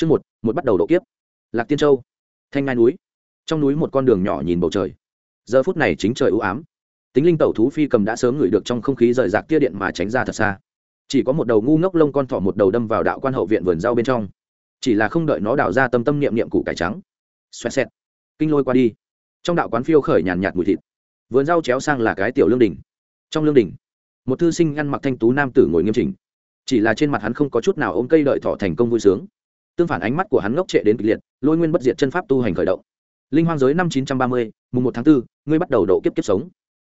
Chương một, một bắt đầu độ kiếp. Lạc Tiên Châu, Thanh Ngai núi. Trong núi một con đường nhỏ nhìn bầu trời. Giờ phút này chính trời u ám. Tính linh tẩu thú phi cầm đã sớm ngửi được trong không khí rời rạc tia điện mà tránh ra thật xa. Chỉ có một đầu ngu ngốc lông con thỏ một đầu đâm vào đạo quan hậu viện vườn rau bên trong. Chỉ là không đợi nó đào ra tâm tâm niệm niệm củ cải trắng. Xoẹt xẹt. Kinh lôi qua đi. Trong đạo quán phiêu khởi nhàn nhạt mùi thịt. Vườn rau chéo sang là cái tiểu lương đỉnh. Trong lương đỉnh, một thư sinh ăn mặc thanh tú nam tử ngồi nghiêm chỉnh chỉ là trên mặt hắn không có chút nào ôm cây đợi thỏ thành công vui sướng tương phản ánh mắt của hắn ngốc trệ đến kịch liệt lôi nguyên bất diệt chân pháp tu hành khởi động. Linh hoang giới năm chín trăm ba mươi mùng một tháng 4, ngươi bắt đầu độ kiếp kiếp sống.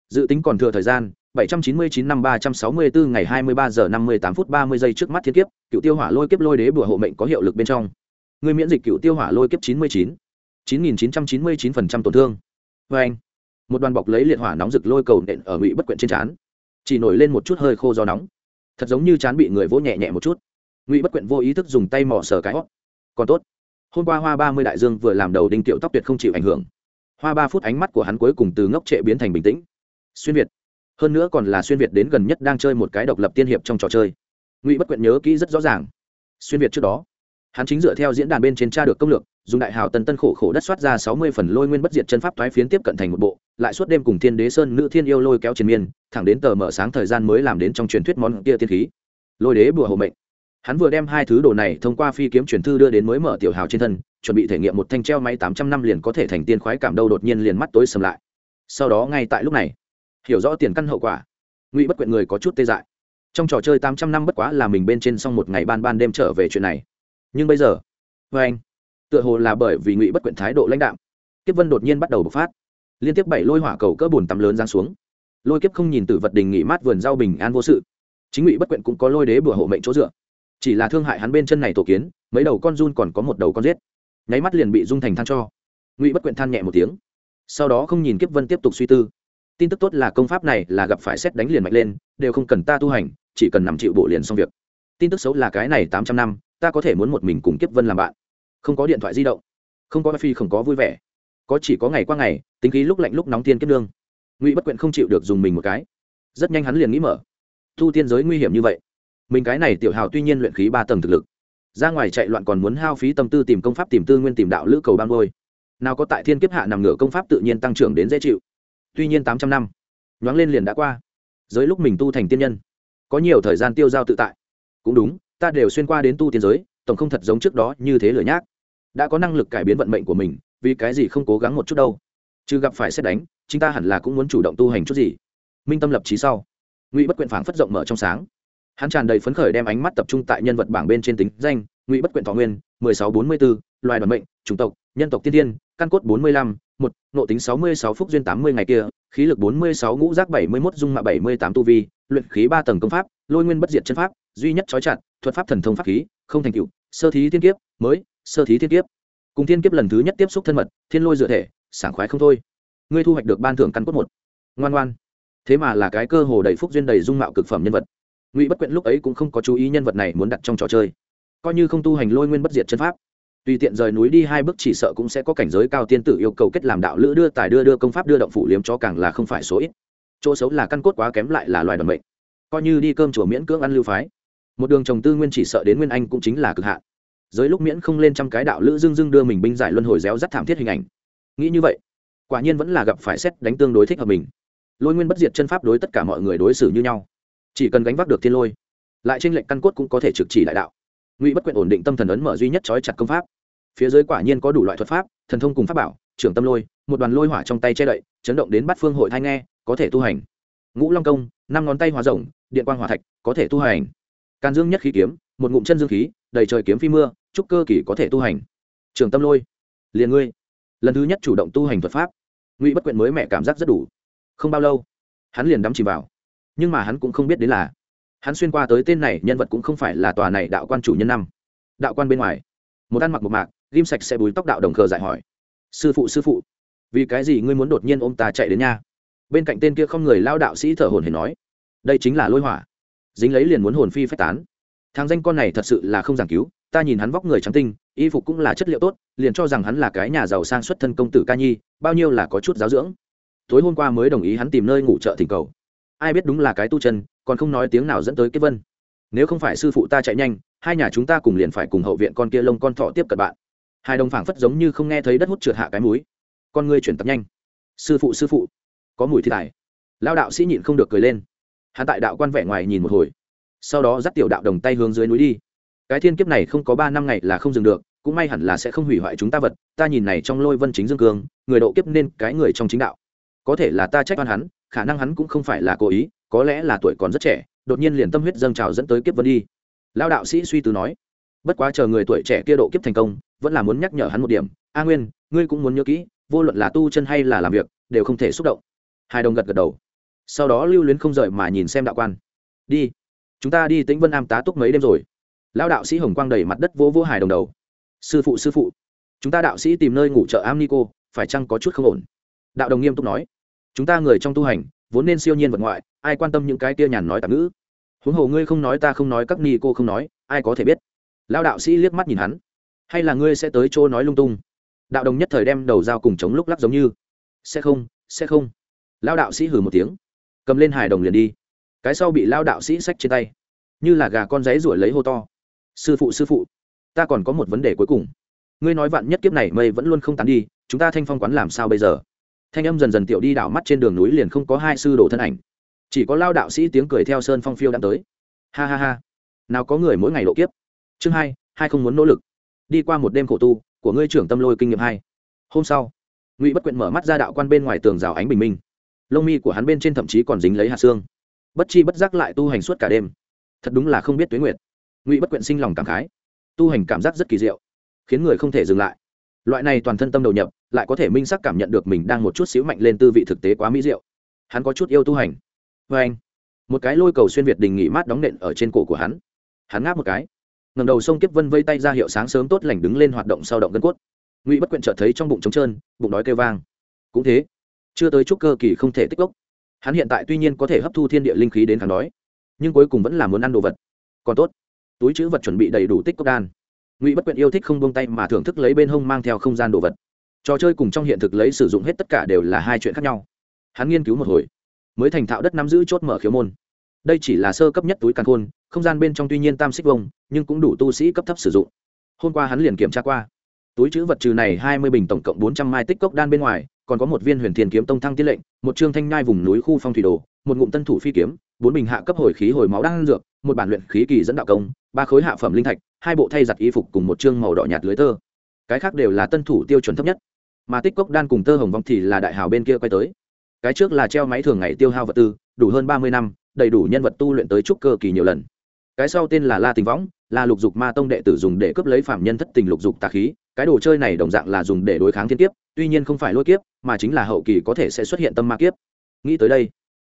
Dự tính còn thừa thời gian bảy trăm chín mươi chín năm ba trăm sáu mươi bốn ngày hai mươi ba giờ năm mươi tám phút ba mươi giây trước mắt thiên kiếp cựu tiêu hỏa lôi kiếp lôi đế bùa hộ mệnh có hiệu lực bên trong. Ngươi miễn dịch cựu tiêu hỏa lôi kiếp chín mươi chín. chín nghìn chín trăm chín mươi chín phần trăm tổn thương. Vê anh một đoàn bọc lấy liệt hỏa nóng rực lôi cầu nện ở ngụy bất quyện trên trán. Chỉ nổi lên một chút hơi khô do nóng. Thật giống như chán bị người vỗ nhẹ nhẹ một chút ngụy bất quyện vô ý thức dùng tay mò sờ cái hót. Còn tốt, hôm qua hoa ba mươi đại dương vừa làm đầu đinh tiệu tóc tuyệt không chịu ảnh hưởng. Hoa ba phút ánh mắt của hắn cuối cùng từ ngốc trệ biến thành bình tĩnh. Xuyên việt. Hơn nữa còn là xuyên việt đến gần nhất đang chơi một cái độc lập tiên hiệp trong trò chơi. Ngụy bất quyện nhớ kỹ rất rõ ràng. Xuyên việt trước đó, hắn chính dựa theo diễn đàn bên trên tra được công lược, dùng đại hào tân tân khổ khổ đất soát ra sáu mươi phần lôi nguyên bất diệt chân pháp thoái phiến tiếp cận thành một bộ, lại suốt đêm cùng thiên đế sơn nữ thiên yêu lôi kéo triền miên, thẳng đến tờ mở sáng thời gian mới làm đến trong truyền thuyết món kia tiên khí. Lôi đế bùa hộ mệnh hắn vừa đem hai thứ đồ này thông qua phi kiếm truyền thư đưa đến mới mở tiểu hào trên thân, chuẩn bị thể nghiệm một thanh treo máy tám trăm năm liền có thể thành tiên khoái cảm đâu đột nhiên liền mắt tối sầm lại. Sau đó ngay tại lúc này, hiểu rõ tiền căn hậu quả, ngụy bất quyện người có chút tê dại. Trong trò chơi tám trăm năm bất quá là mình bên trên xong một ngày ban ban đêm trở về chuyện này. Nhưng bây giờ vê anh, tựa hồ là bởi vì ngụy bất quyện thái độ lãnh đạm, kiếp vân đột nhiên bắt đầu bộc phát. Liên tiếp bảy lôi hỏa cầu cỡ bùn tắm lớn giáng xuống. Lôi kiếp không nhìn từ vật đình nghỉ mát vườn rau bình an vô sự. Chính ngụy bất quyện cũng có lôi đế bửa hộ mệnh chỗ dựa chỉ là thương hại hắn bên chân này tổ kiến, mấy đầu con run còn có một đầu con giết. Nháy mắt liền bị dung thành than cho. Ngụy bất quyện than nhẹ một tiếng. Sau đó không nhìn kiếp vân tiếp tục suy tư. Tin tức tốt là công pháp này là gặp phải xét đánh liền mạnh lên, đều không cần ta tu hành, chỉ cần nằm chịu bộ liền xong việc. Tin tức xấu là cái này tám trăm năm, ta có thể muốn một mình cùng kiếp vân làm bạn. Không có điện thoại di động, không có phi không có vui vẻ. Có chỉ có ngày qua ngày, tính khí lúc lạnh lúc nóng tiên kiếp nương. Ngụy bất quyện không chịu được dùng mình một cái. Rất nhanh hắn liền nghĩ mở. Thu tiên giới nguy hiểm như vậy mình cái này tiểu hào tuy nhiên luyện khí ba tầng thực lực, ra ngoài chạy loạn còn muốn hao phí tâm tư tìm công pháp, tìm tư nguyên, tìm đạo lữ cầu ban ngôi. Nào có tại thiên kiếp hạ nằm ngửa công pháp tự nhiên tăng trưởng đến dễ chịu. Tuy nhiên tám trăm năm, nhoáng lên liền đã qua. Giới lúc mình tu thành tiên nhân, có nhiều thời gian tiêu giao tự tại. Cũng đúng, ta đều xuyên qua đến tu tiên giới, tổng không thật giống trước đó như thế lửa nhác. Đã có năng lực cải biến vận mệnh của mình, vì cái gì không cố gắng một chút đâu? Chứ gặp phải xét đánh chúng ta hẳn là cũng muốn chủ động tu hành chút gì. Minh tâm lập trí sau. Ngụy bất quyện phảng phất rộng mở trong sáng hắn tràn đầy phấn khởi đem ánh mắt tập trung tại nhân vật bảng bên trên tính danh, ngụy bất quyện thọ nguyên, mười sáu bốn mươi bốn loài đoàn mệnh, chủng tộc, nhân tộc tiên tiên, căn cốt bốn mươi lăm, một nộ tính sáu mươi sáu phúc duyên tám mươi ngày kia, khí lực bốn mươi sáu, ngũ giác bảy mươi mốt, dung mạ bảy mươi tám tu vi, luyện khí ba tầng công pháp, lôi nguyên bất diệt chân pháp, duy nhất trói chặt, thuật pháp thần thông pháp khí, không thành cựu sơ thí thiên kiếp, mới, sơ thí thiên kiếp. Cùng thiên kiếp lần thứ nhất tiếp xúc thân mật, thiên lôi dựa thể, sảng khoái không thôi. Ngươi thu hoạch được ban thưởng căn cốt một. Ngoan ngoan. Thế mà là cái cơ hồ đầy phúc duyên đầy dung mạo cực phẩm nhân vật ngụy bất quyện lúc ấy cũng không có chú ý nhân vật này muốn đặt trong trò chơi coi như không tu hành lôi nguyên bất diệt chân pháp tùy tiện rời núi đi hai bước chỉ sợ cũng sẽ có cảnh giới cao tiên tử yêu cầu kết làm đạo lữ đưa tài đưa đưa công pháp đưa động phủ liếm cho càng là không phải số ít chỗ xấu là căn cốt quá kém lại là loài đoàn mệnh coi như đi cơm chùa miễn cưỡng ăn lưu phái một đường trồng tư nguyên chỉ sợ đến nguyên anh cũng chính là cực hạn giới lúc miễn không lên trăm cái đạo lữ dưng dưng đưa mình binh giải luân hồi réo rắt thảm thiết hình ảnh nghĩ như vậy quả nhiên vẫn là gặp phải xét đánh tương đối thích hợp mình lôi nguyên bất diệt chân pháp đối tất cả mọi người đối xử như nhau chỉ cần gánh vác được thiên lôi, lại tranh lệnh căn cốt cũng có thể trực chỉ đại đạo. Ngụy bất quyện ổn định tâm thần ấn mở duy nhất trói chặt công pháp. Phía dưới quả nhiên có đủ loại thuật pháp, thần thông cùng pháp bảo, trưởng tâm lôi, một đoàn lôi hỏa trong tay che đậy, chấn động đến bắt phương hội thai nghe, có thể tu hành. Ngũ long công, năm ngón tay hòa rồng, điện quang hòa thạch, có thể tu hành. Càn dương nhất khí kiếm, một ngụm chân dương khí, đầy trời kiếm phi mưa trúc cơ kỳ có thể tu hành. Trường tâm lôi, liền ngươi. Lần thứ nhất chủ động tu hành thuật pháp. Ngụy bất quyện mới mẹ cảm giác rất đủ. Không bao lâu, hắn liền đắm chìm vào nhưng mà hắn cũng không biết đến là hắn xuyên qua tới tên này nhân vật cũng không phải là tòa này đạo quan chủ nhân năm. Đạo quan bên ngoài. Một ăn mặc một mạc ghim sạch sẽ bùi tóc đạo đồng khờ giải hỏi. Sư phụ sư phụ, vì cái gì ngươi muốn đột nhiên ôm ta chạy đến nha bên cạnh tên kia không người lao đạo sĩ thở hồn hển nói. Đây chính là lôi hỏa. Dính lấy liền muốn hồn phi phách tán. Thằng danh con này thật sự là không giảng cứu, ta nhìn hắn vóc người trắng tinh, y phục cũng là chất liệu tốt, liền cho rằng hắn là cái nhà giàu sang xuất thân công tử ca nhi, bao nhiêu là có chút giáo dưỡng. Tối hôm qua mới đồng ý hắn tìm nơi ngủ chợ thỉnh cầu ai biết đúng là cái tu chân, còn không nói tiếng nào dẫn tới kết vân. Nếu không phải sư phụ ta chạy nhanh, hai nhà chúng ta cùng liền phải cùng hậu viện con kia lông con thọ tiếp cận bạn. Hai đồng phảng phất giống như không nghe thấy đất hút trượt hạ cái múi con ngươi chuyển tập nhanh. Sư phụ sư phụ. Có mùi thi tài lao đạo sĩ nhịn không được cười lên. Hạ tại đạo quan vẻ ngoài nhìn một hồi. Sau đó dắt tiểu đạo đồng tay hướng dưới núi đi. Cái thiên kiếp này không có ba năm ngày là không dừng được, cũng may hẳn là sẽ không hủy hoại chúng ta vật. Ta nhìn này trong lôi vân chính dương cương, người độ kiếp nên cái người trong chính đạo. Có thể là ta trách oan hắn khả năng hắn cũng không phải là cố ý, có lẽ là tuổi còn rất trẻ, đột nhiên liền tâm huyết dâng trào dẫn tới kiếp vân đi. Lao đạo sĩ suy tư nói, bất quá chờ người tuổi trẻ kia độ kiếp thành công, vẫn là muốn nhắc nhở hắn một điểm. A nguyên, ngươi cũng muốn nhớ kỹ, vô luận là tu chân hay là làm việc, đều không thể xúc động. Hai đồng gật gật đầu. Sau đó lưu luyến không rời mà nhìn xem đạo quan. Đi, chúng ta đi tĩnh vân am tá túc mấy đêm rồi. Lão đạo sĩ hồng quang đầy mặt đất vô vô hài đồng đầu. Sư phụ sư phụ, chúng ta đạo sĩ tìm nơi ngủ chợ am nico phải chăng có chút không ổn? Đạo đồng nghiêm túc nói chúng ta người trong tu hành, vốn nên siêu nhiên vật ngoại, ai quan tâm những cái kia nhàn nói tạm ngữ? Huống hồ ngươi không nói ta không nói các ni cô không nói, ai có thể biết? Lao đạo sĩ liếc mắt nhìn hắn. Hay là ngươi sẽ tới chỗ nói lung tung? Đạo đồng nhất thời đem đầu dao cùng chống lúc lắc giống như. Sẽ không sẽ không. Lao đạo sĩ hử một tiếng. Cầm lên hài đồng liền đi. Cái sau bị lao đạo sĩ xách trên tay. Như là gà con giấy ruổi lấy hô to. Sư phụ sư phụ, ta còn có một vấn đề cuối cùng. Ngươi nói vạn nhất kiếp này mây vẫn luôn không tán đi, chúng ta thanh phong quán làm sao bây giờ? Thanh âm dần dần tiểu đi đảo mắt trên đường núi liền không có hai sư đồ thân ảnh. Chỉ có lao đạo sĩ tiếng cười theo sơn phong phiêu đã tới. Ha ha ha. Nào có người mỗi ngày lộ kiếp. Chương hai hai không muốn nỗ lực. Đi qua một đêm khổ tu, của ngươi trưởng tâm lôi kinh nghiệm hai. Hôm sau, ngụy bất quyện mở mắt ra đạo quan bên ngoài tường rào ánh bình minh. Lông mi của hắn bên trên thậm chí còn dính lấy hạt xương. Bất chi bất giác lại tu hành suốt cả đêm. Thật đúng là không biết tuế nguyệt. Ngụy bất quyện sinh lòng cảm khái. Tu hành cảm giác rất kỳ diệu, khiến người không thể dừng lại loại này toàn thân tâm đầu nhập, lại có thể minh sắc cảm nhận được mình đang một chút xíu mạnh lên tư vị thực tế quá mỹ diệu. Hắn có chút yêu tu hành. Vê anh, một cái lôi cầu xuyên việt đình nghỉ mát đóng nện ở trên cổ của hắn. Hắn ngáp một cái. Ngầm đầu sông kiếp vân vây tay ra hiệu sáng sớm tốt lành đứng lên hoạt động sau động gân cốt. Ngụy bất quyện chợt thấy trong bụng trống trơn, bụng đói kêu vang. Cũng thế, chưa tới chút cơ kỳ không thể tích gốc hắn hiện tại tuy nhiên có thể hấp thu thiên địa linh khí đến kháng đói, nhưng cuối cùng vẫn là muốn ăn đồ vật. Còn tốt, túi chữ vật chuẩn bị đầy đủ tích cốc đan ngụy bất quyện yêu thích không buông tay mà thưởng thức lấy bên hông mang theo không gian đồ vật. Trò chơi cùng trong hiện thực lấy sử dụng hết tất cả đều là hai chuyện khác nhau. Hắn nghiên cứu một hồi, mới thành thạo đất nắm giữ chốt mở khiếu môn. Đây chỉ là sơ cấp nhất túi càn khôn, không gian bên trong tuy nhiên tam xích vông nhưng cũng đủ tu sĩ cấp thấp sử dụng. Hôm qua hắn liền kiểm tra qua. Túi chữ vật trừ này hai mươi bình tổng cộng bốn trăm mai tích cốc đan bên ngoài, còn có một viên huyền thiền kiếm tông thăng tiết lệnh, một trương thanh nhai vùng núi khu phong thủy đồ, một ngụm tân thủ phi kiếm, bốn bình hạ cấp hồi khí hồi máu đan dược, một bản luyện khí kỳ dẫn đạo công, ba khối hạ phẩm linh thạch hai bộ thay giặt y phục cùng một chương màu đỏ nhạt lưới tơ. Cái khác đều là tân thủ tiêu chuẩn thấp nhất. Mà tích cốc đan cùng tơ hồng vong thì là đại hào bên kia quay tới. Cái trước là treo máy thường ngày tiêu hao vật tư, đủ hơn ba mươi năm, đầy đủ nhân vật tu luyện tới trúc cơ kỳ nhiều lần. Cái sau tên là la tình võng là lục dục ma tông đệ tử dùng để cướp lấy phạm nhân thất tình lục dục tà khí. Cái đồ chơi này đồng dạng là dùng để đối kháng thiên kiếp, tuy nhiên không phải lôi kiếp, mà chính là hậu kỳ có thể sẽ xuất hiện tâm ma kiếp. Nghĩ tới đây,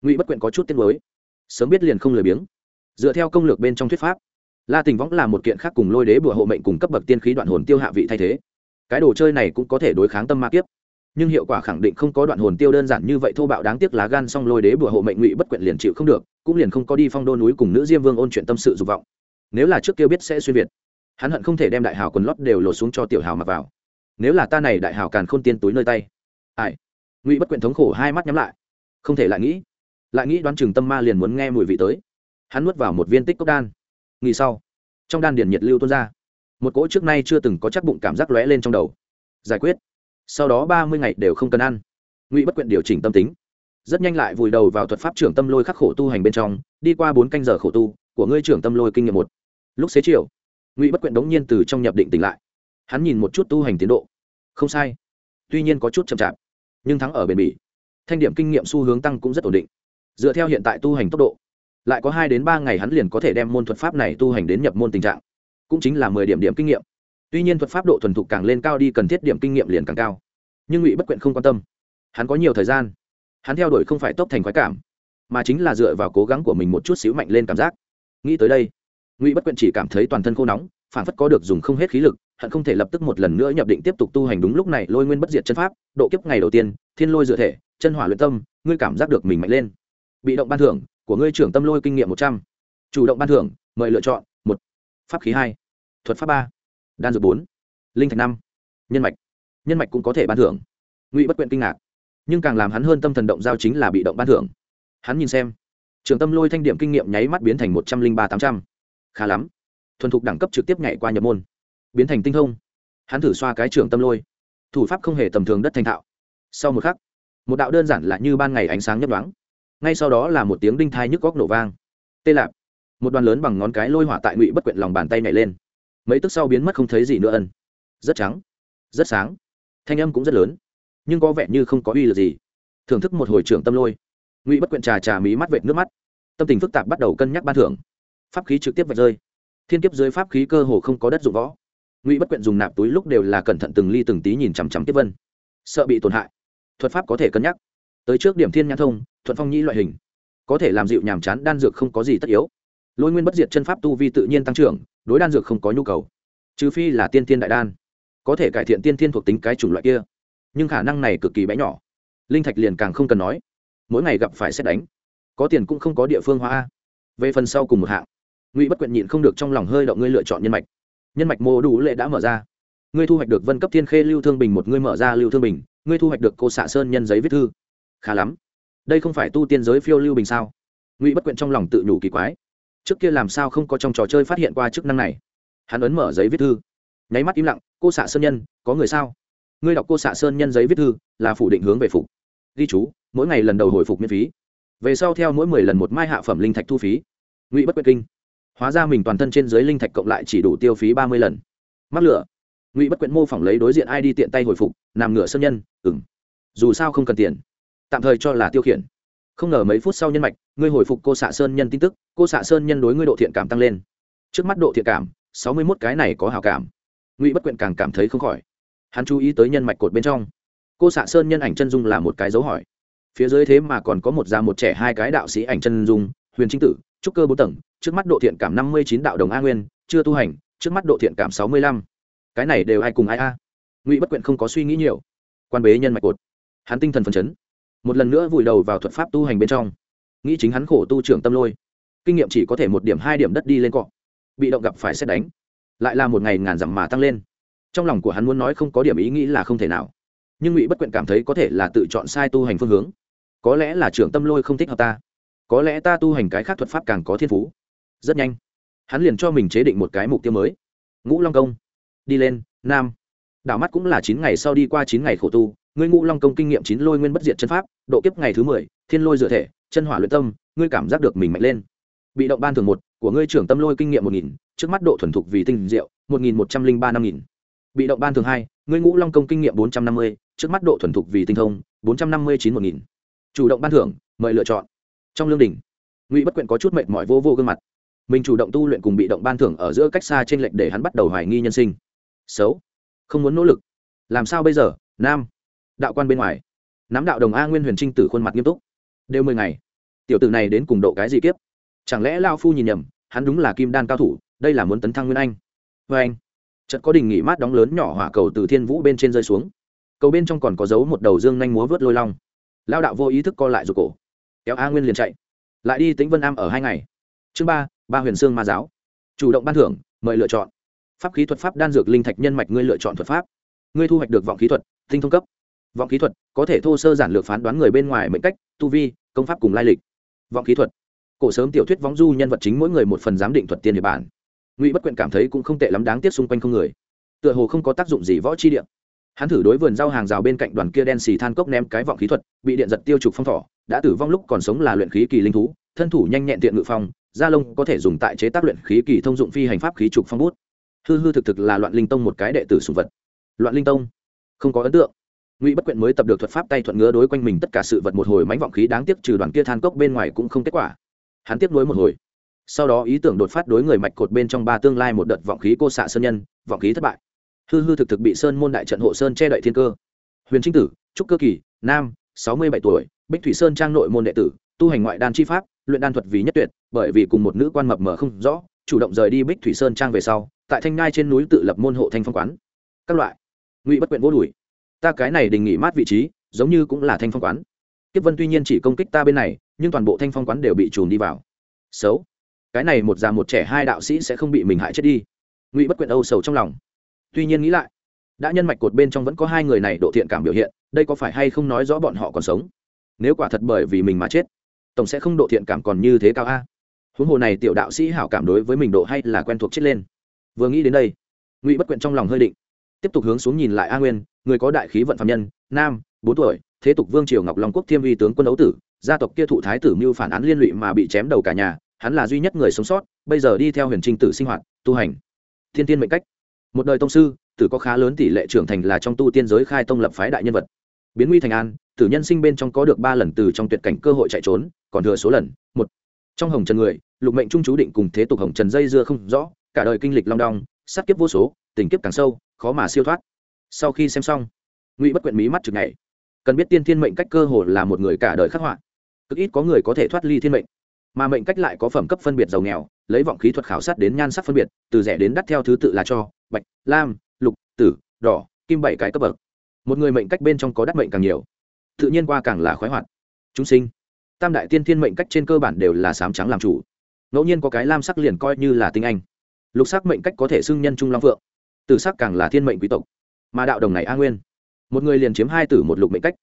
ngụy bất quyện có chút tiếng mới sớm biết liền không lười biếng. Dựa theo công lược bên trong thuyết pháp la tình võng là một kiện khác cùng lôi đế bùa hộ mệnh cùng cấp bậc tiên khí đoạn hồn tiêu hạ vị thay thế. Cái đồ chơi này cũng có thể đối kháng tâm ma kiếp. Nhưng hiệu quả khẳng định không có đoạn hồn tiêu đơn giản như vậy thô bạo đáng tiếc lá gan xong lôi đế bùa hộ mệnh ngụy bất quyện liền chịu không được, cũng liền không có đi phong đô núi cùng nữ diêm vương ôn chuyện tâm sự dục vọng. Nếu là trước kia biết sẽ xuyên việt, hắn hận không thể đem đại hào quần lót đều lột xuống cho tiểu hào mặc vào. Nếu là ta này đại hào càn khôn tiên túi nơi tay. Ai? Ngụy bất quyện thống khổ hai mắt nhắm lại. Không thể lại nghĩ. Lại nghĩ đoán chừng tâm ma liền muốn nghe mùi vị tới. Hắn nuốt vào một viên tích cốc đan nghỉ sau. Trong đan điền nhiệt lưu tuôn ra. Một cỗ trước nay chưa từng có chắc bụng cảm giác lóe lên trong đầu. Giải quyết. Sau đó ba mươi ngày đều không cần ăn. Ngụy bất quyện điều chỉnh tâm tính. Rất nhanh lại vùi đầu vào thuật pháp trưởng tâm lôi khắc khổ tu hành bên trong, đi qua bốn canh giờ khổ tu, của ngươi trưởng tâm lôi kinh nghiệm một. Lúc xế chiều, ngụy bất quyện đống nhiên từ trong nhập định tỉnh lại. Hắn nhìn một chút tu hành tiến độ. Không sai. Tuy nhiên có chút chậm chạp, nhưng thắng ở bền bỉ. Thanh điểm kinh nghiệm xu hướng tăng cũng rất ổn định. Dựa theo hiện tại tu hành tốc độ lại có hai đến ba ngày hắn liền có thể đem môn thuật pháp này tu hành đến nhập môn tình trạng, cũng chính là mười điểm điểm kinh nghiệm. Tuy nhiên thuật pháp độ thuần thục càng lên cao đi cần thiết điểm kinh nghiệm liền càng cao, nhưng ngụy bất quyện không quan tâm. Hắn có nhiều thời gian, hắn theo đuổi không phải tốc thành khoái cảm, mà chính là dựa vào cố gắng của mình một chút xíu mạnh lên cảm giác. Nghĩ tới đây, ngụy bất quyện chỉ cảm thấy toàn thân khô nóng, phản phất có được dùng không hết khí lực, hận không thể lập tức một lần nữa nhập định tiếp tục tu hành đúng lúc này lôi nguyên bất diệt chân pháp, độ kiếp ngày đầu tiên, thiên lôi dựa thể, chân hỏa luyện tâm, ngươi cảm giác được mình mạnh lên. Bị động ban thưởng của ngươi trưởng tâm lôi kinh nghiệm một trăm. Chủ động ban thưởng, mời lựa chọn, một. Pháp khí hai. Thuật pháp ba. Đan dược bốn. Linh thạch năm. Nhân mạch. Nhân mạch cũng có thể ban thưởng. Ngụy bất quyện kinh ngạc. Nhưng càng làm hắn hơn tâm thần động giao chính là bị động ban thưởng. Hắn nhìn xem. Trường tâm lôi thanh điểm kinh nghiệm nháy mắt biến thành một trăm linh ba tám trăm. Khá lắm. Thuần thục đẳng cấp trực tiếp nhảy qua nhập môn. Biến thành tinh thông. Hắn thử xoa cái trường tâm lôi. Thủ pháp không hề tầm thường đất thành thạo. Sau một khắc, một đạo đơn giản là như ban ngày ánh sáng nhấp đoáng ngay sau đó là một tiếng đinh thai nhức góc nổ vang. Tê lạp. Một đoàn lớn bằng ngón cái lôi hỏa tại ngụy bất quyện lòng bàn tay nhảy lên. Mấy tức sau biến mất không thấy gì nữa ân. Rất trắng, rất sáng. Thanh âm cũng rất lớn, nhưng có vẻ như không có uy lực gì. Thưởng thức một hồi trưởng tâm lôi. Ngụy bất quyện trà trà mí mắt vệt nước mắt. Tâm tình phức tạp bắt đầu cân nhắc ban thưởng. Pháp khí trực tiếp vạch rơi. Thiên kiếp dưới pháp khí cơ hồ không có đất dụng võ. Ngụy bất quyện dùng nạp túi lúc đều là cẩn thận từng ly từng tí nhìn chằm chằm tiếp vân. Sợ bị tổn hại. Thuật pháp có thể cân nhắc tới trước điểm thiên nhãn thông, thuận phong nhĩ loại hình. Có thể làm dịu nhàm chán, đan dược không có gì tất yếu. Lôi nguyên bất diệt chân pháp tu vi tự nhiên tăng trưởng, đối đan dược không có nhu cầu. Trừ phi là tiên thiên đại đan. Có thể cải thiện tiên thiên thuộc tính cái chủng loại kia. Nhưng khả năng này cực kỳ bé nhỏ. Linh thạch liền càng không cần nói. Mỗi ngày gặp phải xét đánh. Có tiền cũng không có địa phương hóa về phần sau cùng một hạng, ngụy bất quyện nhịn không được trong lòng hơi động, ngươi lựa chọn nhân mạch. Nhân mạch mô đủ lệ đã mở ra. Ngươi thu hoạch được vân cấp thiên khê lưu thương bình, một ngươi mở ra lưu thương bình, ngươi thu hoạch được cô xạ sơn nhân giấy viết thư khá lắm. Đây không phải tu tiên giới phiêu lưu bình sao? Ngụy bất quyện trong lòng tự nhủ kỳ quái. Trước kia làm sao không có trong trò chơi phát hiện qua chức năng này? Hắn ấn mở giấy viết thư. Nháy mắt im lặng, cô xạ sơn nhân, có người sao? Ngươi đọc cô xạ sơn nhân giấy viết thư là phủ định hướng về phục ghi chú, mỗi ngày lần đầu hồi phục miễn phí. Về sau theo mỗi mười lần một mai hạ phẩm linh thạch thu phí. Ngụy bất quyện kinh. Hóa ra mình toàn thân trên dưới linh thạch cộng lại chỉ đủ tiêu phí ba mươi lần. Mắc lửa. Ngụy bất quyện mô phỏng lấy đối diện ai đi tiện tay hồi phục nằm ngửa sơn nhân ừng dù sao không cần tiền tạm thời cho là tiêu khiển. Không ngờ mấy phút sau nhân mạch, ngươi hồi phục cô xạ sơn nhân tin tức, cô xạ sơn nhân đối ngươi độ thiện cảm tăng lên. Trước mắt độ thiện cảm, sáu mươi mốt cái này có hào cảm. Ngụy bất quyện càng cảm thấy không khỏi. Hắn chú ý tới nhân mạch cột bên trong. Cô xạ sơn nhân ảnh chân dung là một cái dấu hỏi. Phía dưới thế mà còn có một già một trẻ hai cái đạo sĩ ảnh chân dung, huyền trinh tử, trúc cơ bốn tầng, trước mắt độ thiện cảm năm mươi chín đạo đồng a nguyên, chưa tu hành, trước mắt độ thiện cảm sáu mươi lăm. Cái này đều ai cùng ai a? Ngụy bất quyện không có suy nghĩ nhiều. Quan bế nhân mạch cột. Hắn tinh thần phấn chấn một lần nữa vùi đầu vào thuật pháp tu hành bên trong. Nghĩ chính hắn khổ tu trưởng tâm lôi. Kinh nghiệm chỉ có thể một điểm hai điểm đất đi lên cọ. Bị động gặp phải xét đánh. Lại là một ngày ngàn dặm mà tăng lên. Trong lòng của hắn muốn nói không có điểm ý nghĩ là không thể nào. Nhưng ngụy bất quyện cảm thấy có thể là tự chọn sai tu hành phương hướng. Có lẽ là trưởng tâm lôi không thích hợp ta. Có lẽ ta tu hành cái khác thuật pháp càng có thiên phú. Rất nhanh, hắn liền cho mình chế định một cái mục tiêu mới. Ngũ long công. Đi lên, nam. Đảo mắt cũng là chín ngày sau đi qua chín ngày khổ tu ngươi ngũ long công kinh nghiệm chín lôi nguyên bất diệt chân pháp, độ kiếp ngày thứ mười, thiên lôi dựa thể, chân hỏa luyện tâm, ngươi cảm giác được mình mạnh lên. Bị động ban thường một, của ngươi trưởng tâm lôi kinh nghiệm một nghìn, trước mắt độ thuần thục vì tinh diệu, một nghìn một trăm linh ba năm nghìn. Bị động ban thường hai, ngươi ngũ long công kinh nghiệm bốn trăm năm mươi, trước mắt độ thuần thục vì tinh thông, bốn trăm năm mươi chín một nghìn. Chủ động ban thưởng, mời lựa chọn. Trong lương đình ngụy bất quyện có chút mệt mỏi vô vô gương mặt. Mình chủ động tu luyện cùng bị động ban thưởng ở giữa cách xa t r ê n lệch để hắn bắt đầu hoài nghi nhân sinh. Xấu. Không muốn nỗ lực. Làm sao bây giờ, nam? Đạo quan bên ngoài. Nắm đạo đồng a nguyên huyền trinh tử khuôn mặt nghiêm túc. Đều mười ngày. Tiểu tử này đến cùng độ cái gì kiếp? Chẳng lẽ lao phu nhìn nhầm, hắn đúng là kim đan cao thủ, đây là muốn tấn thăng nguyên anh. Vê anh. Chợt có đình nghỉ mát đóng lớn nhỏ hỏa cầu từ thiên vũ bên trên rơi xuống. Cầu bên trong còn có dấu một đầu dương nhanh múa vớt lôi long. Lao đạo vô ý thức co lại rồi cổ. Kéo a nguyên liền chạy. Lại đi tính vân am ở hai ngày. Chương ba ba huyền sương ma giáo. Chủ động ban thưởng, mời lựa chọn. Pháp khí thuật pháp đan dược linh thạch nhân mạch ngươi lựa chọn thuật pháp. Ngươi thu hoạch được vọng khí thuật, tinh thông cấp vọng khí thuật có thể thô sơ giản lược phán đoán người bên ngoài mệnh cách, tu vi, công pháp cùng lai lịch. Vọng khí thuật. Cổ sớm tiểu thuyết võng du nhân vật chính mỗi người một phần giám định thuật tiên địa bản. Ngụy bất quyện cảm thấy cũng không tệ lắm đáng tiếc xung quanh không người. Tựa hồ không có tác dụng gì võ chi điện hắn thử đối vườn rau hàng rào bên cạnh đoàn kia đen xì than cốc ném cái vọng khí thuật, bị điện giật tiêu trục phong thỏ, đã tử vong lúc còn sống là luyện khí kỳ linh thú, thân thủ nhanh nhẹn tiện ngự phong, da lông có thể dùng tại chế tác luyện khí kỳ thông dụng phi hành pháp khí trục phong bút. Hư hư thực thực là loạn linh tông một cái đệ tử sùng vật. Loạn linh tông? Không có ấn tượng ngụy bất quyện mới tập được thuật pháp tay thuận ngứa đối quanh mình tất cả sự vật một hồi mánh vọng khí đáng tiếc trừ đoàn kia than cốc bên ngoài cũng không kết quả. Hắn tiếp nối một hồi. Sau đó ý tưởng đột phát đối người mạch cột bên trong ba tương lai một đợt vọng khí cô xạ sơn nhân, vọng khí thất bại. Hư hư thực thực bị sơn môn đại trận hộ sơn che đậy thiên cơ. Huyền trinh tử, trúc cơ kỳ, nam, sáu mươi bảy tuổi, bích thủy sơn trang nội môn đệ tử, tu hành ngoại đan chi pháp, luyện đan thuật vì nhất tuyệt, bởi vì cùng một nữ quan mập mờ không rõ, chủ động rời đi bích thủy sơn trang về sau, tại thanh ngai trên núi tự lập môn hộ thanh phong quán. Các loại. Ngụy bất quyện vô đùi ta cái này đình nghỉ mát vị trí, giống như cũng là thanh phong quán. Kiếp vân tuy nhiên chỉ công kích ta bên này, nhưng toàn bộ thanh phong quán đều bị trùm đi vào. Xấu. Cái này một già một trẻ hai đạo sĩ sẽ không bị mình hại chết đi. Ngụy bất quyện âu sầu trong lòng. Tuy nhiên nghĩ lại, đã nhân mạch cột bên trong vẫn có hai người này độ thiện cảm biểu hiện, đây có phải hay không nói rõ bọn họ còn sống? Nếu quả thật bởi vì mình mà chết, tổng sẽ không độ thiện cảm còn như thế cao a. Huống hồ này tiểu đạo sĩ hảo cảm đối với mình độ hay là quen thuộc chết lên. Vừa nghĩ đến đây, ngụy bất quyện trong lòng hơi định, tiếp tục hướng xuống nhìn lại a nguyên người có đại khí vận phạm nhân, nam, bốn tuổi, thế tục vương triều ngọc long quốc thiêm vi tướng quân đấu tử, gia tộc kia thụ thái tử mưu phản án liên lụy mà bị chém đầu cả nhà, hắn là duy nhất người sống sót, bây giờ đi theo huyền trinh tử sinh hoạt, tu hành. Thiên tiên mệnh cách. Một đời tông sư, tử có khá lớn tỷ lệ trưởng thành là trong tu tiên giới khai tông lập phái đại nhân vật. Biến nguy thành an, tử nhân sinh bên trong có được ba lần từ trong tuyệt cảnh cơ hội chạy trốn, còn thừa số lần, một. Trong hồng trần người, lục mệnh trung chú định cùng thế tục hồng trần dây dưa không rõ, cả đời kinh lịch long đong, sát kiếp vô số, tình kiếp càng sâu, khó mà siêu thoát sau khi xem xong, ngụy bất quyện mí mắt chừng này cần biết tiên thiên mệnh cách cơ hồ là một người cả đời khắc họa. Cực ít có người có thể thoát ly thiên mệnh. Mà mệnh cách lại có phẩm cấp phân biệt giàu nghèo, lấy vọng khí thuật khảo sát đến nhan sắc phân biệt, từ rẻ đến đắt theo thứ tự là cho, bạch, lam, lục, tử, đỏ, kim bảy cái cấp bậc. Một người mệnh cách bên trong có đắt mệnh càng nhiều, tự nhiên qua càng là khoái hoạt. Chúng sinh, tam đại tiên thiên mệnh cách trên cơ bản đều là sám trắng làm chủ. Ngẫu nhiên có cái lam sắc liền coi như là tinh anh. Lục sắc mệnh cách có thể xưng nhân trung long phượng, tử sắc càng là thiên mệnh quý tộc mà đạo đồng này a nguyên. Một người liền chiếm hai tử một lục mệnh cách.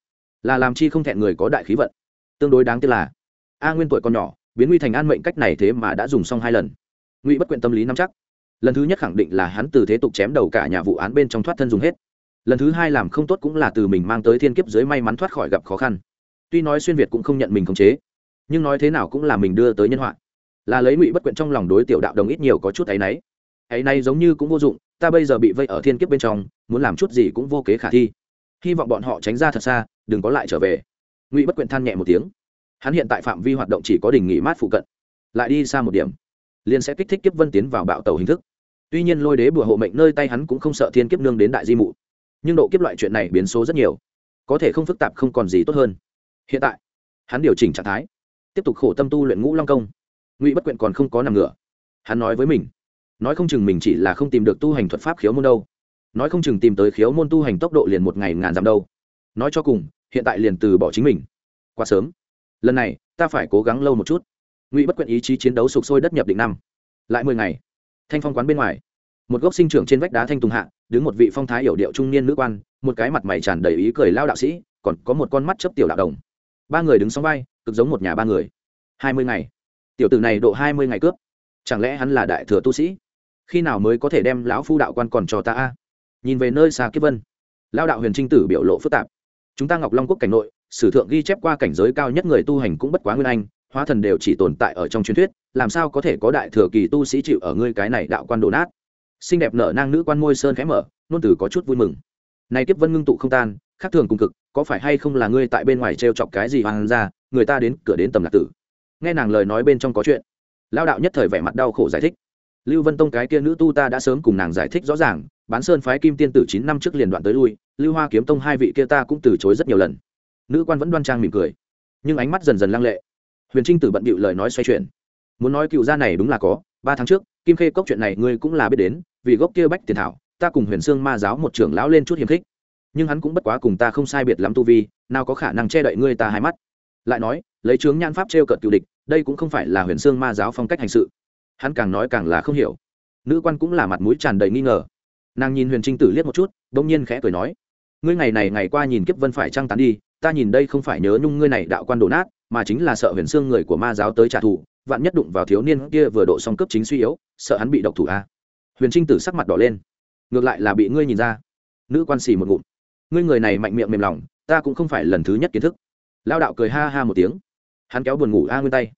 Là làm chi không thẹn người có đại khí vận. Tương đối đáng tiếc là, a nguyên tuổi còn nhỏ, biến nguy thành an mệnh cách này thế mà đã dùng xong hai lần. Ngụy bất quyện tâm lý nắm chắc. Lần thứ nhất khẳng định là hắn từ thế tục chém đầu cả nhà vụ án bên trong thoát thân dùng hết. Lần thứ hai làm không tốt cũng là từ mình mang tới thiên kiếp dưới may mắn thoát khỏi gặp khó khăn. Tuy nói xuyên việt cũng không nhận mình khống chế, nhưng nói thế nào cũng là mình đưa tới nhân họa. Là lấy ngụy bất quyện trong lòng đối tiểu đạo đồng ít nhiều có chút áy náy. Áy náy giống như cũng vô dụng ta bây giờ bị vây ở thiên kiếp bên trong, muốn làm chút gì cũng vô kế khả thi. Hy vọng bọn họ tránh ra thật xa, đừng có lại trở về. Ngụy bất quyện than nhẹ một tiếng. Hắn hiện tại phạm vi hoạt động chỉ có đình nghỉ mát phụ cận. Lại đi xa một điểm, liền sẽ kích thích kiếp vân tiến vào bạo tàu hình thức. Tuy nhiên lôi đế bùa hộ mệnh nơi tay hắn cũng không sợ thiên kiếp nương đến đại di mụ. Nhưng độ kiếp loại chuyện này biến số rất nhiều. Có thể không phức tạp không còn gì tốt hơn. Hiện tại, hắn điều chỉnh trạng thái, tiếp tục khổ tâm tu luyện ngũ long công. Ngụy bất quyện còn không có nằm ngửa. Hắn nói với mình nói không chừng mình chỉ là không tìm được tu hành thuật pháp khiếu môn đâu. Nói không chừng tìm tới khiếu môn tu hành tốc độ liền một ngày ngàn dặm đâu. Nói cho cùng, hiện tại liền từ bỏ chính mình. Quá sớm. Lần này, ta phải cố gắng lâu một chút. Ngụy bất quyện ý chí chiến đấu sụp sôi đất nhập định năm. Lại mười ngày. Thanh phong quán bên ngoài. Một gốc sinh trưởng trên vách đá thanh tùng hạ, đứng một vị phong thái hiểu điệu trung niên nữ quan, một cái mặt mày tràn đầy ý cười lao đạo sĩ, còn có một con mắt chấp tiểu đạo đồng. Ba người đứng song vai, cực giống một nhà ba người. Hai mươi ngày. Tiểu tử này độ hai mươi ngày cướp. Chẳng lẽ hắn là đại thừa tu sĩ? Khi nào mới có thể đem lão phu đạo quan còn cho ta a? Nhìn về nơi xa kiếp vân. Lao đạo huyền trinh tử biểu lộ phức tạp. Chúng ta ngọc long quốc cảnh nội, sử thượng ghi chép qua cảnh giới cao nhất người tu hành cũng bất quá nguyên anh, hóa thần đều chỉ tồn tại ở trong truyền thuyết, làm sao có thể có đại thừa kỳ tu sĩ chịu ở ngươi cái này đạo quan đổ nát? Xinh đẹp nở nang nữ quan môi sơn khẽ mở, nôn từ có chút vui mừng. Này kiếp vân ngưng tụ không tan, khác thường cùng cực, có phải hay không là ngươi tại bên ngoài t chọc cái gì hoàng ra, người ta đến cửa đến tầm lạc tử? Nghe nàng lời nói bên trong có chuyện lao đạo nhất thời vẻ mặt đau khổ giải thích lưu vân tông cái kia nữ tu ta đã sớm cùng nàng giải thích rõ ràng, bán sơn phái kim tiên tử chín năm trước liền đoạn tới lui, lưu hoa kiếm tông hai vị kia ta cũng từ chối rất nhiều lần. Nữ quan vẫn đoan trang mỉm cười, nhưng ánh mắt dần dần lăng lệ. Huyền trinh tử bận bịu lời nói xoay chuyển. Muốn nói cựu gia này đúng là có, ba tháng trước, kim khê cốc chuyện này ngươi cũng là biết đến, vì gốc kia bách tiền thảo, ta cùng huyền sương ma giáo một trưởng lão lên chút hiềm khích. Nhưng hắn cũng bất quá cùng ta không sai biệt lắm tu vi, nào có khả năng che đậy ngươi ta hai mắt. Lại nói, lấy chướng nhan pháp t r cợt cựu địch, đây cũng không phải là huyền sương ma giáo phong cách hành sự hắn càng nói càng là không hiểu. Nữ quan cũng là mặt mũi tràn đầy nghi ngờ. Nàng nhìn huyền trinh tử liếc một chút đ ỗ n g nhiên khẽ cười nói, ngươi ngày này ngày qua nhìn kiếp vân phải trăng tán đi, ta nhìn đây không phải nhớ nhung ngươi này đạo quan đổ nát, mà chính là sợ huyền sương người của ma giáo tới trả thù, vạn nhất đụng vào thiếu niên kia vừa độ xong cấp chính suy yếu, sợ hắn bị độc thủ a. Huyền trinh tử sắc mặt đỏ lên. Ngược lại là bị ngươi nhìn ra. Nữ quan xì một ngụm. Ngươi người này mạnh miệng mềm lòng, ta cũng không phải lần thứ nhất kiến thức. Lao đạo cười ha ha một tiếng. Hắn kéo buồn ngủ a nguyên tay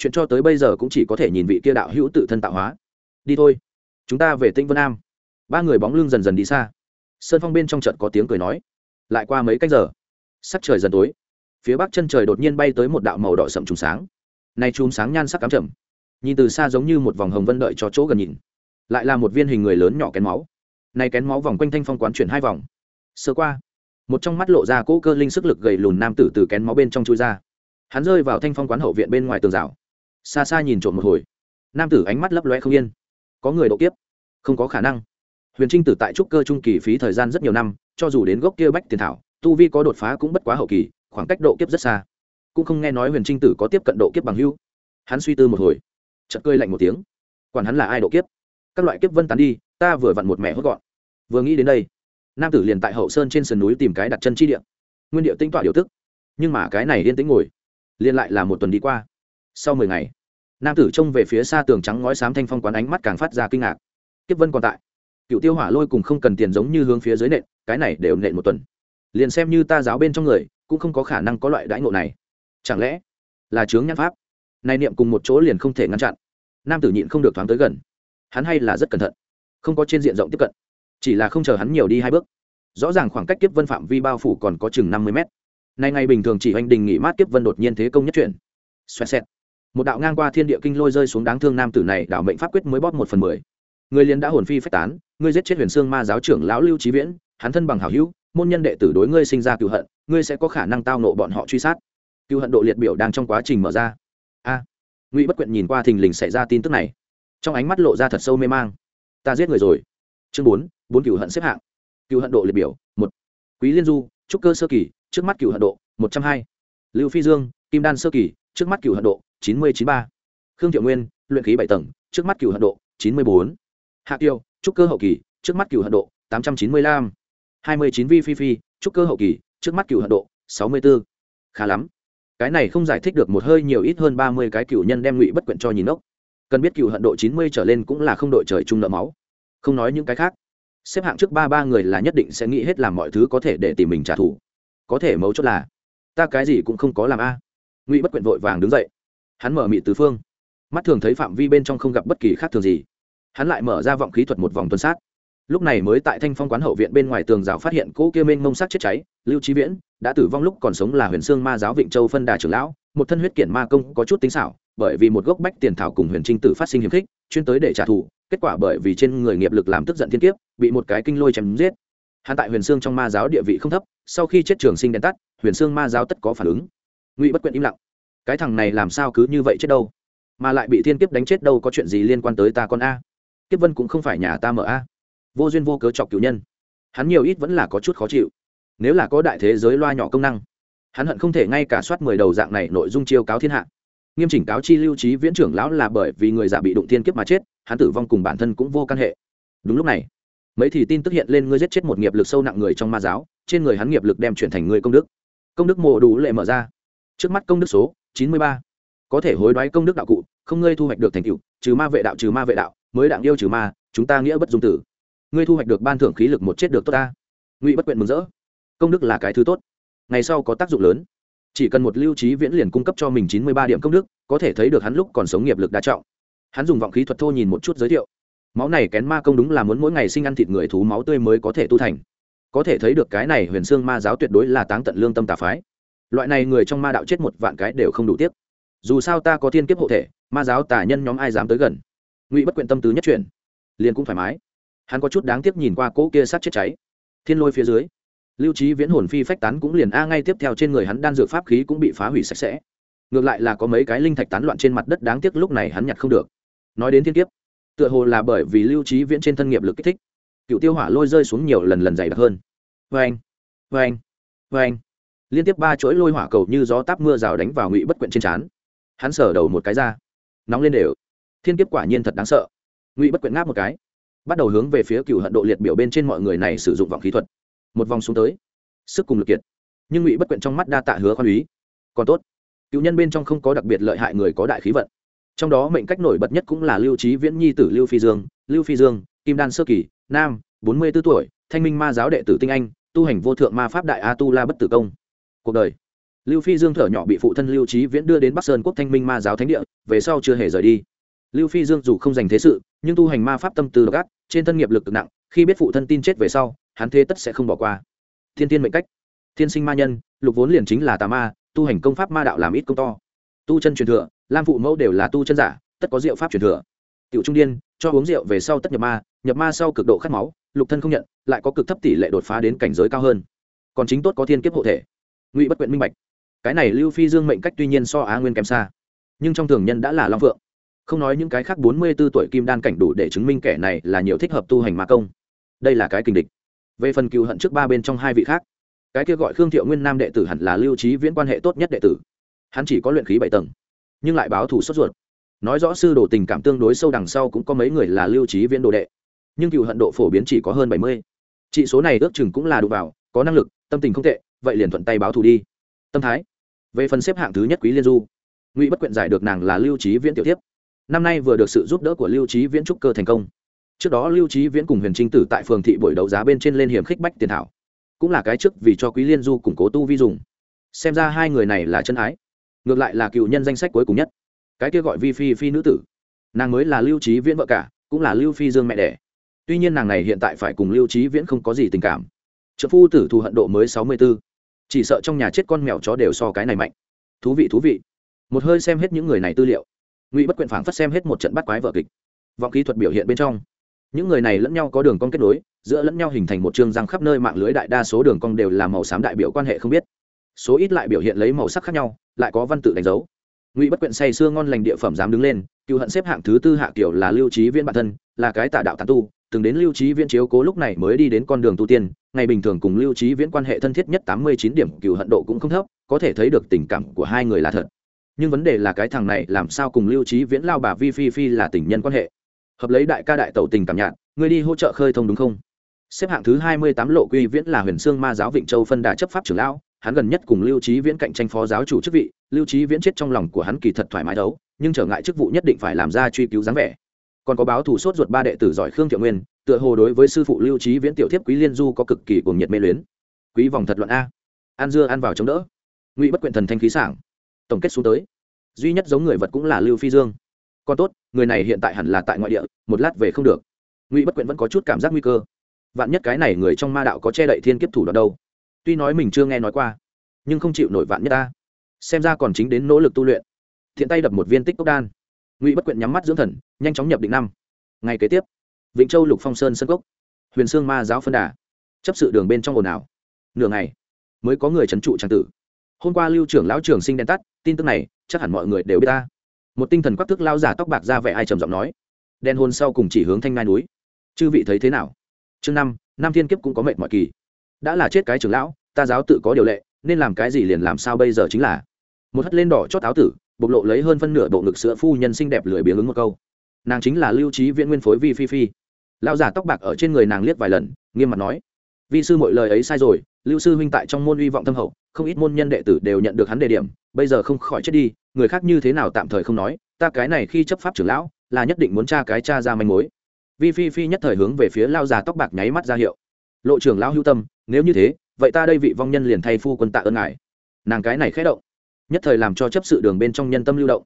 chuyện cho tới bây giờ cũng chỉ có thể nhìn vị kia đạo hữu tự thân tạo hóa. Đi thôi. Chúng ta về tinh vân nam ba người bóng lưng dần dần đi xa. Sơn phong bên trong trận có tiếng cười nói. Lại qua mấy cách giờ, sắc trời dần tối. Phía bắc chân trời đột nhiên bay tới một đạo màu đỏ sậm trùng sáng. Nay chùm sáng nhan sắc cám chậm nhìn từ xa giống như một vòng hồng vân đợi cho chỗ gần nhìn. Lại là một viên hình người lớn nhỏ kén máu. Nay kén máu vòng quanh thanh phong quán chuyển hai vòng. Sơ qua, một trong mắt lộ ra cỗ cơ linh sức lực gầy lùn nam tử từ kén máu bên trong chui ra. Hắn rơi vào thanh phong quán hậu viện bên ngoài tường rào xa xa nhìn trộm một hồi. Nam tử ánh mắt lấp loe không yên. Có người độ kiếp? Không có khả năng. Huyền trinh tử tại trúc cơ trung kỳ phí thời gian rất nhiều năm, cho dù đến gốc kia bách tiền thảo, tu vi có đột phá cũng bất quá hậu kỳ, khoảng cách độ kiếp rất xa. Cũng không nghe nói huyền trinh tử có tiếp cận độ kiếp bằng hưu hắn suy tư một hồi. Chợt cơi lạnh một tiếng. Quản hắn là ai độ kiếp? Các loại kiếp vân tán đi, ta vừa vặn một mẹ hốt gọn. Vừa nghĩ đến đây, nam tử liền tại hậu sơn trên sườn núi tìm cái đặt chân chi địa. Nguyên địa tinh tọa điều tức. Nhưng mà cái này yên tĩnh ngồi, liền lại là một tuần đi qua sau mười ngày, nam tử trông về phía xa tường trắng ngói xám thanh phong quán ánh mắt càng phát ra kinh ngạc. Kiếp vân còn tại. Cựu tiêu hỏa lôi cùng không cần tiền giống như hướng phía dưới nện, cái này đều nện một tuần. Liền xem như ta giáo bên trong người, cũng không có khả năng có loại đãi ngộ này. Chẳng lẽ là chướng nhãn pháp? Này niệm cùng một chỗ liền không thể ngăn chặn. Nam tử nhịn không được thoáng tới gần. Hắn hay là rất cẩn thận, không có trên diện rộng tiếp cận, chỉ là không chờ hắn nhiều đi hai bước. Rõ ràng khoảng cách tiếp vân phạm vi bao phủ còn có chừng năm mươi mét. Nay ngày bình thường chỉ hoành đình nghỉ mát tiếp vân đột nhiên thế công nhất chuyển. Xoẹt xẹt một đạo ngang qua thiên địa kinh lôi rơi xuống đáng thương nam tử này đạo mệnh pháp quyết mới bóp một phần mười. Người liền đã hồn phi phách tán, ngươi giết chết huyền sương ma giáo trưởng lão lưu trí viễn, hắn thân bằng hảo hữu, môn nhân đệ tử đối ngươi sinh ra cựu hận, ngươi sẽ có khả năng tao nộ bọn họ truy sát. Cựu hận độ liệt biểu đang trong quá trình mở ra. A! Ngụy bất quyện nhìn qua thình lình xảy ra tin tức này. Trong ánh mắt lộ ra thật sâu mê mang. Ta giết người rồi. Chương bốn bốn cựu hận xếp hạng. Cựu hận độ liệt biểu, một. Quý liên du, trúc cơ sơ kỳ, trước mắt cựu hận độ, một trăm hai. Lưu phi dương, kim đan sơ kỳ, trước mắt cựu hận độ chín mươi chín ba. Khương thiệu nguyên, luyện khí bảy tầng, trước mắt cựu hận độ chín mươi bốn. Hạ tiêu trúc cơ hậu kỳ, trước mắt cựu hận độ tám trăm chín mươi lăm. hai mươi chín vi phi phi trúc cơ hậu kỳ, trước mắt cựu hận độ sáu mươi bốn khá lắm. Cái này không giải thích được một hơi nhiều ít hơn ba mươi cái cựu nhân đem ngụy bất quyện cho nhìn ốc. Cần biết cựu hận độ chín mươi trở lên cũng là không đội trời chung nợ máu. Không nói những cái khác. Xếp hạng trước ba ba người là nhất định sẽ nghĩ hết làm mọi thứ có thể để tìm mình trả thù. Có thể mấu chốt là, ta cái gì cũng không có làm a. Ngụy bất quyện vội vàng đứng dậy hắn mở mị tứ phương. Mắt thường thấy phạm vi bên trong không gặp bất kỳ khác thường gì. Hắn lại mở ra vọng khí thuật một vòng tuần sát. Lúc này mới tại thanh phong quán hậu viện bên ngoài tường rào phát hiện cỗ kia mênh mông sắc chết cháy, lưu trí viễn, đã tử vong lúc còn sống là huyền sương ma giáo vịnh châu phân đà trưởng lão, một thân huyết kiển ma công có chút tính xảo, bởi vì một gốc bách tiền thảo cùng huyền trinh tử phát sinh hiềm khích, chuyên tới để trả thù, kết quả bởi vì trên người nghiệp lực làm tức giận thiên kiếp, bị một cái kinh lôi chém giết. Hắn tại huyền sương trong ma giáo địa vị không thấp, sau khi chết trường sinh đèn tắt, huyền sương ma giáo tất có phản ứng. Ngụy bất quyện im lặng cái thằng này làm sao cứ như vậy chết đâu? Mà lại bị thiên kiếp đánh chết đâu có chuyện gì liên quan tới ta con a. Kiếp vân cũng không phải nhà ta mở a. Vô duyên vô cớ chọc cựu nhân. Hắn nhiều ít vẫn là có chút khó chịu. Nếu là có đại thế giới loa nhỏ công năng, hắn hận không thể ngay cả soát mười đầu dạng này nội dung chiêu cáo thiên hạ. Nghiêm chỉnh cáo chi lưu trí viễn trưởng lão là bởi vì người giả bị đụng thiên kiếp mà chết, hắn tử vong cùng bản thân cũng vô căn hệ. Đúng lúc này, mấy thì tin tức hiện lên ngươi giết chết một nghiệp lực sâu nặng người trong ma giáo, trên người hắn nghiệp lực đem chuyển thành người công đức. Công đức mộ đủ lệ mở ra. Trước mắt công đức số chín mươi ba. Có thể hối đoái công đức đạo cụ, không ngươi thu hoạch được thành tựu, trừ ma vệ đạo, trừ ma vệ đạo, mới đặng yêu trừ ma, chúng ta nghĩa bất dung tử. Ngươi thu hoạch được ban thưởng khí lực một chết được tốt ta. Ngụy bất quyện mừng rỡ. Công đức là cái thứ tốt. Ngày sau có tác dụng lớn. Chỉ cần một lưu trí viễn liền cung cấp cho mình chín mươi ba điểm công đức, có thể thấy được hắn lúc còn sống nghiệp lực đa trọng. Hắn dùng vọng khí thuật thô nhìn một chút giới thiệu. Máu này kén ma công đúng là muốn mỗi ngày sinh ăn thịt người thú máu tươi mới có thể tu thành. Có thể thấy được cái này huyền xương ma giáo tuyệt đối là táng tận lương tâm tà phái loại này người trong ma đạo chết một vạn cái đều không đủ tiếc. Dù sao ta có thiên kiếp hộ thể, ma giáo tà nhân nhóm ai dám tới gần? Ngụy bất quyện tâm tứ nhất chuyển, liền cũng thoải mái. Hắn có chút đáng tiếc nhìn qua cỗ kia sát chết cháy. Thiên lôi phía dưới, lưu trí viễn hồn phi phách tán cũng liền a ngay tiếp theo trên người hắn đan dược pháp khí cũng bị phá hủy sạch sẽ. Ngược lại là có mấy cái linh thạch tán loạn trên mặt đất đáng tiếc lúc này hắn nhặt không được. Nói đến thiên kiếp, tựa hồ là bởi vì lưu trí viễn trên thân nghiệp lực kích thích, cựu tiêu hỏa lôi rơi xuống nhiều lần lần dày đặc hơn. Vê anh vê anh vê anh liên tiếp ba chuỗi lôi hỏa cầu như gió táp mưa rào đánh vào ngụy bất quyện trên trán. Hắn sở đầu một cái ra. Nóng lên đều. Thiên kiếp quả nhiên thật đáng sợ. Ngụy bất quyện ngáp một cái. Bắt đầu hướng về phía cựu hận độ liệt biểu bên trên mọi người này sử dụng vọng khí thuật. Một vòng xuống tới. Sức cùng lực kiệt. Nhưng ngụy bất quyện trong mắt đa tạ hứa khoan úy. Còn tốt. Cựu nhân bên trong không có đặc biệt lợi hại người có đại khí vận. Trong đó mệnh cách nổi bật nhất cũng là lưu trí viễn nhi tử lưu phi dương, lưu phi dương, kim đan sơ kỳ, nam, bốn mươi b ố tuổi, thanh minh ma giáo đệ tử tinh anh, tu hành vô thượng ma pháp đại a tu la bất tử công cuộc đời. Lưu phi dương thở nhỏ bị phụ thân lưu trí viễn đưa đến bắc sơn quốc thanh minh ma giáo thánh địa, về sau chưa hề rời đi. Lưu phi dương dù không dành thế sự, nhưng tu hành ma pháp tâm tư độc trên thân nghiệp lực cực nặng, khi biết phụ thân tin chết về sau, hắn thế tất sẽ không bỏ qua. Thiên tiên mệnh cách. Thiên sinh ma nhân, lục vốn liền chính là tà ma, tu hành công pháp ma đạo làm ít công to. Tu chân truyền thừa, lam phụ mẫu đều là tu chân giả, tất có diệu pháp truyền thừa. Tiểu trung điên cho uống rượu về sau tất nhập ma nhập ma sau cực độ khát máu, lục thân không nhận, lại có cực thấp tỷ lệ đột phá đến cảnh giới cao hơn. Còn chính tốt có thiên kiếp hộ thể ngụy bất quyện minh bạch. Cái này lưu phi dương mệnh cách tuy nhiên so á nguyên kém xa, nhưng trong thường nhân đã là long phượng. Không nói những cái khác bốn mươi b ố tuổi kim đan cảnh đủ để chứng minh kẻ này là nhiều thích hợp tu hành ma công. Đây là cái kình địch. Về phần cựu hận trước ba bên trong hai vị khác, cái kia gọi khương thiệu nguyên nam đệ tử hẳn là lưu trí viễn quan hệ tốt nhất đệ tử. Hắn chỉ có luyện khí bảy tầng, nhưng lại báo thù sốt ruột. Nói rõ sư đồ tình cảm tương đối sâu đằng sau cũng có mấy người là lưu trí viễn đồ đệ, nhưng cựu hận độ phổ biến chỉ có hơn bảy mươi. Trị số này ước chừng cũng là đụng vào, có năng lực, tâm tình không tệ vậy liền thuận tay báo thù đi. Tâm thái. Về phần xếp hạng thứ nhất quý liên du, ngụy bất quyện giải được nàng là lưu trí viễn tiểu tiếp. Năm nay vừa được sự giúp đỡ của lưu trí viễn trúc cơ thành công. Trước đó lưu trí viễn cùng huyền trinh tử tại phường thị buổi đấu giá bên trên lên hiểm khích bách tiền thảo. Cũng là cái chức vì cho quý liên du củng cố tu vi dùng. Xem ra hai người này là chân ái. Ngược lại là cựu nhân danh sách cuối cùng nhất. Cái kia gọi vi phi phi nữ tử. Nàng mới là lưu trí viễn vợ cả, cũng là lưu phi dương mẹ đẻ. Tuy nhiên nàng này hiện tại phải cùng lưu trí viễn không có gì tình cảm. Trợ phu tử thù hận độ mới sáu mươi b ố chỉ sợ trong nhà chết con mèo chó đều so cái này mạnh. Thú vị thú vị. Một hơi xem hết những người này tư liệu. Ngụy bất quyện phảng phất xem hết một trận bắt quái vợ kịch. Vọng kỹ thuật biểu hiện bên trong. Những người này lẫn nhau có đường cong kết nối, giữa lẫn nhau hình thành một chương răng khắp nơi mạng lưới đại đa số đường cong đều là màu xám đại biểu quan hệ không biết. Số ít lại biểu hiện lấy màu sắc khác nhau, lại có văn tự đánh dấu. Ngụy bất quyện say sưa ngon lành địa phẩm dám đứng lên, cựu hận xếp hạng thứ tư hạ kiểu là lưu trí viên bản thân, là cái tả đạo tàn tu từng đến lưu trí viễn chiếu cố lúc này mới đi đến con đường tu tiên, ngày bình thường cùng lưu trí viễn quan hệ thân thiết nhất tám mươi chín điểm cựu hận độ cũng không thấp, có thể thấy được tình cảm của hai người là thật. Nhưng vấn đề là cái thằng này làm sao cùng lưu trí viễn lao bà vi phi phi là tình nhân quan hệ? Hợp lấy đại ca đại tẩu tình cảm nhạn người đi hỗ trợ khơi thông đúng không? Xếp hạng thứ hai mươi tám lộ quy viễn là huyền sương ma giáo vịnh châu phân đà chấp pháp trưởng lão, hắn gần nhất cùng lưu trí viễn cạnh tranh phó giáo chủ chức vị, lưu trí viễn chết trong lòng của hắn kỳ thật thoải mái đấu, nhưng trở ngại chức vụ nhất định phải làm ra truy cứu dáng vẻ còn có báo thủ sốt ruột ba đệ tử giỏi khương thiệu nguyên, tựa hồ đối với sư phụ lưu trí viễn tiểu thiếp quý liên du có cực kỳ cuồng nhiệt mê luyến. Quý vòng thật luận a. An dưa ăn vào chống đỡ. Ngụy bất quyện thần thanh khí sảng. Tổng kết xuống tới. Duy nhất giống người vật cũng là lưu phi dương. Còn tốt, người này hiện tại hẳn là tại ngoại địa, một lát về không được. Ngụy bất quyện vẫn có chút cảm giác nguy cơ. Vạn nhất cái này người trong ma đạo có che đậy thiên kiếp thủ đoạn đâu. Tuy nói mình chưa nghe nói qua, nhưng không chịu nổi vạn nhất ta xem ra còn chính đến nỗ lực tu luyện. Thiện tay đập một viên tích cốc đan ngụy bất quyện nhắm mắt dưỡng thần nhanh chóng nhập định năm ngày kế tiếp vĩnh châu lục phong sơn sân cốc huyền sương ma giáo phân đà chấp sự đường bên trong ồn ào nửa ngày mới có người trấn trụ trang tử hôm qua lưu trưởng lão trưởng sinh đen tắt tin tức này chắc hẳn mọi người đều biết ta một tinh thần quắc thức lao giả tóc bạc ra vẻ ai trầm giọng nói đen hôn sau cùng chỉ hướng thanh ngai núi chư vị thấy thế nào chương năm Nam thiên kiếp cũng có mệnh mọi kỳ đã là chết cái trưởng lão ta giáo tự có điều lệ nên làm cái gì liền làm sao bây giờ chính là một hất lên đỏ chót áo tử bộc lộ lấy hơn phân nửa bộ ngực sữa phu nhân xinh đẹp lười biếng ứng một câu. Nàng chính là lưu trí viễn nguyên phối vi phi phi. Lão giả tóc bạc ở trên người nàng liếc vài lần, nghiêm mặt nói, vi sư mọi lời ấy sai rồi, lưu sư huynh tại trong môn hy vọng thâm hậu, không ít môn nhân đệ tử đều nhận được hắn đề điểm, bây giờ không khỏi chết đi, người khác như thế nào tạm thời không nói, ta cái này khi chấp pháp trưởng lão, là nhất định muốn tra cái cha ra manh mối. Vi phi phi nhất thời hướng về phía lao già tóc bạc nháy mắt ra hiệu, lộ trưởng lão hưu tâm, nếu như thế, vậy ta đây vị vong nhân liền thay phu quân tạ ơn ngài. Nàng cái này khẽ động nhất thời làm cho chấp sự đường bên trong nhân tâm lưu động.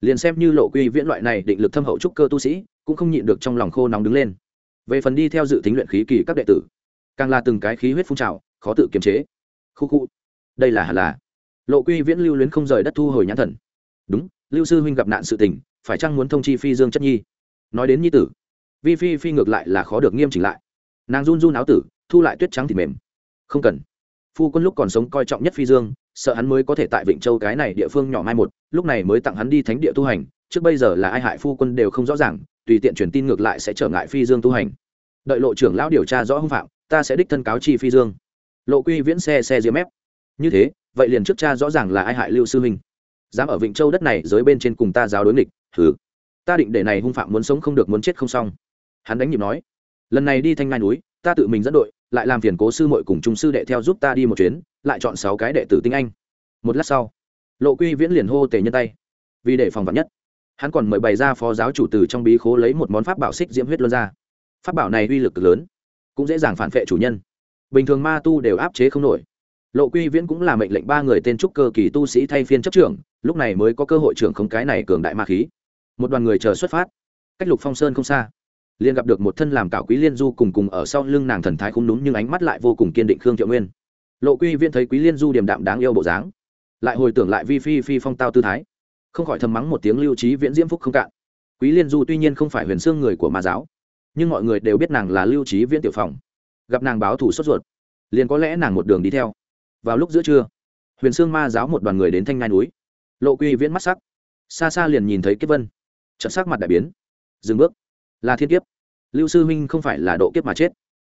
Liền xem như lộ quy viễn loại này định lực thâm hậu trúc cơ tu sĩ, cũng không nhịn được trong lòng khô nóng đứng lên. Về phần đi theo dự tính luyện khí kỳ các đệ tử, càng là từng cái khí huyết phun trào, khó tự kiềm chế. Khu khu, đây là hẳn là. Lộ quy viễn lưu luyến không rời đất thu hồi nhãn thần. Đúng, lưu sư huynh gặp nạn sự tình, phải chăng muốn thông chi phi dương chất nhi? Nói đến nhi tử, vi phi phi ngược lại là khó được nghiêm chỉnh lại. Nàng run run áo tử, thu lại tuyết trắng thì mềm. Không cần. Phu quân lúc còn sống coi trọng nhất phi dương sợ hắn mới có thể tại vịnh châu cái này địa phương nhỏ mai một, lúc này mới tặng hắn đi thánh địa tu hành, trước bây giờ là ai hại phu quân đều không rõ ràng, tùy tiện truyền tin ngược lại sẽ trở ngại phi dương tu hành. Đợi lộ trưởng lão điều tra rõ hưng phạm, ta sẽ đích thân cáo chi phi dương. Lộ quy viễn xe xe diếm mép. Như thế, vậy liền trước cha rõ ràng là ai hại lưu sư huynh dám ở vịnh châu đất này dưới bên trên cùng ta giáo đối nghịch thử ta định để này hung phạm muốn sống không được muốn chết không xong. Hắn đánh nhịp nói, lần này đi thanh ngai núi, ta tự mình dẫn đội lại làm phiền cố sư muội cùng trung sư đệ theo giúp ta đi một chuyến, lại chọn sáu cái đệ tử tinh anh. Một lát sau, lộ quy viễn liền hô tề nhân tay, vì để phòng vật nhất. Hắn còn mời bày ra phó giáo chủ từ trong bí khố lấy một món pháp bảo xích diễm huyết luân ra. Pháp bảo này uy lực cực lớn, cũng dễ dàng phản vệ chủ nhân. Bình thường ma tu đều áp chế không nổi. Lộ quy viễn cũng là mệnh lệnh ba người tên trúc cơ kỳ tu sĩ thay phiên chấp trưởng, lúc này mới có cơ hội trưởng không cái này cường đại ma khí. Một đoàn người chờ xuất phát. Cách lục phong sơn không xa liền gặp được một thân làm cảo quý liên du cùng cùng ở sau lưng nàng thần thái không đúng nhưng ánh mắt lại vô cùng kiên định khương thiệu nguyên. Lộ quy viên thấy quý liên du điềm đạm đáng yêu bộ dáng, lại hồi tưởng lại vi phi phi phong tao tư thái, không khỏi thầm mắng một tiếng lưu trí viễn diễm phúc không cạn. Quý liên du tuy nhiên không phải huyền xương người của ma giáo, nhưng mọi người đều biết nàng là lưu trí viễn tiểu phòng. Gặp nàng báo thủ sốt ruột, liền có lẽ nàng một đường đi theo. Vào lúc giữa trưa, huyền xương ma giáo một đoàn người đến thanh ngai núi. Lộ quy viễn mắt sắc, xa xa liền nhìn thấy kiếp vân. Trận sắc mặt đại biến, dừng bước là thiên kiếp. Lưu sư huynh không phải là độ kiếp mà chết.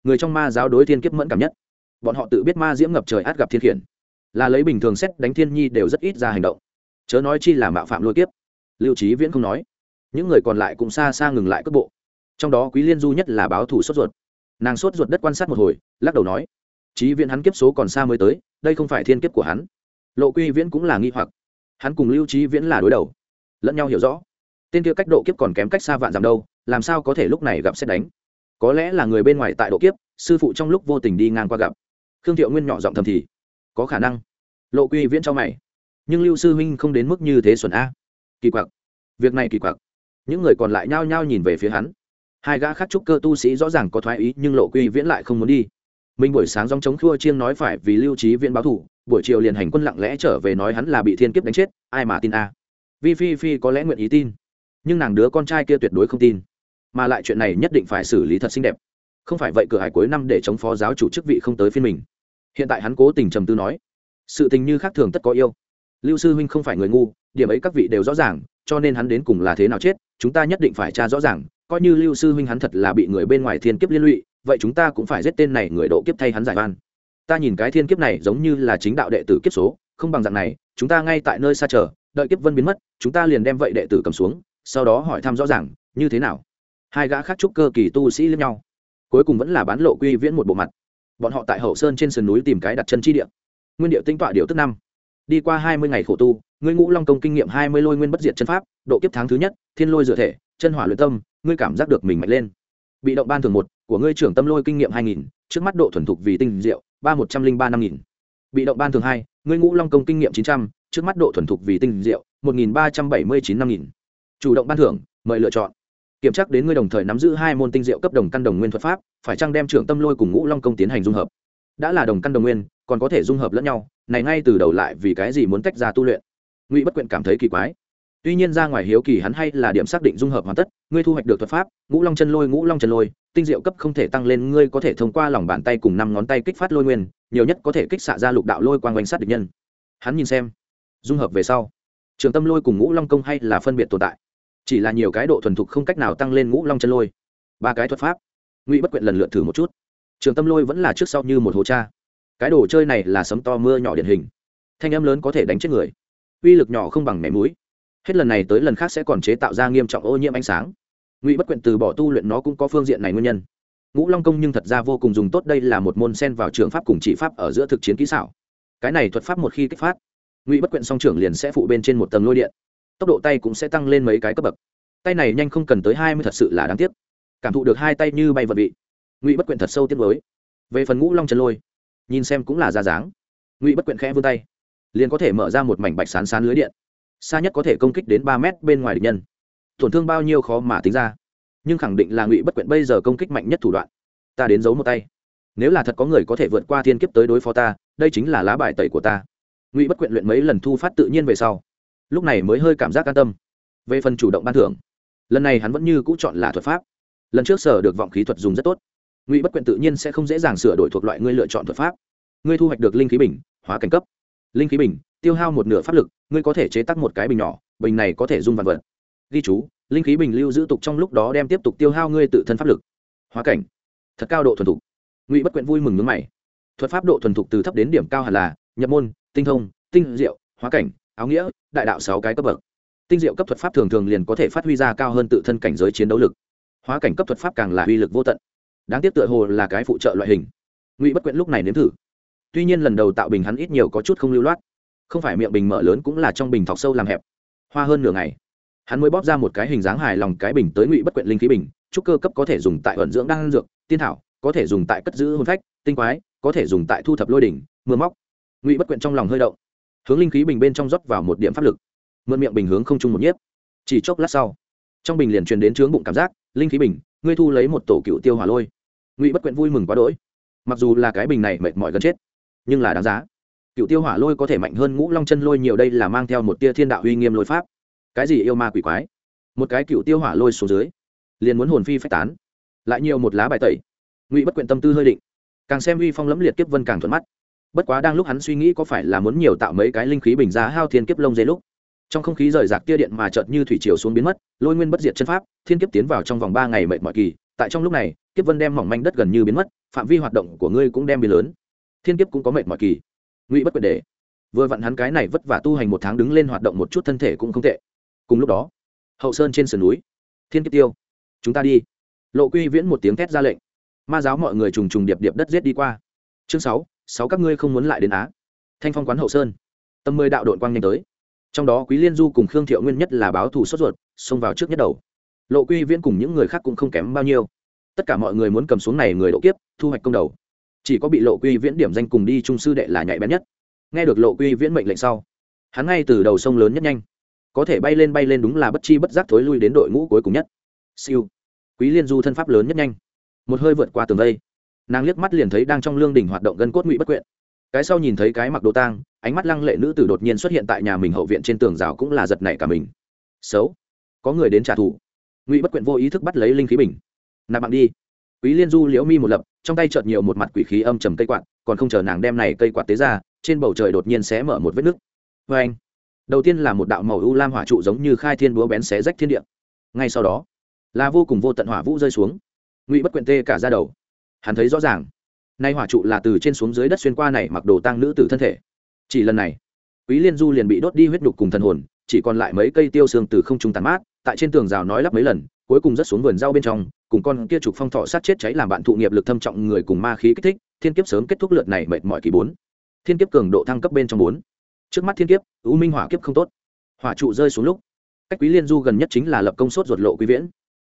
Người trong ma giáo đối thiên kiếp mẫn cảm nhất. Bọn họ tự biết ma diễm ngập trời át gặp thiên khiển. Là lấy bình thường xét đánh thiên nhi đều rất ít ra hành động. Chớ nói chi là mạo phạm lôi kiếp. Lưu trí viễn không nói. Những người còn lại cũng xa xa ngừng lại cước bộ. Trong đó quý liên du nhất là báo thủ sốt ruột. Nàng sốt ruột đất quan sát một hồi, lắc đầu nói trí viễn hắn kiếp số còn xa mới tới, đây không phải thiên kiếp của hắn. Lộ quy viễn cũng là nghi hoặc. Hắn cùng lưu trí viễn là đối đầu. Lẫn nhau hiểu rõ. Tên kia cách độ kiếp còn kém cách xa vạn dặm đâu làm sao có thể lúc này gặp xét đánh? Có lẽ là người bên ngoài tại độ kiếp, sư phụ trong lúc vô tình đi ngang qua gặp. Khương thiệu nguyên nhỏ giọng thầm thì, có khả năng. Lộ quy viễn cho mày, nhưng lưu sư huynh không đến mức như thế xuẩn a. Kỳ quặc. Việc này kỳ quặc. Những người còn lại nhao nhao nhìn về phía hắn. Hai gã khác trúc cơ tu sĩ rõ ràng có thoái ý, nhưng lộ quy viễn lại không muốn đi. Minh buổi sáng dòng chống khua chiêng nói phải vì lưu trí viễn báo thủ, buổi chiều liền hành quân lặng lẽ trở về nói hắn là bị thiên kiếp đánh chết, ai mà tin a? Vi phi phi có lẽ nguyện ý tin, nhưng nàng đứa con trai kia tuyệt đối không tin mà lại chuyện này nhất định phải xử lý thật xinh đẹp. Không phải vậy cửa hải cuối năm để chống phó giáo chủ chức vị không tới phiên mình. Hiện tại hắn cố tình trầm tư nói, sự tình như khác thường tất có yêu. Lưu sư huynh không phải người ngu, điểm ấy các vị đều rõ ràng, cho nên hắn đến cùng là thế nào chết, chúng ta nhất định phải tra rõ ràng, coi như lưu sư huynh hắn thật là bị người bên ngoài thiên kiếp liên lụy, vậy chúng ta cũng phải giết tên này người độ kiếp thay hắn giải van ta nhìn cái thiên kiếp này giống như là chính đạo đệ tử kiếp số, không bằng dạng này, chúng ta ngay tại nơi xa chờ, đợi kiếp vân biến mất, chúng ta liền đem vậy đệ tử cầm xuống, sau đó hỏi thăm rõ ràng, như thế nào? Hai gã khác trúc cơ kỳ tu sĩ lẫn nhau, cuối cùng vẫn là bán lộ quy viễn một bộ mặt. Bọn họ tại hậu sơn trên sườn núi tìm cái đặt chân chi địa. Nguyên điệu tinh tọa điều tức năm. Đi qua hai mươi ngày khổ tu, ngươi ngũ long công kinh nghiệm hai mươi lôi nguyên bất diệt chân pháp, độ kiếp tháng thứ nhất, thiên lôi dựa thể, chân hỏa luyện tâm, ngươi cảm giác được mình mạnh lên. Bị động ban thường một, của ngươi trưởng tâm lôi kinh nghiệm hai nghìn, trước mắt độ thuần thục vì tinh diệu, ba một trăm linh ba năm nghìn. Bị động ban thường hai, ngươi ngũ long công kinh nghiệm chín trăm, trước mắt độ thuần thục vì tinh diệu, một nghìn ba trăm bảy mươi chín năm nghìn. Chủ động ban thưởng, mời lựa chọn kiểm tra đến ngươi đồng thời nắm giữ hai môn tinh diệu cấp đồng căn đồng nguyên thuật pháp, phải chăng đem trưởng tâm lôi cùng ngũ long công tiến hành dung hợp? Đã là đồng căn đồng nguyên, còn có thể dung hợp lẫn nhau, này ngay từ đầu lại vì cái gì muốn tách ra tu luyện? Ngụy bất quyện cảm thấy kỳ quái. Tuy nhiên ra ngoài hiếu kỳ hắn hay là điểm xác định dung hợp hoàn tất, ngươi thu hoạch được thuật pháp, ngũ long chân lôi, ngũ long chân lôi, tinh diệu cấp không thể tăng lên, ngươi có thể thông qua lòng bàn tay cùng năm ngón tay kích phát lôi nguyên, nhiều nhất có thể kích xạ ra lục đạo lôi quang quanh sát địch nhân. Hắn nhìn xem. Dung hợp về sau trường tâm lôi cùng ngũ long công hay là phân biệt tồn tại? Chỉ là nhiều cái độ thuần thục không cách nào tăng lên ngũ long chân lôi. Ba cái thuật pháp. Ngụy bất quyện lần lượt thử một chút. Trường tâm lôi vẫn là trước sau như một hồ cha. Cái đồ chơi này là sấm to mưa nhỏ điển hình. Thanh âm lớn có thể đánh chết người. Uy lực nhỏ không bằng mẻ mũi. Hết lần này tới lần khác sẽ còn chế tạo ra nghiêm trọng ô nhiễm ánh sáng. Ngụy bất quyện từ bỏ tu luyện nó cũng có phương diện này nguyên nhân. Ngũ long công nhưng thật ra vô cùng dùng tốt, đây là một môn sen vào trường pháp cùng chỉ pháp ở giữa thực chiến kỹ xảo. Cái này thuật pháp một khi kích phát, ngụy bất quyện song trưởng liền sẽ phụ bên trên một tầng lôi điện tốc độ tay cũng sẽ tăng lên mấy cái cấp bậc. Tay này nhanh không cần tới hai mươi thật sự là đáng tiếc. Cảm thụ được hai tay như bay vật vị. Ngụy bất quyện thật sâu tiết mới về phần ngũ long chân lôi, nhìn xem cũng là ra dáng. Ngụy bất quyện khẽ vươn tay, liền có thể mở ra một mảnh bạch sán sán lưới điện. Xa nhất có thể công kích đến ba mét bên ngoài địch nhân. Tổn thương bao nhiêu khó mà tính ra. Nhưng khẳng định là ngụy bất quyện bây giờ công kích mạnh nhất thủ đoạn. Ta đến giấu một tay. Nếu là thật có người có thể vượt qua thiên kiếp tới đối phó ta, đây chính là lá bài tẩy của ta. Ngụy bất quyện luyện mấy lần thu phát tự nhiên về sau lúc này mới hơi cảm giác an tâm. Về phần chủ động ban thưởng, lần này hắn vẫn như cũ chọn là thuật pháp. Lần trước sở được vọng khí thuật dùng rất tốt. Ngụy bất quyện tự nhiên sẽ không dễ dàng sửa đổi thuộc loại ngươi lựa chọn thuật pháp. Ngươi thu hoạch được linh khí bình, hóa cảnh cấp. Linh khí bình, tiêu hao một nửa pháp lực, ngươi có thể chế tác một cái bình nhỏ, bình này có thể dung vạn vật. Ghi chú, linh khí bình lưu giữ tục trong lúc đó đem tiếp tục tiêu hao ngươi tự thân pháp lực. Hóa cảnh, thật cao độ thuần thục. Ngụy bất quyện vui mừng nước mày. Thuật pháp độ thuần thục từ thấp đến điểm cao hẳn là nhập môn, tinh thông, tinh diệu, hóa cảnh áo nghĩa, đại đạo sáu cái cấp bậc. Tinh diệu cấp thuật pháp thường thường liền có thể phát huy ra cao hơn tự thân cảnh giới chiến đấu lực. Hóa cảnh cấp thuật pháp càng là uy lực vô tận. Đáng tiếc tựa hồ là cái phụ trợ loại hình. Ngụy bất quyện lúc này nếm thử. Tuy nhiên lần đầu tạo bình hắn ít nhiều có chút không lưu loát. Không phải miệng bình mở lớn cũng là trong bình thọc sâu làm hẹp. Hoa hơn nửa ngày, hắn mới bóp ra một cái hình dáng hài lòng cái bình tới ngụy bất quyện linh khí bình trúc cơ cấp có thể dùng tại ẩn dưỡng đan dược, tiên thảo, có thể dùng tại cất giữ hôn phách, tinh quái, có thể dùng tại thu thập lôi đỉnh, mưa móc. Ngụy bất quyện trong lòng hơi động hướng linh khí bình bên trong rót vào một điểm pháp lực. Mượn miệng bình hướng không chung một nhiếp. Chỉ chốc lát sau, trong bình liền truyền đến chướng bụng cảm giác, linh khí bình, ngươi thu lấy một tổ cựu tiêu hỏa lôi. Ngụy bất quyện vui mừng quá đỗi. Mặc dù là cái bình này mệt mỏi gần chết, nhưng là đáng giá. Cựu tiêu hỏa lôi có thể mạnh hơn ngũ long chân lôi nhiều đây là mang theo một tia thiên đạo uy nghiêm lôi pháp. Cái gì yêu ma quỷ quái? Một cái cựu tiêu hỏa lôi xuống dưới, liền muốn hồn phi phách tán. Lại nhiều một lá bài tẩy. Ngụy bất quyện tâm tư hơi định, càng xem uy phong lẫm liệt kiếp vân càng thuận mắt bất quá đang lúc hắn suy nghĩ có phải là muốn nhiều tạo mấy cái linh khí bình giá hao thiên kiếp lông dây lúc, trong không khí rời rạc tia điện mà chợt như thủy chiều xuống biến mất, lôi nguyên bất diệt chân pháp, thiên kiếp tiến vào trong vòng ba ngày mệt mọi kỳ, tại trong lúc này, kiếp vân đem mỏng manh đất gần như biến mất, phạm vi hoạt động của ngươi cũng đem biến lớn. Thiên kiếp cũng có mệt mọi kỳ. Ngụy bất quyền để vừa vặn hắn cái này vất vả tu hành một tháng đứng lên hoạt động một chút thân thể cũng không tệ. Cùng lúc đó, hậu sơn trên sườn núi, thiên kiếp tiêu. Chúng ta đi. Lộ quy viễn một tiếng thét ra lệnh. Ma giáo mọi người trùng trùng điệp điệp đất giết đi qua. Chương sáu sáu các ngươi không muốn lại đến á. Thanh phong quán hậu sơn. Tâm mười đạo đội quang nhanh tới. Trong đó quý liên du cùng khương thiệu nguyên nhất là báo thù sốt ruột, xông vào trước nhất đầu. Lộ quy viễn cùng những người khác cũng không kém bao nhiêu. Tất cả mọi người muốn cầm xuống này người độ kiếp, thu hoạch công đầu. Chỉ có bị lộ quy viễn điểm danh cùng đi trung sư đệ là nhạy bén nhất. Nghe được lộ quy viễn mệnh lệnh sau, hắn ngay từ đầu sông lớn nhất nhanh. Có thể bay lên bay lên đúng là bất chi bất giác thối lui đến đội ngũ cuối cùng nhất. Siêu. Quý liên du thân pháp lớn nhất nhanh. Một hơi vượt qua tường vây nàng liếc mắt liền thấy đang trong lương đình hoạt động gân cốt ngụy bất quyện. Cái sau nhìn thấy cái mặc đồ tang, ánh mắt lăng lệ nữ tử đột nhiên xuất hiện tại nhà mình hậu viện trên tường rào cũng là giật nảy cả mình. Xấu. Có người đến trả thù. Ngụy bất quyện vô ý thức bắt lấy linh khí bình. Nạp bạn đi. Quý liên du liễu mi một lập, trong tay chợt nhiều một mặt quỷ khí âm trầm cây quạt, còn không chờ nàng đem này cây quạt tế ra, trên bầu trời đột nhiên xé mở một vết nứt. Vê anh đầu tiên là một đạo màu u lam hỏa trụ giống như khai thiên búa bén xé rách thiên địa. Ngay sau đó, là vô cùng vô tận hỏa vũ rơi xuống. Ngụy bất quyện tê cả ra đầu hắn thấy rõ ràng. Nay hỏa trụ là từ trên xuống dưới đất xuyên qua này mặc đồ tăng nữ tử thân thể. Chỉ lần này, quý liên du liền bị đốt đi huyết đục cùng thần hồn, chỉ còn lại mấy cây tiêu xương từ không trung tàn mát, tại trên tường rào nói lắp mấy lần, cuối cùng rất xuống vườn rau bên trong, cùng con kia trục phong thọ sát chết cháy làm bạn thụ nghiệp lực thâm trọng người cùng ma khí kích thích, thiên kiếp sớm kết thúc lượt này mệt mỏi kỳ bốn. Thiên kiếp cường độ thăng cấp bên trong bốn. Trước mắt thiên kiếp ưu minh hỏa kiếp không tốt. Hỏa trụ rơi xuống lúc, cách quý liên du gần nhất chính là lập công sốt ruột lộ quý viễn.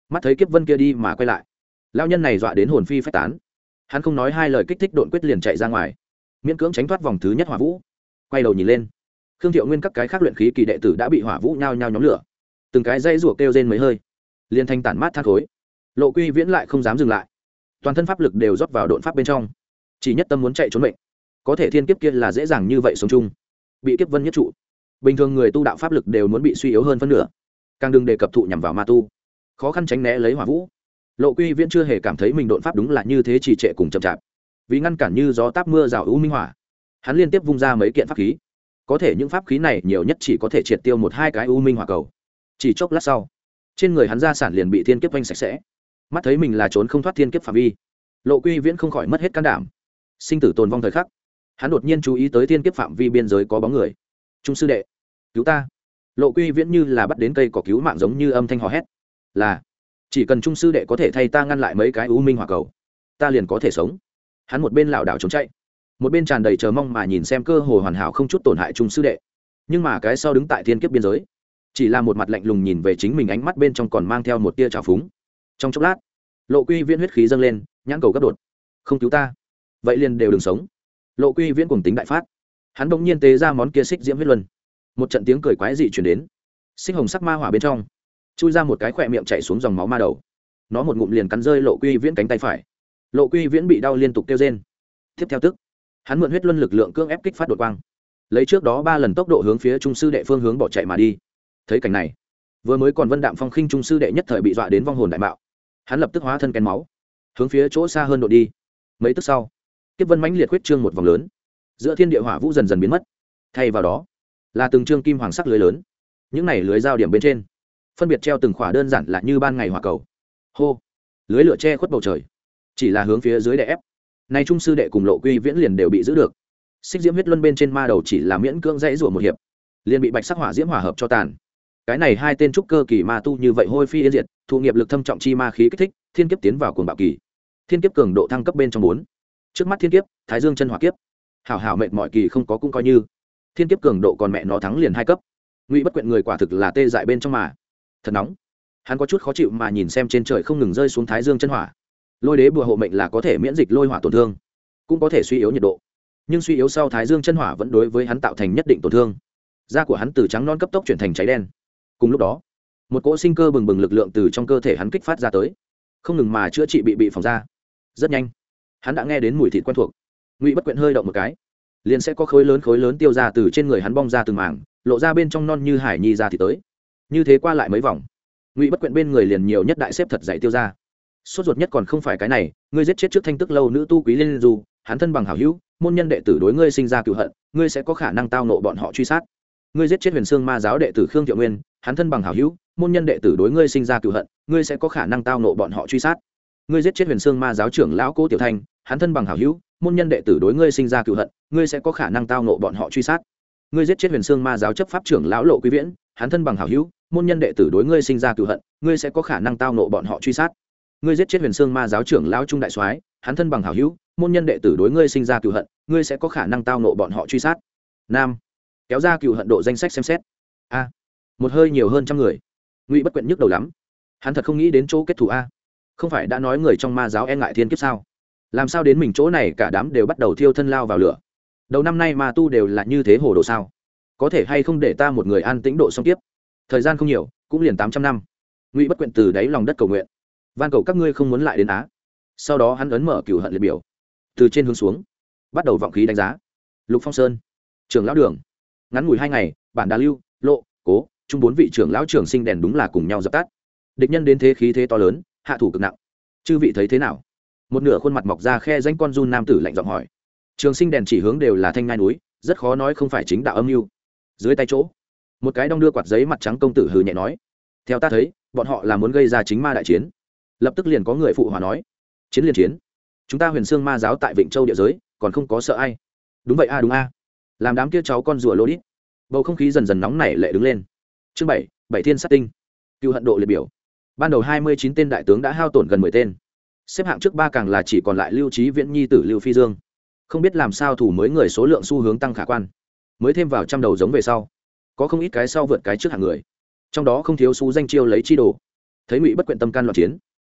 Mắt thấy kiếp vân kia đi mà quay lại lao nhân này dọa đến hồn phi phách tán. Hắn không nói hai lời kích thích độn quyết liền chạy ra ngoài. Miễn cưỡng tránh thoát vòng thứ nhất hỏa vũ. Quay đầu nhìn lên. Khương thiệu nguyên các cái khác luyện khí kỳ đệ tử đã bị hỏa vũ nhao nhao nhóm lửa. Từng cái dây ruột kêu rên mấy hơi. Liền thanh tản mát thác khối. Lộ quy viễn lại không dám dừng lại. Toàn thân pháp lực đều rót vào độn pháp bên trong. Chỉ nhất tâm muốn chạy trốn mệnh. Có thể thiên kiếp kia là dễ dàng như vậy sống chung. Bị kiếp vân nhất trụ. Bình thường người tu đạo pháp lực đều muốn bị suy yếu hơn phân nửa. Càng đừng đề cập thụ nhằm vào ma tu. Khó khăn tránh né lấy hỏa vũ lộ quy viễn chưa hề cảm thấy mình đột pháp đúng là như thế trì trệ cùng chậm chạp. Vì ngăn cản như gió táp mưa rào ưu minh hỏa, hắn liên tiếp vung ra mấy kiện pháp khí. Có thể những pháp khí này nhiều nhất chỉ có thể triệt tiêu một hai cái ưu minh hỏa cầu. Chỉ chốc lát sau, trên người hắn gia sản liền bị thiên kiếp vanh sạch sẽ. Mắt thấy mình là trốn không thoát thiên kiếp phạm vi, lộ quy viễn không khỏi mất hết can đảm. Sinh tử tồn vong thời khắc, hắn đột nhiên chú ý tới thiên kiếp phạm vi biên giới có bóng người. Trung sư đệ, cứu ta. Lộ quy viễn như là bắt đến cây cỏ cứu mạng giống như âm thanh hò hét. Là chỉ cần trung sư đệ có thể thay ta ngăn lại mấy cái u minh hỏa cầu, ta liền có thể sống. Hắn một bên lảo đảo trốn chạy, một bên tràn đầy chờ mong mà nhìn xem cơ hồ hoàn hảo không chút tổn hại trung sư đệ. Nhưng mà cái sau đứng tại thiên kiếp biên giới, chỉ là một mặt lạnh lùng nhìn về chính mình ánh mắt bên trong còn mang theo một tia trào phúng. Trong chốc lát, lộ quy viễn huyết khí dâng lên, nhãn cầu gấp đột. Không cứu ta, vậy liền đều đừng sống. Lộ quy viễn cùng tính đại phát. Hắn bỗng nhiên tế ra món kia xích diễm huyết luân. Một trận tiếng cười quái dị chuyển đến. Xích hồng sắc ma hỏa bên trong chui ra một cái khỏe miệng chạy xuống dòng máu ma đầu. Nó một ngụm liền cắn rơi lộ quy viễn cánh tay phải. Lộ quy viễn bị đau liên tục kêu trên tiếp theo tức, hắn mượn huyết luân lực lượng cưỡng ép kích phát đột quang. Lấy trước đó ba lần tốc độ hướng phía trung sư đệ phương hướng bỏ chạy mà đi. Thấy cảnh này, vừa mới còn vân đạm phong khinh trung sư đệ nhất thời bị dọa đến vong hồn đại mạo. Hắn lập tức hóa thân kén máu, hướng phía chỗ xa hơn đội đi. Mấy tức sau tiếp vân mãnh liệt huyết trương một vòng lớn. Giữa thiên địa hỏa vũ dần dần biến mất. Thay vào đó, là từng trương kim hoàng sắc lưới lớn. Những này lưới giao điểm bên trên phân biệt treo từng khỏa đơn giản là như ban ngày hỏa cầu. Hô. Lưới lửa che khuất bầu trời. Chỉ là hướng phía dưới đè ép. Nay trung sư đệ cùng lộ quy viễn liền đều bị giữ được. Xích diễm huyết luân bên trên ma đầu chỉ là miễn cưỡng dãy rủa một hiệp. Liền bị bạch sắc hỏa diễm hỏa hợp cho tàn. Cái này hai tên trúc cơ kỳ ma tu như vậy hôi phi yên diệt thụ nghiệp lực thâm trọng chi ma khí kích thích, thiên kiếp tiến vào cuồng bạo kỳ. Thiên kiếp cường độ thăng cấp bên trong bốn. Trước mắt thiên kiếp, thái dương chân hỏa kiếp. Hảo hảo mệt mọi kỳ không có cũng coi như. Thiên kiếp cường độ còn mẹ nó thắng liền hai cấp. Ngụy bất quyện người quả thực là tê dại bên trong mà thật nóng. Hắn có chút khó chịu mà nhìn xem trên trời không ngừng rơi xuống thái dương chân hỏa. Lôi đế bùa hộ mệnh là có thể miễn dịch lôi hỏa tổn thương, cũng có thể suy yếu nhiệt độ. Nhưng suy yếu sau thái dương chân hỏa vẫn đối với hắn tạo thành nhất định tổn thương. Da của hắn từ trắng non cấp tốc chuyển thành cháy đen. Cùng lúc đó, một cỗ sinh cơ bừng bừng lực lượng từ trong cơ thể hắn kích phát ra tới. Không ngừng mà chữa trị bị bị phòng ra. Rất nhanh, hắn đã nghe đến mùi thịt quen thuộc. Ngụy bất quyện hơi động một cái, liền sẽ có khối lớn khối lớn tiêu ra từ trên người hắn bong ra từng mảng, lộ ra bên trong non như hải nhi ra thì tới như thế qua lại mấy vòng, ngụy bất quyện bên người liền nhiều nhất đại xếp thật dạy tiêu ra. Sốt ruột nhất còn không phải cái này, ngươi giết chết trước thanh tức lâu nữ tu quý liên du, hắn thân bằng hảo hữu, môn nhân đệ tử đối ngươi sinh ra cựu hận, ngươi sẽ có khả năng tao nộ bọn họ truy sát. Ngươi giết chết huyền sương ma giáo đệ tử khương thiệu nguyên, hắn thân bằng hảo hữu, môn nhân đệ tử đối ngươi sinh ra cựu hận, ngươi sẽ có khả năng tao nộ bọn họ truy sát. Ngươi giết chết huyền sương ma giáo trưởng lão cố tiểu thanh hắn thân bằng hảo hữu, môn nhân đệ tử đối ngươi sinh ra cựu hận, ngươi sẽ có khả năng tao nộ bọn họ truy sát. Ngươi giết chết huyền sương ma giáo chấp pháp trưởng lão lộ quý viễn hắn thân bằng hảo hữu, môn nhân đệ tử đối ngươi sinh ra cựu hận, ngươi sẽ có khả năng tao nộ bọn họ truy sát. Ngươi giết chết huyền sương ma giáo trưởng lão trung đại soái, hắn thân bằng hảo hữu, môn nhân đệ tử đối ngươi sinh ra cựu hận, ngươi sẽ có khả năng tao nộ bọn họ truy sát. Nam. Kéo ra cựu hận độ danh sách xem xét. A. Một hơi nhiều hơn trăm người. Ngụy bất quyện nhức đầu lắm. Hắn thật không nghĩ đến chỗ kết thủ a. Không phải đã nói người trong ma giáo e ngại thiên kiếp sao? Làm sao đến mình chỗ này cả đám đều bắt đầu thiêu thân lao vào lửa? Đầu năm nay ma tu đều là như thế hồ đồ sao? Có thể hay không để ta một người an tĩnh độ xong tiếp? Thời gian không nhiều, cũng liền tám trăm năm. Ngụy bất quyện từ đáy lòng đất cầu nguyện. Van cầu các ngươi không muốn lại đến á. Sau đó hắn ấn mở cửu hận liệt biểu. Từ trên hướng xuống, bắt đầu vọng khí đánh giá. Lục phong sơn trường lão đường. Ngắn ngủi hai ngày, bản đà lưu, lộ, cố, chung bốn vị trưởng lão trường sinh đèn đúng là cùng nhau dập tắt. Địch nhân đến thế khí thế to lớn, hạ thủ cực nặng. Chư vị thấy thế nào? Một nửa khuôn mặt mọc ra khe danh con run nam tử lạnh giọng hỏi. Trường sinh đèn chỉ hướng đều là thanh ngai núi, rất khó nói không phải chính đạo âm mưu dưới tay chỗ. Một cái đong đưa quạt giấy mặt trắng công tử hừ nhẹ nói, theo ta thấy, bọn họ là muốn gây ra chính ma đại chiến. Lập tức liền có người phụ hòa nói, chiến liên chiến. Chúng ta huyền xương ma giáo tại vịnh châu địa giới, còn không có sợ ai. Đúng vậy a, đúng a. Làm đám kia cháu con rùa lô đít. Bầu không khí dần dần nóng nảy lệ đứng lên. Chương bảy bảy thiên sát tinh. Cựu hận độ liệt biểu. Ban đầu hai mươi chín tên đại tướng đã hao tổn gần mười tên. Xếp hạng trước ba càng là chỉ còn lại lưu trí viễn nhi tử lưu phi dương. Không biết làm sao thủ mới người số lượng xu hướng tăng khả quan mới thêm vào trăm đầu giống về sau. Có không ít cái sau vượt cái trước hàng người. Trong đó không thiếu xú danh chiêu lấy chi đồ. Thấy ngụy bất quyện tâm can loạn chiến.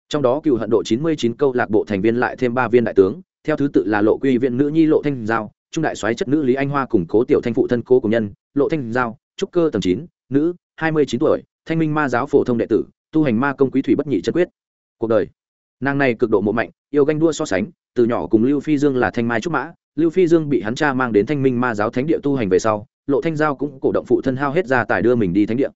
Trong đó cựu hận độ chín mươi chín câu lạc bộ thành viên lại thêm ba viên đại tướng, theo thứ tự là lộ quy viện nữ nhi lộ thanh giao, trung đại soái chất nữ lý anh hoa củng cố tiểu thanh phụ thân cố cùng nhân, lộ thanh giao, trúc cơ tầng chín, nữ, hai mươi chín tuổi, thanh minh ma giáo phổ thông đệ tử, tu hành ma công quý thủy bất nhị chất quyết. Cuộc đời. Nàng này cực độ mộ mạnh, yêu ganh đua so sánh, từ nhỏ cùng lưu phi dương là thanh mai trúc mã lưu phi dương bị hắn cha mang đến thanh minh ma giáo thánh địa tu hành về sau, lộ thanh giao cũng cổ động phụ thân hao hết ra tài đưa mình đi thánh địa.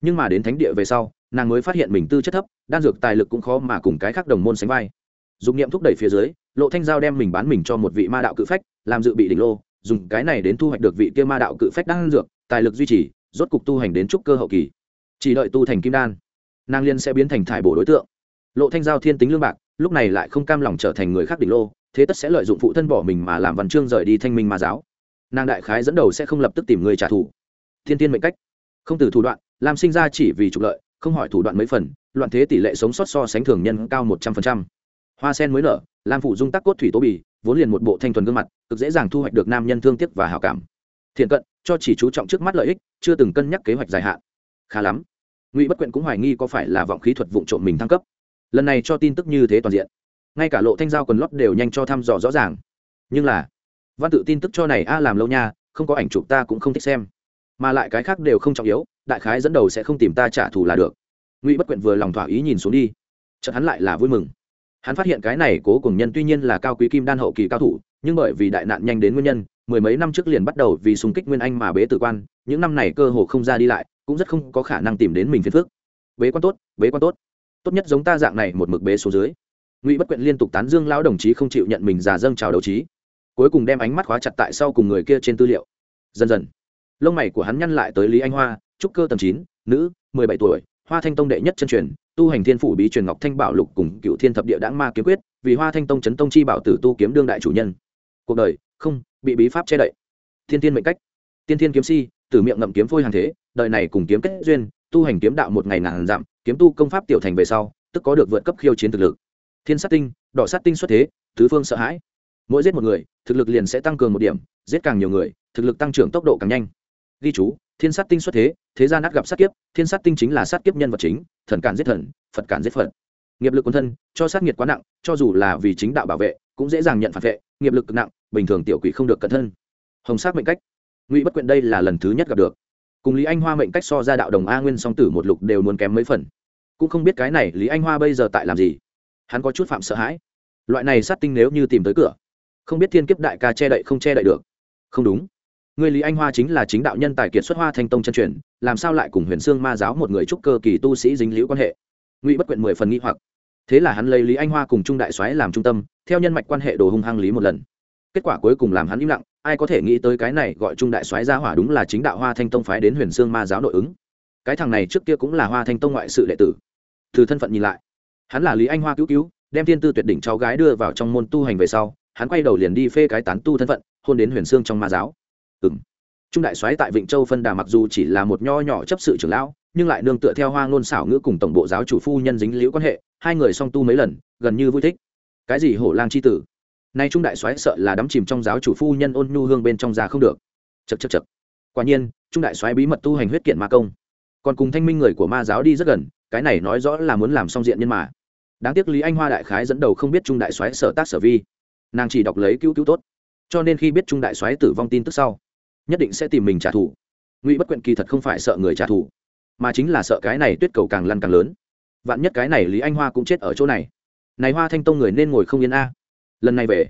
Nhưng mà đến thánh địa về sau, nàng mới phát hiện mình tư chất thấp, đan dược tài lực cũng khó mà cùng cái khác đồng môn sánh vai. Dùng nghiệm thúc đẩy phía dưới, lộ thanh giao đem mình bán mình cho một vị ma đạo cự phách, làm dự bị đỉnh lô, dùng cái này đến thu hoạch được vị kia ma đạo cự phách đan dược, tài lực duy trì, rốt cục tu hành đến trúc cơ hậu kỳ. Chỉ đợi tu thành kim đan, nàng liên sẽ biến thành thải bổ đối tượng. Lộ thanh giao thiên tính lương bạc, lúc này lại không cam lòng trở thành người khác đỉnh lô thế tất sẽ lợi dụng phụ thân bỏ mình mà làm văn chương rời đi thanh minh ma giáo. Nàng đại khái dẫn đầu sẽ không lập tức tìm người trả thù. Thiên tiên mệnh cách. Không từ thủ đoạn làm sinh ra chỉ vì trục lợi, không hỏi thủ đoạn mấy phần, loạn thế tỷ lệ sống sót so sánh thường nhân cao một trăm phần trăm. Hoa sen mới nở, lam phụ dung tắc cốt thủy tố bì, vốn liền một bộ thanh thuần gương mặt, cực dễ dàng thu hoạch được nam nhân thương tiếc và hào cảm. Thiện cận, cho chỉ chú trọng trước mắt lợi ích, chưa từng cân nhắc kế hoạch dài hạn. Khá lắm. Ngụy bất quyện cũng hoài nghi có phải là vọng khí thuật vụ trộm mình thăng cấp. Lần này cho tin tức như thế toàn diện ngay cả lộ thanh giao quần lót đều nhanh cho thăm dò rõ ràng. Nhưng là, văn tự tin tức cho này a làm lâu nha, không có ảnh chụp ta cũng không thích xem. Mà lại cái khác đều không trọng yếu, đại khái dẫn đầu sẽ không tìm ta trả thù là được. Ngụy bất quyện vừa lòng thỏa ý nhìn xuống đi. Chợt hắn lại là vui mừng. Hắn phát hiện cái này cố cùng nhân tuy nhiên là cao quý kim đan hậu kỳ cao thủ, nhưng bởi vì đại nạn nhanh đến nguyên nhân, mười mấy năm trước liền bắt đầu vì xung kích nguyên anh mà bế tử quan, những năm này cơ hồ không ra đi lại, cũng rất không có khả năng tìm đến mình phiền phước bế quan tốt, bế quan tốt. Tốt nhất giống ta dạng này một mực bế số dưới ngụy bất quyện liên tục tán dương lão đồng chí không chịu nhận mình già dâng chào đấu trí cuối cùng đem ánh mắt khóa chặt tại sau cùng người kia trên tư liệu dần dần lông mày của hắn nhăn lại tới lý anh hoa trúc cơ tầm chín nữ mười bảy tuổi hoa thanh tông đệ nhất chân truyền tu hành thiên phủ bí truyền ngọc thanh bảo lục cùng cựu thiên thập địa đãng ma kiếm quyết vì hoa thanh tông chấn tông chi bảo tử tu kiếm đương đại chủ nhân cuộc đời không bị bí pháp che đậy thiên tiên mệnh cách tiên thiên kiếm si tử miệng ngậm kiếm phôi hàng thế đời này cùng kiếm kết duyên tu hành kiếm đạo một ngày ngàn dặm kiếm tu công pháp tiểu thành về sau tức có được vượt cấp khiêu chiến thực lực thiên sát tinh, đỏ sát tinh xuất thế, tứ phương sợ hãi. Mỗi giết một người, thực lực liền sẽ tăng cường một điểm, giết càng nhiều người, thực lực tăng trưởng tốc độ càng nhanh. Ghi chú, thiên sát tinh xuất thế thế gian nát gặp sát kiếp, thiên sát tinh chính là sát kiếp nhân vật chính, thần cản giết thần, phật cản giết phật. Nghiệp lực quân thân, cho sát nghiệt quá nặng, cho dù là vì chính đạo bảo vệ, cũng dễ dàng nhận phản vệ, nghiệp lực cực nặng, bình thường tiểu quỷ không được cẩn thân. Hồng sát mệnh cách. Ngụy bất quyện đây là lần thứ nhất gặp được. Cùng lý anh hoa mệnh cách so ra đạo đồng a nguyên song tử một lục đều muốn kém mấy phần. Cũng không biết cái này lý anh hoa bây giờ tại làm gì hắn có chút phạm sợ hãi. Loại này sát tinh nếu như tìm tới cửa, không biết thiên kiếp đại ca che đậy không che đậy được. Không đúng. Người lý anh hoa chính là chính đạo nhân tài kiệt xuất hoa thanh tông chân truyền, làm sao lại cùng huyền sương ma giáo một người trúc cơ kỳ tu sĩ dính liễu quan hệ? Ngụy bất quyện mười phần nghĩ hoặc. Thế là hắn lấy lý anh hoa cùng trung đại soái làm trung tâm, theo nhân mạch quan hệ đồ hung hăng lý một lần. Kết quả cuối cùng làm hắn im lặng, ai có thể nghĩ tới cái này gọi trung đại soái ra hỏa đúng là chính đạo hoa thanh tông phái đến huyền sương ma giáo nội ứng. Cái thằng này trước kia cũng là hoa thanh tông ngoại sự đệ tử. Từ thân phận nhìn lại hắn là lý anh hoa cứu cứu, đem thiên tư tuyệt đỉnh cháu gái đưa vào trong môn tu hành về sau, hắn quay đầu liền đi phê cái tán tu thân phận, hôn đến huyền xương trong ma giáo. Ừng trung đại soái tại vịnh châu phân đà mặc dù chỉ là một nho nhỏ chấp sự trưởng lão, nhưng lại nương tựa theo hoa ngôn xảo ngữ cùng tổng bộ giáo chủ phu nhân dính liễu quan hệ, hai người song tu mấy lần, gần như vui thích. Cái gì hổ lang c h i tử? Nay trung đại soái sợ là đắm chìm trong giáo chủ phu nhân ôn nhu hương bên trong già không được. Chật chật chật quả nhiên, trung đại soái bí mật tu hành huyết kiện ma công. Còn cùng thanh minh người của ma giáo đi rất gần, cái này nói rõ là muốn làm song diện nhân mà đáng tiếc lý anh hoa đại khái dẫn đầu không biết trung đại soái sở tác sở vi. Nàng chỉ đọc lấy cứu cứu tốt. Cho nên khi biết trung đại soái tử vong tin tức sau, nhất định sẽ tìm mình trả thù. Ngụy bất quyện kỳ thật không phải sợ người trả thù, mà chính là sợ cái này tuyết cầu càng lăn càng lớn. Vạn nhất cái này lý anh hoa cũng chết ở chỗ này. Này hoa thanh tông người nên ngồi không yên a. Lần này về,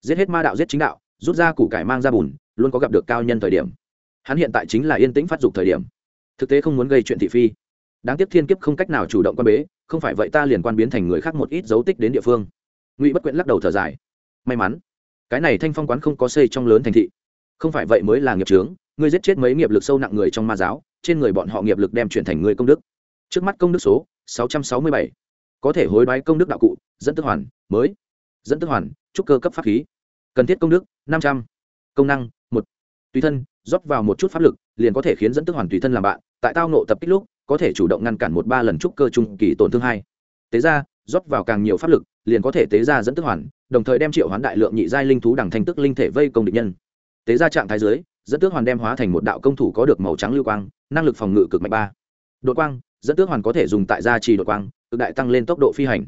giết hết ma đạo giết chính đạo, rút ra củ cải mang ra bùn, luôn có gặp được cao nhân thời điểm. Hắn hiện tại chính là yên tĩnh phát dục thời điểm. Thực tế không muốn gây chuyện thị phi đáng tiếc thiên kiếp không cách nào chủ động quan bế, không phải vậy ta liền quan biến thành người khác một ít dấu tích đến địa phương. Ngụy bất quyện lắc đầu thở dài. May mắn, cái này thanh phong quán không có xây trong lớn thành thị. Không phải vậy mới là nghiệp trướng ngươi giết chết mấy nghiệp lực sâu nặng người trong ma giáo, trên người bọn họ nghiệp lực đem chuyển thành người công đức. Trước mắt công đức số sáu trăm sáu mươi bảy. Có thể hối đoái công đức đạo cụ, dẫn tức hoàn, mới. Dẫn tức hoàn, trúc cơ cấp pháp khí. Cần thiết công đức, năm trăm. Công năng, một. Tùy thân, rót vào một chút pháp lực, liền có thể khiến dẫn tức hoàn tùy thân làm bạn, tại tao nộ tập kích lúc có thể chủ động ngăn cản một ba lần trúc cơ trung kỳ tổn thương hai. Tế ra, rót vào càng nhiều pháp lực, liền có thể tế ra dẫn tức hoàn, đồng thời đem triệu hoán đại lượng nhị giai linh thú đằng thanh tức linh thể vây công địch nhân. Tế ra trạng thái dưới, dẫn tước hoàn đem hóa thành một đạo công thủ có được màu trắng lưu quang, năng lực phòng ngự cực mạnh ba. Đội quang, dẫn tước hoàn có thể dùng tại gia trì đội quang, cực đại tăng lên tốc độ phi hành.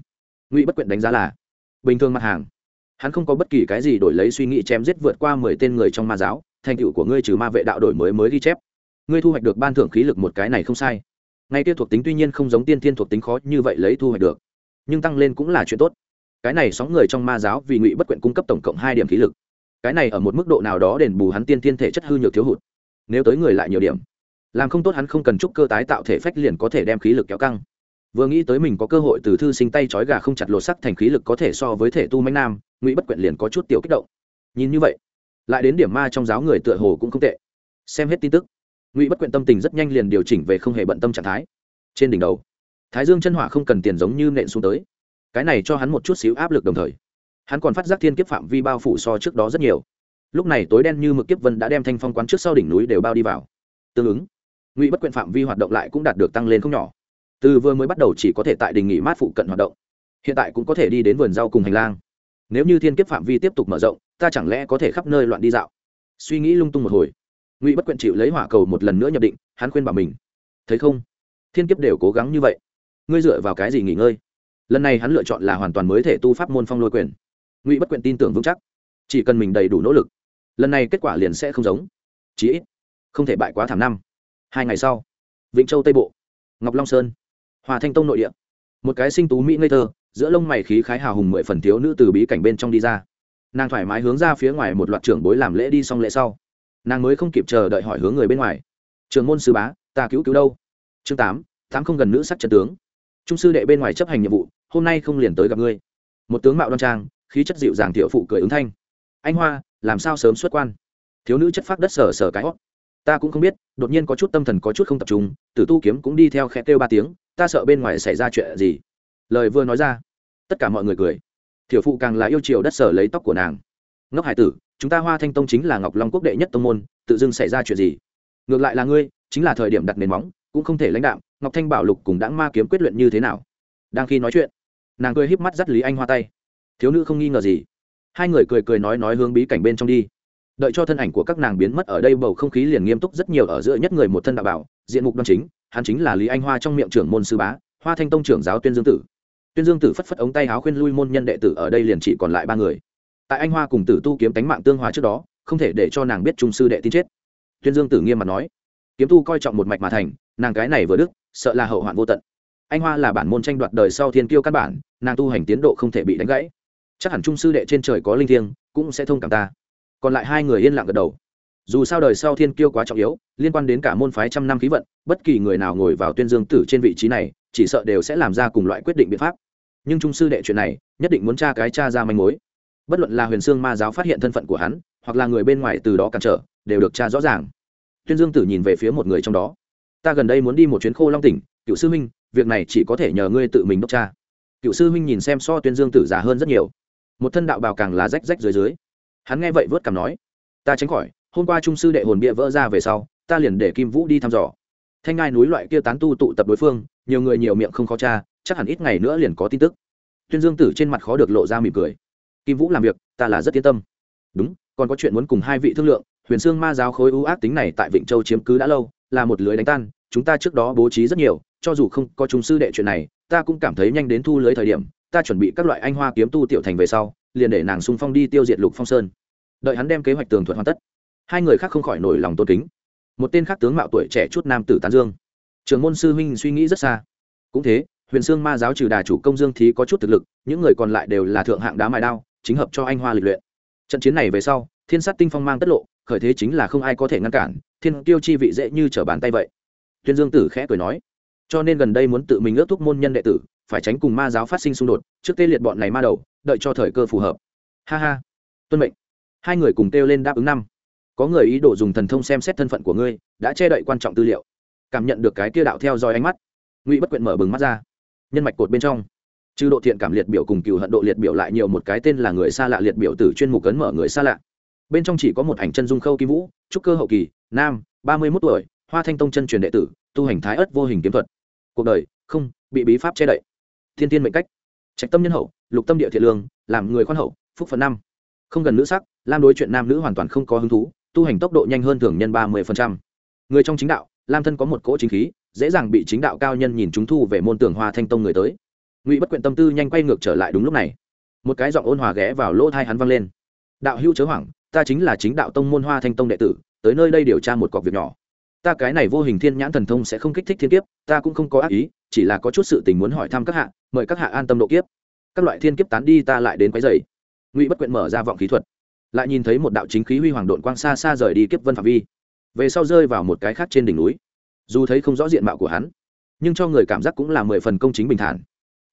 Ngụy bất quyện đánh giá là, bình thường mặt hàng, hắn không có bất kỳ cái gì đổi lấy suy nghĩ chém giết vượt qua mười tên người trong ma giáo, thành tựu của ngươi trừ ma vệ đạo đổi mới mới ghi chép. Ngươi thu hoạch được ban thưởng khí lực một cái này không sai ngay kia thuộc tính tuy nhiên không giống tiên thiên thuộc tính khó như vậy lấy thu hoạch được, nhưng tăng lên cũng là chuyện tốt. Cái này sóng người trong ma giáo vì ngụy bất quyện cung cấp tổng cộng hai điểm khí lực. Cái này ở một mức độ nào đó đền bù hắn tiên thiên thể chất hư nhược thiếu hụt. Nếu tới người lại nhiều điểm, làm không tốt hắn không cần chúc cơ tái tạo thể phách liền có thể đem khí lực kéo căng. Vừa nghĩ tới mình có cơ hội từ thư sinh tay trói gà không chặt lột sắc thành khí lực có thể so với thể tu mánh nam, ngụy bất quyện liền có chút tiểu kích động. Nhìn như vậy, lại đến điểm ma trong giáo người tựa hồ cũng không tệ. Xem hết tin tức ngụy bất quyện tâm tình rất nhanh liền điều chỉnh về không hề bận tâm trạng thái trên đỉnh đầu thái dương chân hỏa không cần tiền giống như nện xuống tới cái này cho hắn một chút xíu áp lực đồng thời hắn còn phát giác thiên kiếp phạm vi bao phủ so trước đó rất nhiều lúc này tối đen như mực kiếp vân đã đem thanh phong quán trước sau đỉnh núi đều bao đi vào tương ứng ngụy bất quyện phạm vi hoạt động lại cũng đạt được tăng lên không nhỏ từ vừa mới bắt đầu chỉ có thể tại đình nghỉ mát phụ cận hoạt động hiện tại cũng có thể đi đến vườn rau cùng hành lang nếu như thiên kiếp phạm vi tiếp tục mở rộng ta chẳng lẽ có thể khắp nơi loạn đi dạo suy nghĩ lung tung một hồi ngụy bất quyện chịu lấy hỏa cầu một lần nữa nhập định, hắn khuyên bảo mình. Thấy không? Thiên kiếp đều cố gắng như vậy. Ngươi dựa vào cái gì nghỉ ngơi? Lần này hắn lựa chọn là hoàn toàn mới thể tu pháp môn phong lôi quyền ngụy bất quyện tin tưởng vững chắc. Chỉ cần mình đầy đủ nỗ lực, lần này kết quả liền sẽ không giống. Chí ít, không thể bại quá thảm năm. Hai ngày sau, vĩnh châu tây bộ, ngọc long sơn, hòa thanh tông nội địa. Một cái sinh tú mỹ ngây thơ, giữa lông mày khí khái hào hùng mười phần thiếu nữ từ bí cảnh bên trong đi ra. Nàng thoải mái hướng ra phía ngoài một loạt trưởng bối làm lễ đi xong lễ sau nàng mới không kịp chờ đợi hỏi hướng người bên ngoài. Trường môn sư bá, ta cứu cứu đâu? Chương tám tám không gần nữ sắc trận tướng. Trung sư đệ bên ngoài chấp hành nhiệm vụ, hôm nay không liền tới gặp ngươi. Một tướng mạo đoan trang, khí chất dịu dàng thiệu phụ cười ứng thanh. Anh hoa, làm sao sớm xuất quan? Thiếu nữ chất phác đất sở sở cái hót. Ta cũng không biết, đột nhiên có chút tâm thần có chút không tập trung, tử tu kiếm cũng đi theo khẽ kêu ba tiếng, ta sợ bên ngoài xảy ra chuyện gì? Lời vừa nói ra, tất cả mọi người cười. Thiểu phụ càng là yêu chiều đất sở lấy tóc của nàng. Ngốc hải tử chúng ta hoa thanh tông chính là ngọc long quốc đệ nhất tông môn tự dưng xảy ra chuyện gì ngược lại là ngươi chính là thời điểm đặt nền móng cũng không thể lãnh đạo ngọc thanh bảo lục cùng đãng ma kiếm quyết luyện như thế nào đang khi nói chuyện nàng cười híp mắt dắt lý anh hoa tay thiếu nữ không nghi ngờ gì hai người cười cười nói nói hướng bí cảnh bên trong đi đợi cho thân ảnh của các nàng biến mất ở đây bầu không khí liền nghiêm túc rất nhiều ở giữa nhất người một thân đạo bảo diện mục đoan chính hắn chính là lý anh hoa trong miệng trưởng môn sư bá hoa thanh tông trưởng giáo tuyên dương tử tuyên dương tử phất phất ống tay háo khuyên lui môn nhân đệ tử ở đây liền chỉ còn lại ba người tại anh hoa cùng tử tu kiếm tánh mạng tương hòa trước đó, không thể để cho nàng biết trung sư đệ tin chết. Tuyên dương tử nghiêm mặt nói, kiếm tu coi trọng một mạch mà thành, nàng cái này vừa đức, sợ là hậu hoạn vô tận. Anh hoa là bản môn tranh đoạt đời sau thiên kiêu căn bản, nàng tu hành tiến độ không thể bị đánh gãy. Chắc hẳn trung sư đệ trên trời có linh thiêng, cũng sẽ thông cảm ta. Còn lại hai người yên lặng gật đầu. Dù sao đời sau thiên kiêu quá trọng yếu, liên quan đến cả môn phái trăm năm khí vận, bất kỳ người nào ngồi vào tuyên dương tử trên vị trí này, chỉ sợ đều sẽ làm ra cùng loại quyết định biện pháp. Nhưng trung sư đệ chuyện này, nhất định muốn tra cái tra ra manh mối bất luận là huyền sương ma giáo phát hiện thân phận của hắn, hoặc là người bên ngoài từ đó cản trở, đều được tra rõ ràng. Tuyên dương tử nhìn về phía một người trong đó. Ta gần đây muốn đi một chuyến khô long tỉnh, cựu sư huynh việc này chỉ có thể nhờ ngươi tự mình đốc tra. Cựu sư huynh nhìn xem so tuyên dương tử già hơn rất nhiều. Một thân đạo bào càng là rách rách dưới dưới. Hắn nghe vậy vớt cảm nói, ta tránh khỏi, hôm qua trung sư đệ hồn bia vỡ ra về sau, ta liền để kim vũ đi thăm dò. Thanh ngai núi loại kia tán tu tụ tập đối phương, nhiều người nhiều miệng không khó cha chắc hẳn ít ngày nữa liền có tin tức. Tuyên dương tử trên mặt khó được lộ ra mỉm cười kim vũ làm việc, ta là rất yên tâm. Đúng, còn có chuyện muốn cùng hai vị thương lượng, huyền xương ma giáo khối ưu ác tính này tại vịnh châu chiếm cứ đã lâu, là một lưới đánh tan, chúng ta trước đó bố trí rất nhiều, cho dù không có chúng sư đệ chuyện này, ta cũng cảm thấy nhanh đến thu lưới thời điểm, ta chuẩn bị các loại anh hoa kiếm tu tiểu thành về sau, liền để nàng xung phong đi tiêu diệt lục phong sơn. Đợi hắn đem kế hoạch tường thuật hoàn tất, hai người khác không khỏi nổi lòng tôn kính. Một tên khác tướng mạo tuổi trẻ chút nam tử tán dương. Trường môn sư huynh suy nghĩ rất xa. Cũng thế, huyền sương ma giáo trừ đà chủ công dương thí có chút thực lực, những người còn lại đều là thượng hạng đá mài đao chính hợp cho anh hoa lịch luyện. Trận chiến này về sau, thiên sát tinh phong mang tất lộ, khởi thế chính là không ai có thể ngăn cản, thiên tiêu chi vị dễ như trở bàn tay vậy. Tuyên dương tử khẽ cười nói, cho nên gần đây muốn tự mình ước thúc môn nhân đệ tử, phải tránh cùng ma giáo phát sinh xung đột, trước tê liệt bọn này ma đầu, đợi cho thời cơ phù hợp. Ha ha, tuân mệnh. Hai người cùng kêu lên đáp ứng năm. Có người ý đồ dùng thần thông xem xét thân phận của ngươi, đã che đậy quan trọng tư liệu. Cảm nhận được cái kia đạo theo dõi ánh mắt, ngụy bất quyện mở bừng mắt ra. Nhân mạch cột bên trong trừ độ thiện cảm liệt biểu cùng cựu hận độ liệt biểu lại nhiều một cái tên là người xa lạ liệt biểu từ chuyên mục cấn mở người xa lạ. Bên trong chỉ có một ảnh chân dung khâu kim vũ, trúc cơ hậu kỳ, nam, ba mươi mốt tuổi, hoa thanh tông chân truyền đệ tử, tu hành thái ất vô hình kiếm thuật. Cuộc đời, không, bị bí pháp che đậy. Thiên tiên mệnh cách. Trạch tâm nhân hậu, lục tâm địa thiện lương, làm người khoan hậu, phúc phần năm. Không gần nữ sắc, lam đối chuyện nam nữ hoàn toàn không có hứng thú, tu hành tốc độ nhanh hơn thường nhân ba mươi người trong chính đạo, lam thân có một cỗ chính khí, dễ dàng bị chính đạo cao nhân nhìn chúng thu về môn tưởng hoa thanh tông người tới ngụy bất quyện tâm tư nhanh quay ngược trở lại đúng lúc này một cái giọng ôn hòa ghé vào lỗ thai hắn vang lên đạo hữu chớ hoảng ta chính là chính đạo tông môn hoa thanh tông đệ tử tới nơi đây điều tra một cọc việc nhỏ ta cái này vô hình thiên nhãn thần thông sẽ không kích thích thiên kiếp ta cũng không có ác ý chỉ là có chút sự tình muốn hỏi thăm các hạ mời các hạ an tâm độ kiếp các loại thiên kiếp tán đi ta lại đến quấy dày ngụy bất quyện mở ra vọng khí thuật lại nhìn thấy một đạo chính khí huy hoàng độn quang xa xa rời đi kiếp vân phạm vi về sau rơi vào một cái khác trên đỉnh núi dù thấy không rõ diện mạo của hắn nhưng cho người cảm giác cũng là mười phần công chính bình thản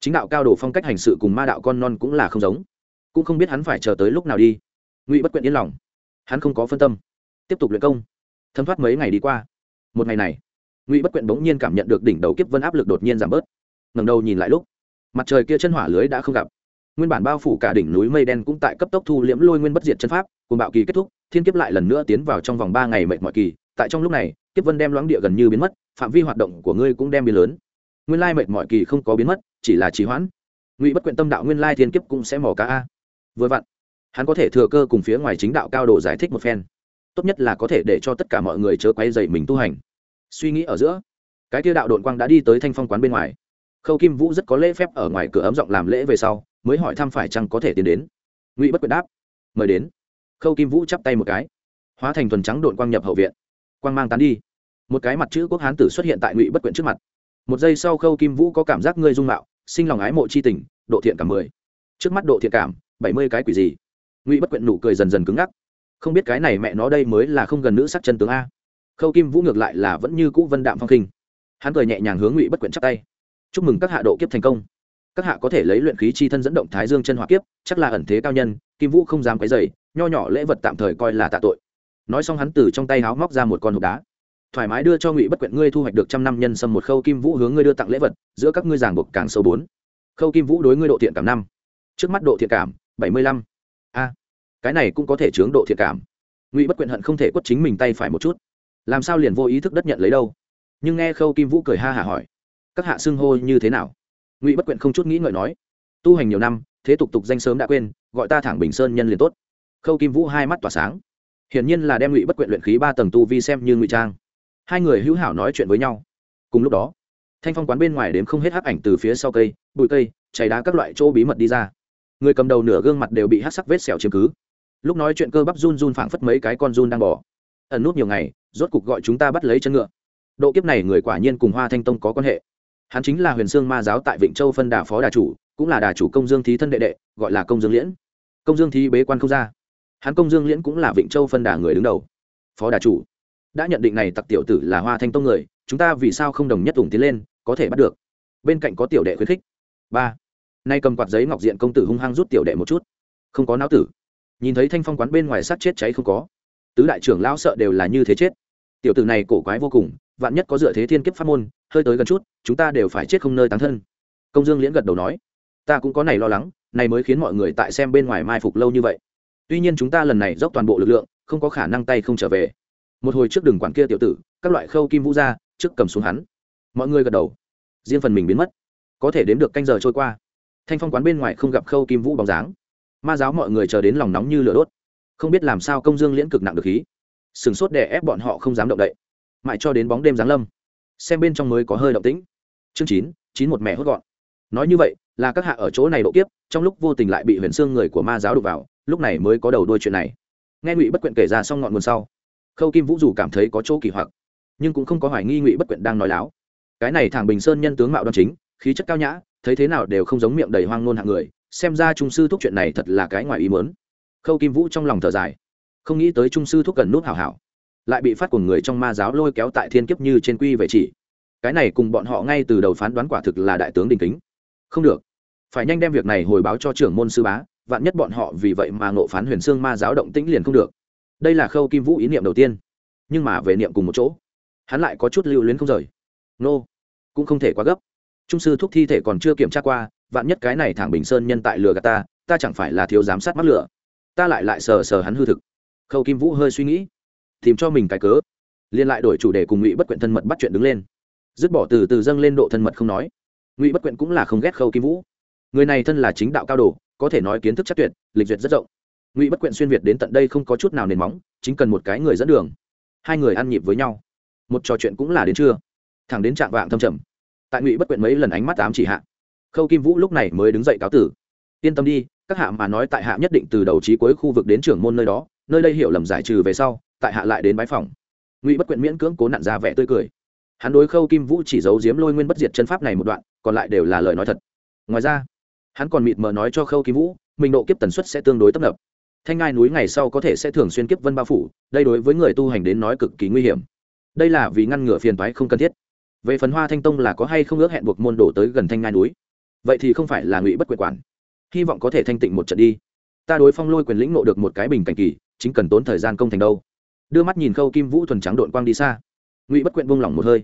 chính đạo cao đồ phong cách hành sự cùng ma đạo con non cũng là không giống. Cũng không biết hắn phải chờ tới lúc nào đi. Ngụy bất quyện yên lòng. Hắn không có phân tâm. Tiếp tục luyện công. Thấm thoát mấy ngày đi qua. Một ngày này, ngụy bất quyện bỗng nhiên cảm nhận được đỉnh đầu kiếp vân áp lực đột nhiên giảm bớt. Ngầm đầu nhìn lại lúc, mặt trời kia chân hỏa lưới đã không gặp. Nguyên bản bao phủ cả đỉnh núi mây đen cũng tại cấp tốc thu liễm lôi nguyên bất diệt chân pháp cùng bạo kỳ kết thúc, thiên kiếp lại lần nữa tiến vào trong vòng ba ngày mệt mọi kỳ. Tại trong lúc này, kiếp vân đem loãng địa gần như biến mất, phạm vi hoạt động của ngươi cũng đem biến lớn. Nguyên lai mệt mọi kỳ không có biến mất chỉ là trì hoãn. Ngụy bất quyện tâm đạo nguyên lai thiên kiếp cũng sẽ mò cá a. Vừa vặn, hắn có thể thừa cơ cùng phía ngoài chính đạo cao độ giải thích một phen. Tốt nhất là có thể để cho tất cả mọi người chớ quay dậy mình tu hành. Suy nghĩ ở giữa, cái kia đạo đội quang đã đi tới thanh phong quán bên ngoài. Khâu kim vũ rất có lễ phép ở ngoài cửa ấm giọng làm lễ về sau, mới hỏi thăm phải chăng có thể tiến đến. Ngụy bất quyện đáp, mời đến. Khâu kim vũ chắp tay một cái. Hóa thành thuần trắng đội quang nhập hậu viện. Quang mang tán đi. Một cái mặt chữ quốc hán tử xuất hiện tại ngụy bất quyện trước mặt. Một giây sau khâu kim vũ có cảm giác ngươi dung mạo sinh lòng ái mộ c h i tình, độ thiện cảm mười. Trước mắt độ thiện cảm, bảy mươi cái quỷ gì? Ngụy bất quyện nụ cười dần dần cứng ngắc. Không biết cái này mẹ nó đây mới là không gần nữ sắc chân tướng a. Khâu kim vũ ngược lại là vẫn như cũ vân đạm phong khinh. Hắn cười nhẹ nhàng hướng ngụy bất quyện chắc tay. Chúc mừng các hạ độ kiếp thành công. Các hạ có thể lấy luyện khí chi thân dẫn động thái dương chân hỏa kiếp, chắc là ẩn thế cao nhân, kim vũ không dám quấy dày nho nhỏ lễ vật tạm thời coi là tạ tội. Nói xong hắn từ trong tay háo móc ra một con hộp đá thoải mái đưa cho ngụy bất quyện ngươi thu hoạch được trăm năm nhân sâm một khâu kim vũ hướng ngươi đưa tặng lễ vật, giữa các ngươi giảng buộc càng sâu bốn. Khâu kim vũ đối ngươi độ thiện cảm năm. Trước mắt độ thiện cảm, bảy mươi lăm. A, cái này cũng có thể chướng độ thiện cảm. Ngụy bất quyện hận không thể quất chính mình tay phải một chút. Làm sao liền vô ý thức đất nhận lấy đâu? Nhưng nghe khâu kim vũ cười ha hả hỏi, các hạ xưng hô như thế nào? Ngụy bất quyện không chút nghĩ ngợi nói, tu hành nhiều năm, thế tục tục danh sớm đã quên, gọi ta thẳng bình sơn nhân liền tốt. Khâu kim vũ hai mắt tỏa sáng. Hiển nhiên là đem ngụy bất quyện luyện khí ba tầng tu vi xem như ngụy trang hai người hữu hảo nói chuyện với nhau. Cùng lúc đó, thanh phong quán bên ngoài đếm không hết hắc ảnh từ phía sau cây, bụi cây cháy đá các loại chỗ bí mật đi ra. Người cầm đầu nửa gương mặt đều bị hắc sắc vết sẹo chiếm cứ. Lúc nói chuyện cơ bắp run run phảng phất mấy cái con run đang bỏ ẩn nút nhiều ngày, rốt cục gọi chúng ta bắt lấy chân ngựa. Độ kiếp này người quả nhiên cùng hoa thanh tông có quan hệ. Hắn chính là huyền sương ma giáo tại vịnh châu phân đà phó đà chủ, cũng là đà chủ công dương thí thân đệ đệ, gọi là công dương liễn. Công dương thí bế quan không ra. Hắn công dương liễn cũng là vịnh châu phân đà người đứng đầu. Phó đà chủ đã nhận định này tặc tiểu tử là hoa thanh tông người, chúng ta vì sao không đồng nhất ủng tiến lên, có thể bắt được. Bên cạnh có tiểu đệ khuyến khích. Ba. Nay cầm quạt giấy ngọc diện công tử hung hăng rút tiểu đệ một chút. Không có não tử. Nhìn thấy thanh phong quán bên ngoài sát chết cháy không có. Tứ đại trưởng lão sợ đều là như thế chết. Tiểu tử này cổ quái vô cùng, vạn nhất có dựa thế thiên kiếp pháp môn, hơi tới gần chút, chúng ta đều phải chết không nơi tán thân. Công dương liễn gật đầu nói. Ta cũng có này lo lắng, này mới khiến mọi người tại xem bên ngoài mai phục lâu như vậy. Tuy nhiên chúng ta lần này dốc toàn bộ lực lượng, không có khả năng tay không trở về một hồi trước đường quản kia tiểu tử, các loại khâu kim vũ ra, trước cầm xuống hắn. Mọi người gật đầu. Riêng phần mình biến mất. Có thể đếm được canh giờ trôi qua. Thanh phong quán bên ngoài không gặp khâu kim vũ bóng dáng. Ma giáo mọi người chờ đến lòng nóng như lửa đốt. Không biết làm sao công dương liễn cực nặng được khí. Sừng sốt đè ép bọn họ không dám động đậy. Mãi cho đến bóng đêm giáng lâm. Xem bên trong mới có hơi động tĩnh. Chương chín chín một mẹ hốt gọn. Nói như vậy, là các hạ ở chỗ này độ kiếp, trong lúc vô tình lại bị huyền xương người của ma giáo đục vào, lúc này mới có đầu đuôi chuyện này. Nghe ngụy bất quyện kể ra xong ngọn nguồn sau khâu kim vũ dù cảm thấy có chỗ kỳ hoặc, nhưng cũng không có hoài nghi ngụy bất quyện đang nói láo. Cái này thằng bình sơn nhân tướng mạo đoan chính, khí chất cao nhã, thấy thế nào đều không giống miệng đầy hoang ngôn hạng người, xem ra trung sư thúc chuyện này thật là cái ngoài ý mớn khâu kim vũ trong lòng thở dài, không nghĩ tới trung sư thúc cần nút hảo hảo, lại bị phát của người trong ma giáo lôi kéo tại thiên kiếp như trên quy về chỉ. Cái này cùng bọn họ ngay từ đầu phán đoán quả thực là đại tướng đình kính. Không được, phải nhanh đem việc này hồi báo cho trưởng môn sư bá, vạn nhất bọn họ vì vậy mà ngộ phán huyền xương ma giáo động tĩnh liền không được đây là khâu kim vũ ý niệm đầu tiên, nhưng mà về niệm cùng một chỗ, hắn lại có chút lưu luyến không rời. Nô, cũng không thể quá gấp. Trung sư thuốc thi thể còn chưa kiểm tra qua, vạn nhất cái này thẳng bình sơn nhân tại lừa gạt ta ta chẳng phải là thiếu giám sát mắc lửa. Ta lại lại sờ sờ hắn hư thực. Khâu kim vũ hơi suy nghĩ, tìm cho mình cái cớ. Liên lại đổi chủ đề cùng ngụy bất quyện thân mật bắt chuyện đứng lên. Dứt bỏ từ từ dâng lên độ thân mật không nói. Ngụy bất quyện cũng là không ghét khâu kim vũ. Người này thân là chính đạo cao đồ, có thể nói kiến thức chắc tuyệt, lịch duyệt rất rộng ngụy bất quyện xuyên việt đến tận đây không có chút nào nền móng chính cần một cái người dẫn đường hai người ăn nhịp với nhau một trò chuyện cũng là đến trưa thẳng đến trạng vạng thâm trầm tại ngụy bất quyện mấy lần ánh mắt ám chỉ hạ khâu kim vũ lúc này mới đứng dậy cáo tử yên tâm đi các hạ mà nói tại hạ nhất định từ đầu trí cuối khu vực đến trưởng môn nơi đó nơi đây hiểu lầm giải trừ về sau tại hạ lại đến bái phòng ngụy bất quyện miễn cưỡng cố nặn ra vẻ tươi cười hắn đối khâu kim vũ chỉ giấu giếm lôi nguyên bất diệt chân pháp này một đoạn còn lại đều là lời nói thật ngoài ra hắn còn mịt mờ nói cho khâu kim vũ mình độ kiếp tần suất sẽ tương đối tấp nập thanh ngai núi ngày sau có thể sẽ thường xuyên kiếp vân bao phủ, đây đối với người tu hành đến nói cực kỳ nguy hiểm. Đây là vì ngăn ngừa phiền toái không cần thiết. Về phần hoa thanh tông là có hay không ước hẹn buộc môn đổ tới gần thanh ngai núi? Vậy thì không phải là ngụy bất quyền quản. Hy vọng có thể thanh tịnh một trận đi. Ta đối phong lôi quyền lĩnh nộ được một cái bình cảnh kỳ, chính cần tốn thời gian công thành đâu. Đưa mắt nhìn khâu kim vũ thuần trắng đội quang đi xa. Ngụy bất quyện buông lỏng một hơi.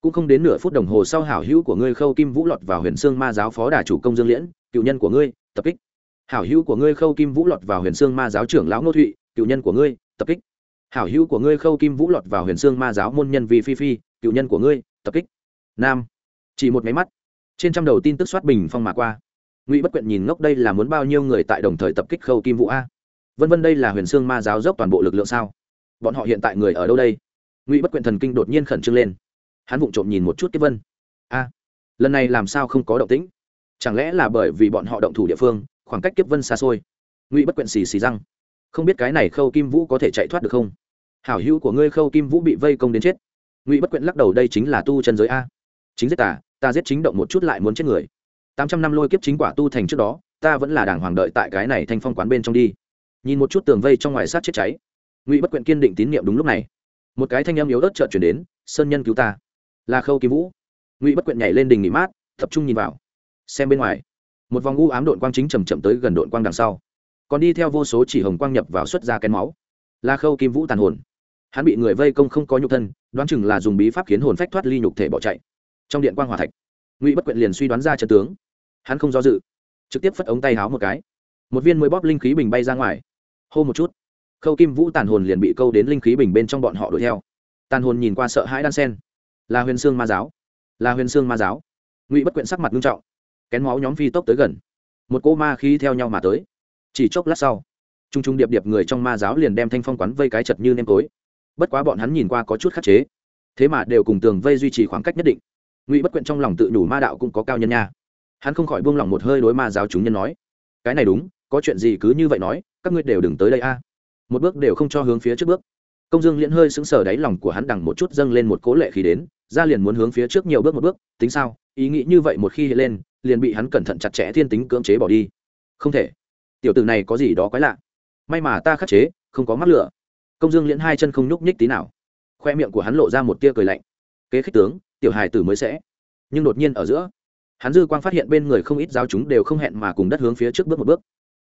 Cũng không đến nửa phút đồng hồ sau hảo hữu của ngươi khâu kim vũ lọt vào huyền sương ma giáo phó đà chủ công dương liễn, cựu nhân của ngươi, tập kích hảo hữu của ngươi khâu kim vũ lọt vào huyền sương ma giáo trưởng lão ngô thụy, cựu nhân của ngươi, tập kích. Hảo hữu của ngươi khâu kim vũ lọt vào huyền sương ma giáo môn nhân vì phi phi, cựu nhân của ngươi, tập kích. Nam. Chỉ một máy mắt. Trên trăm đầu tin tức soát bình phong mà qua. Ngụy bất quyện nhìn ngốc đây là muốn bao nhiêu người tại đồng thời tập kích khâu kim vũ a? Vân vân đây là huyền sương ma giáo dốc toàn bộ lực lượng sao? Bọn họ hiện tại người ở đâu đây? Ngụy bất quyện thần kinh đột nhiên khẩn trương lên. Hắn vụng trộm nhìn một chút tiếp vân. A, lần này làm sao không có động tĩnh? Chẳng lẽ là bởi vì bọn họ động thủ địa phương khoảng cách kiếp vân xa xôi. Ngụy bất quyện xì xì răng. Không biết cái này khâu kim vũ có thể chạy thoát được không? Hảo hữu của ngươi khâu kim vũ bị vây công đến chết. Ngụy bất quyện lắc đầu, đây chính là tu chân giới a. Chính giết ta ta giết chính động một chút lại muốn chết người. Tám trăm năm lôi kiếp chính quả tu thành trước đó, ta vẫn là đảng hoàng đợi tại cái này thanh phong quán bên trong đi. Nhìn một chút tường vây trong ngoài sát chết cháy. Ngụy bất quyện kiên định tín nhiệm đúng lúc này. Một cái thanh âm yếu ớt chợt chuyển đến, sơn nhân cứu ta. Là khâu kim vũ. Ngụy bất quyện nhảy lên đình nghỉ mát, tập trung nhìn vào, xem bên ngoài một vòng u ám đội quang chính chầm chậm tới gần đội quang đằng sau. Còn đi theo vô số chỉ hồng quang nhập vào xuất ra kén máu. La khâu kim vũ tàn hồn. Hắn bị người vây công không có nhục thân, đoán chừng là dùng bí pháp khiến hồn phách thoát ly nhục thể bỏ chạy. Trong điện quang hòa thạch, ngụy bất quyện liền suy đoán ra trận tướng. Hắn không do dự, trực tiếp phất ống tay háo một cái. Một viên mới bóp linh khí bình bay ra ngoài. Hô một chút, khâu kim vũ tàn hồn liền bị câu đến linh khí bình bên trong bọn họ đuổi theo. Tàn hồn nhìn qua sợ hãi đan sen. Là huyền sương ma giáo là huyền sương ma giáo. Ngụy bất quyện sắc mặt nghiêm trọng kén máu nhóm phi tốc tới gần. Một cô ma khí theo nhau mà tới. Chỉ chốc lát sau t r u n g t r u n g điệp điệp người trong ma giáo liền đem thanh phong quán vây cái chật như nêm tối. Bất quá bọn hắn nhìn qua có chút khắc chế, thế mà đều cùng tường vây duy trì khoảng cách nhất định. Ngụy bất quyện trong lòng tự đủ ma đạo cũng có cao nhân nha. Hắn không khỏi buông lỏng một hơi đối ma giáo chúng nhân nói, cái này đúng, có chuyện gì cứ như vậy nói, các ngươi đều đừng tới đây a. Một bước đều không cho hướng phía trước bước. Công dương liễn hơi sững sờ đáy lòng của hắn đằng một chút dâng lên một cố lệ khí đến, ra liền muốn hướng phía trước nhiều bước một bước, tính sao, ý nghĩ như vậy một khi hiện lên liền bị hắn cẩn thận chặt chẽ thiên tính cưỡng chế bỏ đi. Không thể. Tiểu tử này có gì đó quái lạ. May mà ta khắc chế, không có mắt lửa. Công dương liễn hai chân không nhúc nhích tí nào. Khoe miệng của hắn lộ ra một tia cười lạnh. Kế khích tướng, tiểu hài tử mới sẽ. Nhưng đột nhiên ở giữa, hắn dư quang phát hiện bên người không ít giáo chúng đều không hẹn mà cùng đất hướng phía trước bước một bước.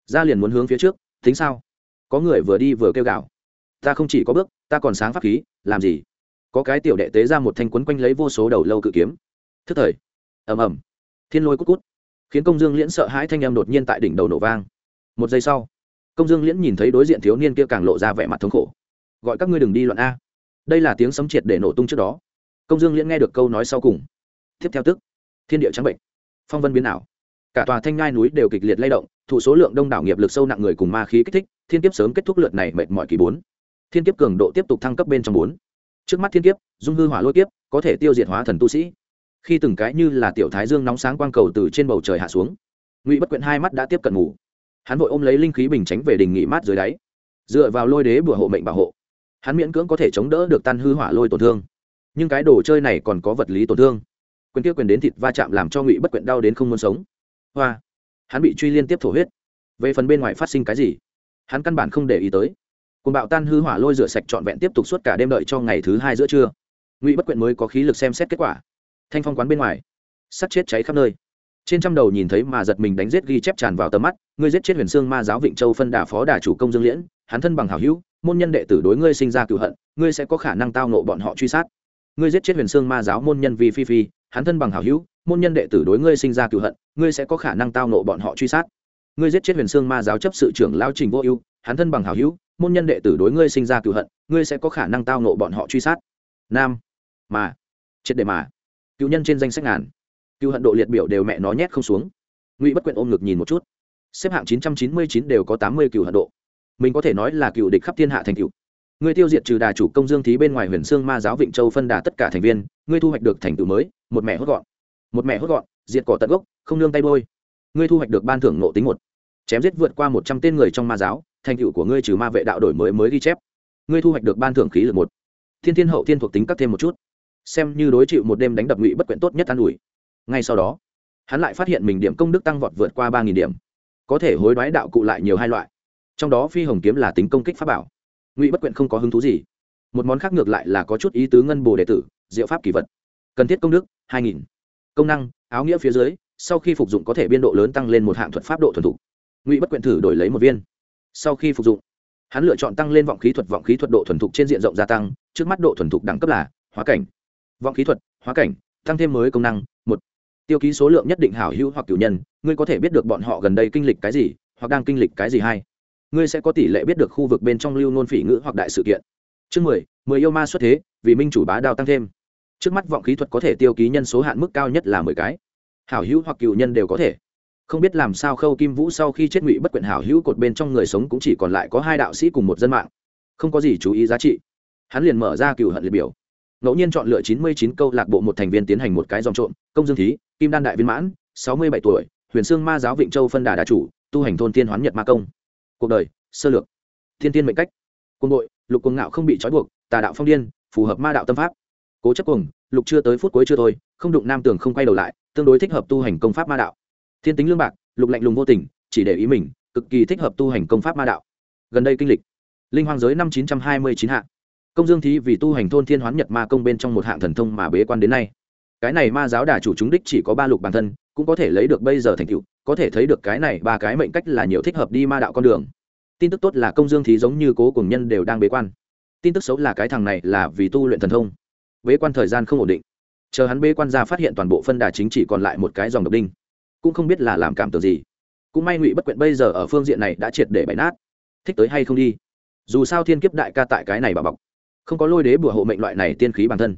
Ra liền muốn hướng phía trước, tính sao? Có người vừa đi vừa kêu gào. Ta không chỉ có bước, ta còn sáng pháp khí, làm gì? Có cái tiểu đệ tế ra một thanh quấn quanh lấy vô số đầu lâu cự kiếm. Thức thời. Ầm ầm thiên lôi cút cút, khiến công dương liễn sợ hãi thanh em đột nhiên tại đỉnh đầu nổ vang. Một giây sau, công dương liễn nhìn thấy đối diện thiếu niên kia càng lộ ra vẻ mặt thống khổ. Gọi các ngươi đừng đi loạn a. Đây là tiếng sấm triệt để nổ tung trước đó. Công dương liễn nghe được câu nói sau cùng. Tiếp theo tức, thiên địa trắng bệnh, phong vân biến ảo. Cả tòa thanh ngai núi đều kịch liệt lay động thụ số lượng đông đảo nghiệp lực sâu nặng người cùng ma khí kích thích, thiên kiếp sớm kết thúc lượt này mệt mỏi kỳ bốn. Thiên kiếp cường độ tiếp tục thăng cấp bên trong bốn. Trước mắt thiên kiếp, dung hư hỏa lôi kiếp, có thể tiêu diệt hóa thần tu sĩ khi từng cái như là tiểu thái dương nóng sáng quang cầu từ trên bầu trời hạ xuống. Ngụy bất quyện hai mắt đã tiếp cận ngủ. Hắn vội ôm lấy linh khí bình tránh về đình nghỉ mát dưới đáy, dựa vào lôi đế bùa hộ mệnh bảo hộ. Hắn miễn cưỡng có thể chống đỡ được tan hư hỏa lôi tổn thương. Nhưng cái đồ chơi này còn có vật lý tổn thương. Quyền kia quyền đến thịt va chạm làm cho ngụy bất quyện đau đến không muốn sống. Hoa! Hắn bị truy liên tiếp thổ huyết. Về phần bên ngoài phát sinh cái gì, hắn căn bản không để ý tới. Cồn bạo tan hư hỏa lôi rửa sạch trọn vẹn tiếp tục suốt cả đêm đợi cho ngày thứ hai giữa trưa. Ngụy bất quyện mới có khí lực xem xét kết quả thanh phong quán bên ngoài. Sắt chết cháy khắp nơi. Trên trăm đầu nhìn thấy mà giật mình đánh giết ghi chép tràn vào tầm mắt, ngươi giết chết huyền sương ma giáo vịnh châu phân đà phó đà chủ công dương liễn, hắn thân bằng hảo hữu, môn nhân đệ tử đối ngươi sinh ra cựu hận, ngươi sẽ có khả năng tao nộ bọn họ truy sát. Ngươi giết chết huyền sương ma giáo môn nhân vì phi phi, hắn thân bằng hảo hữu, môn nhân đệ tử đối ngươi sinh ra cựu hận, ngươi sẽ có khả năng tao nộ bọn họ truy sát. Ngươi giết chết huyền sương ma giáo chấp sự trưởng lao trình vô ưu, hắn thân bằng hảo hữu, môn nhân đệ tử đối ngươi sinh ra cựu hận, ngươi sẽ có khả năng tao nộ bọn họ truy sát. Nam mà triệt để mà cựu nhân trên danh sách ngàn. Cựu hận độ liệt biểu đều mẹ nó nhét không xuống. Ngụy bất quyện ôm ngực nhìn một chút. Xếp hạng chín trăm chín mươi chín đều có tám mươi cựu hận độ. Mình có thể nói là cựu địch khắp thiên hạ thành cựu. Ngươi tiêu diệt trừ đà chủ công dương thí bên ngoài huyền sương ma giáo vịnh châu phân đà tất cả thành viên, ngươi thu hoạch được thành tựu mới, một mẹ hốt gọn. Một mẹ hốt gọn, diệt cỏ tận gốc, không nương tay bôi. Ngươi thu hoạch được ban thưởng nộ tính một. Chém giết vượt qua một trăm tên người trong ma giáo, thành tựu của ngươi trừ ma vệ đạo đổi mới mới ghi chép. Ngươi thu hoạch được ban thưởng khí lực một. Thiên thiên hậu thiên thuộc tính cắt thêm một chút xem như đối chịu một đêm đánh đập ngụy bất quyện tốt nhất an ủi. Ngay sau đó, hắn lại phát hiện mình điểm công đức tăng vọt vượt qua ba nghìn điểm. Có thể hối đoái đạo cụ lại nhiều hai loại. Trong đó phi hồng kiếm là tính công kích pháp bảo. Ngụy bất quyện không có hứng thú gì. Một món khác ngược lại là có chút ý tứ ngân bồ đệ tử, diệu pháp kỳ vật. Cần thiết công đức, hai nghìn. Công năng, áo nghĩa phía dưới, sau khi phục dụng có thể biên độ lớn tăng lên một hạng thuật pháp độ thuần thục. Ngụy bất quyện thử đổi lấy một viên. Sau khi phục dụng, hắn lựa chọn tăng lên vọng khí thuật, vọng khí thuật độ thuần thục trên diện rộng gia tăng, trước mắt độ thuần thục đẳng cấp là hóa cảnh vọng khí thuật, hóa cảnh, tăng thêm mới công năng, một, tiêu ký số lượng nhất định hảo hữu hoặc cử nhân, ngươi có thể biết được bọn họ gần đây kinh lịch cái gì, hoặc đang kinh lịch cái gì hay. Ngươi sẽ có tỷ lệ biết được khu vực bên trong lưu nôn phỉ ngữ hoặc đại sự kiện. Chương mười mười yêu ma xuất thế, vì minh chủ bá đao tăng thêm. Trước mắt vọng khí thuật có thể tiêu ký nhân số hạn mức cao nhất là mười cái. Hảo hữu hoặc cựu nhân đều có thể. Không biết làm sao khâu kim vũ sau khi chết ngụy bất quyện hảo hữu cột bên trong người sống cũng chỉ còn lại có hai đạo sĩ cùng một dân mạng. Không có gì chú ý giá trị. Hắn liền mở ra cựu hận liệt biểu ngẫu nhiên chọn lựa chín mươi chín câu lạc bộ một thành viên tiến hành một cái dòng trộm, công dương thí, kim đan đại viên mãn, sáu mươi bảy tuổi, huyền sương ma giáo vịnh châu phân đà đà chủ, tu hành thôn tiên hoán nhật ma công. Cuộc đời, sơ lược. Thiên tiên mệnh cách. Quân đội, lục quân ngạo không bị trói buộc, tà đạo phong điên, phù hợp ma đạo tâm pháp. Cố chấp cùng lục chưa tới phút cuối chưa thôi, không đụng nam tường không quay đầu lại, tương đối thích hợp tu hành công pháp ma đạo. Thiên tính lương bạc, lục lạnh lùng vô tình, chỉ để ý mình, cực kỳ thích hợp tu hành công pháp ma đạo. Gần đây kinh lịch. Linh hoàng giới năm chín trăm hai mươi chín hạ công dương thí vì tu hành thôn thiên hoán nhật ma công bên trong một hạng thần thông mà bế quan đến nay. Cái này ma giáo đà chủ chúng đích chỉ có ba lục bản thân, cũng có thể lấy được bây giờ thành tựu, có thể thấy được cái này ba cái mệnh cách là nhiều thích hợp đi ma đạo con đường. Tin tức tốt là công dương thí giống như cố cùng nhân đều đang bế quan. Tin tức xấu là cái thằng này là vì tu luyện thần thông. Bế quan thời gian không ổn định. Chờ hắn bế quan ra phát hiện toàn bộ phân đà chính chỉ còn lại một cái dòng độc đinh. Cũng không biết là làm cảm tưởng gì. Cũng may ngụy bất quyện bây giờ ở phương diện này đã triệt để bày nát. Thích tới hay không đi. Dù sao thiên kiếp đại ca tại cái này bà bọc không có lôi đế bùa hộ mệnh loại này tiên khí bản thân.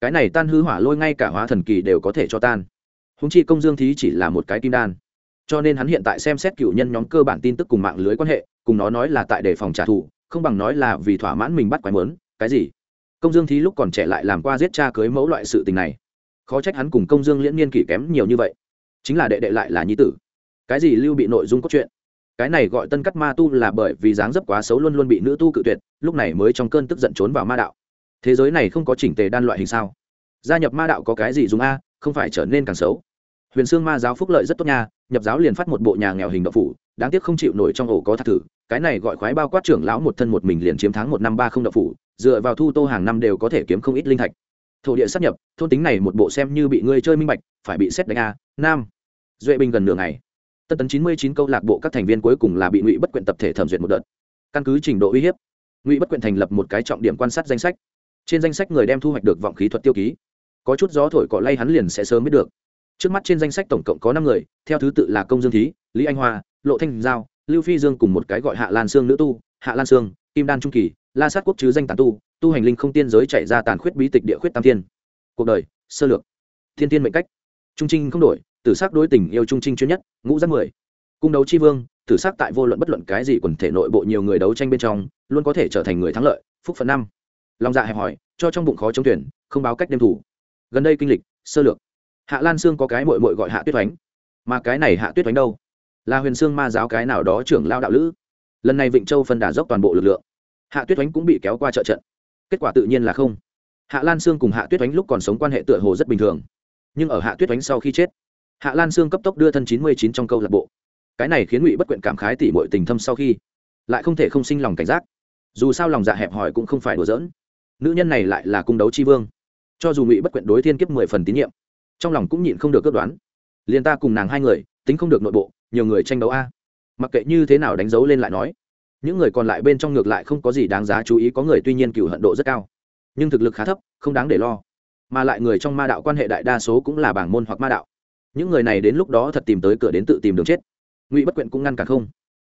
Cái này tan hư hỏa lôi ngay cả hóa thần kỳ đều có thể cho tan. Húng chi công dương thí chỉ là một cái kim đan. Cho nên hắn hiện tại xem xét cựu nhân nhóm cơ bản tin tức cùng mạng lưới quan hệ, cùng nó nói là tại đề phòng trả thù, không bằng nói là vì thỏa mãn mình bắt quái mớn cái gì? Công dương thí lúc còn trẻ lại làm qua giết cha cưới mẫu loại sự tình này. Khó trách hắn cùng công dương liễn niên kỷ kém nhiều như vậy. Chính là đệ đệ lại là nhi tử. Cái gì lưu bị nội dung cốt truyện? Cái này gọi tân cắt ma tu là bởi vì dáng dấp quá xấu luôn luôn bị nữ tu cự tuyệt, lúc này mới trong cơn tức giận trốn vào ma đạo. Thế giới này không có chỉnh tề đan loại hình sao? Gia nhập ma đạo có cái gì dùng a, không phải trở nên càng xấu. Huyền xương ma giáo phúc lợi rất tốt nha, nhập giáo liền phát một bộ nhà nghèo hình đậu phủ, đáng tiếc không chịu nổi trong ổ có thạc thử. Cái này gọi khoái bao quát trưởng lão một thân một mình liền chiếm tháng một năm ba không đậu phủ, dựa vào thu tô hàng năm đều có thể kiếm không ít linh thạch. Thổ địa sắp nhập, thôn tính này một bộ xem như bị ngươi chơi minh bạch, phải bị xét đánh a. Nam. Duệ bình gần nửa ngày tân tấn chín mươi chín câu lạc bộ các thành viên cuối cùng là bị ngụy bất quyện tập thể thẩm duyệt một đợt. Căn cứ trình độ uy hiếp, ngụy bất quyện thành lập một cái trọng điểm quan sát danh sách. Trên danh sách người đem thu hoạch được vọng khí thuật tiêu ký. Có chút gió thổi cỏ lay hắn liền sẽ sớm biết được. Trước mắt trên danh sách tổng cộng có năm người, theo thứ tự là công dương thí, lý anh hoa, lộ thanh giao, lưu phi dương cùng một cái gọi hạ lan sương nữ tu, hạ lan sương, kim đan trung kỳ, la sát quốc chứ danh tàn tu tu hành linh không tiên giới chạy ra tàn khuyết bí tịch địa khuyết tam thiên. Cuộc đời, sơ lược. Thiên tiên mệnh cách. Trung trinh không đổi tử sắc đối tình yêu trung trinh chuyên nhất, ngũ giác mười. Cung đấu chi vương, tử sắc tại vô luận bất luận cái gì quần thể nội bộ nhiều người đấu tranh bên trong, luôn có thể trở thành người thắng lợi, phúc phần năm. Lòng dạ hẹp hỏi, cho trong bụng khó chống tuyển, không báo cách đêm thủ. Gần đây kinh lịch, sơ lược. Hạ lan sương có cái mội mội gọi hạ tuyết oánh. Mà cái này hạ tuyết oánh đâu? Là huyền sương ma giáo cái nào đó trưởng lao đạo lữ. Lần này vịnh châu phân đà dốc toàn bộ lực lượng. Hạ tuyết oánh cũng bị kéo qua trợ trận. Kết quả tự nhiên là không. Hạ lan sương cùng hạ tuyết oánh lúc còn sống quan hệ tựa hồ rất bình thường. Nhưng ở hạ tuyết oánh sau khi chết hạ lan sương cấp tốc đưa thân chín mươi chín trong câu lạc bộ. Cái này khiến ngụy bất quyện cảm khái tỉ mọi tình thâm sau khi lại không thể không sinh lòng cảnh giác. Dù sao lòng dạ hẹp hòi cũng không phải đùa giỡn. Nữ nhân này lại là cung đấu chi vương. Cho dù ngụy bất quyện đối thiên kiếp mười phần tín nhiệm, trong lòng cũng nhịn không được cướp đoán. Liền ta cùng nàng hai người, tính không được nội bộ, nhiều người tranh đấu a. Mặc kệ như thế nào đánh dấu lên lại nói, những người còn lại bên trong ngược lại không có gì đáng giá chú ý, có người tuy nhiên cựu hận độ rất cao, nhưng thực lực khá thấp, không đáng để lo. Mà lại người trong ma đạo quan hệ đại đa số cũng là bảng môn hoặc ma đạo những người này đến lúc đó thật tìm tới cửa đến tự tìm đường chết. Ngụy bất quyện cũng ngăn cản không.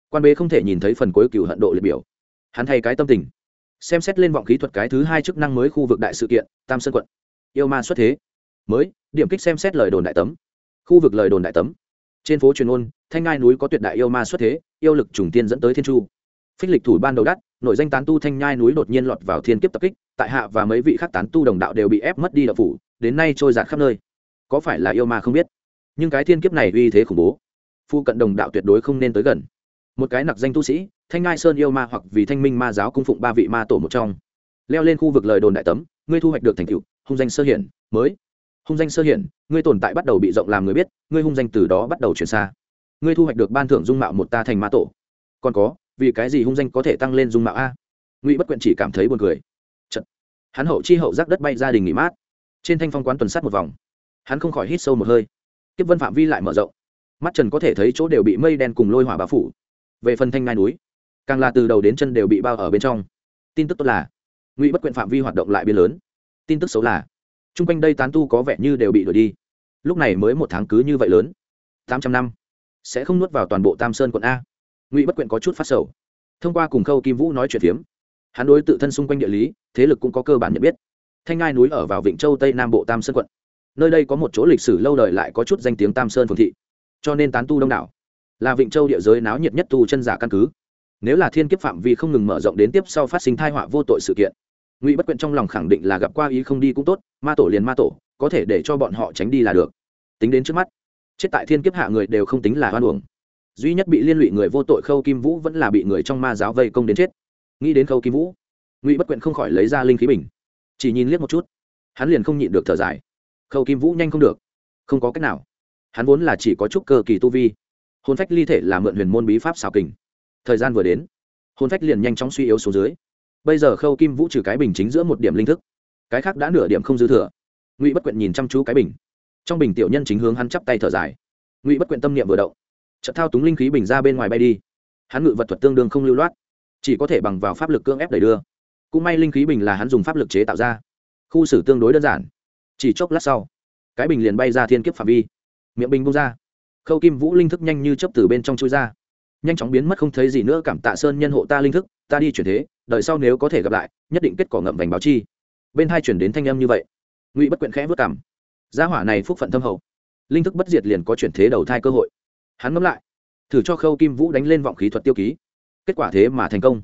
Quan bế không thể nhìn thấy phần cuối cựu hận độ liệt biểu. Hắn thay cái tâm tình, xem xét lên vọng khí thuật cái thứ hai chức năng mới khu vực đại sự kiện, tam sơn quận. Yêu ma xuất thế. Mới, điểm kích xem xét lời đồn đại tấm. Khu vực lời đồn đại tấm. Trên phố truyền ôn, thanh ngai núi có tuyệt đại yêu ma xuất thế, yêu lực trùng tiên dẫn tới thiên chu. Phích lịch thủ ban đầu đắt, nội danh tán tu thanh nhai núi đột nhiên lọt vào thiên kiếp tập kích, tại hạ và mấy vị khác tán tu đồng đạo đều bị ép mất đi đạo phủ, đến nay trôi giạt khắp nơi. Có phải là yêu ma không biết? Nhưng cái thiên kiếp này uy thế khủng bố. Phu cận đồng đạo tuyệt đối không nên tới gần. Một cái nặc danh tu sĩ, thanh ngai sơn yêu ma hoặc vì thanh minh ma giáo cung phụng ba vị ma tổ một trong. Leo lên khu vực lời đồn đại tấm, ngươi thu hoạch được thành tựu, hung danh sơ hiển, mới. Hung danh sơ hiển, ngươi tồn tại bắt đầu bị rộng làm người biết, ngươi hung danh từ đó bắt đầu chuyển xa. Ngươi thu hoạch được ban thưởng dung mạo một ta thành ma tổ. Còn có, vì cái gì hung danh có thể tăng lên dung mạo a? Ngụy bất quyện chỉ cảm thấy buồn cười. Chật. hắn hậu chi hậu giác đất bay gia đình nghỉ mát. Trên thanh phong quán tuần sát một vòng. Hắn không khỏi hít sâu một hơi kiếp vân phạm vi lại mở rộng. Mắt trần có thể thấy chỗ đều bị mây đen cùng lôi hỏa bao phủ. Về phần thanh ngai núi, càng là từ đầu đến chân đều bị bao ở bên trong. Tin tức tốt là, ngụy bất quyện phạm vi hoạt động lại biên lớn. Tin tức xấu là t r u n g quanh đây tán tu có vẻ như đều bị đuổi đi. Lúc này mới một tháng cứ như vậy lớn. Tám trăm năm, sẽ không nuốt vào toàn bộ tam sơn quận a. Ngụy bất quyện có chút phát sầu. Thông qua cùng khâu kim vũ nói chuyện phiếm, hắn đối tự thân xung quanh địa lý, thế lực cũng có cơ bản nhận biết. Thanh ngai núi ở vào vịnh châu tây nam bộ tam sơn quận nơi đây có một chỗ lịch sử lâu đời lại có chút danh tiếng tam sơn phường thị cho nên tán tu đông đảo là vịnh châu địa giới náo nhiệt nhất tu chân giả căn cứ nếu là thiên kiếp phạm vi không ngừng mở rộng đến tiếp sau phát sinh thai họa vô tội sự kiện ngụy bất quyện trong lòng khẳng định là gặp qua ý không đi cũng tốt ma tổ liền ma tổ có thể để cho bọn họ tránh đi là được tính đến trước mắt chết tại thiên kiếp hạ người đều không tính là hoan uổng duy nhất bị liên lụy người vô tội khâu kim vũ vẫn là bị người trong ma giáo vây công đến chết nghĩ đến khâu kim vũ ngụy bất quyện không khỏi lấy ra linh khí bình chỉ nhìn liếc một chút hắn liền không nhịn được thở dài khâu kim vũ nhanh không được không có cách nào hắn vốn là chỉ có chút cơ kỳ tu vi hồn phách ly thể là mượn huyền môn bí pháp xào kình thời gian vừa đến hồn phách liền nhanh chóng suy yếu xuống dưới bây giờ khâu kim vũ trừ cái bình chính giữa một điểm linh thức cái khác đã nửa điểm không dư thừa ngụy bất quyện nhìn chăm chú cái bình trong bình tiểu nhân chính hướng hắn chắp tay thở dài ngụy bất quyện tâm niệm vừa động chợt thao túng linh khí bình ra bên ngoài bay đi hắn ngự vật thuật tương đương không lưu loát chỉ có thể bằng vào pháp lực cưỡng ép đẩy đưa cũng may linh khí bình là hắn dùng pháp lực chế tạo ra khu xử tương đối đơn giản chỉ chốc lát sau, cái bình liền bay ra thiên kiếp phạm vi. Miệng bình bung ra. Khâu kim vũ linh thức nhanh như chấp từ bên trong chui ra. Nhanh chóng biến mất không thấy gì nữa, cảm tạ sơn nhân hộ ta linh thức, ta đi chuyển thế, đợi sau nếu có thể gặp lại, nhất định kết quả ngậm vành báo chi. Bên hai chuyển đến thanh âm như vậy. Ngụy bất quyện khẽ vất cảm gia hỏa này phúc phận thâm hậu. Linh thức bất diệt liền có chuyển thế đầu thai cơ hội. Hắn ngẫm lại, thử cho khâu kim vũ đánh lên vọng khí thuật tiêu ký. Kết quả thế mà thành công.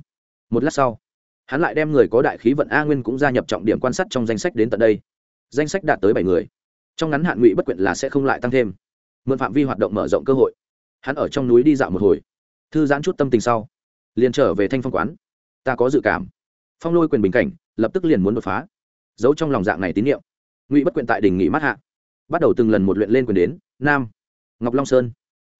Một lát sau, hắn lại đem người có đại khí vận a nguyên cũng gia nhập trọng điểm quan sát trong danh sách đến tận đây danh sách đạt tới bảy người. Trong ngắn hạn ngụy bất quyện là sẽ không lại tăng thêm. Mượn phạm vi hoạt động mở rộng cơ hội. Hắn ở trong núi đi dạo một hồi. Thư giãn chút tâm tình sau, liền trở về thanh phong quán. Ta có dự cảm. Phong lôi quyền bình cảnh, lập tức liền muốn đột phá. Giấu trong lòng dạng này tín nhiệm ngụy bất quyện tại đình nghỉ mát hạ. Bắt đầu từng lần một luyện lên quyền đến, nam, ngọc long sơn,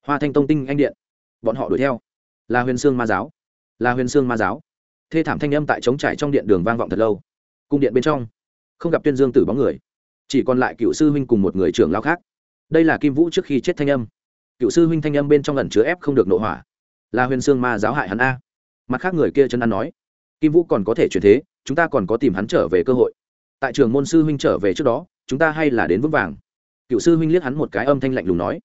hoa thanh tông tinh anh điện. Bọn họ đuổi theo. Là huyền sương ma giáo. Là huyền sương ma giáo. Thê thảm thanh âm tại trống trải trong điện đường vang vọng thật lâu. Cung điện bên trong không gặp tuyên dương tử bóng người. Chỉ còn lại cựu sư huynh cùng một người trưởng lao khác. Đây là kim vũ trước khi chết thanh âm. Cựu sư huynh thanh âm bên trong lần chứa ép không được nội hỏa. Là huyền sương ma giáo hại hắn a. Mặt khác người kia chân ăn nói, kim vũ còn có thể chuyển thế, chúng ta còn có tìm hắn trở về cơ hội. Tại trường môn sư huynh trở về trước đó, chúng ta hay là đến vững vàng. Cựu sư huynh liếc hắn một cái âm thanh lạnh lùng nói,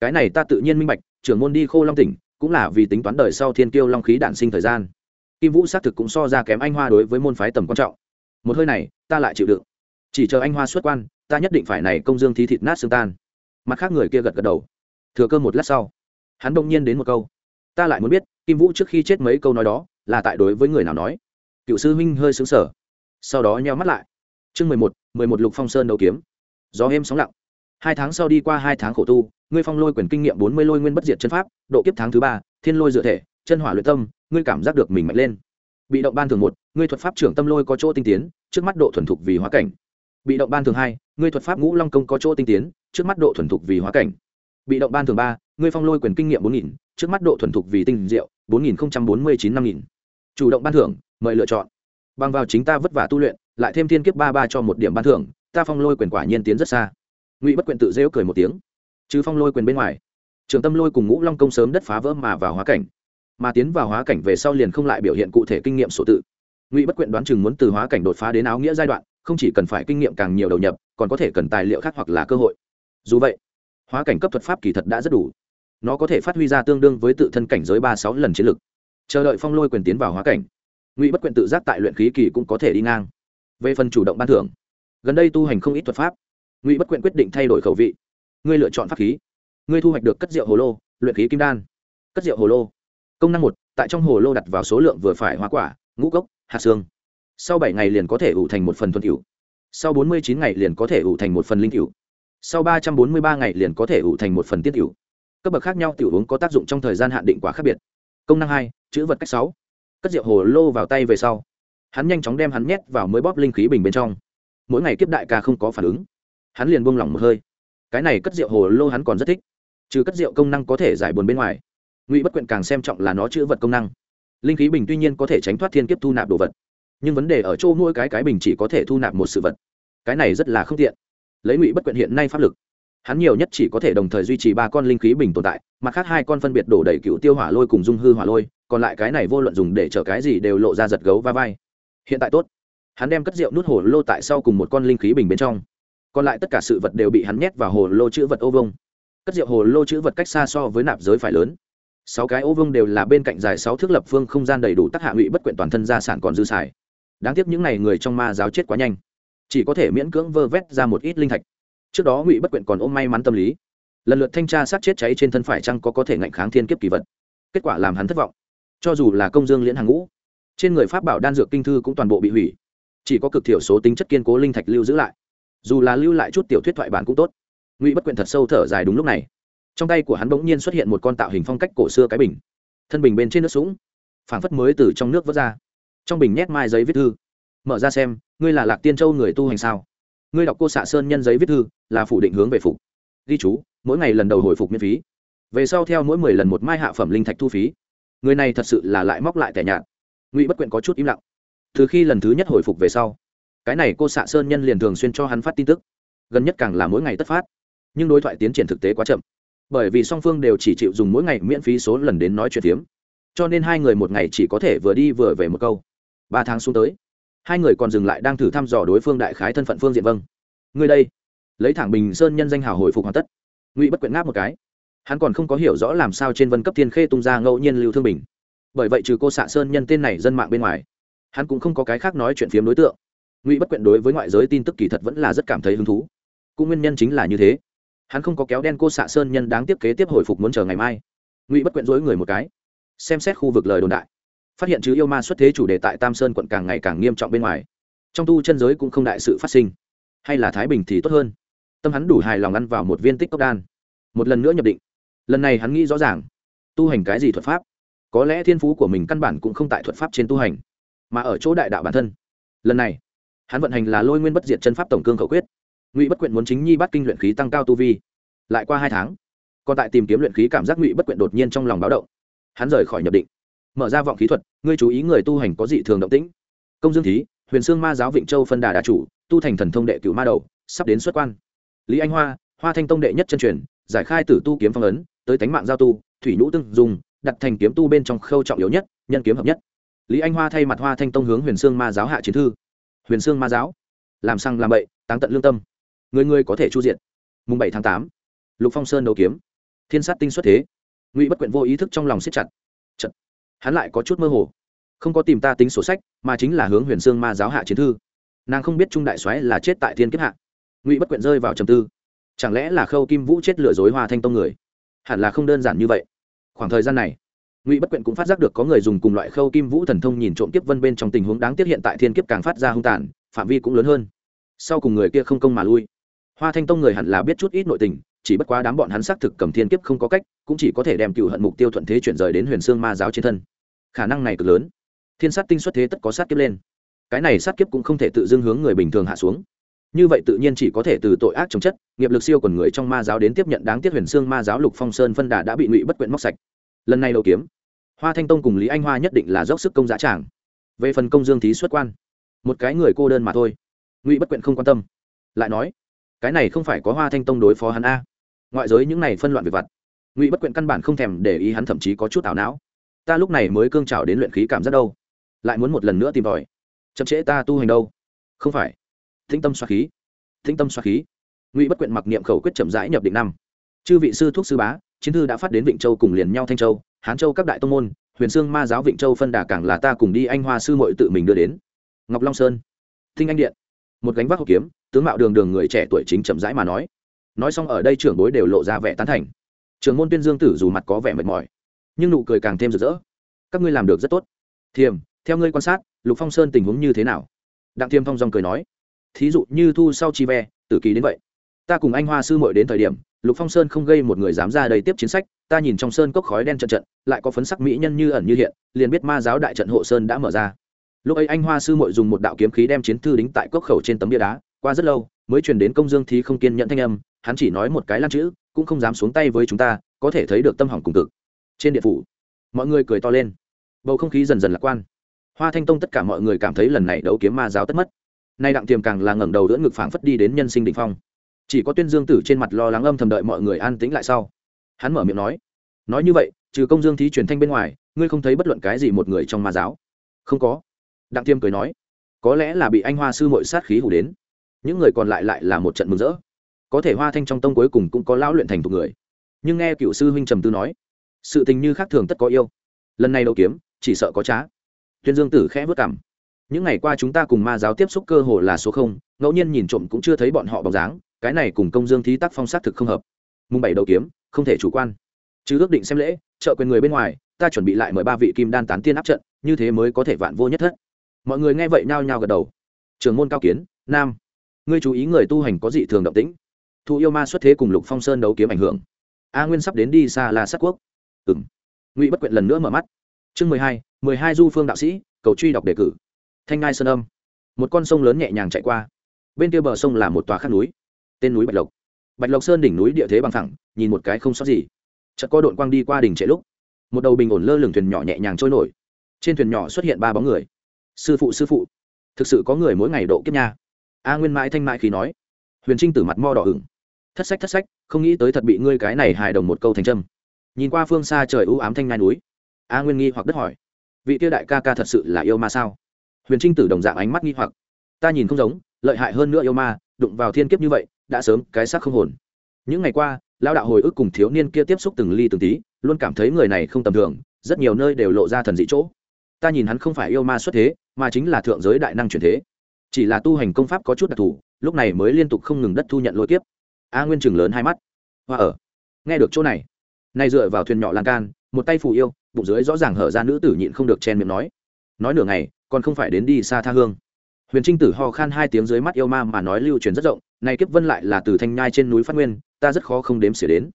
cái này ta tự nhiên minh bạch trưởng môn đi khô long tỉnh, cũng là vì tính toán đời sau thiên kiêu long khí đản sinh thời gian. Kim vũ xác thực cũng so ra kém anh hoa đối với môn phái tầm quan trọng một hơi này, ta lại chịu đựng. Chỉ chờ anh hoa xuất quan, ta nhất định phải này công dương thí thịt nát xương tan. Mặt khác người kia gật gật đầu. Thừa cơ một lát sau, hắn đông nhiên đến một câu. Ta lại muốn biết, kim vũ trước khi chết mấy câu nói đó, là tại đối với người nào nói? Cựu sư huynh hơi xứng sở sau đó nheo mắt lại. Chương mười một mười một lục phong sơn đầu kiếm. Gió êm sóng lặng. Hai tháng sau đi qua hai tháng khổ tu, ngươi phong lôi quyền kinh nghiệm bốn mươi lôi nguyên bất diệt chân pháp, độ kiếp tháng thứ ba, thiên lôi dựa thể, chân hỏa luyện tâm, ngươi cảm giác được mình mạnh lên bị động ban thường một, ngươi thuật pháp trưởng tâm lôi có chỗ tinh tiến, trước mắt độ thuần thục vì hóa cảnh. Bị động ban thường hai, ngươi thuật pháp ngũ long công có chỗ tinh tiến, trước mắt độ thuần thục vì hóa cảnh. Bị động ban thường ba, ngươi phong lôi quyền kinh nghiệm bốn nghìn, trước mắt độ thuần thục vì tinh diệu, bốn nghìn bốn mươi chín năm nghìn. Chủ động ban thưởng, mời lựa chọn. Bằng vào chính ta vất vả tu luyện, lại thêm thiên kiếp ba ba cho một điểm ban thưởng, ta phong lôi quyền quả nhiên tiến rất xa. Ngụy bất quyện tự rêu cười một tiếng. Chứ phong lôi quyền bên ngoài trường tâm lôi cùng ngũ long công sớm đất phá vỡ mà vào hóa cảnh mà tiến vào hóa cảnh về sau liền không lại biểu hiện cụ thể kinh nghiệm sổ tự. Ngụy bất quyện đoán chừng muốn từ hóa cảnh đột phá đến áo nghĩa giai đoạn, không chỉ cần phải kinh nghiệm càng nhiều đầu nhập, còn có thể cần tài liệu khác hoặc là cơ hội. Dù vậy, hóa cảnh cấp thuật pháp kỳ thật đã rất đủ. Nó có thể phát huy ra tương đương với tự thân cảnh giới ba sáu lần chiến lực. Chờ đợi phong lôi quyền tiến vào hóa cảnh, ngụy bất quyện tự giác tại luyện khí kỳ cũng có thể đi ngang. Về phần chủ động ban thưởng, gần đây tu hành không ít thuật pháp, ngụy bất quyện quyết định thay đổi khẩu vị. Ngươi lựa chọn pháp khí. Ngươi thu hoạch được cất rượu hồ lô, luyện khí kim đan. Cất rượu hồ lô công năng một, tại trong hồ lô đặt vào số lượng vừa phải hoa quả, ngũ cốc, hạt xương. Sau bảy ngày liền có thể ủ thành một phần thuần cựu sau bốn mươi chín ngày liền có thể ủ thành một phần linh cựu sau ba trăm bốn mươi ba ngày liền có thể ủ thành một phần tiết cựu cấp bậc khác nhau tiểu uống có tác dụng trong thời gian hạn định quá khác biệt. Công năng hai, chữ vật cách sáu. Cất rượu hồ lô vào tay về sau, hắn nhanh chóng đem hắn nhét vào mới bóp linh khí bình bên trong. Mỗi ngày kiếp đại ca không có phản ứng. Hắn liền buông lỏng một hơi. Cái này cất rượu hồ lô hắn còn rất thích. Trừ cất rượu công năng có thể giải buồn bên ngoài ngụy bất quyện càng xem trọng là nó chữ vật công năng linh khí bình tuy nhiên có thể tránh thoát thiên kiếp thu nạp đồ vật nhưng vấn đề ở chỗ mỗi cái cái bình chỉ có thể thu nạp một sự vật cái này rất là không tiện lấy ngụy bất quyện hiện nay pháp lực hắn nhiều nhất chỉ có thể đồng thời duy trì ba con linh khí bình tồn tại mặt khác hai con phân biệt đổ đầy cựu tiêu hỏa lôi cùng dung hư hỏa lôi còn lại cái này vô luận dùng để chở cái gì đều lộ ra giật gấu va vai hiện tại tốt hắn đem cất rượu nút hồ lô tại sau cùng một con linh khí bình bên trong còn lại tất cả sự vật đều bị hắn nhét vào hồ lô chữ vật ô vông cất rượu hồ lô chữ vật cách xa so với nạp giới phải lớn sáu cái ô vương đều là bên cạnh dài sáu thước lập phương không gian đầy đủ tác hạ ngụy bất quyện toàn thân gia sản còn dư xài. Đáng tiếc những n à y người trong ma giáo chết quá nhanh. Chỉ có thể miễn cưỡng vơ vét ra một ít linh thạch. Trước đó ngụy bất quyện còn ôm may mắn tâm lý. Lần lượt thanh tra sát chết cháy trên thân phải chăng có có thể ngạnh kháng thiên kiếp kỳ vật. Kết quả làm hắn thất vọng. Cho dù là công dương liễn hàng ngũ, trên người pháp bảo đan dược kinh thư cũng toàn bộ bị hủy. Chỉ có cực thiểu số tính chất kiên cố linh thạch lưu giữ lại. Dù là lưu lại chút tiểu thuyết thoại bản cũng tốt. Ngụy bất quyện thật sâu thở dài đúng lúc này trong tay của hắn bỗng nhiên xuất hiện một con tạo hình phong cách cổ xưa cái bình. Thân bình bên trên nước sũng. Phảng phất mới từ trong nước vớt ra. Trong bình nhét mai giấy viết thư. Mở ra xem, ngươi là lạc tiên châu người tu hành sao? Ngươi đọc cô xạ sơn nhân giấy viết thư, là phủ định hướng về phục. Ghi chú, mỗi ngày lần đầu hồi phục miễn phí. Về sau theo mỗi mười lần một mai hạ phẩm linh thạch thu phí. Người này thật sự là lại móc lại tẻ nhạt. Ngụy bất quyện có chút im lặng. Từ khi lần thứ nhất hồi phục về sau, cái này cô xạ sơn nhân liền thường xuyên cho hắn phát tin tức. Gần nhất càng là mỗi ngày tất phát. Nhưng đối thoại tiến triển thực tế quá chậm bởi vì song phương đều chỉ chịu dùng mỗi ngày miễn phí số lần đến nói chuyện phiếm. Cho nên hai người một ngày chỉ có thể vừa đi vừa về một câu. Ba tháng xuống tới, hai người còn dừng lại đang thử thăm dò đối phương đại khái thân phận phương diện vâng. Người đây, lấy thẳng bình sơn nhân danh hào hồi phục hoàn tất. Ngụy bất quyện ngáp một cái. Hắn còn không có hiểu rõ làm sao trên vân cấp thiên khê tung ra ngẫu nhiên lưu thương bình. Bởi vậy trừ cô xạ sơn nhân tên này dân mạng bên ngoài, hắn cũng không có cái khác nói chuyện phiếm đối tượng. Ngụy bất quyện đối với ngoại giới tin tức kỳ thật vẫn là rất cảm thấy hứng thú. Cũng nguyên nhân chính là như thế hắn không có kéo đen cô xạ sơn nhân đáng tiếp kế tiếp hồi phục muốn chờ ngày mai. Ngụy bất quyện dối người một cái, xem xét khu vực lời đồn đại. Phát hiện chứ yêu ma xuất thế chủ đề tại tam sơn quận càng ngày càng nghiêm trọng bên ngoài. Trong tu chân giới cũng không đại sự phát sinh. Hay là thái bình thì tốt hơn. Tâm hắn đủ hài lòng ăn vào một viên tích cốc đan. Một lần nữa nhập định. Lần này hắn nghĩ rõ ràng, tu hành cái gì thuật pháp? Có lẽ thiên phú của mình căn bản cũng không tại thuật pháp trên tu hành, mà ở chỗ đại đạo bản thân. Lần này, hắn vận hành là lôi nguyên bất diệt chân pháp tổng cương khẩu quyết ngụy bất quyện muốn chính nhi bắt kinh luyện khí tăng cao tu vi lại qua hai tháng còn tại tìm kiếm luyện khí cảm giác ngụy bất quyện đột nhiên trong lòng báo động hắn rời khỏi nhập định mở ra vọng khí thuật ngươi chú ý người tu hành có dị thường động tĩnh công dương thí huyền sương ma giáo vịnh châu phân đà đà chủ tu thành thần thông đệ cửu ma đầu sắp đến xuất quan lý anh hoa hoa thanh tông đệ nhất chân truyền giải khai tử tu kiếm phong ấn tới tánh mạng giao tu thủy nhũ tương dùng đặt thành kiếm tu bên trong khâu trọng yếu nhất nhân kiếm hợp nhất lý anh hoa thay mặt hoa thanh tông hướng huyền sương ma giáo hạ chiến thư huyền sương ma giáo làm sang làm bậy táng tận lương tâm người người có thể chu diện mùng bảy tháng tám, lục phong sơn đấu kiếm. Thiên sát tinh xuất thế. Ngụy bất quyện vô ý thức trong lòng siết chặt. Chật. hắn lại có chút mơ hồ. Không có tìm ta tính sổ sách, mà chính là hướng huyền sương ma giáo hạ chiến thư. Nàng không biết trung đại soái là chết tại thiên kiếp hạ. Ngụy bất quyện rơi vào trầm tư. Chẳng lẽ là khâu kim vũ chết lừa dối hoa thanh tông người? Hẳn là không đơn giản như vậy. Khoảng thời gian này, ngụy bất quyện cũng phát giác được có người dùng cùng loại khâu kim vũ thần thông nhìn trộm kiếp vân bên trong tình huống đáng tiếc hiện tại thiên kiếp càng phát ra hung tàn, phạm vi cũng lớn hơn. Sau cùng người kia không công mà lui hoa thanh tông người hẳn là biết chút ít nội tình, chỉ bất quá đám bọn hắn xác thực cầm thiên kiếp không có cách, cũng chỉ có thể đem cựu hận mục tiêu thuận thế chuyển rời đến huyền xương ma giáo trên thân. Khả năng này cực lớn. Thiên sát tinh xuất thế tất có sát kiếp lên. Cái này sát kiếp cũng không thể tự dưng hướng người bình thường hạ xuống. Như vậy tự nhiên chỉ có thể từ tội ác chống chất, nghiệp lực siêu còn người trong ma giáo đến tiếp nhận đáng tiếc huyền xương ma giáo lục phong sơn phân đà đã bị ngụy bất quyện móc sạch. Lần này đầu kiếm, hoa thanh tông cùng lý anh hoa nhất định là dốc sức công giá tràng. Về phần công dương thí xuất quan, một cái người cô đơn mà thôi. Ngụy bất quyện không quan tâm. Lại nói cái này không phải có hoa thanh tông đối phó hắn a. Ngoại giới những này phân loạn về vặt. Ngụy bất quyện căn bản không thèm để ý hắn thậm chí có chút ảo não. Ta lúc này mới cương trào đến luyện khí cảm giác đâu. Lại muốn một lần nữa tìm tòi. Chậm trễ ta tu hành đâu. Không phải. Thinh tâm xoa khí. Thinh tâm xoa khí. Ngụy bất quyện mặc niệm khẩu quyết chậm rãi nhập định năm. Chư vị sư thuốc sư bá, chiến thư đã phát đến vịnh châu cùng liền nhau thanh châu, hán châu các đại tông môn, huyền sương ma giáo vịnh châu phân đà cảng là ta cùng đi anh hoa sư mội tự mình đưa đến. Ngọc long sơn. Thinh anh điện. Một gánh vác hộp kiếm tướng mạo đường đường người trẻ tuổi chính chậm rãi mà nói. Nói xong ở đây trưởng bối đều lộ ra vẻ tán thành. Trường môn tuyên dương tử dù mặt có vẻ mệt mỏi, nhưng nụ cười càng thêm rực rỡ. Các ngươi làm được rất tốt. Thiềm, theo ngươi quan sát, lục phong sơn tình huống như thế nào? Đặng thiêm phong dòng cười nói. Thí dụ như thu sau chi ve, tử kỳ đến vậy. Ta cùng anh hoa sư mội đến thời điểm, lục phong sơn không gây một người dám ra đây tiếp chiến sách, ta nhìn trong sơn cốc khói đen trận trận, lại có phấn sắc mỹ nhân như ẩn như hiện, liền biết ma giáo đại trận hộ sơn đã mở ra. Lúc ấy anh hoa sư mội dùng một đạo kiếm khí đem chiến thư đính tại cốc khẩu trên tấm bia đá qua rất lâu, mới truyền đến công dương thí không kiên nhẫn thanh âm, hắn chỉ nói một cái lan chữ, cũng không dám xuống tay với chúng ta, có thể thấy được tâm hỏng cùng cực. Trên địa phủ, mọi người cười to lên. Bầu không khí dần dần lạc quan. Hoa thanh tông tất cả mọi người cảm thấy lần này đấu kiếm ma giáo tất mất. Nay đặng tiềm càng là ngẩng đầu đỡ ngực phảng phất đi đến nhân sinh đỉnh phong. Chỉ có tuyên dương tử trên mặt lo lắng âm thầm đợi mọi người an tĩnh lại sau. Hắn mở miệng nói nói như vậy, trừ công dương thí truyền thanh bên ngoài, ngươi không thấy bất luận cái gì một người trong ma giáo? Không có. Đặng tiêm cười nói, có lẽ là bị anh hoa sư mội sát khí hủ đến những người còn lại lại là một trận mừng rỡ. Có thể hoa thanh trong tông cuối cùng cũng có lão luyện thành thục người. Nhưng nghe cựu sư huynh trầm tư nói, sự tình như khác thường tất có yêu. Lần này đầu kiếm, chỉ sợ có trá. Tuyên dương tử khẽ vất cảm những ngày qua chúng ta cùng ma giáo tiếp xúc cơ hồ là số không, ngẫu nhiên nhìn trộm cũng chưa thấy bọn họ bóng dáng, cái này cùng công dương thí tác phong sát thực không hợp. Mùng bảy đầu kiếm, không thể chủ quan. Chứ ước định xem lễ, trợ quyền người bên ngoài, ta chuẩn bị lại mời ba vị kim đan tán tiên áp trận, như thế mới có thể vạn vô nhất thất. Mọi người nghe vậy nhao nhao gật đầu. Trường môn cao kiến, nam ngươi chú ý người tu hành có dị thường động tĩnh. Thu yêu ma xuất thế cùng lục phong sơn đấu kiếm ảnh hưởng. A nguyên sắp đến đi xa là sát quốc. Ừng ngụy bất quyện lần nữa mở mắt. Chương mười hai mười hai du phương đạo sĩ, cầu truy đọc đề cử. Thanh ngai sơn âm. Một con sông lớn nhẹ nhàng chạy qua. Bên kia bờ sông là một tòa khắc núi. Tên núi bạch lộc. Bạch lộc sơn đỉnh núi địa thế bằng thẳng, nhìn một cái không sót gì. Chợt có đội quang đi qua đỉnh trễ lúc, một đầu bình ổn lơ lửng thuyền nhỏ nhẹ nhàng trôi nổi. Trên thuyền nhỏ xuất hiện ba bóng người. Sư phụ sư phụ, thực sự có người mỗi ngày độ kiếp nha a nguyên mãi thanh mãi khí nói. Huyền trinh tử mặt mo đỏ ửng. Thất sách thất sách, không nghĩ tới thật bị ngươi cái này hài đồng một câu thành trâm nhìn qua phương xa trời ưu ám thanh ngai núi, a nguyên nghi hoặc đất hỏi. Vị tiêu đại ca ca thật sự là yêu ma sao? Huyền trinh tử đồng dạng ánh mắt nghi hoặc. Ta nhìn không giống, lợi hại hơn nữa yêu ma, đụng vào thiên kiếp như vậy, đã sớm cái xác không hồn. Những ngày qua lao đạo hồi ức cùng thiếu niên kia tiếp xúc từng ly từng tí, luôn cảm thấy người này không tầm thường, rất nhiều nơi đều lộ ra thần dị chỗ. Ta nhìn hắn không phải yêu ma xuất thế, mà chính là thượng giới đại năng truyền thế chỉ là tu hành công pháp có chút đặc thù, lúc này mới liên tục không ngừng đất thu nhận lôi kiếp. A nguyên chừng lớn hai mắt. Hoa ở. Nghe được chỗ này. Nay dựa vào thuyền nhỏ lan can, một tay phù yêu, bụng dưới rõ ràng hở ra nữ tử nhịn không được chen miệng nói. Nói nửa ngày, còn không phải đến đi xa tha hương. Huyền trinh tử ho khan hai tiếng dưới mắt yêu ma mà nói lưu truyền rất rộng, nay kiếp vân lại là từ thanh nhai trên núi phát nguyên, ta rất khó không đếm xỉa đến.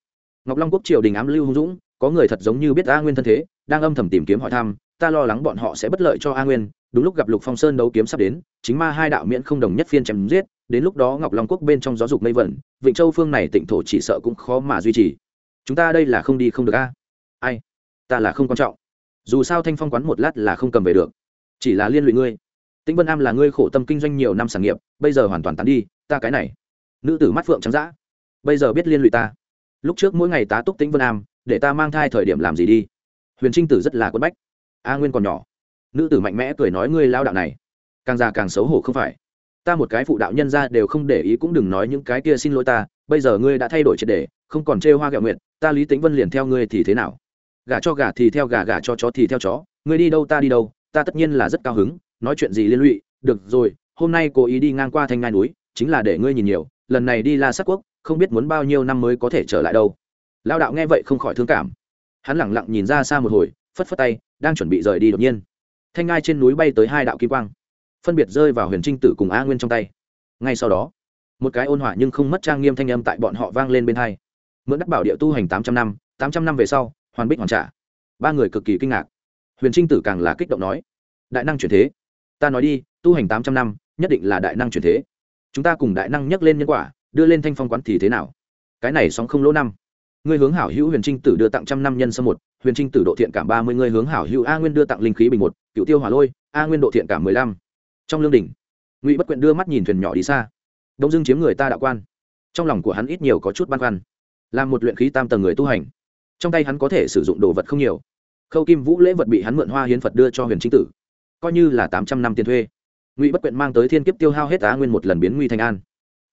Ngọc long quốc triều đình ám lưu hung dũng, có người thật giống như biết a nguyên thân thế, đang âm thầm tìm kiếm hỏi thăm, ta lo lắng bọn họ sẽ bất lợi cho a nguyên đúng lúc gặp lục phong sơn đấu kiếm sắp đến, chính ma hai đạo miễn không đồng nhất phiên chém giết, đến lúc đó ngọc long quốc bên trong gió dục mây vẩn vịnh châu phương này tịnh thổ chỉ sợ cũng khó mà duy trì. Chúng ta đây là không đi không được a. Ai? Ta là không quan trọng. Dù sao thanh phong quán một lát là không cầm về được. Chỉ là liên lụy ngươi. Tĩnh vân am là ngươi khổ tâm kinh doanh nhiều năm sản nghiệp, bây giờ hoàn toàn tán đi, ta cái này. Nữ tử mắt phượng trắng dã. Bây giờ biết liên lụy ta. Lúc trước mỗi ngày tá túc tĩnh vân am, để ta mang thai thời điểm làm gì đi. Huyền trinh tử rất là quất bách. A nguyên còn nhỏ nữ tử mạnh mẽ cười nói ngươi lao đạo này, càng già càng xấu hổ không phải. Ta một cái phụ đạo nhân ra đều không để ý cũng đừng nói những cái kia xin lỗi ta, bây giờ ngươi đã thay đổi triệt đề, không còn trêu hoa gạo nguyện ta lý tính vân liền theo ngươi thì thế nào? Gà cho gà thì theo gà gà cho chó thì theo chó, ngươi đi đâu ta đi đâu, ta tất nhiên là rất cao hứng, nói chuyện gì liên lụy, được rồi, hôm nay cố ý đi ngang qua thanh ngai núi, chính là để ngươi nhìn nhiều, lần này đi la sắc quốc, không biết muốn bao nhiêu năm mới có thể trở lại đâu. Lao đạo nghe vậy không khỏi thương cảm. Hắn lẳng lặng nhìn ra xa một hồi, phất phất tay, đang chuẩn bị rời đi đột nhiên thanh ngai trên núi bay tới hai đạo kim quang, phân biệt rơi vào huyền trinh tử cùng a nguyên trong tay. Ngay sau đó, một cái ôn hòa nhưng không mất trang nghiêm thanh âm tại bọn họ vang lên bên hai. Mượn đắc bảo địa tu hành tám trăm năm, tám trăm năm về sau, hoàn bích hoàn trả. Ba người cực kỳ kinh ngạc. Huyền trinh tử càng là kích động nói, đại năng chuyển thế, ta nói đi, tu hành tám trăm năm, nhất định là đại năng chuyển thế. Chúng ta cùng đại năng nhắc lên nhân quả, đưa lên thanh phong quán thì thế nào? Cái này sóng không lỗ năm ngươi hướng hảo hữu huyền trinh tử đưa tặng trăm năm nhân sâm một, huyền trinh tử độ thiện cảm ba mươi, ngươi hướng hảo hữu a nguyên đưa tặng linh khí bình một, cựu tiêu hỏa lôi, a nguyên độ thiện cảm mười lăm. Trong lương đỉnh, ngụy bất quyện đưa mắt nhìn thuyền nhỏ đi xa. Đông dưng chiếm người ta đạo quan. Trong lòng của hắn ít nhiều có chút băn khoăn. Làm một luyện khí tam tầng người tu hành, trong tay hắn có thể sử dụng đồ vật không nhiều. Khâu kim vũ lễ vật bị hắn mượn hoa hiến phật đưa cho huyền chính tử. Coi như là tám trăm năm tiền thuê. Ngụy bất quyện mang tới thiên kiếp tiêu hao hết á nguyên một lần biến nguy thành an.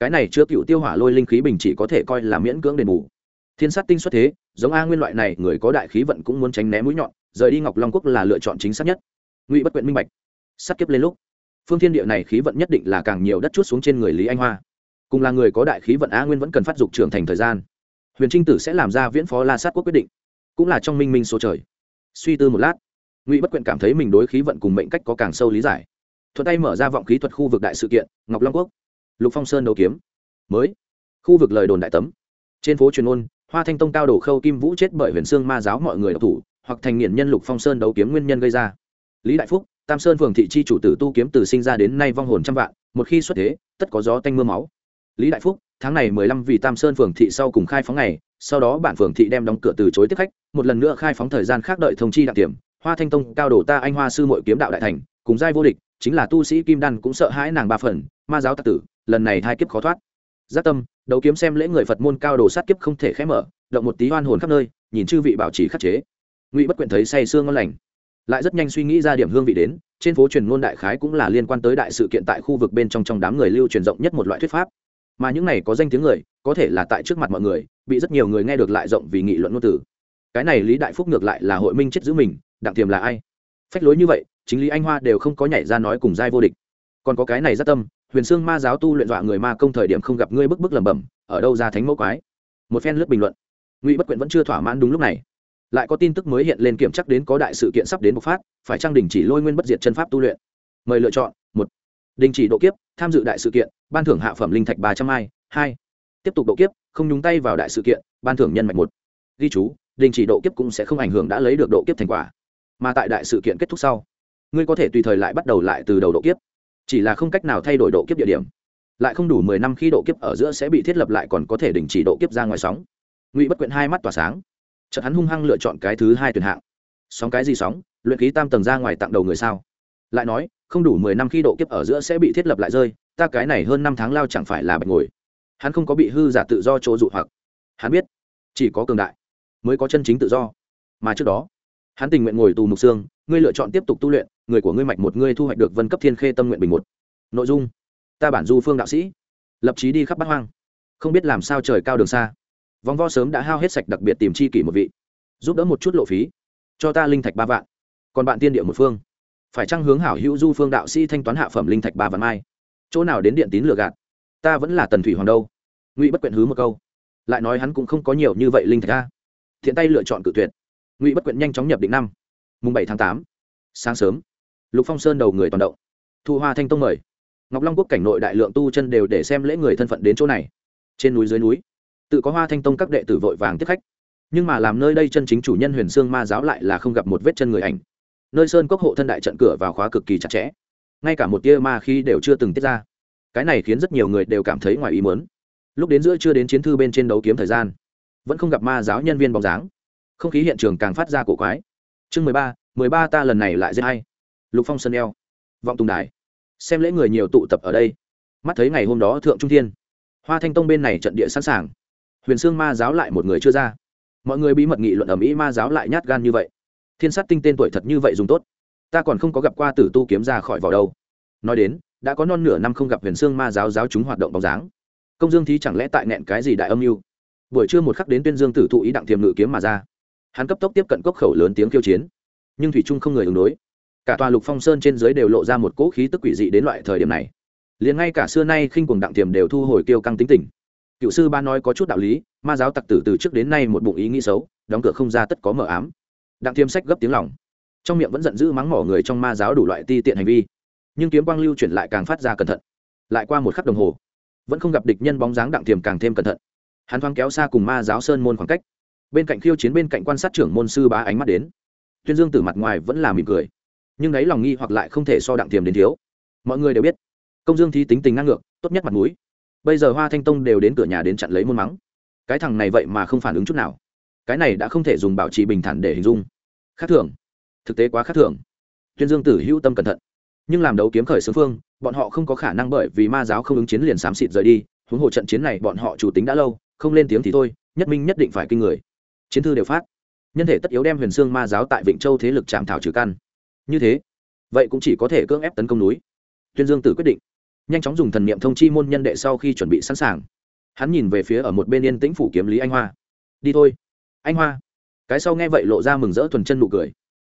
Cái này chưa cựu tiêu hỏa lôi linh khí bình chỉ có thể coi là miễn cưỡng đền bù thiên sát tinh xuất thế, giống a nguyên loại này, người có đại khí vận cũng muốn tránh né mũi nhọn, rời đi ngọc long quốc là lựa chọn chính xác nhất. Ngụy bất quyện minh bạch. Sát kiếp lên lúc, phương thiên địa này khí vận nhất định là càng nhiều đất chút xuống trên người lý anh hoa. Cùng là người có đại khí vận a nguyên vẫn cần phát dục trưởng thành thời gian. Huyền trinh tử sẽ làm ra viễn phó la sát quốc quyết định, cũng là trong minh minh số trời. Suy tư một lát, ngụy bất quyện cảm thấy mình đối khí vận cùng mệnh cách có càng sâu lý giải. Thuận tay mở ra vọng khí thuật khu vực đại sự kiện, ngọc long quốc. Lục phong sơn đấu kiếm. Mới. Khu vực lời đồn đại tấm. Trên phố truyền ôn hoa thanh tông cao đổ khâu kim vũ chết bởi huyền xương ma giáo mọi người độc thủ, hoặc thành nghiện nhân lục phong sơn đấu kiếm nguyên nhân gây ra. Lý đại phúc, tam sơn phường thị chi chủ tử tu kiếm từ sinh ra đến nay vong hồn trăm vạn, một khi xuất thế, tất có gió tanh mưa máu. Lý đại phúc, tháng này mười lăm vì tam sơn phường thị sau cùng khai phóng ngày, sau đó bản phường thị đem đóng cửa từ chối tiếp khách, một lần nữa khai phóng thời gian khác đợi thông chi đặc điểm hoa thanh tông, cao đổ ta anh hoa sư mội kiếm đạo đại thành, cùng giai vô địch, chính là tu sĩ kim đan cũng sợ hãi nàng ba phần, ma giáo tạc tử, lần này hai kiếp khó thoát giác tâm, đấu kiếm xem lễ người phật môn cao đồ sát kiếp không thể khẽ mở, động một tí hoan hồn khắp nơi, nhìn chư vị bảo trì khắc chế. Ngụy bất quyện thấy say sương ngon lành. Lại rất nhanh suy nghĩ ra điểm hương vị đến, trên phố truyền ngôn đại khái cũng là liên quan tới đại sự kiện tại khu vực bên trong trong đám người lưu truyền rộng nhất một loại thuyết pháp. Mà những này có danh tiếng người, có thể là tại trước mặt mọi người, bị rất nhiều người nghe được lại rộng vì nghị luận ngôn từ. Cái này lý đại phúc ngược lại là hội minh chết giữ mình, đặng tiềm là ai? Phách lối như vậy, chính lý anh hoa đều không có nhảy ra nói cùng giai vô địch còn có cái này rất tâm, huyền xương ma giáo tu luyện dọa người ma công thời điểm không gặp ngươi bức bức lẩm bẩm, ở đâu ra thánh mẫu quái? Một phen lướt bình luận. Ngụy bất quyện vẫn chưa thỏa mãn đúng lúc này. Lại có tin tức mới hiện lên kiểm chắc đến có đại sự kiện sắp đến bộc phát, phải trang đình chỉ lôi nguyên bất diệt chân pháp tu luyện? Mời lựa chọn, một. Đình chỉ độ kiếp, tham dự đại sự kiện, ban thưởng hạ phẩm linh thạch ba trăm hai hai. Tiếp tục độ kiếp, không nhúng tay vào đại sự kiện, ban thưởng nhân mạch một. Ghi chú, đình chỉ độ kiếp cũng sẽ không ảnh hưởng đã lấy được độ kiếp thành quả. Mà tại đại sự kiện kết thúc sau, ngươi có thể tùy thời lại bắt đầu lại từ đầu độ kiếp chỉ là không cách nào thay đổi độ kiếp địa điểm. Lại không đủ mười năm khi độ kiếp ở giữa sẽ bị thiết lập lại còn có thể đình chỉ độ kiếp ra ngoài sóng. Ngụy bất quyện hai mắt tỏa sáng. Chợt hắn hung hăng lựa chọn cái thứ hai tuyển hạng. Sóng cái gì sóng? Luyện khí tam tầng ra ngoài tặng đầu người sao? Lại nói, không đủ mười năm khi độ kiếp ở giữa sẽ bị thiết lập lại rơi, ta cái này hơn năm tháng lao chẳng phải là bạch ngồi. Hắn không có bị hư giả tự do chỗ dụ hoặc. Hắn biết, chỉ có cường đại mới có chân chính tự do. Mà trước đó, hắn tình nguyện ngồi tù mục xương, ngươi lựa chọn tiếp tục tu luyện người của ngươi mạch một ngươi thu hoạch được vân cấp thiên khê tâm nguyện bình một. Nội dung. Ta bản du phương đạo sĩ. Lập trí đi khắp bát hoang. Không biết làm sao trời cao đường xa. Vòng vo sớm đã hao hết sạch đặc biệt tìm chi kỷ một vị. Giúp đỡ một chút lộ phí. Cho ta linh thạch ba vạn. Còn bạn tiên địa một phương. Phải chăng hướng hảo hữu du phương đạo sĩ thanh toán hạ phẩm linh thạch ba vạn mai? Chỗ nào đến điện tín lừa gạt? Ta vẫn là tần thủy hoàng đâu. Ngụy bất quyện hứ một câu. Lại nói hắn cũng không có nhiều như vậy linh thạch ra thiện tay lựa chọn cự tuyệt. Ngụy bất quyện nhanh chóng nhập định năm. Mùng bảy tháng tám. Sáng sớm lục phong sơn đầu người toàn động thu hoa thanh tông mời ngọc long quốc cảnh nội đại lượng tu chân đều để xem lễ người thân phận đến chỗ này trên núi dưới núi tự có hoa thanh tông các đệ tử vội vàng tiếp khách nhưng mà làm nơi đây chân chính chủ nhân huyền sương ma giáo lại là không gặp một vết chân người ảnh nơi sơn cốc hộ thân đại trận cửa vào khóa cực kỳ chặt chẽ ngay cả một tia ma khi đều chưa từng tiết ra cái này khiến rất nhiều người đều cảm thấy ngoài ý mớn lúc đến giữa chưa đến chiến thư bên trên đấu kiếm thời gian vẫn không gặp ma giáo nhân viên bóng dáng không khí hiện trường càng phát ra cổ quái chương mười ba mười ba ta lần này lại dễ hay lục phong sơn eo, vọng tùng đài, xem lễ người nhiều tụ tập ở đây. Mắt thấy ngày hôm đó thượng trung thiên, hoa thanh tông bên này trận địa sẵn sàng. Huyền sương ma giáo lại một người chưa ra. Mọi người bí mật nghị luận ở mỹ ma giáo lại nhát gan như vậy. Thiên sát tinh tên tuổi thật như vậy dùng tốt. Ta còn không có gặp qua tử tu kiếm ra khỏi vỏ đâu. Nói đến, đã có non nửa năm không gặp huyền sương ma giáo giáo chúng hoạt động bóng dáng. Công dương thí chẳng lẽ tại nẹn cái gì đại âm mưu? Buổi trưa một khắc đến tuyên dương tử thụ ý đặng thiềm ngự kiếm mà ra. Hắn cấp tốc tiếp cận cốc khẩu lớn tiếng khiêu chiến. Nhưng thủy trung không người ứng đối cả tòa lục phong sơn trên dưới đều lộ ra một cỗ khí tức quỷ dị đến loại thời điểm này. Liền ngay cả xưa nay khinh cuồng đặng tiềm đều thu hồi kiêu căng tính tình. Cựu sư ba nói có chút đạo lý, ma giáo tặc tử từ trước đến nay một bụng ý nghĩ xấu, đóng cửa không ra tất có mờ ám. Đặng tiêm sách gấp tiếng lòng. Trong miệng vẫn giận dữ mắng mỏ người trong ma giáo đủ loại ti tiện hành vi. Nhưng kiếm quang lưu chuyển lại càng phát ra cẩn thận. Lại qua một khắc đồng hồ, vẫn không gặp địch nhân bóng dáng đặng tiềm càng thêm cẩn thận. Hắn thoáng kéo xa cùng ma giáo sơn môn khoảng cách. Bên cạnh khiêu chiến bên cạnh quan sát trưởng môn sư bá ánh mắt đến. Tuyên dương từ mặt ngoài vẫn là mỉm cười nhưng đấy lòng nghi hoặc lại không thể so đặng thiềm đến thiếu. Mọi người đều biết, công dương thi tính tình ngang ngược, tốt nhất mặt mũi. Bây giờ hoa thanh tông đều đến cửa nhà đến chặn lấy môn mắng. Cái thằng này vậy mà không phản ứng chút nào. Cái này đã không thể dùng bảo trì bình thản để hình dung. Khác thường. Thực tế quá khác thường. Tuyên dương tử hữu tâm cẩn thận. Nhưng làm đấu kiếm khởi xướng phương, bọn họ không có khả năng bởi vì ma giáo không ứng chiến liền xám xịt rời đi. Huống hồ trận chiến này bọn họ chủ tính đã lâu, không lên tiếng thì thôi, nhất minh nhất định phải kinh người. Chiến thư đều phát. Nhân thể tất yếu đem huyền xương ma giáo tại vịnh châu thế lực chạm thảo trừ căn như thế, vậy cũng chỉ có thể cưỡng ép tấn công núi. Tuyên dương tử quyết định, nhanh chóng dùng thần niệm thông chi môn nhân đệ sau khi chuẩn bị sẵn sàng. Hắn nhìn về phía ở một bên yên tĩnh phủ kiếm lý anh hoa. Đi thôi. Anh hoa. Cái sau nghe vậy lộ ra mừng rỡ thuần chân nụ cười.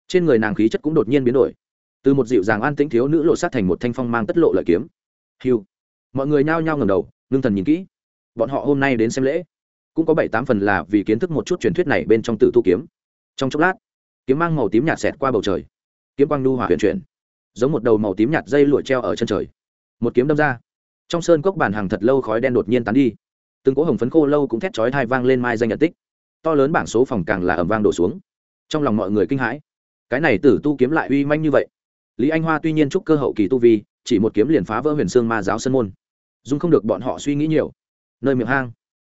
Trên người nàng khí chất cũng đột nhiên biến đổi. Từ một dịu dàng an tĩnh thiếu nữ lộ sát thành một thanh phong mang tất lộ lợi kiếm. Hiu mọi người nhao nhao ngầm đầu, ngưng thần nhìn kỹ. Bọn họ hôm nay đến xem lễ. Cũng có bảy tám phần là vì kiến thức một chút truyền thuyết này bên trong tử tu kiếm. Trong chốc lát, kiếm mang màu tím nhạt xẹt qua bầu trời kiếm quang nu hỏa huyền chuyển, giống một đầu màu tím nhạt dây lụa treo ở chân trời. Một kiếm đâm ra, trong sơn cốc bản hàng thật lâu khói đen đột nhiên tán đi. Từng cỗ hồng phấn khô lâu cũng thét chói thai vang lên mai danh nhận tích. To lớn bảng số phòng càng là ẩm vang đổ xuống. Trong lòng mọi người kinh hãi. Cái này tử tu kiếm lại uy manh như vậy. Lý anh hoa tuy nhiên chúc cơ hậu kỳ tu vi, chỉ một kiếm liền phá vỡ huyền xương ma giáo sân môn. Dung không được bọn họ suy nghĩ nhiều. Nơi miệng hang,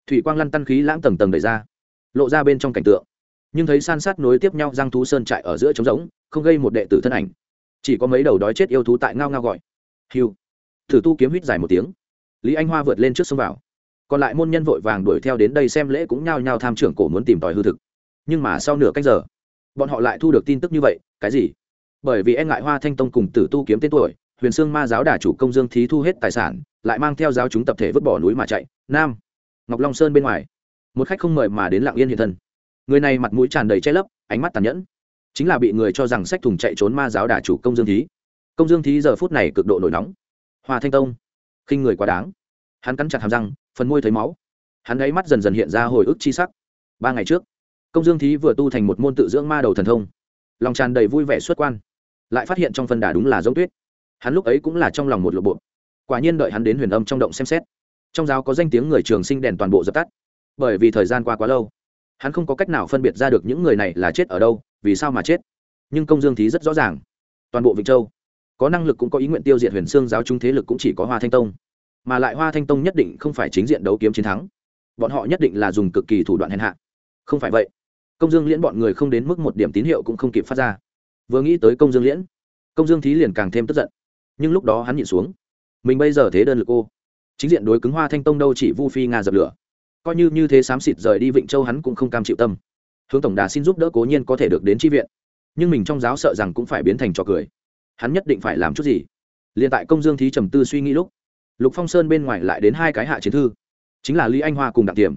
thủy quang lăn tăn khí lãng tầng tầng đẩy ra, lộ ra bên trong cảnh tượng nhưng thấy san sát nối tiếp nhau giang thú sơn trại ở giữa trống rỗng, không gây một đệ tử thân ảnh. Chỉ có mấy đầu đói chết yêu thú tại ngao ngao gọi. Hiu thử tu kiếm hít dài một tiếng. Lý anh hoa vượt lên trước sông vào. Còn lại môn nhân vội vàng đuổi theo đến đây xem lễ cũng nhao nhao tham trưởng cổ muốn tìm tòi hư thực. Nhưng mà sau nửa cách giờ, bọn họ lại thu được tin tức như vậy, cái gì? Bởi vì e ngại hoa thanh tông cùng tử tu kiếm tên tuổi, huyền sương ma giáo đà chủ công dương thí thu hết tài sản, lại mang theo giáo chúng tập thể vứt bỏ núi mà chạy. Nam. Ngọc long sơn bên ngoài. Một khách không mời mà đến lạng yên hiện thân người này mặt mũi tràn đầy che lấp, ánh mắt tàn nhẫn. Chính là bị người cho rằng sách thùng chạy trốn ma giáo đà chủ công dương thí. Công dương thí giờ phút này cực độ nổi nóng. Hòa thanh tông. Khinh người quá đáng. Hắn cắn chặt hàm răng, phần môi thấy máu. Hắn ấy mắt dần dần hiện ra hồi ức chi sắc. Ba ngày trước, công dương thí vừa tu thành một môn tự dưỡng ma đầu thần thông. Lòng tràn đầy vui vẻ xuất quan. Lại phát hiện trong phân đà đúng là giống tuyết. Hắn lúc ấy cũng là trong lòng một lộ bộ. Quả nhiên đợi hắn đến huyền âm trong động xem xét. Trong giáo có danh tiếng người trường sinh đèn toàn bộ dập tắt. Bởi vì thời gian qua quá lâu hắn không có cách nào phân biệt ra được những người này là chết ở đâu, vì sao mà chết. Nhưng công dương thí rất rõ ràng. Toàn bộ vịnh châu, có năng lực cũng có ý nguyện tiêu diệt huyền xương giáo trung thế lực cũng chỉ có hoa thanh tông. Mà lại hoa thanh tông nhất định không phải chính diện đấu kiếm chiến thắng. Bọn họ nhất định là dùng cực kỳ thủ đoạn hèn hạ. Không phải vậy, công dương liễn bọn người không đến mức một điểm tín hiệu cũng không kịp phát ra. Vừa nghĩ tới công dương liễn, công dương thí liền càng thêm tức giận. Nhưng lúc đó hắn nhịn xuống. Mình bây giờ thế đơn lực cô chính diện đối cứng hoa thanh tông đâu chỉ vu phi nga dập lửa coi như như thế xám xịt rời đi vịnh châu hắn cũng không cam chịu tâm. Hướng tổng đà xin giúp đỡ cố nhiên có thể được đến tri viện. Nhưng mình trong giáo sợ rằng cũng phải biến thành trò cười. Hắn nhất định phải làm chút gì. Liền tại công dương thí trầm tư suy nghĩ lúc, lục phong sơn bên ngoài lại đến hai cái hạ chiến thư. Chính là lý anh hoa cùng đặng tiềm.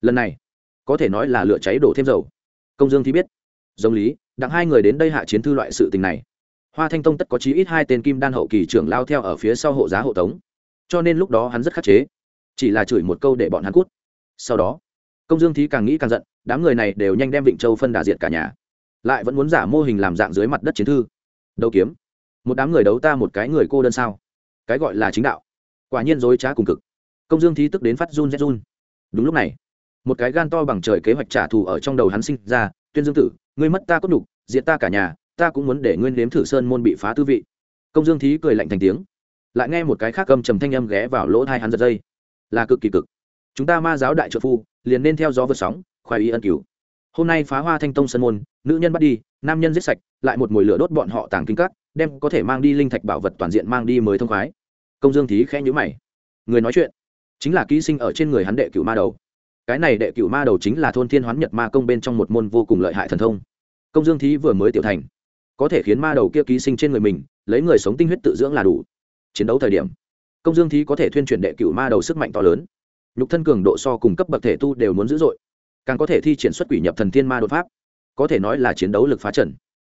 Lần này, có thể nói là lửa cháy đổ thêm dầu. Công dương thí biết, giống lý, đặng hai người đến đây hạ chiến thư loại sự tình này. Hoa thanh tông tất có chí ít hai tên kim đan hậu kỳ trưởng lao theo ở phía sau hộ giá hộ tống. Cho nên lúc đó hắn rất khắc chế. Chỉ là chửi một câu để bọn hắn cút sau đó, công dương thí càng nghĩ càng giận, đám người này đều nhanh đem vịnh châu phân đà diệt cả nhà. Lại vẫn muốn giả mô hình làm dạng dưới mặt đất chiến thư. Đấu kiếm. Một đám người đấu ta một cái người cô đơn sao? Cái gọi là chính đạo. Quả nhiên dối trá cùng cực. Công dương thí tức đến phát run rét run. Đúng lúc này, một cái gan to bằng trời kế hoạch trả thù ở trong đầu hắn sinh ra, tuyên dương tử, ngươi mất ta có đủ diện ta cả nhà, ta cũng muốn để nguyên nếm thử sơn môn bị phá tư vị. Công dương thí cười lạnh thành tiếng, lại nghe một cái khác âm trầm thanh âm ghé vào lỗ thai hắn giật dây. Là cực kỳ cực chúng ta ma giáo đại trợ phu, liền nên theo gió vượt sóng, khoái ý ân cứu. Hôm nay phá hoa thanh tông sân môn, nữ nhân bắt đi, nam nhân giết sạch, lại một mồi lửa đốt bọn họ tàng kinh cắt đem có thể mang đi linh thạch bảo vật toàn diện mang đi mới thông khoái. Công dương thí khẽ nhữ mày. Người nói chuyện, chính là ký sinh ở trên người hắn đệ cửu ma đầu. Cái này đệ cửu ma đầu chính là thôn thiên hoán nhật ma công bên trong một môn vô cùng lợi hại thần thông. Công dương thí vừa mới tiểu thành, có thể khiến ma đầu kia ký sinh trên người mình, lấy người sống tinh huyết tự dưỡng là đủ. Chiến đấu thời điểm, công dương thí có thể thuyên truyền đệ cửu ma đầu sức mạnh to lớn nhục thân cường độ so cùng cấp bậc thể tu đều muốn dữ dội, càng có thể thi triển xuất quỷ nhập thần thiên ma đột pháp, có thể nói là chiến đấu lực phá trần.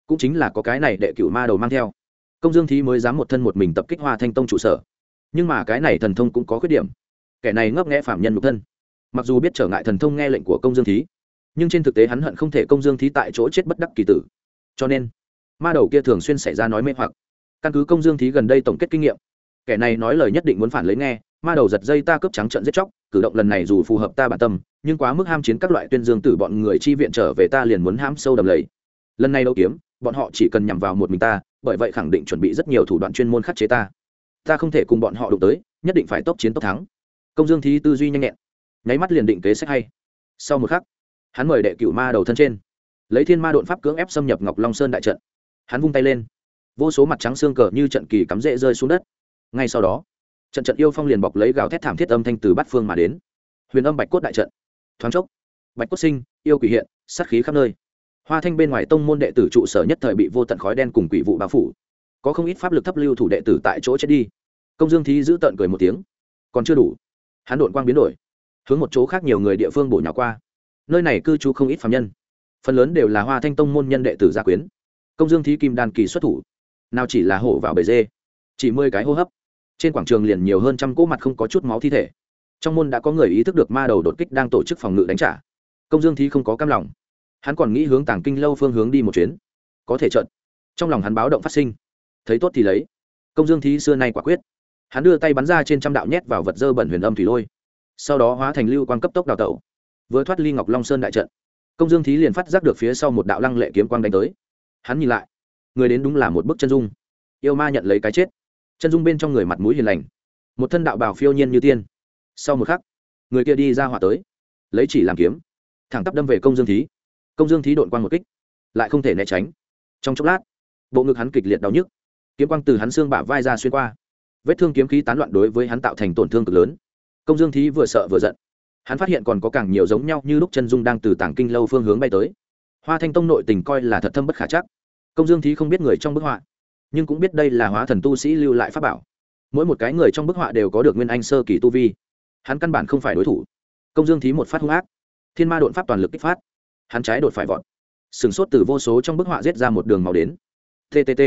Cũng chính là có cái này đệ cửu ma đầu mang theo. Công dương thí mới dám một thân một mình tập kích hoa thanh tông trụ sở. Nhưng mà cái này thần thông cũng có khuyết điểm. Kẻ này ngấp nghẽ phạm nhân nhục thân. Mặc dù biết trở ngại thần thông nghe lệnh của công dương thí, nhưng trên thực tế hắn hận không thể công dương thí tại chỗ chết bất đắc kỳ tử. Cho nên, ma đầu kia thường xuyên xảy ra nói mê hoặc. Căn cứ công dương thí gần đây tổng kết kinh nghiệm, kẻ này nói lời nhất định muốn phản lấy nghe ma đầu giật dây ta cướp trắng trận giết chóc, cử động lần này dù phù hợp ta bản tâm, nhưng quá mức ham chiến các loại tuyên dương tử bọn người chi viện trở về ta liền muốn ham sâu đầm lầy. Lần này đâu kiếm, bọn họ chỉ cần nhằm vào một mình ta, bởi vậy khẳng định chuẩn bị rất nhiều thủ đoạn chuyên môn khắc chế ta. Ta không thể cùng bọn họ đụng tới, nhất định phải tốc chiến tốc thắng. Công dương thí tư duy nhanh nhẹn, nháy mắt liền định kế sách hay. Sau một khắc, hắn mời đệ cựu ma đầu thân trên, lấy thiên ma đột pháp cưỡng ép xâm nhập ngọc long sơn đại trận. Hắn vung tay lên, vô số mặt trắng xương cờ như trận kỳ cắm rễ rơi xuống đất. Ngay sau đó trận trận yêu phong liền bọc lấy gào thét thảm thiết âm thanh từ bát phương mà đến. Huyền âm bạch cốt đại trận. Thoáng chốc, bạch cốt sinh, yêu quỷ hiện, sát khí khắp nơi. Hoa thanh bên ngoài tông môn đệ tử trụ sở nhất thời bị vô tận khói đen cùng quỷ vụ bao phủ. Có không ít pháp lực thấp lưu thủ đệ tử tại chỗ chết đi. Công dương thí giữ tận cười một tiếng. Còn chưa đủ. Hắn đội quang biến đổi. Hướng một chỗ khác nhiều người địa phương bổ nhỏ qua. Nơi này cư trú không ít phạm nhân. Phần lớn đều là hoa thanh tông môn nhân đệ tử gia quyến. Công dương thí kim đàn kỳ xuất thủ. Nào chỉ là hổ vào bề dê. Chỉ mười cái hô hấp trên quảng trường liền nhiều hơn trăm cỗ mặt không có chút máu thi thể. Trong môn đã có người ý thức được ma đầu đột kích đang tổ chức phòng ngự đánh trả. Công dương thí không có cam lòng. Hắn còn nghĩ hướng tàng kinh lâu phương hướng đi một chuyến. Có thể trận trong lòng hắn báo động phát sinh. Thấy tốt thì lấy. Công dương thí xưa nay quả quyết. Hắn đưa tay bắn ra trên trăm đạo nhét vào vật dơ bẩn huyền âm thủy lôi. Sau đó hóa thành lưu quan cấp tốc đào tẩu. Vừa thoát ly ngọc long sơn đại trận, công dương thí liền phát giác được phía sau một đạo lăng lệ kiếm quang đánh tới. Hắn nhìn lại. Người đến đúng là một bức chân dung. Yêu ma nhận lấy cái chết chân dung bên trong người mặt mũi hiền lành. Một thân đạo bào phiêu nhiên như tiên. Sau một khắc, người kia đi ra hỏa tới. Lấy chỉ làm kiếm. Thẳng tắp đâm về công dương thí. Công dương thí đội quang một kích. Lại không thể né tránh. Trong chốc lát, bộ ngực hắn kịch liệt đau nhức. Kiếm quang từ hắn xương bả vai ra xuyên qua. Vết thương kiếm khí tán loạn đối với hắn tạo thành tổn thương cực lớn. Công dương thí vừa sợ vừa giận. Hắn phát hiện còn có càng nhiều giống nhau như lúc chân dung đang từ tảng kinh lâu phương hướng bay tới. Hoa thanh tông nội tình coi là thật thâm bất khả chắc. Công dương thí không biết người trong bức họa nhưng cũng biết đây là hóa thần tu sĩ lưu lại pháp bảo. Mỗi một cái người trong bức họa đều có được nguyên anh sơ kỳ tu vi. Hắn căn bản không phải đối thủ. Công dương thí một phát hung ác. Thiên ma đột pháp toàn lực kích phát. Hắn trái đột phải vọt. Sửng sốt từ vô số trong bức họa giết ra một đường màu đến. Ttt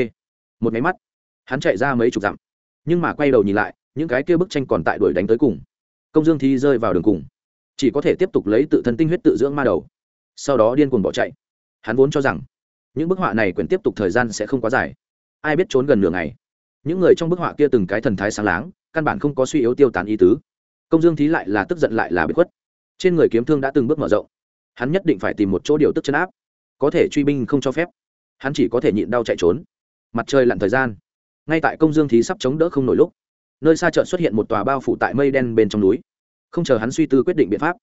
một máy mắt. Hắn chạy ra mấy chục dặm. Nhưng mà quay đầu nhìn lại, những cái kia bức tranh còn tại đuổi đánh tới cùng. Công dương thi rơi vào đường cùng. Chỉ có thể tiếp tục lấy tự thân tinh huyết tự dưỡng ma đầu. Sau đó điên cuồng bỏ chạy. Hắn vốn cho rằng, những bức họa này quyển tiếp tục thời gian sẽ không quá dài ai biết trốn gần nửa ngày. Những người trong bức họa kia từng cái thần thái sáng láng, căn bản không có suy yếu tiêu tán ý tứ. Công dương thí lại là tức giận lại là bị khuất. Trên người kiếm thương đã từng bước mở rộng. Hắn nhất định phải tìm một chỗ điều tức chân áp. Có thể truy binh không cho phép. Hắn chỉ có thể nhịn đau chạy trốn. Mặt trời lặn thời gian. Ngay tại công dương thí sắp chống đỡ không nổi lúc, nơi xa chợ xuất hiện một tòa bao phủ tại mây đen bên trong núi. Không chờ hắn suy tư quyết định biện pháp,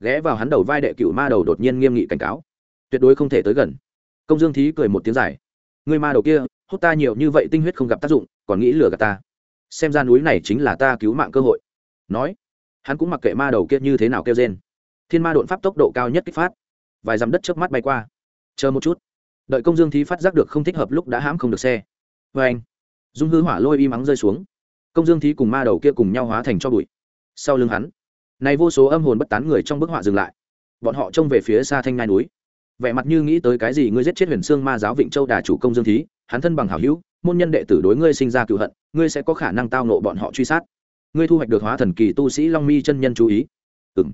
ghé vào hắn đầu vai đệ cựu ma đầu đột nhiên nghiêm nghị cảnh cáo. Tuyệt đối không thể tới gần. Công dương thí cười một tiếng dài. Người ma đầu kia hút ta nhiều như vậy tinh huyết không gặp tác dụng, còn nghĩ lừa gạt ta. Xem ra núi này chính là ta cứu mạng cơ hội. Nói, hắn cũng mặc kệ ma đầu kia như thế nào kêu trên thiên ma đột pháp tốc độ cao nhất kích phát. Vài dặm đất trước mắt bay qua. Chờ một chút. Đợi công dương thí phát giác được không thích hợp lúc đã hãm không được xe. Vê anh, dung hư hỏa lôi y mắng rơi xuống. Công dương thí cùng ma đầu kia cùng nhau hóa thành cho bụi. Sau lưng hắn, này vô số âm hồn bất tán người trong bức họa dừng lại. Bọn họ trông về phía xa thanh ngai núi. Vẻ mặt như nghĩ tới cái gì ngươi giết chết huyền sương ma giáo vịnh châu đà chủ công dương thí hắn thân bằng hảo hữu, môn nhân đệ tử đối ngươi sinh ra cựu hận, ngươi sẽ có khả năng tao nộ bọn họ truy sát. Ngươi thu hoạch được hóa thần kỳ tu sĩ long mi chân nhân chú ý. Ừng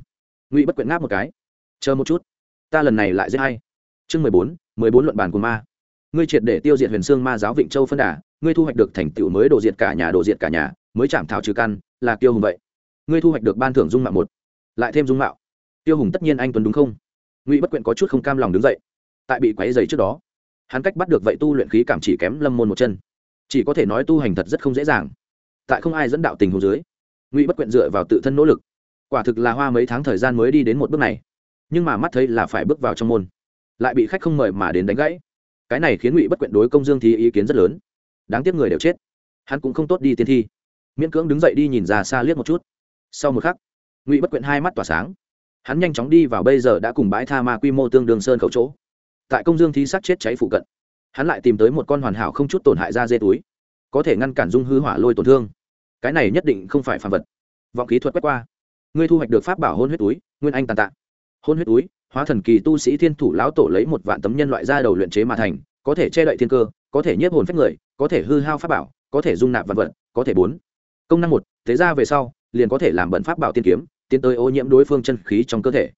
ngụy bất quyện ngáp một cái. Chờ một chút. Ta lần này lại giết hay chương mười bốn mười bốn luận bàn của ma. Ngươi triệt để tiêu diệt huyền sương ma giáo vịnh châu phân đà, ngươi thu hoạch được thành tựu mới đồ diệt cả nhà, đồ diệt cả nhà, mới chạm thảo trừ căn, là tiêu hùng vậy. Ngươi thu hoạch được ban thưởng dung mạo một, lại thêm dung mạo. Tiêu hùng tất nhiên anh tuấn đúng không? Ngụy bất quyện có chút không cam lòng đứng dậy. Tại bị quáy dày trước đó hắn cách bắt được vậy tu luyện khí cảm chỉ kém lâm môn một chân. Chỉ có thể nói tu hành thật rất không dễ dàng. Tại không ai dẫn đạo tình hồ dưới, ngụy bất quyện dựa vào tự thân nỗ lực. Quả thực là hoa mấy tháng thời gian mới đi đến một bước này. Nhưng mà mắt thấy là phải bước vào trong môn, lại bị khách không mời mà đến đánh gãy. Cái này khiến ngụy bất quyện đối công dương thi ý kiến rất lớn. Đáng tiếc người đều chết. Hắn cũng không tốt đi tiên thi. Miễn cưỡng đứng dậy đi nhìn ra xa liếc một chút. Sau một khắc, ngụy bất quyện hai mắt tỏa sáng. Hắn nhanh chóng đi vào bây giờ đã cùng bãi tha ma quy mô tương đương sơn khẩu chỗ tại công dương thi sát chết cháy phụ cận. Hắn lại tìm tới một con hoàn hảo không chút tổn hại ra dê túi, có thể ngăn cản dung hư hỏa lôi tổn thương. Cái này nhất định không phải phản vật. Vọng kỹ thuật quét qua. Ngươi thu hoạch được pháp bảo hôn huyết túi, nguyên anh tàn tạ. Hôn huyết túi, hóa thần kỳ tu sĩ thiên thủ lão tổ lấy một vạn tấm nhân loại ra đầu luyện chế mà thành, có thể che đậy thiên cơ, có thể nhiếp hồn phách người, có thể hư hao pháp bảo, có thể dung nạp vật vật, có thể bốn. Công năng một thế ra về sau, liền có thể làm bận pháp bảo tiên kiếm, tiến tới ô nhiễm đối phương chân khí trong cơ thể.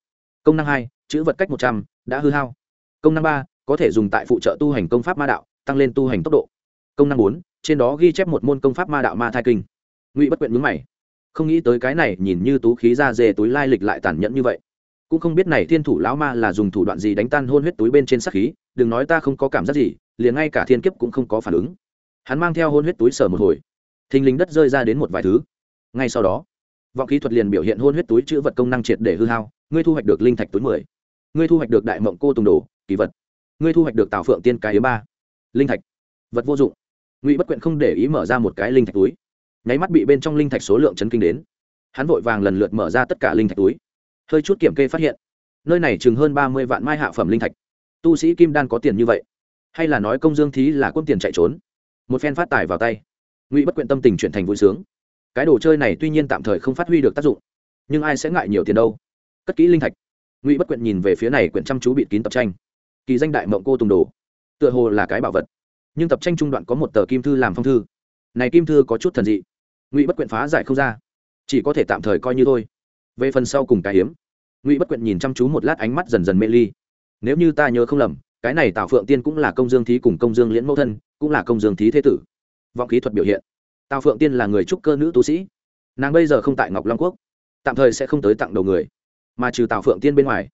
Công năng hai, chữ vật cách một trăm, đã hư hao công năng ba, có thể dùng tại phụ trợ tu hành công pháp ma đạo, tăng lên tu hành tốc độ. Công năng bốn, trên đó ghi chép một môn công pháp ma đạo ma thai kinh. Ngụy bất quyện mướn mày. Không nghĩ tới cái này, nhìn như tú khí ra dê túi lai lịch lại tàn nhẫn như vậy. Cũng không biết này thiên thủ lão ma là dùng thủ đoạn gì đánh tan hôn huyết túi bên trên sắc khí, đừng nói ta không có cảm giác gì, liền ngay cả thiên kiếp cũng không có phản ứng. Hắn mang theo hôn huyết túi sở một hồi. Thình lình đất rơi ra đến một vài thứ. Ngay sau đó, vọng kỹ thuật liền biểu hiện hôn huyết túi chữ vật công năng triệt để hư hao, ngươi thu hoạch được linh thạch túi mười. Ngươi thu hoạch được đại mộng cô tùng đồ kỳ vật. Ngươi thu hoạch được tào phượng tiên cái thứ ba. Linh thạch. Vật vô dụng. Ngụy bất quyện không để ý mở ra một cái linh thạch túi. Nháy mắt bị bên trong linh thạch số lượng chấn kinh đến. Hắn vội vàng lần lượt mở ra tất cả linh thạch túi. Hơi chút kiểm kê phát hiện, nơi này chừng hơn ba mươi vạn mai hạ phẩm linh thạch. Tu sĩ kim đan có tiền như vậy? Hay là nói công dương thí là quân tiền chạy trốn? Một phen phát tài vào tay, ngụy bất quyện tâm tình chuyển thành vui sướng. Cái đồ chơi này tuy nhiên tạm thời không phát huy được tác dụng, nhưng ai sẽ ngại nhiều tiền đâu? Cất kỹ linh thạch. Ngụy bất quyện nhìn về phía này quyển chăm chú bịt kín tập tranh kỳ danh đại mộng cô tùng đồ. Tựa hồ là cái bảo vật. Nhưng tập tranh trung đoạn có một tờ kim thư làm phong thư. Này kim thư có chút thần dị. Ngụy bất quyện phá giải không ra. Chỉ có thể tạm thời coi như thôi. Về phần sau cùng cái hiếm, ngụy bất quyện nhìn chăm chú một lát ánh mắt dần dần mê ly. Nếu như ta nhớ không lầm, cái này tào phượng tiên cũng là công dương thí cùng công dương liễn mẫu thân, cũng là công dương thí thế tử. Vọng kỹ thuật biểu hiện. Tào phượng tiên là người trúc cơ nữ tu sĩ. Nàng bây giờ không tại ngọc long quốc, tạm thời sẽ không tới tặng đầu người. Mà trừ tào phượng tiên bên ngoài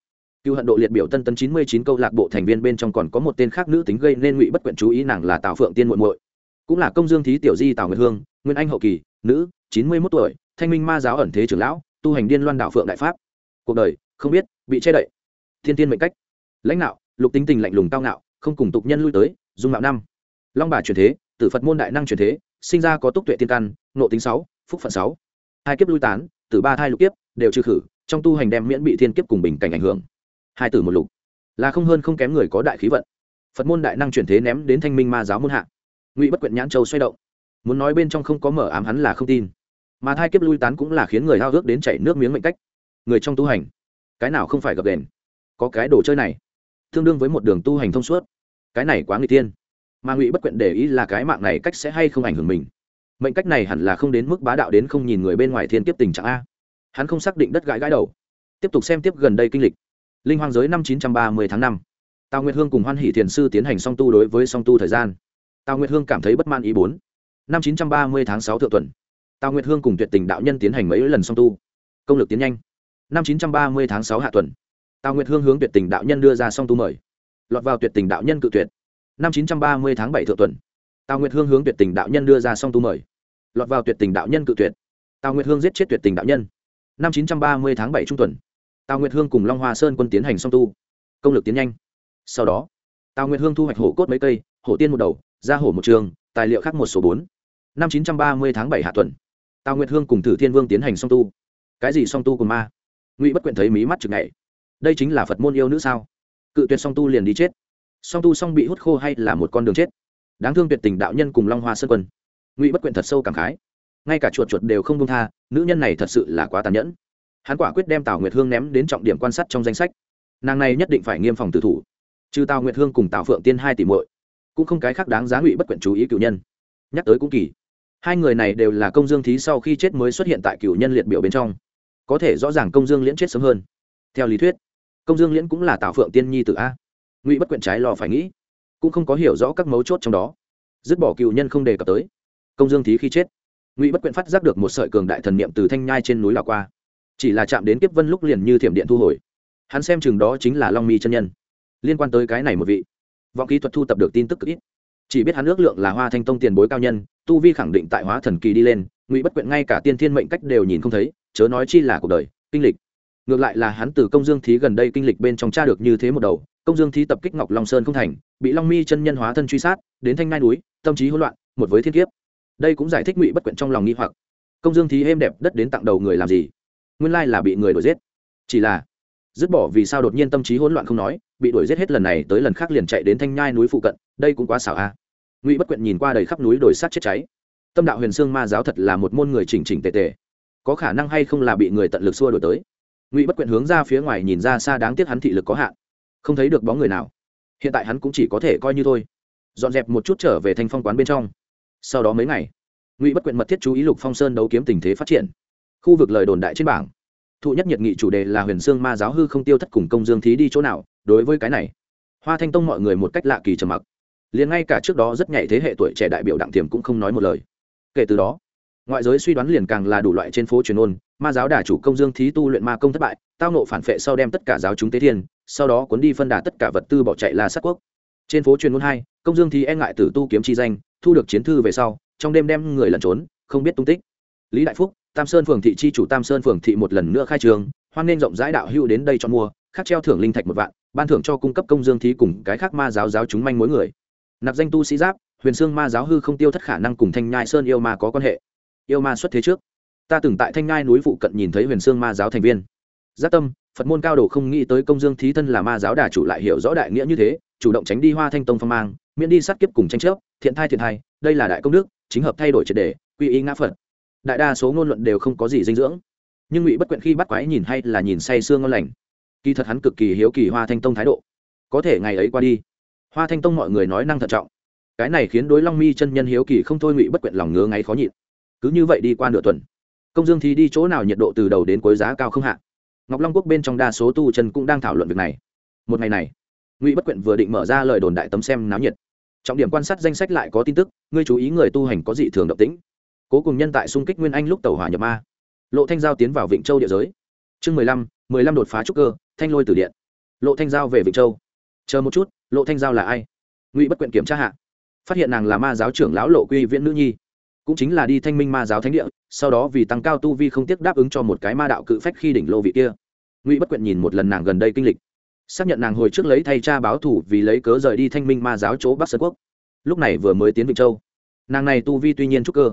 cựu hận độ liệt biểu tân tân chín mươi chín câu lạc bộ thành viên bên trong còn có một tên khác nữ tính gây nên ngụy bất quyện chú ý nàng là tào phượng tiên muộn muội. Cũng là công dương thí tiểu di tào nguyệt hương, nguyên anh hậu kỳ, nữ, chín mươi mốt tuổi, thanh minh ma giáo ẩn thế trưởng lão, tu hành điên loan đạo phượng đại pháp. Cuộc đời, không biết, bị che đậy. Thiên tiên mệnh cách. Lãnh đạo lục tính tình lạnh lùng cao ngạo, không cùng tục nhân lui tới, dung mạo năm. Long bà truyền thế, tử phật môn đại năng truyền thế, sinh ra có túc tuệ tiên căn nộ tính sáu, phúc phận sáu. Hai kiếp lui tán từ ba thai lục kiếp, đều trừ khử, trong tu hành đem miễn bị thiên kiếp cùng bình cảnh ảnh hưởng hai tử một lục. Là không hơn không kém người có đại khí vận. Phật môn đại năng chuyển thế ném đến thanh minh ma giáo môn hạ. Ngụy bất quyện nhãn châu xoay động. Muốn nói bên trong không có mở ám hắn là không tin. Mà thai kiếp lui tán cũng là khiến người hao ước đến chảy nước miếng mệnh cách. Người trong tu hành, cái nào không phải gặp đèn có cái đồ chơi này, tương đương với một đường tu hành thông suốt. Cái này quá người tiên mà ngụy bất quyện để ý là cái mạng này cách sẽ hay không ảnh hưởng mình. Mệnh cách này hẳn là không đến mức bá đạo đến không nhìn người bên ngoài thiên kiếp tình trạng a. Hắn không xác định đất gãi gãi đầu. Tiếp tục xem tiếp gần đây kinh lịch linh hoang giới năm chín trăm ba mươi tháng năm. Tào nguyệt hương cùng hoan hỷ thiền sư tiến hành song tu đối với song tu thời gian. Tào nguyệt hương cảm thấy bất man ý bốn. Năm chín trăm ba mươi tháng sáu thượng tuần, tào nguyệt hương cùng tuyệt tình đạo nhân tiến hành mấy lần song tu. Công lực tiến nhanh. Năm chín trăm ba mươi tháng sáu hạ tuần, tào nguyệt hương hướng tuyệt tình đạo nhân đưa ra song tu mời. Lọt vào tuyệt tình đạo nhân cự tuyệt. Năm chín trăm ba mươi tháng bảy thượng tuần, tào nguyệt hương hướng tuyệt tình đạo nhân đưa ra song tu mời. Lọt vào tuyệt tình đạo nhân cự tuyệt. Tào nguyệt hương giết chết tuyệt tình đạo nhân. Năm chín trăm ba mươi tháng bảy trung tuần tào nguyệt hương cùng long hoa sơn quân tiến hành song tu. Công lực tiến nhanh. Sau đó, tào nguyệt hương thu hoạch hổ cốt mấy cây, hổ tiên một đầu, ra hổ một trường, tài liệu khác một số bốn. Năm chín trăm ba mươi tháng bảy hạ tuần, tào nguyệt hương cùng thử thiên vương tiến hành song tu. Cái gì song tu cùng ma? Ngụy bất quyện thấy mí mắt chực ngày đây chính là phật môn yêu nữ sao? Cự tuyệt song tu liền đi chết. Song tu song bị hút khô hay là một con đường chết? Đáng thương tuyệt tình đạo nhân cùng long hoa sơn quân. Ngụy bất quyện thật sâu cảm khái. Ngay cả chuột chuột đều không công tha, nữ nhân này thật sự là quá tàn nhẫn hắn quả quyết đem tào nguyệt hương ném đến trọng điểm quan sát trong danh sách nàng này nhất định phải nghiêm phòng tử thủ trừ tào nguyệt hương cùng tào phượng tiên hai tỷ muội cũng không cái khác đáng giá ngụy bất quyện chú ý cựu nhân nhắc tới cũng kỳ hai người này đều là công dương thí sau khi chết mới xuất hiện tại cựu nhân liệt biểu bên trong có thể rõ ràng công dương liễn chết sớm hơn theo lý thuyết công dương liễn cũng là tào phượng tiên nhi t a ngụy bất quyện trái lò phải nghĩ cũng không có hiểu rõ các mấu chốt trong đó dứt bỏ cựu nhân không đề cập tới công dương thí khi chết ngụy bất quyện phát giác được một sợi cường đại thần niệm từ thanh nhai trên núi lào qua chỉ là chạm đến kiếp vân lúc liền như thiểm điện thu hồi. Hắn xem chừng đó chính là long mi chân nhân. Liên quan tới cái này một vị. Vọng kỹ thuật thu tập được tin tức ít. Chỉ biết hắn ước lượng là hoa thanh tông tiền bối cao nhân, tu vi khẳng định tại hóa thần kỳ đi lên, ngụy bất quyện ngay cả tiên thiên mệnh cách đều nhìn không thấy, chớ nói chi là cuộc đời, kinh lịch. Ngược lại là hắn từ công dương thí gần đây kinh lịch bên trong cha được như thế một đầu, công dương thí tập kích ngọc long sơn không thành, bị long mi chân nhân hóa thân truy sát, đến thanh nai núi, tâm trí hỗn loạn, một với thiên kiếp. Đây cũng giải thích ngụy bất quyện trong lòng nghi hoặc. Công dương thí êm đẹp đất đến tặng đầu người làm gì? Nguyên lai là bị người đuổi giết. Chỉ là, dứt bỏ vì sao đột nhiên tâm trí hỗn loạn không nói, bị đuổi giết hết lần này tới lần khác liền chạy đến thanh nhai núi phụ cận, đây cũng quá xảo a. Ngụy bất quyện nhìn qua đầy khắp núi đồi sát chết cháy. Tâm đạo huyền sương ma giáo thật là một môn người chỉnh chỉnh tề tề. Có khả năng hay không là bị người tận lực xua đổi tới. Ngụy bất quyện hướng ra phía ngoài nhìn ra xa đáng tiếc hắn thị lực có hạn. Không thấy được bóng người nào. Hiện tại hắn cũng chỉ có thể coi như thôi. Dọn dẹp một chút trở về thanh phong quán bên trong. Sau đó mấy ngày, ngụy bất quyện mật thiết chú ý lục phong sơn đấu kiếm tình thế phát triển khu vực lời đồn đại trên bảng. Thụ nhất nhiệt nghị chủ đề là huyền sương ma giáo hư không tiêu thất cùng công dương thí đi chỗ nào, đối với cái này, hoa thanh tông mọi người một cách lạ kỳ trầm mặc. Liền ngay cả trước đó rất nhạy thế hệ tuổi trẻ đại biểu đặng tiềm cũng không nói một lời. Kể từ đó, ngoại giới suy đoán liền càng là đủ loại trên phố truyền ôn, ma giáo đà chủ công dương thí tu luyện ma công thất bại, tao nộ phản phệ sau đem tất cả giáo chúng tế thiên, sau đó cuốn đi phân đà tất cả vật tư bỏ chạy là sát quốc. Trên phố truyền ngôn hai, công dương thí e ngại tử tu kiếm chi danh, thu được chiến thư về sau, trong đêm đem người lẩn trốn, không biết tung tích. Lý đại phúc tam sơn phường thị chi chủ tam sơn phường thị một lần nữa khai trường hoan nên rộng rãi đạo hữu đến đây cho mua khắc treo thưởng linh thạch một vạn, ban thưởng cho cung cấp công dương thí cùng cái khác ma giáo giáo chúng manh mỗi người. Nạp danh tu sĩ giáp, huyền xương ma giáo hư không tiêu thất khả năng cùng thanh nhai sơn yêu ma có quan hệ. Yêu ma xuất thế trước. Ta từng tại thanh nhai núi phụ cận nhìn thấy huyền xương ma giáo thành viên. Giác tâm, phật môn cao đồ không nghĩ tới công dương thí thân là ma giáo đà chủ lại hiểu rõ đại nghĩa như thế, chủ động tránh đi hoa thanh tông phong mang, miễn đi sát kiếp cùng tranh chấp, thiện thai thiện thai, đây là đại công đức, chính hợp thay đổi triệt đề quy y ngã phật đại đa số ngôn luận đều không có gì dinh dưỡng. Nhưng ngụy bất quyện khi bắt quái nhìn hay là nhìn say sương ngon lành. Kỳ thật hắn cực kỳ hiếu kỳ hoa thanh tông thái độ. Có thể ngày ấy qua đi, hoa thanh tông mọi người nói năng thận trọng. Cái này khiến đối long mi chân nhân hiếu kỳ không thôi ngụy bất quyện lòng ngứa ngáy khó nhịn. Cứ như vậy đi qua nửa tuần, công dương thì đi chỗ nào nhiệt độ từ đầu đến cuối giá cao không hạ. Ngọc long quốc bên trong đa số tu chân cũng đang thảo luận việc này. Một ngày này, ngụy bất quyện vừa định mở ra lời đồn đại tấm xem náo nhiệt. Trọng điểm quan sát danh sách lại có tin tức, ngươi chú ý người tu hành có dị thường động tĩnh cố cùng nhân tại xung kích nguyên anh lúc tàu hỏa nhập ma. Lộ thanh giao tiến vào vịnh châu địa giới. Chương mười lăm mười lăm đột phá trúc cơ, thanh lôi từ điện. Lộ thanh giao về vịnh châu. Chờ một chút, lộ thanh giao là ai? Ngụy bất quyện kiểm tra hạ. Phát hiện nàng là ma giáo trưởng lão lộ quy viễn nữ nhi. Cũng chính là đi thanh minh ma giáo thánh địa, sau đó vì tăng cao tu vi không tiếc đáp ứng cho một cái ma đạo cự phách khi đỉnh lô vị kia. Ngụy bất quyện nhìn một lần nàng gần đây kinh lịch. Xác nhận nàng hồi trước lấy thay cha báo thủ vì lấy cớ rời đi thanh minh ma giáo chỗ bắc sơn quốc. Lúc này vừa mới tiến vịnh châu. Nàng này tu vi tuy nhiên trúc cơ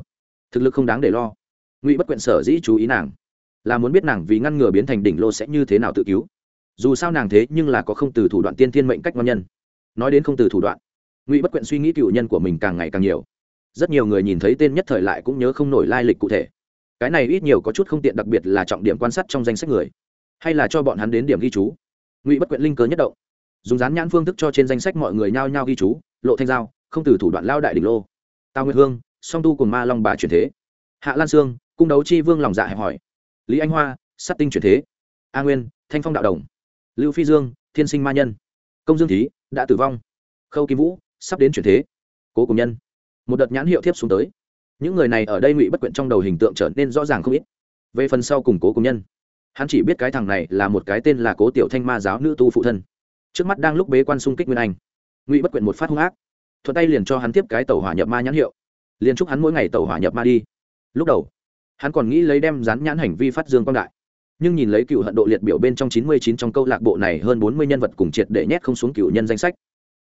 thực lực không đáng để lo. Ngụy bất quyện sở dĩ chú ý nàng là muốn biết nàng vì ngăn ngừa biến thành đỉnh lô sẽ như thế nào tự cứu. Dù sao nàng thế nhưng là có không từ thủ đoạn tiên thiên mệnh cách ngon nhân. Nói đến không từ thủ đoạn, ngụy bất quyện suy nghĩ cựu nhân của mình càng ngày càng nhiều. Rất nhiều người nhìn thấy tên nhất thời lại cũng nhớ không nổi lai lịch cụ thể. Cái này ít nhiều có chút không tiện đặc biệt là trọng điểm quan sát trong danh sách người, hay là cho bọn hắn đến điểm ghi chú. Ngụy bất quyện linh cớ nhất động, dùng dán nhãn phương thức cho trên danh sách mọi người nhao nhao ghi chú, lộ thanh giao, không từ thủ đoạn lao đại đỉnh lô. Tào nguyệt hương song tu cùng ma long bà chuyển thế. Hạ lan sương, cung đấu chi vương lòng dạ hẹp hỏi. Lý anh hoa, sát tinh chuyển thế. A nguyên, thanh phong đạo đồng. Lưu phi dương, thiên sinh ma nhân. Công dương thí, đã tử vong. Khâu kim vũ, sắp đến chuyển thế. Cố cùng nhân. Một đợt nhãn hiệu thiếp xuống tới. Những người này ở đây ngụy bất quyện trong đầu hình tượng trở nên rõ ràng không ít. Về phần sau củng cố cùng nhân. Hắn chỉ biết cái thằng này là một cái tên là cố tiểu thanh ma giáo nữ tu phụ thân. Trước mắt đang lúc bế quan xung kích nguyên anh. Ngụy bất quyện một phát hung ác. Thuận tay liền cho hắn tiếp cái tàu hỏa nhập ma nhãn hiệu liền chúc hắn mỗi ngày tàu hỏa nhập ma đi. Lúc đầu, hắn còn nghĩ lấy đem rán nhãn hành vi phát dương quang đại. Nhưng nhìn lấy cựu hận độ liệt biểu bên trong chín mươi chín trong câu lạc bộ này hơn bốn mươi nhân vật cùng triệt để nhét không xuống cựu nhân danh sách.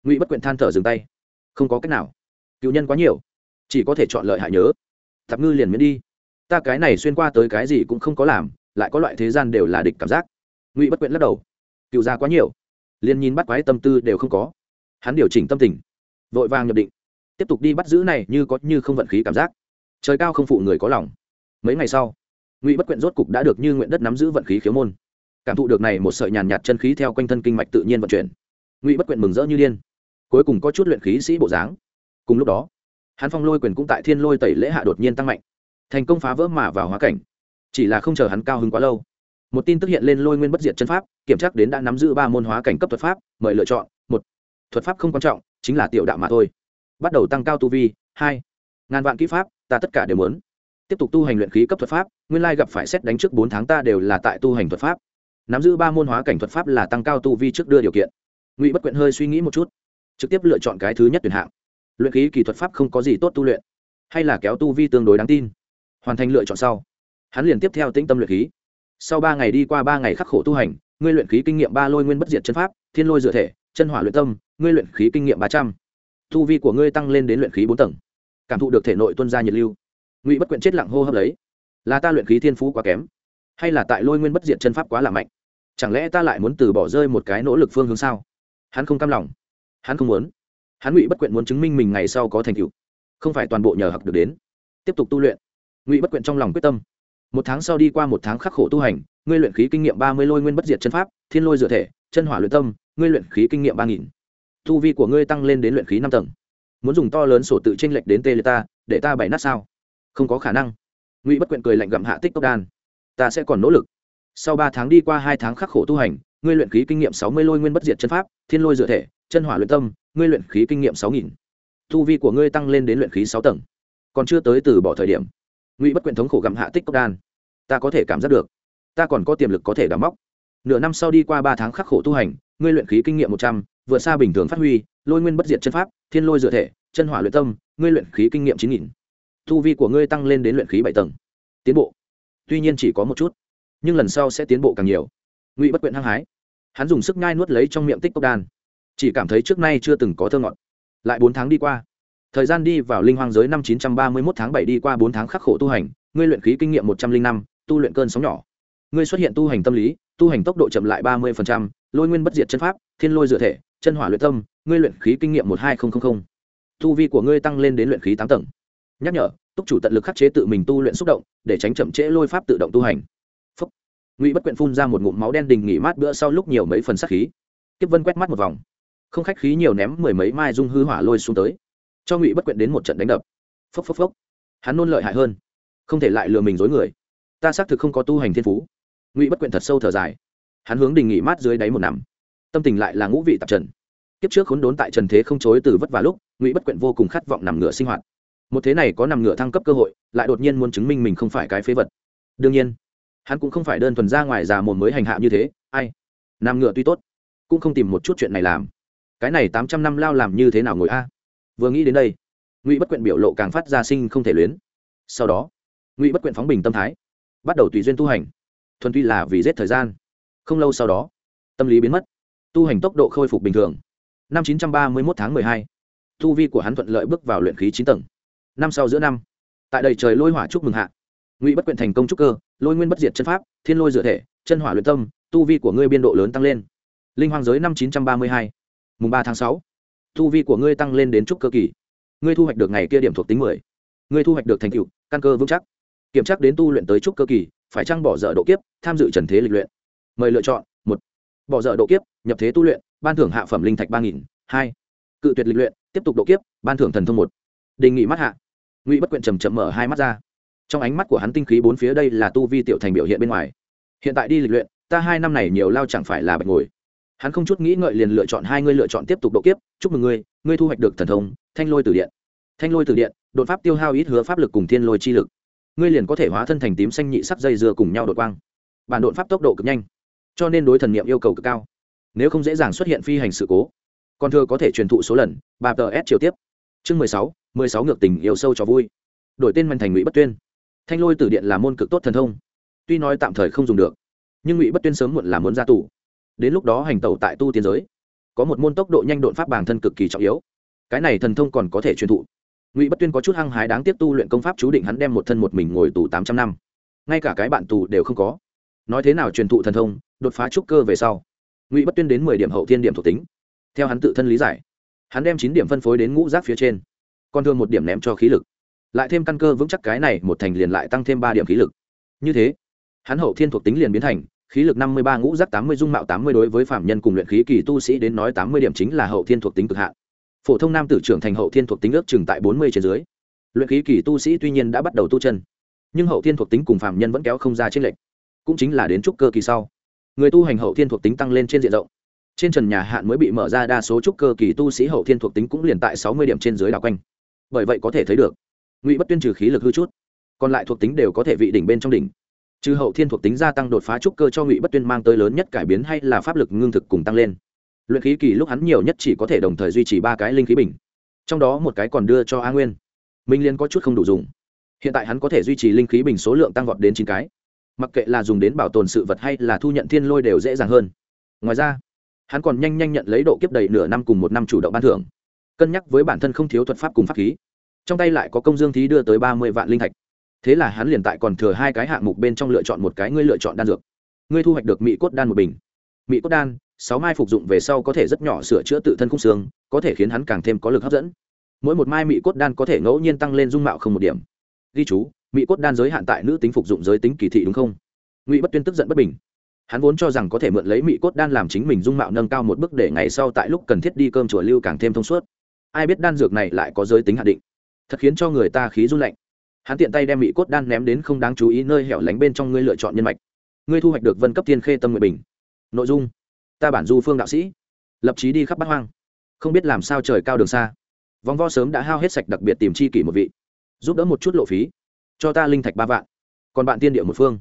Ngụy bất quyện than thở dừng tay. Không có cách nào. Cựu nhân quá nhiều. Chỉ có thể chọn lợi hại nhớ. Thập ngư liền miễn đi. Ta cái này xuyên qua tới cái gì cũng không có làm, lại có loại thế gian đều là địch cảm giác. Ngụy bất quyện lắc đầu. Cựu gia quá nhiều. Liền nhìn bắt quái tâm tư đều không có. Hắn điều chỉnh tâm tình. Vội vàng nhập định tiếp tục đi bắt giữ này như có như không vận khí cảm giác. Trời cao không phụ người có lòng. Mấy ngày sau, ngụy bất quyện rốt cục đã được như nguyện đất nắm giữ vận khí khiếu môn. Cảm thụ được này một sợi nhàn nhạt chân khí theo quanh thân kinh mạch tự nhiên vận chuyển, ngụy bất quyện mừng rỡ như điên. Cuối cùng có chút luyện khí sĩ bộ dáng. Cùng lúc đó, hắn phong lôi quyền cũng tại thiên lôi tẩy lễ hạ đột nhiên tăng mạnh, thành công phá vỡ mà vào hóa cảnh. Chỉ là không chờ hắn cao hứng quá lâu, một tin tức hiện lên lôi nguyên bất diệt chân pháp, kiểm tra đến đã nắm giữ ba môn hóa cảnh cấp thuật pháp, mời lựa chọn, một, thuật pháp không quan trọng, chính là tiểu đạo mà thôi bắt đầu tăng cao tu vi, hai, ngàn vạn kỹ pháp, ta tất cả đều muốn. Tiếp tục tu hành luyện khí cấp thuật pháp, nguyên lai gặp phải xét đánh trước bốn tháng ta đều là tại tu hành thuật pháp. Nắm giữ ba môn hóa cảnh thuật pháp là tăng cao tu vi trước đưa điều kiện. Ngụy bất quyện hơi suy nghĩ một chút, trực tiếp lựa chọn cái thứ nhất tuyển hạng. Luyện khí kỳ thuật pháp không có gì tốt tu luyện, hay là kéo tu vi tương đối đáng tin. Hoàn thành lựa chọn sau, hắn liền tiếp theo tĩnh tâm luyện khí. Sau ba ngày đi qua ba ngày khắc khổ tu hành, ngươi luyện khí kinh nghiệm ba lôi nguyên bất diệt chân pháp, thiên lôi dựa thể, chân hỏa luyện tâm, ngươi luyện khí kinh nghiệm ba trăm tu vi của ngươi tăng lên đến luyện khí bốn tầng. Cảm thụ được thể nội tuân ra nhiệt lưu. Ngụy bất quyện chết lặng hô hấp lấy. Là ta luyện khí thiên phú quá kém, hay là tại lôi nguyên bất diệt chân pháp quá là mạnh? Chẳng lẽ ta lại muốn từ bỏ rơi một cái nỗ lực phương hướng sao? Hắn không cam lòng. Hắn không muốn. Hắn ngụy bất quyện muốn chứng minh mình ngày sau có thành tựu. Không phải toàn bộ nhờ học được đến. Tiếp tục tu luyện. Ngụy bất quyện trong lòng quyết tâm. Một tháng sau đi qua một tháng khắc khổ tu hành, ngươi luyện khí kinh nghiệm ba mươi lôi nguyên bất diệt chân pháp, thiên lôi dựa thể, chân hỏa luyện tâm, ngươi luyện khí kinh nghiệm ba nghìn tu vi của ngươi tăng lên đến luyện khí năm tầng. Muốn dùng to lớn sổ tự tranh lệch đến tê ta, để ta bày nát sao? Không có khả năng. Ngụy bất quyện cười lạnh gặm hạ tích tốc đan. Ta sẽ còn nỗ lực. Sau ba tháng đi qua hai tháng khắc khổ tu hành, ngươi luyện khí kinh nghiệm sáu mươi lôi nguyên bất diệt chân pháp, thiên lôi dựa thể, chân hỏa luyện tâm, ngươi luyện khí kinh nghiệm sáu nghìn. Thu vi của ngươi tăng lên đến luyện khí sáu tầng. Còn chưa tới từ bỏ thời điểm. Ngụy bất quyện thống khổ gặm hạ tích cốc đan. Ta có thể cảm giác được. Ta còn có tiềm lực có thể đắm móc. Nửa năm sau đi qua ba tháng khắc khổ tu hành, ngươi luyện khí kinh nghiệm một trăm vượt xa bình thường phát huy, lôi nguyên bất diệt chân pháp, thiên lôi dựa thể, chân hỏa luyện tâm, ngươi luyện khí kinh nghiệm chín nghìn. Thu vi của ngươi tăng lên đến luyện khí bảy tầng. Tiến bộ. Tuy nhiên chỉ có một chút, nhưng lần sau sẽ tiến bộ càng nhiều. Ngụy bất quyện hăng hái. Hắn dùng sức nhai nuốt lấy trong miệng tích cốc đan. Chỉ cảm thấy trước nay chưa từng có thơ ngọt. Lại bốn tháng đi qua. Thời gian đi vào linh hoang giới năm chín trăm ba mươi mốt tháng bảy đi qua bốn tháng khắc khổ tu hành, ngươi luyện khí kinh nghiệm một trăm linh năm, tu luyện cơn sóng nhỏ. Ngươi xuất hiện tu hành tâm lý, tu hành tốc độ chậm lại ba mươi lôi nguyên bất diệt chân pháp, thiên lôi dựa thể chân hỏa luyện tâm, ngươi luyện khí kinh nghiệm một hai nghìn tu vi của ngươi tăng lên đến luyện khí tám tầng. Nhắc nhở, túc chủ tận lực khắc chế tự mình tu luyện xúc động, để tránh chậm trễ lôi pháp tự động tu hành. Phúc. ngụy bất quyện phun ra một ngụm máu đen đình nghỉ mát bữa sau lúc nhiều mấy phần sát khí. Tiếp vân quét mắt một vòng. Không khách khí nhiều ném mười mấy mai dung hư hỏa lôi xuống tới. Cho ngụy bất quyện đến một trận đánh đập. Phốc phốc phốc. Hắn nôn lợi hại hơn. Không thể lại lừa mình dối người. Ta xác thực không có tu hành thiên phú. Ngụy bất quyện thật sâu thở dài. Hắn hướng đình nghỉ mát dưới đáy một nằm tâm tình lại là ngũ vị tạp trần. Kiếp trước khốn đốn tại trần thế không chối từ vất vả lúc, ngụy bất quyện vô cùng khát vọng nằm ngửa sinh hoạt. Một thế này có nằm ngửa thăng cấp cơ hội, lại đột nhiên muốn chứng minh mình không phải cái phế vật. Đương nhiên, hắn cũng không phải đơn thuần ra ngoài già mồm mới hành hạ như thế, ai? Nằm ngửa tuy tốt, cũng không tìm một chút chuyện này làm. Cái này tám trăm năm lao làm như thế nào ngồi a? Vừa nghĩ đến đây, ngụy bất quyện biểu lộ càng phát ra sinh không thể luyến. Sau đó, ngụy bất quyện phóng bình tâm thái, bắt đầu tùy duyên tu hành. Thuần tuy là vì giết thời gian. Không lâu sau đó, tâm lý biến mất tu hành tốc độ khôi phục bình thường. Năm chín trăm ba mươi một tháng mười hai, tu vi của hắn thuận lợi bước vào luyện khí chín tầng. Năm sau giữa năm, tại đầy trời lôi hỏa chúc mừng hạ, ngụy bất quyện thành công trúc cơ, lôi nguyên bất diệt chân pháp, thiên lôi dựa thể, chân hỏa luyện tâm, tu vi của ngươi biên độ lớn tăng lên. Linh hoàng giới năm chín trăm ba mươi hai, mùng ba tháng sáu, tu vi của ngươi tăng lên đến trúc cơ kỳ. Ngươi thu hoạch được ngày kia điểm thuộc tính mười, ngươi thu hoạch được thành tựu, căn cơ vững chắc. Kiểm tra đến tu luyện tới trúc cơ kỳ, phải chăng bỏ dở độ kiếp, tham dự trần thế lịch luyện? Mời lựa chọn, một. Bỏ dở độ kiếp nhập thế tu luyện, ban thưởng hạ phẩm linh thạch ba nghìn, hai. Cự tuyệt lịch luyện, tiếp tục độ kiếp, ban thưởng thần thông một. Đề nghị mắt hạ. Ngụy bất quyện trầm trầm mở hai mắt ra. Trong ánh mắt của hắn tinh khí bốn phía đây là tu vi tiểu thành biểu hiện bên ngoài. Hiện tại đi lịch luyện, ta hai năm này nhiều lao chẳng phải là bạch ngồi. Hắn không chút nghĩ ngợi liền lựa chọn hai ngươi lựa chọn tiếp tục độ kiếp, chúc mừng ngươi ngươi thu hoạch được thần thông, thanh lôi từ điện. Thanh lôi từ điện, đột pháp tiêu hao ít hứa pháp lực cùng thiên lôi chi lực. Ngươi liền có thể hóa thân thành tím xanh nhị sắc dây dưa cùng nhau đột quang. Bản đột pháp tốc độ cực nhanh, cho nên đối thần niệm yêu cầu cực cao nếu không dễ dàng xuất hiện phi hành sự cố. Còn thưa có thể truyền thụ số lần, ba tờ s chiều tiếp. Chương mười sáu mười sáu ngược tình yêu sâu cho vui. Đổi tên mạnh thành ngụy bất tuyên. Thanh lôi tử điện là môn cực tốt thần thông. Tuy nói tạm thời không dùng được, nhưng ngụy bất tuyên sớm muộn là muốn ra tù. Đến lúc đó hành tẩu tại tu tiên giới, có một môn tốc độ nhanh đột pháp bản thân cực kỳ trọng yếu. Cái này thần thông còn có thể truyền thụ. Ngụy bất tuyên có chút hăng hái đáng tiếp tu luyện công pháp chú định hắn đem một thân một mình ngồi tù tám trăm năm. Ngay cả cái bạn tù đều không có. Nói thế nào truyền thụ thần thông, đột phá trúc cơ về sau ngụy bất tuyên đến mười điểm hậu thiên điểm thuộc tính theo hắn tự thân lý giải hắn đem chín điểm phân phối đến ngũ rác phía trên còn thường một điểm ném cho khí lực lại thêm căn cơ vững chắc cái này một thành liền lại tăng thêm ba điểm khí lực như thế hắn hậu thiên thuộc tính liền biến thành khí lực năm mươi ba ngũ rác tám mươi dung mạo tám mươi đối với phạm nhân cùng luyện khí kỳ tu sĩ đến nói tám mươi điểm chính là hậu thiên thuộc tính cực hạn phổ thông nam tử trưởng thành hậu thiên thuộc tính ước chừng tại bốn mươi trên dưới luyện khí kỳ tu sĩ tuy nhiên đã bắt đầu tu chân nhưng hậu thiên thuộc tính cùng phạm nhân vẫn kéo không ra trên lệnh cũng chính là đến trúc cơ kỳ sau người tu hành hậu thiên thuộc tính tăng lên trên diện rộng. Trên trần nhà hạn mới bị mở ra đa số trúc cơ kỳ tu sĩ hậu thiên thuộc tính cũng liền tại sáu mươi điểm trên dưới đảo quanh. Bởi vậy có thể thấy được, ngụy bất tuyên trừ khí lực hư chút, còn lại thuộc tính đều có thể vị đỉnh bên trong đỉnh. Trừ hậu thiên thuộc tính gia tăng đột phá trúc cơ cho ngụy bất tuyên mang tới lớn nhất cải biến hay là pháp lực ngưng thực cùng tăng lên. Luyện khí kỳ lúc hắn nhiều nhất chỉ có thể đồng thời duy trì ba cái linh khí bình, trong đó một cái còn đưa cho a nguyên. Minh liên có chút không đủ dùng. Hiện tại hắn có thể duy trì linh khí bình số lượng tăng vọt đến chín cái mặc kệ là dùng đến bảo tồn sự vật hay là thu nhận thiên lôi đều dễ dàng hơn. Ngoài ra, hắn còn nhanh nhanh nhận lấy độ kiếp đầy nửa năm cùng một năm chủ động ban thưởng, cân nhắc với bản thân không thiếu thuật pháp cùng pháp khí. Trong tay lại có công dương thí đưa tới ba mươi vạn linh thạch. Thế là hắn liền tại còn thừa hai cái hạng mục bên trong lựa chọn một cái ngươi lựa chọn đan dược. Ngươi thu hoạch được mỹ cốt đan một bình. Mỹ cốt đan, sáu mai phục dụng về sau có thể rất nhỏ sửa chữa tự thân khung xương, có thể khiến hắn càng thêm có lực hấp dẫn. Mỗi một mai mỹ cốt đan có thể ngẫu nhiên tăng lên dung mạo không một điểm. Ghi chú mỹ cốt đan giới hạn tại nữ tính phục dụng giới tính kỳ thị đúng không? Ngụy bất tuyên tức giận bất bình. Hắn vốn cho rằng có thể mượn lấy mỹ cốt đan làm chính mình dung mạo nâng cao một bước để ngày sau tại lúc cần thiết đi cơm chùa lưu càng thêm thông suốt. Ai biết đan dược này lại có giới tính hạn định. Thật khiến cho người ta khí run lạnh. Hắn tiện tay đem mỹ cốt đan ném đến không đáng chú ý nơi hẻo lánh bên trong ngươi lựa chọn nhân mạch. Ngươi thu hoạch được vân cấp thiên khê tâm nguyện bình. Nội dung. Ta bản du phương đạo sĩ. Lập trí đi khắp bát hoang. Không biết làm sao trời cao đường xa. Vòng vo sớm đã hao hết sạch đặc biệt tìm chi kỷ một vị. Giúp đỡ một chút lộ phí cho ta linh thạch ba vạn. Còn bạn tiên địa một phương.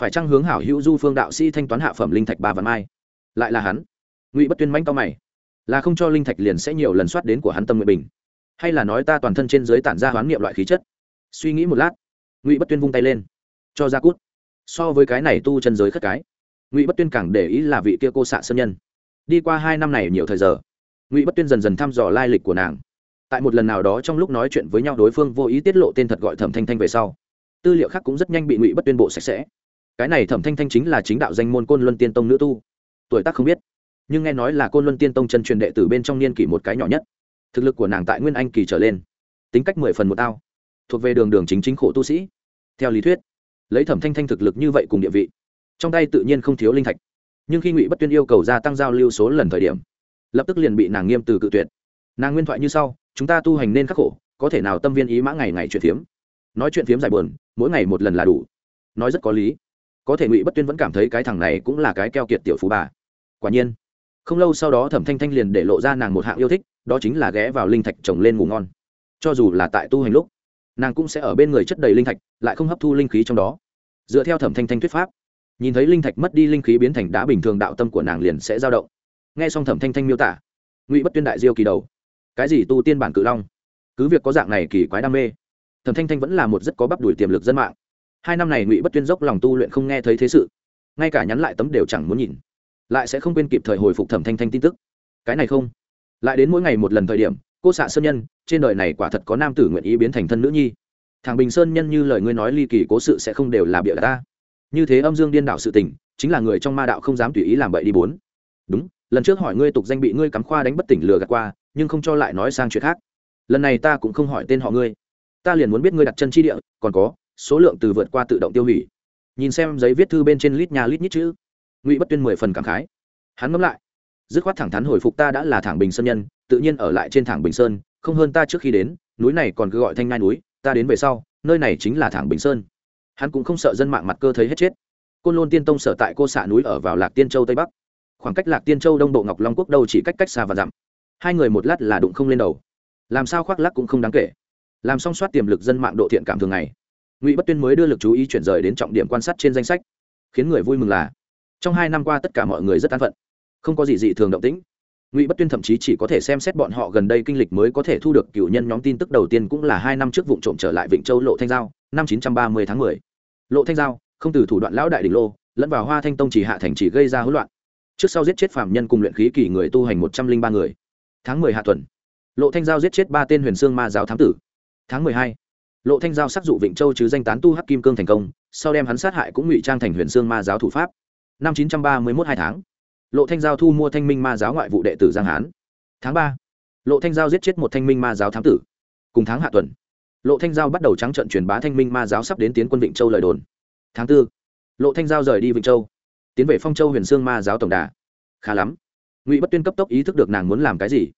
Phải chăng hướng hảo hữu du phương đạo sĩ thanh toán hạ phẩm linh thạch ba vạn mai? Lại là hắn. Ngụy bất tuyên manh cao mày. Là không cho linh thạch liền sẽ nhiều lần soát đến của hắn tâm nguyện bình. Hay là nói ta toàn thân trên dưới tản ra hoán niệm loại khí chất? Suy nghĩ một lát, ngụy bất tuyên vung tay lên. Cho ra cút. So với cái này tu chân giới khất cái, ngụy bất tuyên càng để ý là vị kia cô xạ sơn nhân. Đi qua hai năm này nhiều thời giờ, ngụy bất tuyên dần dần thăm dò lai lịch của nàng tại một lần nào đó trong lúc nói chuyện với nhau đối phương vô ý tiết lộ tên thật gọi thẩm thanh thanh về sau. Tư liệu khác cũng rất nhanh bị ngụy bất tuyên bộ sạch sẽ. Cái này thẩm thanh thanh chính là chính đạo danh môn côn luân tiên tông nữ tu. Tuổi tác không biết nhưng nghe nói là côn luân tiên tông chân truyền đệ từ bên trong niên kỷ một cái nhỏ nhất. Thực lực của nàng tại nguyên anh kỳ trở lên tính cách mười phần một ao, thuộc về đường đường chính chính khổ tu sĩ. Theo lý thuyết lấy thẩm thanh thanh thực lực như vậy cùng địa vị trong tay tự nhiên không thiếu linh thạch. Nhưng khi ngụy bất tuyên yêu cầu gia tăng giao lưu số lần thời điểm lập tức liền bị nàng nghiêm từ cự tuyệt. Nàng nguyên thoại như sau chúng ta tu hành nên khắc khổ, có thể nào tâm viên ý mã ngày ngày chuyện phiếm? Nói chuyện phiếm dài buồn, mỗi ngày một lần là đủ. Nói rất có lý. Có thể ngụy bất tuyên vẫn cảm thấy cái thằng này cũng là cái keo kiệt tiểu phú bà. Quả nhiên, không lâu sau đó thẩm thanh thanh liền để lộ ra nàng một hạng yêu thích, đó chính là ghé vào linh thạch trồng lên ngủ ngon. Cho dù là tại tu hành lúc, nàng cũng sẽ ở bên người chất đầy linh thạch, lại không hấp thu linh khí trong đó. Dựa theo thẩm thanh thanh thuyết pháp, nhìn thấy linh thạch mất đi linh khí biến thành đá bình thường, đạo tâm của nàng liền sẽ dao động. N g h e xong thẩm thanh thanh miêu tả, ngụy bất tuyên đại diêu kỳ đầu cái gì tu tiên bản cự long? Cứ việc có dạng này kỳ quái đam mê, thẩm thanh thanh vẫn là một rất có bắp đuổi tiềm lực dân mạng. Hai năm này ngụy bất tuyên dốc lòng tu luyện không nghe thấy thế sự, ngay cả nhắn lại tấm đều chẳng muốn nhìn. Lại sẽ không quên kịp thời hồi phục thẩm thanh thanh tin tức. Cái này không. Lại đến mỗi ngày một lần thời điểm, cô xạ sơn nhân, trên đời này quả thật có nam tử nguyện ý biến thành thân nữ nhi. Thằng bình sơn nhân như lời ngươi nói ly kỳ cố sự sẽ không đều là bịa ta. Như thế âm dương điên đạo sự tình, chính là người trong ma đạo không dám tùy ý làm bậy đi bốn. Đúng, lần trước hỏi ngươi tục danh bị ngươi cắm khoa đánh bất tỉnh lừa gạt qua nhưng không cho lại nói sang chuyện khác. Lần này ta cũng không hỏi tên họ ngươi. Ta liền muốn biết ngươi đặt chân chi địa, còn có, số lượng từ vượt qua tự động tiêu hủy. Nhìn xem giấy viết thư bên trên lít nhà lít nhít chữ. Ngụy bất tuyên mười phần cảm khái. Hắn ngẫm lại, dứt khoát thẳng thắn hồi phục ta đã là thẳng bình sơn nhân, tự nhiên ở lại trên thẳng bình sơn, không hơn ta trước khi đến, núi này còn cứ gọi thanh ngai núi, ta đến về sau, nơi này chính là thẳng bình sơn. Hắn cũng không sợ dân mạng mặt cơ thấy hết chết. Côn lôn tiên tông sở tại cô xạ núi ở vào lạc tiên châu tây bắc. Khoảng cách lạc tiên châu đông bộ ngọc long quốc đâu chỉ cách cách xa và dặm hai người một lát là đụng không lên đầu. Làm sao khoác lắc cũng không đáng kể. Làm xong soát tiềm lực dân mạng độ thiện cảm thường ngày, ngụy bất tuyên mới đưa lực chú ý chuyển rời đến trọng điểm quan sát trên danh sách, khiến người vui mừng là, trong hai năm qua tất cả mọi người rất an phận, không có gì dị thường động tĩnh. Ngụy bất tuyên thậm chí chỉ có thể xem xét bọn họ gần đây kinh lịch mới có thể thu được cựu nhân nhóm tin tức đầu tiên cũng là hai năm trước vụ trộm trở lại vịnh châu lộ thanh giao, năm chín trăm ba mươi tháng mười. Lộ thanh giao, không từ thủ đoạn lão đại đình lô, lẫn vào hoa thanh tông chỉ hạ thành chỉ gây ra hỗn loạn. Trước sau giết chết phạm nhân cùng luyện khí kỳ người tu hành một trăm linh ba người tháng mười hạ tuần. Lộ thanh giao giết chết ba tên huyền sương ma giáo thám tử. Tháng mười hai, lộ thanh giao sắc dụ vịnh châu chứ danh tán tu hắc kim cương thành công, sau đem hắn sát hại cũng ngụy trang thành huyền sương ma giáo thủ pháp. Năm chín trăm ba mươi mốt hai tháng, lộ thanh giao thu mua thanh minh ma giáo ngoại vụ đệ tử giang hán. Tháng ba, lộ thanh giao giết chết một thanh minh ma giáo thám tử. Cùng tháng hạ tuần, lộ thanh giao bắt đầu trắng trận truyền bá thanh minh ma giáo sắp đến tiến quân vịnh châu lời đồn. Tháng tư, lộ thanh giao rời đi vịnh châu, tiến về phong châu huyền sương ma giáo tổng đà. Khá lắm ngụy bất tuyên cấp tốc ý thức được nàng muốn làm cái gì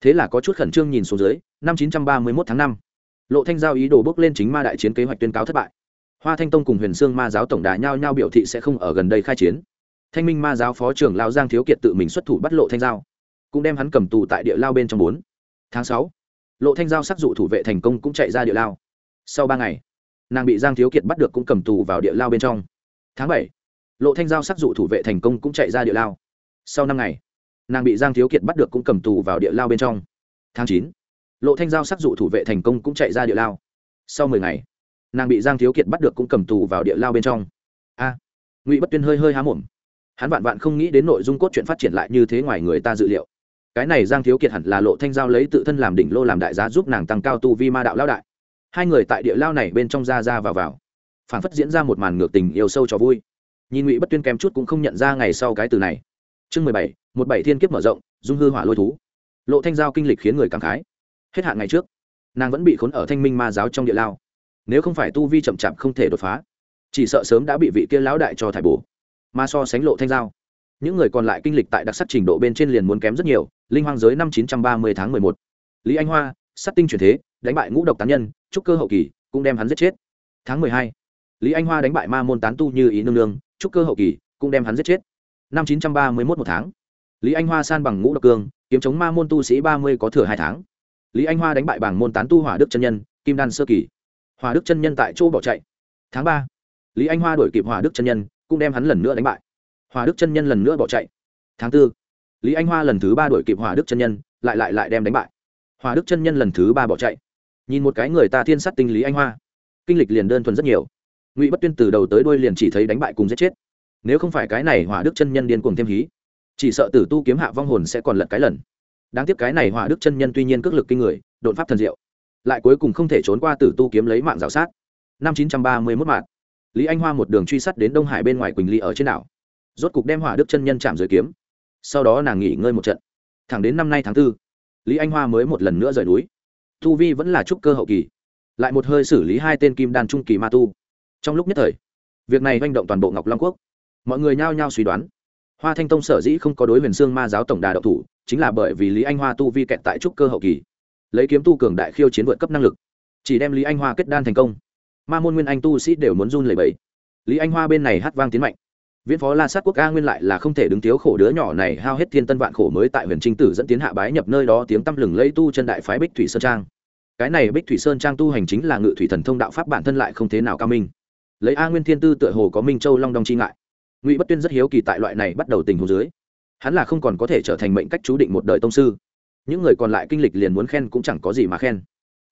thế là có chút khẩn trương nhìn xuống dưới năm chín trăm ba mươi mốt tháng năm lộ thanh giao ý đồ bước lên chính ma đại chiến kế hoạch tuyên cáo thất bại hoa thanh tông cùng huyền sương ma giáo tổng đà nhao nhao biểu thị sẽ không ở gần đây khai chiến thanh minh ma giáo phó trưởng lao giang thiếu kiệt tự mình xuất thủ bắt lộ thanh giao cũng đem hắn cầm tù tại địa lao bên trong bốn tháng sáu lộ thanh giao sắc dụ thủ vệ thành công cũng chạy ra địa lao sau ba ngày nàng bị giang thiếu kiệt bắt được cũng cầm tù vào địa lao bên trong tháng bảy lộ thanh giao sắc dụ thủ vệ thành công cũng chạy ra địa lao sau năm ngày nàng bị giang thiếu kiệt bắt được cũng cầm tù vào địa lao bên trong. Tháng chín, lộ thanh giao sắc dụ thủ vệ thành công cũng chạy ra địa lao. Sau mười ngày, nàng bị giang thiếu kiệt bắt được cũng cầm tù vào địa lao bên trong. A, ngụy bất tuyên hơi hơi há mồm. Hắn vạn vạn không nghĩ đến nội dung cốt truyện phát triển lại như thế ngoài người ta dự liệu. Cái này giang thiếu kiệt hẳn là lộ thanh giao lấy tự thân làm đỉnh lô làm đại giá giúp nàng tăng cao tu vi ma đạo lao đại. Hai người tại địa lao này bên trong ra ra vào vào. Phản phất diễn ra một màn ngược tình yêu sâu cho vui. Nhìn ngụy bất tuyên kém chút cũng không nhận ra ngày sau cái từ này chương mười bảy, một bảy thiên kiếp mở rộng, dung hư hỏa lôi thú. Lộ thanh giao kinh lịch khiến người cảm khái. Hết hạn ngày trước, nàng vẫn bị khốn ở thanh minh ma giáo trong địa lao. Nếu không phải tu vi chậm chạp không thể đột phá, chỉ sợ sớm đã bị vị kia lão đại cho thải bổ. Mà so sánh lộ thanh giao, những người còn lại kinh lịch tại đặc sắc trình độ bên trên liền muốn kém rất nhiều. Linh hoang giới năm chín trăm ba mươi tháng mười một. Lý anh hoa, sát tinh chuyển thế, đánh bại ngũ độc tán nhân trúc cơ hậu kỳ, cũng đem hắn giết chết. Tháng mười hai, lý anh hoa đánh bại ma môn tán tu như ý nương nương trúc cơ hậu kỳ, cũng đem hắn giết chết năm chín trăm ba mươi mốt một tháng. Lý anh hoa san bằng ngũ độc cương, kiếm chống ma môn tu sĩ ba mươi có thừa hai tháng. Lý anh hoa đánh bại bảng môn tán tu hỏa đức chân nhân, kim đan sơ kỳ. Hỏa đức chân nhân tại chỗ bỏ chạy. Tháng ba, lý anh hoa đổi kịp hỏa đức chân nhân, cũng đem hắn lần nữa đánh bại. Hỏa đức chân nhân lần nữa bỏ chạy. Tháng tư, lý anh hoa lần thứ ba đổi kịp hỏa đức chân nhân, lại lại lại đem đánh bại. Hỏa đức chân nhân lần thứ ba bỏ chạy. Nhìn một cái người ta thiên sát tinh lý anh hoa, kinh lịch liền đơn thuần rất nhiều. Ngụy bất tuyên từ đầu tới đuôi liền chỉ thấy đánh bại cùng giết chết nếu không phải cái này hỏa đức chân nhân điên cuồng thêm hí, chỉ sợ tử tu kiếm hạ vong hồn sẽ còn lật cái lần. Đáng tiếc cái này hỏa đức chân nhân tuy nhiên cước lực kinh người đột pháp thần diệu, lại cuối cùng không thể trốn qua tử tu kiếm lấy mạng rào sát. Năm chín trăm ba mươi mốt mạng, lý anh hoa một đường truy sát đến đông hải bên ngoài quỳnh ly ở trên đảo, rốt cục đem hỏa đức chân nhân chạm dưới kiếm. Sau đó nàng nghỉ ngơi một trận. Thẳng đến năm nay tháng b ố lý anh hoa mới một lần nữa rời núi. Tu vi vẫn là trúc cơ hậu kỳ, lại một hơi xử lý hai tên kim đan trung kỳ ma tu. Trong lúc nhất thời, việc này manh động toàn bộ ngọc long quốc mọi người nhao nhao suy đoán. Hoa thanh tông sở dĩ không có đối huyền xương ma giáo tổng đà độc thủ, chính là bởi vì lý anh hoa tu vi kẹt tại trúc cơ hậu kỳ, lấy kiếm tu cường đại khiêu chiến vượt cấp năng lực, chỉ đem lý anh hoa kết đan thành công. Ma môn nguyên anh tu sĩ đều muốn run lẩy bẩy. Lý anh hoa bên này hát vang tiến mạnh. Viễn phó la sát quốc ca nguyên lại là không thể đứng thiếu khổ đứa nhỏ này hao hết thiên tân vạn khổ mới tại huyền trinh tử dẫn tiến hạ bái nhập nơi đó tiếng tăm lừng lấy tu chân đại phái bích thủy sơn trang. Cái này bích thủy sơn trang tu hành chính là ngự thủy thần thông đạo pháp bản thân lại không thế nào cao minh. Lấy a nguyên thiên tư tựa hồ có minh châu long đong chi ngại ngụy bất tuyên rất hiếu kỳ tại loại này bắt đầu tình hồ dưới hắn là không còn có thể trở thành mệnh cách chú định một đời tông sư những người còn lại kinh lịch liền muốn khen cũng chẳng có gì mà khen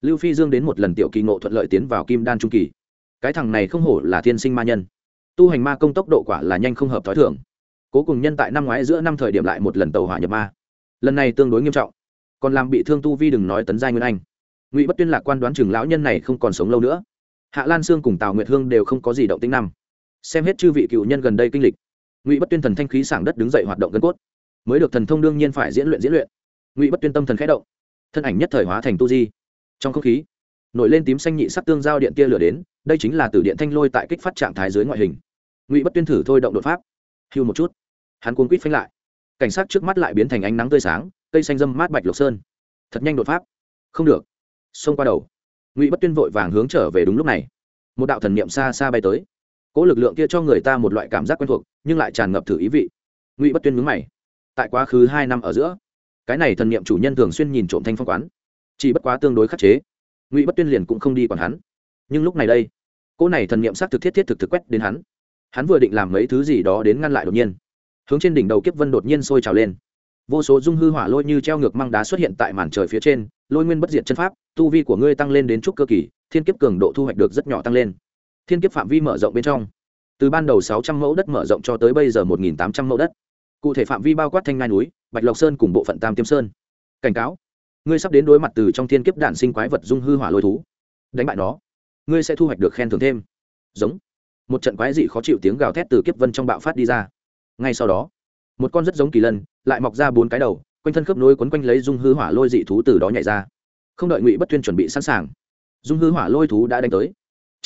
lưu phi dương đến một lần tiểu kỳ ngộ thuận lợi tiến vào kim đan trung kỳ cái thằng này không hổ là thiên sinh ma nhân tu hành ma công tốc độ quả là nhanh không hợp t h ó i thưởng cố cùng nhân tại năm ngoái giữa năm thời điểm lại một lần tàu hỏa nhập ma lần này tương đối nghiêm trọng còn làm bị thương tu vi đừng nói tấn giai nguyên anh ngụy bất tuyên lạc quan đoán chừng lão nhân này không còn sống lâu nữa hạ lan sương cùng tào nguyệt hương đều không có gì động tính năm xem hết chư vị cựu nhân gần đây kinh lịch, ngụy bất tuyên thần thanh khí sảng đất đứng dậy hoạt động gân cốt. Mới được thần thông đương nhiên phải diễn luyện diễn luyện. Ngụy bất tuyên tâm thần khẽ động, thân ảnh nhất thời hóa thành tu di. Trong không khí, nổi lên tím xanh nhị sắc tương giao điện tia lửa đến, đây chính là từ điện thanh lôi tại kích phát trạng thái dưới ngoại hình. Ngụy bất tuyên thử thôi động đột pháp. Hưu một chút. Hắn cuốn quýt phanh lại. Cảnh sát trước mắt lại biến thành ánh nắng tươi sáng, cây xanh dâm mát bạch lộc sơn. Thật nhanh đột pháp. Không được. Xông qua đầu. Ngụy bất tuyên vội vàng hướng trở về đúng lúc này. Một đạo thần niệm xa xa bay tới cỗ lực lượng kia cho người ta một loại cảm giác quen thuộc, nhưng lại tràn ngập thử ý vị. Ngụy bất tuyên mướn mày. Tại quá khứ hai năm ở giữa, cái này thần niệm chủ nhân thường xuyên nhìn trộm thanh phong quán. Chỉ bất quá tương đối khắc chế, ngụy bất tuyên liền cũng không đi còn hắn. Nhưng lúc này đây cỗ này thần niệm s á c thực thiết thiết thực thực quét đến hắn. Hắn vừa định làm mấy thứ gì đó đến ngăn lại đột nhiên, hướng trên đỉnh đầu kiếp vân đột nhiên sôi trào lên. Vô số dung hư hỏa lôi như treo ngược măng đá xuất hiện tại màn trời phía trên, lôi nguyên bất diệt chân pháp, tu vi của ngươi tăng lên đến trúc cơ kỳ, thiên kiếp cường độ thu hoạch được rất nhỏ tăng lên thiên kiếp phạm vi mở rộng bên trong. Từ ban đầu sáu trăm mẫu đất mở rộng cho tới bây giờ một tám trăm mẫu đất. Cụ thể phạm vi bao quát thanh ngai núi, bạch lộc sơn cùng bộ phận tam tiêm sơn. Cảnh cáo, ngươi sắp đến đối mặt từ trong thiên kiếp đạn sinh quái vật dung hư hỏa lôi thú. Đánh bại nó, ngươi sẽ thu hoạch được khen thưởng thêm. Giống. Một trận quái dị khó chịu tiếng gào thét từ kiếp vân trong bạo phát đi ra. Ngay sau đó, một con rất giống kỳ lân, lại mọc ra bốn cái đầu, quanh thân khớp nối quấn quanh lấy dung hư hỏa lôi dị thú từ đó nhảy ra. Không đợi ngụy bất tuyên chuẩn bị sẵn sàng, dung hư hỏa lôi thú đã đánh tới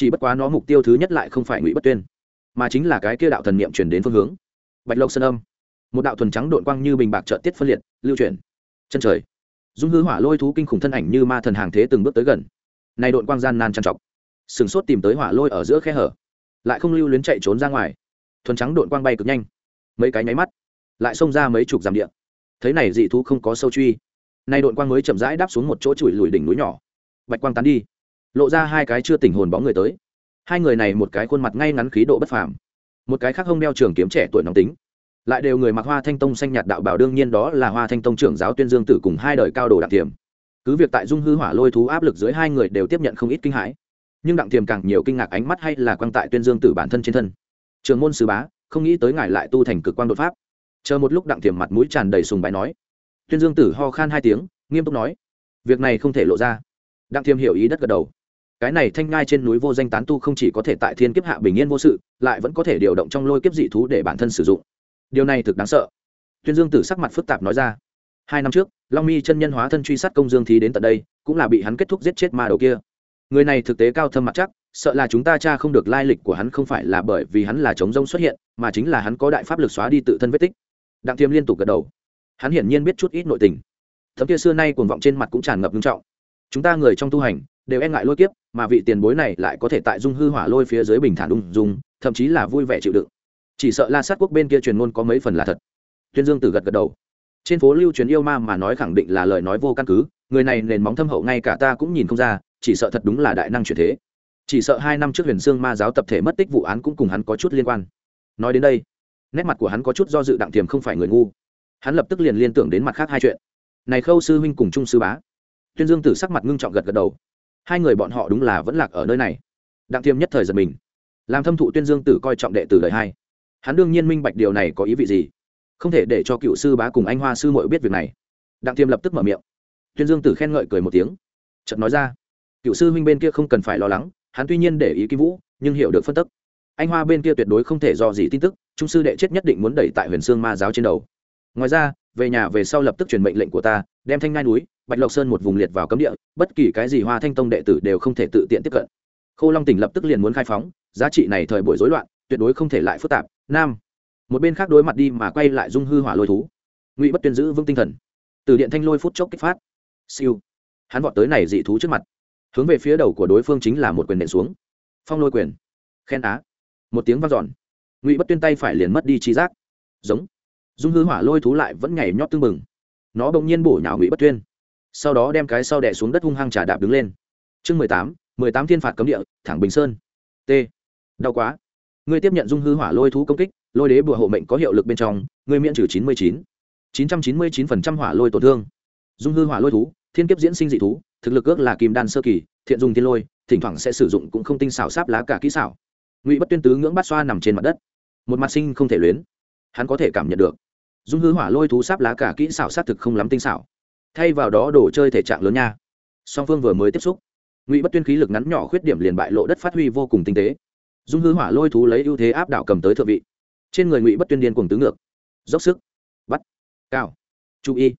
chỉ bất quá nó mục tiêu thứ nhất lại không phải ngụy bất tuyên mà chính là cái kia đạo thần niệm chuyển đến phương hướng bạch lộc sơn âm một đạo thuần trắng đội quang như bình bạc trợ tiết phân liệt lưu chuyển chân trời dung hư hỏa lôi thú kinh khủng thân ảnh như ma thần hàng thế từng bước tới gần này đội quang gian nan trằn trọc sừng sốt tìm tới hỏa lôi ở giữa khe hở lại không lưu luyến chạy trốn ra ngoài thuần trắng đội quang bay cực nhanh mấy cái nháy mắt lại xông ra mấy chục dặm điện thấy này dị thú không có sâu truy nay đội quang mới chậm rãi đáp xuống một chỗ chùi lùi đỉnh núi nhỏ bạch quang tán đi lộ ra hai cái chưa tỉnh hồn bóng người tới. Hai người này một cái khuôn mặt ngay ngắn khí độ bất phàm, một cái khác không đeo trường kiếm trẻ tuổi nóng tính. Lại đều người mặc hoa thanh tông xanh nhạt đạo bảo, đương nhiên đó là hoa thanh tông trưởng giáo tuyên dương tử cùng hai đời cao đồ đặng tiềm cứ việc tại dung hư hỏa lôi thú áp lực dưới hai người đều tiếp nhận không ít kinh hãi, nhưng đặng tiềm càng nhiều kinh ngạc ánh mắt hay là quan tại tuyên dương tử bản thân trên thân. Trường môn sứ bá, không nghĩ tới ngài lại tu thành cực quan đột pháp. Chờ một lúc đặng tiềm mặt mũi tràn đầy sùng bài nói. Tuyên dương tử ho khan hai tiếng, nghiêm túc nói. Việc này không thể lộ ra. Đặng tiềm hiểu ý đất gật đầu cái này thanh ngai trên núi vô danh tán tu không chỉ có thể tại thiên kiếp hạ bình yên vô sự, lại vẫn có thể điều động trong lôi kiếp dị thú để bản thân sử dụng. Điều này thực đáng sợ. Tuyên dương tử sắc mặt phức tạp nói ra. Hai năm trước, long mi chân nhân hóa thân truy sát công dương thí đến tận đây, cũng là bị hắn kết thúc giết chết ma đầu kia. Người này thực tế cao thâm mặt chắc, sợ là chúng ta cha không được lai lịch của hắn không phải là bởi vì hắn là chống rông xuất hiện, mà chính là hắn có đại pháp lực xóa đi tự thân vết tích. Đặng thiêm liên tục gật đầu. Hắn hiển nhiên biết chút ít nội tình. Thấm kia xưa nay cuồng vọng trên mặt cũng tràn ngập nghiêm trọng. Chúng ta người trong tu hành đều e ngại lôi kiếp, mà vị tiền bối này lại có thể tại dung hư hỏa lôi phía dưới bình thản ung dung, thậm chí là vui vẻ chịu đựng. Chỉ sợ la sát quốc bên kia truyền ngôn có mấy phần là thật. Tuyên dương tử gật gật đầu. Trên phố lưu truyền yêu ma mà nói khẳng định là lời nói vô căn cứ, người này nền móng thâm hậu ngay cả ta cũng nhìn không ra, chỉ sợ thật đúng là đại năng chuyển thế. Chỉ sợ hai năm trước huyền sương ma giáo tập thể mất tích vụ án cũng cùng hắn có chút liên quan. Nói đến đây, nét mặt của hắn có chút do dự đặng tiềm không phải người ngu. Hắn lập tức liền liên tưởng đến mặt khác hai chuyện. Này khâu sư huynh cùng trung sư bá. Tuyên dương tử sắc mặt ngưng trọng gật gật đầu hai người bọn họ đúng là vẫn lạc ở nơi này. Đặng Tiêm nhất thời giật mình. Làm thâm thụ tuyên dương tử coi trọng đệ tử đời hai. Hắn đương nhiên minh bạch điều này có ý vị gì. Không thể để cho cựu sư bá cùng anh hoa sư mội biết việc này. Đặng Tiêm lập tức mở miệng. Tuyên dương tử khen ngợi cười một tiếng. Chợt nói ra. Cựu sư huynh bên kia không cần phải lo lắng, hắn tuy nhiên để ý kim vũ, nhưng hiểu được phân tức. Anh hoa bên kia tuyệt đối không thể do gì tin tức, trung sư đệ chết nhất định muốn đẩy tại huyền sương ma giáo trên đầu. Ngoài ra, về nhà về sau lập tức truyền mệnh lệnh của ta, đem thanh ngai núi bạch lộc sơn một vùng liệt vào cấm địa, bất kỳ cái gì hoa thanh tông đệ tử đều không thể tự tiện tiếp cận. Khô long tỉnh lập tức liền muốn khai phóng, giá trị này thời buổi rối loạn, tuyệt đối không thể lại phức tạp. Nam, một bên khác đối mặt đi mà quay lại dung hư hỏa lôi thú. Ngụy bất tuyên giữ vững tinh thần. Từ điện thanh lôi phút chốc kích phát. Siêu. Hắn vọt tới này dị thú trước mặt. Hướng về phía đầu của đối phương chính là một quyền nện xuống. Phong lôi quyền. Khen á. Một tiếng vang dọn. Ngụy bất tuyên tay phải liền mất đi trí giác. Giống. Dung hư hỏa lôi thú lại vẫn nhảy nhót tưng bừng. Nó bỗng nhiên bổ nhào ngụy bất tuyên sau đó đem cái sau đẻ xuống đất hung hăng trà đạp đứng lên. Chương mười tám mười tám thiên phạt cấm địa, thẳng bình sơn. T. Đau quá. Ngươi tiếp nhận dung hư hỏa lôi thú công kích, lôi đế bùa hộ mệnh có hiệu lực bên trong, ngươi miễn trừ chín mươi chín. Chín trăm chín mươi chín phần trăm hỏa lôi tổn thương. Dung hư hỏa lôi thú, thiên kiếp diễn sinh dị thú, thực lực ước là kim đan sơ kỳ, thiện dùng thiên lôi, thỉnh thoảng sẽ sử dụng cũng không tinh xảo sáp lá cả kỹ xảo. Ngụy bất tuyên tứ ngưỡng bát xoa nằm trên mặt đất. Một mặt sinh không thể luyến. Hắn có thể cảm nhận được. Dung hư hỏa lôi thú sáp lá cả kỹ xảo xác thực không lắm tinh xảo thay vào đó đồ chơi thể trạng lớn nha. Song phương vừa mới tiếp xúc, ngụy bất tuyên khí lực ngắn nhỏ khuyết điểm liền bại lộ đất phát huy vô cùng tinh tế. Dung hư hỏa lôi thú lấy ưu thế áp đảo cầm tới thượng vị. Trên người ngụy bất tuyên điên cùng tứ ngược. Dốc sức, bắt cao chú y.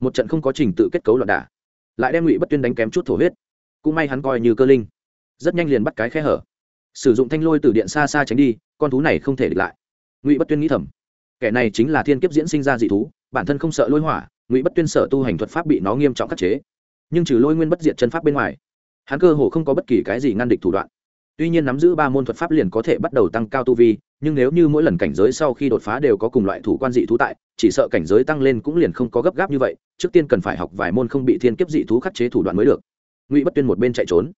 Một trận không có trình tự kết cấu loạn đả, lại đem ngụy bất tuyên đánh kém chút thổ huyết. Cũng may hắn coi như cơ linh, rất nhanh liền bắt cái khe hở. Sử dụng thanh lôi từ điện xa xa tránh đi, con thú này không thể địch lại. Ngụy bất tuyên nghĩ thầm, kẻ này chính là thiên kiếp diễn sinh ra dị thú, bản thân không sợ lôi hỏa ngụy bất tuyên sở tu hành thuật pháp bị nó nghiêm trọng khắc chế nhưng trừ lôi nguyên bất diệt chân pháp bên ngoài hắn cơ hồ không có bất kỳ cái gì ngăn địch thủ đoạn tuy nhiên nắm giữ ba môn thuật pháp liền có thể bắt đầu tăng cao tu vi nhưng nếu như mỗi lần cảnh giới sau khi đột phá đều có cùng loại thủ quan dị thú tại chỉ sợ cảnh giới tăng lên cũng liền không có gấp gáp như vậy trước tiên cần phải học vài môn không bị thiên kiếp dị thú khắc chế thủ đoạn mới được ngụy bất tuyên một bên chạy trốn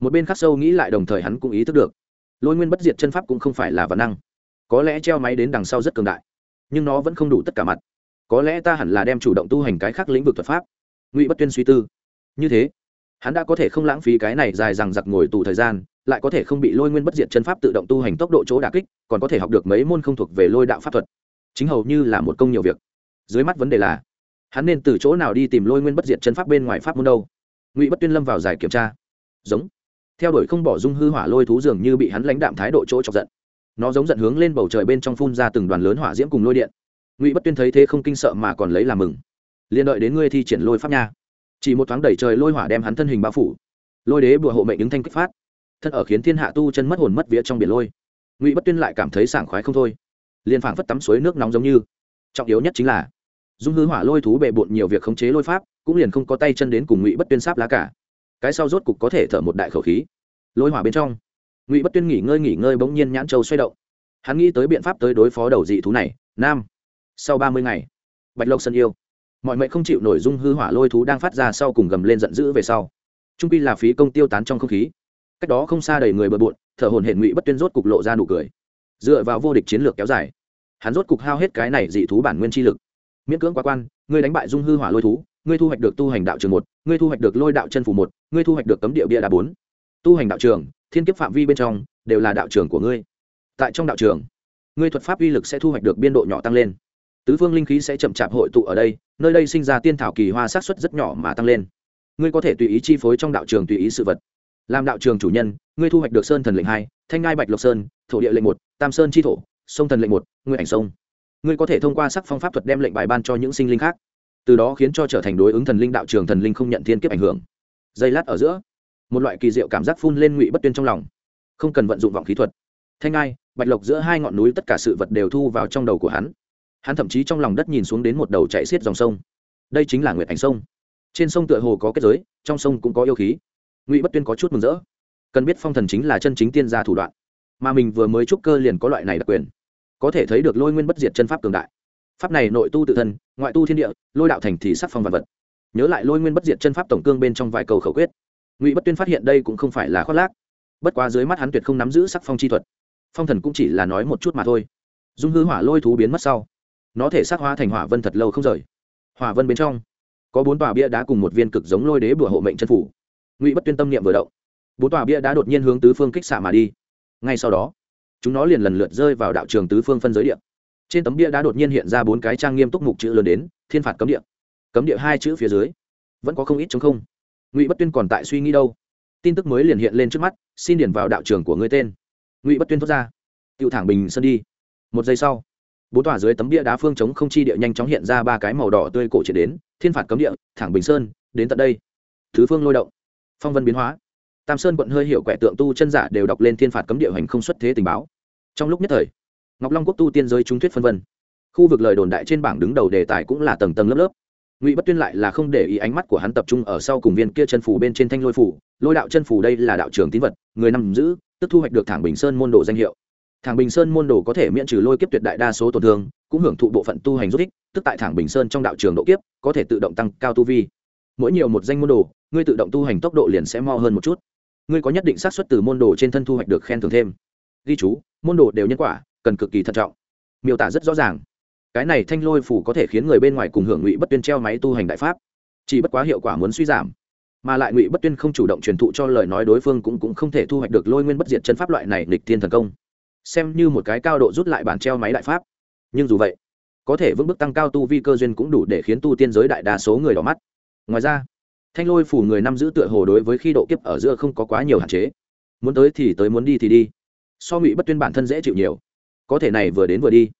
một bên khắc sâu nghĩ lại đồng thời hắn cũng ý thức được lôi nguyên bất diệt chân pháp cũng không phải là văn năng có lẽ treo máy đến đằng sau rất cường đại nhưng nó vẫn không đủ tất cả mặt có lẽ ta hẳn là đem chủ động tu hành cái khác lĩnh vực thuật pháp. Ngụy bất tuyên suy tư. Như thế, hắn đã có thể không lãng phí cái này dài rằng giặc ngồi tù thời gian, lại có thể không bị lôi nguyên bất diệt chân pháp tự động tu hành tốc độ chỗ đà kích, còn có thể học được mấy môn không thuộc về lôi đạo pháp thuật. Chính hầu như là một công nhiều việc. Dưới mắt vấn đề là, hắn nên từ chỗ nào đi tìm lôi nguyên bất diệt chân pháp bên ngoài pháp môn đâu? Ngụy bất tuyên lâm vào giải kiểm tra. Giống. Theo đuổi không bỏ dung hư hỏa lôi thú dường như bị hắn lãnh đạm thái độ chỗ chọc giận. Nó giống giận hướng lên bầu trời bên trong phun ra từng đoàn lớn hỏa diễm cùng lôi điện ngụy bất tuyên thấy thế không kinh sợ mà còn lấy làm mừng liền đợi đến ngươi thi triển lôi pháp nha chỉ một thoáng đẩy trời lôi hỏa đem hắn thân hình bao phủ lôi đế bùa hộ mệnh đứng thanh kích phát thân ở khiến thiên hạ tu chân mất hồn mất vía trong biển lôi ngụy bất tuyên lại cảm thấy sảng khoái không thôi liền phảng phất tắm suối nước nóng giống như trọng yếu nhất chính là dung hư hỏa lôi thú bệ bộn nhiều việc khống chế lôi pháp cũng liền không có tay chân đến cùng ngụy bất tuyên sáp lá cả cái sau rốt cục có thể thở một đại khẩu khí lôi hỏa bên trong ngụy bất tuyên nghỉ ngơi nghỉ ngơi bỗng nhiên nhãn châu xoay động hắn nghĩ tới biện pháp tới đối phó đầu dị thú này nam sau ba mươi ngày, bạch lộc sân yêu. Mọi mệnh không chịu nổi dung hư hỏa lôi thú đang phát ra sau cùng gầm lên giận dữ về sau. Trung pi là phí công tiêu tán trong không khí. Cách đó không xa đầy người bờ bộn, thở hồn hển ngụy bất tuyên rốt cục lộ ra nụ cười. Dựa vào vô địch chiến lược kéo dài, hắn rốt cục hao hết cái này dị thú bản nguyên chi lực. Miễn cưỡng quá quan, ngươi đánh bại dung hư hỏa lôi thú, ngươi thu hoạch được tu hành đạo trường một, ngươi thu hoạch được lôi đạo chân phù một, ngươi thu hoạch được cấm địa bia đá bốn. Tu hành đạo trường, thiên kiếp phạm vi bên trong, đều là đạo trường của ngươi. Tại trong đạo trường, ngươi thuật pháp uy lực sẽ thu hoạch được biên độ nhỏ tăng lên tứ phương linh khí sẽ chậm chạp hội tụ ở đây, nơi đây sinh ra tiên thảo kỳ hoa sát xuất rất nhỏ mà tăng lên. Ngươi có thể tùy ý chi phối trong đạo trường tùy ý sự vật. Làm đạo trường chủ nhân, ngươi thu hoạch được sơn thần lệnh hai, thanh ngai bạch lộc sơn, thổ địa lệnh một, tam sơn chi thổ, sông thần lệnh một, ngươi ảnh sông. Ngươi có thể thông qua sắc phong pháp thuật đem lệnh bài ban cho những sinh linh khác. Từ đó khiến cho trở thành đối ứng thần linh đạo trường thần linh không nhận thiên kiếp ảnh hưởng. Giây lát ở giữa, một loại kỳ diệu cảm giác phun lên ngụy bất tuyên trong lòng. Không cần vận dụng vọng khí thuật. Thanh ngai, bạch lộc giữa hai ngọn núi tất cả sự vật đều thu vào trong đầu của hắn hắn thậm chí trong lòng đất nhìn xuống đến một đầu chạy xiết dòng sông. Đây chính là nguyệt ảnh sông. Trên sông tựa hồ có kết giới, trong sông cũng có yêu khí. Ngụy bất tuyên có chút mừng rỡ. Cần biết phong thần chính là chân chính tiên gia thủ đoạn, mà mình vừa mới trúc cơ liền có loại này đặc quyền. Có thể thấy được lôi nguyên bất diệt chân pháp cường đại. Pháp này nội tu tự thân, ngoại tu thiên địa, lôi đạo thành thì sắc phong vật vật. Nhớ lại lôi nguyên bất diệt chân pháp tổng cương bên trong vài cầu khẩu quyết, ngụy bất tuyên phát hiện đây cũng không phải là khoác lác. Bất quá dưới mắt hắn tuyệt không nắm giữ sắc phong chi thuật. Phong thần cũng chỉ là nói một chút mà thôi. Dung hư hỏa lôi thú biến mất sau nó thể xác hóa thành hỏa vân thật lâu không rời. Hỏa vân bên trong, có bốn tòa bia đá cùng một viên cực giống lôi đế bửa hộ mệnh chân phủ. Ngụy bất tuyên tâm niệm vừa động, bốn tòa bia đá đột nhiên hướng tứ phương kích xạ mà đi. Ngay sau đó, chúng nó liền lần lượt rơi vào đạo trường tứ phương phân giới địa. Trên tấm bia đá đột nhiên hiện ra bốn cái trang nghiêm túc mục chữ lớn đến, thiên phạt cấm địa. Cấm địa hai chữ phía dưới, vẫn có không ít chống không. Ngụy bất tuyên còn tại suy nghĩ đâu. Tin tức mới liền hiện lên trước mắt, xin điền vào đạo trường của ngươi tên. Ngụy bất tuyên thốt ra tựu thẳng bình sơn đi. Một giây sau bốn tòa dưới tấm bia đá phương chống không chi địa nhanh chóng hiện ra ba cái màu đỏ tươi cổ triển đến, thiên phạt cấm địa, thẳng bình sơn, đến tận đây. Thứ phương lôi động. Phong vân biến hóa. Tam sơn quận hơi hiệu quẻ tượng tu chân giả đều đọc lên thiên phạt cấm địa hành không xuất thế tình báo. Trong lúc nhất thời, ngọc long quốc tu tiên giới trung thuyết phân vân. Khu vực lời đồn đại trên bảng đứng đầu đề tài cũng là tầng tầng lớp lớp. Ngụy bất tuyên lại là không để ý ánh mắt của hắn tập trung ở sau cùng viên kia chân phủ bên trên thanh lôi phủ. Lôi đạo chân phủ đây là đạo trường tín vật, người nằm giữ, tức thu hoạch được thẳng bình sơn môn đồ danh hiệu thẳng bình sơn môn đồ có thể miễn trừ lôi kiếp tuyệt đại đa số tổn thương, cũng hưởng thụ bộ phận tu hành rút ích, tức tại thẳng bình sơn trong đạo trường độ kiếp, có thể tự động tăng cao tu vi. Mỗi nhiều một danh môn đồ, ngươi tự động tu hành tốc độ liền sẽ mo hơn một chút. Ngươi có nhất định xác suất từ môn đồ trên thân thu hoạch được khen thưởng thêm. Ghi chú, môn đồ đều nhân quả, cần cực kỳ thận trọng. Miêu tả rất rõ ràng. Cái này thanh lôi phủ có thể khiến người bên ngoài cùng hưởng ngụy bất tuyên treo máy tu hành đại pháp. Chỉ bất quá hiệu quả muốn suy giảm, mà lại ngụy bất tuyên không chủ động truyền thụ cho lời nói đối phương cũng cũng không thể thu hoạch được lôi nguyên bất diệt chân pháp loại này lịch thiên thần công xem như một cái cao độ rút lại bản treo máy đại pháp. Nhưng dù vậy, có thể vững bước tăng cao tu vi cơ duyên cũng đủ để khiến tu tiên giới đại đa số người đỏ mắt. Ngoài ra, thanh lôi phủ người năm giữ tựa hồ đối với khi độ kiếp ở giữa không có quá nhiều hạn chế. Muốn tới thì tới, muốn đi thì đi. So ngụy bất tuyên bản thân dễ chịu nhiều. Có thể này vừa đến vừa đi.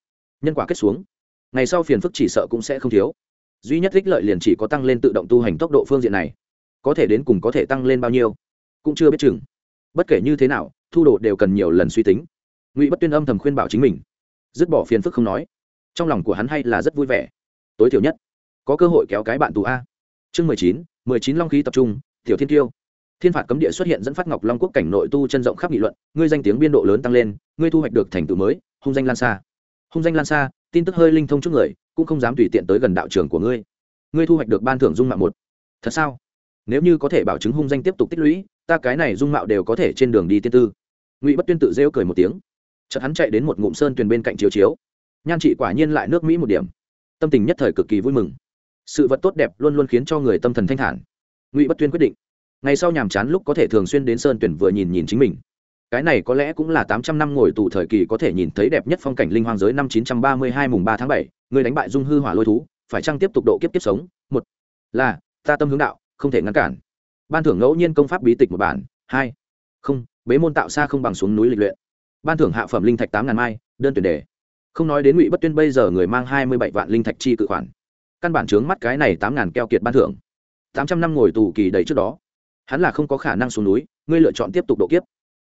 Nhân quả kết xuống. Ngày sau phiền phức chỉ sợ cũng sẽ không thiếu. Duy nhất ích lợi liền chỉ có tăng lên tự động tu hành tốc độ phương diện này. Có thể đến cùng có thể tăng lên bao nhiêu, cũng chưa biết chừng. Bất kể như thế nào, thu độ đều cần nhiều lần suy tính ngụy bất tuyên âm thầm khuyên bảo chính mình dứt bỏ phiền phức không nói trong lòng của hắn hay là rất vui vẻ tối thiểu nhất có cơ hội kéo cái bạn tù a chương mười chín mười chín long khí tập trung tiểu thiên tiêu thiên phạt cấm địa xuất hiện dẫn phát ngọc long quốc cảnh nội tu chân rộng khắp nghị luận ngươi danh tiếng biên độ lớn tăng lên ngươi thu hoạch được thành tựu mới hung danh lan xa hung danh lan xa tin tức hơi linh thông trước người cũng không dám tùy tiện tới gần đạo trường của ngươi ngươi thu hoạch được ban thưởng dung mạo một thật sao nếu như có thể bảo chứng hung danh tiếp tục tích lũy ta cái này dung mạo đều có thể trên đường đi tiên tư ngụy bất tuyên tự rêu cười một tiếng chợt hắn chạy đến một ngụm sơn tuyền bên cạnh chiếu chiếu. Nhan chị quả nhiên lại nước mỹ một điểm. Tâm tình nhất thời cực kỳ vui mừng. Sự vật tốt đẹp luôn luôn khiến cho người tâm thần thanh thản. Ngụy bất tuyên quyết định, ngày sau nhàm chán lúc có thể thường xuyên đến sơn tuyển vừa nhìn nhìn chính mình. Cái này có lẽ cũng là tám trăm năm ngồi tù thời kỳ có thể nhìn thấy đẹp nhất phong cảnh linh hoang giới năm chín trăm ba mươi hai mùng ba tháng bảy, người đánh bại dung hư hỏa lôi thú, phải chăng tiếp tục độ kiếp kiếp sống? Một, là, ta tâm hướng đạo, không thể ngăn cản. Ban thưởng ngẫu nhiên công pháp bí tịch một bản. Hai, không, bế môn tạo xa không bằng xuống núi lịch luyện ban thưởng hạ phẩm linh thạch tám ngàn mai, đơn tuyển đề. Không nói đến ngụy bất tuyên bây giờ người mang hai mươi bảy vạn linh thạch chi cự khoản. Căn bản trướng mắt cái này tám ngàn keo kiệt ban thưởng. tám trăm năm ngồi tù kỳ đầy trước đó. Hắn là không có khả năng xuống núi, ngươi lựa chọn tiếp tục độ kiếp.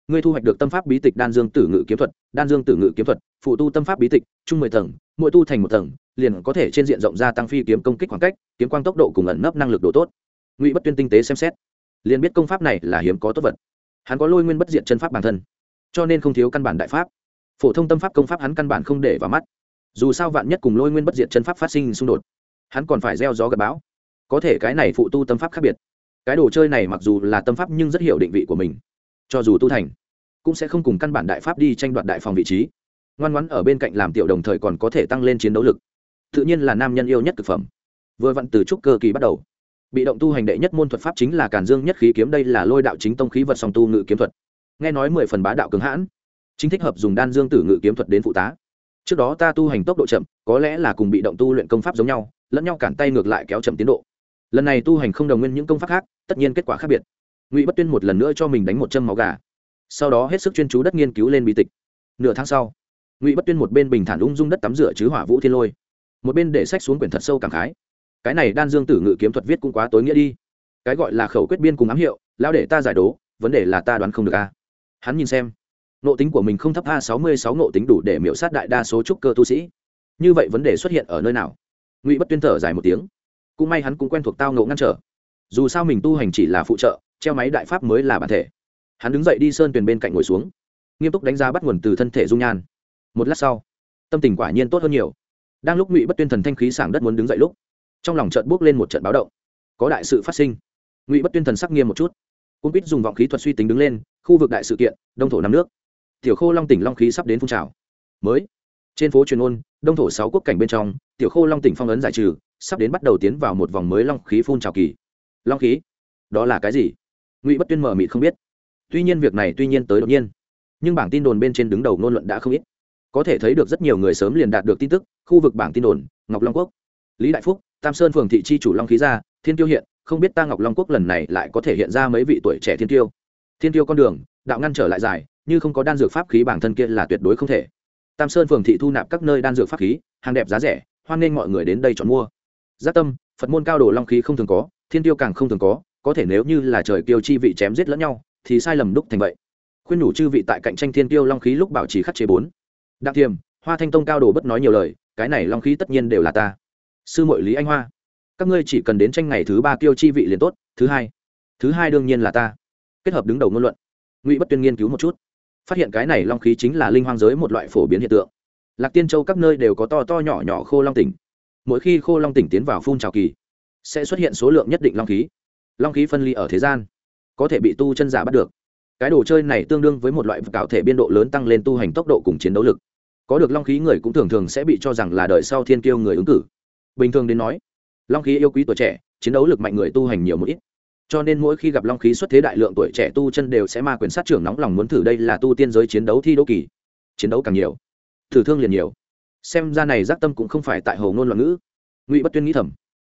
Ngươi thu hoạch được tâm pháp bí tịch đan dương tử ngự kiếm thuật, đan dương tử ngự kiếm thuật, phụ tu tâm pháp bí tịch, chung mười tầng, mỗi tu thành một tầng, liền có thể trên diện rộng gia tăng phi kiếm công kích khoảng cách, kiếm quang tốc độ cùng ẩn nấp năng lực độ tốt. Ngụy bất tuyên tinh tế xem xét, liền biết công pháp này là hiếm có tốt vật. Hắn có lôi nguyên bất diện chân pháp bản thân cho nên không thiếu căn bản đại pháp. Phổ thông tâm pháp công pháp hắn căn bản không để vào mắt. Dù sao vạn nhất cùng lôi nguyên bất diệt chân pháp phát sinh xung đột, hắn còn phải gieo gió gặp bão. Có thể cái này phụ tu tâm pháp khác biệt. Cái đồ chơi này mặc dù là tâm pháp nhưng rất hiểu định vị của mình. Cho dù tu thành, cũng sẽ không cùng căn bản đại pháp đi tranh đoạt đại phòng vị trí. Ngoan ngoãn ở bên cạnh làm tiểu đồng thời còn có thể tăng lên chiến đấu lực. Tự nhiên là nam nhân yêu nhất thực phẩm. Vừa vặn từ trúc cơ kỳ bắt đầu, bị động tu hành đệ nhất môn thuật pháp chính là càn dương nhất khí kiếm, đây là lôi đạo chính tông khí vật song tu ngự kiếm thuật nghe nói mười phần bá đạo cứng hãn. Chính thích hợp dùng đan dương tử ngự kiếm thuật đến phụ tá. Trước đó ta tu hành tốc độ chậm, có lẽ là cùng bị động tu luyện công pháp giống nhau, lẫn nhau cản tay ngược lại kéo chậm tiến độ. Lần này tu hành không đồng nguyên những công pháp khác, tất nhiên kết quả khác biệt. Ngụy bất tuyên một lần nữa cho mình đánh một châm máu gà. Sau đó hết sức chuyên chú đất nghiên cứu lên bi tịch. Nửa tháng sau, ngụy bất tuyên một bên bình thản ung dung đất tắm rửa chứ hỏa vũ thiên lôi, một bên để sách xuống quyển thật sâu cảm khái. Cái này đan dương tử ngự kiếm thuật viết cũng quá tối nghĩa đi. Cái gọi là khẩu quyết biên cùng ám hiệu lao để ta giải đố, vấn đề là ta đoán không được a hắn nhìn xem nộ tính của mình không thấp a sáu mươi sáu nộ tính đủ để miễu sát đại đa số trúc cơ tu sĩ. Như vậy vấn đề xuất hiện ở nơi nào? Ngụy bất tuyên thở dài một tiếng. Cũng may hắn cũng quen thuộc tao ngộ ngăn trở. Dù sao mình tu hành chỉ là phụ trợ, treo máy đại pháp mới là bản thể. Hắn đứng dậy đi sơn tuyền bên cạnh ngồi xuống, nghiêm túc đánh giá bắt nguồn từ thân thể dung nhan. Một lát sau, tâm tình quả nhiên tốt hơn nhiều. Đang lúc ngụy bất tuyên thần thanh khí sảng đất muốn đứng dậy lúc, trong lòng trận bước lên một trận báo động. Có đại sự phát sinh. Ngụy bất tuyên thần sắc nghiêm một chút cung quýt dùng vọng khí thuật suy tính đứng lên, khu vực đại sự kiện, đông thổ năm nước. Tiểu khô long tỉnh long khí sắp đến phun trào. Mới. Trên phố truyền ôn, đông thổ sáu quốc cảnh bên trong, tiểu khô long tỉnh phong ấn giải trừ, sắp đến bắt đầu tiến vào một vòng mới long khí phun trào kỳ. Long khí? Đó là cái gì? Ngụy bất tuyên mở mịt không biết. Tuy nhiên việc này tuy nhiên tới đột nhiên. Nhưng bảng tin đồn bên trên đứng đầu ngôn luận đã không ít. Có thể thấy được rất nhiều người sớm liền đạt được tin tức, khu vực bảng tin đồn, ngọc long quốc. Lý đại phúc, tam sơn phường thị chi chủ long khí gia thiên tiêu hiện không biết ta ngọc long quốc lần này lại có thể hiện ra mấy vị tuổi trẻ thiên tiêu. Thiên tiêu con đường, đạo ngăn trở lại dài, như không có đan dược pháp khí bản thân kia là tuyệt đối không thể. Tam sơn phường thị thu nạp các nơi đan dược pháp khí, hàng đẹp giá rẻ, hoan nghênh mọi người đến đây chọn mua. Giác tâm, phật môn cao đồ long khí không thường có, thiên tiêu càng không thường có có thể nếu như là trời tiêu chi vị chém giết lẫn nhau, thì sai lầm đúc thành vậy. Khuyên nhủ chư vị tại cạnh tranh thiên tiêu long khí lúc bảo trì khắc chế bốn. Đặng thiềm, hoa thanh tông cao đồ bất nói nhiều lời, cái này long khí tất nhiên đều là ta. Sư mội lý anh hoa các ngươi chỉ cần đến tranh ngày thứ ba tiêu chi vị liền tốt, thứ hai thứ hai đương nhiên là ta. Kết hợp đứng đầu ngôn luận, ngụy bất tuyên nghiên cứu một chút. Phát hiện cái này long khí chính là linh hoang giới một loại phổ biến hiện tượng. Lạc tiên châu các nơi đều có to to nhỏ nhỏ khô long tỉnh. Mỗi khi khô long tỉnh tiến vào phun trào kỳ, sẽ xuất hiện số lượng nhất định long khí. Long khí phân ly ở thế gian, có thể bị tu chân giả bắt được. Cái đồ chơi này tương đương với một loại cạo thể biên độ lớn tăng lên tu hành tốc độ cùng chiến đấu lực. Có được long khí người cũng thường thường sẽ bị cho rằng là đời sau thiên kiêu người ứng cử. Bình thường đến nói long khí yêu quý tuổi trẻ, chiến đấu lực mạnh người tu hành nhiều một ít. Cho nên mỗi khi gặp long khí xuất thế đại lượng tuổi trẻ tu chân đều sẽ ma quyền sát trưởng nóng lòng muốn thử đây là tu tiên giới chiến đấu thi đấu kỳ. Chiến đấu càng nhiều, thử thương liền nhiều. Xem ra này giác tâm cũng không phải tại hồ ngôn loạn ngữ. Ngụy bất tuyên nghĩ thầm,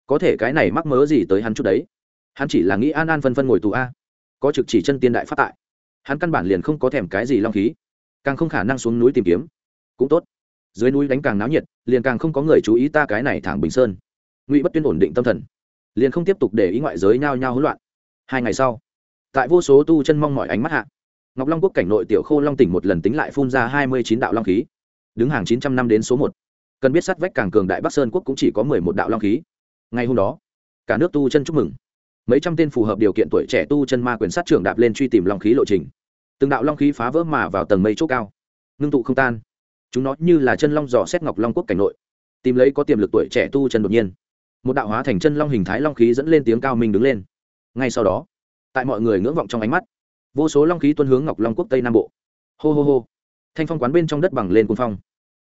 có thể cái này mắc mớ gì tới hắn chút đấy? Hắn chỉ là nghĩ an an phân phân ngồi tù a, có trực chỉ chân tiên đại phát tại. Hắn căn bản liền không có thèm cái gì long khí, càng không khả năng xuống núi tìm kiếm, cũng tốt. Dưới núi đánh càng náo nhiệt, liền càng không có người chú ý ta cái này thẳng bình sơn ngụy bất tuyên ổn định tâm thần liền không tiếp tục để ý ngoại giới nhao nhao hỗn loạn hai ngày sau tại vô số tu chân mong mọi ánh mắt hạ ngọc long quốc cảnh nội tiểu khô long tỉnh một lần tính lại phun ra hai mươi chín đạo long khí đứng hàng chín trăm năm đến số một cần biết sát vách càng cường đại bắc sơn quốc cũng chỉ có mười một đạo long khí ngay hôm đó cả nước tu chân chúc mừng mấy trăm tên phù hợp điều kiện tuổi trẻ tu chân ma quyền sát trưởng đạp lên truy tìm long khí lộ trình từng đạo long khí phá vỡ mà vào tầng mây chỗ cao ngưng tụ không tan chúng nó như là chân long dò xét ngọc long quốc cảnh nội tìm lấy có tiềm lực tuổi trẻ tu chân đột nhiên một đạo hóa thành chân long hình thái long khí dẫn lên tiếng cao minh đứng lên. Ngay sau đó, tại mọi người ngưỡng vọng trong ánh mắt, vô số long khí tuân hướng ngọc long quốc tây nam bộ. Hô hô hô. Thanh phong quán bên trong đất bằng lên cuồng phong.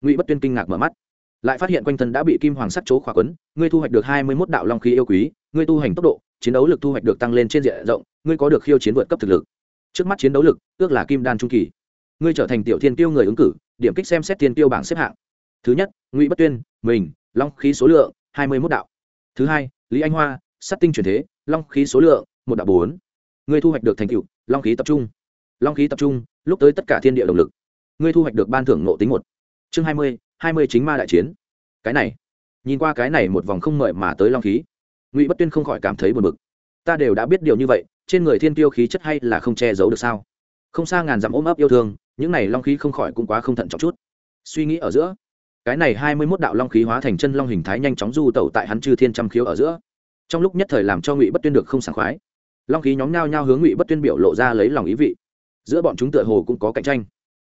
Ngụy bất tuyên kinh ngạc mở mắt. Lại phát hiện quanh thân đã bị kim hoàng sắt chố khỏa quấn, ngươi thu hoạch được hai mươi mốt đạo long khí yêu quý, ngươi tu hành tốc độ, chiến đấu lực thu hoạch được tăng lên trên diện rộng, ngươi có được khiêu chiến vượt cấp thực lực. Trước mắt chiến đấu lực, ước là kim đan trung kỳ. Ngươi trở thành tiểu thiên tiêu người ứng cử, điểm kích xem xét thiên tiêu bảng xếp hạng. Thứ nhất, ngụy bất tuyên, mình, long khí số lượng, hai mươi mốt đạo thứ hai, lý anh hoa sắt tinh chuyển thế, long khí số lượng, một đạo bốn. Ngươi thu hoạch được thành tựu, long khí tập trung. Long khí tập trung, lúc tới tất cả thiên địa động lực. Ngươi thu hoạch được ban thưởng nộ tính một. Chương hai mươi hai mươi chính ma đại chiến. Cái này, nhìn qua cái này một vòng không mời mà tới long khí, ngụy bất tuyên không khỏi cảm thấy buồn bực. Ta đều đã biết điều như vậy, trên người thiên tiêu khí chất hay là không che giấu được sao? Không xa ngàn dặm ôm ấp yêu thương, những này long khí không khỏi cũng quá không thận trọng chút. Suy nghĩ ở giữa cái này hai mươi mốt đạo long khí hóa thành chân long hình thái nhanh chóng du tẩu tại hắn chư thiên trăm khiếu ở giữa. Trong lúc nhất thời làm cho ngụy bất tuyên được không sảng khoái. Long khí nhóm nhao nhao hướng ngụy bất tuyên biểu lộ ra lấy lòng ý vị. Giữa bọn chúng tựa hồ cũng có cạnh tranh.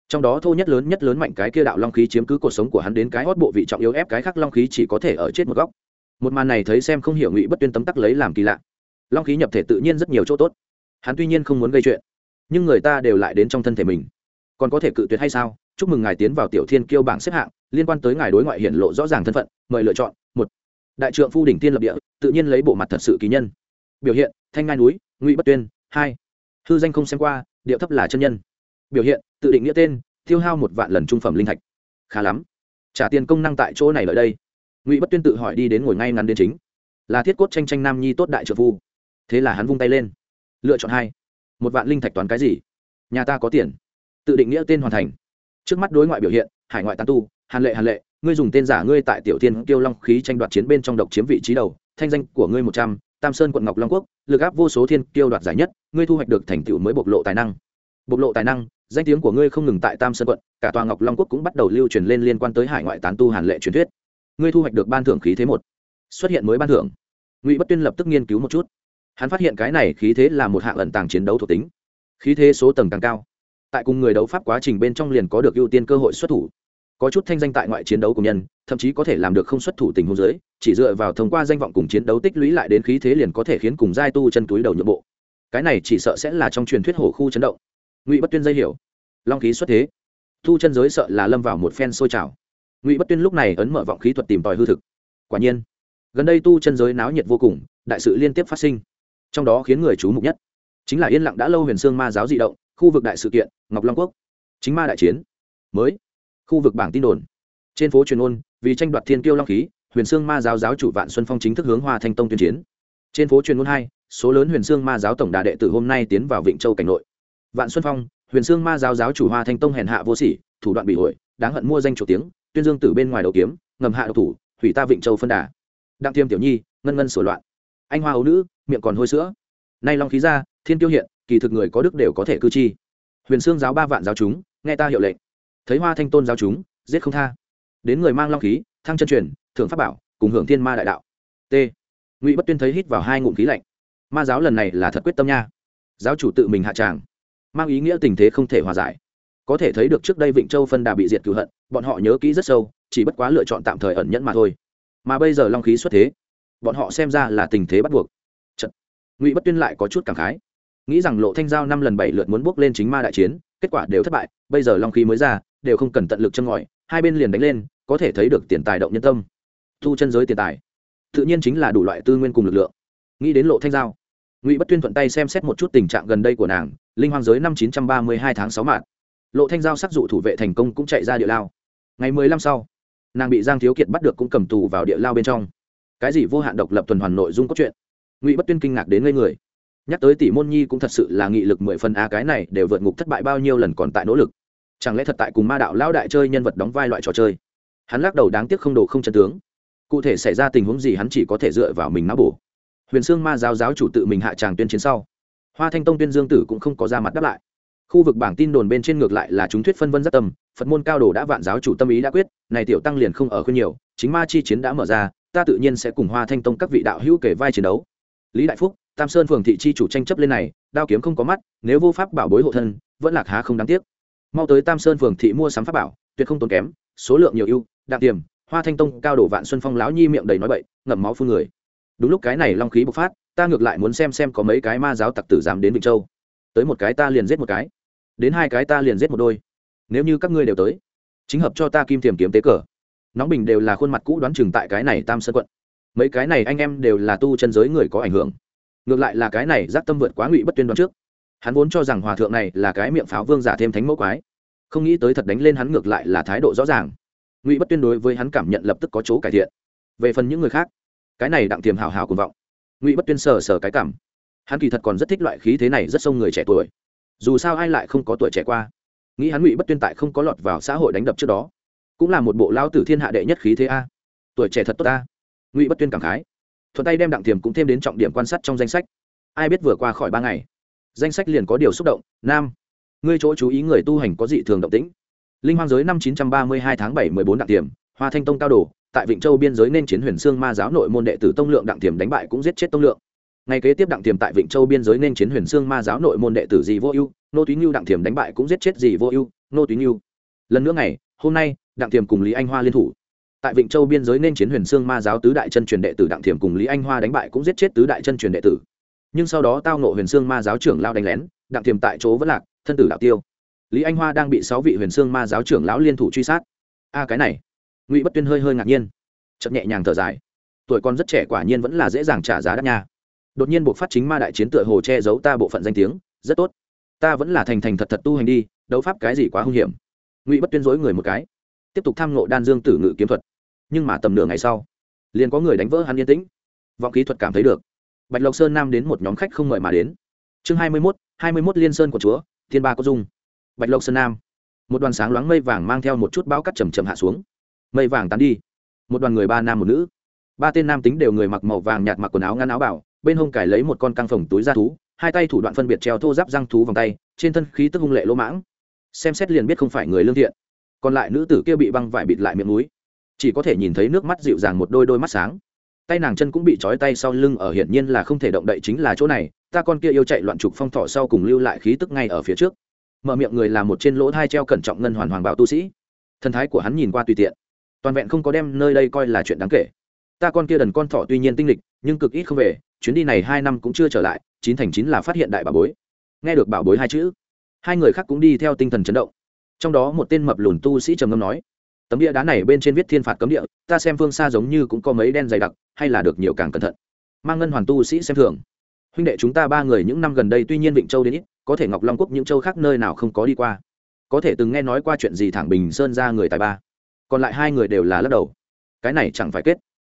Trong đó thô nhất lớn nhất lớn mạnh cái kia đạo long khí chiếm cứ cuộc sống của hắn đến cái hót bộ vị trọng yếu ép cái khác long khí chỉ có thể ở chết một góc. Một màn này thấy xem không hiểu ngụy bất tuyên tấm tắc lấy làm kỳ lạ. Long khí nhập thể tự nhiên rất nhiều chỗ tốt. Hắn tuy nhiên không muốn gây chuyện, nhưng người ta đều lại đến trong thân thể mình. Còn có thể cự tuyệt hay sao? Chúc mừng ngài tiến vào tiểu thiên kiêu bảng xếp hạng liên quan tới ngài đối ngoại hiển lộ rõ ràng thân phận, mời lựa chọn, một, đại trượng phu đỉnh tiên lập địa, tự nhiên lấy bộ mặt thật sự kỳ nhân. Biểu hiện, thanh ngai núi, ngụy bất tuyên, hai, hư danh không xem qua, điệu thấp là chân nhân. Biểu hiện, tự định nghĩa tên tiêu hao một vạn lần trung phẩm linh thạch. Khá lắm. Trả tiền công năng tại chỗ này lợi đây. Ngụy bất tuyên tự hỏi đi đến ngồi ngay ngắn đến chính. Là thiết cốt tranh tranh nam nhi tốt đại trợ phu. Thế là hắn vung tay lên. Lựa chọn hai, một vạn linh thạch toán cái gì? Nhà ta có tiền. Tự định nghĩa tên hoàn thành. Trước mắt đối ngoại biểu hiện, hải ngoại tán tu hàn lệ hàn lệ, ngươi dùng tên giả ngươi tại tiểu tiên kiêu long khí tranh đoạt chiến bên trong độc chiếm vị trí đầu, thanh danh của ngươi một trăm, tam sơn quận ngọc long quốc, lực áp vô số thiên kiêu đoạt giải nhất, ngươi thu hoạch được thành tựu mới bộc lộ tài năng. Bộc lộ tài năng, danh tiếng của ngươi không ngừng tại tam sơn quận, cả tòa ngọc long quốc cũng bắt đầu lưu truyền lên liên quan tới hải ngoại tán tu hàn lệ truyền thuyết. Ngươi thu hoạch được ban thưởng khí thế một. Xuất hiện mới ban thưởng. Ngụy bất tuyên lập tức nghiên cứu một chút. Hắn phát hiện cái này khí thế là một hạng ẩn tàng chiến đấu thuộc tính. Khí thế số tầng càng cao. Tại cùng người đấu pháp quá trình bên trong liền có được ưu tiên cơ hội xuất thủ có chút thanh danh tại ngoại chiến đấu của nhân, thậm chí có thể làm được không xuất thủ tình huống giới chỉ dựa vào thông qua danh vọng cùng chiến đấu tích lũy lại đến khí thế liền có thể khiến cùng giai tu chân túi đầu nhượng bộ. Cái này chỉ sợ sẽ là trong truyền thuyết hổ khu chấn động. Ngụy bất tuyên dây hiểu. Long khí xuất thế. Tu chân giới sợ là lâm vào một phen sôi trào. Ngụy bất tuyên lúc này ấn mở vọng khí thuật tìm tòi hư thực. Quả nhiên, gần đây tu chân giới náo nhiệt vô cùng, đại sự liên tiếp phát sinh. Trong đó khiến người chú mục nhất chính là yên lặng đã lâu huyền sương ma giáo di động, khu vực đại sự kiện, ngọc long quốc. Chính ma đại chiến. Mới khu vực bảng tin đồn. Trên phố truyền ôn vì tranh đoạt thiên tiêu long khí, huyền sương ma giáo giáo chủ vạn xuân phong chính thức hướng hoa thanh tông tuyên chiến. Trên phố truyền ôn hai, số lớn huyền sương ma giáo tổng đà đệ tử hôm nay tiến vào vịnh châu cảnh nội. Vạn xuân phong, huyền sương ma giáo giáo chủ hoa thanh tông hèn hạ vô sỉ, thủ đoạn bị hội đáng hận mua danh chủ tiếng, tuyên dương từ bên ngoài đầu kiếm, ngầm hạ độc thủ thủy ta vịnh châu phân đà. Đặng tiêm tiểu nhi, ngân ngân sửa loạn. Anh hoa ấu nữ, miệng còn hôi sữa. Nay long khí ra, thiên tiêu hiện, kỳ thực người có đức đều có thể cư chi. Huyền sương giáo ba vạn giáo chúng, nghe ta hiệu lệnh thấy hoa thanh tôn giáo chúng, giết không tha. Đến người mang long khí, thăng chân truyền thượng pháp bảo, cùng hưởng thiên ma đại đạo. T. Ngụy bất tuyên thấy hít vào hai ngụm khí lạnh. Ma giáo lần này là thật quyết tâm nha. Giáo chủ tự mình hạ tràng. Mang ý nghĩa tình thế không thể hòa giải. Có thể thấy được trước đây vịnh châu phân đà bị diệt cửu hận, bọn họ nhớ kỹ rất sâu, chỉ bất quá lựa chọn tạm thời ẩn nhẫn mà thôi. Mà bây giờ long khí xuất thế, bọn họ xem ra là tình thế bắt buộc. Chật. ngụy bất tuyên lại có chút cảm khái nghĩ rằng lộ thanh giao năm lần bảy lượt muốn bước lên chính ma đại chiến, kết quả đều thất bại, bây giờ long khí mới ra, đều không cần tận lực chân ngòi, hai bên liền đánh lên, có thể thấy được tiền tài động nhân tâm. Thu chân giới tiền tài, tự nhiên chính là đủ loại tư nguyên cùng lực lượng. Nghĩ đến lộ thanh giao, ngụy bất tuyên thuận tay xem xét một chút tình trạng gần đây của nàng, linh hoang giới năm chín trăm ba mươi hai tháng sáu mạng lộ thanh giao sắc dụ thủ vệ thành công cũng chạy ra địa lao. Ngày mười lăm sau, nàng bị giang thiếu kiệt bắt được cũng cầm tù vào địa lao bên trong. Cái gì vô hạn độc lập tuần hoàn nội dung cốt truyện? Ngụy bất tuyên kinh ngạc đến ngây người nhắc tới tỷ môn nhi cũng thật sự là nghị lực mười phần a, cái này đều vượt ngục thất bại bao nhiêu lần còn tại nỗ lực. Chẳng lẽ thật tại cùng ma đạo lão đại chơi nhân vật đóng vai loại trò chơi? Hắn lắc đầu đáng tiếc không đồ không chân tướng. Cụ thể xảy ra tình huống gì hắn chỉ có thể dựa vào mình não bổ. Huyền sương ma giáo giáo chủ tự mình hạ tràng tuyên chiến sau, hoa thanh tông tuyên dương tử cũng không có ra mặt đáp lại. Khu vực bảng tin đồn bên trên ngược lại là chúng thuyết phân vân rất tâm, phật môn cao đồ đã vạn giáo chủ tâm ý đã quyết, này tiểu tăng liền không ở khuyên nhiều, chính ma chi chiến đã mở ra, ta tự nhiên sẽ cùng hoa thanh tông các vị đạo hữu kể vai chiến đấu. Lý đại phúc tam sơn phường thị chi chủ tranh chấp lên này, đao kiếm không có mắt, nếu vô pháp bảo bối hộ thân, vẫn lạc há không đáng tiếc. Mau tới tam sơn phường thị mua sắm pháp bảo, tuyệt không tốn kém, số lượng nhiều ưu, đạm tiềm, hoa thanh tông, cao đổ vạn xuân phong lão nhi miệng đầy nói bậy, ngậm máu phun người. Đúng lúc cái này long khí bộc phát, ta ngược lại muốn xem xem có mấy cái ma giáo tặc tử dám đến vịnh châu. Tới một cái ta liền giết một cái. Đến hai cái ta liền giết một đôi. Nếu như các ngươi đều tới, chính hợp cho ta kim tiềm kiếm tế cờ. Nóng bình đều là khuôn mặt cũ đoán chừng tại cái này tam sơn quận. Mấy cái này anh em đều là tu chân giới người có ảnh hưởng ngược lại là cái này giác tâm vượt quá ngụy bất tuyên đoán trước. Hắn vốn cho rằng hòa thượng này là cái miệng pháo vương giả thêm thánh mẫu quái. Không nghĩ tới thật đánh lên hắn ngược lại là thái độ rõ ràng. Ngụy bất tuyên đối với hắn cảm nhận lập tức có chỗ cải thiện. Về phần những người khác, cái này đặng tiềm hào hào cùng vọng. Ngụy bất tuyên sờ sờ cái cảm. Hắn kỳ thật còn rất thích loại khí thế này rất sông người trẻ tuổi. Dù sao ai lại không có tuổi trẻ qua? Nghĩ hắn ngụy bất tuyên tại không có lọt vào xã hội đánh đập trước đó, cũng là một bộ lao tử thiên hạ đệ nhất khí thế a. Tuổi trẻ thật tốt a. Ngụy bất tuyên cảm khái thuận tay đem đặng tiềm cũng thêm đến trọng điểm quan sát trong danh sách. Ai biết vừa qua khỏi ba ngày, danh sách liền có điều xúc động. Nam, ngươi chỗ chú ý người tu hành có dị thường động tĩnh. Linh hoang giới năm chín trăm ba mươi hai tháng bảy mười bốn đặng tiềm hoa thanh tông cao đồ, tại vịnh châu biên giới nên chiến huyền xương ma giáo nội môn đệ tử tông lượng đặng tiềm đánh bại cũng giết chết tông lượng. Ngày kế tiếp đặng tiềm tại vịnh châu biên giới nên chiến huyền xương ma giáo nội môn đệ tử dì vô ưu, nô túy nhu đặng tiềm đánh bại cũng giết chết dì vô ưu, nô túy nhu lần nữa ngày, hôm nay, đặng tiềm cùng lý anh hoa liên thủ tại vịnh châu biên giới nên chiến huyền xương ma giáo tứ đại chân truyền đệ tử đặng thiểm cùng lý anh hoa đánh bại cũng giết chết tứ đại chân truyền đệ tử. Nhưng sau đó tao nộ huyền xương ma giáo trưởng lao đánh lén, đặng thiểm tại chỗ vẫn lạc, thân tử đạo tiêu. Lý anh hoa đang bị sáu vị huyền xương ma giáo trưởng lão liên thủ truy sát. A, cái này. Ngụy bất tuyên hơi hơi ngạc nhiên. Chậm nhẹ nhàng thở dài. Tuổi con rất trẻ quả nhiên vẫn là dễ dàng trả giá đắt nha. Đột nhiên buộc phát chính ma đại chiến tựa hồ che giấu ta bộ phận danh tiếng, rất tốt. Ta vẫn là thành thành thật thật tu hành đi, đấu pháp cái gì quá hung hiểm. Ngụy bất tuyên dối người một cái. Tiếp tục tham ngộ đan dương tử ngự kiếm thuật nhưng mà tầm nửa ngày sau, liền có người đánh vỡ hắn yên tĩnh. Vọng kỹ thuật cảm thấy được. Bạch lộc sơn nam đến một nhóm khách không mời mà đến. Chương hai mươi mốt, hai mươi mốt liên sơn của chúa, thiên ba có dung. Bạch lộc sơn nam. Một đoàn sáng loáng mây vàng mang theo một chút bão cắt chầm chầm hạ xuống. Mây vàng tán đi. Một đoàn người ba nam một nữ. Ba tên nam tính đều người mặc màu vàng nhạt mặc quần áo ngăn áo bảo, bên hông cải lấy một con căng phồng túi da thú, hai tay thủ đoạn phân biệt treo thô giáp răng thú vòng tay, trên thân khí tức hung lệ lỗ mãng. Xem xét liền biết không phải người lương thiện. Còn lại nữ tử kia bị băng vải bịt lại miệng núi chỉ có thể nhìn thấy nước mắt dịu dàng một đôi đôi mắt sáng. Tay nàng chân cũng bị trói tay sau lưng ở hiển nhiên là không thể động đậy chính là chỗ này, ta con kia yêu chạy loạn trục phong thọ sau cùng lưu lại khí tức ngay ở phía trước. Mở miệng người là một trên lỗ thai treo cẩn trọng ngân hoàn hoàng bảo tu sĩ. Thần thái của hắn nhìn qua tùy tiện. Toàn vẹn không có đem nơi đây coi là chuyện đáng kể. Ta con kia đần con thọ tuy nhiên tinh lịch, nhưng cực ít không về, chuyến đi này hai năm cũng chưa trở lại, chín thành chín là phát hiện đại bảo bối. Nghe được bảo bối hai chữ, hai người khác cũng đi theo tinh thần chấn động. Trong đó một tên mập lùn tu sĩ trầm ngâm nói tấm địa đá này bên trên viết thiên phạt cấm địa, ta xem phương xa giống như cũng có mấy đen dày đặc, hay là được nhiều càng cẩn thận. Mang ngân hoàn tu sĩ xem thường. Huynh đệ chúng ta ba người những năm gần đây tuy nhiên vịnh châu đến ít, có thể ngọc long quốc những châu khác nơi nào không có đi qua. Có thể từng nghe nói qua chuyện gì thẳng bình sơn ra người tài ba. Còn lại hai người đều là lắc đầu. Cái này chẳng phải kết.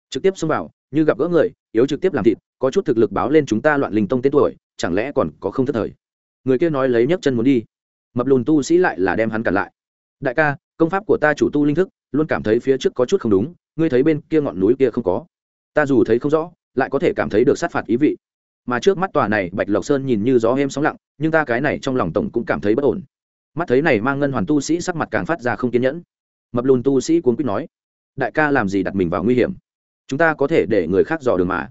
Trực tiếp xông vào, như gặp gỡ người, yếu trực tiếp làm thịt, có chút thực lực báo lên chúng ta loạn linh tông tên tuổi, chẳng lẽ còn có không thất thời? Người kia nói lấy nhấc chân muốn đi. Mập lùn tu sĩ lại là đem hắn cản lại. Đại ca công pháp của ta chủ tu linh thức, luôn cảm thấy phía trước có chút không đúng, ngươi thấy bên kia ngọn núi kia không có. Ta dù thấy không rõ, lại có thể cảm thấy được sát phạt ý vị. Mà trước mắt tòa này bạch lộc sơn nhìn như gió êm sóng lặng, nhưng ta cái này trong lòng tổng cũng cảm thấy bất ổn. Mắt thấy này mang ngân hoàn tu sĩ sắc mặt càng phát ra không kiên nhẫn. Mập lùn tu sĩ cuốn quýt nói, đại ca làm gì đặt mình vào nguy hiểm? Chúng ta có thể để người khác dò đường mà.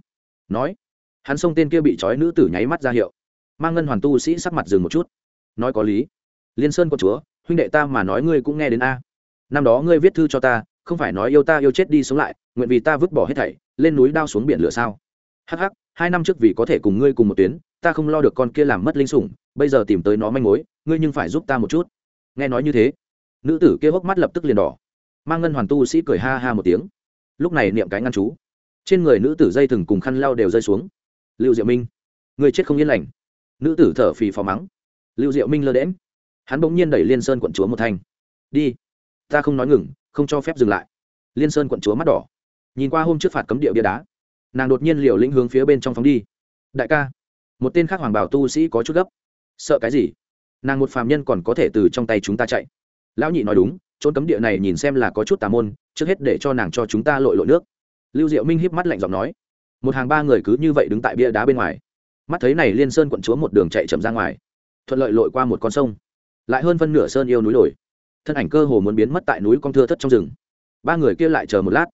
Nói, hắn xông tên kia bị trói nữ tử nháy mắt ra hiệu. Mang ngân hoàn tu sĩ sắc mặt dừng một chút. Nói có lý. Liên sơn có chúa huynh đệ ta mà nói ngươi cũng nghe đến a. Năm đó ngươi viết thư cho ta, không phải nói yêu ta yêu chết đi sống lại, nguyện vì ta vứt bỏ hết thảy, lên núi đao xuống biển lửa sao? Hắc hắc, hai năm trước vì có thể cùng ngươi cùng một tuyến, ta không lo được con kia làm mất linh sủng, bây giờ tìm tới nó manh mối, ngươi nhưng phải giúp ta một chút. Nghe nói như thế, nữ tử kia hốc mắt lập tức liền đỏ. Mang ngân hoàn tu sĩ cười ha ha một tiếng. Lúc này niệm cái ngăn chú. Trên người nữ tử dây thừng cùng khăn lau đều rơi xuống. Lưu diệu minh người chết không yên lành. Nữ tử thở phì phò mắng. Lưu diệu minh lơ đễm hắn bỗng nhiên đẩy liên sơn quận chúa một thanh. Đi. Ta không nói ngừng, không cho phép dừng lại. Liên sơn quận chúa mắt đỏ. Nhìn qua hôm trước phạt cấm địa bia đá, nàng đột nhiên liều lĩnh hướng phía bên trong phóng đi. Đại ca, một tên khác hoàng bảo tu sĩ có chút gấp. Sợ cái gì? Nàng một phàm nhân còn có thể từ trong tay chúng ta chạy. Lão nhị nói đúng trốn cấm địa này nhìn xem là có chút tà môn, trước hết để cho nàng cho chúng ta lội lội nước. Lưu diệu minh híp mắt lạnh giọng nói. Một hàng ba người cứ như vậy đứng tại bia đá bên ngoài. Mắt thấy này liên sơn quận chúa một đường chạy chậm ra ngoài. Thuận lợi lội qua một con sông lại hơn phân nửa sơn yêu núi đồi. Thân ảnh cơ hồ muốn biến mất tại núi con thưa thất trong rừng. Ba người kia lại chờ một lát,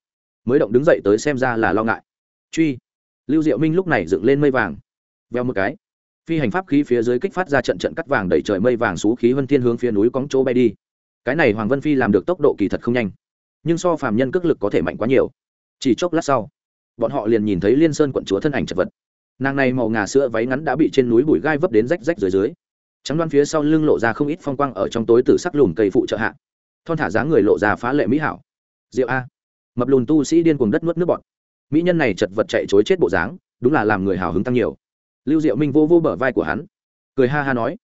mới động đứng dậy tới xem ra là lo ngại. Truy. Lưu diệu minh lúc này dựng lên mây vàng, veo một cái. Phi hành pháp khí phía dưới kích phát ra trận trận cắt vàng đẩy trời mây vàng xú khí vân thiên hướng phía núi cóng chỗ bay đi. Cái này hoàng vân phi làm được tốc độ kỳ thật không nhanh, nhưng so phàm nhân cước lực có thể mạnh quá nhiều. Chỉ chốc lát sau, bọn họ liền nhìn thấy liên sơn quận chúa thân ảnh chật vật. Nàng này màu ngà sữa váy ngắn đã bị trên núi bụi gai vấp đến rách rách dưới dưới trắng đoan phía sau lưng lộ ra không ít phong quang ở trong tối tử sắc lùm cây phụ trợ hạ. Thon thả dáng người lộ ra phá lệ mỹ hảo. Diệu a. Mập lùn tu sĩ điên cuồng đất nuốt nước bọt. Mỹ nhân này chật vật chạy chối chết bộ dáng, đúng là làm người hào hứng tăng nhiều. Lưu diệu minh vô vô bờ vai của hắn. Cười ha ha nói.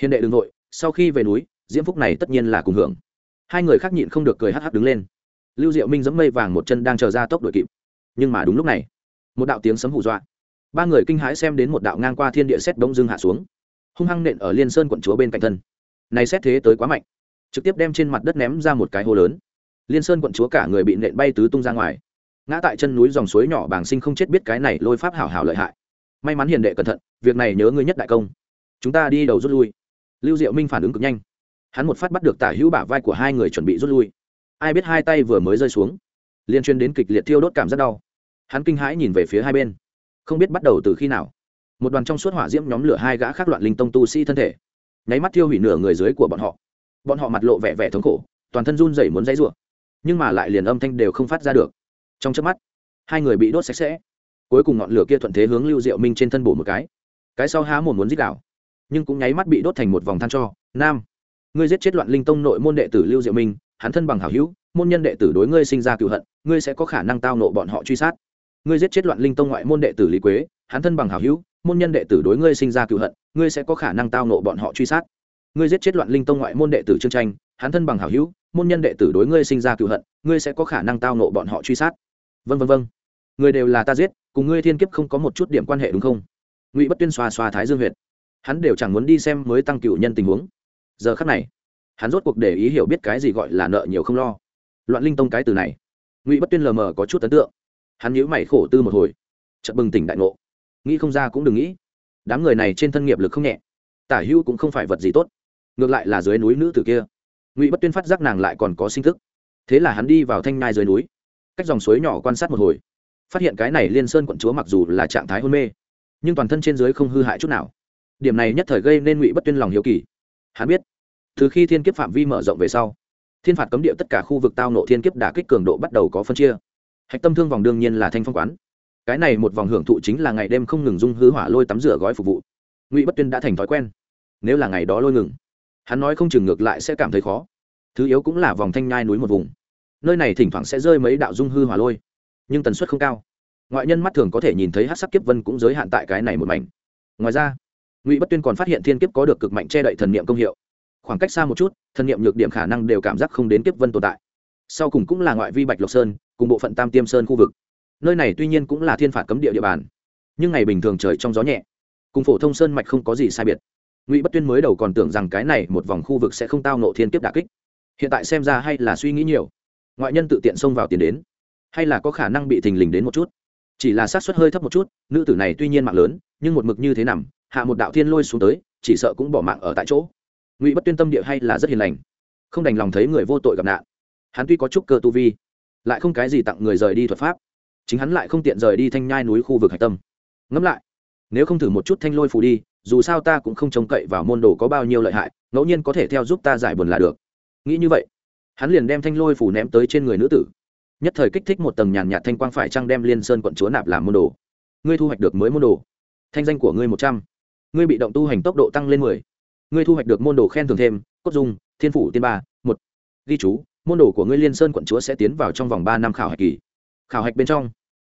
Hiền đệ đ ừ n g nội sau khi về núi, diễm phúc này tất nhiên là cùng hưởng. Hai người khác nhịn không được cười hắc hắc đứng lên. Lưu diệu minh giẫm mây vàng một chân đang chờ ra tốc đội kịp. Nhưng mà đúng lúc này, một đạo tiếng sấm hù dọa. Ba người kinh hãi xem đến một đạo ngang qua thiên địa xét bỗng dưng hạ xuống hung hăng nện ở liên sơn quận chúa bên cạnh thân này xét thế tới quá mạnh trực tiếp đem trên mặt đất ném ra một cái hố lớn liên sơn quận chúa cả người bị nện bay tứ tung ra ngoài ngã tại chân núi dòng suối nhỏ bàng sinh không chết biết cái này lôi pháp hảo hảo lợi hại may mắn hiền đệ cẩn thận việc này nhớ ngươi nhất đại công chúng ta đi đầu rút lui lưu diệu minh phản ứng cực nhanh hắn một phát bắt được tả hữu bả vai của hai người chuẩn bị rút lui ai biết hai tay vừa mới rơi xuống liên chuyên đến kịch liệt thiêu đốt cảm rất đau hắn kinh hãi nhìn về phía hai bên không biết bắt đầu từ khi nào một đoàn trong suốt hỏa diễm nhóm lửa hai gã khác loạn linh tông tu sĩ thân thể. Nháy mắt thiêu hủy nửa người dưới của bọn họ. Bọn họ mặt lộ vẻ vẻ thống khổ, toàn thân run rẩy muốn dãy rủa, nhưng mà lại liền âm thanh đều không phát ra được. Trong chớp mắt, hai người bị đốt sạch sẽ. Cuối cùng ngọn lửa kia thuận thế hướng lưu diệu minh trên thân bổ một cái. Cái sau há mồm muốn giết đảo nhưng cũng nháy mắt bị đốt thành một vòng than cho. Nam, ngươi giết chết loạn linh tông nội môn đệ tử lưu diệu minh, hắn thân bằng hảo hữu, môn nhân đệ tử đối ngươi sinh ra cựu hận, ngươi sẽ có khả năng tao nộ bọn họ truy sát. Ngươi giết chết loạn linh tông ngoại môn đệ tử lý quế, hắn thân bằng hảo hữu môn nhân đệ tử đối ngươi sinh ra cựu hận, ngươi sẽ có khả năng tao nộ bọn họ truy sát. Ngươi giết chết loạn linh tông ngoại môn đệ tử trương tranh, hắn thân bằng hảo hữu, môn nhân đệ tử đối ngươi sinh ra cựu hận, ngươi sẽ có khả năng tao nộ bọn họ truy sát. Vân vân vân người đều là ta giết, cùng ngươi thiên kiếp không có một chút điểm quan hệ đúng không? Ngụy bất tuyên xoa xoa thái dương huyệt. Hắn đều chẳng muốn đi xem mới tăng cựu nhân tình huống. Giờ khắc này, hắn rốt cuộc để ý hiểu biết cái gì gọi là nợ nhiều không lo. Loạn linh tông cái từ này, ngụy bất tuyên lờ mờ có chút ấn tượng. Hắn nhíu mày khổ tư một hồi, chợt bừng tỉnh đại ngộ nghĩ không ra cũng đừng nghĩ. Đám người này trên thân nghiệp lực không nhẹ. Tả hữu cũng không phải vật gì tốt. Ngược lại là dưới núi nữ tử kia. Ngụy bất tuyên phát giác nàng lại còn có sinh thức. Thế là hắn đi vào thanh nai dưới núi. Cách dòng suối nhỏ quan sát một hồi. Phát hiện cái này liên sơn quận chúa mặc dù là trạng thái hôn mê, nhưng toàn thân trên dưới không hư hại chút nào. Điểm này nhất thời gây nên ngụy bất tuyên lòng hiếu kỳ. Hắn biết, từ khi thiên kiếp phạm vi mở rộng về sau, thiên phạt cấm địa tất cả khu vực tao nộ thiên kiếp đả kích cường độ bắt đầu có phân chia. Hạch tâm thương vòng đương nhiên là thanh phong quán cái này một vòng hưởng thụ chính là ngày đêm không ngừng dung hư hỏa lôi tắm rửa gói phục vụ. Ngụy bất tuyên đã thành thói quen. Nếu là ngày đó lôi ngừng, hắn nói không chừng ngược lại sẽ cảm thấy khó. Thứ yếu cũng là vòng thanh nhai núi một vùng. Nơi này thỉnh thoảng sẽ rơi mấy đạo dung hư hỏa lôi, nhưng tần suất không cao. Ngoại nhân mắt thường có thể nhìn thấy hát sắc kiếp vân cũng giới hạn tại cái này một mảnh. Ngoài ra, ngụy bất tuyên còn phát hiện thiên kiếp có được cực mạnh che đậy thần niệm công hiệu. Khoảng cách xa một chút, thần niệm nhược điểm khả năng đều cảm giác không đến kiếp vân tồn tại. Sau cùng cũng là ngoại vi bạch lộc sơn, cùng bộ phận tam tiêm sơn khu vực nơi này tuy nhiên cũng là thiên phạt cấm địa địa bàn, nhưng ngày bình thường trời trong gió nhẹ, cùng phổ thông sơn mạch không có gì sai biệt. Ngụy bất tuyên mới đầu còn tưởng rằng cái này một vòng khu vực sẽ không tao nộ thiên kiếp đà kích. Hiện tại xem ra hay là suy nghĩ nhiều. Ngoại nhân tự tiện xông vào tiền đến, hay là có khả năng bị thình lình đến một chút. Chỉ là sát suất hơi thấp một chút, nữ tử này tuy nhiên mạng lớn, nhưng một mực như thế nằm, hạ một đạo thiên lôi xuống tới, chỉ sợ cũng bỏ mạng ở tại chỗ. Ngụy bất tuyên tâm địa hay là rất hiền lành, không đành lòng thấy người vô tội gặp nạn. Hắn tuy có chút cơ tu vi, lại không cái gì tặng người rời đi thuật pháp chính hắn lại không tiện rời đi thanh nhai núi khu vực hạch tâm. Ngẫm lại, nếu không thử một chút thanh lôi phù đi, dù sao ta cũng không trông cậy vào môn đồ có bao nhiêu lợi hại, ngẫu nhiên có thể theo giúp ta giải buồn là được. Nghĩ như vậy, hắn liền đem thanh lôi phủ ném tới trên người nữ tử. Nhất thời kích thích một tầng nhàn nhạt thanh quang phải trăng đem liên sơn quận chúa nạp làm môn đồ. Ngươi thu hoạch được mới môn đồ. Thanh danh của ngươi một trăm. Ngươi bị động tu hành tốc độ tăng lên mười. Ngươi thu hoạch được môn đồ khen thưởng thêm, cốt dung, thiên phủ tiên ba, một. Ghi chú, môn đồ của ngươi liên sơn quận chúa sẽ tiến vào trong vòng ba năm khảo hạch kỳ khảo hạch bên trong.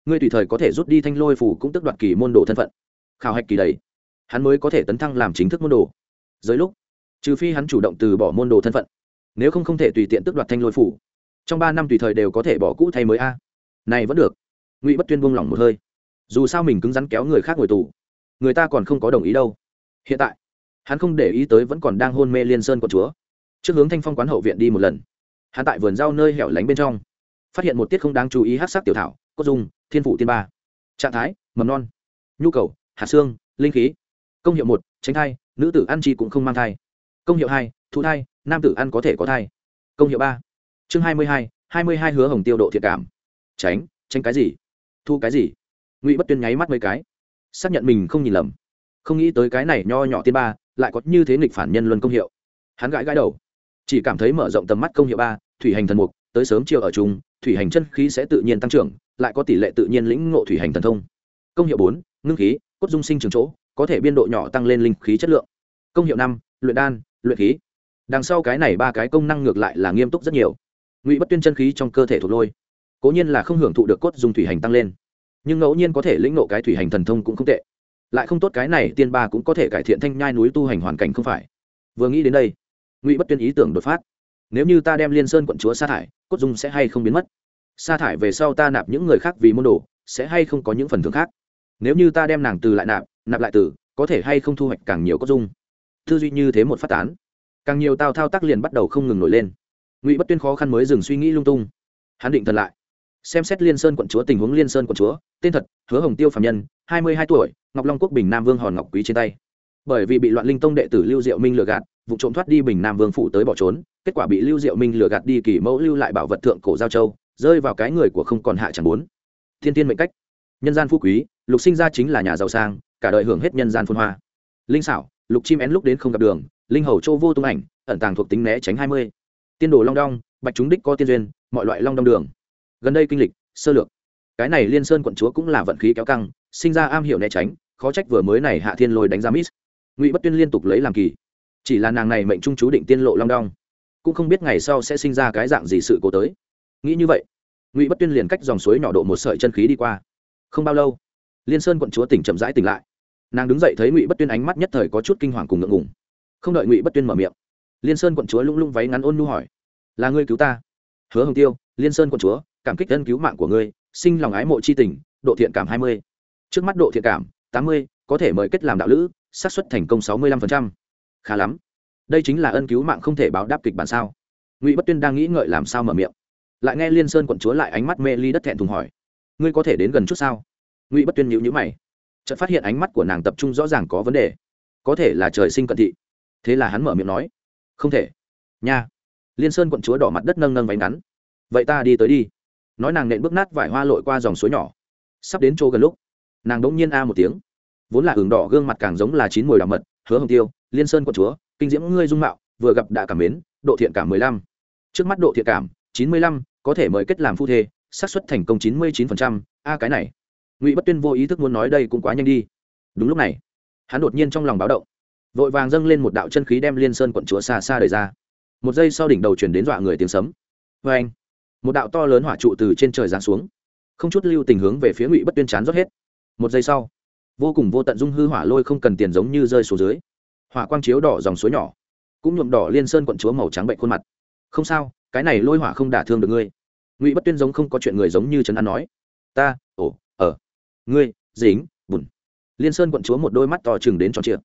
Ngươi tùy thời có thể rút đi thanh lôi phủ cũng tức đoạt kỳ môn đồ thân phận. Khảo hạch kỳ đầy. Hắn mới có thể tấn thăng làm chính thức môn đồ. Dưới lúc, trừ phi hắn chủ động từ bỏ môn đồ thân phận. Nếu không không thể tùy tiện tức đoạt thanh lôi phủ trong ba năm tùy thời đều có thể bỏ cũ thay mới a. Này vẫn được. Ngụy bất tuyên buông lỏng một hơi. Dù sao mình cứng rắn kéo người khác ngồi tù, người ta còn không có đồng ý đâu. Hiện tại, hắn không để ý tới vẫn còn đang hôn mê liên sơn của chúa. Trước hướng thanh phong quán hậu viện đi một lần. Hắn tại vườn rau nơi hẻo lánh bên trong phát hiện một tiết không đáng chú ý hát sắc tiểu thảo, cốt dung, thiên phụ tiên ba. Trạng thái, mầm non. Nhu cầu hạt xương, linh khí. Công hiệu một, tránh thai, nữ tử ăn chi cũng không mang thai. Công hiệu hai, thụ thai, nam tử ăn có thể có thai. Công hiệu ba, chương hai mươi hai hai mươi hai hứa hồng tiêu độ thiệt cảm. Tránh tránh cái gì? Thu cái gì? Ngụy bất tuyên nháy mắt mấy cái. Xác nhận mình không nhìn lầm. Không nghĩ tới cái này nho nhỏ tiên ba lại có như thế nghịch phản nhân luân công hiệu. Hắn gãi gãi đầu. Chỉ cảm thấy mở rộng tầm mắt công hiệu ba, thủy hành thần mục tới sớm chiều ở chung, thủy hành chân khí sẽ tự nhiên tăng trưởng, lại có tỷ lệ tự nhiên lĩnh ngộ thủy hành thần thông. Công hiệu bốn, ngưng khí, cốt dung sinh trường chỗ, có thể biên độ nhỏ tăng lên linh khí chất lượng. Công hiệu năm, luyện đan, luyện khí. Đằng sau cái này ba cái công năng ngược lại là nghiêm túc rất nhiều. Ngụy bất tuyên chân khí trong cơ thể thuộc lôi. Cố nhiên là không hưởng thụ được cốt dùng thủy hành tăng lên. Nhưng ngẫu nhiên có thể lĩnh nộ cái thủy hành thần thông cũng không tệ. Lại không tốt cái này, tiên ba cũng có thể cải thiện thanh nhai núi tu hành hoàn cảnh không phải. Vừa nghĩ đến đây, ngụy bất tuyên ý tưởng đột phát nếu như ta đem liên sơn quận chúa sa thải, cốt dung sẽ hay không biến mất? Sa thải về sau ta nạp những người khác vì môn đồ, sẽ hay không có những phần thưởng khác? Nếu như ta đem nàng từ lại nạp nạp lại từ, có thể hay không thu hoạch càng nhiều cốt dung? Tư duy như thế một phát tán, càng nhiều tao thao tác liền bắt đầu không ngừng nổi lên. Ngụy bất tuyên khó khăn mới dừng suy nghĩ lung tung. Hắn định thần lại, xem xét liên sơn quận chúa tình huống liên sơn quận chúa, tên thật, hứa hồng tiêu phạm nhân, hai mươi hai tuổi, ngọc long quốc bình nam vương hòn ngọc quý trên tay bởi vì bị loạn linh tông đệ tử lưu diệu minh lừa gạt, vụ trộm thoát đi bình nam vương phủ tới bỏ trốn, kết quả bị lưu diệu minh lừa gạt đi kỳ mẫu lưu lại bảo vật thượng cổ giao châu, rơi vào cái người của không còn hạ chẳng bốn thiên tiên mệnh cách. Nhân gian phú quý, lục sinh ra chính là nhà giàu sang, cả đời hưởng hết nhân gian phôn hoa. Linh xảo, lục chim én lúc đến không gặp đường, linh hầu châu vô tung ảnh, ẩn tàng thuộc tính né tránh hai mươi. Tiên đồ long đong, bạch chúng đích có tiên duyên, mọi loại long đong đường. Gần đây kinh lịch, sơ lược. Cái này liên sơn quận chúa cũng là vận khí kéo căng, sinh ra am hiểu né tránh, khó trách vừa mới này hạ thiên lôi đánh ra miss ngụy bất tuyên liên tục lấy làm kỳ chỉ là nàng này mệnh trung chú định tiên lộ long đong cũng không biết ngày sau sẽ sinh ra cái dạng gì sự cố tới nghĩ như vậy ngụy bất tuyên liền cách dòng suối nhỏ độ một sợi chân khí đi qua không bao lâu liên sơn quận chúa tỉnh chậm rãi tỉnh lại nàng đứng dậy thấy ngụy bất tuyên ánh mắt nhất thời có chút kinh hoàng cùng ngượng ngùng không đợi ngụy bất tuyên mở miệng liên sơn quận chúa lung lung váy ngắn ôn nu hỏi là ngươi cứu ta hứa hồng tiêu liên sơn quận chúa cảm kích ân cứu mạng của ngươi sinh lòng ái mộ c h i tình độ thiện cảm hai mươi trước mắt độ thiện cảm tám mươi có thể mời kết làm đạo lữ xác suất thành công sáu mươi lăm khá lắm. Đây chính là ân cứu mạng không thể báo đáp kịch bản sao? Ngụy bất tuyên đang nghĩ ngợi làm sao mở miệng. Lại nghe liên sơn quận chúa lại ánh mắt mê ly đất thẹn thùng hỏi, ngươi có thể đến gần chút sao? Ngụy bất tuyên nhịu nhữ mày. Chợt phát hiện ánh mắt của nàng tập trung rõ ràng có vấn đề. Có thể là trời sinh cận thị. Thế là hắn mở miệng nói, không thể. Nha. Liên sơn quận chúa đỏ mặt đất nâng nâng váy ngắn. Vậy ta đi tới đi. Nói nàng nện bước nát vải hoa lội qua dòng suối nhỏ. Sắp đến chỗ gần lúc, nàng đỗng nhiên a một tiếng vốn là hưởng đỏ gương mặt càng giống là chín mùi đào mật, hứa hồng tiêu, liên sơn quận chúa, kinh diễm ngươi dung mạo, vừa gặp đã cảm mến, độ thiện cảm mười lăm. Trước mắt độ thiện cảm, chín mươi lăm, có thể mời kết làm phu thê, xác suất thành công chín mươi chín phần trăm, a cái này. Ngụy bất tuyên vô ý thức muốn nói đây cũng quá nhanh đi. Đúng lúc này, hắn đột nhiên trong lòng báo động, vội vàng dâng lên một đạo chân khí đem liên sơn quận chúa xa xa đời ra. Một giây sau đỉnh đầu chuyển đến dọa người tiếng sấm. Vê anh, một đạo to lớn hỏa trụ từ trên trời giáng xuống. Không chút lưu tình hướng về phía ngụy bất tuyên chán rót hết. Một giây sau vô cùng vô tận dung hư hỏa lôi không cần tiền giống như rơi xuống dưới. Hỏa quang chiếu đỏ dòng suối nhỏ, cũng nhuộm đỏ liên sơn quận chúa màu trắng bệnh khuôn mặt. Không sao, cái này lôi hỏa không đả thương được ngươi. Ngụy bất tuyên giống không có chuyện người giống như trấn an nói. Ta, ồ ở ngươi, dính, bùn. Liên sơn quận chúa một đôi mắt to chừng đến tròn trịa.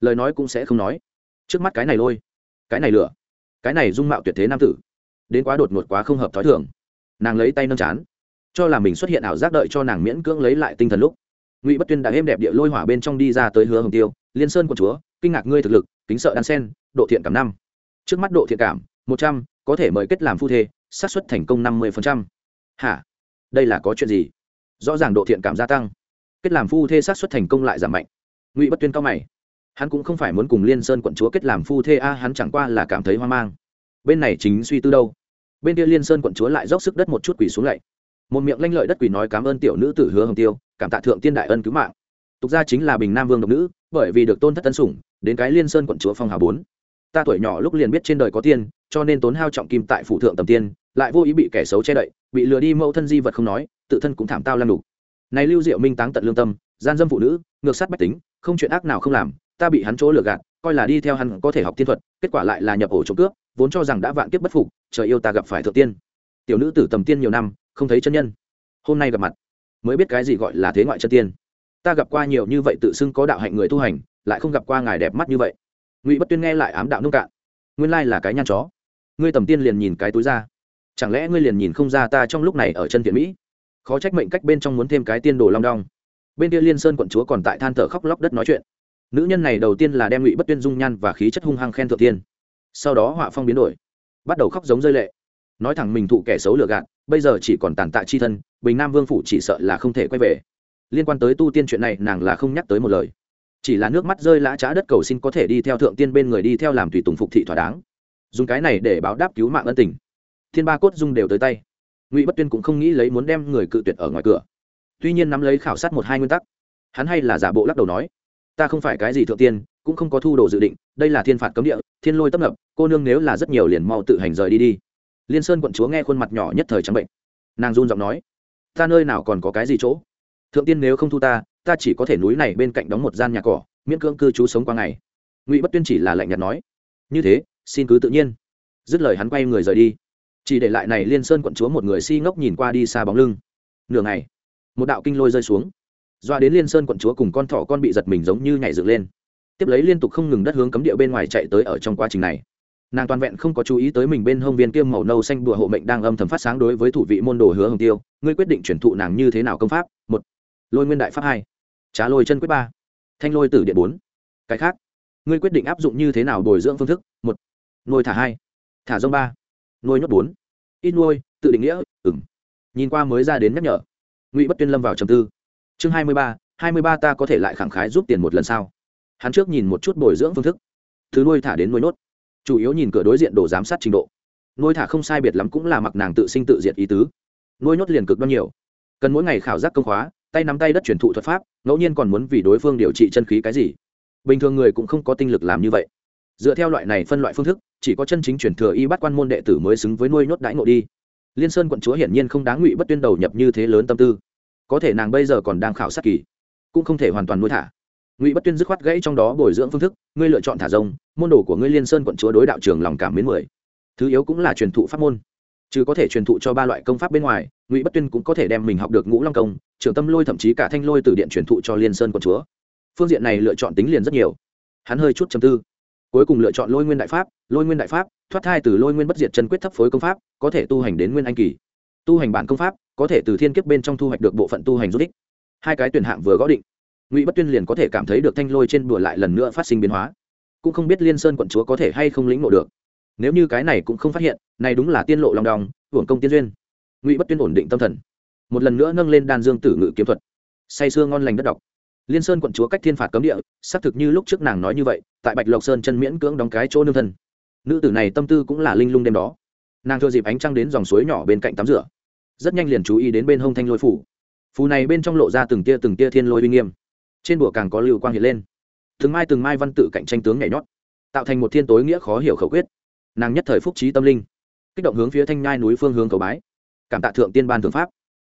Lời nói cũng sẽ không nói. Trước mắt cái này lôi, cái này lửa, cái này dung mạo tuyệt thế nam tử, đến quá đột ngột quá không hợp t h ó i thường. Nàng lấy tay nâng chán, cho là mình xuất hiện ảo giác đợi cho nàng miễn cưỡng lấy lại tinh thần lúc ngụy bất tuyên đã êm đẹp địa lôi hỏa bên trong đi ra tới hứa hồng tiêu liên sơn quận chúa kinh ngạc ngươi thực lực kính sợ đan sen độ thiện cảm năm trước mắt độ thiện cảm một trăm có thể mời kết làm phu thê xác suất thành công năm mươi hả đây là có chuyện gì rõ ràng độ thiện cảm gia tăng kết làm phu thê xác suất thành công lại giảm mạnh ngụy bất tuyên cao mày hắn cũng không phải muốn cùng liên sơn quận chúa kết làm phu thê a à, hắn chẳng qua là cảm thấy hoang mang bên này chính suy tư đâu bên kia liên sơn quận chúa lại dốc sức đất một chút quỷ xuống lạy một miệng lanh lợi đất quỷ nói cảm ơn tiểu nữ tử hứa hồng tiêu, cảm tạ thượng tiên đại ân cứu mạng. Tục ra chính là bình nam vương độc nữ, bởi vì được tôn thất tân sủng, đến cái liên sơn quận chúa phong hà bốn. Ta tuổi nhỏ lúc liền biết trên đời có tiên, cho nên tốn hao trọng kim tại phủ thượng tầm tiên, lại vô ý bị kẻ xấu che đậy, bị lừa đi mẫu thân di vật không nói, tự thân cũng thảm tao lăn đục này lưu diệu minh táng tận lương tâm, gian dâm phụ nữ, ngược sát bách tính, không chuyện ác nào không làm, ta bị hắn chỗ lừa gạt, coi là đi theo hắn có thể học tiên thuật, kết quả lại là nhập ổ trộm cướp, vốn cho rằng đã vạn kiếp bất phục, trời yêu ta gặp phải thượng tiên. Tiểu nữ tử tầm tiên nhiều năm không thấy chân nhân. Hôm nay gặp mặt, mới biết cái gì gọi là thế ngoại chân tiên. Ta gặp qua nhiều như vậy tự xưng có đạo hạnh người tu hành, lại không gặp qua ngài đẹp mắt như vậy. Ngụy bất tuyên nghe lại ám đạo nông cạn. Nguyên lai là cái nhan chó. Ngươi tầm tiên liền nhìn cái túi ra. Chẳng lẽ ngươi liền nhìn không ra ta trong lúc này ở chân thiện mỹ? Khó trách mệnh cách bên trong muốn thêm cái tiên đồ long đong. Bên kia liên sơn quận chúa còn tại than thở khóc lóc đất nói chuyện. Nữ nhân này đầu tiên là đem ngụy bất tuyên dung nhan và khí chất hung hăng khen thượng tiên. Sau đó họa phong biến đổi. Bắt đầu khóc giống rơi lệ nói thẳng mình thụ kẻ xấu lừa gạt, bây giờ chỉ còn tàn tạ chi thân, bình nam vương phủ chỉ sợ là không thể quay về. Liên quan tới tu tiên chuyện này, nàng là không nhắc tới một lời. Chỉ là nước mắt rơi lã trá đất cầu xin có thể đi theo thượng tiên bên người đi theo làm tùy tùng phục thị thỏa đáng. Dùng cái này để báo đáp cứu mạng ân tình. Thiên ba cốt dung đều tới tay. Ngụy bất tuyên cũng không nghĩ lấy muốn đem người cự tuyệt ở ngoài cửa. Tuy nhiên nắm lấy khảo sát một hai nguyên tắc. Hắn hay là giả bộ lắc đầu nói, ta không phải cái gì thượng tiên, cũng không có thu đồ dự định, đây là thiên phạt cấm địa, thiên lôi tấp nập, cô nương nếu là rất nhiều liền mau tự hành rời đi đi liên sơn quận chúa nghe khuôn mặt nhỏ nhất thời trắng bệnh. Nàng run giọng nói, ta nơi nào còn có cái gì chỗ? Thượng tiên nếu không thu ta ta chỉ có thể núi này bên cạnh đóng một gian nhà cỏ, miễn cưỡng cư trú sống qua ngày. Ngụy bất tuyên chỉ là lạnh nhạt nói, như thế, xin cứ tự nhiên. Dứt lời hắn quay người rời đi. Chỉ để lại này liên sơn quận chúa một người si ngốc nhìn qua đi xa bóng lưng. Nửa ngày, một đạo kinh lôi rơi xuống. Doa đến liên sơn quận chúa cùng con thỏ con bị giật mình giống như nhảy dựng lên. Tiếp lấy liên tục không ngừng đất hướng cấm địa bên ngoài chạy tới ở trong quá trình này nàng toàn vẹn không có chú ý tới mình bên hông viên kiêm màu nâu xanh đùa hộ mệnh đang âm thầm phát sáng đối với thủ vị môn đồ hứa hồng tiêu. Ngươi quyết định chuyển thụ nàng như thế nào công pháp? Một, lôi nguyên đại pháp hai, trá lôi chân quyết ba, thanh lôi tử điện bốn. Cái khác, ngươi quyết định áp dụng như thế nào bồi dưỡng phương thức? Một, nuôi thả hai, thả rông ba, nuôi nhốt bốn. Ít nuôi, tự định nghĩa ừng nhìn qua mới ra đến nhắc nhở. Ngụy bất tuyên lâm vào trầm tư. Chương hai mươi ba, hai mươi ba ta có thể lại khẳng khái giúp tiền một lần sao? Hắn trước nhìn một chút bồi dưỡng phương thức. Thứ nuôi thả đến nuôi nhốt chủ yếu nhìn cửa đối diện đồ giám sát trình độ. Nuôi thả không sai biệt lắm cũng là mặc nàng tự sinh tự diệt ý tứ. Nuôi nhốt liền cực đoan nhiều. Cần mỗi ngày khảo giác công khóa, tay nắm tay đất truyền thụ thuật pháp, ngẫu nhiên còn muốn vì đối phương điều trị chân khí cái gì. Bình thường người cũng không có tinh lực làm như vậy. Dựa theo loại này phân loại phương thức, chỉ có chân chính truyền thừa y bắt quan môn đệ tử mới xứng với nuôi nhốt đãi ngộ đi. Liên sơn quận chúa hiển nhiên không đáng ngụy bất tuyên đầu nhập như thế lớn tâm tư. Có thể nàng bây giờ còn đang khảo sát kỳ, cũng không thể hoàn toàn nuôi thả ngụy bất tuyên dứt khoát gãy trong đó bồi dưỡng phương thức ngươi lựa chọn thả rông môn đồ của ngươi liên sơn quận chúa đối đạo trường lòng cảm mến mười thứ yếu cũng là truyền thụ pháp môn chứ có thể truyền thụ cho ba loại công pháp bên ngoài ngụy bất tuyên cũng có thể đem mình học được ngũ long công trường tâm lôi thậm chí cả thanh lôi từ điện truyền thụ cho liên sơn quận chúa phương diện này lựa chọn tính liền rất nhiều hắn hơi chút chầm tư cuối cùng lựa chọn lôi nguyên đại pháp lôi nguyên đại pháp thoát thai từ lôi nguyên bất diệt chân quyết thấp phối công pháp có thể tu hành đến nguyên anh kỳ tu hành bản công pháp có thể từ thiên kiếp bên trong thu hoạch được bộ phận tu hành rút ích hai cái tuyển hạng vừa gõ định ngụy bất tuyên liền có thể cảm thấy được thanh lôi trên đùa lại lần nữa phát sinh biến hóa cũng không biết liên sơn quận chúa có thể hay không lĩnh ngộ được nếu như cái này cũng không phát hiện này đúng là tiên lộ lòng đong hưởng công tiên duyên ngụy bất tuyên ổn định tâm thần một lần nữa nâng lên đan dương tử ngự kiếm thuật say sưa ngon lành đất độc liên sơn quận chúa cách thiên phạt cấm địa xác thực như lúc trước nàng nói như vậy tại bạch lộc sơn chân miễn cưỡng đóng cái chỗ nương thân nữ tử này tâm tư cũng là linh lung đêm đó nàng thừa dịp ánh trăng đến dòng suối nhỏ bên cạnh tắm rửa rất nhanh liền chú ý đến bên hông thanh lôi phủ phù này bên trong lộ ra từng tia từng tia thiên lôi uy nghiêm trên bùa càng có lưu quang hiện lên. Từng mai từng mai văn tự cạnh tranh tướng nhảy nhót, tạo thành một thiên tối nghĩa khó hiểu khẩu quyết. Nàng nhất thời phúc trí tâm linh, kích động hướng phía thanh nhai núi phương hướng cầu bái. Cảm tạ thượng tiên ban thượng pháp,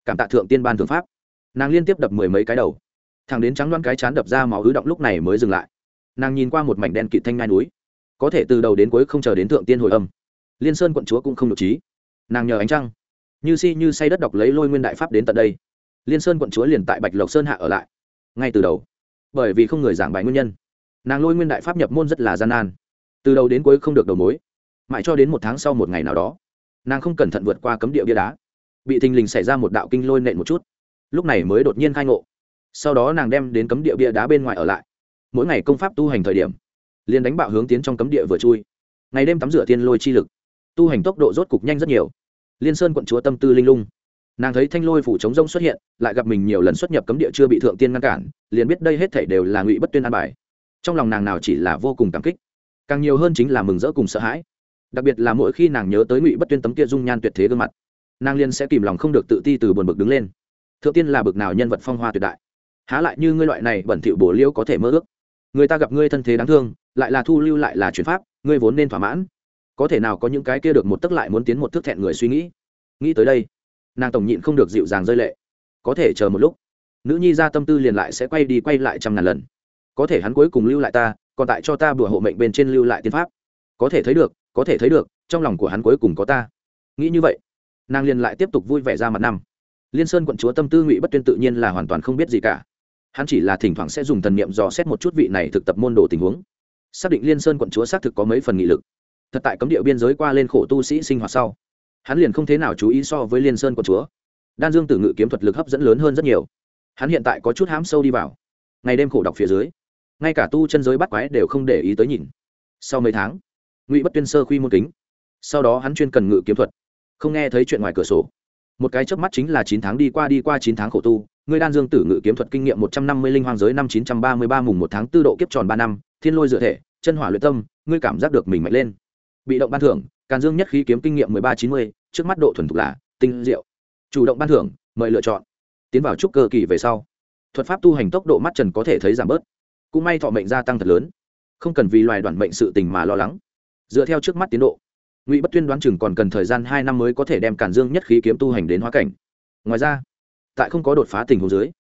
cảm tạ thượng tiên ban thượng pháp. Nàng liên tiếp đập mười mấy cái đầu thằng đến trắng loan cái chán đập ra máu ứ động lúc này mới dừng lại. Nàng nhìn qua một mảnh đen kịt thanh nhai núi, có thể từ đầu đến cuối không chờ đến thượng tiên hồi âm. Liên sơn quận chúa cũng không được trí. Nàng nhờ ánh trăng, như si như say đất đọc lấy lôi nguyên đại pháp đến tận đây. Liên sơn quận chúa liền tại bạch lộc sơn hạ ở lại ngay từ đầu. Bởi vì không người giảng bài nguyên nhân, nàng lôi nguyên đại pháp nhập môn rất là gian nan. Từ đầu đến cuối không được đầu mối, mãi cho đến một tháng sau một ngày nào đó, nàng không cẩn thận vượt qua cấm địa bia đá. Bị thình lình xảy ra một đạo kinh lôi nện một chút. Lúc này mới đột nhiên khai ngộ. Sau đó nàng đem đến cấm địa bia đá bên ngoài ở lại. Mỗi ngày công pháp tu hành thời điểm, liền đánh bạo hướng tiến trong cấm địa vừa chui. Ngày đêm tắm rửa tiên lôi chi lực, tu hành tốc độ rốt cục nhanh rất nhiều. Liên sơn quận chúa tâm tư linh lung nàng thấy thanh lôi phủ chống rông xuất hiện, lại gặp mình nhiều lần xuất nhập cấm địa chưa bị thượng tiên ngăn cản, liền biết đây hết thảy đều là ngụy bất tuyên an bài. Trong lòng nàng nào chỉ là vô cùng cảm kích, càng nhiều hơn chính là mừng rỡ cùng sợ hãi. Đặc biệt là mỗi khi nàng nhớ tới ngụy bất tuyên tấm kia dung nhan tuyệt thế gương mặt, nàng liên sẽ kìm lòng không được tự ti từ buồn bực đứng lên. Thượng tiên là bực nào nhân vật phong hoa tuyệt đại. Há lại như ngươi loại này bẩn thỉu bổ liêu có thể mơ ước. Người ta gặp ngươi thân thế đáng thương, lại là thu lưu lại là chuyển pháp, ngươi vốn nên thỏa mãn. Có thể nào có những cái kia được một tức lại muốn tiến một thước thẹn người suy nghĩ? Nghĩ tới đây nàng tổng nhịn không được dịu dàng rơi lệ. Có thể chờ một lúc, nữ nhi ra tâm tư liền lại sẽ quay đi quay lại trăm ngàn lần. Có thể hắn cuối cùng lưu lại ta, còn tại cho ta bùa hộ mệnh bên trên lưu lại tiên pháp. Có thể thấy được, có thể thấy được, trong lòng của hắn cuối cùng có ta. Nghĩ như vậy, nàng liền lại tiếp tục vui vẻ ra mặt năm. Liên sơn quận chúa tâm tư ngụy bất tuyên tự nhiên là hoàn toàn không biết gì cả. Hắn chỉ là thỉnh thoảng sẽ dùng thần niệm dò xét một chút vị này thực tập môn đồ tình huống. Xác định liên sơn quận chúa xác thực có mấy phần nghị lực. Thật tại cấm địa biên giới qua lên khổ tu sĩ sinh hoạt sau hắn liền không thế nào chú ý so với liên sơn của chúa. Đan dương tử ngự kiếm thuật lực hấp dẫn lớn hơn rất nhiều. Hắn hiện tại có chút hám sâu đi vào. Ngày đêm khổ đọc phía dưới, ngay cả tu chân giới bắt quái đều không để ý tới nhìn. Sau mấy tháng, ngụy bất tuyên sơ khuy môn kính. Sau đó hắn chuyên cần ngự kiếm thuật, không nghe thấy chuyện ngoài cửa sổ. Một cái chớp mắt chính là chín tháng đi qua đi qua chín tháng khổ tu, người đan dương tử ngự kiếm thuật kinh nghiệm một trăm năm mươi linh hoang giới năm chín trăm ba mươi ba mùng một tháng tư độ kiếp tròn ba năm, thiên lôi dựa thể, chân hỏa luyện tâm, ngươi cảm giác được mình mạnh lên. Bị động ban thưởng càn dương nhất khí kiếm kinh nghiệm mười ba chín mươi, trước mắt độ thuần thục là tinh diệu. Chủ động ban thưởng, mời lựa chọn. Tiến vào trúc cơ kỳ về sau, thuật pháp tu hành tốc độ mắt trần có thể thấy giảm bớt. Cũng may thọ mệnh gia tăng thật lớn. Không cần vì loài đoạn mệnh sự tình mà lo lắng. Dựa theo trước mắt tiến độ, ngụy bất tuyên đoán chừng còn cần thời gian hai năm mới có thể đem cản dương nhất khí kiếm tu hành đến hóa cảnh. Ngoài ra, tại không có đột phá tình huống dưới,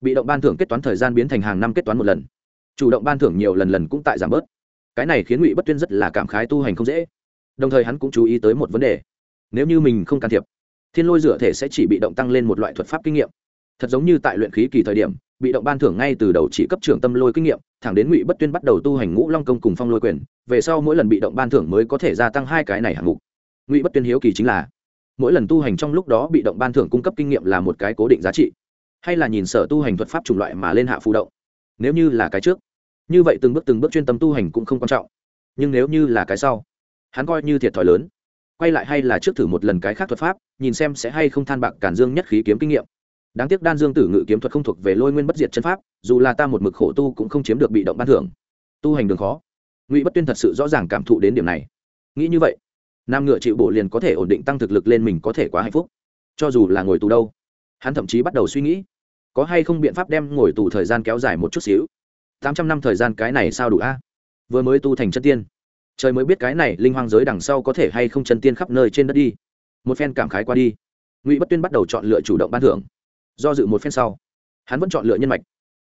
bị động ban thưởng kết toán thời gian biến thành hàng năm kết toán một lần. Chủ động ban thưởng nhiều lần lần cũng tại giảm bớt. Cái này khiến ngụy bất tuyên rất là cảm khái tu hành không dễ đồng thời hắn cũng chú ý tới một vấn đề. Nếu như mình không can thiệp, thiên lôi dựa thể sẽ chỉ bị động tăng lên một loại thuật pháp kinh nghiệm. Thật giống như tại luyện khí kỳ thời điểm, bị động ban thưởng ngay từ đầu chỉ cấp trưởng tâm lôi kinh nghiệm, thẳng đến ngụy bất tuyên bắt đầu tu hành ngũ long công cùng phong lôi quyền, về sau mỗi lần bị động ban thưởng mới có thể gia tăng hai cái này hạng mục. Ngụy bất tuyên hiếu kỳ chính là, mỗi lần tu hành trong lúc đó bị động ban thưởng cung cấp kinh nghiệm là một cái cố định giá trị, hay là nhìn sở tu hành thuật pháp chủng loại mà lên hạ phụ động? Nếu như là cái trước, như vậy từng bước từng bước chuyên tâm tu hành cũng không quan trọng. Nhưng nếu như là cái sau hắn coi như thiệt thòi lớn. Quay lại hay là trước thử một lần cái khác thuật pháp, nhìn xem sẽ hay không than bạc cản dương nhất khí kiếm kinh nghiệm. Đáng tiếc đan dương tử ngự kiếm thuật không thuộc về lôi nguyên bất diệt chân pháp, dù là ta một mực khổ tu cũng không chiếm được bị động ban thưởng. Tu hành đường khó. Ngụy bất tuyên thật sự rõ ràng cảm thụ đến điểm này. Nghĩ như vậy, nam ngựa chịu bổ liền có thể ổn định tăng thực lực lên mình có thể quá hạnh phúc. Cho dù là ngồi tù đâu, hắn thậm chí bắt đầu suy nghĩ, có hay không biện pháp đem ngồi tù thời gian kéo dài một chút xíu. Tám trăm năm thời gian cái này sao đủ a? Vừa mới tu thành chân tiên trời mới biết cái này linh hoang giới đằng sau có thể hay không chân tiên khắp nơi trên đất đi. Một phen cảm khái qua đi, ngụy bất tuyên bắt đầu chọn lựa chủ động ban thưởng. Do dự một phen sau, hắn vẫn chọn lựa nhân mạch.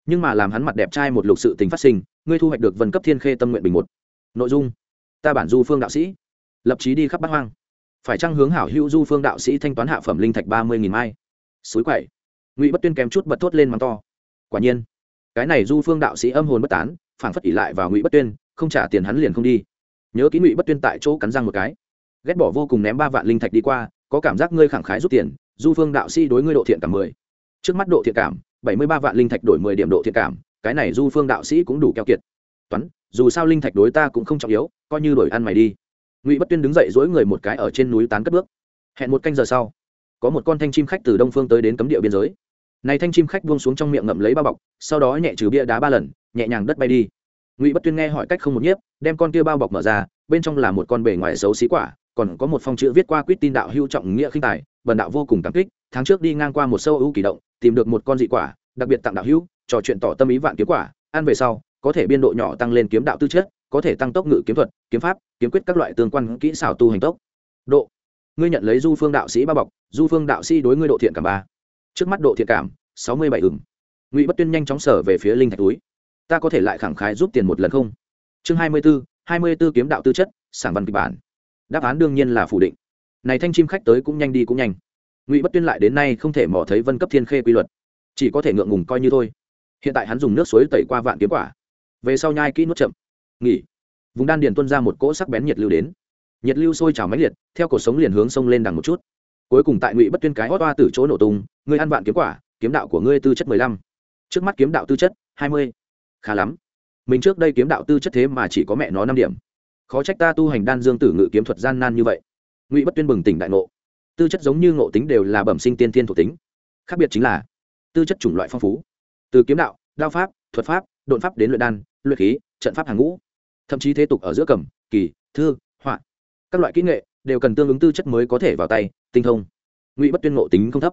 Nhưng mà làm hắn mặt đẹp trai một lục sự tình phát sinh, ngươi thu hoạch được vần cấp thiên khê tâm nguyện bình một. Nội dung, ta bản du phương đạo sĩ, lập trí đi khắp bát hoang. Phải trăng hướng hảo hữu du phương đạo sĩ thanh toán hạ phẩm linh thạch ba mươi nghìn mai? Suối quậy ngụy bất tuyên kém chút bật thốt lên mắng to. Quả nhiên, cái này du phương đạo sĩ âm hồn bất tán phản phất ỉ lại vào ngụy bất tuyên, không trả tiền hắn liền không đi nhớ kỹ ngụy bất tuyên tại chỗ cắn răng một cái. Ghét bỏ vô cùng ném ba vạn linh thạch đi qua, có cảm giác ngươi khẳng khái rút tiền, du phương đạo sĩ đối ngươi độ thiện cảm mười. Trước mắt độ thiện cảm, bảy mươi ba vạn linh thạch đổi mười điểm độ thiện cảm, cái này du phương đạo sĩ cũng đủ keo kiệt. Toán, dù sao linh thạch đối ta cũng không trọng yếu, coi như đổi ăn mày đi. Ngụy bất tuyên đứng dậy dỗi người một cái ở trên núi tán cất bước. Hẹn một canh giờ sau, có một con thanh chim khách từ đông phương tới đến cấm địa biên giới. Này thanh chim khách buông xuống trong miệng ngậm lấy bao bọc, sau đó nhẹ trừ bia đá ba lần, nhẹ nhàng đất bay đi. Ngụy bất tuyên nghe hỏi cách không một nhiếp đem con kia bao bọc mở ra, bên trong là một con bể ngoài xấu xí quả, còn có một phong chữ viết qua quýt tin đạo hưu trọng nghĩa khinh tài, bần đạo vô cùng cảm kích, tháng trước đi ngang qua một sâu ưu kỳ động, tìm được một con dị quả, đặc biệt tặng đạo hưu trò chuyện tỏ tâm ý vạn kiếm quả, ăn về sau, có thể biên độ nhỏ tăng lên kiếm đạo tư chất, có thể tăng tốc ngự kiếm thuật, kiếm pháp, kiếm quyết các loại tương quan kỹ xảo tu hành tốc. Độ, ngươi nhận lấy du phương đạo sĩ ba bọc, du phương đạo sĩ đối ngươi độ thiện cảm ba. Trước mắt độ thiện cảm, sáu mươi bảy ừng ngụy bất tuyên nhanh chóng sở về phía linh thạch túi. Ta có thể lại khẳng khái giúp tiền một lần không? Chương hai mươi b ố hai mươi b ố kiếm đạo tư chất sản văn kịch bản. Đáp án đương nhiên là phủ định. Này thanh chim khách tới cũng nhanh đi cũng nhanh. Ngụy bất tuyên lại đến nay không thể mò thấy vân cấp thiên khê quy luật. Chỉ có thể ngượng ngùng coi như thôi. Hiện tại hắn dùng nước suối tẩy qua vạn kiếm quả. Về sau nhai kỹ nuốt chậm. Nghỉ. Vùng đan điền tuân ra một cỗ sắc bén nhiệt lưu đến. Nhiệt lưu sôi trào máy liệt, theo cuộc sống liền hướng sông lên đằng một chút. Cuối cùng tại ngụy bất tuyên cái hót toa từ chỗ nổ tung, ngươi ăn vạn kiếm quả, kiếm đạo của ngươi tư chất mười lăm. Trước mắt kiếm đạo tư chất hai mươi. Khá lắm mình trước đây kiếm đạo tư chất thế mà chỉ có mẹ nó năm điểm. Khó trách ta tu hành đan dương tử ngự kiếm thuật gian nan như vậy. Ngụy bất tuyên bừng tỉnh đại ngộ. Tư chất giống như ngộ tính đều là bẩm sinh tiên thiên thuộc tính. Khác biệt chính là, tư chất chủng loại phong phú. Từ kiếm đạo, đao pháp, thuật pháp đột pháp đến luyện đan, luyện khí, trận pháp hàng ngũ. Thậm chí thế tục ở giữa cầm, kỳ, thư, họa. Các loại kỹ nghệ đều cần tương ứng tư chất mới có thể vào tay, tinh thông. Ngụy bất tuyên ngộ tính không thấp.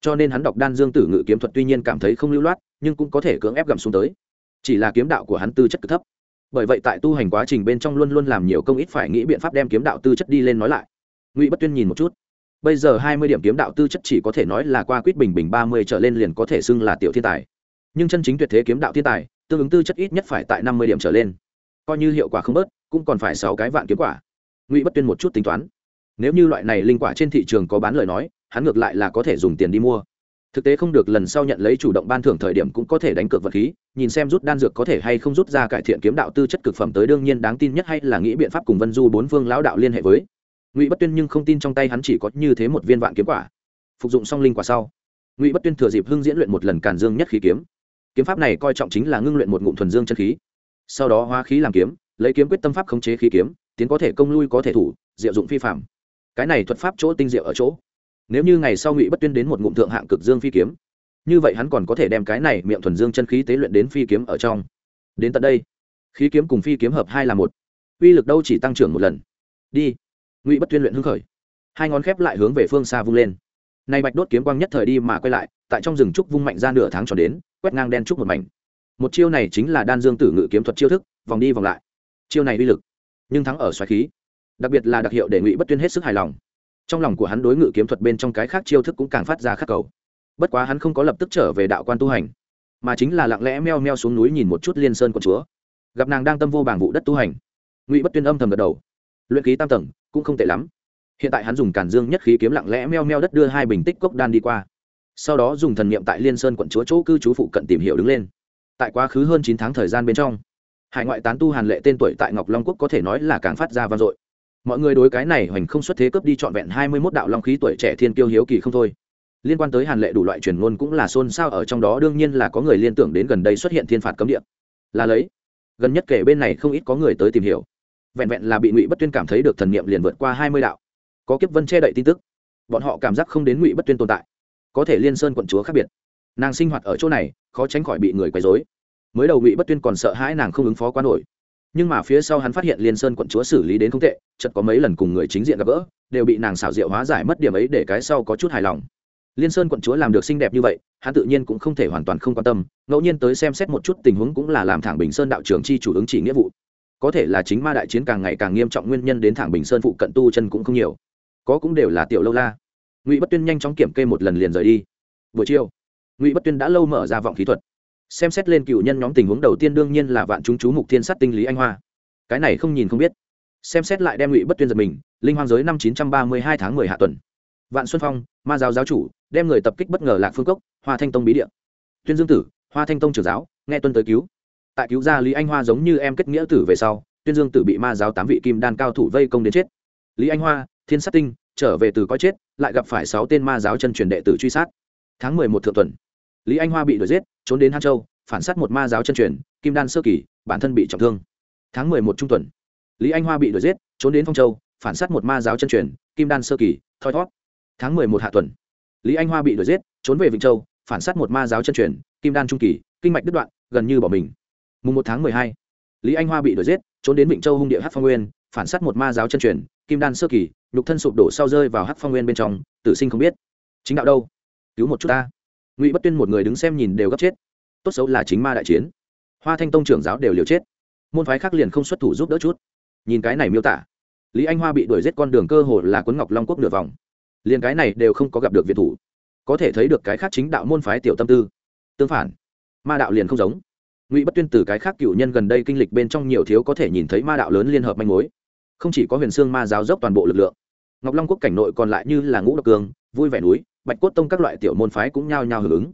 Cho nên hắn đọc đan dương tử ngự kiếm thuật tuy nhiên cảm thấy không lưu loát, nhưng cũng có thể cưỡng ép gặm xuống tới chỉ là kiếm đạo của hắn tư chất cực thấp. Bởi vậy tại tu hành quá trình bên trong luôn luôn làm nhiều công ít phải nghĩ biện pháp đem kiếm đạo tư chất đi lên nói lại. Ngụy bất tuyên nhìn một chút. Bây giờ hai mươi điểm kiếm đạo tư chất chỉ có thể nói là qua quýt bình bình ba mươi trở lên liền có thể xưng là tiểu thiên tài. Nhưng chân chính tuyệt thế kiếm đạo thiên tài, tương ứng tư chất ít nhất phải tại năm mươi điểm trở lên. Coi như hiệu quả không bớt, cũng còn phải sáu cái vạn kiếm quả. Ngụy bất tuyên một chút tính toán. Nếu như loại này linh quả trên thị trường có bán lời nói, hắn ngược lại là có thể dùng tiền đi mua thực tế không được lần sau nhận lấy chủ động ban thưởng thời điểm cũng có thể đánh cược vật khí, nhìn xem rút đan dược có thể hay không rút ra cải thiện kiếm đạo tư chất cực phẩm tới đương nhiên đáng tin nhất hay là nghĩ biện pháp cùng vân du bốn phương lão đạo liên hệ với. Ngụy bất tuyên nhưng không tin trong tay hắn chỉ có như thế một viên vạn kiếm quả. Phục dụng song linh quả sau, ngụy bất tuyên thừa dịp hưng diễn luyện một lần càn dương nhất khí kiếm. Kiếm pháp này coi trọng chính là ngưng luyện một ngụm thuần dương chân khí. Sau đó hóa khí làm kiếm, lấy kiếm quyết tâm pháp khống chế khí kiếm, tiến có thể công lui có thể thủ, diệu dụng phi phạm cái này thuật pháp chỗ tinh diệu ở chỗ nếu như ngày sau ngụy bất tuyên đến một ngụm thượng hạng cực dương phi kiếm, như vậy hắn còn có thể đem cái này miệng thuần dương chân khí tế luyện đến phi kiếm ở trong. Đến tận đây, khí kiếm cùng phi kiếm hợp hai là một. Uy lực đâu chỉ tăng trưởng một lần. Đi. Ngụy bất tuyên luyện hưng khởi. Hai ngón khép lại hướng về phương xa vung lên. Nay bạch đốt kiếm quang nhất thời đi mà quay lại, tại trong rừng trúc vung mạnh ra nửa tháng tròn đến, quét ngang đen trúc một mảnh. Một chiêu này chính là đan dương tử ngự kiếm thuật chiêu thức, vòng đi vòng lại. Chiêu này uy lực, nhưng thắng ở xoáy khí. Đặc biệt là đặc hiệu để ngụy bất tuyên hết sức hài lòng trong lòng của hắn đối ngự kiếm thuật bên trong cái khác chiêu thức cũng càng phát ra khắc cầu. Bất quá hắn không có lập tức trở về đạo quan tu hành, mà chính là lặng lẽ meo meo xuống núi nhìn một chút liên sơn quận chúa. Gặp nàng đang tâm vô bảng vụ đất tu hành, ngụy bất tuyên âm thầm gật đầu. Luyện khí tam tầng, cũng không tệ lắm. Hiện tại hắn dùng cản dương nhất khí kiếm lặng lẽ meo meo đất đưa hai bình tích cốc đan đi qua. Sau đó dùng thần niệm tại liên sơn quận chúa chỗ cư trú phụ cận tìm hiểu đứng lên. Tại quá khứ hơn chín tháng thời gian bên trong, hải ngoại tán tu hàn lệ tên tuổi tại ngọc long quốc có thể nói là càng phát ra vang dội mọi người đối cái này hoành không xuất thế cướp đi trọn vẹn hai mươi mốt đạo long khí tuổi trẻ thiên kiêu hiếu kỳ không thôi. Liên quan tới hàn lệ đủ loại truyền ngôn cũng là xôn xao ở trong đó, đương nhiên là có người liên tưởng đến gần đây xuất hiện thiên phạt cấm địa. Là lấy, gần nhất kể bên này không ít có người tới tìm hiểu. Vẹn vẹn là bị ngụy bất tuyên cảm thấy được thần niệm liền vượt qua hai mươi đạo. Có kiếp vân che đậy tin tức. Bọn họ cảm giác không đến ngụy bất tuyên tồn tại. Có thể liên sơn quận chúa khác biệt. Nàng sinh hoạt ở chỗ này, khó tránh khỏi bị người quấy dối mới đầu ngụy bất tuyên còn sợ hãi nàng không ứng phó quá nổi nhưng mà phía sau hắn phát hiện liên sơn quận chúa xử lý đến không tệ chật có mấy lần cùng người chính diện gặp gỡ, đều bị nàng xảo diệu hóa giải mất điểm ấy để cái sau có chút hài lòng. Liên sơn quận chúa làm được xinh đẹp như vậy, hắn tự nhiên cũng không thể hoàn toàn không quan tâm, ngẫu nhiên tới xem xét một chút tình huống cũng là làm thẳng bình sơn đạo trưởng chi chủ ứng chỉ nghĩa vụ. Có thể là chính ma đại chiến càng ngày càng nghiêm trọng nguyên nhân đến thẳng bình sơn phụ cận tu chân cũng không nhiều. Có cũng đều là tiểu lâu la. Ngụy bất tuyên nhanh chóng kiểm kê một lần liền rời đi. Buổi chiều, ngụy bất tuyên đã lâu mở ra vọng khí thuật xem xét lên cựu nhân nhóm tình huống đầu tiên đương nhiên là vạn chúng chú mục thiên sát tinh lý anh hoa. Cái này không nhìn không biết. Xem xét lại đem ngụy bất tuyên giật mình, linh hoang giới năm chín trăm ba mươi hai tháng mười hạ tuần. Vạn xuân phong, ma giáo giáo chủ, đem người tập kích bất ngờ lạc phương cốc, hoa thanh tông bí địa. Tuyên dương tử, hoa thanh tông trưởng giáo, nghe tuân tới cứu. Tại cứu gia lý anh hoa giống như em kết nghĩa tử về sau, tuyên dương tử bị ma giáo tám vị kim đan cao thủ vây công đến chết. Lý anh hoa, thiên sát tinh, trở về từ có chết, lại gặp phải sáu tên ma giáo chân truyền đệ tử truy sát. Tháng mười một thượng tuần lý anh hoa bị đuổi giết, trốn đến Hàn châu, phản sát một ma giáo chân truyền, kim đan sơ kỳ, bản thân bị trọng thương. Tháng mười một trung tuần, lý anh hoa bị đuổi giết, trốn đến phong châu, phản sát một ma giáo chân truyền, kim đan sơ kỳ, thoi thót. Tháng mười một hạ tuần, lý anh hoa bị đuổi giết, trốn về vĩnh châu, phản sát một ma giáo chân truyền, kim đan trung kỳ, kinh mạch đứt đoạn, gần như bỏ mình. Mùng một tháng mười hai, lý anh hoa bị đuổi giết, trốn đến vĩnh châu hung địa hát phong nguyên, phản sát một ma giáo chân truyền, kim đan sơ kỳ, nhục thân sụp đổ sau rơi vào hát phong nguyên bên trong, tử sinh không biết. Chính đạo đâu? Cứu một chút ta ngụy bất tuyên một người đứng xem nhìn đều gấp chết tốt xấu là chính ma đại chiến hoa thanh tông trưởng giáo đều liều chết môn phái khác liền không xuất thủ giúp đỡ chút nhìn cái này miêu tả lý anh hoa bị đuổi giết con đường cơ hồ là quấn ngọc long quốc nửa vòng liền cái này đều không có gặp được viện thủ có thể thấy được cái khác chính đạo môn phái tiểu tâm tư tương phản ma đạo liền không giống ngụy bất tuyên từ cái khác cựu nhân gần đây kinh lịch bên trong nhiều thiếu có thể nhìn thấy ma đạo lớn liên hợp manh mối không chỉ có huyền xương ma giáo dốc toàn bộ lực lượng ngọc long quốc cảnh nội còn lại như là ngũ độc cường vui vẻ núi bạch cốt tông các loại tiểu môn phái cũng nhao nhao hưởng ứng.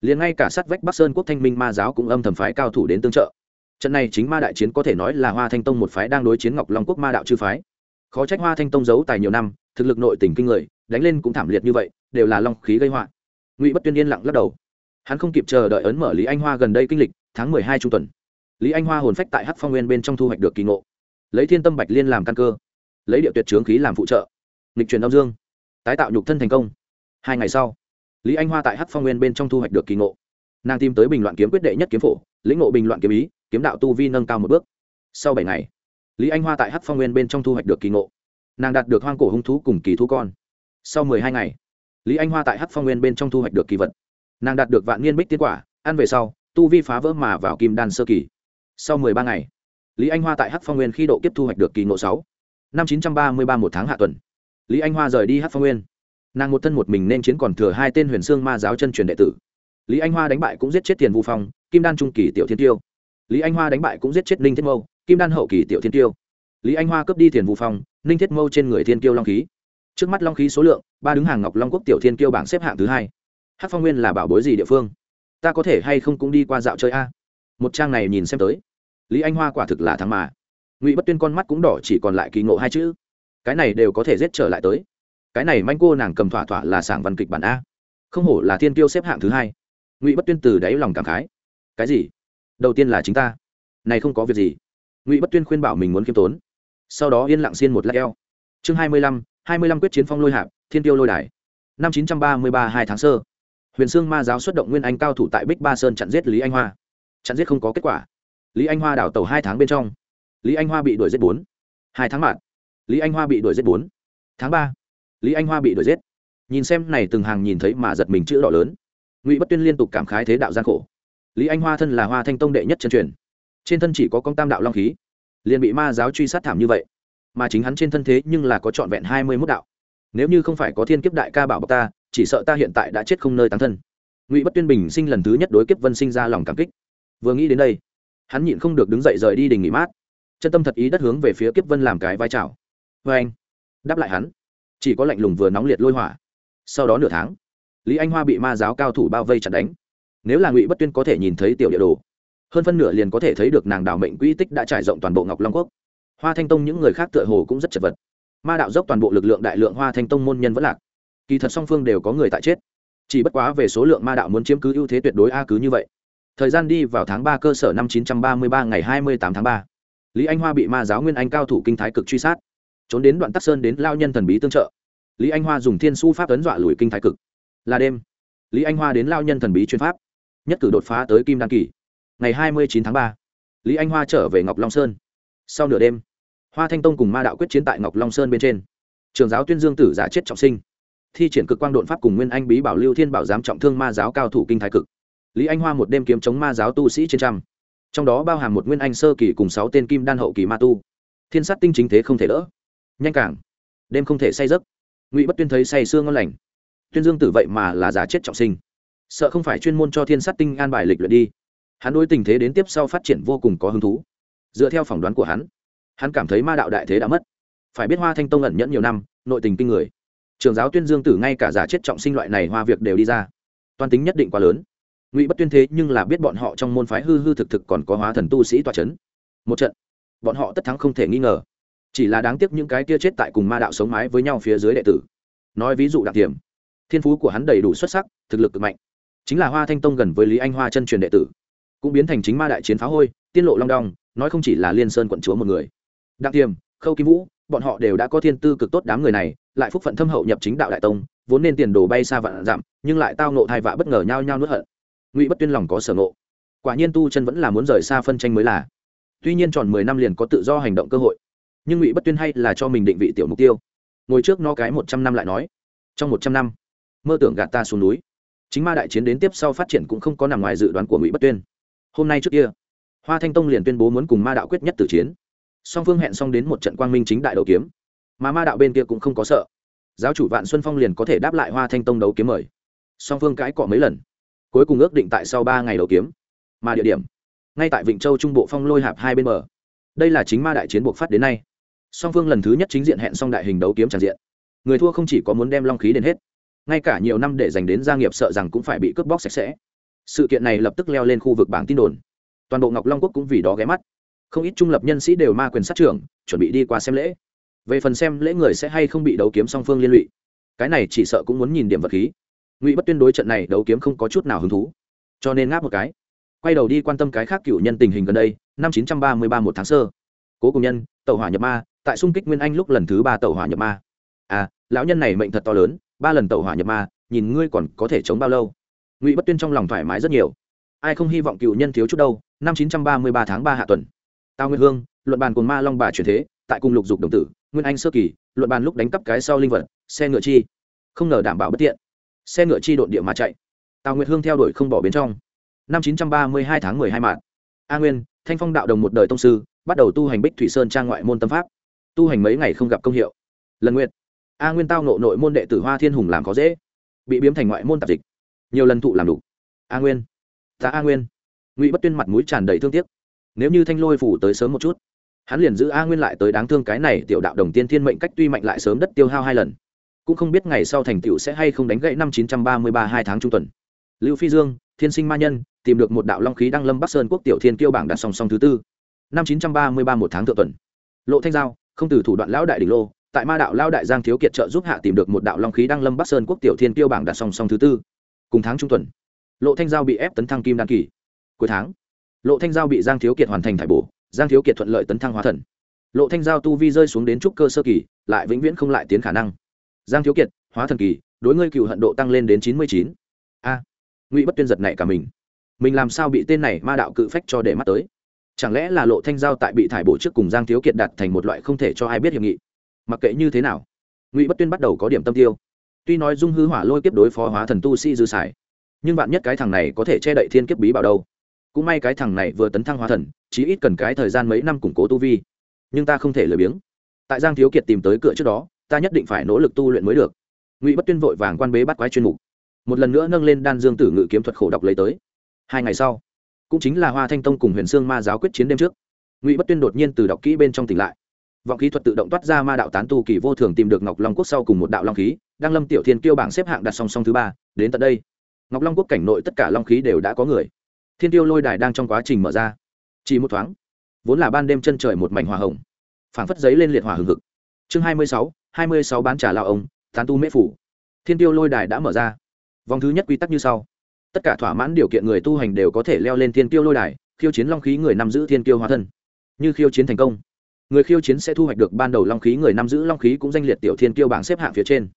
Liền ngay cả sát vách bắc sơn quốc thanh minh ma giáo cũng âm thầm phái cao thủ đến tương trợ. Trận này chính ma đại chiến có thể nói là hoa thanh tông một phái đang đối chiến ngọc long quốc ma đạo chư phái. Khó trách hoa thanh tông giấu tài nhiều năm, thực lực nội tình kinh người, đánh lên cũng thảm liệt như vậy, đều là long khí gây họa. Ngụy bất tuyên yên lặng lắc đầu. Hắn không kịp chờ đợi ấn mở lý anh hoa gần đây kinh lịch, tháng mười hai trung tuần. Lý anh hoa hồn phách tại hắc phong nguyên bên trong thu hoạch được kỳ ngộ. Lấy thiên tâm bạch liên làm căn cơ. Lấy địa tuyệt trướng khí làm phụ trợ. Nghịch truyền âm dương. Tái tạo nhục thân thành công hai ngày sau, lý anh hoa tại hắc phong nguyên bên trong thu hoạch được kỳ ngộ. Nàng tìm tới bình loạn kiếm quyết đệ nhất kiếm phổ, lĩnh ngộ bình loạn kiếm ý, kiếm đạo tu vi nâng cao một bước. Sau bảy ngày, lý anh hoa tại hắc phong nguyên bên trong thu hoạch được kỳ ngộ. Nàng đạt được hoang cổ hung thú cùng kỳ thú con. Sau mười hai ngày, lý anh hoa tại hắc phong nguyên bên trong thu hoạch được kỳ vật. Nàng đạt được vạn niên bích tiên quả, ăn về sau, tu vi phá vỡ mà vào kim đan sơ kỳ. Sau mười ba ngày, lý anh hoa tại hắc phong nguyên khi độ kiếp thu hoạch được kỳ ngộ sáu. Năm chín trăm ba mươi ba một tháng hạ tuần, lý anh hoa rời đi hắc phong nguyên nàng một thân một mình nên chiến còn thừa hai tên huyền xương ma giáo chân truyền đệ tử. Lý anh hoa đánh bại cũng giết chết tiền vu phong, kim đan trung kỳ tiểu thiên tiêu. Lý anh hoa đánh bại cũng giết chết ninh thiết mâu, kim đan hậu kỳ tiểu thiên tiêu. Lý anh hoa cướp đi tiền vu phong, ninh thiết mâu trên người thiên tiêu long khí. Trước mắt long khí số lượng, ba đứng hàng ngọc long quốc tiểu thiên Tiêu bảng xếp hạng thứ hai. Hát phong nguyên là bảo bối gì địa phương? Ta có thể hay không cũng đi qua dạo chơi a? Một trang này nhìn xem tới. Lý anh hoa quả thực là thắng mà. Ngụy bất tuyên con mắt cũng đỏ chỉ còn lại kỳ ngộ hai chữ. Cái này đều có thể giết trở lại tới cái này manh cô nàng cầm thỏa thỏa là sảng văn kịch bản a. Không hổ là thiên tiêu xếp hạng thứ hai. Ngụy bất tuyên từ đáy lòng cảm khái. Cái gì? Đầu tiên là chính ta. Này không có việc gì. Ngụy bất tuyên khuyên bảo mình muốn khiêm tốn. Sau đó yên lặng xiên một lát eo. Chương hai mươi lăm, hai mươi lăm quyết chiến phong lôi hạp, thiên tiêu lôi đài. Năm chín trăm ba mươi ba, hai tháng sơ. Huyền sương ma giáo xuất động nguyên anh cao thủ tại bích ba sơn chặn giết lý anh hoa. Chặn giết không có kết quả. Lý anh hoa đảo tàu hai tháng bên trong. Lý anh hoa bị đuổi giết bốn. Hai tháng mạng lý anh hoa bị đuổi giết bốn. Tháng ba lý anh hoa bị đuổi giết. Nhìn xem này từng hàng nhìn thấy mà giật mình chữ đỏ lớn. Ngụy bất tuyên liên tục cảm khái thế đạo gian khổ. Lý anh hoa thân là hoa thanh tông đệ nhất chân truyền. Trên thân chỉ có công tam đạo long khí. Liền bị ma giáo truy sát thảm như vậy, mà chính hắn trên thân thế nhưng là có trọn vẹn hai mươi mốt đạo. Nếu như không phải có thiên kiếp đại ca bảo bọc ta, chỉ sợ ta hiện tại đã chết không nơi tán thân. Ngụy bất tuyên bình sinh lần thứ nhất đối kiếp vân sinh ra lòng cảm kích. Vừa nghĩ đến đây, hắn nhịn không được đứng dậy rời đi đình nghỉ mát. Chân tâm thật ý đất hướng về phía kiếp vân làm cái vai trào. Vê anh đáp lại hắn chỉ có lạnh lùng vừa nóng liệt lôi hỏa. Sau đó nửa tháng, lý anh hoa bị ma giáo cao thủ bao vây chặt đánh. Nếu là ngụy bất tuyên có thể nhìn thấy tiểu địa đồ, hơn phân nửa liền có thể thấy được nàng đảo mệnh quỹ tích đã trải rộng toàn bộ ngọc long quốc. Hoa thanh tông những người khác tựa hồ cũng rất chật vật. Ma đạo dốc toàn bộ lực lượng đại lượng hoa thanh tông môn nhân vẫn lạc. Kỳ thật song phương đều có người tại chết. Chỉ bất quá về số lượng ma đạo muốn chiếm cứ ưu thế tuyệt đối a cứ như vậy. Thời gian đi vào tháng ba cơ sở năm chín trăm ba mươi ba ngày hai mươi tám tháng ba, lý anh hoa bị ma giáo nguyên anh cao thủ kinh thái cực truy sát trốn đến đoạn tắc sơn đến lao nhân thần bí tương trợ. Lý anh hoa dùng thiên su pháp ấn dọa lùi kinh thái cực. Là đêm, lý anh hoa đến lao nhân thần bí chuyên pháp, nhất cử đột phá tới kim đan kỳ. Ngày hai mươi chín tháng ba, lý anh hoa trở về ngọc long sơn. Sau nửa đêm, hoa thanh tông cùng ma đạo quyết chiến tại ngọc long sơn bên trên. Trường giáo tuyên dương tử giả chết trọng sinh. Thi triển cực quang đột pháp cùng nguyên anh bí bảo lưu thiên bảo giám trọng thương ma giáo cao thủ kinh thái cực. Lý anh hoa một đêm kiếm chống ma giáo tu sĩ trên trăm. Trong đó bao hàm một nguyên anh sơ kỳ cùng sáu tên kim đan hậu kỳ ma tu. Thiên sát tinh chính thế không thể đỡ nhanh càng. Đêm không thể say giấc. Ngụy bất tuyên thấy say sương ngon lành. Tuyên dương tử vậy mà là giả chết trọng sinh. Sợ không phải chuyên môn cho thiên sát tinh an bài lịch luyện đi. Hắn đối tình thế đến tiếp sau phát triển vô cùng có hứng thú. Dựa theo phỏng đoán của hắn hắn cảm thấy ma đạo đại thế đã mất. Phải biết hoa thanh tông ẩn nhẫn nhiều năm, nội tình kinh người. Trường giáo tuyên dương tử ngay cả giả chết trọng sinh loại này hoa việc đều đi ra. Toàn tính nhất định quá lớn. Ngụy bất tuyên thế nhưng là biết bọn họ trong môn phái hư hư thực thực còn có hóa thần tu sĩ tòa c h ấ n một trận, bọn họ tất thắng không thể nghi ngờ chỉ là đáng tiếc những cái kia chết tại cùng ma đạo sống mái với nhau phía dưới đệ tử. Nói ví dụ đặc tiềm. Thiên phú của hắn đầy đủ xuất sắc, thực lực cực mạnh. Chính là hoa thanh tông gần với lý anh hoa chân truyền đệ tử. Cũng biến thành chính ma đại chiến phá hôi tiên lộ long đong, nói không chỉ là liên sơn quận chúa một người. Đặc tiềm, khâu kim vũ, bọn họ đều đã có thiên tư cực tốt đám người này, lại phúc phận thâm hậu nhập chính đạo đại tông, vốn nên tiền đồ bay xa vạn giảm, nhưng lại tao nộ thai vạ bất ngờ nhao nhao nuốt hận. Ngụy bất tuyên lòng có sở ngộ. Quả nhiên tu chân vẫn là muốn rời xa phân tranh mới là. Tuy nhiên tròn mười năm liền có tự do hành động cơ hội nhưng ngụy bất tuyên hay là cho mình định vị tiểu mục tiêu ngồi trước no cái một trăm năm lại nói trong một trăm năm mơ tưởng gạt ta xuống núi chính ma đại chiến đến tiếp sau phát triển cũng không có nằm ngoài dự đoán của ngụy bất tuyên hôm nay trước kia hoa thanh tông liền tuyên bố muốn cùng ma đạo quyết nhất tử chiến song phương hẹn xong đến một trận quang minh chính đại đấu kiếm mà ma đạo bên kia cũng không có sợ giáo chủ vạn xuân phong liền có thể đáp lại hoa thanh tông đấu kiếm mời song phương cãi cọ mấy lần cuối cùng ước định tại sau ba ngày đấu kiếm mà địa điểm ngay tại vịnh châu trung bộ phong lôi hạp hai bên bờ đây là chính ma đại chiến buộc phát đến nay song phương lần thứ nhất chính diện hẹn xong đại hình đấu kiếm tràn diện. Người thua không chỉ có muốn đem long khí đến hết, ngay cả nhiều năm để dành đến gia nghiệp sợ rằng cũng phải bị cướp bóc sạch sẽ. Sự kiện này lập tức leo lên khu vực bảng tin đồn. Toàn bộ ngọc long quốc cũng vì đó ghé mắt. Không ít trung lập nhân sĩ đều ma quyền sát trưởng, chuẩn bị đi qua xem lễ. Về phần xem lễ người sẽ hay không bị đấu kiếm song phương liên lụy, cái này chỉ sợ cũng muốn nhìn điểm vật khí. Ngụy bất tuyên đối trận này đấu kiếm không có chút nào hứng thú, cho nên ngáp một cái. Quay đầu đi quan tâm cái khác cựu nhân tình hình gần đây, năm chín trăm ba mươi ba một tháng sơ. Cố cùng nhân tàu hỏa nhập ma tại xung kích nguyên anh lúc lần thứ ba tàu hỏa nhập ma. À lão nhân này mệnh thật to lớn, ba lần tàu hỏa nhập ma, nhìn ngươi còn có thể chống bao lâu? Ngụy bất tuyên trong lòng thoải mái rất nhiều. Ai không hy vọng cựu nhân thiếu chút đâu, năm chín trăm ba mươi ba tháng ba hạ tuần. Tào nguyên hương, luận bàn cùng ma long bà truyền thế, tại cùng lục dục đồng tử, nguyên anh sơ kỳ, luận bàn lúc đánh cắp cái sau linh vật, xe ngựa chi. Không ngờ đảm bảo bất tiện. Xe ngựa chi đột địa mà chạy. Tào nguyệt hương theo đuổi không bỏ bên trong. Năm chín trăm ba mươi hai tháng mười hai mạng a nguyên, thanh phong đạo đồng một đời tông sư, bắt đầu tu hành bích thủy sơn trang ngoại môn tâm pháp tu hành mấy ngày không gặp công hiệu. Lần nguyện a nguyên tao nộ nội môn đệ tử hoa thiên hùng làm khó dễ, bị biếm thành ngoại môn tạp dịch. Nhiều lần thụ làm đủ a nguyên, ta a nguyên. Ngụy bất tuyên mặt mũi tràn đầy thương tiếc. Nếu như thanh lôi phủ tới sớm một chút, hắn liền giữ a nguyên lại tới đáng thương cái này tiểu đạo đồng tiên thiên mệnh cách tuy mạnh lại sớm đất tiêu hao hai lần. Cũng không biết ngày sau thành tựu sẽ hay không đánh gãy năm chín trăm ba mươi ba hai tháng trung tuần. Lưu phi dương, thiên sinh ma nhân, tìm được một đạo long khí đăng lâm bắc sơn quốc tiểu thiên kiêu bảng đặt song song thứ tư. Năm chín trăm ba mươi ba một tháng thượng tuần. Lộ thanh giao không từ thủ đoạn lão đại đỉnh lô, tại ma đạo lao đại giang thiếu kiệt trợ giúp hạ tìm được một đạo long khí đăng lâm bắc sơn quốc tiểu thiên tiêu bảng đặt song song thứ tư. Cùng tháng trung tuần, lộ thanh giao bị ép tấn thăng kim đan kỳ. Cuối tháng, lộ thanh giao bị giang thiếu kiệt hoàn thành thải bổ, giang thiếu kiệt thuận lợi tấn thăng hóa thần. Lộ thanh giao tu vi rơi xuống đến trúc cơ sơ kỳ, lại vĩnh viễn không lại tiến khả năng. Giang thiếu kiệt, hóa thần kỳ, đối ngươi cựu hận độ tăng lên đến chín mươi chín. A, ngụy bất tuyên giật này cả mình. Mình làm sao bị tên này ma đạo cự phách cho để mắt tới? Chẳng lẽ là lộ thanh giao tại bị thải bổ trước cùng giang thiếu kiệt đặt thành một loại không thể cho ai biết hiệp nghị? Mặc kệ như thế nào, ngụy bất tuyên bắt đầu có điểm tâm tiêu. Tuy nói dung hư hỏa lôi kiếp đối phó hóa thần tu sĩ dư xài, nhưng bạn nhất cái thằng này có thể che đậy thiên kiếp bí bảo đâu. Cũng may cái thằng này vừa tấn thăng hóa thần, chí ít cần cái thời gian mấy năm củng cố tu vi. Nhưng ta không thể lười biếng. Tại giang thiếu kiệt tìm tới cửa trước đó, ta nhất định phải nỗ lực tu luyện mới được. Ngụy bất tuyên vội vàng quan bế bắt quái chuyên mục. Một lần nữa nâng lên đan dương tử ngự kiếm thuật khổ đọc lấy tới. Hai ngày sau cũng chính là hoa thanh tông cùng huyền sương ma giáo quyết chiến đêm trước. Ngụy bất tuyên đột nhiên từ đọc kỹ bên trong tỉnh lại. Vọng khí thuật tự động toát ra ma đạo tán tu kỳ vô thường tìm được ngọc long quốc sau cùng một đạo long khí đang lâm tiểu thiên kiêu bảng xếp hạng đặt song song thứ ba, đến tận đây. Ngọc long quốc cảnh nội tất cả long khí đều đã có người. Thiên tiêu lôi đài đang trong quá trình mở ra. Chỉ một thoáng, vốn là ban đêm chân trời một mảnh hòa hồng, phảng phất giấy lên liệt hỏa hừng hực. Chương hai mươi sáu, hai mươi sáu bán trả lao ông, tán tu mễ phủ. Thiên tiêu lôi đài đã mở ra. Vòng thứ nhất quy tắc như sau tất cả thỏa mãn điều kiện người tu hành đều có thể leo lên thiên tiêu lôi đài, khiêu chiến long khí người nắm giữ thiên tiêu hóa thân. Như khiêu chiến thành công, người khiêu chiến sẽ thu hoạch được ban đầu long khí người nắm giữ long khí cũng danh liệt tiểu thiên tiêu bảng xếp hạng phía trên.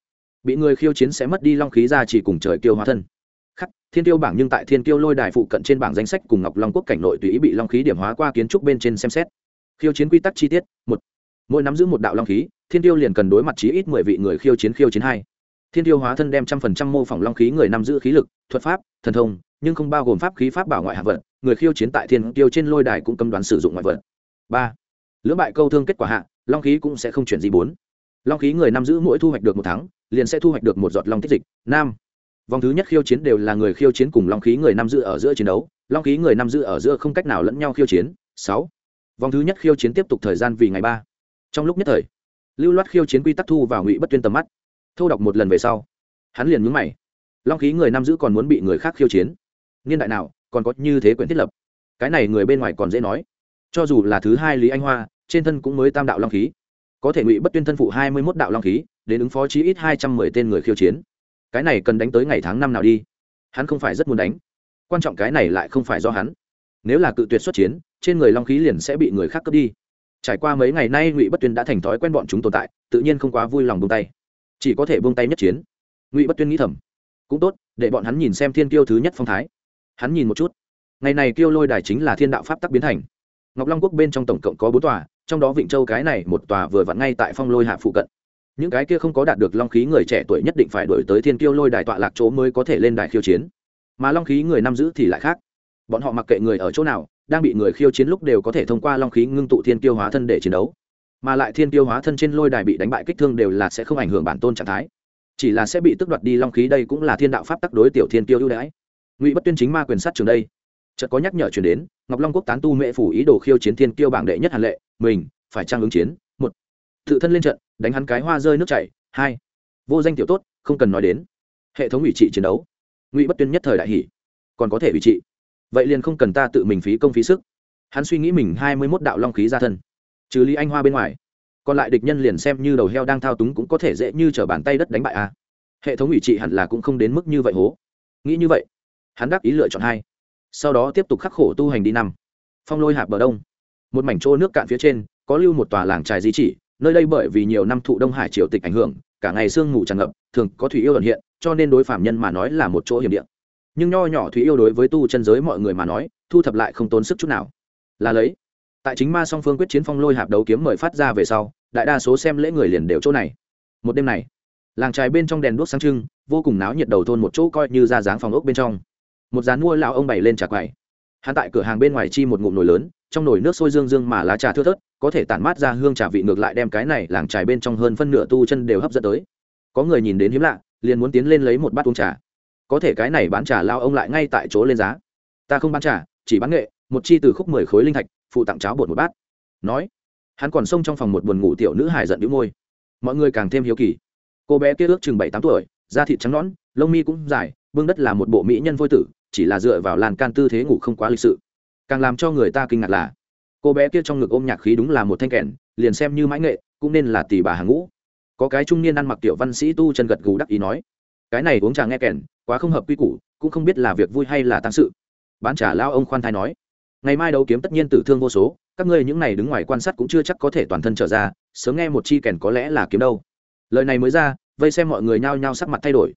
Bị người khiêu chiến sẽ mất đi long khí ra chỉ cùng trời kiêu hóa thân. Khắc, thiên tiêu bảng nhưng tại thiên tiêu lôi đài phụ cận trên bảng danh sách cùng ngọc long quốc cảnh nội tùy ý bị long khí điểm hóa qua kiến trúc bên trên xem xét. Khiêu chiến quy tắc chi tiết, một. Mỗi nắm giữ một đạo long khí, thiên tiêu liền cần đối mặt chí ít mười vị người khiêu chiến khiêu chiến hai thiên tiêu hóa thân đem trăm phần trăm mô phỏng long khí người nắm giữ khí lực, thuật pháp, thần thông, nhưng không bao gồm pháp khí pháp bảo ngoại hạ vật, người khiêu chiến tại thiên tiêu trên lôi đài cũng cấm đoán sử dụng ngoại vật. Ba, lưỡng bại câu thương kết quả hạ, long khí cũng sẽ không chuyển gì bốn. Long khí người nắm giữ mỗi thu hoạch được một tháng, liền sẽ thu hoạch được một giọt long tích dịch. Nam vòng thứ nhất khiêu chiến đều là người khiêu chiến cùng long khí người nắm giữ ở giữa chiến đấu, long khí người nắm giữ ở giữa không cách nào lẫn nhau khiêu chiến. Sáu, vòng thứ nhất khiêu chiến tiếp tục thời gian vì ngày ba. Trong lúc nhất thời, lưu loát khiêu chiến quy tắc thu vào ngụy bất tuyên tầm mắt thô đọc một lần về sau, hắn liền nhúng mày. Long khí người Nam giữ còn muốn bị người khác khiêu chiến. Niên đại nào, còn có như thế quyển thiết lập? Cái này người bên ngoài còn dễ nói. Cho dù là thứ hai lý anh hoa, trên thân cũng mới tam đạo long khí. Có thể ngụy bất tuyên thân phụ hai mươi mốt đạo long khí, đến ứng phó chí ít hai trăm mười tên người khiêu chiến. Cái này cần đánh tới ngày tháng năm nào đi? Hắn không phải rất muốn đánh. Quan trọng cái này lại không phải do hắn. Nếu là cự tuyệt xuất chiến, trên người long khí liền sẽ bị người khác cướp đi. Trải qua mấy ngày nay ngụy bất tuyên đã thành thói quen bọn chúng tồn tại, tự nhiên không quá vui lòng bông tay chỉ có thể buông tay nhất chiến. Ngụy bất tuyên nghĩ thầm, cũng tốt, để bọn hắn nhìn xem thiên kiêu thứ nhất phong thái. Hắn nhìn một chút, ngày này kiêu lôi đài chính là thiên đạo pháp tắc biến thành. Ngọc long quốc bên trong tổng cộng có bốn tòa, trong đó vịnh châu cái này một tòa vừa vặn ngay tại phong lôi hạ phụ cận. Những cái kia không có đạt được long khí người trẻ tuổi nhất định phải đổi tới thiên kiêu lôi đài tọa lạc chỗ mới có thể lên đài khiêu chiến. Mà long khí người năm giữ thì lại khác. Bọn họ mặc kệ người ở chỗ nào, đang bị người khiêu chiến lúc đều có thể thông qua long khí ngưng tụ thiên kiêu hóa thân để chiến đấu mà lại thiên tiêu hóa thân trên lôi đài bị đánh bại kích thương đều là sẽ không ảnh hưởng bản tôn trạng thái. Chỉ là sẽ bị tước đoạt đi long khí đây cũng là thiên đạo pháp tắc đối tiểu thiên tiêu ưu đãi. Ngụy bất tuyên chính ma quyền sát trường đây. Chợt có nhắc nhở chuyển đến, ngọc long quốc tán tu mệ phủ ý đồ khiêu chiến thiên tiêu bảng đệ nhất hàn lệ, mình phải trang ứng chiến, một, tự thân lên trận, đánh hắn cái hoa rơi nước chảy, hai, vô danh tiểu tốt, không cần nói đến. Hệ thống ủy trị chiến đấu. Ngụy bất tuyên nhất thời đại hỷ còn có thể ủy trị. Vậy liền không cần ta tự mình phí công phí sức. Hắn suy nghĩ mình hai mươi mốt đạo long khí ra thân trừ lý anh hoa bên ngoài, còn lại địch nhân liền xem như đầu heo đang thao túng cũng có thể dễ như t r ở bàn tay đất đánh bại a. Hệ thống ủy trị hẳn là cũng không đến mức như vậy hố. Nghĩ như vậy, hắn đáp ý lựa chọn hai. Sau đó tiếp tục khắc khổ tu hành đi năm. Phong lôi hạp bờ đông. Một mảnh chỗ nước cạn phía trên, có lưu một tòa làng trài di chỉ, nơi đây bởi vì nhiều năm thụ đông hải triều tịch ảnh hưởng, cả ngày sương ngủ tràn ngập, thường có thủy yêu ẩn hiện, cho nên đối phạm nhân mà nói là một chỗ hiểm địa. Nhưng nho nhỏ thủy yêu đối với tu chân giới mọi người mà nói, thu thập lại không tốn sức chút nào. Là lấy tại chính ma song phương quyết chiến phong lôi hạp đấu kiếm mời phát ra về sau, đại đa số xem lễ người liền đều chỗ này. Một đêm này, làng trài bên trong đèn đuốc sáng trưng, vô cùng náo nhiệt đầu thôn một chỗ coi như ra dáng phòng ốc bên trong. Một dán mua lão ông bày lên trà quầy. Hắn tại cửa hàng bên ngoài chi một ngụm nồi lớn, trong nồi nước sôi dương dương mà lá trà thưa thớt, có thể tản mát ra hương trà vị ngược lại đem cái này làng trài bên trong hơn phân nửa tu chân đều hấp dẫn tới. Có người nhìn đến hiếm lạ, liền muốn tiến lên lấy một bát uống trà. Có thể cái này bán trà lao ông lại ngay tại chỗ lên giá. Ta không bán trà, chỉ bán nghệ, một chi từ khúc mười khối linh thạch phụ tặng cháo bột một bát. Nói, hắn còn xông trong phòng một buồn ngủ tiểu nữ hài giận đĩu môi. Mọi người càng thêm hiếu kỳ. Cô bé kia ước chừng bảy tám tuổi, da thịt trắng nõn, lông mi cũng dài, bưng đất là một bộ mỹ nhân vôi tử, chỉ là dựa vào làn can tư thế ngủ không quá lịch sự. Càng làm cho người ta kinh ngạc là, cô bé kia trong ngực ôm nhạc khí đúng là một thanh kẻn liền xem như mãi nghệ, cũng nên là tỷ bà hàng ngũ. Có cái trung niên ăn mặc tiểu văn sĩ tu chân gật gù đắc ý nói, cái này uống trà nghe kèn, quá không hợp quy củ, cũng không biết là việc vui hay là tăng sự. Bán trà lao ông khoan thai nói ngày mai đấu kiếm tất nhiên tử thương vô số, các ngươi những này đứng ngoài quan sát cũng chưa chắc có thể toàn thân trở ra, sớm nghe một chi kèn có lẽ là kiếm đâu. Lời này mới ra, vây xem mọi người nhao nhao sắc mặt thay đổi.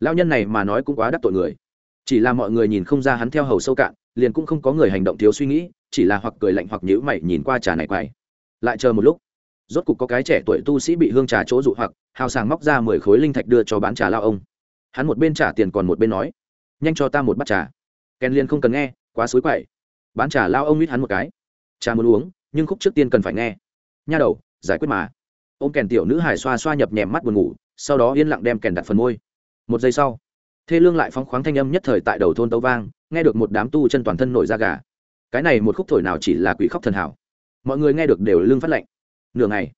Lao nhân này mà nói cũng quá đắc tội người. Chỉ là mọi người nhìn không ra hắn theo hầu sâu cạn, liền cũng không có người hành động thiếu suy nghĩ, chỉ là hoặc cười lạnh hoặc nhữ mày nhìn qua trà này quay. Lại chờ một lúc, rốt cục có cái trẻ tuổi tu sĩ bị hương trà chỗ dụ hoặc, hào sàng móc ra mười khối linh thạch đưa cho bán trà lao ông. Hắn một bên trả tiền còn một bên nói, nhanh cho ta một bát trà. Ken liền không cần nghe, quá xối quậy bán trà lao ông mít hắn một cái. Trà muốn uống, nhưng khúc trước tiên cần phải nghe. Nha đầu, giải quyết mà. Ô m kèn tiểu nữ hải xoa xoa nhập nhèm mắt buồn ngủ, sau đó yên lặng đem kèn đặt phần môi. Một giây sau, thê lương lại phóng khoáng thanh âm nhất thời tại đầu thôn tấu vang, nghe được một đám tu chân toàn thân nổi da gà. Cái này một khúc thổi nào chỉ là quỷ khóc thần hảo. Mọi người nghe được đều lương phát lạnh. Nửa ngày,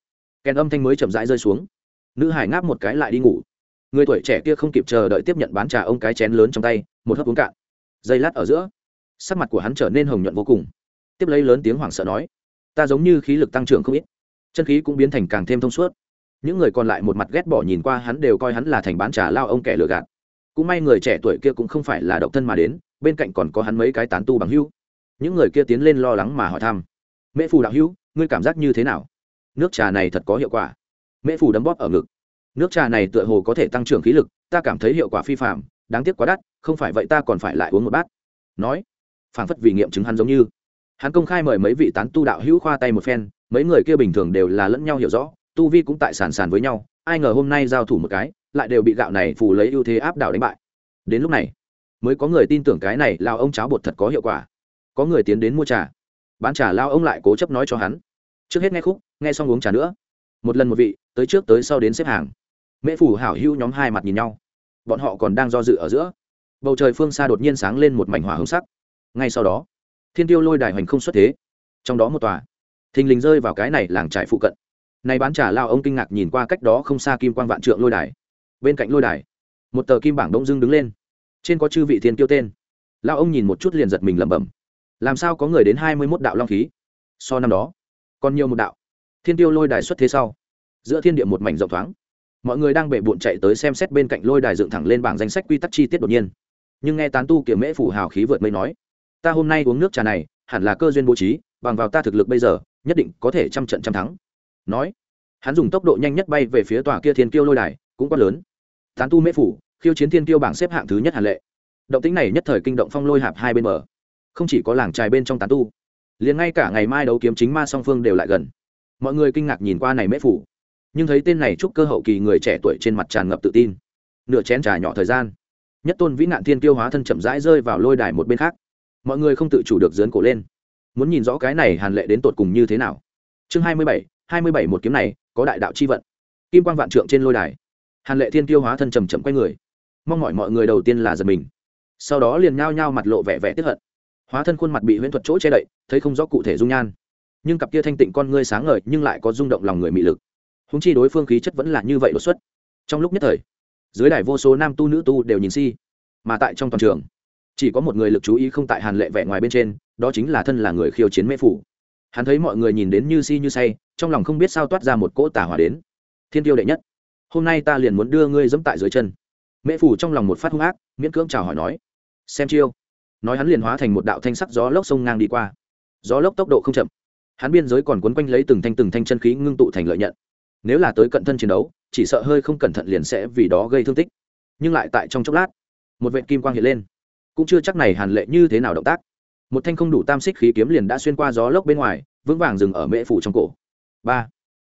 kèn âm thanh mới chậm rãi rơi xuống. Nữ hải ngáp một cái lại đi ngủ. Người tuổi trẻ kia không kịp chờ đợi tiếp nhận bán trà ông cái chén lớn trong tay, một hớp uống cạn. Giây lát ở giữa sắc mặt của hắn trở nên hồng nhuận vô cùng. Tiếp lấy lớn tiếng hoảng sợ nói, ta giống như khí lực tăng trưởng không ít, chân khí cũng biến thành càng thêm thông suốt. Những người còn lại một mặt ghét bỏ nhìn qua hắn đều coi hắn là thành bán trà lao ông kẻ lừa gạt. Cũng may người trẻ tuổi kia cũng không phải là độc thân mà đến, bên cạnh còn có hắn mấy cái tán tu bằng hưu. những người kia tiến lên lo lắng mà hỏi thăm, mễ phù đạo hữu, ngươi cảm giác như thế nào? Nước trà này thật có hiệu quả. Mễ phù đấm bóp ở ngực, nước trà này tựa hồ có thể tăng trưởng khí lực, ta cảm thấy hiệu quả phi phạm đáng tiếc quá đắt, không phải vậy ta còn phải lại uống một bát. Nói phảng phất vì nghiệm chứng hắn giống như. Hắn công khai mời mấy vị tán tu đạo hữu khoa tay một phen, mấy người kia bình thường đều là lẫn nhau hiểu rõ, tu vi cũng tại sàn sàn với nhau, ai ngờ hôm nay giao thủ một cái, lại đều bị gạo này phủ lấy ưu thế áp đảo đánh bại. Đến lúc này, mới có người tin tưởng cái này lao ông cháo bột thật có hiệu quả. Có người tiến đến mua trà. Bán trà lao ông lại cố chấp nói cho hắn. Trước hết nghe khúc, nghe xong uống trà nữa. Một lần một vị, tới trước tới sau đến xếp hàng. Mễ phủ hảo hữu nhóm hai mặt nhìn nhau. Bọn họ còn đang do dự ở giữa. Bầu trời phương xa đột nhiên sáng lên một mảnh hỏa hồng sắc ngay sau đó, thiên tiêu lôi đài hoành không xuất thế. Trong đó một tòa, thình lình rơi vào cái này làng trại phụ cận. Này bán trà lao ông kinh ngạc nhìn qua cách đó không xa kim quang vạn trượng lôi đài. Bên cạnh lôi đài, một tờ kim bảng đông dưng đứng lên. Trên có chư vị thiên tiêu tên. Lao ông nhìn một chút liền giật mình lẩm bẩm. Làm sao có người đến hai mươi mốt đạo long khí? So năm đó, còn nhiều một đạo. Thiên tiêu lôi đài xuất thế sau, giữa thiên địa một mảnh rộng thoáng. Mọi người đang bể bụn chạy tới xem xét bên cạnh lôi đài dựng thẳng lên bảng danh sách quy tắc chi tiết đột nhiên. Nhưng nghe tán tu kiểu mễ phủ hào khí vượt mây nói ta hôm nay uống nước trà này, hẳn là cơ duyên bố trí, bằng vào ta thực lực bây giờ, nhất định có thể trăm trận trăm thắng. Nói, hắn dùng tốc độ nhanh nhất bay về phía tòa kia thiên kiêu lôi đài, cũng quá lớn. Tán tu mễ phủ, khiêu chiến thiên tiêu bảng xếp hạng thứ nhất hàn lệ. Động tính này nhất thời kinh động phong lôi hạp hai bên bờ. Không chỉ có làng trài bên trong tán tu, liền ngay cả ngày mai đấu kiếm chính ma song phương đều lại gần. Mọi người kinh ngạc nhìn qua này mễ phủ, nhưng thấy tên này chúc cơ hậu kỳ người trẻ tuổi trên mặt tràn ngập tự tin. Nửa chén trà nhỏ thời gian, nhất tôn vĩ nạn thiên tiêu hóa thân chậm rãi rơi vào lôi đài một bên khác mọi người không tự chủ được dướn cổ lên. Muốn nhìn rõ cái này hàn lệ đến tột cùng như thế nào? Chương hai mươi bảy, hai mươi bảy một kiếm này, có đại đạo c h i vận. Kim quang vạn trượng trên lôi đài. Hàn lệ thiên tiêu hóa thân trầm chậm quay người. Mong mỏi mọi người đầu tiên là giật mình. Sau đó liền nhao nhao mặt lộ vẻ vẻ tiếp hận. Hóa thân khuôn mặt bị huyễn thuật chỗ che đậy, thấy không rõ cụ thể dung nhan. Nhưng cặp kia thanh tịnh con ngươi sáng ngời nhưng lại có rung động lòng người mị lực. Húng chi đối phương khí chất vẫn là như vậy đột xuất. Trong lúc nhất thời, dưới đài vô số nam tu nữ tu đều nhìn si, mà tại trong toàn trường chỉ có một người lực chú ý không tại hàn lệ vẻ ngoài bên trên đó chính là thân là người khiêu chiến mê phủ hắn thấy mọi người nhìn đến như si như say trong lòng không biết sao toát ra một cỗ tả hỏa đến thiên tiêu đệ nhất hôm nay ta liền muốn đưa ngươi dẫm tại dưới chân mễ phủ trong lòng một phát hung ác miễn cưỡng chào hỏi nói xem chiêu nói hắn liền hóa thành một đạo thanh sắc gió lốc sông ngang đi qua gió lốc tốc độ không chậm hắn biên giới còn quấn quanh lấy từng thanh từng thanh chân khí ngưng tụ thành lợi nhận nếu là tới cận thân chiến đấu chỉ sợ hơi không cẩn thận liền sẽ vì đó gây thương tích nhưng lại tại trong chốc lát một vệ kim quang hiện lên cũng chưa chắc này hàn lệ như thế nào động tác. Một thanh không đủ tam xích khí kiếm liền đã xuyên qua gió lốc bên ngoài, vững vàng dừng ở mễ phủ trong cổ. Ba.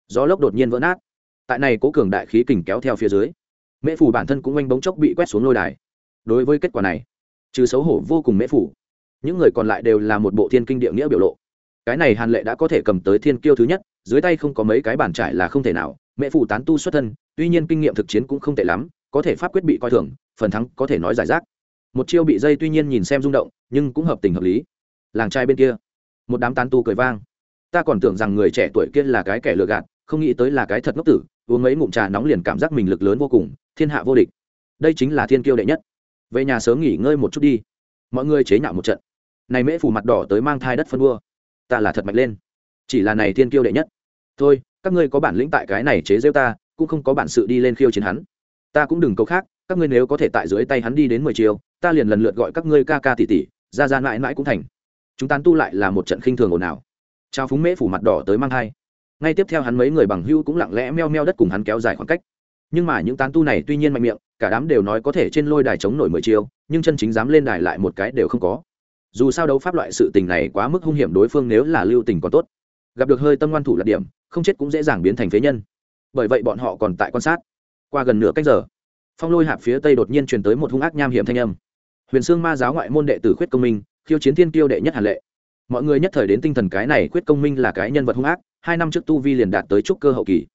Gió lốc đột nhiên vỡ nát. Tại này cố cường đại khí kình kéo theo phía dưới, mễ phủ bản thân cũng oanh bóng chốc bị quét xuống lôi đài. Đối với kết quả này, trừ xấu hổ vô cùng mễ phủ, những người còn lại đều là một bộ thiên kinh địa nghĩa biểu lộ. Cái này hàn lệ đã có thể cầm tới thiên kiêu thứ nhất, dưới tay không có mấy cái bản trải là không thể nào mẹ phủ tán tu xuất thân, tuy nhiên kinh nghiệm thực chiến cũng không tệ lắm, có thể pháp quyết bị coi thường, phần thắng có thể nói giải rác một chiêu bị dây tuy nhiên nhìn xem rung động, nhưng cũng hợp tình hợp lý. Làng trai bên kia, một đám tán tu cười vang. Ta còn tưởng rằng người trẻ tuổi kia là cái kẻ lừa gạt, không nghĩ tới là cái thật ngốc tử, uống mấy ngụm trà nóng liền cảm giác mình lực lớn vô cùng, thiên hạ vô địch. Đây chính là thiên kiêu đệ nhất. Về nhà sớm nghỉ ngơi một chút đi. Mọi người chế nhạo một trận. Này mễ phủ mặt đỏ tới mang thai đất phân vua. Ta là thật mạnh lên. Chỉ là này thiên kiêu đệ nhất. Thôi, các ngươi có bản lĩnh tại cái này chế rêu ta, cũng không có bản sự đi lên khiêu chiến hắn. Ta cũng đừng câu khác, các ngươi nếu có thể tại dưới tay hắn đi đến mười chiều ta liền lần lượt gọi các ngươi ca ca tỷ tỷ ra ra mãi mãi cũng thành. Chúng tán tu lại là một trận khinh thường ồn ào. Trao phúng mễ phủ mặt đỏ tới mang hai ngay tiếp theo hắn mấy người bằng hưu cũng lặng lẽ meo meo đất cùng hắn kéo dài khoảng cách. Nhưng mà những tán tu này tuy nhiên mạnh miệng, cả đám đều nói có thể trên lôi đài chống nổi mười chiêu, nhưng chân chính dám lên đài lại một cái đều không có. Dù sao đấu pháp loại sự tình này quá mức hung hiểm đối phương nếu là lưu tình còn tốt. Gặp được hơi tâm ngoan thủ là điểm, không chết cũng dễ dàng biến thành phế nhân. Bởi vậy bọn họ còn tại quan sát. Qua gần nửa cách giờ, phong lôi hạp phía tây đột nhiên truyền tới một hung ác nham hiểm thanh âm huyền sương ma giáo ngoại môn đệ tử khuyết công minh, khiêu chiến thiên tiêu đệ nhất hàn lệ. Mọi người nhất thời đến tinh thần cái này khuyết công minh là cái nhân vật hung ác, hai năm trước tu vi liền đạt tới trúc cơ hậu kỳ.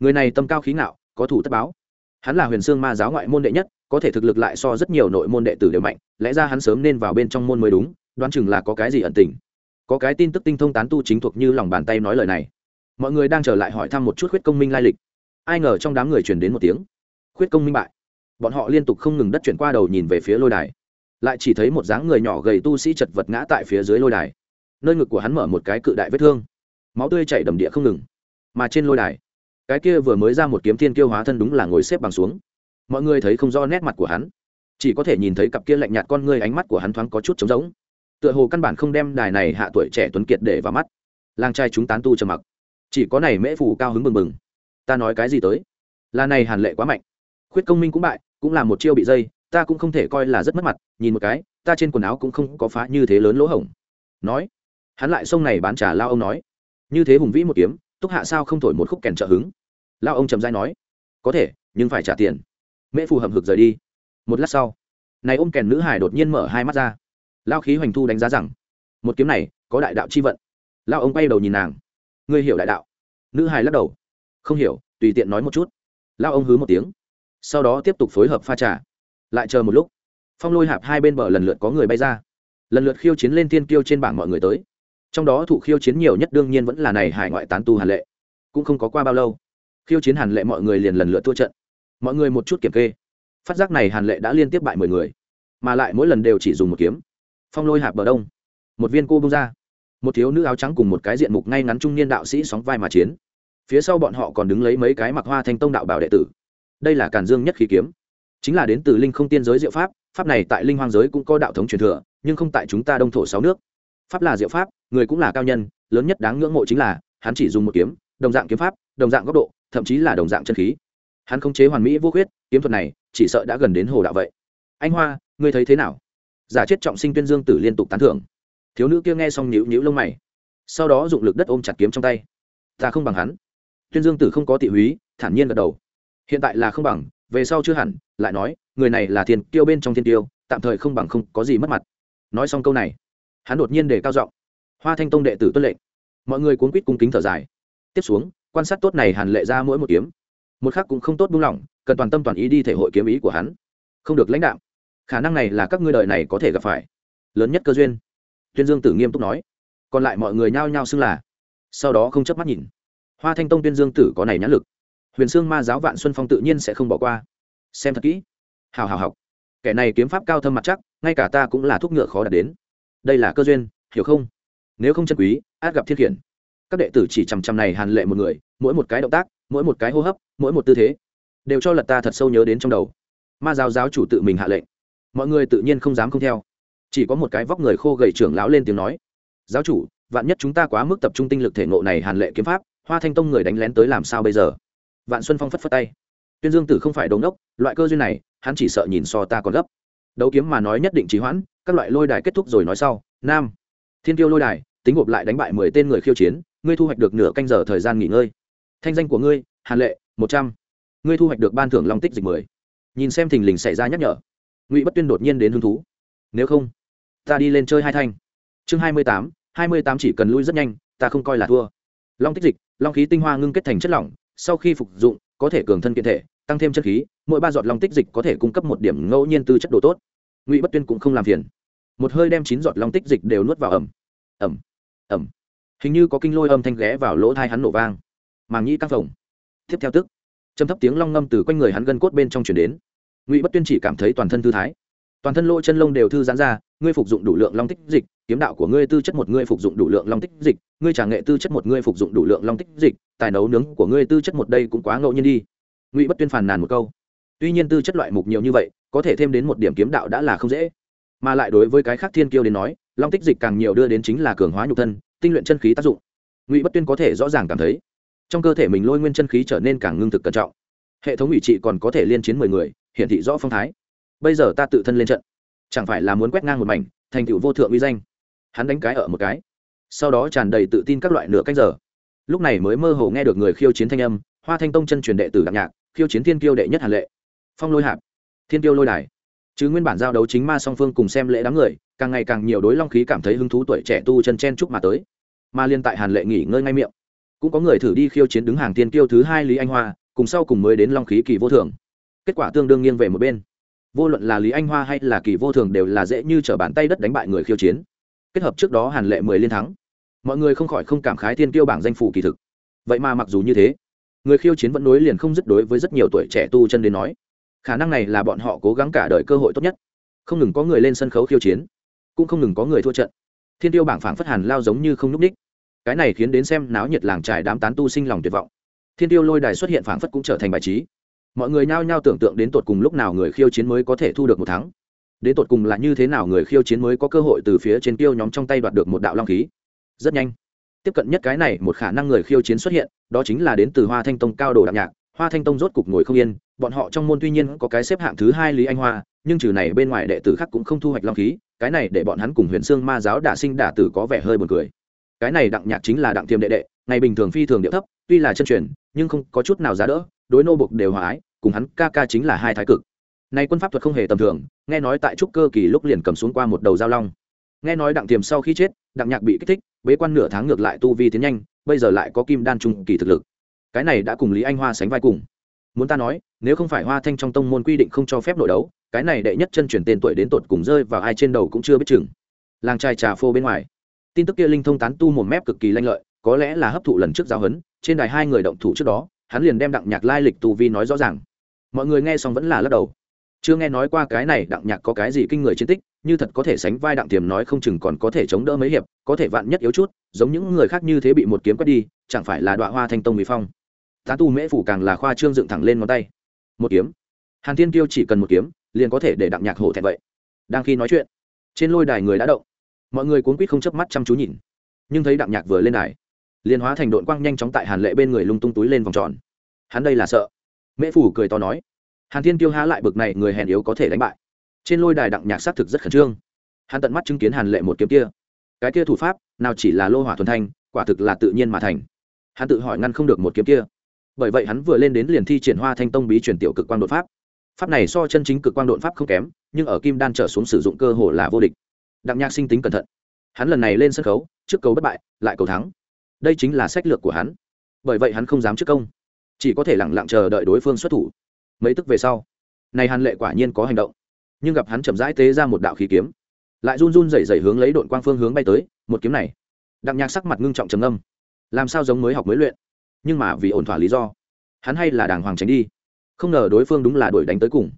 Người này tâm cao khí ngạo, có thủ tất báo. Hắn là huyền sương ma giáo ngoại môn đệ nhất, có thể thực lực lại so rất nhiều nội môn đệ tử đều mạnh, lẽ ra hắn sớm nên vào bên trong môn mới đúng, đoán chừng là có cái gì ẩn tình. Có cái tin tức tinh thông tán tu chính thuộc như lòng bàn tay nói lời này. Mọi người đang trở lại hỏi thăm một chút khuyết công minh lai lịch. Ai ngờ trong đám người truyền đến một tiếng. Khuyết công minh bại. Bọn họ liên tục không ngừng đất chuyển qua đầu nhìn về phía lôi đài lại chỉ thấy một dáng người nhỏ gầy tu sĩ chật vật ngã tại phía dưới lôi đài. Nơi ngực của hắn mở một cái cự đại vết thương. Máu tươi chảy đầm địa không ngừng. Mà trên lôi đài, cái kia vừa mới ra một kiếm thiên kiêu hóa thân đúng là ngồi xếp bằng xuống. Mọi người thấy không rõ nét mặt của hắn. Chỉ có thể nhìn thấy cặp kia lạnh nhạt con ngươi ánh mắt của hắn thoáng có chút trống rỗng. Tựa hồ căn bản không đem đài này hạ tuổi trẻ tuấn kiệt để vào mắt. Lang trai chúng tán tu trầm mặc. Chỉ có này mễ phù cao hứng bừng bừng. Ta nói cái gì tới? Là này hàn lệ quá mạnh. Khuyết công minh cũng bại, cũng là một chiêu bị dây ta cũng không thể coi là rất mất mặt, nhìn một cái, ta trên quần áo cũng không có phá như thế lớn lỗ hổng. Nói, hắn lại sông này bán trà lao ông nói, như thế hùng vĩ một kiếm, túc hạ sao không thổi một khúc kèn trợ hứng. Lao ông trầm dai nói, có thể, nhưng phải trả tiền. Mễ phù hầm hực rời đi. Một lát sau, này ôm kèn nữ hải đột nhiên mở hai mắt ra. Lao khí hoành thu đánh giá rằng, một kiếm này, có đại đạo c h i vận. Lao ông quay đầu nhìn nàng, ngươi hiểu đại đạo. Nữ hải lắc đầu, không hiểu, tùy tiện nói một chút. Lao ông hứ một tiếng, sau đó tiếp tục phối hợp pha trà lại chờ một lúc. Phong lôi hạp hai bên bờ lần lượt có người bay ra. Lần lượt khiêu chiến lên tiên kiêu trên bảng mọi người tới. Trong đó thụ khiêu chiến nhiều nhất đương nhiên vẫn là này hải ngoại tán tu hàn lệ. Cũng không có qua bao lâu, khiêu chiến hàn lệ mọi người liền lần lượt thua trận. Mọi người một chút kiểm kê. Phát giác này hàn lệ đã liên tiếp bại mười người, mà lại mỗi lần đều chỉ dùng một kiếm. Phong lôi hạp bờ đông, một viên cô bông ra. Một thiếu nữ áo trắng cùng một cái diện mục ngay ngắn trung niên đạo sĩ sóng vai mà chiến. Phía sau bọn họ còn đứng lấy mấy cái mặc hoa thanh tông đạo bảo đệ tử. Đây là càn dương nhất khí kiếm chính là đến từ linh không tiên giới diệu pháp pháp này tại linh hoang giới cũng có đạo thống truyền thừa, nhưng không tại chúng ta đông thổ sáu nước. Pháp là diệu pháp, người cũng là cao nhân, lớn nhất đáng ngưỡng mộ chính là, hắn chỉ dùng một kiếm, đồng dạng kiếm pháp, đồng dạng góc độ, thậm chí là đồng dạng chân khí. Hắn không chế hoàn mỹ vô khuyết, kiếm thuật này, chỉ sợ đã gần đến hồ đạo vậy. Anh hoa, ngươi thấy thế nào? Giả chết trọng sinh tuyên dương tử liên tục tán thưởng. Thiếu nữ kia nghe xong nhíu nhíu lông mày. Sau đó dụng lực đất ôm chặt kiếm trong tay. Ta không bằng hắn. Tuyên dương tử không có tị húy, thản nhiên gật đầu. Hiện tại là không bằng về sau chưa hẳn, lại nói, người này là thiên tiêu bên trong thiên tiêu tạm thời không bằng không có gì mất mặt. Nói xong câu này, hắn đột nhiên để cao giọng, hoa thanh tông đệ tử tuân lệnh. Mọi người cuốn quýt cung kính thở dài. Tiếp xuống, quan sát tốt này hàn lệ ra mỗi một kiếm. Một khác cũng không tốt buông lỏng, cần toàn tâm toàn ý đi thể hội kiếm ý của hắn. Không được lãnh đạo. Khả năng này là các ngươi đời này có thể gặp phải. Lớn nhất cơ duyên. Tuyên dương tử nghiêm túc nói. Còn lại mọi người nhao nhao xưng là. Sau đó không chớp mắt nhìn. Hoa thanh tông tuyên dương tử có này nhãn lực huyền sương ma giáo vạn xuân phong tự nhiên sẽ không bỏ qua. Xem thật kỹ. Hào hào học. Kẻ này kiếm pháp cao thâm mặt chắc, ngay cả ta cũng là thuốc ngựa khó đạt đến. Đây là cơ duyên, hiểu không? Nếu không chân quý, át gặp thiên khiển. Các đệ tử chỉ chằm chằm này hàn lệ một người, mỗi một cái động tác, mỗi một cái hô hấp, mỗi một tư thế, đều cho lật ta thật sâu nhớ đến trong đầu. Ma giáo giáo chủ tự mình hạ lệnh. Mọi người tự nhiên không dám không theo. Chỉ có một cái vóc người khô gầy trưởng lão lên tiếng nói. Giáo chủ, vạn nhất chúng ta quá mức tập trung tinh lực thể ngộ này hàn lệ kiếm pháp, hoa thanh tông người đánh lén tới làm sao bây giờ? Vạn xuân phong phất phất tay. Tuyên dương tử không phải đống ốc loại cơ duyên này, hắn chỉ sợ nhìn so ta còn gấp. Đấu kiếm mà nói nhất định trì hoãn, các loại lôi đài kết thúc rồi nói sau. Nam. Thiên tiêu lôi đài, tính gộp lại đánh bại mười tên người khiêu chiến, ngươi thu hoạch được nửa canh giờ thời gian nghỉ ngơi. Thanh danh của ngươi, hàn lệ, một trăm. Ngươi thu hoạch được ban thưởng long tích dịch mười. Nhìn xem thình lình xảy ra nhắc nhở. Ngụy bất tuyên đột nhiên đến hứng thú. Nếu không, ta đi lên chơi hai thanh. Chương hai mươi tám, hai mươi tám chỉ cần lui rất nhanh, ta không coi là thua. Long tích dịch, long khí tinh hoa ngưng kết thành chất lỏng sau khi phục dụng, có thể cường thân kiện thể, tăng thêm chất khí, mỗi ba giọt long tích dịch có thể cung cấp một điểm ngẫu nhiên tư chất độ tốt. Ngụy bất tuyên cũng không làm phiền. Một hơi đem chín giọt long tích dịch đều nuốt vào ẩm ẩm ẩm. Hình như có kinh lôi âm thanh ghé vào lỗ thai hắn nổ vang. Màng nhĩ căng phồng. Tiếp theo tức châm thấp tiếng long ngâm từ quanh người hắn gân cốt bên trong chuyển đến. Ngụy bất tuyên chỉ cảm thấy toàn thân thư thái toàn thân lỗ chân lông đều thư giãn ra, ngươi phục dụng đủ lượng long tích dịch, kiếm đạo của ngươi tư chất một ngươi phục dụng đủ lượng long tích dịch, ngươi trả nghệ tư chất một ngươi phục dụng đủ lượng long tích dịch, tài nấu nướng của ngươi tư chất một đây cũng quá ngẫu nhiên đi. Ngụy bất tuyên phàn nàn một câu. Tuy nhiên tư chất loại mục nhiều như vậy, có thể thêm đến một điểm kiếm đạo đã là không dễ. Mà lại đối với cái khác thiên kiêu đến nói, long tích dịch càng nhiều đưa đến chính là cường hóa nhục thân, tinh luyện chân khí tác dụng. Ngụy bất tuyên có thể rõ ràng cảm thấy, trong cơ thể mình lôi nguyên chân khí trở nên càng ngưng thực cẩn trọng. Hệ thống ủy trị còn có thể liên chiến mười người, hiển thị rõ phong thái bây giờ ta tự thân lên trận. Chẳng phải là muốn quét ngang một mảnh, thành tựu vô thượng uy danh. Hắn đánh cái ở một cái. Sau đó tràn đầy tự tin các loại nửa cách giờ. Lúc này mới mơ hồ nghe được người khiêu chiến thanh âm, hoa thanh tông chân truyền đệ tử đặc nhạc, khiêu chiến thiên kiêu đệ nhất hàn lệ. Phong lôi hạp. Thiên kiêu lôi đài. Chứ nguyên bản giao đấu chính ma song phương cùng xem lễ đám người, càng ngày càng nhiều đối long khí cảm thấy hứng thú tuổi trẻ tu chân chen chúc mà tới. Mà liên tại hàn lệ nghỉ ngơi ngay miệng. Cũng có người thử đi khiêu chiến đứng hàng tiên kiêu thứ hai lý anh hoa, cùng sau cùng mới đến long khí kỳ vô thường kết quả tương đương nghiêng về một bên vô luận là lý anh hoa hay là kỳ vô thường đều là dễ như t r ở bàn tay đất đánh bại người khiêu chiến. Kết hợp trước đó hàn lệ mười liên thắng. Mọi người không khỏi không cảm khái thiên Tiêu bảng danh phủ kỳ thực. Vậy mà mặc dù như thế, người khiêu chiến vẫn nối liền không dứt đối với rất nhiều tuổi trẻ tu chân đến nói. Khả năng này là bọn họ cố gắng cả đời cơ hội tốt nhất. Không ngừng có người lên sân khấu khiêu chiến, cũng không ngừng có người thua trận. Thiên tiêu bảng phảng phất hàn lao giống như không n ú c ních cái này khiến đến xem náo nhiệt làng trải đám tán tu sinh lòng tuyệt vọng. Thiên tiêu lôi đài xuất hiện phảng phất cũng trở thành bài trí mọi người nhao nhao tưởng tượng đến tột cùng lúc nào người khiêu chiến mới có thể thu được một thắng. Đến tột cùng là như thế nào người khiêu chiến mới có cơ hội từ phía trên tiêu nhóm trong tay đoạt được một đạo long khí. Rất nhanh, tiếp cận nhất cái này một khả năng người khiêu chiến xuất hiện, đó chính là đến từ hoa thanh tông cao đồ đạm nhạc. Hoa thanh tông rốt cục ngồi không yên, bọn họ trong môn tuy nhiên có cái xếp hạng thứ hai lý anh hoa, nhưng trừ này bên ngoài đệ tử khác cũng không thu hoạch long khí, cái này để bọn hắn cùng huyền sương ma giáo đả sinh đả tử có vẻ hơi buồn cười. Cái này đặng nhạc chính là đặng tiềm đệ đệ, ngày bình thường phi thường địa thấp, tuy là chân truyền, nhưng không có chút nào giá đỡ đối nô bộc đều hòa ái, cùng hắn ca ca chính là hai thái cực. Nay quân pháp thuật không hề tầm thường, nghe nói tại trúc cơ kỳ lúc liền cầm xuống qua một đầu giao long. Nghe nói đặng tiềm sau khi chết, đặng nhạc bị kích thích, bế quan nửa tháng ngược lại tu vi tiến nhanh, bây giờ lại có kim đan trung kỳ thực lực. Cái này đã cùng lý anh hoa sánh vai cùng. Muốn ta nói, nếu không phải hoa thanh trong tông môn quy định không cho phép nội đấu, cái này đệ nhất chân chuyển tên tuổi đến tột cùng rơi vào ai trên đầu cũng chưa biết chừng. Làng trai trà phô bên ngoài. Tin tức kia linh thông tán tu một mép cực kỳ lanh lợi, có lẽ là hấp thụ lần trước giáo huấn, trên đài hai người động thủ trước đó hắn liền đem đặng nhạc lai lịch tu vi nói rõ ràng. Mọi người nghe xong vẫn là lắc đầu. Chưa nghe nói qua cái này đặng nhạc có cái gì kinh người chiến tích, như thật có thể sánh vai đặng tiềm nói không chừng còn có thể chống đỡ mấy hiệp, có thể vạn nhất yếu chút, giống những người khác như thế bị một kiếm quét đi, chẳng phải là đoạ hoa thanh tông mỹ phong. Tá tu mễ phủ càng là khoa trương dựng thẳng lên ngón tay. Một kiếm. Hàn thiên kiêu chỉ cần một kiếm, liền có thể để đặng nhạc hổ thẹn vậy. Đang khi nói chuyện, trên lôi đài người đã động. Mọi người cuốn quýt không chớp mắt chăm chú nhìn. Nhưng thấy đặng nhạc vừa lên đài liền hóa thành đội quang nhanh chóng tại hàn lệ bên người lung tung túi lên vòng tròn. Hắn đây là sợ. Mễ phủ cười to nói. Hàn thiên tiêu há lại bực này, người hèn yếu có thể đánh bại. Trên lôi đài đặng nhạc xác thực rất khẩn trương. Hắn tận mắt chứng kiến hàn lệ một kiếm kia. Cái kia thủ pháp, nào chỉ là lô hỏa thuần thanh, quả thực là tự nhiên mà thành. Hắn tự hỏi ngăn không được một kiếm kia. Bởi vậy hắn vừa lên đến liền thi triển hoa thanh tông bí truyền tiểu cực quang đột pháp. Pháp này so chân chính cực quang đột pháp không kém, nhưng ở kim đan trở xuống sử dụng cơ hồ là vô địch. Đặng nhạc sinh tính cẩn thận. Hắn lần này lên sân khấu, trước cầu bất bại, lại cầu thắng đây chính là sách lược của hắn. Bởi vậy hắn không dám trước công, chỉ có thể lẳng lặng chờ đợi đối phương xuất thủ. Mấy tức về sau, này hàn lệ quả nhiên có hành động, nhưng gặp hắn chậm rãi tế ra một đạo khí kiếm, lại run run rẩy rẩy hướng lấy đội quang phương hướng bay tới, một kiếm này, đặng nhạc sắc mặt ngưng trọng trầm âm làm sao giống mới học mới luyện, nhưng mà vì ổn thỏa lý do, hắn hay là đàng hoàng tránh đi, không ngờ đối phương đúng là đuổi đánh tới cùng.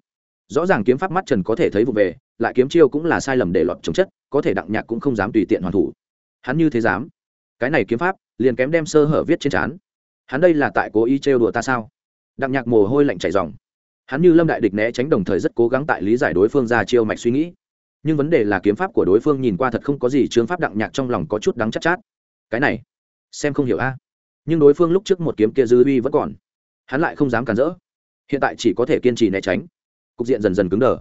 Rõ ràng kiếm pháp mắt trần có thể thấy vụ về, lại kiếm chiêu cũng là sai lầm để lọt chống chất, có thể đặng nhạc cũng không dám tùy tiện hoàn thủ. Hắn như thế dám? Cái này kiếm pháp liền kém đem sơ hở viết trên trán. Hắn đây là tại cố ý trêu đùa ta sao? Đặng nhạc mồ hôi lạnh chảy dòng. Hắn như lâm đại địch né tránh đồng thời rất cố gắng tại lý giải đối phương ra chiêu mạch suy nghĩ. Nhưng vấn đề là kiếm pháp của đối phương nhìn qua thật không có gì chướng pháp đặng nhạc trong lòng có chút đắng chắc chát, chát. Cái này xem không hiểu a. Nhưng đối phương lúc trước một kiếm kia dư uy vẫn còn. Hắn lại không dám cản rỡ. Hiện tại chỉ có thể kiên trì né tránh. Cục diện dần dần cứng đờ.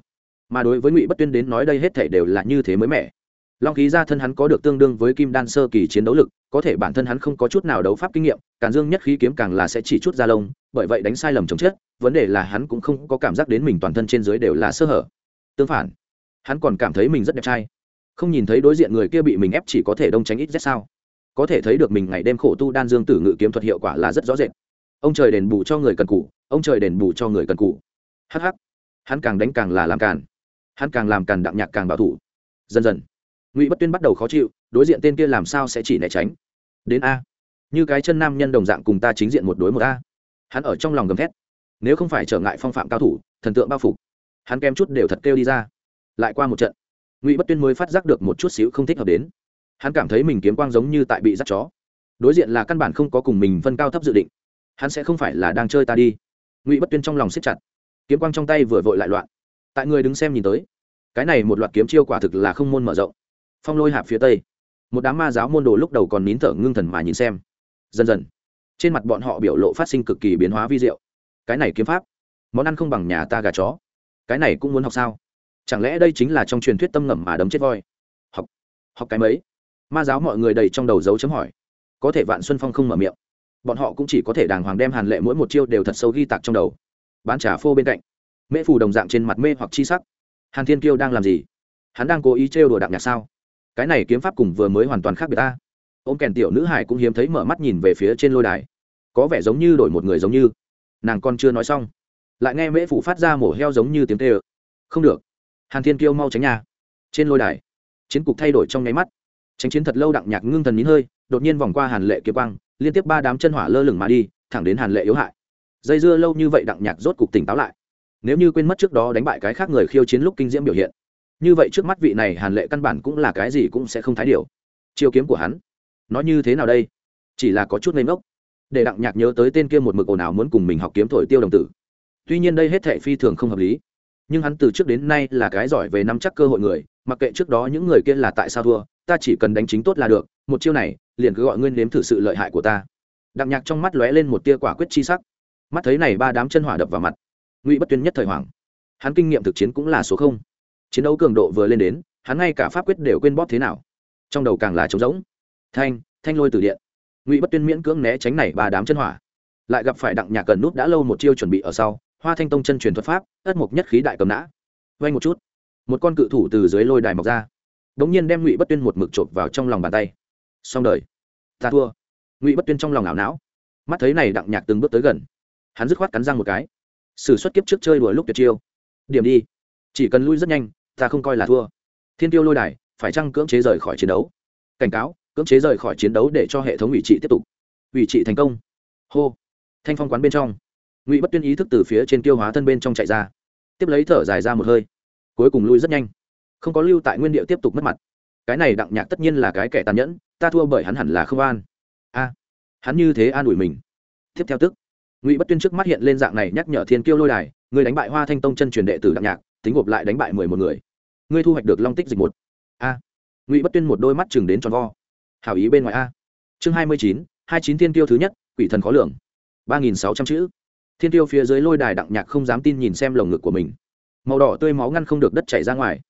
Mà đối với ngụy bất tuyên đến nói đây hết thể đều là như thế mới mẻ long khí ra thân hắn có được tương đương với kim đan sơ kỳ chiến đấu lực, có thể bản thân hắn không có chút nào đấu pháp kinh nghiệm, càn dương nhất khí kiếm càng là sẽ chỉ chút ra lông, bởi vậy đánh sai lầm chồng chết, vấn đề là hắn cũng không có cảm giác đến mình toàn thân trên dưới đều là sơ hở. Tương phản, hắn còn cảm thấy mình rất đẹp trai. Không nhìn thấy đối diện người kia bị mình ép chỉ có thể đông tránh ít rét sao. Có thể thấy được mình ngày đêm khổ tu đan dương tử ngự kiếm thuật hiệu quả là rất rõ rệt. Ông trời đền bù cho người cần cụ ông trời đền bù cho người cần cụ hh hắn càng đánh càng là làm càn. Hắn càng làm càn đặng nhạc càng bảo thủ. Dần dần ngụy bất tuyên bắt đầu khó chịu đối diện tên kia làm sao sẽ chỉ né tránh đến a như cái chân nam nhân đồng dạng cùng ta chính diện một đối một a hắn ở trong lòng gầm thét nếu không phải trở ngại phong phạm cao thủ thần tượng bao phục hắn kém chút đều thật kêu đi ra lại qua một trận ngụy bất tuyên mới phát giác được một chút xíu không thích hợp đến hắn cảm thấy mình kiếm quang giống như tại bị dắt chó đối diện là căn bản không có cùng mình phân cao thấp dự định hắn sẽ không phải là đang chơi ta đi ngụy bất tuyên trong lòng siết chặt kiếm quang trong tay vừa vội lại loạn tại người đứng xem nhìn tới cái này một loạt kiếm chiêu quả thực là không môn mở rộng phong lôi hạp phía tây. Một đám ma giáo môn đồ lúc đầu còn nín thở ngưng thần mà nhìn xem. Dần dần, trên mặt bọn họ biểu lộ phát sinh cực kỳ biến hóa vi diệu. Cái này kiếm pháp, món ăn không bằng nhà ta gà chó. Cái này cũng muốn học sao? Chẳng lẽ đây chính là trong truyền thuyết tâm ngầm mà đấm chết voi? Học học cái mấy? Ma giáo mọi người đầy trong đầu dấu chấm hỏi. Có thể vạn xuân phong không mở miệng. Bọn họ cũng chỉ có thể đàng hoàng đem hàn lệ mỗi một chiêu đều thật sâu ghi tạc trong đầu. Bán trà phô bên cạnh, mễ phù đồng dạng trên mặt mê hoặc chi sắc. Hàn thiên kiêu đang làm gì? Hắn đang cố ý trêu đùa đặng nhạc sao? Cái này kiếm pháp cùng vừa mới hoàn toàn khác biệt ta. Ôm kèn tiểu nữ hải cũng hiếm thấy mở mắt nhìn về phía trên lôi đài. Có vẻ giống như đổi một người giống như. Nàng còn chưa nói xong, lại nghe mễ phụ phát ra mổ heo giống như tiếng tê ơ không được. Hàn thiên kiêu mau tránh nhà. Trên lôi đài, chiến cục thay đổi trong nháy mắt. Tránh chiến thật lâu đặng nhạc ngưng thần nín hơi, đột nhiên vòng qua hàn lệ kiếm quang, liên tiếp ba đám chân hỏa lơ lửng mà đi, thẳng đến hàn lệ yếu hại. Dây dưa lâu như vậy đặng nhạc rốt cục tỉnh táo lại. Nếu như quên mất trước đó đánh bại cái khác người khiêu chiến lúc kinh diễm biểu hiện như vậy trước mắt vị này hàn lệ căn bản cũng là cái gì cũng sẽ không thái điều chiêu kiếm của hắn, nó như thế nào đây? Chỉ là có chút ngây ngốc. Để đặng nhạc nhớ tới tên kia một mực ồn ào muốn cùng mình học kiếm thổi tiêu đồng tử. Tuy nhiên đây hết thệ phi thường không hợp lý. Nhưng hắn từ trước đến nay là cái giỏi về nắm chắc cơ hội người, mặc kệ trước đó những người kia là tại sao thua, ta chỉ cần đánh chính tốt là được, một chiêu này, liền cứ gọi nguyên nếm thử sự lợi hại của ta. Đặng nhạc trong mắt lóe lên một tia quả quyết chi sắc. Mắt thấy này ba đám chân hỏa đập vào mặt, ngụy bất tuyên nhất thời hoàng hắn kinh nghiệm thực chiến cũng là số không chiến đấu cường độ vừa lên đến, hắn ngay cả pháp quyết đều quên bóp thế nào. Trong đầu càng là trống rỗng. Thanh thanh lôi từ điện. Ngụy bất tuyên miễn cưỡng né tránh này ba đám chân hỏa. Lại gặp phải đặng nhạc cần nút đã lâu một chiêu chuẩn bị ở sau, hoa thanh tông chân truyền thuật pháp, ất mục nhất khí đại cầm nã. Vay một chút. Một con cự thủ từ dưới lôi đài mọc ra. Đ ỗ n g nhiên đem ngụy bất tuyên một mực chộp vào trong lòng bàn tay. Xong đời. Ta thua. Ngụy bất tuyên trong lòng ảo não. Mắt thấy này đặng nhạc từng bước tới gần. Hắn dứt khoát cắn răng một cái. S ử suất kiếp trước chơi đùa lúc tuyệt chiêu. Điểm đi chỉ cần lui rất nhanh, ta không coi là thua. Thiên tiêu lôi đài, phải chăng cưỡng chế rời khỏi chiến đấu? Cảnh cáo, cưỡng chế rời khỏi chiến đấu để cho hệ thống ủy trị tiếp tục. Ủy trị thành công. Hô. Thanh phong quán bên trong. Ngụy bất tuyên ý thức từ phía trên tiêu hóa thân bên trong chạy ra. Tiếp lấy thở dài ra một hơi. Cuối cùng lui rất nhanh. Không có lưu tại nguyên địa tiếp tục mất mặt. Cái này đặng nhạc tất nhiên là cái kẻ tàn nhẫn, ta thua bởi hắn hẳn là không an. A. Hắn như thế an ủi mình. Tiếp theo tức, ngụy bất tuyên trước mắt hiện lên dạng này nhắc nhở thiên kiêu lôi đài, người đánh bại hoa thanh tông chân truyền đệ tử đặng nhạc tính gộp lại đánh bại mười một người. Ngươi thu hoạch được long tích dịch một. A. Ngụy bất tuyên một đôi mắt chừng đến tròn vo. Hảo ý bên ngoài a. Chương hai mươi chín, hai chín thiên tiêu thứ nhất, quỷ thần khó lường. Ba nghìn sáu trăm chữ. Thiên tiêu phía dưới lôi đài đặng nhạc không dám tin nhìn xem lồng ngực của mình. Màu đỏ tươi máu ngăn không được đất chảy ra ngoài.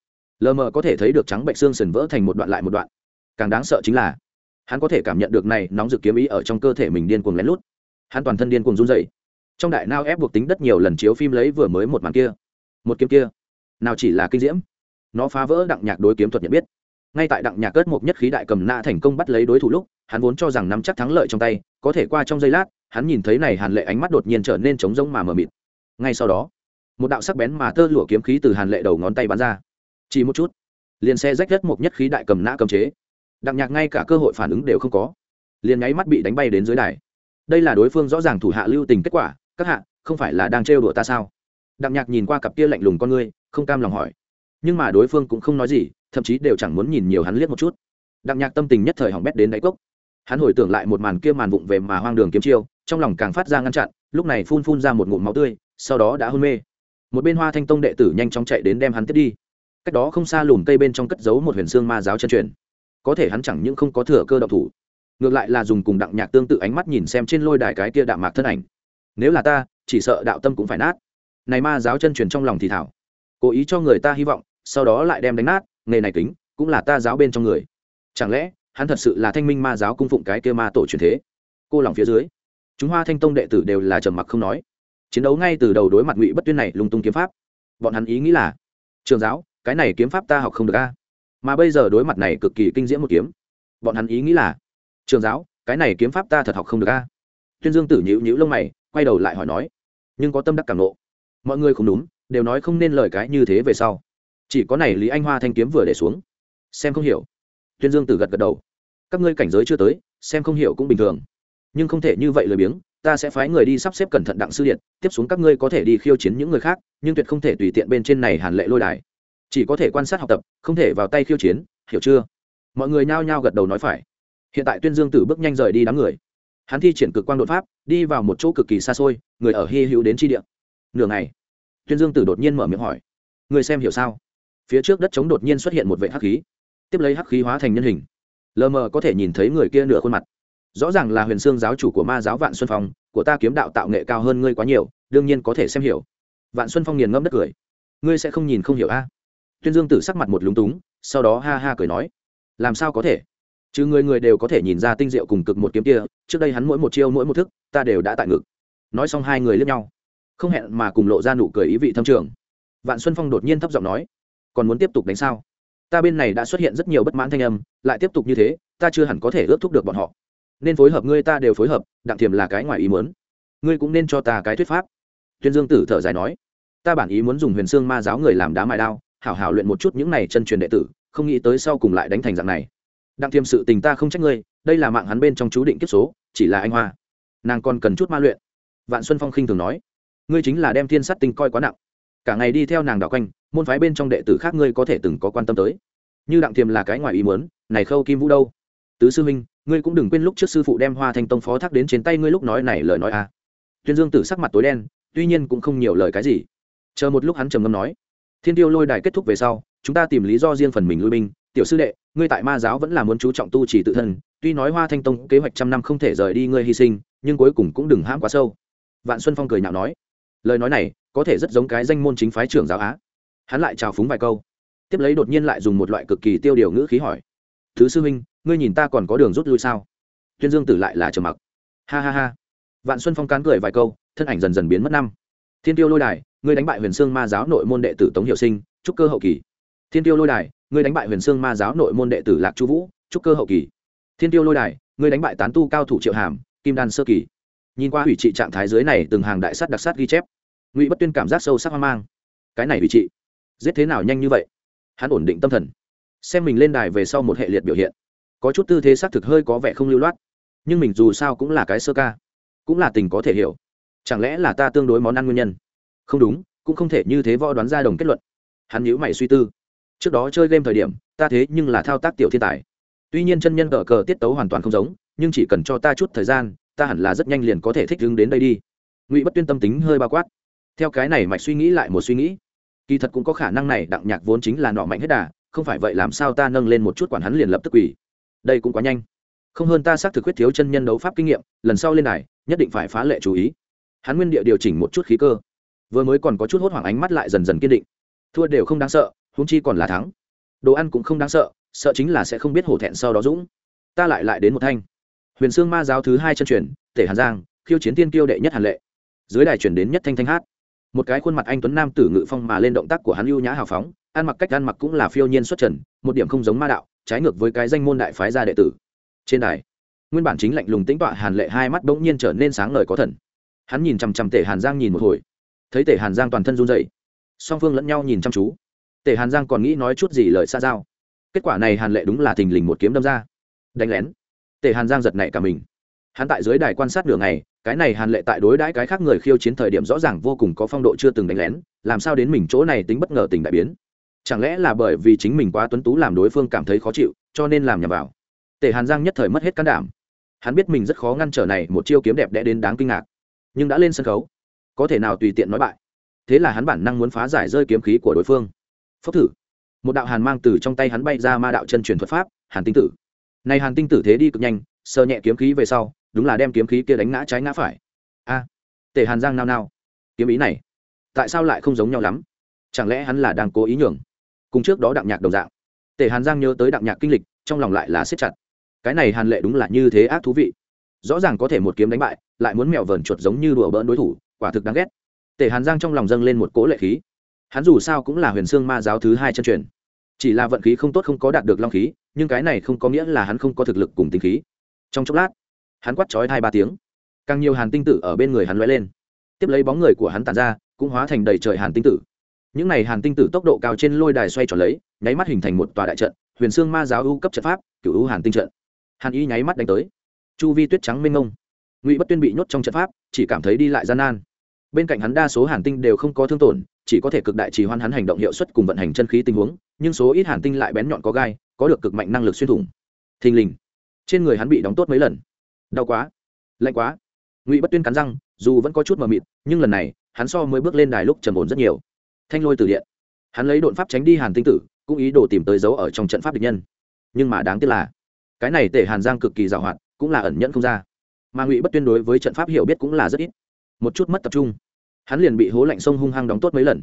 Lờ mờ có thể thấy được trắng bệnh xương sần vỡ thành một đoạn lại một đoạn. Càng đáng sợ chính là, hắn có thể cảm nhận được này nóng rực kiếm ý ở trong cơ thể mình điên cuồng lén lút. Hắn toàn thân điên cuồng run dày trong đại nao ép buộc tính đất nhiều lần chiếu phim lấy vừa mới một màn kia. Một kiếm kia nào chỉ là kinh diễm. Nó phá vỡ đặng nhạc đối kiếm thuật nhận biết. Ngay tại đặng nhạc cất một nhất khí đại cầm nã thành công bắt lấy đối thủ lúc, hắn vốn cho rằng nắm chắc thắng lợi trong tay, có thể qua trong giây lát, hắn nhìn thấy này hàn lệ ánh mắt đột nhiên trở nên trống rỗng mà mờ mịt. Ngay sau đó, một đạo sắc bén mà tơ lụa kiếm khí từ hàn lệ đầu ngón tay bắn ra. Chỉ một chút, liền xe rách đất một nhất khí đại cầm nã cầm chế. Đặng nhạc ngay cả cơ hội phản ứng đều không có. Liền nháy mắt bị đánh bay đến dưới đài. Đây là đối phương rõ ràng thủ hạ lưu tình kết quả. Các hạ, không phải là đang trêu đùa ta sao? Đặng nhạc nhìn qua cặp kia lạnh lùng con ngươi không cam lòng hỏi. Nhưng mà đối phương cũng không nói gì, thậm chí đều chẳng muốn nhìn nhiều hắn liếc một chút. Đặng nhạc tâm tình nhất thời hỏng bét đến đáy cốc. Hắn hồi tưởng lại một màn kia màn vụng về mà hoang đường kiếm chiêu, trong lòng càng phát ra ngăn chặn, lúc này phun phun ra một ngụm máu tươi, sau đó đã hôn mê. Một bên hoa thanh tông đệ tử nhanh chóng chạy đến đem hắn tiếp đi. Cách đó không xa lùm cây bên trong cất giấu một huyền xương ma giáo chân truyền. Có thể hắn chẳng những không có thừa cơ động thủ, ngược lại là dùng cùng đặng nhạc tương tự ánh mắt nhìn xem trên lôi đài cái kia đạm mạc thân ảnh. Nếu là ta, chỉ sợ đạo tâm cũng phải nát. Này ma giáo chân truyền trong lòng thì thảo cố ý cho người ta hy vọng, sau đó lại đem đánh nát, nghề này tính cũng là ta giáo bên trong người. Chẳng lẽ, hắn thật sự là thanh minh ma giáo cung phụng cái kia ma tổ truyền thế? Cô lòng phía dưới, chúng hoa thanh tông đệ tử đều là trầm mặc không nói. Chiến đấu ngay từ đầu đối mặt ngụy bất tuyên này lung tung kiếm pháp, bọn hắn ý nghĩ là, trường giáo, cái này kiếm pháp ta học không được a. Mà bây giờ đối mặt này cực kỳ kinh diễm một kiếm, bọn hắn ý nghĩ là, trường giáo, cái này kiếm pháp ta thật học không được a. Tuyên dương tử nhữ nhữ lông mày, quay đầu lại hỏi nói, nhưng có tâm đắc cảm nộ. Mọi người không đúng đều nói không nên lời cái như thế về sau. Chỉ có này lý anh hoa thanh kiếm vừa để xuống. Xem không hiểu. Tuyên dương tử gật gật đầu. Các ngươi cảnh giới chưa tới, xem không hiểu cũng bình thường. Nhưng không thể như vậy lười biếng, ta sẽ phái người đi sắp xếp cẩn thận đặng sư điện, tiếp xuống các ngươi có thể đi khiêu chiến những người khác, nhưng tuyệt không thể tùy tiện bên trên này hàn lệ lôi đài. Chỉ có thể quan sát học tập, không thể vào tay khiêu chiến, hiểu chưa? Mọi người nhao nhao gật đầu nói phải. Hiện tại tuyên dương tử bước nhanh rời đi đám người. Hắn thi triển cực quang đột pháp, đi vào một chỗ cực kỳ xa xôi, người ở hy hữu đến tri địa. Nửa ngày tuyên dương tử đột nhiên mở miệng hỏi người xem hiểu sao? Phía trước đất trống đột nhiên xuất hiện một vệ hắc khí, tiếp lấy hắc khí hóa thành nhân hình. Lờ mờ có thể nhìn thấy người kia nửa khuôn mặt. Rõ ràng là huyền sương giáo chủ của ma giáo vạn xuân phong, của ta kiếm đạo tạo nghệ cao hơn ngươi quá nhiều, đương nhiên có thể xem hiểu. Vạn xuân phong nghiền ngẫm đất cười, ngươi sẽ không nhìn không hiểu a? Tuyên dương tử sắc mặt một lúng túng, sau đó ha ha cười nói, làm sao có thể? Chứ người người đều có thể nhìn ra tinh diệu cùng cực một kiếm kia, trước đây hắn mỗi một chiêu mỗi một thức, ta đều đã tại ngực. Nói xong hai người lướt nhau không hẹn mà cùng lộ ra nụ cười ý vị thâm trường. Vạn xuân phong đột nhiên thấp giọng nói, còn muốn tiếp tục đánh sao? Ta bên này đã xuất hiện rất nhiều bất mãn thanh âm, lại tiếp tục như thế, ta chưa hẳn có thể ước thúc được bọn họ. Nên phối hợp ngươi ta đều phối hợp, đặng thiềm là cái ngoài ý muốn. Ngươi cũng nên cho ta cái thuyết pháp. Tuyên dương tử thở dài nói, ta bản ý muốn dùng huyền xương ma giáo người làm đá mài đao, hảo hảo luyện một chút những này chân truyền đệ tử, không nghĩ tới sau cùng lại đánh thành dạng này. Đặng thiềm sự tình ta không trách ngươi, đây là mạng hắn bên trong chú định kiếp số, chỉ là anh hoa. Nàng còn cần chút ma luyện. Vạn xuân phong khinh thường nói ngươi chính là đem thiên sát tinh coi quá nặng. Cả ngày đi theo nàng đảo quanh, môn phái bên trong đệ tử khác ngươi có thể từng có quan tâm tới. Như đặng thiềm là cái ngoài ý muốn, này khâu kim vũ đâu? Tứ sư minh ngươi cũng đừng quên lúc trước sư phụ đem hoa thanh tông phó thác đến trên tay ngươi lúc nói này lời nói à. Tuyên dương tử sắc mặt tối đen, tuy nhiên cũng không nhiều lời cái gì. Chờ một lúc hắn trầm ngâm nói, thiên tiêu lôi đài kết thúc về sau, chúng ta tìm lý do riêng phần mình lui binh. Tiểu sư đệ, ngươi tại ma giáo vẫn là muốn chú trọng tu chỉ tự thân. Tuy nói hoa thanh tông kế hoạch trăm năm không thể rời đi ngươi hy sinh, nhưng cuối cùng cũng đừng hãm quá sâu. Vạn xuân phong cười nhạo nói lời nói này có thể rất giống cái danh môn chính phái trưởng giáo á. Hắn lại chào phúng vài câu. Tiếp lấy đột nhiên lại dùng một loại cực kỳ tiêu điều ngữ khí hỏi. Thứ sư huynh, ngươi nhìn ta còn có đường rút lui sao? Tuyên dương tử lại là trầm mặc. Ha ha ha. Vạn xuân phong cán cười vài câu, thân ảnh dần dần biến mất năm. Thiên tiêu lôi đài, ngươi đánh bại huyền sương ma giáo nội môn đệ tử tống hiệu sinh trúc cơ hậu kỳ. Thiên tiêu lôi đài, ngươi đánh bại huyền sương ma giáo nội môn đệ tử lạc chu vũ trúc cơ hậu kỳ. Thiên tiêu lôi đài, ngươi đánh bại tán tu cao thủ triệu hàm, kim đan sơ kỳ. Nhìn qua hủy trị trạng thái dưới này, từng hàng đại sắt đặc sắt ghi chép ngụy bất tuyên cảm giác sâu sắc hoang mang cái này hủy trị giết thế nào nhanh như vậy hắn ổn định tâm thần xem mình lên đài về sau một hệ liệt biểu hiện có chút tư thế xác thực hơi có vẻ không lưu loát nhưng mình dù sao cũng là cái sơ ca cũng là tình có thể hiểu chẳng lẽ là ta tương đối món ăn nguyên nhân không đúng cũng không thể như thế võ đoán ra đồng kết luận hắn nhíu mày suy tư trước đó chơi game thời điểm ta thế nhưng là thao tác tiểu thiên tài tuy nhiên chân nhân cờ cờ tiết tấu hoàn toàn không giống nhưng chỉ cần cho ta chút thời gian ta hẳn là rất nhanh liền có thể thích ứng đến đây đi ngụy bất tuyên tâm tính hơi bao quát theo cái này mạch suy nghĩ lại một suy nghĩ, kỳ thật cũng có khả năng này đặng nhạc vốn chính là nọ mạnh hết đà, không phải vậy làm sao ta nâng lên một chút quản hắn liền lập tức quỳ. Đây cũng quá nhanh. Không hơn ta xác thực huyết thiếu chân nhân đấu pháp kinh nghiệm, lần sau lên này nhất định phải phá lệ chú ý. Hắn nguyên địa điều chỉnh một chút khí cơ. Vừa mới còn có chút hốt hoảng ánh mắt lại dần dần kiên định. Thua đều không đáng sợ, huống chi còn là thắng. Đồ ăn cũng không đáng sợ sợ chính là sẽ không biết hổ thẹn sau đó dũng. Ta lại lại đến một thanh. Huyền sương ma giáo thứ hai chân truyền, tể hàn giang, khiêu chiến tiên kiêu đệ nhất hàn lệ. Dưới đài chuyển đến nhất thanh thanh hát một cái khuôn mặt anh tuấn nam tử ngự phong mà lên động tác của hắn ưu nhã hào phóng, ăn mặc cách ăn mặc cũng là phiêu nhiên xuất trần, một điểm không giống ma đạo, trái ngược với cái danh môn đại phái gia đệ tử. Trên đài, nguyên bản chính lạnh lùng tĩnh tọa hàn lệ hai mắt bỗng nhiên trở nên sáng ngời có thần. Hắn nhìn chằm chằm tể hàn giang nhìn một hồi. Thấy tể hàn giang toàn thân run dậy song phương lẫn nhau nhìn chăm chú. Tể hàn giang còn nghĩ nói chút gì lời xa giao. Kết quả này hàn lệ đúng là thình lình một kiếm đâm ra. Đánh lén. Tể hàn giang giật nảy cả mình hắn tại dưới đài quan sát nửa ngày, cái này hàn lệ tại đối đãi cái khác người khiêu chiến thời điểm rõ ràng vô cùng có phong độ chưa từng đánh lén, làm sao đến mình chỗ này tính bất ngờ tình đại biến. Chẳng lẽ là bởi vì chính mình quá tuấn tú làm đối phương cảm thấy khó chịu, cho nên làm nhầm vào. Tề hàn giang nhất thời mất hết can đảm. Hắn biết mình rất khó ngăn trở này một chiêu kiếm đẹp đẽ đến đáng kinh ngạc, nhưng đã lên sân khấu, có thể nào tùy tiện nói bại. Thế là hắn bản năng muốn phá giải rơi kiếm khí của đối phương. Phốc thử. Một đạo hàn mang từ trong tay hắn bay ra ma đạo chân truyền thuật pháp, hàn tinh tử. Này hàn tinh tử thế đi cực nhanh, sờ nhẹ kiếm khí về sau đúng là đem kiếm khí kia đánh ngã trái ngã phải. A, tề hàn giang nao nao. Kiếm ý này, tại sao lại không giống nhau lắm? Chẳng lẽ hắn là đang cố ý nhường? Cùng trước đó đặng nhạc đồng dạng. Tề hàn giang nhớ tới đặng nhạc kinh lịch, trong lòng lại là siết chặt. Cái này hàn lệ đúng là như thế ác thú vị. Rõ ràng có thể một kiếm đánh bại, lại muốn mèo vờn chuột giống như đùa bỡn đối thủ, quả thực đáng ghét. Tề hàn giang trong lòng dâng lên một cỗ lệ khí. Hắn dù sao cũng là huyền sương ma giáo thứ hai chân truyền. Chỉ là vận khí không tốt không có đạt được long khí, nhưng cái này không có nghĩa là hắn không có thực lực cùng tính khí. Trong chốc lát hắn quát chói hai ba tiếng. Càng nhiều hàn tinh tử ở bên người hắn lóe lên. Tiếp lấy bóng người của hắn tàn ra, cũng hóa thành đầy trời hàn tinh tử. Những n à y hàn tinh tử tốc độ cao trên lôi đài xoay tròn lấy, nháy mắt hình thành một tòa đại trận, huyền sương ma giáo ưu cấp trận pháp cựu ưu hàn tinh trận. Hàn y nháy mắt đánh tới. Chu vi tuyết trắng mênh ngông ngụy bất tuyên bị nhốt trong trận pháp, chỉ cảm thấy đi lại gian nan. Bên cạnh hắn đa số hàn tinh đều không có thương tổn, chỉ có thể cực đại trì hoan hắn hành động hiệu suất cùng vận hành chân khí tình huống, nhưng số ít hàn tinh lại bén nhọn có gai, có được cực mạnh năng lực xuyên thủng. Thình lình, trên người hắn bị đóng tốt mấy lần đau quá. Lạnh quá. Ngụy bất tuyên cắn răng, dù vẫn có chút mờ mịt, nhưng lần này, hắn so mới bước lên đài lúc trầm ổn rất nhiều. Thanh lôi từ điện. Hắn lấy đột pháp tránh đi hàn tinh tử, cũng ý đồ tìm tới dấu ở trong trận pháp địch nhân. Nhưng mà đáng tiếc là, cái này tể hàn giang cực kỳ giàu hoạt, cũng là ẩn nhẫn không ra. Mà ngụy bất tuyên đối với trận pháp hiểu biết cũng là rất ít. Một chút mất tập trung, hắn liền bị hố lạnh sông hung hăng đóng tốt mấy lần.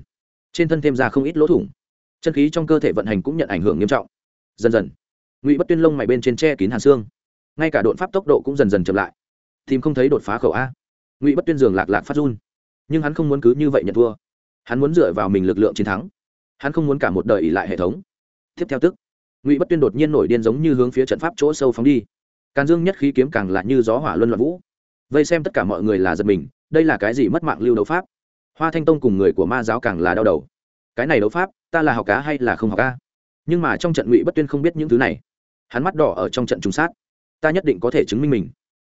Trên thân thêm ra không ít lỗ thủng. Chân khí trong cơ thể vận hành cũng nhận ảnh hưởng nghiêm trọng. Dần dần, ngụy bất tuyên lông mày bên trên che kín hàn xương ngay cả đột pháp tốc độ cũng dần dần chậm lại. Tìm không thấy đột phá khẩu a. Ngụy bất tuyên giường lạc lạc phát run. Nhưng hắn không muốn cứ như vậy nhận thua. Hắn muốn dựa vào mình lực lượng chiến thắng. Hắn không muốn cả một đời ỉ lại hệ thống. Tiếp theo tức, ngụy bất tuyên đột nhiên nổi điên giống như hướng phía trận pháp chỗ sâu phóng đi. Càn dương nhất khí kiếm càng là như gió hỏa luân loạn vũ. Vây xem tất cả mọi người là giật mình, đây là cái gì mất mạng lưu đấu pháp? Hoa thanh tông cùng người của ma giáo càng là đau đầu. Cái này đấu pháp, ta là học cá hay là không học ca nhưng mà trong trận ngụy bất tuyên không biết những thứ này. Hắn mắt đỏ ở trong trận trùng sát ta nhất định có thể chứng minh mình.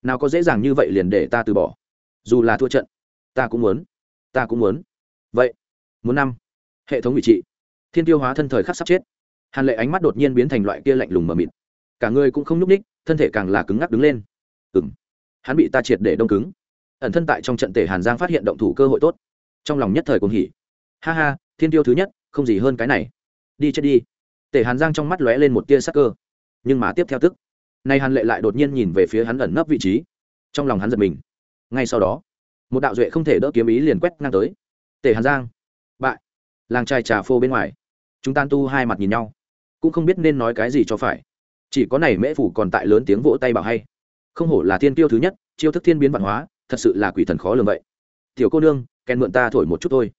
Nào có dễ dàng như vậy liền để ta từ bỏ. Dù là thua trận, ta cũng muốn. Ta cũng muốn. Vậy, muốn năm, hệ thống vị trị. Thiên tiêu hóa thân thời khắc sắp chết. Hàn lệ ánh mắt đột nhiên biến thành loại kia lạnh lùng mờ mịt. Cả người cũng không nhúc ních thân thể càng là cứng ngắc đứng lên. Ừng hắn bị ta triệt để đông cứng. Ẩn thân tại trong trận tể hàn giang phát hiện động thủ cơ hội tốt. Trong lòng nhất thời cùng hỉ. Ha ha, thiên tiêu thứ nhất, không gì hơn cái này. Đi chết đi. Tể hàn giang trong mắt lóe lên một tia sắc cơ. Nhưng mà tiếp theo tức nay hàn lệ lại đột nhiên nhìn về phía hắn ẩn nấp vị trí. Trong lòng hắn giật mình. Ngay sau đó, một đạo duệ không thể đỡ kiếm ý liền quét ngang tới. Tề hàn giang, bại. Làng trai trà phô bên ngoài. Chúng tan tu hai mặt nhìn nhau. Cũng không biết nên nói cái gì cho phải. Chỉ có này mễ phủ còn tại lớn tiếng vỗ tay bảo hay. Không hổ là thiên tiêu thứ nhất, chiêu thức thiên biến văn hóa, thật sự là quỷ thần khó lường vậy. Tiểu cô nương kèn mượn ta thổi một chút thôi.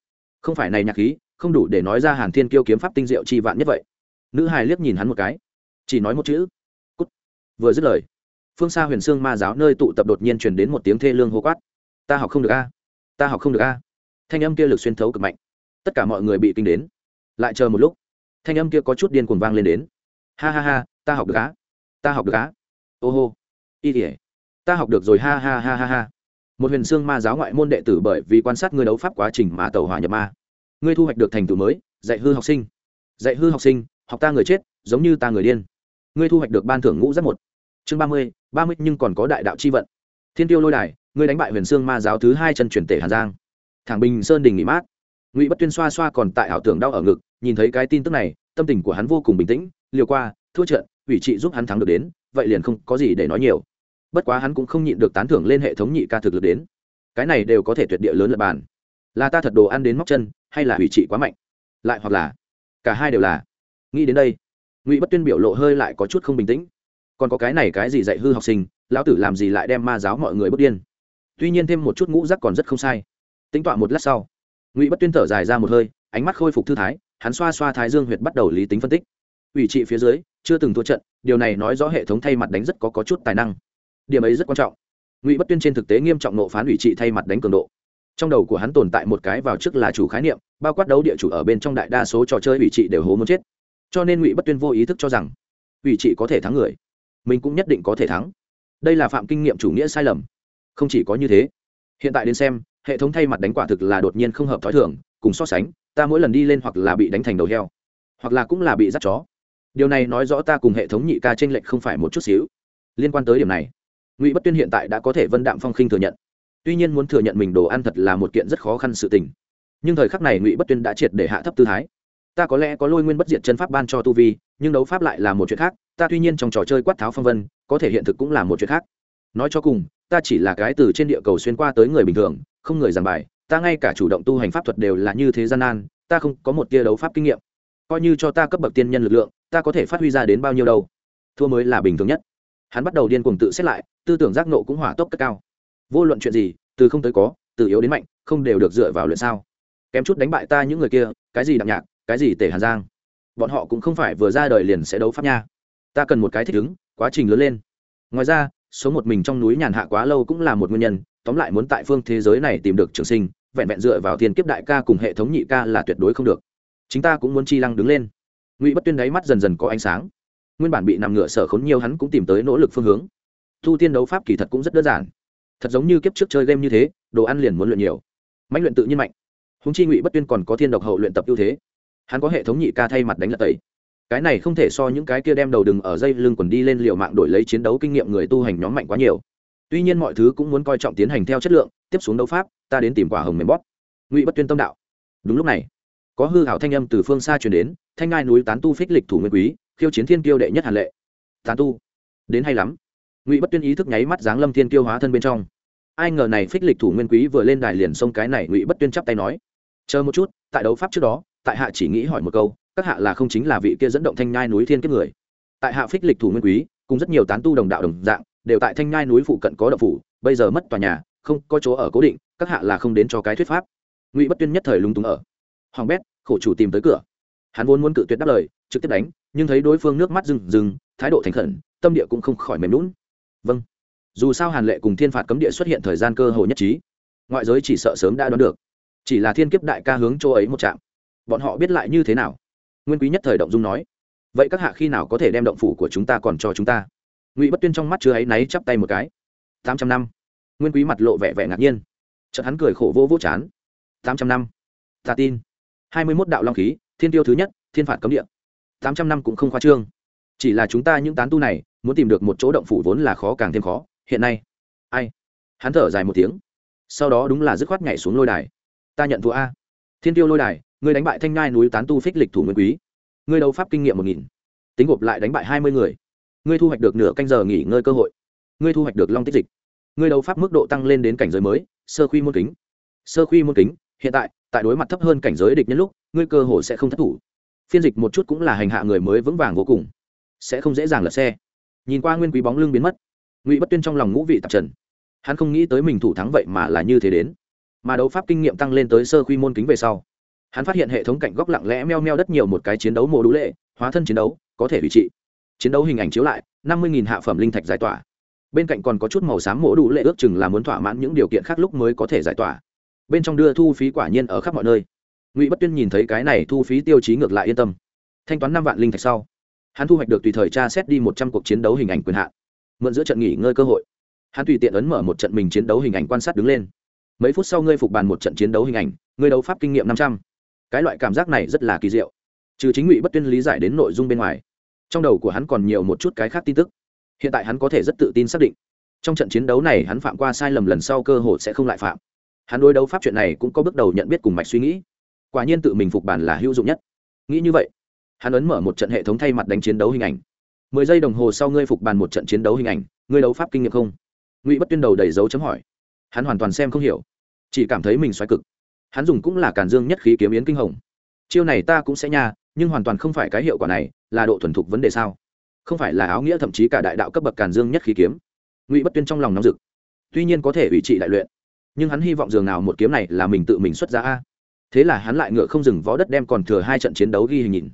Không phải này nhạc khí, không đủ để nói ra hàn thiên kiêu kiếm pháp tinh diệu chi vạn nhất vậy. Nữ hài liếc nhìn hắn một cái. Chỉ nói một chữ vừa dứt lời, phương xa huyền sương ma giáo nơi tụ tập đột nhiên truyền đến một tiếng thê lương hô quát. Ta học không được a, ta học không được a. Thanh âm kia lực xuyên thấu cực mạnh, tất cả mọi người bị kinh đến. Lại chờ một lúc, thanh âm kia có chút điên cuồng vang lên đến. Ha ha ha, ta học được á, ta học được á. Ô hô, y tỉa ta học được rồi, ha ha ha ha ha. Một huyền xương ma giáo ngoại môn đệ tử bởi vì quan sát ngươi đấu pháp quá trình mà tàu hỏa nhập ma. Ngươi thu hoạch được thành tựu mới, dạy hư học sinh, dạy hư học sinh, học ta người chết, giống như ta người điên ngươi thu hoạch được ban thưởng ngũ rất một. Chương ba mươi ba mươi nhưng còn có đại đạo c h i vận. Thiên tiêu lôi đài, ngươi đánh bại huyền xương ma giáo thứ hai chân truyền tể hà giang. Thẳng bình sơn đình nghỉ mát. Ngụy bất tuyên xoa xoa còn tại ảo tưởng đau ở ngực, nhìn thấy cái tin tức này, tâm tình của hắn vô cùng bình tĩnh, liều qua, thua trận, ủy trị giúp hắn thắng được đến, vậy liền không có gì để nói nhiều. Bất quá hắn cũng không nhịn được tán thưởng lên hệ thống nhị ca thực lực đến. Cái này đều có thể tuyệt địa lớn lập bàn. Là ta thật đồ ăn đến móc chân, hay là hủy trị quá mạnh? Lại hoặc là, cả hai đều là. Nghĩ đến đây ngụy bất tuyên biểu lộ hơi lại có chút không bình tĩnh còn có cái này cái gì dạy hư học sinh lão tử làm gì lại đem ma giáo mọi người bất điên tuy nhiên thêm một chút ngũ rắc còn rất không sai tính tọa một lát sau ngụy bất tuyên thở dài ra một hơi ánh mắt khôi phục thư thái hắn xoa xoa thái dương huyệt bắt đầu lý tính phân tích ủy trị phía dưới chưa từng thua trận điều này nói rõ hệ thống thay mặt đánh rất có, có chút tài năng điểm ấy rất quan trọng ngụy bất tuyên trên thực tế nghiêm trọng nộ phán ủy trị thay mặt đánh cường độ trong đầu của hắn tồn tại một cái vào trước là chủ khái niệm bao quát đấu địa chủ ở bên trong đại đa số trò chơi ủy trị đều hố muốn chết cho nên ngụy bất tuyên vô ý thức cho rằng ủy trị có thể thắng người mình cũng nhất định có thể thắng đây là phạm kinh nghiệm chủ nghĩa sai lầm không chỉ có như thế hiện tại đến xem hệ thống thay mặt đánh quả thực là đột nhiên không hợp t h ó i thường cùng so sánh ta mỗi lần đi lên hoặc là bị đánh thành đầu heo hoặc là cũng là bị dắt chó điều này nói rõ ta cùng hệ thống nhị ca t r ê n lệch không phải một chút xíu liên quan tới điểm này ngụy bất tuyên hiện tại đã có thể vân đạm phong khinh thừa nhận tuy nhiên muốn thừa nhận mình đồ ăn thật là một kiện rất khó khăn sự tình nhưng thời khắc này ngụy bất tuyên đã triệt để hạ thấp tư thái ta có lẽ có lôi nguyên bất diệt chân pháp ban cho tu vi, nhưng đấu pháp lại là một chuyện khác, ta tuy nhiên trong trò chơi quát tháo phong vân, có thể hiện thực cũng là một chuyện khác. Nói cho cùng, ta chỉ là cái từ trên địa cầu xuyên qua tới người bình thường, không người giảng bài, ta ngay cả chủ động tu hành pháp thuật đều là như thế gian nan, ta không có một tia đấu pháp kinh nghiệm. Coi như cho ta cấp bậc tiên nhân lực lượng, ta có thể phát huy ra đến bao nhiêu đâu. Thua mới là bình thường nhất. Hắn bắt đầu điên cuồng tự xét lại, tư tưởng giác nộ cũng hỏa tốc cất cao. Vô luận chuyện gì, từ không tới có, từ yếu đến mạnh, không đều được dựa vào luyện sao. Kém chút đánh bại ta những người kia, cái gì đặng nhạc cái gì tể hàn giang? Bọn họ cũng không phải vừa ra đời liền sẽ đấu pháp nha. Ta cần một cái thích ứng, quá trình lớn lên. Ngoài ra, số một mình trong núi nhàn hạ quá lâu cũng là một nguyên nhân, tóm lại muốn tại phương thế giới này tìm được trường sinh, vẹn vẹn dựa vào thiên kiếp đại ca cùng hệ thống nhị ca là tuyệt đối không được. Chính ta cũng muốn chi lăng đứng lên. Ngụy bất tuyên đáy mắt dần dần có ánh sáng. Nguyên bản bị nằm ngựa sở khốn nhiều hắn cũng tìm tới nỗ lực phương hướng. Thu tiên đấu pháp kỳ thật cũng rất đơn giản. Thật giống như kiếp trước chơi game như thế, đồ ăn liền muốn luyện nhiều. Mạnh luyện tự nhiên mạnh. Húng chi ngụy bất tuyên còn có thiên độc hậu luyện tập ưu thế hắn có hệ thống nhị ca thay mặt đánh lật tẩy. Cái này không thể so những cái kia đem đầu đừng ở dây lưng quần đi lên liều mạng đổi lấy chiến đấu kinh nghiệm người tu hành nhóm mạnh quá nhiều. Tuy nhiên mọi thứ cũng muốn coi trọng tiến hành theo chất lượng, tiếp xuống đấu pháp, ta đến tìm quả hồng mềm bóp. Ngụy bất tuyên tâm đạo. Đúng lúc này, có hư hảo thanh âm từ phương xa truyền đến, thanh ngai núi tán tu phích lịch thủ nguyên quý, khiêu chiến thiên kiêu đệ nhất hàn lệ. Tán tu. Đến hay lắm. Ngụy bất tuyên ý thức nháy mắt giáng lâm thiên kiêu hóa thân bên trong. Ai ngờ này phích lịch thủ nguyên quý vừa lên đài liền xông cái này, ngụy bất tuyên chắp tay nói. Chờ một chút, tại đấu pháp trước đó tại hạ chỉ nghĩ hỏi một câu, các hạ là không chính là vị kia dẫn động thanh nhai núi thiên kiếp người. Tại hạ phích lịch thủ nguyên quý, cùng rất nhiều tán tu đồng đạo đồng dạng, đều tại thanh nhai núi phụ cận có đậu phủ, bây giờ mất tòa nhà, không có chỗ ở cố định, các hạ là không đến cho cái thuyết pháp. Ngụy bất tuyên nhất thời lúng túng ở. Hoàng bét, khổ chủ tìm tới cửa. Hắn vốn muốn cự tuyệt đáp lời, trực tiếp đánh, nhưng thấy đối phương nước mắt rừng rừng thái độ thành khẩn, tâm địa cũng không khỏi mềm lún vâng. Dù sao hàn lệ cùng thiên phạt cấm địa xuất hiện thời gian cơ hội nhất trí, ngoại giới chỉ sợ sớm đã đoán được. Chỉ là thiên kiếp đại ca hướng chỗ ấy một trạm bọn họ biết lại như thế nào? Nguyên quý nhất thời động dung nói, vậy các hạ khi nào có thể đem động phủ của chúng ta còn cho chúng ta? Ngụy bất tuyên trong mắt chưa ấy náy chắp tay một cái. Tám trăm năm. Nguyên quý mặt lộ vẻ vẻ ngạc nhiên. Chợt hắn cười khổ vô vô chán. Tám trăm năm. Ta tin. Hai mươi mốt đạo long khí, thiên tiêu thứ nhất, thiên phạt cấm địa. Tám trăm năm cũng không khoa trương. Chỉ là chúng ta những tán tu này, muốn tìm được một chỗ động phủ vốn là khó càng thêm khó. Hiện nay, ai? Hắn thở dài một tiếng. Sau đó đúng là dứt khoát nhảy xuống lôi đài. Ta nhận thua a. Thiên tiêu lôi đài người đánh bại thanh ngai núi tán tu phích lịch thủ nguyên quý. Người đấu pháp kinh nghiệm một nghìn. Tính gộp lại đánh bại hai mươi người. Ngươi thu hoạch được nửa canh giờ nghỉ ngơi cơ hội. Ngươi thu hoạch được long tích dịch. Ngươi đấu pháp mức độ tăng lên đến cảnh giới mới, sơ khuy môn kính. Sơ khuy môn kính, hiện tại tại đối mặt thấp hơn cảnh giới địch nhân lúc, ngươi cơ hội sẽ không thất thủ. Phiên dịch một chút cũng là hành hạ người mới vững vàng vô cùng. Sẽ không dễ dàng lật xe. Nhìn qua nguyên quý bóng lưng biến mất, ngụy bất tuyên trong lòng ngũ vị tạp trần. Hắn không nghĩ tới mình thủ thắng vậy mà là như thế đến. Mà đấu pháp kinh nghiệm tăng lên tới sơ khuy môn kính về sau hắn phát hiện hệ thống cạnh góc lặng lẽ meo meo đất nhiều một cái chiến đấu mô đũ lệ, hóa thân chiến đấu, có thể hủy trị. Chiến đấu hình ảnh chiếu lại, năm mươi hạ phẩm linh thạch giải tỏa. Bên cạnh còn có chút màu xám mổ đủ lệ ước chừng là muốn thỏa mãn những điều kiện khác lúc mới có thể giải tỏa. Bên trong đưa thu phí quả nhiên ở khắp mọi nơi. Ngụy bất tuyên nhìn thấy cái này thu phí tiêu chí ngược lại yên tâm. Thanh toán năm vạn linh thạch sau, hắn thu hoạch được tùy thời tra xét đi một trăm cuộc chiến đấu hình ảnh quyền hạn. Mượn giữa trận nghỉ ngơi cơ hội, hắn tùy tiện ấn mở một trận mình chiến đấu hình ảnh quan sát đứng lên. Mấy phút sau ngươi phục bàn một trận chiến đấu hình ảnh, ngươi đấu pháp kinh nghiệm năm trăm cái loại cảm giác này rất là kỳ diệu. Trừ chính ngụy bất tuyên lý giải đến nội dung bên ngoài, trong đầu của hắn còn nhiều một chút cái khác tin tức. Hiện tại hắn có thể rất tự tin xác định, trong trận chiến đấu này hắn phạm qua sai lầm lần sau cơ hội sẽ không lại phạm. Hắn đối đấu pháp chuyện này cũng có bước đầu nhận biết cùng mạch suy nghĩ. Quả nhiên tự mình phục bản là hữu dụng nhất. Nghĩ như vậy, hắn ấn mở một trận hệ thống thay mặt đánh chiến đấu hình ảnh. Mười giây đồng hồ sau ngươi phục bàn một trận chiến đấu hình ảnh, ngươi đấu pháp kinh nghiệm không? Ngụy bất tuyên đầu đầy dấu chấm hỏi. Hắn hoàn toàn xem không hiểu, chỉ cảm thấy mình xoáy cực hắn dùng cũng là càn dương nhất khí kiếm yến kinh hồng. Chiêu này ta cũng sẽ nha, nhưng hoàn toàn không phải cái hiệu quả này, là độ thuần thục vấn đề sao? Không phải là áo nghĩa thậm chí cả đại đạo cấp bậc càn dương nhất khí kiếm. Ngụy bất tuyên trong lòng nóng rực. Tuy nhiên có thể ủy trị đại luyện, nhưng hắn hy vọng dường nào một kiếm này là mình tự mình xuất ra a. Thế là hắn lại ngựa không dừng vó đất đem còn thừa hai trận chiến đấu ghi hình nhìn.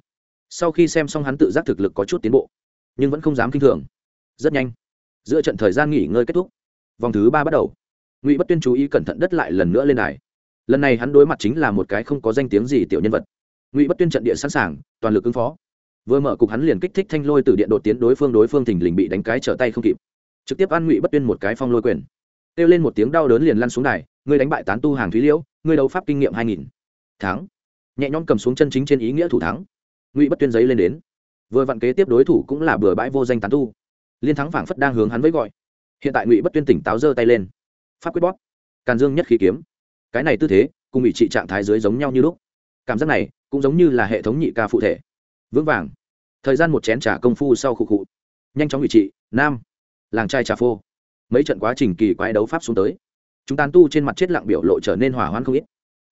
Sau khi xem xong hắn tự giác thực lực có chút tiến bộ, nhưng vẫn không dám kinh thường. Rất nhanh, giữa trận thời gian nghỉ ngơi kết thúc, vòng thứ ba bắt đầu. Ngụy bất tuyên chú ý cẩn thận đất lại lần nữa lên đài lần này hắn đối mặt chính là một cái không có danh tiếng gì tiểu nhân vật. Ngụy bất tuyên trận địa sẵn sàng, toàn lực ứng phó. Vừa mở cục hắn liền kích thích thanh lôi từ điện đột tiến đối phương đối phương thình lình bị đánh cái trở tay không kịp. Trực tiếp ăn ngụy bất tuyên một cái phong lôi quyền. Kêu lên một tiếng đau đớn liền lăn xuống đài, ngươi đánh bại tán tu hàng thúy liễu, ngươi đấu pháp kinh nghiệm hai nghìn tháng. Nhẹ nhõm cầm xuống chân chính trên ý nghĩa thủ thắng. Ngụy bất tuyên giấy lên đến. Vừa vặn kế tiếp đối thủ cũng là bừa bãi vô danh tán tu. Liên thắng phảng phất đang hướng hắn với gọi. Hiện tại ngụy bất tuyên tỉnh táo giơ tay lên. Pháp quyết bóp. Càn dương nhất khí kiếm cái này tư thế cùng bị trị trạng thái dưới giống nhau như lúc. Cảm giác này cũng giống như là hệ thống nhị ca phụ thể. Vững vàng. Thời gian một chén t công phu sau khụ khụ. Nhanh chóng ủy trị, nam. Làng trai trà phô. Mấy trận quá trình kỳ quái đấu pháp xuống tới. Chúng tàn tu trên mặt chết lặng biểu lộ trở nên hỏa hoãn không ít.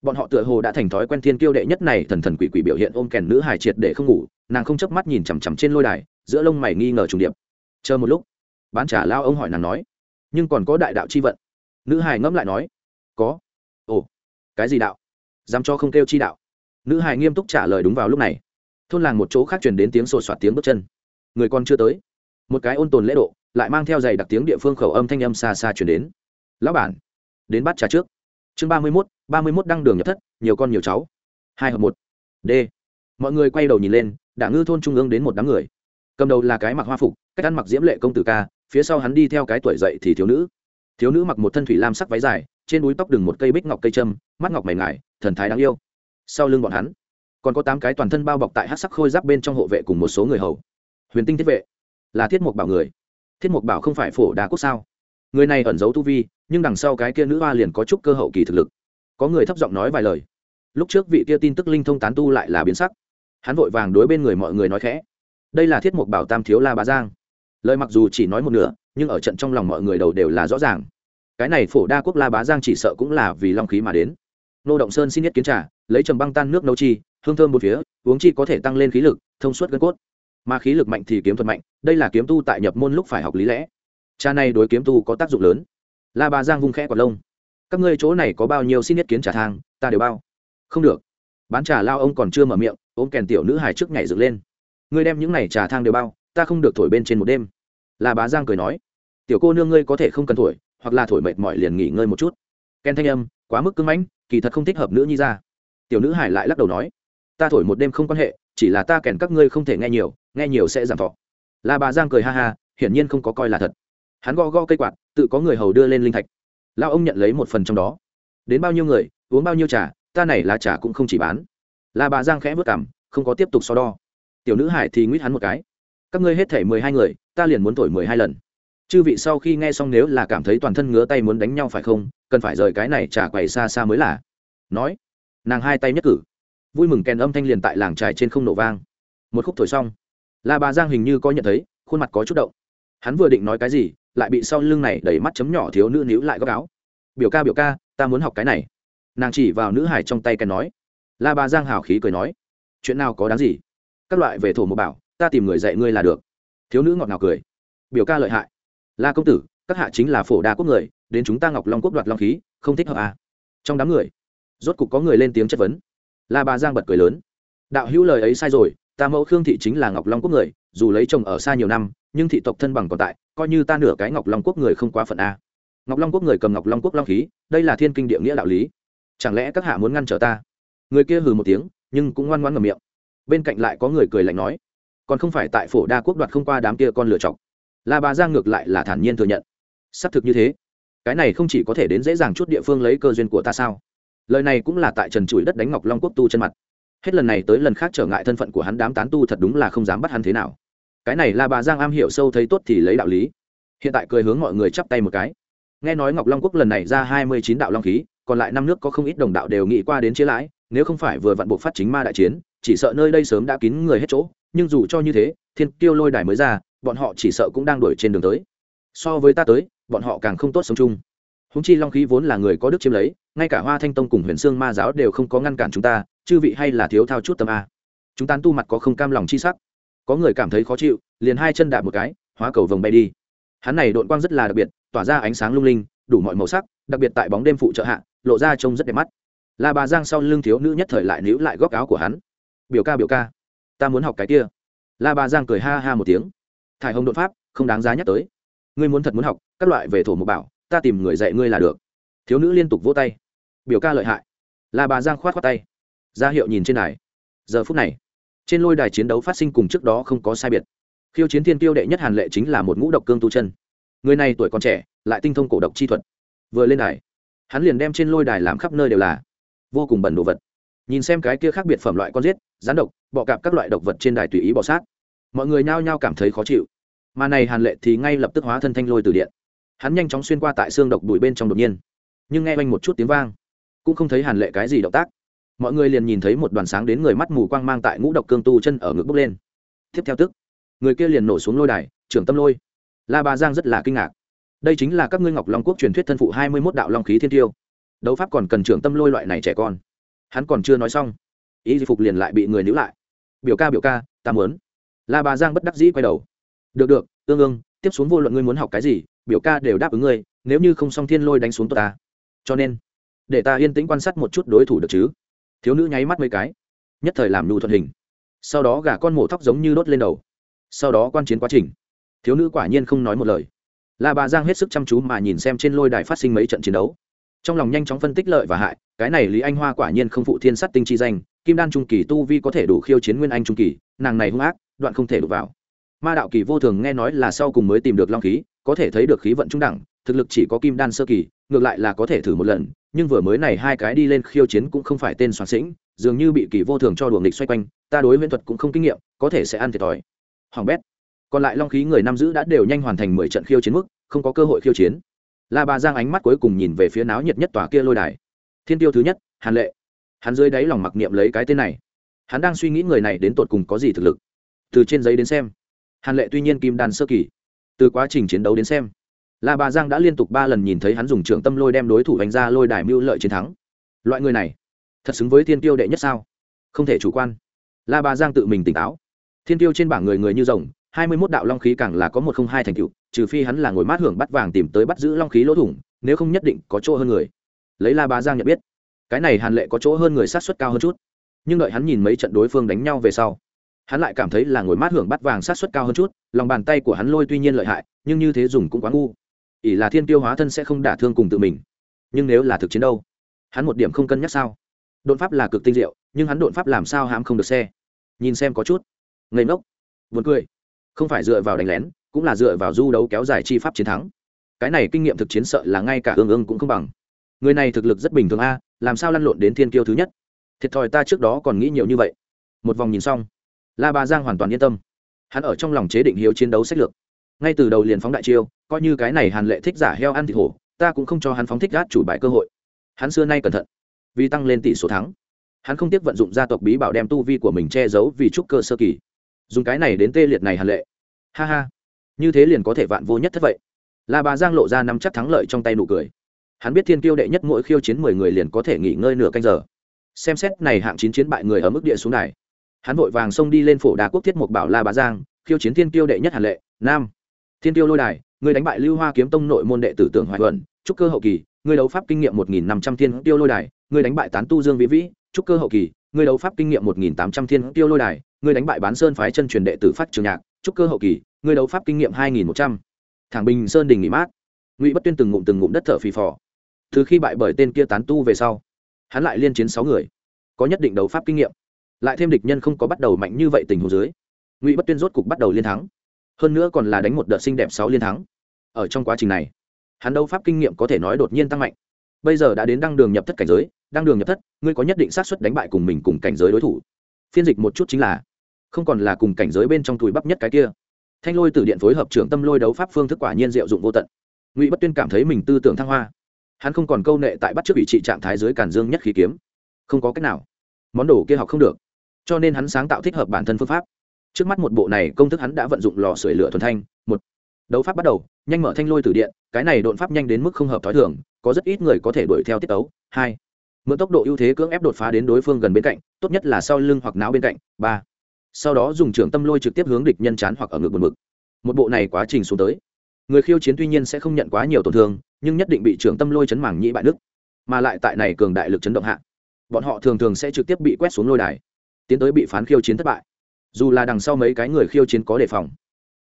Bọn họ tựa hồ đã thành thói quen thiên kiêu đệ nhất này thần thần quỷ quỷ biểu hiện ôm kèn nữ hài triệt để không ngủ, nàng không chớp mắt nhìn chằm chằm trên lôi đài, giữa lông mày nghi ngờ trùng điệp. Chờ một lúc, bán trả lao ông hỏi nàng nói, nhưng còn có đại đạo chi vận? Nữ hài ngẫm lại nói, có cái gì đạo? Dám cho không kêu chi đạo? Nữ hài nghiêm túc trả lời đúng vào lúc này. Thôn làng một chỗ khác truyền đến tiếng sột soạt tiếng bước chân. Người con chưa tới. Một cái ôn tồn lễ độ, lại mang theo giày đặc tiếng địa phương khẩu âm thanh âm xa xa chuyển đến. Lão bản, đến bắt trà trước. Chương ba mươi mốt, ba mươi mốt đăng đường nhập thất, nhiều con nhiều cháu. Hai hợp một. D. Mọi người quay đầu nhìn lên đã ngư thôn trung ương đến một đám người. Cầm đầu là cái mặc hoa phục, cách ăn mặc diễm lệ công tử ca, phía sau hắn đi theo cái tuổi dậy thì thiếu nữ. Thiếu nữ mặc một thân thủy lam sắc váy dài trên núi tóc đừng một cây bích ngọc cây trâm mắt ngọc mày ngài thần thái đáng yêu. Sau lưng bọn hắn, còn có tám cái toàn thân bao bọc tại hát sắc khôi giáp bên trong hộ vệ cùng một số người hầu. Huyền tinh thiết vệ, là thiết mục bảo người. Thiết mục bảo không phải phổ đà quốc sao? Người này ẩn giấu tu vi, nhưng đằng sau cái kia nữ hoa liền có chút cơ hậu kỳ thực lực. Có người thấp giọng nói vài lời. Lúc trước vị kia tin tức linh thông tán tu lại là biến sắc. Hắn vội vàng đối bên người mọi người nói khẽ. Đây là thiết mục bảo tam thiếu la bá giang. Lời mặc dù chỉ nói một nửa, nhưng ở trận trong lòng mọi người đầu đều là rõ ràng cái này phổ đa quốc la bá giang chỉ sợ cũng là vì long khí mà đến. Nô động sơn xin nhất kiến trả lấy trầm băng tan nước nấu chi, hương thơm một phía, uống chi có thể tăng lên khí lực, thông suốt gân cốt. Mà khí lực mạnh thì kiếm thuật mạnh, đây là kiếm tu tại nhập môn lúc phải học lý lẽ. Cha này đối kiếm tu có tác dụng lớn. La bà giang vung khẽ quả lông. Các ngươi chỗ này có bao nhiêu xin nhất kiến trả thang, ta đều bao. Không được. Bán trà lao ông còn chưa mở miệng, ôm kèn tiểu nữ hài trước nhảy dựng lên. Ngươi đem những này trà thang đều bao, ta không được thổi bên trên một đêm. La bá giang cười nói. Tiểu cô nương ngươi có thể không cần thổi hoặc là thổi mệt mỏi liền nghỉ ngơi một chút. Ken thanh âm, quá mức cưng mãnh, kỳ thật không thích hợp nữ nhi ra. Tiểu nữ hải lại lắc đầu nói, ta thổi một đêm không quan hệ, chỉ là ta kèn các ngươi không thể nghe nhiều nghe nhiều sẽ giảm thọ. La bà giang cười ha ha, hiển nhiên không có coi là thật. Hắn go go cây quạt, tự có người hầu đưa lên linh thạch. Lao ông nhận lấy một phần trong đó. Đến bao nhiêu người, uống bao nhiêu trà, ta này là trà cũng không chỉ bán. La bà giang khẽ vất cảm, không có tiếp tục so đo. Tiểu nữ hải thì nguyết hắn một cái. Các ngươi hết thể mười hai người, ta liền muốn thổi mười hai lần chư vị sau khi nghe xong nếu là cảm thấy toàn thân ngứa tay muốn đánh nhau phải không? Cần phải rời cái này trả quầy xa xa mới là. Nói. Nàng hai tay nhất cử. Vui mừng kèn âm thanh liền tại làng trài trên không nổ vang. Một khúc thổi xong. La bà giang hình như có nhận thấy, khuôn mặt có chút động. Hắn vừa định nói cái gì, lại bị sau lưng này đẩy mắt chấm nhỏ thiếu nữ níu lại góc áo. Biểu ca biểu ca, ta muốn học cái này. Nàng chỉ vào nữ hải trong tay kèn nói. La bà giang hào khí cười nói. Chuyện nào có đáng gì? Các loại về thổ một bảo, ta tìm người dạy ngươi là được. Thiếu nữ ngọt ngào cười. Biểu ca lợi hại la công tử, các hạ chính là phổ đa quốc người, đến chúng ta ngọc long quốc đoạt long khí, không thích hợp à. trong đám người, rốt cục có người lên tiếng chất vấn. La bà giang bật cười lớn. Đạo hữu lời ấy sai rồi, ta mẫu khương thị chính là ngọc long quốc người, dù lấy chồng ở xa nhiều năm, nhưng thị tộc thân bằng còn tại, coi như ta nửa cái ngọc long quốc người không quá phận a ngọc long quốc người cầm ngọc long quốc long khí, đây là thiên kinh địa nghĩa đạo lý. Chẳng lẽ các hạ muốn ngăn trở ta? Người kia hừ một tiếng, nhưng cũng ngoan ngoan ngầm miệng. Bên cạnh lại có người cười lạnh nói, còn không phải tại phổ đa quốc đoạt không qua đám kia con lựa chọc la bà giang ngược lại là thản nhiên thừa nhận. Xác thực như thế. Cái này không chỉ có thể đến dễ dàng chút địa phương lấy cơ duyên của ta sao? Lời này cũng là tại trần trụi đất đánh ngọc long quốc tu chân mặt. Hết lần này tới lần khác trở ngại thân phận của hắn đám tán tu thật đúng là không dám bắt hắn thế nào. Cái này là bà giang am hiểu sâu thấy tốt thì lấy đạo lý. Hiện tại cười hướng mọi người chắp tay một cái. Nghe nói ngọc long quốc lần này ra hai mươi chín đạo long khí, còn lại năm nước có không ít đồng đạo đều nghĩ qua đến chế lãi, nếu không phải vừa vặn buộc phát chính ma đại chiến, chỉ sợ nơi đây sớm đã kín người hết chỗ, nhưng dù cho như thế, thiên tiêu lôi đài mới ra bọn họ chỉ sợ cũng đang đuổi trên đường tới. So với ta tới, bọn họ càng không tốt sống chung. Húng chi long khí vốn là người có đức chiếm lấy, ngay cả hoa thanh tông cùng huyền sương ma giáo đều không có ngăn cản chúng ta, chư vị hay là thiếu thao chút tâm a. Chúng ta tu mặt có không cam lòng chi sắc. Có người cảm thấy khó chịu, liền hai chân đạp một cái, hóa cầu vồng bay đi. Hắn này đội quang rất là đặc biệt, tỏa ra ánh sáng lung linh, đủ mọi màu sắc, đặc biệt tại bóng đêm phụ trợ hạ, lộ ra trông rất đẹp mắt. Là bà giang sau lưng thiếu nữ nhất thời lại níu lại góc áo của hắn. Biểu ca biểu ca, ta muốn học cái kia. La bà giang cười ha ha một tiếng thải hồng đột pháp, không đáng giá nhắc tới. Ngươi muốn thật muốn học, các loại về thổ mục bảo, ta tìm người dạy ngươi là được. Thiếu nữ liên tục vỗ tay. Biểu ca lợi hại. La bà giang khoát khoát tay. Ra hiệu nhìn trên đài. Giờ phút này, trên lôi đài chiến đấu phát sinh cùng trước đó không có sai biệt. Khiêu chiến thiên tiêu đệ nhất hàn lệ chính là một ngũ độc cương tu chân. Người này tuổi còn trẻ, lại tinh thông cổ độc chi thuật. Vừa lên đài, hắn liền đem trên lôi đài làm khắp nơi đều là. Vô cùng bẩn đồ vật. Nhìn xem cái kia khác biệt phẩm loại con giết rán độc, bọ cạp các loại độc vật trên đài tùy ý bọ sát mọi người nhao nhao cảm thấy khó chịu. Mà này hàn lệ thì ngay lập tức hóa thân thanh lôi từ điện. Hắn nhanh chóng xuyên qua tại xương độc bụi bên trong đột nhiên. Nhưng nghe oanh một chút tiếng vang, cũng không thấy hàn lệ cái gì động tác. Mọi người liền nhìn thấy một đoàn sáng đến người mắt mù quang mang tại ngũ độc cương tu chân ở ngực bốc lên. Tiếp theo tức, người kia liền nổ xuống lôi đài, trưởng tâm lôi. La bà giang rất là kinh ngạc. Đây chính là các ngươi ngọc long quốc truyền thuyết thân phụ hai mươi mốt đạo long khí thiên tiêu. Đấu pháp còn cần trưởng tâm lôi loại này trẻ con. Hắn còn chưa nói xong ý di phục liền lại bị người níu lại. Biểu ca biểu ca, ta muốn la bà giang bất đắc dĩ quay đầu. Được được, tương ương tiếp xuống vô luận ngươi muốn học cái gì, biểu ca đều đáp ứng ngươi, nếu như không xong thiên lôi đánh xuống tôi ta. Cho nên, để ta yên tĩnh quan sát một chút đối thủ được chứ. Thiếu nữ nháy mắt mấy cái, nhất thời làm nụ thuận hình. Sau đó gả con mổ tóc giống như đốt lên đầu. Sau đó quan chiến quá trình. Thiếu nữ quả nhiên không nói một lời. La bà giang hết sức chăm chú mà nhìn xem trên lôi đài phát sinh mấy trận chiến đấu. Trong lòng nhanh chóng phân tích lợi và hại, cái này lý anh hoa quả nhiên không phụ thiên sát tinh chi danh, kim đan trung kỳ tu vi có thể đủ khiêu chiến nguyên anh trung kỳ, nàng này hung ác đoạn không thể đụng vào. Ma đạo kỳ vô thường nghe nói là sau cùng mới tìm được long khí, có thể thấy được khí vận trung đẳng, thực lực chỉ có kim đan sơ kỳ, ngược lại là có thể thử một lần, nhưng vừa mới này hai cái đi lên khiêu chiến cũng không phải tên soạn sĩnh, dường như bị kỳ vô thường cho đuồng địch xoay quanh, ta đối viễn thuật cũng không kinh nghiệm, có thể sẽ ăn thiệt thòi. Hoàng bét. Còn lại long khí người nam giữ đã đều nhanh hoàn thành mười trận khiêu chiến mức, không có cơ hội khiêu chiến. La bà giang ánh mắt cuối cùng nhìn về phía náo nhiệt nhất tòa kia lôi đài. Thiên tiêu thứ nhất, hàn lệ. Hắn dưới đáy lòng mặc niệm lấy cái tên này. Hắn đang suy nghĩ người này đến tột cùng có gì thực lực từ trên giấy đến xem. Hàn lệ tuy nhiên kim đan sơ kỳ, từ quá trình chiến đấu đến xem, la bà giang đã liên tục ba lần nhìn thấy hắn dùng trưởng tâm lôi đem đối thủ đánh ra lôi đài mưu lợi chiến thắng. Loại người này, thật xứng với thiên tiêu đệ nhất sao? Không thể chủ quan. La bà giang tự mình tỉnh táo. Thiên tiêu trên bảng người người như rồng, hai mươi mốt đạo long khí càng là có một không hai thành tựu, trừ phi hắn là ngồi mát hưởng bắt vàng tìm tới bắt giữ long khí lỗ thủng, nếu không nhất định có chỗ hơn người. Lấy la bà giang nhận biết, cái này hàn lệ có chỗ hơn người sát xuất cao hơn chút. Nhưng đợi hắn nhìn mấy trận đối phương đánh nhau về sau hắn lại cảm thấy là ngồi mát hưởng bắt vàng sát xuất cao hơn chút, lòng bàn tay của hắn lôi tuy nhiên lợi hại, nhưng như thế dùng cũng quá ngu. Ỷ là thiên tiêu hóa thân sẽ không đả thương cùng tự mình. Nhưng nếu là thực chiến đâu? Hắn một điểm không cân nhắc sao? Đột pháp là cực tinh diệu, nhưng hắn đột pháp làm sao hãm không được xe? Nhìn xem có chút. Ngây ngốc. Buồn cười. Không phải dựa vào đánh lén, cũng là dựa vào du đấu kéo dài chi pháp chiến thắng. Cái này kinh nghiệm thực chiến sợ là ngay cả ương ương cũng không bằng. Người này thực lực rất bình thường a, làm sao lăn lộn đến thiên kiêu thứ nhất? Thiệt thòi ta trước đó còn nghĩ nhiều như vậy. Một vòng nhìn xong la bà giang hoàn toàn yên tâm. Hắn ở trong lòng chế định hiếu chiến đấu sách lược. Ngay từ đầu liền phóng đại chiêu, coi như cái này hàn lệ thích giả heo ăn thịt hổ, ta cũng không cho hắn phóng thích gát chủ bài cơ hội. Hắn xưa nay cẩn thận, vì tăng lên tỷ số thắng. Hắn không tiếc vận dụng gia tộc bí bảo đem tu vi của mình che giấu vì trúc cơ sơ kỳ. Dùng cái này đến tê liệt này hàn lệ. Ha ha. Như thế liền có thể vạn vô nhất thất vậy. Là bà giang lộ ra nắm chắc thắng lợi trong tay nụ cười. Hắn biết thiên kiêu đệ nhất mỗi khiêu chiến mười người liền có thể nghỉ ngơi nửa canh giờ. Xem xét này hạng chín chiến bại người ở mức địa xuống này hắn vội vàng xông đi lên phổ đà quốc thiết mục bảo la bá giang khiêu chiến thiên Tiêu đệ nhất hàn lệ nam. Thiên tiêu lôi đài người đánh bại lưu hoa kiếm tông nội môn đệ tử tưởng hoài Vận, trúc cơ hậu kỳ người đấu pháp kinh nghiệm một nghìn năm trăm thiên tiêu lôi đài người đánh bại tán tu dương vĩ vĩ trúc cơ hậu kỳ người đấu pháp kinh nghiệm một nghìn tám trăm thiên tiêu lôi đài người đánh bại bán sơn phái chân truyền đệ tử phát trường nhạc trúc cơ hậu kỳ người đấu pháp kinh nghiệm hai nghìn một trăm. Thẳng bình sơn đình nghỉ mát. Ngụy bất tuyên từng ngụm từng ngụm đất thở phì phò. Từ khi bại bởi tên kia tán tu về sau hắn lại liên chiến sáu người có nhất định đấu pháp kinh nghiệm lại thêm địch nhân không có bắt đầu mạnh như vậy tình huống dưới, ngụy bất tuyên rốt cục bắt đầu liên thắng. Hơn nữa còn là đánh một đợt xinh đẹp sáu liên thắng. Ở trong quá trình này, hắn đấu pháp kinh nghiệm có thể nói đột nhiên tăng mạnh. Bây giờ đã đến đăng đường nhập thất cảnh giới, đăng đường nhập thất, ngươi có nhất định xác suất đánh bại cùng mình cùng cảnh giới đối thủ. Phiên dịch một chút chính là, không còn là cùng cảnh giới bên trong túi bắp nhất cái kia. Thanh lôi từ điện phối hợp trưởng tâm lôi đấu pháp phương thức quả nhiên diệu dụng vô tận. Ngụy bất tuyên cảm thấy mình tư tưởng thăng hoa. Hắn không còn câu nệ tại bắt trước vị trị trạng thái dưới càn dương nhất khí kiếm. Không có cách nào. Món đồ kia học không được cho nên hắn sáng tạo thích hợp bản thân phương pháp. Trước mắt một bộ này công thức hắn đã vận dụng lò sưởi lửa thuần thanh một đấu pháp bắt đầu nhanh mở thanh lôi từ điện cái này đột pháp nhanh đến mức không hợp thói thường có rất ít người có thể đuổi theo tiết tấu. Hai mượn tốc độ ưu thế cưỡng ép đột phá đến đối phương gần bên cạnh tốt nhất là sau lưng hoặc não bên cạnh. Ba sau đó dùng trưởng tâm lôi trực tiếp hướng địch nhân chán hoặc ở ngực một mực một bộ này quá trình xuống tới người khiêu chiến tuy nhiên sẽ không nhận quá nhiều tổn thương nhưng nhất định bị trưởng tâm lôi chấn mảng nhĩ bại đức, mà lại tại này cường đại lực chấn động hạ bọn họ thường thường sẽ trực tiếp bị quét xuống lôi đài tiến tới bị phán khiêu chiến thất bại. Dù là đằng sau mấy cái người khiêu chiến có đề phòng,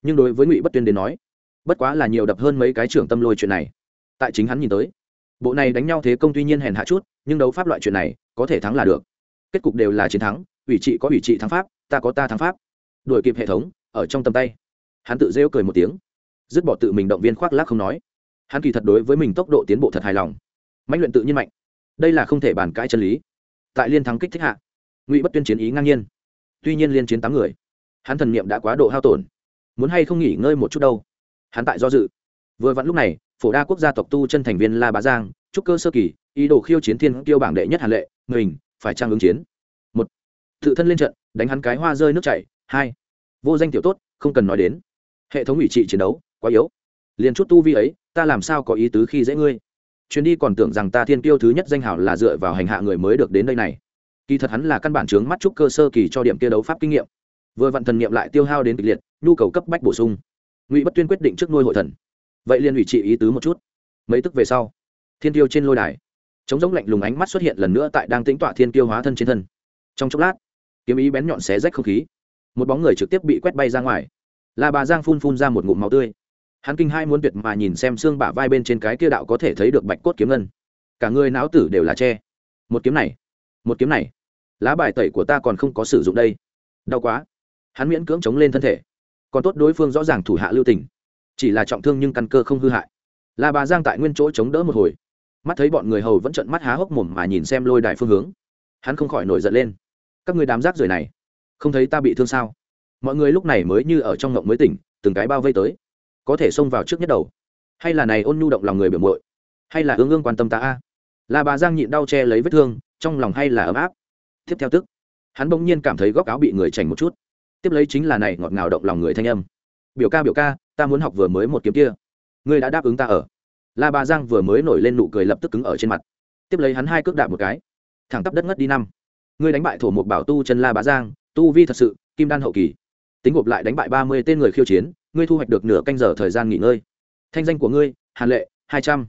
nhưng đối với ngụy bất tuyên đến nói, bất quá là nhiều đập hơn mấy cái trưởng tâm lôi chuyện này. Tại chính hắn nhìn tới, bộ này đánh nhau thế công tuy nhiên hèn hạ chút, nhưng đấu pháp loại chuyện này có thể thắng là được. Kết cục đều là chiến thắng, ủy trị có ủy trị thắng pháp, ta có ta thắng pháp. Đuổi kịp hệ thống, ở trong tầm tay. Hắn tự rêu cười một tiếng, dứt bỏ tự mình động viên khoác lác không nói. Hắn kỳ thật đối với mình tốc độ tiến bộ thật hài lòng. Mạnh luyện tự nhiên mạnh. Đây là không thể bàn cãi chân lý. Tại liên thắng kích thích hạ ngụy bất tuyên chiến ý ngang nhiên tuy nhiên liên chiến tám người hắn thần niệm đã quá độ hao tổn muốn hay không nghỉ ngơi một chút đâu hắn tại do dự vừa vặn lúc này phổ đa quốc gia tộc tu chân thành viên la bá giang trúc cơ sơ kỳ ý đồ khiêu chiến thiên tiêu bảng đệ nhất hàn lệ mình phải trang ứng chiến một tự thân lên trận đánh hắn cái hoa rơi nước chảy hai vô danh tiểu tốt không cần nói đến hệ thống ủy trị chiến đấu quá yếu liền chút tu vi ấy ta làm sao có ý tứ khi dễ ngươi chuyến đi còn tưởng rằng ta thiên tiêu thứ nhất danh hảo là dựa vào hành hạ người mới được đến đây này kỳ thật hắn là căn bản chướng mắt trúc cơ sơ kỳ cho điểm kia đấu pháp kinh nghiệm. Vừa vặn thần nghiệm lại tiêu hao đến kịch liệt, nhu cầu cấp bách bổ sung. Ngụy bất tuyên quyết định trước nuôi hội thần. Vậy liền ủy trị ý tứ một chút. Mấy tức về sau, thiên tiêu trên lôi đài chống giống lạnh lùng ánh mắt xuất hiện lần nữa tại đang tính tọa thiên tiêu hóa thân trên thân. Trong chốc lát, kiếm ý bén nhọn xé rách không khí. Một bóng người trực tiếp bị quét bay ra ngoài. Là bà giang phun phun ra một ngụm máu tươi. Hắn kinh hai muốn tuyệt mà nhìn xem xương bả vai bên trên cái kia đạo có thể thấy được bạch cốt kiếm ngân. Cả người não tử đều là tre. Một kiếm này, một kiếm này lá bài tẩy của ta còn không có sử dụng đây. Đau quá. Hắn miễn cưỡng chống lên thân thể. Còn tốt đối phương rõ ràng thủ hạ lưu tình. Chỉ là trọng thương nhưng căn cơ không hư hại. Là bà giang tại nguyên chỗ chống đỡ một hồi. Mắt thấy bọn người hầu vẫn trận mắt há hốc mồm mà nhìn xem lôi đài phương hướng. Hắn không khỏi nổi giận lên. Các người đám rác rưởi này, không thấy ta bị thương sao? Mọi người lúc này mới như ở trong ngộng mới tỉnh, từng cái bao vây tới. Có thể xông vào trước nhất đầu. Hay là này ôn nhu động lòng người biểu mội hay là ương ương quan tâm ta a? Là bà giang nhịn đau che lấy vết thương, trong lòng hay là ấm áp? Tiếp theo tức. Hắn bỗng nhiên cảm thấy góc áo bị người chảnh một chút. Tiếp lấy chính là này ngọt ngào động lòng người thanh âm. Biểu ca biểu ca, ta muốn học vừa mới một kiếm kia. Ngươi đã đáp ứng ta ở. La bà giang vừa mới nổi lên nụ cười lập tức cứng ở trên mặt. Tiếp lấy hắn hai cước đạp một cái. Thẳng tắp đất ngất đi năm. Ngươi đánh bại thổ một bảo tu chân la bá giang, tu vi thật sự, kim đan hậu kỳ. Tính gộp lại đánh bại ba mươi tên người khiêu chiến, ngươi thu hoạch được nửa canh giờ thời gian nghỉ ngơi. Thanh danh của ngươi, hàn lệ, hai trăm.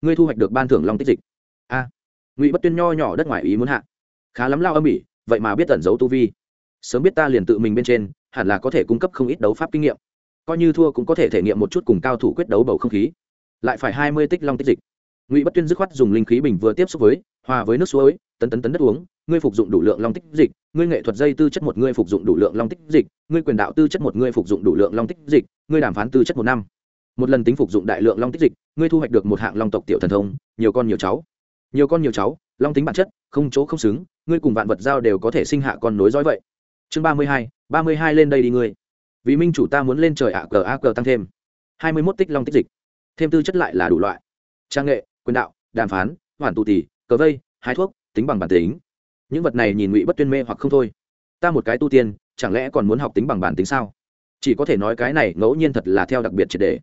Ngươi thu hoạch được ban thưởng long tích dịch. A. Ngụy bất tuyên nho nhỏ đất ngoài ý muốn hạ khá lắm lao âm ỉ, vậy mà biết tẩn giấu tu vi. Sớm biết ta liền tự mình bên trên, hẳn là có thể cung cấp không ít đấu pháp kinh nghiệm. Coi như thua cũng có thể thể nghiệm một chút cùng cao thủ quyết đấu bầu không khí. Lại phải hai mươi tích long tích dịch. Ngụy bất tuyên dứt khoát dùng linh khí bình vừa tiếp xúc với, hòa với nước suối, tấn tấn tấn đất uống, ngươi phục dụng đủ lượng long tích dịch, ngươi nghệ thuật dây tư chất một ngươi phục dụng đủ lượng long tích dịch, ngươi quyền đạo tư chất một ngươi phục dụng đủ lượng long tích dịch, ngươi đàm phán tư chất một năm. Một lần tính phục dụng đại lượng long tích dịch, ngươi thu hoạch được một hạng long tộc tiểu thần thông, nhiều con nhiều cháu. Nhiều con nhiều cháu long tính bản chất, không chỗ không xứng, ngươi cùng vạn vật giao đều có thể sinh hạ con nối dõi vậy. Chương ba mươi hai, ba mươi hai lên đây đi ngươi. Vì minh chủ ta muốn lên trời ạ cờ a cờ tăng thêm. hai mươi mốt tích long tích dịch. Thêm tư chất lại là đủ loại. Trang nghệ, quyền đạo, đàm phán, hoàn tụ tỷ cờ vây, hái thuốc, tính bằng bản tính. Những vật này nhìn ngụy bất tuyên mê hoặc không thôi. Ta một cái tu tiên, chẳng lẽ còn muốn học tính bằng bản tính sao? Chỉ có thể nói cái này ngẫu nhiên thật là theo đặc biệt triệt đề.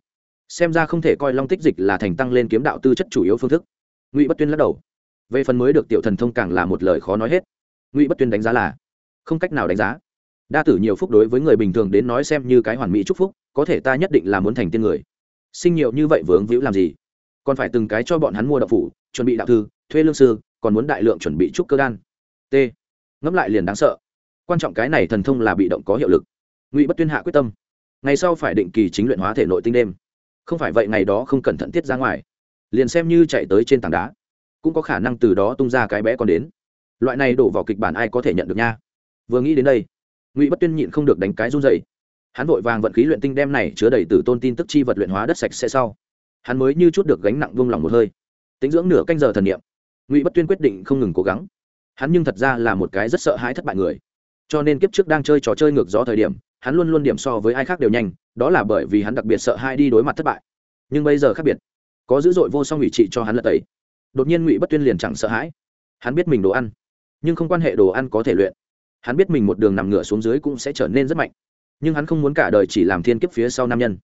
Xem ra không thể coi long tích dịch là thành tăng lên kiếm đạo tư chất chủ yếu phương thức. Ngụy bất tuyên lắc đầu về phần mới được tiểu thần thông càng là một lời khó nói hết. Ngụy bất tuyên đánh giá là không cách nào đánh giá. Đa tử nhiều phúc đối với người bình thường đến nói xem như cái hoàn mỹ chúc phúc, có thể ta nhất định là muốn thành tiên người. Sinh nhiều như vậy vướng víu làm gì? Còn phải từng cái cho bọn hắn mua đậu phủ, chuẩn bị đạo thư, thuê lương sư, còn muốn đại lượng chuẩn bị trúc cơ đan. T. Ngẫm lại liền đáng sợ. Quan trọng cái này thần thông là bị động có hiệu lực. Ngụy bất tuyên hạ quyết tâm. Ngày sau phải định kỳ chính luyện hóa thể nội tinh đêm. Không phải vậy ngày đó không cẩn thận tiết ra ngoài. Liền xem như chạy tới trên tảng đá cũng có khả năng từ đó tung ra cái bé con đến. Loại này đổ vào kịch bản ai có thể nhận được nha? Vừa nghĩ đến đây, ngụy bất tuyên nhịn không được đánh cái run dày hắn vội vàng vận khí luyện tinh đem này chứa đầy từ tôn tin tức chi vật luyện hóa đất sạch sẽ sau. Hắn mới như chút được gánh nặng vung lòng một hơi. Tính dưỡng nửa canh giờ thần niệm, ngụy bất tuyên quyết định không ngừng cố gắng. Hắn nhưng thật ra là một cái rất sợ hãi thất bại người. Cho nên kiếp trước đang chơi trò chơi ngược gió thời điểm, hắn luôn luôn điểm so với ai khác đều nhanh, đó là bởi vì hắn đặc biệt sợ hai đi đối mặt thất bại. Nhưng bây giờ khác biệt, có dữ dội vô song ủy trị cho hắn lật tẩy đột nhiên ngụy bất tuyên liền chẳng sợ hãi hắn biết mình đồ ăn nhưng không quan hệ đồ ăn có thể luyện hắn biết mình một đường nằm ngửa xuống dưới cũng sẽ trở nên rất mạnh nhưng hắn không muốn cả đời chỉ làm thiên kiếp phía sau nam nhân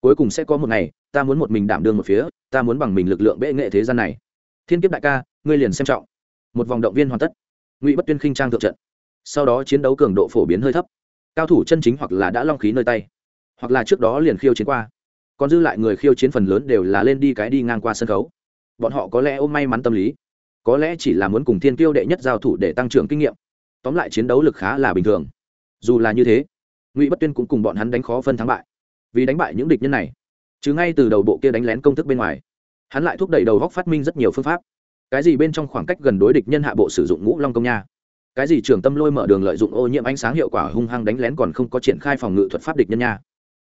cuối cùng sẽ có một ngày ta muốn một mình đảm đương một phía ta muốn bằng mình lực lượng bệ nghệ thế gian này thiên kiếp đại ca ngươi liền xem trọng một vòng động viên hoàn tất ngụy bất tuyên khinh trang thượng trận sau đó chiến đấu cường độ phổ biến hơi thấp cao thủ chân chính hoặc là đã long khí nơi tay hoặc là trước đó liền khiêu chiến qua còn dư lại người khiêu chiến phần lớn đều là lên đi cái đi ngang qua sân khấu bọn họ có lẽ ôm may mắn tâm lý, có lẽ chỉ là muốn cùng thiên kiêu đệ nhất giao thủ để tăng trưởng kinh nghiệm. Tóm lại chiến đấu lực khá là bình thường. Dù là như thế, ngụy bất tuyên cũng cùng bọn hắn đánh khó phân thắng bại. Vì đánh bại những địch nhân này, chứ ngay từ đầu bộ kia đánh lén công thức bên ngoài, hắn lại thúc đẩy đầu góc phát minh rất nhiều phương pháp. Cái gì bên trong khoảng cách gần đối địch nhân hạ bộ sử dụng ngũ long công nha? Cái gì trưởng tâm lôi mở đường lợi dụng ô nhiễm ánh sáng hiệu quả hung hăng đánh lén còn không có triển khai phòng ngự thuật pháp địch nhân nha?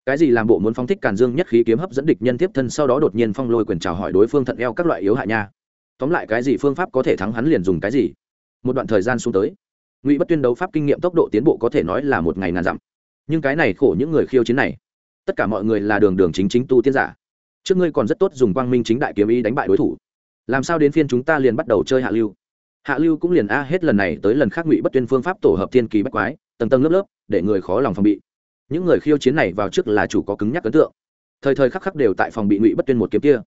Cái gì làm bộ muốn phóng thích càn dương nhất khí kiếm hấp dẫn địch nhân tiếp thân sau đó đột nhiên phong lôi quyền chào hỏi đối phương thận eo các loại yếu hạ nha. Tóm lại cái gì phương pháp có thể thắng hắn liền dùng cái gì. Một đoạn thời gian xuống tới, ngụy bất tuyên đấu pháp kinh nghiệm tốc độ tiến bộ có thể nói là một ngày ngàn dặm. Nhưng cái này khổ những người khiêu chiến này, tất cả mọi người là đường đường chính chính tu tiên giả. Trước ngươi còn rất tốt dùng quang minh chính đại kiếm ý đánh bại đối thủ. Làm sao đến phiên chúng ta liền bắt đầu chơi hạ lưu? Hạ lưu cũng liền a, hết lần này tới lần khác ngụy bất tuyên phương pháp tổ hợp thiên kỳ bách quái, tầng tầng lớp lớp, để người khó lòng phòng bị những người khiêu chiến này vào trước là chủ có cứng nhắc ấn tượng. Thời thời khắc khắc đều tại phòng bị ngụy bất tuyên một kiếm kia.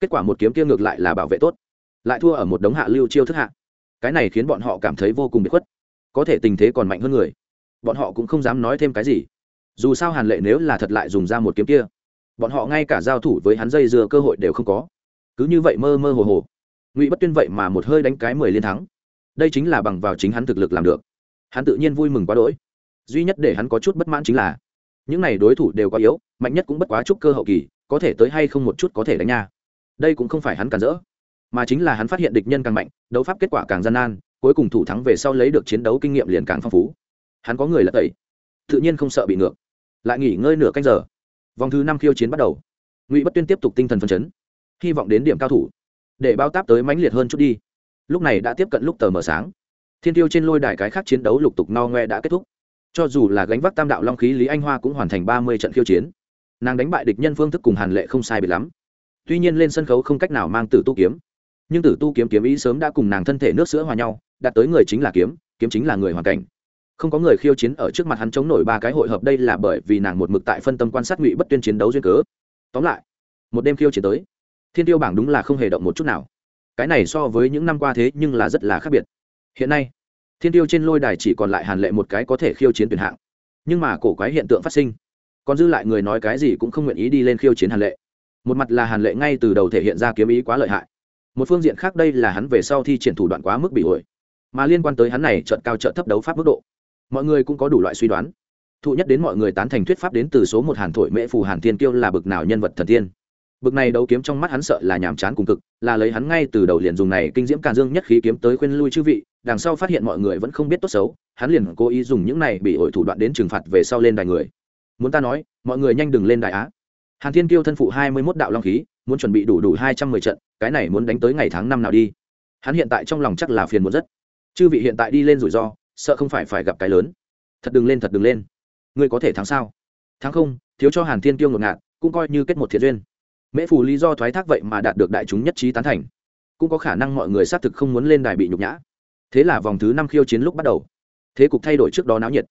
Kết quả một kiếm kia ngược lại là bảo vệ tốt, lại thua ở một đống hạ lưu chiêu thức hạ. Cái này khiến bọn họ cảm thấy vô cùng bị khuất. Có thể tình thế còn mạnh hơn người, bọn họ cũng không dám nói thêm cái gì. Dù sao hàn lệ nếu là thật lại dùng ra một kiếm kia, bọn họ ngay cả giao thủ với hắn dây dưa cơ hội đều không có. Cứ như vậy mơ mơ hồ hồ, ngụy bất tuyên vậy mà một hơi đánh cái mười liên thắng. Đây chính là bằng vào chính hắn thực lực làm được. Hắn tự nhiên vui mừng quá đỗi duy nhất để hắn có chút bất mãn chính là, những này đối thủ đều quá yếu, mạnh nhất cũng bất quá chút cơ hậu kỳ, có thể tới hay không một chút có thể đánh nha. Đây cũng không phải hắn cản rỡ, mà chính là hắn phát hiện địch nhân càng mạnh, đấu pháp kết quả càng gian nan, cuối cùng thủ thắng về sau lấy được chiến đấu kinh nghiệm liền càng phong phú. Hắn có người lật tẩy, tự nhiên không sợ bị ngược. Lại nghỉ ngơi nửa canh giờ. Vòng thứ năm khiêu chiến bắt đầu. Ngụy bất tuyên tiếp tục tinh thần phấn chấn, hy vọng đến điểm cao thủ, để bao táp tới mãnh liệt hơn chút đi. Lúc này đã tiếp cận lúc tờ mờ sáng. Thiên tiêu trên lôi đài cái khác chiến đấu lục tục no ngoe đã kết thúc cho dù là gánh vác tam đạo long khí, lý anh hoa cũng hoàn thành ba mươi trận khiêu chiến. Nàng đánh bại địch nhân phương thức cùng hàn lệ không sai biệt lắm. Tuy nhiên lên sân khấu không cách nào mang tử tu kiếm. Nhưng tử tu kiếm kiếm ý sớm đã cùng nàng thân thể nước sữa hòa nhau, đạt tới người chính là kiếm kiếm chính là người hoàn cảnh. Không có người khiêu chiến ở trước mặt hắn chống nổi ba cái hội hợp, đây là bởi vì nàng một mực tại phân tâm quan sát ngụy bất tuyên chiến đấu duyên cớ. Tóm lại, một đêm khiêu chiến tới, thiên tiêu bảng đúng là không hề động một chút nào. Cái này so với những năm qua thế nhưng là rất là khác biệt. Hiện nay thiên tiêu trên lôi đài chỉ còn lại hàn lệ một cái có thể khiêu chiến tuyển hạng. Nhưng mà cổ quái hiện tượng phát sinh. Còn dư lại người nói cái gì cũng không nguyện ý đi lên khiêu chiến hàn lệ. Một mặt là hàn lệ ngay từ đầu thể hiện ra kiếm ý quá lợi hại. Một phương diện khác đây là hắn về sau thi triển thủ đoạn quá mức bị ổi mà liên quan tới hắn này trợt cao trợt thấp đấu pháp mức độ, mọi người cũng có đủ loại suy đoán. Thụ nhất đến mọi người tán thành thuyết pháp đến từ số một hàn thổi mễ phù hàn thiên kiêu là bực nào nhân vật thần tiên bực này đấu kiếm trong mắt hắn sợ là nhàm chán cùng cực, là lấy hắn ngay từ đầu liền dùng này kinh diễm càn dương nhất khí kiếm tới khuyên lui chư vị, đằng sau phát hiện mọi người vẫn không biết tốt xấu, hắn liền cố ý dùng những này bị ổi thủ đoạn đến trừng phạt về sau lên đài người. Muốn ta nói, mọi người nhanh đừng lên đài á. Hàn thiên kiêu thân phụ hai mươi mốt đạo long khí, muốn chuẩn bị đủ đủ hai trăm mười trận, cái này muốn đánh tới ngày tháng năm nào đi. Hắn hiện tại trong lòng chắc là phiền muốn rất. Chư vị hiện tại đi lên rủi ro, sợ không phải phải gặp cái lớn. Thật đừng lên, thật đừng lên. Ngươi có thể thắng sao? Thắng không? Thiếu cho hàn thiên Kiêu ngột ngạt, cũng coi như kết một thiện duyên mễ phù lý do thoái thác vậy mà đạt được đại chúng nhất trí tán thành. Cũng có khả năng mọi người xác thực không muốn lên đài bị nhục nhã. Thế là vòng thứ năm khiêu chiến lúc bắt đầu. Thế cục thay đổi trước đó náo nhiệt.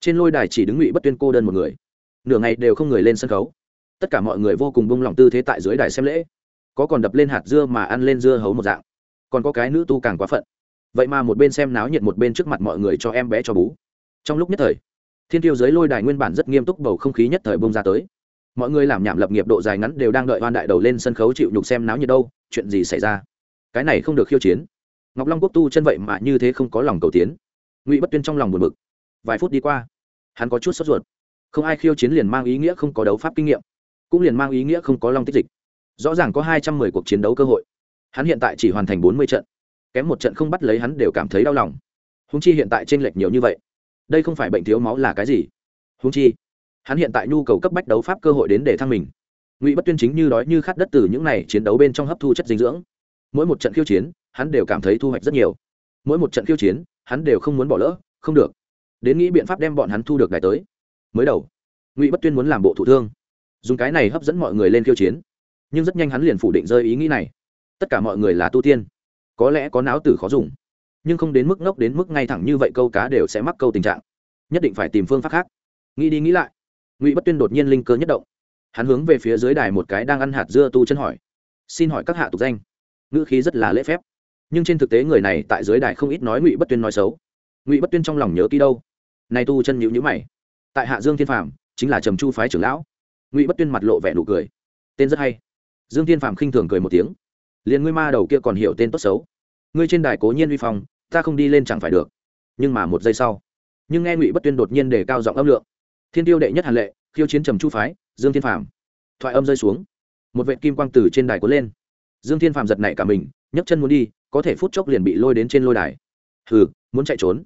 Trên lôi đài chỉ đứng ngụy bất tuyên cô đơn một người. Nửa ngày đều không người lên sân khấu. Tất cả mọi người vô cùng bông lòng tư thế tại dưới đài xem lễ. Có còn đập lên hạt dưa mà ăn lên dưa hấu một dạng. Còn có cái nữ tu càng quá phận. Vậy mà một bên xem náo nhiệt một bên trước mặt mọi người cho em bé cho bú. Trong lúc nhất thời, thiên tiêu dưới lôi đài nguyên bản rất nghiêm túc bầu không khí nhất thời bông ra tới mọi người làm nhảm lập nghiệp độ dài ngắn đều đang đợi oan đại đầu lên sân khấu chịu nhục xem náo nhiệt đâu, chuyện gì xảy ra? Cái này không được khiêu chiến. Ngọc long quốc tu chân vậy mà như thế không có lòng cầu tiến. Ngụy bất tuyên trong lòng buồn bực. Vài phút đi qua, hắn có chút sốt ruột. Không ai khiêu chiến liền mang ý nghĩa không có đấu pháp kinh nghiệm, cũng liền mang ý nghĩa không có long tích dịch. Rõ ràng có hai trăm mười cuộc chiến đấu cơ hội. Hắn hiện tại chỉ hoàn thành bốn mươi trận. Kém một trận không bắt lấy hắn đều cảm thấy đau lòng. Húng chi hiện tại t r ê n lệch nhiều như vậy. Đây không phải bệnh thiếu máu là cái gì? Húng chi hắn hiện tại nhu cầu cấp bách đấu pháp cơ hội đến để thăng mình. Ngụy bất tuyên chính như đói như khát đất từ những n à y chiến đấu bên trong hấp thu chất dinh dưỡng. Mỗi một trận khiêu chiến, hắn đều cảm thấy thu hoạch rất nhiều. Mỗi một trận khiêu chiến, hắn đều không muốn bỏ lỡ, không được. Đến nghĩ biện pháp đem bọn hắn thu được ngày tới. Mới đầu, ngụy bất tuyên muốn làm bộ thủ thương. Dùng cái này hấp dẫn mọi người lên khiêu chiến. Nhưng rất nhanh hắn liền phủ định rơi ý nghĩ này. Tất cả mọi người là tu tiên. Có lẽ có não tử khó dùng. Nhưng không đến mức ngốc đến mức ngay thẳng như vậy câu cá đều sẽ mắc câu tình trạng. Nhất định phải tìm phương pháp khác. Nghĩ đi nghĩ lại ngụy bất tuyên đột nhiên linh cơ nhất động hắn hướng về phía dưới đài một cái đang ăn hạt dưa tu chân hỏi xin hỏi các hạ tục danh ngữ khí rất là lễ phép nhưng trên thực tế người này tại dưới đài không ít nói ngụy bất tuyên nói xấu ngụy bất tuyên trong lòng nhớ kỹ đâu Nay tu chân nhữ nhữ mày tại hạ dương thiên phàm chính là trầm chu phái trưởng lão ngụy bất tuyên mặt lộ vẻ nụ cười tên rất hay dương thiên phàm khinh thường cười một tiếng liền ngươi ma đầu kia còn hiểu tên tốt xấu ngươi trên đài cố nhiên uy phong ta không đi lên chẳng phải được nhưng mà một giây sau nhưng nghe ngụy bất tuyên đột nhiên đề cao giọng âm lượng thiên tiêu đệ nhất hàn lệ, khiêu chiến trầm chu phái, dương thiên phàm. Thoại âm rơi xuống. Một vệ kim quang từ trên đài cuốn lên. Dương thiên phàm giật nảy cả mình, nhấc chân muốn đi, có thể phút chốc liền bị lôi đến trên lôi đài. Hừ, muốn chạy trốn.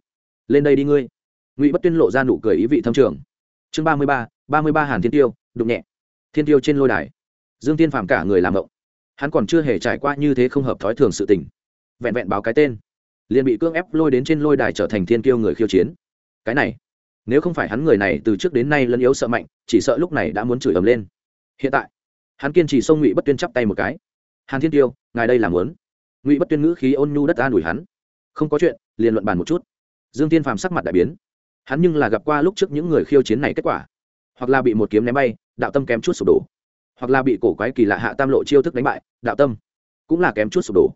Lên đây đi ngươi. Ngụy bất tuyên lộ ra nụ cười ý vị thâm trường. Chương ba mươi ba ba mươi ba hàn thiên tiêu, đụng nhẹ. Thiên tiêu trên lôi đài. Dương thiên phàm cả người làm động hắn còn chưa hề trải qua như thế không hợp thói thường sự tình. Vẹn vẹn báo cái tên. Liền bị cưỡng ép lôi đến trên lôi đài trở thành thiên Tiêu người khiêu chiến. Cái này nếu không phải hắn người này từ trước đến nay lân yếu sợ mạnh, chỉ sợ lúc này đã muốn chửi ầm lên. Hiện tại, hắn kiên trì xông ngụy bất tuyên chắp tay một cái. Hàn thiên tiêu, ngài đây làm lớn ngụy bất tuyên ngữ khí ôn nhu đất an ủi hắn. Không có chuyện, liền luận bàn một chút. Dương tiên phàm sắc mặt đại biến. Hắn nhưng là gặp qua lúc trước những người khiêu chiến này kết quả. Hoặc là bị một kiếm ném bay, đạo tâm kém chút sụp đổ. Hoặc là bị cổ quái kỳ lạ hạ tam lộ chiêu thức đánh bại, đạo tâm cũng là kém chút sụp đổ.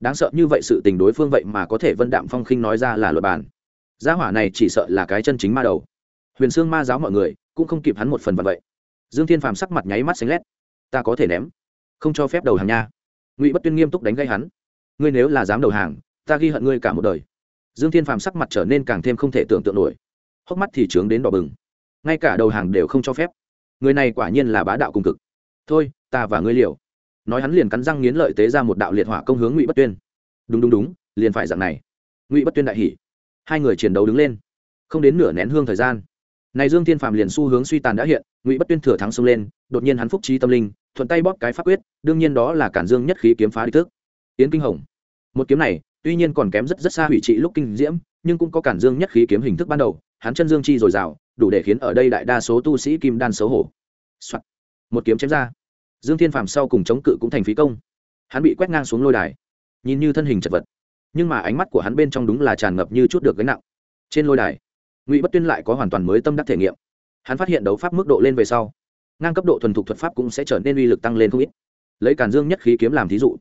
Đáng sợ như vậy sự tình đối phương vậy mà có thể vân đạm phong khinh nói ra là luật bàn gia hỏa này chỉ sợ là cái chân chính ma đầu. Huyền xương ma giáo mọi người cũng không kịp hắn một phần vật vậy. Dương thiên phàm sắc mặt nháy mắt xanh lét. Ta có thể ném. Không cho phép đầu hàng nha. Ngụy bất tuyên nghiêm túc đánh gây hắn. Ngươi nếu là dám đầu hàng, ta ghi hận ngươi cả một đời. Dương thiên phàm sắc mặt trở nên càng thêm không thể tưởng tượng nổi. Hốc mắt thì trướng đến đỏ bừng. Ngay cả đầu hàng đều không cho phép. Người này quả nhiên là bá đạo cung cực. Thôi, ta và ngươi liều. Nói hắn liền cắn răng nghiến lợi tế ra một đạo liệt hỏa công hướng ngụy bất tuyên. Đúng đúng đúng, liền phải dạng này. Ngụy bất tuyên đại hỉ hai người chiến đấu đứng lên. Không đến nửa nén hương thời gian, này dương thiên phạm liền xu hướng suy tàn đã hiện, ngụy bất tuyên thừa thắng xông lên, đột nhiên hắn phúc trí tâm linh, thuận tay bóp cái pháp quyết, đương nhiên đó là cản dương nhất khí kiếm phá địch thức. Yến kinh hồng, một kiếm này, tuy nhiên còn kém rất rất xa hủy trị lúc kinh diễm, nhưng cũng có cản dương nhất khí kiếm hình thức ban đầu, hắn chân dương chi dồi dào, đủ để khiến ở đây đại đa số tu sĩ kim đan xấu hổ、Soạn. một kiếm chém ra. Dương thiên phạm sau cùng chống cự cũng thành phí công. Hắn bị quét ngang xuống lôi đài, nhìn như thân hình chật vật nhưng mà ánh mắt của hắn bên trong đúng là tràn ngập như chút được gánh nặng. Trên lôi đài, ngụy bất tuyên lại có hoàn toàn mới tâm đắc thể nghiệm. Hắn phát hiện đấu pháp mức độ lên về sau, ngang cấp độ thuần thục thuật pháp cũng sẽ trở nên uy lực tăng lên không ít. Lấy càn dương nhất khí kiếm làm thí dụ,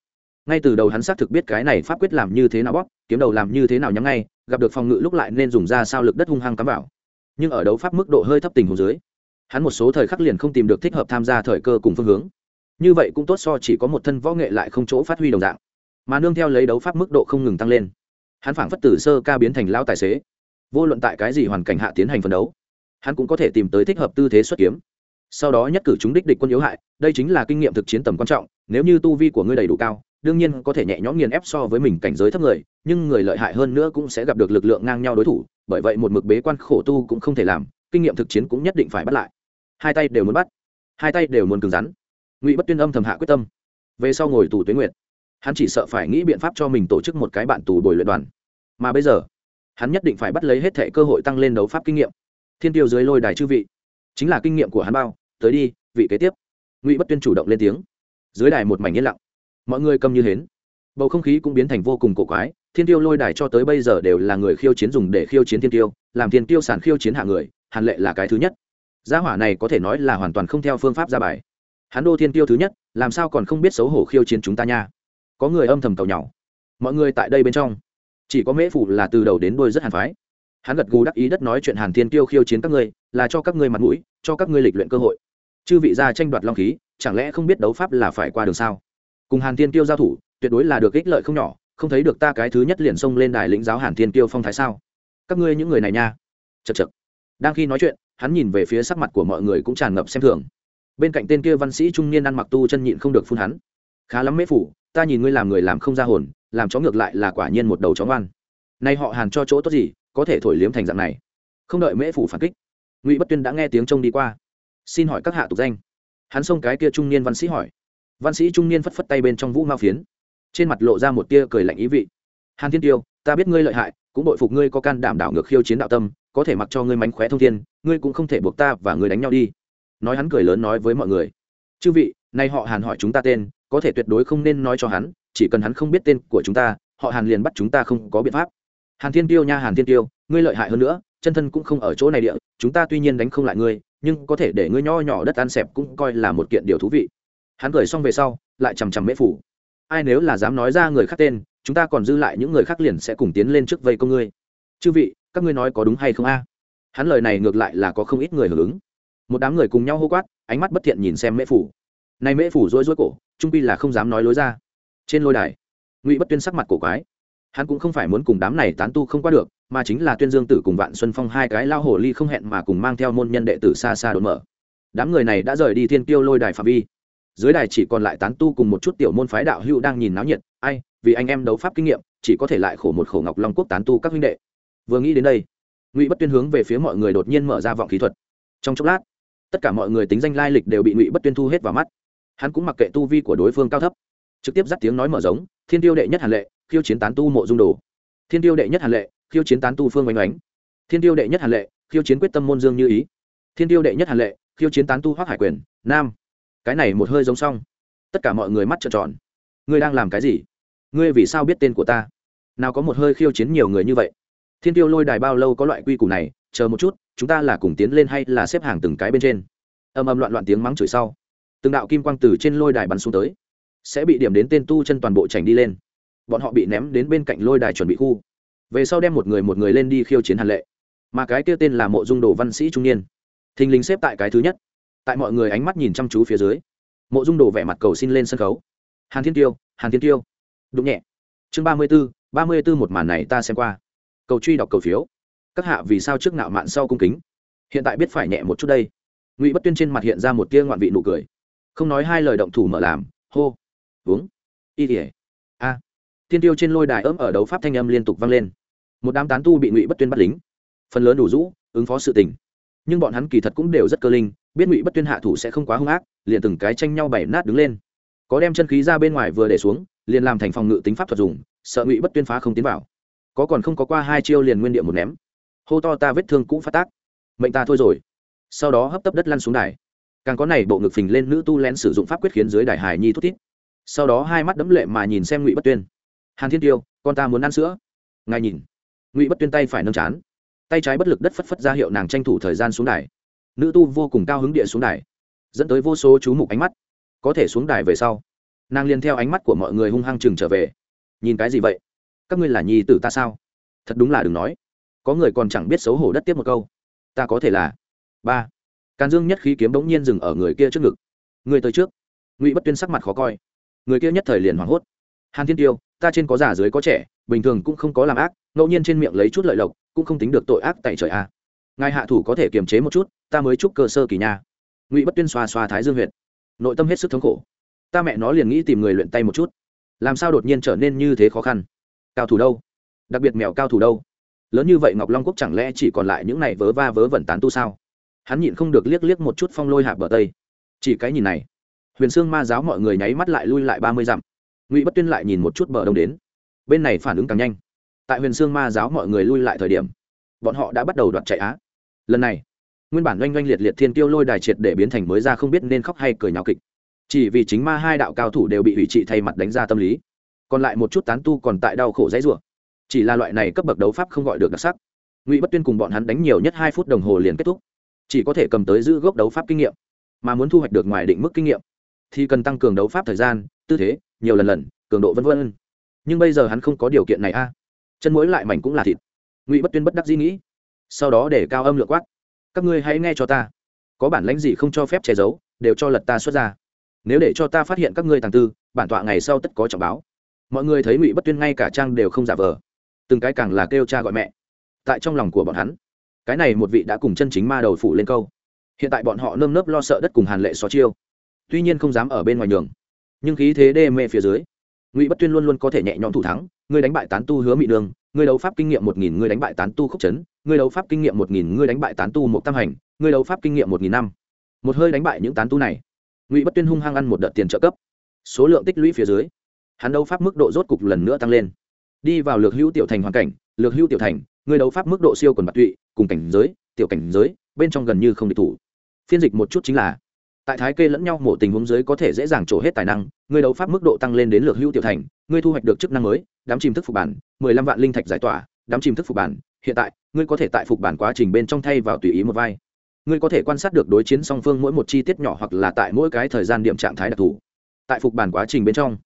ngay từ đầu hắn xác thực biết cái này pháp quyết làm như thế nào bóp, kiếm đầu làm như thế nào nhắm ngay, gặp được phòng ngự lúc lại nên dùng ra sao lực đất hung hăng cắm vào. Nhưng ở đấu pháp mức độ hơi thấp tình hồ dưới, hắn một số thời khắc liền không tìm được thích hợp tham gia thời cơ cùng phương hướng. Như vậy cũng tốt so chỉ có một thân võ nghệ lại không chỗ phát huy đồng dạng mà nương theo lấy đấu pháp mức độ không ngừng tăng lên. Hắn phảng phất tử sơ ca biến thành lao tài xế. Vô luận tại cái gì hoàn cảnh hạ tiến hành phân đấu, hắn cũng có thể tìm tới thích hợp tư thế xuất kiếm. Sau đó nhất cử chúng đích địch quân yếu hại, đây chính là kinh nghiệm thực chiến tầm quan trọng, nếu như tu vi của ngươi đầy đủ cao, đương nhiên có thể nhẹ nhõm nghiền ép so với mình cảnh giới thấp người, nhưng người lợi hại hơn nữa cũng sẽ gặp được lực lượng ngang nhau đối thủ, bởi vậy một mực bế quan khổ tu cũng không thể làm, kinh nghiệm thực chiến cũng nhất định phải bắt lại. Hai tay đều muốn bắt, hai tay đều muốn cứng rắn. Ngụy bất tuyên âm thầm hạ quyết tâm. Về sau ngồi tù tuyến nguyệt hắn chỉ sợ phải nghĩ biện pháp cho mình tổ chức một cái bạn tù bồi luyện đoàn. Mà bây giờ, hắn nhất định phải bắt lấy hết thệ cơ hội tăng lên đấu pháp kinh nghiệm. Thiên tiêu dưới lôi đài chư vị, chính là kinh nghiệm của hắn bao. Tới đi, vị kế tiếp. Ngụy bất tuyên chủ động lên tiếng. Dưới đài một mảnh yên lặng. Mọi người cầm như hến. Bầu không khí cũng biến thành vô cùng cổ quái. Thiên tiêu lôi đài cho tới bây giờ đều là người khiêu chiến dùng để khiêu chiến thiên tiêu, làm thiên tiêu sản khiêu chiến hạ người hàn lệ là cái thứ nhất. Gia hỏa này có thể nói là hoàn toàn không theo phương pháp ra bài. Hắn đô thiên tiêu thứ nhất, làm sao còn không biết xấu hổ khiêu chiến chúng ta nha? Có người âm thầm cầu nhau mọi người tại đây bên trong, chỉ có mễ phủ là từ đầu đến đôi rất hàn phái. Hắn gật gù đắc ý đất nói chuyện hàn thiên tiêu khiêu chiến các ngươi, là cho các ngươi mặt mũi, cho các ngươi lịch luyện cơ hội. Chư vị gia tranh đoạt long khí, chẳng lẽ không biết đấu pháp là phải qua đường sao? Cùng hàn thiên tiêu giao thủ, tuyệt đối là được ích lợi không nhỏ, không thấy được ta cái thứ nhất liền xông lên đài lĩnh giáo hàn thiên tiêu phong thái sao? Các ngươi những người này nha. Chật chật đang khi nói chuyện, hắn nhìn về phía sắc mặt của mọi người cũng tràn ngập xem thường. Bên cạnh tên kia văn sĩ trung niên ăn mặc tu chân nhịn không được phun hắn. Khá lắm mễ phủ ta nhìn ngươi làm người làm không ra hồn, làm chó ngược lại là quả nhiên một đầu chó ngoan. Nay họ hàn cho chỗ tốt gì, có thể thổi liếm thành dạng này. Không đợi mễ phủ phản kích, ngụy bất tuyên đã nghe tiếng trông đi qua. Xin hỏi các hạ tục danh. Hắn xông cái kia trung niên văn sĩ hỏi. Văn sĩ trung niên phất phất tay bên trong vũ mao phiến. Trên mặt lộ ra một tia cười lạnh ý vị. Hàn thiên tiêu, ta biết ngươi lợi hại, cũng bội phục ngươi có can đảm đảo ngược khiêu chiến đạo tâm, có thể mặc cho ngươi mánh khóe thông thiên, ngươi cũng không thể buộc ta và ngươi đánh nhau đi. Nói hắn cười lớn nói với mọi người. Chư vị, nay họ hàn hỏi chúng ta tên có thể tuyệt đối không nên nói cho hắn, chỉ cần hắn không biết tên của chúng ta, họ hàn liền bắt chúng ta không có biện pháp. Hàn thiên tiêu nha, hàn thiên tiêu, ngươi lợi hại hơn nữa, chân thân cũng không ở chỗ này địa, chúng ta tuy nhiên đánh không lại ngươi, nhưng có thể để ngươi nho nhỏ đất ăn xẹp cũng coi là một kiện điều thú vị. Hắn cười xong về sau, lại chằm chằm mễ phủ. Ai nếu là dám nói ra người khác tên, chúng ta còn dư lại những người khác liền sẽ cùng tiến lên trước vây công ngươi. Chư vị, các ngươi nói có đúng hay không a? Hắn lời này ngược lại là có không ít người hưởng ứng. Một đám người cùng nhau hô quát, ánh mắt bất thiện nhìn xem mễ phủ nay mễ phủ rối rối cổ, trung pi là không dám nói lối ra. Trên lôi đài, ngụy bất tuyên sắc mặt cổ quái. Hắn cũng không phải muốn cùng đám này tán tu không qua được, mà chính là tuyên dương tử cùng vạn xuân phong hai cái lao hồ ly không hẹn mà cùng mang theo môn nhân đệ tử xa xa đột mở. Đám người này đã rời đi thiên tiêu lôi đài phạm vi. Dưới đài chỉ còn lại tán tu cùng một chút tiểu môn phái đạo hữu đang nhìn náo nhiệt, ai, vì anh em đấu pháp kinh nghiệm, chỉ có thể lại khổ một khổ ngọc long quốc tán tu các huynh đệ. Vừa nghĩ đến đây, ngụy bất tuyên hướng về phía mọi người đột nhiên mở ra vọng khí thuật. Trong chốc lát, tất cả mọi người tính danh lai lịch đều bị ngụy bất tuyên thu hết vào mắt hắn cũng mặc kệ tu vi của đối phương cao thấp, trực tiếp dắt tiếng nói mở giống, thiên tiêu đệ nhất hàn lệ, khiêu chiến tán tu mộ dung đồ. Thiên tiêu đệ nhất hàn lệ, khiêu chiến tán tu phương oanh oánh. Thiên tiêu đệ nhất hàn lệ, khiêu chiến quyết tâm môn dương như ý. Thiên tiêu đệ nhất hàn lệ, khiêu chiến tán tu hoác hải quyền, nam. Cái này một hơi giống xong. Tất cả mọi người mắt trợn tròn. Ngươi đang làm cái gì? Ngươi vì sao biết tên của ta? Nào có một hơi khiêu chiến nhiều người như vậy? Thiên tiêu lôi đài bao lâu có loại quy củ này, chờ một chút, chúng ta là cùng tiến lên hay là xếp hàng từng cái bên trên? Âm âm loạn loạn tiếng mắng chửi sau từng đạo kim quang từ trên lôi đài bắn xuống tới, sẽ bị điểm đến tên tu chân toàn bộ chảnh đi lên. Bọn họ bị ném đến bên cạnh lôi đài chuẩn bị khu. Về sau đem một người một người lên đi khiêu chiến hàn lệ. Mà cái kia tên là mộ dung đồ văn sĩ trung niên. Thình lình xếp tại cái thứ nhất. Tại mọi người ánh mắt nhìn chăm chú phía dưới, mộ dung đồ vẻ mặt cầu xin lên sân khấu. Hàn thiên tiêu, hàn thiên tiêu. Đúng nhẹ. Chương ba mươi b ố ba mươi b ố một màn này ta xem qua. Cầu truy đọc cầu phiếu. Các hạ vì sao trước nạo mạn sau cung kính? Hiện tại biết phải nhẹ một chút đây. Ngụy bất tuyên trên mặt hiện ra một tia ngoạn vị nụ cười không nói hai lời động thủ mở làm, hô, uống, y tỉa a, tiên tiêu trên lôi đài ấm ở đấu pháp thanh âm liên tục vang lên. Một đám tán tu bị ngụy bất tuyên bắt lính. Phần lớn đủ rũ, ứng phó sự tình. Nhưng bọn hắn kỳ thật cũng đều rất cơ linh, biết ngụy bất tuyên hạ thủ sẽ không quá hung ác, liền từng cái tranh nhau bảy nát đứng lên. Có đem chân khí ra bên ngoài vừa để xuống, liền làm thành phòng ngự tính pháp thuật dùng, sợ ngụy bất tuyên phá không tiến vào. Có còn không có qua hai chiêu liền nguyên địa một ném. Hô to ta vết thương cũng phát tác. Mệnh ta thôi rồi. Sau đó hấp tấp đất lăn xuống đài càng có này bộ ngực phình lên nữ tu lén sử dụng pháp quyết khiến dưới đại hải nhi thút thít. Sau đó hai mắt đấm lệ mà nhìn xem ngụy bất tuyên. Hàn thiên tiêu, con ta muốn ăn sữa. Ngài nhìn. Ngụy bất tuyên tay phải nâng chán. Tay trái bất lực đất phất phất ra hiệu nàng tranh thủ thời gian xuống đài. Nữ tu vô cùng cao hứng địa xuống đài, dẫn tới vô số chú mục ánh mắt. Có thể xuống đài về sau, nàng liền theo ánh mắt của mọi người hung hăng chừng trở về. Nhìn cái gì vậy? Các ngươi là nhi tử ta sao? Thật đúng là đừng nói. Có người còn chẳng biết xấu hổ đất tiếp một câu. Ta có thể là ba càn dương nhất khí kiếm bỗng nhiên dừng ở người kia trước ngực. Người tới trước. Ngụy bất tuyên sắc mặt khó coi. Người kia nhất thời liền hoảng hốt. Hàn thiên tiêu ta trên có già dưới có trẻ bình thường cũng không có làm ác ngẫu nhiên trên miệng lấy chút lợi lộc cũng không tính được tội ác tại trời a. À. ngài hạ thủ có thể kiềm chế một chút ta mới chúc cơ sơ kỳ nha. Ngụy bất tuyên xoa xoa thái dương Huyệt, nội tâm hết sức thống khổ. Ta mẹ nó liền nghĩ tìm người luyện tay một chút. Làm sao đột nhiên trở nên như thế khó khăn? Cao thủ đâu? Đặc biệt mèo cao thủ đâu? Lớn như vậy ngọc long quốc chẳng lẽ chỉ còn lại những này vớ va vớ vẩn tán tu sao? Hắn nhịn không được liếc liếc một chút phong lôi hạ bờ tây. Chỉ cái nhìn này, huyền sương ma giáo mọi người nháy mắt lại lui lại ba mươi dặm. Ngụy bất tuyên lại nhìn một chút bờ đông đến. Bên này phản ứng càng nhanh. Tại huyền sương ma giáo mọi người lui lại thời điểm, bọn họ đã bắt đầu đoạt chạy á. Lần này, nguyên bản oanh oanh liệt liệt thiên tiêu lôi đài triệt để biến thành mới ra không biết nên khóc hay cười nhào kịch. Chỉ vì chính ma hai đạo cao thủ đều bị hủy trị thay mặt đánh ra tâm lý. Còn lại một chút tán tu còn tại đau khổ dãy rủa. Chỉ là loại này cấp bậc đấu pháp không gọi được đặc sắc. Ngụy bất tuyên cùng bọn hắn đánh nhiều nhất hai phút đồng hồ liền kết thúc chỉ có thể cầm tới giữ gốc đấu pháp kinh nghiệm, mà muốn thu hoạch được ngoài định mức kinh nghiệm, thì cần tăng cường đấu pháp thời gian, tư thế, nhiều lần lần, cường độ vân vân. nhưng bây giờ hắn không có điều kiện này a. Chân mũi lại mảnh cũng là thịt. Ngụy bất tuyên bất đắc dĩ nghĩ. Sau đó để cao âm lượng quát. Các ngươi hãy nghe cho ta. Có bản lãnh gì không cho phép che giấu, đều cho lật ta xuất ra. Nếu để cho ta phát hiện các ngươi tàng tư, bản tọa ngày sau tất có trọng báo. Mọi người thấy ngụy bất tuyên ngay cả trang đều không giả vờ. Từng cái càng là kêu cha gọi mẹ. Tại trong lòng của bọn hắn cái này một vị đã cùng chân chính ma đầu phủ lên câu. Hiện tại bọn họ nơm nớp lo sợ đất cùng hàn lệ xó chiêu. Tuy nhiên không dám ở bên ngoài nhường. Nhưng khí thế đê mê phía dưới, ngụy bất tuyên luôn luôn có thể nhẹ nhõm thủ thắng. Ngươi đánh bại tán tu hứa mị đường, ngươi đấu pháp kinh nghiệm một nghìn, ngươi đánh bại tán tu khúc trấn ngươi đấu pháp kinh nghiệm một nghìn, ngươi đánh bại tán tu một tam hành, ngươi đấu pháp kinh nghiệm một nghìn năm. Một hơi đánh bại những tán tu này, ngụy bất tuyên hung hăng ăn một đợt tiền trợ cấp. Số lượng tích lũy phía dưới, hắn đấu pháp mức độ rốt cục lần nữa tăng lên. Đi vào lược hữu tiểu thành hoàn cảnh, lược hữu tiểu thành, ngươi đấu pháp mức độ siêu quần bạc tụy cùng cảnh giới, tiểu cảnh giới, bên trong gần như không địch thủ. Phiên dịch một chút chính là, tại thái kê lẫn nhau mổ tình huống giới có thể dễ dàng trổ hết tài năng ngươi đấu pháp mức độ tăng lên đến lược hữu tiểu thành ngươi thu hoạch được chức năng mới, đám chìm thức phục bản, mười lăm vạn linh thạch giải tỏa, đám chìm thức phục bản, hiện tại, ngươi có thể tại phục bản quá trình bên trong thay vào tùy ý một vai. Ngươi có thể quan sát được đối chiến song phương mỗi một chi tiết nhỏ hoặc là tại mỗi cái thời gian điểm trạng thái đặc thù. Tại phục bản quá trình bên trong,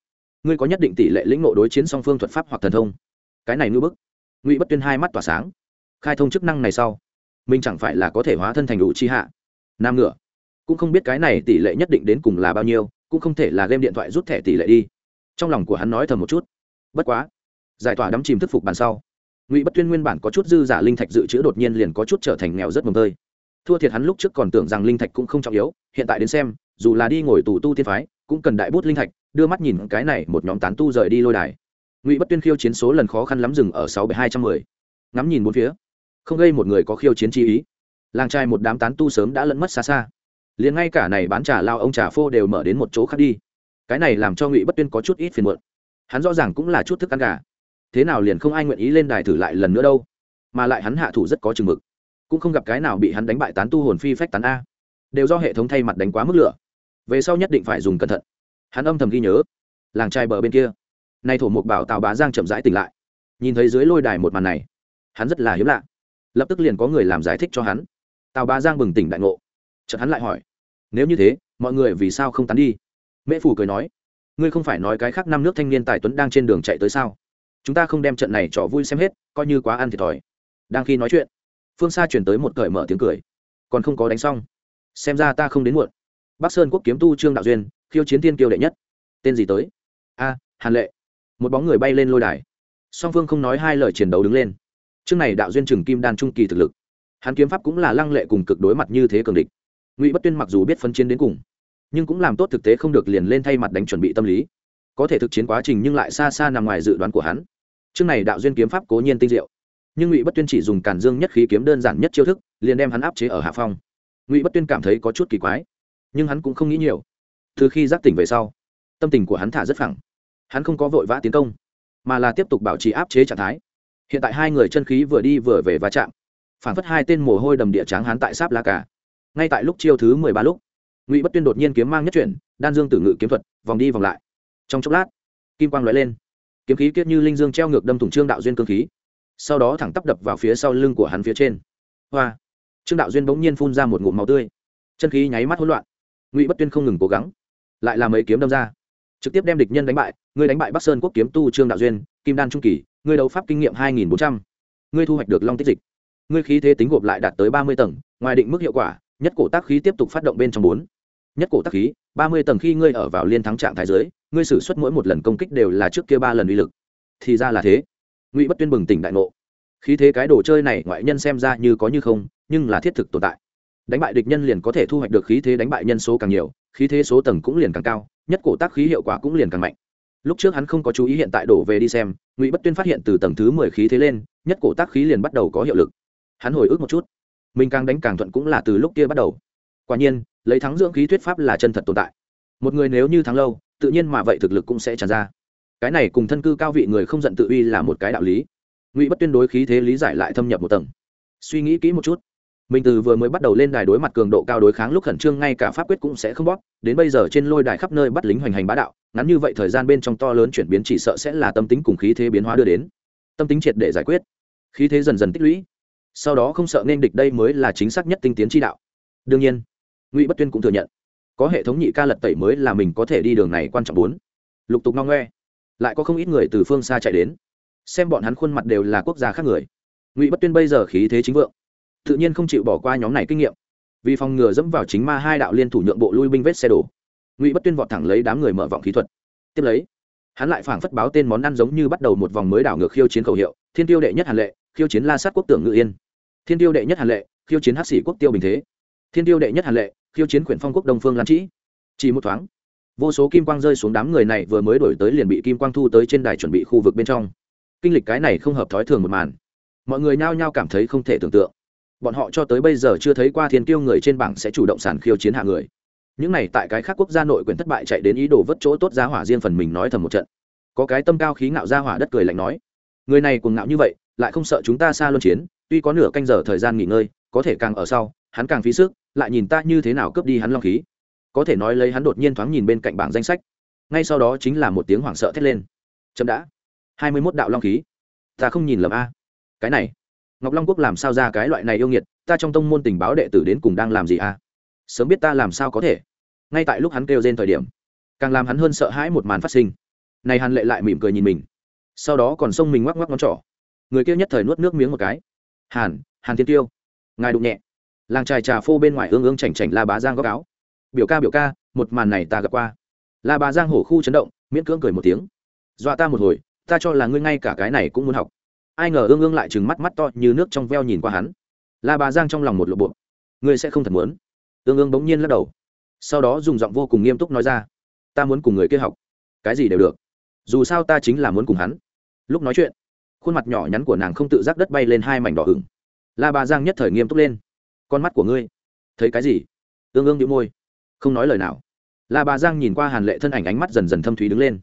ngươi có nhất định tỷ lệ lĩnh ngộ đối chiến song phương thuật pháp hoặc thần thông. Cái này ngư bức. Ngụy bất tuyên hai mắt tỏa sáng khai thông chức năng này sau, mình chẳng phải là có thể hóa thân thành đủ chi hạ, nam ngựa. Cũng không biết cái này tỷ lệ nhất định đến cùng là bao nhiêu, cũng không thể là game điện thoại rút thẻ tỷ lệ đi. Trong lòng của hắn nói thầm một chút. Bất quá, giải tỏa đắm chìm thức phục bàn sau, ngụy bất tuyên nguyên bản có chút dư giả linh thạch dự trữ đột nhiên liền có chút trở thành nghèo rất mồm tơi. Thua thiệt hắn lúc trước còn tưởng rằng linh thạch cũng không trọng yếu, hiện tại đến xem, dù là đi ngồi tù tu tiên phái, cũng cần đại bút linh thạch, đưa mắt nhìn cái này một nhóm tán tu rời đi lôi đài. Ngụy bất tuyên khiêu chiến số lần khó khăn lắm dừng ở sáu bảy hai trăm mười. Ngắm nhìn bốn phía không gây một người có khiêu chiến chi ý. Làng trai một đám tán tu sớm đã lẫn mất xa xa. Liền ngay cả này bán trà lao ông trà phô đều mở đến một chỗ khác đi. Cái này làm cho ngụy bất tuyên có chút ít phiền muộn. Hắn rõ ràng cũng là chút thức ăn gà. Thế nào liền không ai nguyện ý lên đài thử lại lần nữa đâu. Mà lại hắn hạ thủ rất có chừng mực. Cũng không gặp cái nào bị hắn đánh bại tán tu hồn phi phách tán a. Đều do hệ thống thay mặt đánh quá mức lửa. Về sau nhất định phải dùng cẩn thận. Hắn âm thầm ghi nhớ. Làng trai bờ bên kia. Nay thổ mục bảo tào bá giang chậm rãi tỉnh lại. Nhìn thấy dưới lôi đài một màn này, hắn rất là hiếm lạ lập tức liền có người làm giải thích cho hắn. Tào bá giang bừng tỉnh đại ngộ. Chợt hắn lại hỏi, nếu như thế, mọi người vì sao không tán đi? Mễ phủ cười nói, ngươi không phải nói cái khác năm nước thanh niên tài tuấn đang trên đường chạy tới sao? Chúng ta không đem trận này trò vui xem hết, coi như quá ăn thiệt thòi. Đang khi nói chuyện, phương xa chuyển tới một cởi mở tiếng cười. Còn không có đánh xong. Xem ra ta không đến muộn. Bắc sơn quốc kiếm tu trương đạo duyên, khiêu chiến tiên kiêu đệ nhất. Tên gì tới? A, hàn lệ. Một bóng người bay lên lôi đài. Song phương không nói hai lời chiến đấu đứng lên chương này đạo duyên trừng kim đan trung kỳ thực lực. Hắn kiếm pháp cũng là lăng lệ cùng cực đối mặt như thế cường địch. Ngụy bất tuyên mặc dù biết phân chiến đến cùng, nhưng cũng làm tốt thực tế không được liền lên thay mặt đánh chuẩn bị tâm lý. Có thể thực chiến quá trình nhưng lại xa xa nằm ngoài dự đoán của hắn. Chương này đạo duyên kiếm pháp cố nhiên tinh diệu. Nhưng ngụy bất tuyên chỉ dùng cản dương nhất khí kiếm đơn giản nhất chiêu thức, liền đem hắn áp chế ở hạ phong. Ngụy bất tuyên cảm thấy có chút kỳ quái, nhưng hắn cũng không nghĩ nhiều. Từ khi giác tỉnh về sau, tâm tình của hắn thả rất phẳng. Hắn không có vội vã tiến công, mà là tiếp tục bảo trì áp chế trạng thái hiện tại hai người chân khí vừa đi vừa về va chạm. Phản phất hai tên mồ hôi đầm địa tráng hắn tại sáp la cả ngay tại lúc chiêu thứ mười ba lúc, ngụy bất tuyên đột nhiên kiếm mang nhất chuyển, đan dương tử ngự kiếm thuật, vòng đi vòng lại. Trong chốc lát, kim quang lóe lên. Kiếm khí kiết như linh dương treo ngược đâm thủng trương đạo duyên cương khí. Sau đó thẳng tắp đập vào phía sau lưng của hắn phía trên. Hoa! Trương đạo duyên bỗng nhiên phun ra một ngụm máu tươi. Chân khí nháy mắt hỗn loạn. Ngụy bất tuyên không ngừng cố gắng, lại làm mấy kiếm đâm ra. Trực tiếp đem địch nhân đánh bại, người đánh bại bắc sơn quốc kiếm tu trương đạo duyên, kim đan trung kỳ Ngươi đấu pháp kinh nghiệm hai nghìn bốn trăm. Ngươi thu hoạch được long tích dịch. Ngươi khí thế tính gộp lại đạt tới ba mươi tầng, ngoài định mức hiệu quả, nhất cổ tác khí tiếp tục phát động bên trong bốn. Nhất cổ tác khí, ba mươi tầng khi ngươi ở vào liên thắng trạng thái giới ngươi xử suất mỗi một lần công kích đều là trước kia ba lần uy lực. Thì ra là thế. Ngụy bất tuyên bừng tỉnh đại ngộ. Khí thế cái đồ chơi này ngoại nhân xem ra như có như không, nhưng là thiết thực tồn tại. Đánh bại địch nhân liền có thể thu hoạch được khí thế đánh bại nhân số càng nhiều, khí thế số tầng cũng liền càng cao, nhất cổ tác khí hiệu quả cũng liền càng mạnh lúc trước hắn không có chú ý hiện tại đổ về đi xem, ngụy bất tuyên phát hiện từ tầng thứ mười khí thế lên, nhất cổ tác khí liền bắt đầu có hiệu lực. Hắn hồi ức một chút. Mình càng đánh càng thuận cũng là từ lúc kia bắt đầu. Quả nhiên, lấy thắng dưỡng khí thuyết pháp là chân thật tồn tại. Một người nếu như thắng lâu, tự nhiên mà vậy thực lực cũng sẽ tràn ra. Cái này cùng thân cư cao vị người không giận tự uy là một cái đạo lý. Ngụy bất tuyên đối khí thế lý giải lại thâm nhập một tầng. Suy nghĩ kỹ một chút mình từ vừa mới bắt đầu lên đài đối mặt cường độ cao đối kháng lúc khẩn trương, ngay cả pháp quyết cũng sẽ không bóp. Đến bây giờ trên lôi đài khắp nơi bắt lính hoành hành bá đạo, ngắn như vậy thời gian bên trong to lớn chuyển biến chỉ sợ sẽ là tâm tính cùng khí thế biến hóa đưa đến. Tâm tính triệt để giải quyết. Khí thế dần dần tích lũy. Sau đó không sợ nên địch đây mới là chính xác nhất tinh tiến chi đạo. Đương nhiên, ngụy bất tuyên cũng thừa nhận, có hệ thống nhị ca lật tẩy mới là mình có thể đi đường này quan trọng bốn. Lục tục no ngoe, lại có không ít người từ phương xa chạy đến, xem bọn hắn khuôn mặt đều là quốc gia khác người. Ngụy bất tuyên bây giờ khí thế chính vượng tự nhiên không chịu bỏ qua nhóm này kinh nghiệm. Vì phòng ngừa dẫm vào chính ma hai đạo liên thủ nhượng bộ lui binh vết xe đổ, ngụy bất tuyên vọt thẳng lấy đám người mở vọng khí thuật. Tiếp lấy, hắn lại phảng phất báo tên món ăn giống như bắt đầu một vòng mới đảo ngược khiêu chiến khẩu hiệu, thiên tiêu đệ nhất hàn lệ, khiêu chiến la sát quốc tưởng ngự yên. Thiên tiêu đệ nhất hàn lệ, khiêu chiến hắc sĩ quốc tiêu bình thế. Thiên tiêu đệ nhất hàn lệ, khiêu chiến quyển phong quốc đông phương lan trĩ. Chỉ một thoáng, vô số kim quang rơi xuống đám người này vừa mới đổi tới liền bị kim quang thu tới trên đài chuẩn bị khu vực bên trong. Kinh lịch cái này không hợp thói thường một màn. Mọi người nhao nhao cảm thấy không thể tưởng tượng bọn họ cho tới bây giờ chưa thấy qua thiên kiêu người trên bảng sẽ chủ động sản khiêu chiến hạ người. Những này tại cái khác quốc gia nội quyền thất bại chạy đến ý đồ vất chỗ tốt giá hỏa riêng phần mình nói thầm một trận. Có cái tâm cao khí ngạo ra hỏa đất cười lạnh nói, người này cuồng ngạo như vậy, lại không sợ chúng ta xa luân chiến, tuy có nửa canh giờ thời gian nghỉ ngơi, có thể càng ở sau, hắn càng phí sức, lại nhìn ta như thế nào cướp đi hắn long khí. Có thể nói lấy hắn đột nhiên thoáng nhìn bên cạnh bảng danh sách. Ngay sau đó chính là một tiếng hoảng sợ thét lên. Chậm đã, hai mươi mốt đạo long khí, ta không nhìn lầm a. Cái này ngọc long quốc làm sao ra cái loại này yêu nghiệt, ta trong tông môn tình báo đệ tử đến cùng đang làm gì à? Sớm biết ta làm sao có thể. Ngay tại lúc hắn kêu trên thời điểm, càng làm hắn hơn sợ hãi một màn phát sinh. Này hàn lệ lại mỉm cười nhìn mình. Sau đó còn xông mình ngoắc ngoắc ngón trỏ. Người kia nhất thời nuốt nước miếng một cái. Hàn hàn thiên tiêu. Ngài đụng nhẹ. Làng trài trà phô bên ngoài ương ương chảnh chảnh la bá giang góc áo. Biểu ca biểu ca, một màn này ta gặp qua. La bá giang hổ khu chấn động, miễn cưỡng cười một tiếng. Dọa ta một hồi, ta cho là ngươi ngay cả cái này cũng muốn học ai ngờ ương ương lại trừng mắt mắt to như nước trong veo nhìn qua hắn. La Bà giang trong lòng một lộ bộ. Ngươi sẽ không thật muốn? Ương ương bỗng nhiên lắc đầu. Sau đó dùng giọng vô cùng nghiêm túc nói ra. Ta muốn cùng người kia học. Cái gì đều được. Dù sao ta chính là muốn cùng hắn. Lúc nói chuyện, khuôn mặt nhỏ nhắn của nàng không tự giác đất bay lên hai mảnh đỏ ửng. La bà giang nhất thời nghiêm túc lên. Con mắt của ngươi. Thấy cái gì? Ương ương đĩu môi. Không nói lời nào. La bà giang nhìn qua hàn lệ thân ảnh ánh mắt dần dần thâm thúy đứng lên.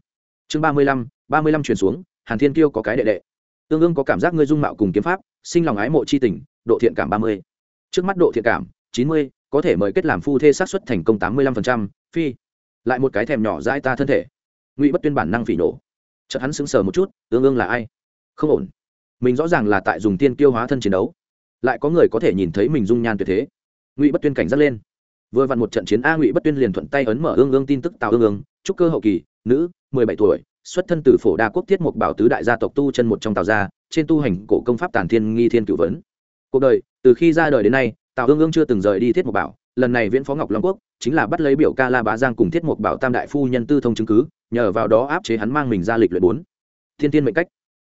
Chương ba mươi lăm, ba mươi lăm truyền xuống, hàn thiên kiêu có cái đệ đệ ương ương có cảm giác ngươi dung mạo cùng kiếm pháp, sinh lòng ái mộ c h i tình, độ thiện cảm ba mươi. Trước mắt độ thiện cảm, chín mươi, có thể mời kết làm phu thê sát xuất thành công tám mươi lăm phần trăm, phi. Lại một cái thèm nhỏ dãi ta thân thể. Ngụy bất tuyên bản năng phỉ nổ. Chợt hắn sững sờ một chút ương ương là ai? Không ổn. Mình rõ ràng là tại dùng tiên tiêu hóa thân chiến đấu. Lại có người có thể nhìn thấy mình dung nhan tuyệt thế. Ngụy bất tuyên cảnh giác lên. Vừa vặn một trận chiến a ngụy bất tuyên liền thuận tay ấn mở ương ương tin tức tào ương ương. Trúc cơ hậu kỳ, nữ, mười bảy tuổi xuất thân từ phổ đa quốc thiết mục bảo tứ đại gia tộc tu chân một trong tào gia, trên tu hành cổ công pháp tản thiên nghi thiên cửu vấn. Cuộc đời, từ khi ra đời đến nay, tào ương ương chưa từng rời đi thiết mục bảo, lần này viễn phó ngọc long quốc, chính là bắt lấy biểu ca la bá giang cùng thiết mục bảo tam đại phu nhân tư thông chứng cứ, nhờ vào đó áp chế hắn mang mình ra lịch luyện bốn. Thiên tiên mệnh cách.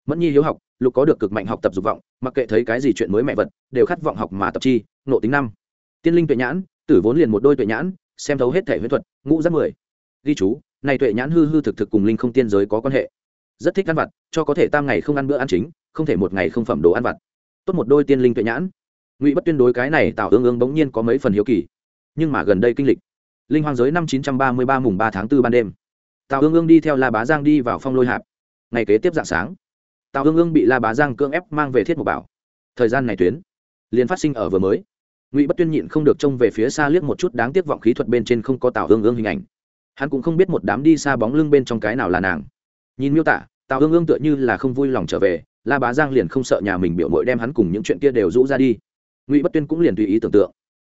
Mẫn nhi hiếu học, lục có được cực mạnh học tập dục vọng, mặc kệ thấy cái gì chuyện mới mẹ vật, đều khát vọng học mà tập chi, nộ tính năm. Tiên linh tuệ nhãn, tử vốn liền một đôi tuệ nhãn, xem thấu hết thể huyết thuật, ngũ giác mười. Ghi chú này tuệ nhãn hư hư thực thực cùng linh không tiên giới có quan hệ. Rất thích ăn vặt, cho có thể tam ngày không ăn bữa ăn chính, không thể một ngày không phẩm đồ ăn vặt. Tốt một đôi tiên linh tuệ nhãn. Ngụy bất tuyên đối cái này tạo ương ương bỗng nhiên có mấy phần hiếu kỳ. Nhưng mà gần đây kinh lịch, linh hoàng giới năm chín trăm ba mươi ba mùng ba tháng 4 ban đêm, tào ương ương đi theo la bá giang đi vào phong lôi hạp. Ngày kế tiếp dạng sáng, tào ương ương bị la bá giang cưỡng ép mang về thiết mục bảo. Thời gian này tuyến, liền phát sinh ở vừa mới. Ngụy bất tuyên nhịn không được trông về phía xa liếc một chút đáng tiếc vọng khí thuật bên trên không có tào ương ương hình ảnh hắn cũng không biết một đám đi xa bóng lưng bên trong cái nào là nàng. Nhìn miêu tả, tào ương ương tựa như là không vui lòng trở về, la bá giang liền không sợ nhà mình biểu mội đem hắn cùng những chuyện kia đều rũ ra đi. Ngụy bất tuyên cũng liền tùy ý tưởng tượng.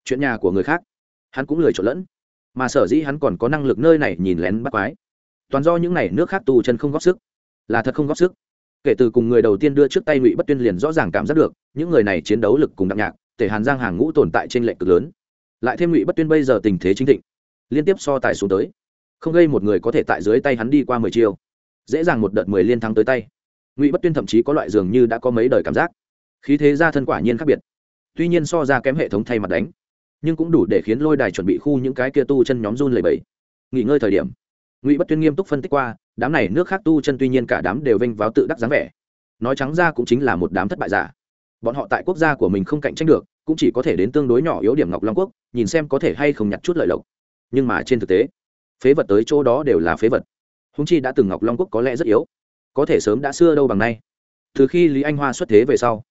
Chuyện nhà của người khác, hắn cũng lười trộn lẫn. Mà sở dĩ hắn còn có năng lực nơi này nhìn lén bắt quái. Toàn do những n à y nước khác tù chân không góp sức. Là thật không góp sức. Kể từ cùng người đầu tiên đưa trước tay ngụy bất tuyên liền rõ ràng cảm giác được, những người này chiến đấu lực cùng đặc nhạc tể hàn giang hàng ngũ tồn tại trên lệnh cực lớn. Lại thêm ngụy bất tuyên bây giờ tình thế chính thịnh, liên tiếp so tài xuống tới không gây một người có thể tại dưới tay hắn đi qua mười chiêu. Dễ dàng một đợt mười liên thắng tới tay. Ngụy bất tuyên thậm chí có loại dường như đã có mấy đời cảm giác. Khí thế ra thân quả nhiên khác biệt. Tuy nhiên so ra kém hệ thống thay mặt đánh, nhưng cũng đủ để khiến lôi đài chuẩn bị khu những cái kia tu chân nhóm run lầy bẫy nghỉ ngơi thời điểm, ngụy bất tuyên nghiêm túc phân tích qua, đám này nước khác tu chân tuy nhiên cả đám đều vênh váo tự đắc dáng vẻ. Nói trắng ra cũng chính là một đám thất bại giả. Bọn họ tại quốc gia của mình không cạnh tranh được, cũng chỉ có thể đến tương đối nhỏ yếu điểm ngọc long quốc, nhìn xem có thể hay không nhặt chút lợi lộc. Nhưng mà trên thực tế phế vật tới chỗ đó đều là phế vật. Húng chi đã từng ngọc long quốc có lẽ rất yếu. Có thể sớm đã xưa đâu bằng nay. Từ khi lý anh hoa xuất thế về sau,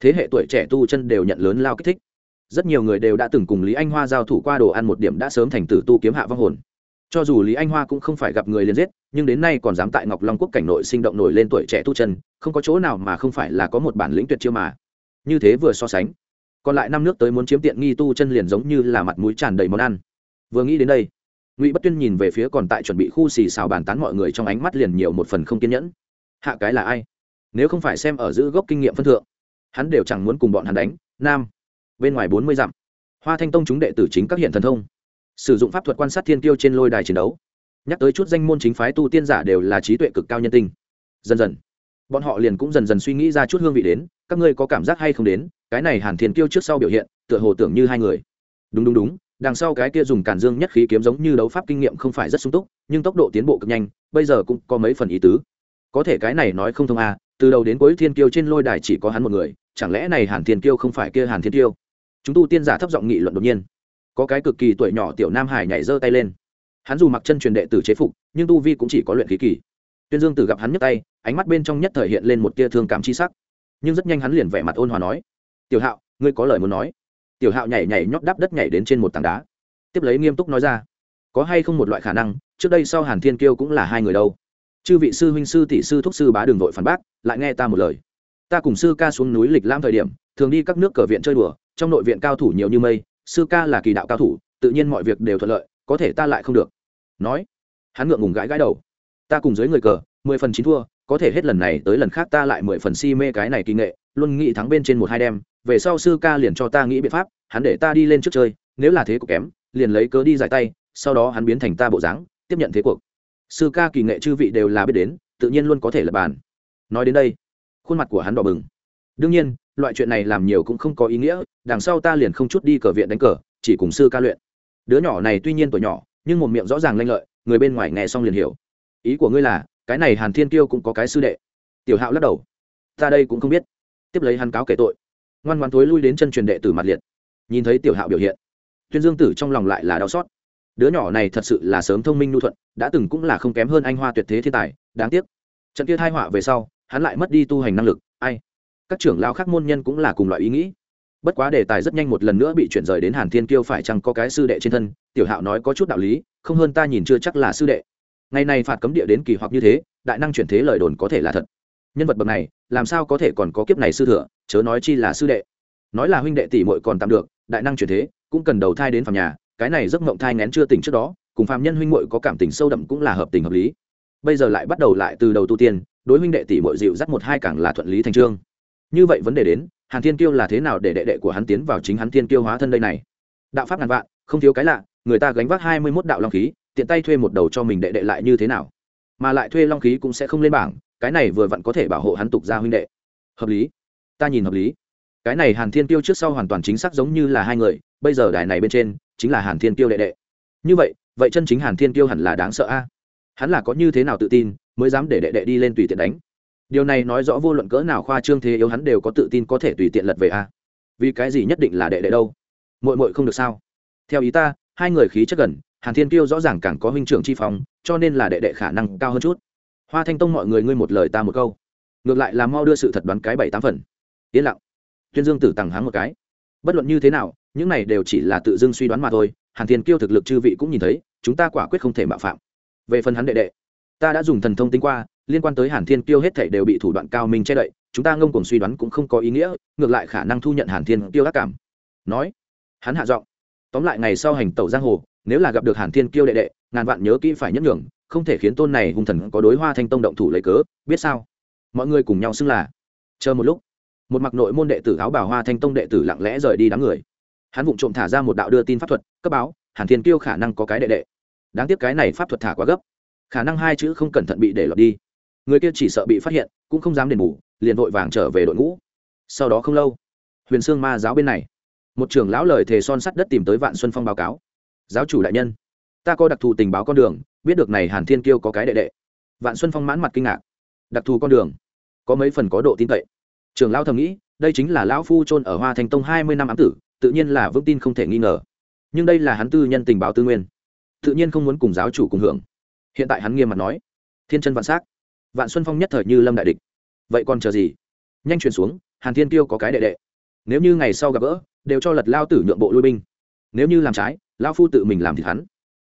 thế hệ tuổi trẻ tu chân đều nhận lớn lao kích thích. Rất nhiều người đều đã từng cùng lý anh hoa giao thủ qua đồ ăn một điểm đã sớm thành tử tu kiếm hạ vong hồn. Cho dù lý anh hoa cũng không phải gặp người liền giết, nhưng đến nay còn dám tại ngọc long quốc cảnh nội sinh động nổi lên tuổi trẻ tu chân, không có chỗ nào mà không phải là có một bản lĩnh tuyệt chiêu mà. Như thế vừa so sánh, còn lại năm nước tới muốn chiếm tiện nghi tu chân liền giống như là mặt mũi tràn đầy món ăn. Vừa nghĩ đến đây ngụy bất tuyên nhìn về phía còn tại chuẩn bị khu xì xào bàn tán mọi người trong ánh mắt liền nhiều một phần không kiên nhẫn hạ cái là ai nếu không phải xem ở giữ gốc kinh nghiệm phân thượng hắn đều chẳng muốn cùng bọn hắn đánh nam bên ngoài bốn mươi dặm hoa thanh tông chúng đệ tử chính các hiện thần thông sử dụng pháp thuật quan sát thiên tiêu trên lôi đài chiến đấu nhắc tới chút danh môn chính phái tu tiên giả đều là trí tuệ cực cao nhân tinh dần dần bọn họ liền cũng dần dần suy nghĩ ra chút hương vị đến các ngươi có cảm giác hay không đến cái này hàn thiên tiêu trước sau biểu hiện tựa hồ tưởng như hai người đúng đúng đúng đằng sau cái kia dùng cản dương nhất khí kiếm giống như đấu pháp kinh nghiệm không phải rất sung túc, nhưng tốc độ tiến bộ cực nhanh, bây giờ cũng có mấy phần ý tứ. Có thể cái này nói không thông à từ đầu đến cuối thiên kiêu trên lôi đài chỉ có hắn một người, chẳng lẽ này hàn thiên kiêu không phải kia hàn thiên kiêu? Chúng tu tiên giả thấp giọng nghị luận đột nhiên. Có cái cực kỳ tuổi nhỏ tiểu nam hải nhảy giơ tay lên. Hắn dù mặc chân truyền đệ tử chế phục, nhưng tu vi cũng chỉ có luyện khí kỳ. Tuyên dương tử gặp hắn nhấc tay, ánh mắt bên trong nhất thời hiện lên một tia thương cảm chi sắc. Nhưng rất nhanh hắn liền vẻ mặt ôn hòa nói, tiểu hạo, ngươi có lời muốn nói? Tiểu hạo nhảy nhảy nhót đắp đất nhảy đến trên một tảng đá. Tiếp lấy nghiêm túc nói ra, có hay không một loại khả năng, trước đây sau hàn thiên kiêu cũng là hai người đâu. Chư vị sư huynh sư tỷ sư thúc sư bá đường vội phản bác, lại nghe ta một lời. Ta cùng sư ca xuống núi lịch lam thời điểm, thường đi các nước cờ viện chơi đùa, trong nội viện cao thủ nhiều như mây, sư ca là kỳ đạo cao thủ, tự nhiên mọi việc đều thuận lợi, có thể ta lại không được. Nói, hắn ngượng ngùng gãi gãi đầu. Ta cùng dưới người cờ, mười phần chín thua, có thể hết lần này tới lần khác ta lại mười phần si mê cái này kỳ nghệ, luôn nghĩ thắng bên trên một hai đêm về sau sư ca liền cho ta nghĩ biện pháp, hắn để ta đi lên trước chơi, nếu là thế cục kém, liền lấy cớ đi giải tay, sau đó hắn biến thành ta bộ dáng, tiếp nhận thế cuộc. Sư ca kỳ nghệ chư vị đều là biết đến, tự nhiên luôn có thể lập bàn. Nói đến đây, khuôn mặt của hắn đỏ bừng. Đương nhiên, loại chuyện này làm nhiều cũng không có ý nghĩa, đằng sau ta liền không chút đi cờ viện đánh cờ, chỉ cùng sư ca luyện. Đứa nhỏ này tuy nhiên tuổi nhỏ, nhưng một miệng rõ ràng lanh lợi, người bên ngoài nghe xong liền hiểu. Ý của ngươi là, cái này hàn thiên kiêu cũng có cái sư đệ. Tiểu hạo lắc đầu. Ta đây cũng không biết. Tiếp lấy hắn cáo kể tội ngoan ngoan thối lui đến chân truyền đệ tử mặt liệt. Nhìn thấy tiểu hạo biểu hiện, tuyên dương tử trong lòng lại là đau xót. Đứa nhỏ này thật sự là sớm thông minh nhu thuận, đã từng cũng là không kém hơn anh hoa tuyệt thế thiên tài, đáng tiếc. Trận kia thai họa về sau, hắn lại mất đi tu hành năng lực, ai? Các trưởng lao khác môn nhân cũng là cùng loại ý nghĩ. Bất quá đề tài rất nhanh một lần nữa bị chuyển rời đến hàn thiên kiêu phải chăng có cái sư đệ trên thân, tiểu hạo nói có chút đạo lý, không hơn ta nhìn chưa chắc là sư đệ. Ngày này phạt cấm địa đến kỳ hoặc như thế, đại năng chuyển thế lời đồn có thể là thật. Nhân vật bậc này, làm sao có thể còn có kiếp này sư thừa? Chớ nói chi là sư đệ. Nói là huynh đệ tỷ muội còn tạm được, đại năng chuyển thế, cũng cần đầu thai đến phòng nhà, cái này giấc mộng thai ngén chưa tỉnh trước đó, cùng phạm nhân huynh muội có cảm tình sâu đậm cũng là hợp tình hợp lý. Bây giờ lại bắt đầu lại từ đầu tu tiên, đối huynh đệ tỷ muội dịu dắt một hai càng là thuận lý thành trương. Như vậy vấn đề đến, hàn thiên kiêu là thế nào để đệ đệ của hắn tiến vào chính hắn thiên kiêu hóa thân đây này? Đạo pháp ngàn vạn, không thiếu cái lạ, người ta gánh vác hai mươi mốt đạo long khí, tiện tay thuê một đầu cho mình đệ đệ lại như thế nào? Mà lại thuê long khí cũng sẽ không lên bảng, cái này vừa vặn có thể bảo hộ hắn tục ra huynh đệ. Hợp lý ta nhìn hợp lý. Cái này hàn thiên tiêu trước sau hoàn toàn chính xác giống như là hai người, bây giờ đài này bên trên chính là hàn thiên tiêu đệ đệ. Như vậy vậy chân chính hàn thiên tiêu hẳn là đáng sợ a. Hắn là có như thế nào tự tin mới dám để đệ đệ đi lên tùy tiện đánh? Điều này nói rõ vô luận cỡ nào khoa trương thế yếu hắn đều có tự tin có thể tùy tiện lật về a. Vì cái gì nhất định là đệ đệ đâu? Mội mội không được sao? Theo ý ta, hai người khí chất gần, hàn thiên tiêu rõ ràng càng có huynh trưởng chi phóng cho nên là đệ đệ khả năng cao hơn chút. Hoa thanh tông mọi người ngươi một lời ta một câu. Ngược lại là mau đưa sự thật đoán cái bảy tám phần yên lặng. Tuyên dương tử tằng hắng một cái. Bất luận như thế nào, những này đều chỉ là tự dưng suy đoán mà thôi, hàn thiên kiêu thực lực chư vị cũng nhìn thấy, chúng ta quả quyết không thể mạo phạm. Về phần hắn đệ đệ, ta đã dùng thần thông tính qua, liên quan tới hàn thiên kiêu hết thể đều bị thủ đoạn cao minh che đậy, chúng ta ngông cùng suy đoán cũng không có ý nghĩa, ngược lại khả năng thu nhận hàn thiên kiêu ác cảm. Nói, hắn hạ giọng. Tóm lại ngày sau hành tẩu giang hồ, nếu là gặp được hàn thiên kiêu đệ đệ, ngàn vạn nhớ kỹ phải nhắc nhường, không thể khiến tôn này hung thần có đối hoa thanh tông động thủ lấy cớ, biết sao? Mọi người cùng nhau xưng là. Chờ một lúc một mặc nội môn đệ tử áo bảo hoa thanh tông đệ tử lặng lẽ rời đi đám người. Hắn vụng trộm thả ra một đạo đưa tin pháp thuật, cấp báo, hàn thiên kiêu khả năng có cái đệ đệ. Đáng tiếc cái này pháp thuật thả quá gấp. Khả năng hai chữ không cẩn thận bị để lọt đi. Người kia chỉ sợ bị phát hiện, cũng không dám đền bù, liền vội vàng trở về đội ngũ. Sau đó không lâu, huyền sương ma giáo bên này, một trưởng lão lời thề son sắt đất tìm tới vạn xuân phong báo cáo. Giáo chủ đại nhân, ta có đặc thù tình báo con đường, biết được này hàn thiên kiêu có cái đệ đệ. Vạn xuân phong mãn mặt kinh ngạc. Đặc thù con đường? Có mấy phần có độ tin cậy? Trường lão thầm nghĩ, đây chính là lão phu trôn ở hoa thành tông hai mươi năm ám tử, tự nhiên là vững tin không thể nghi ngờ. Nhưng đây là hắn tư nhân tình báo tư nguyên, tự nhiên không muốn cùng giáo chủ cùng hưởng. Hiện tại hắn nghiêm mặt nói, thiên chân vạn s á c vạn xuân phong nhất thời như lâm đại địch. Vậy còn chờ gì? Nhanh chuyển xuống, hàn thiên tiêu có cái đệ đệ. Nếu như ngày sau gặp gỡ, đều cho lật lao tử nhượng bộ lui binh. Nếu như làm trái lao phu tự mình làm thì hắn.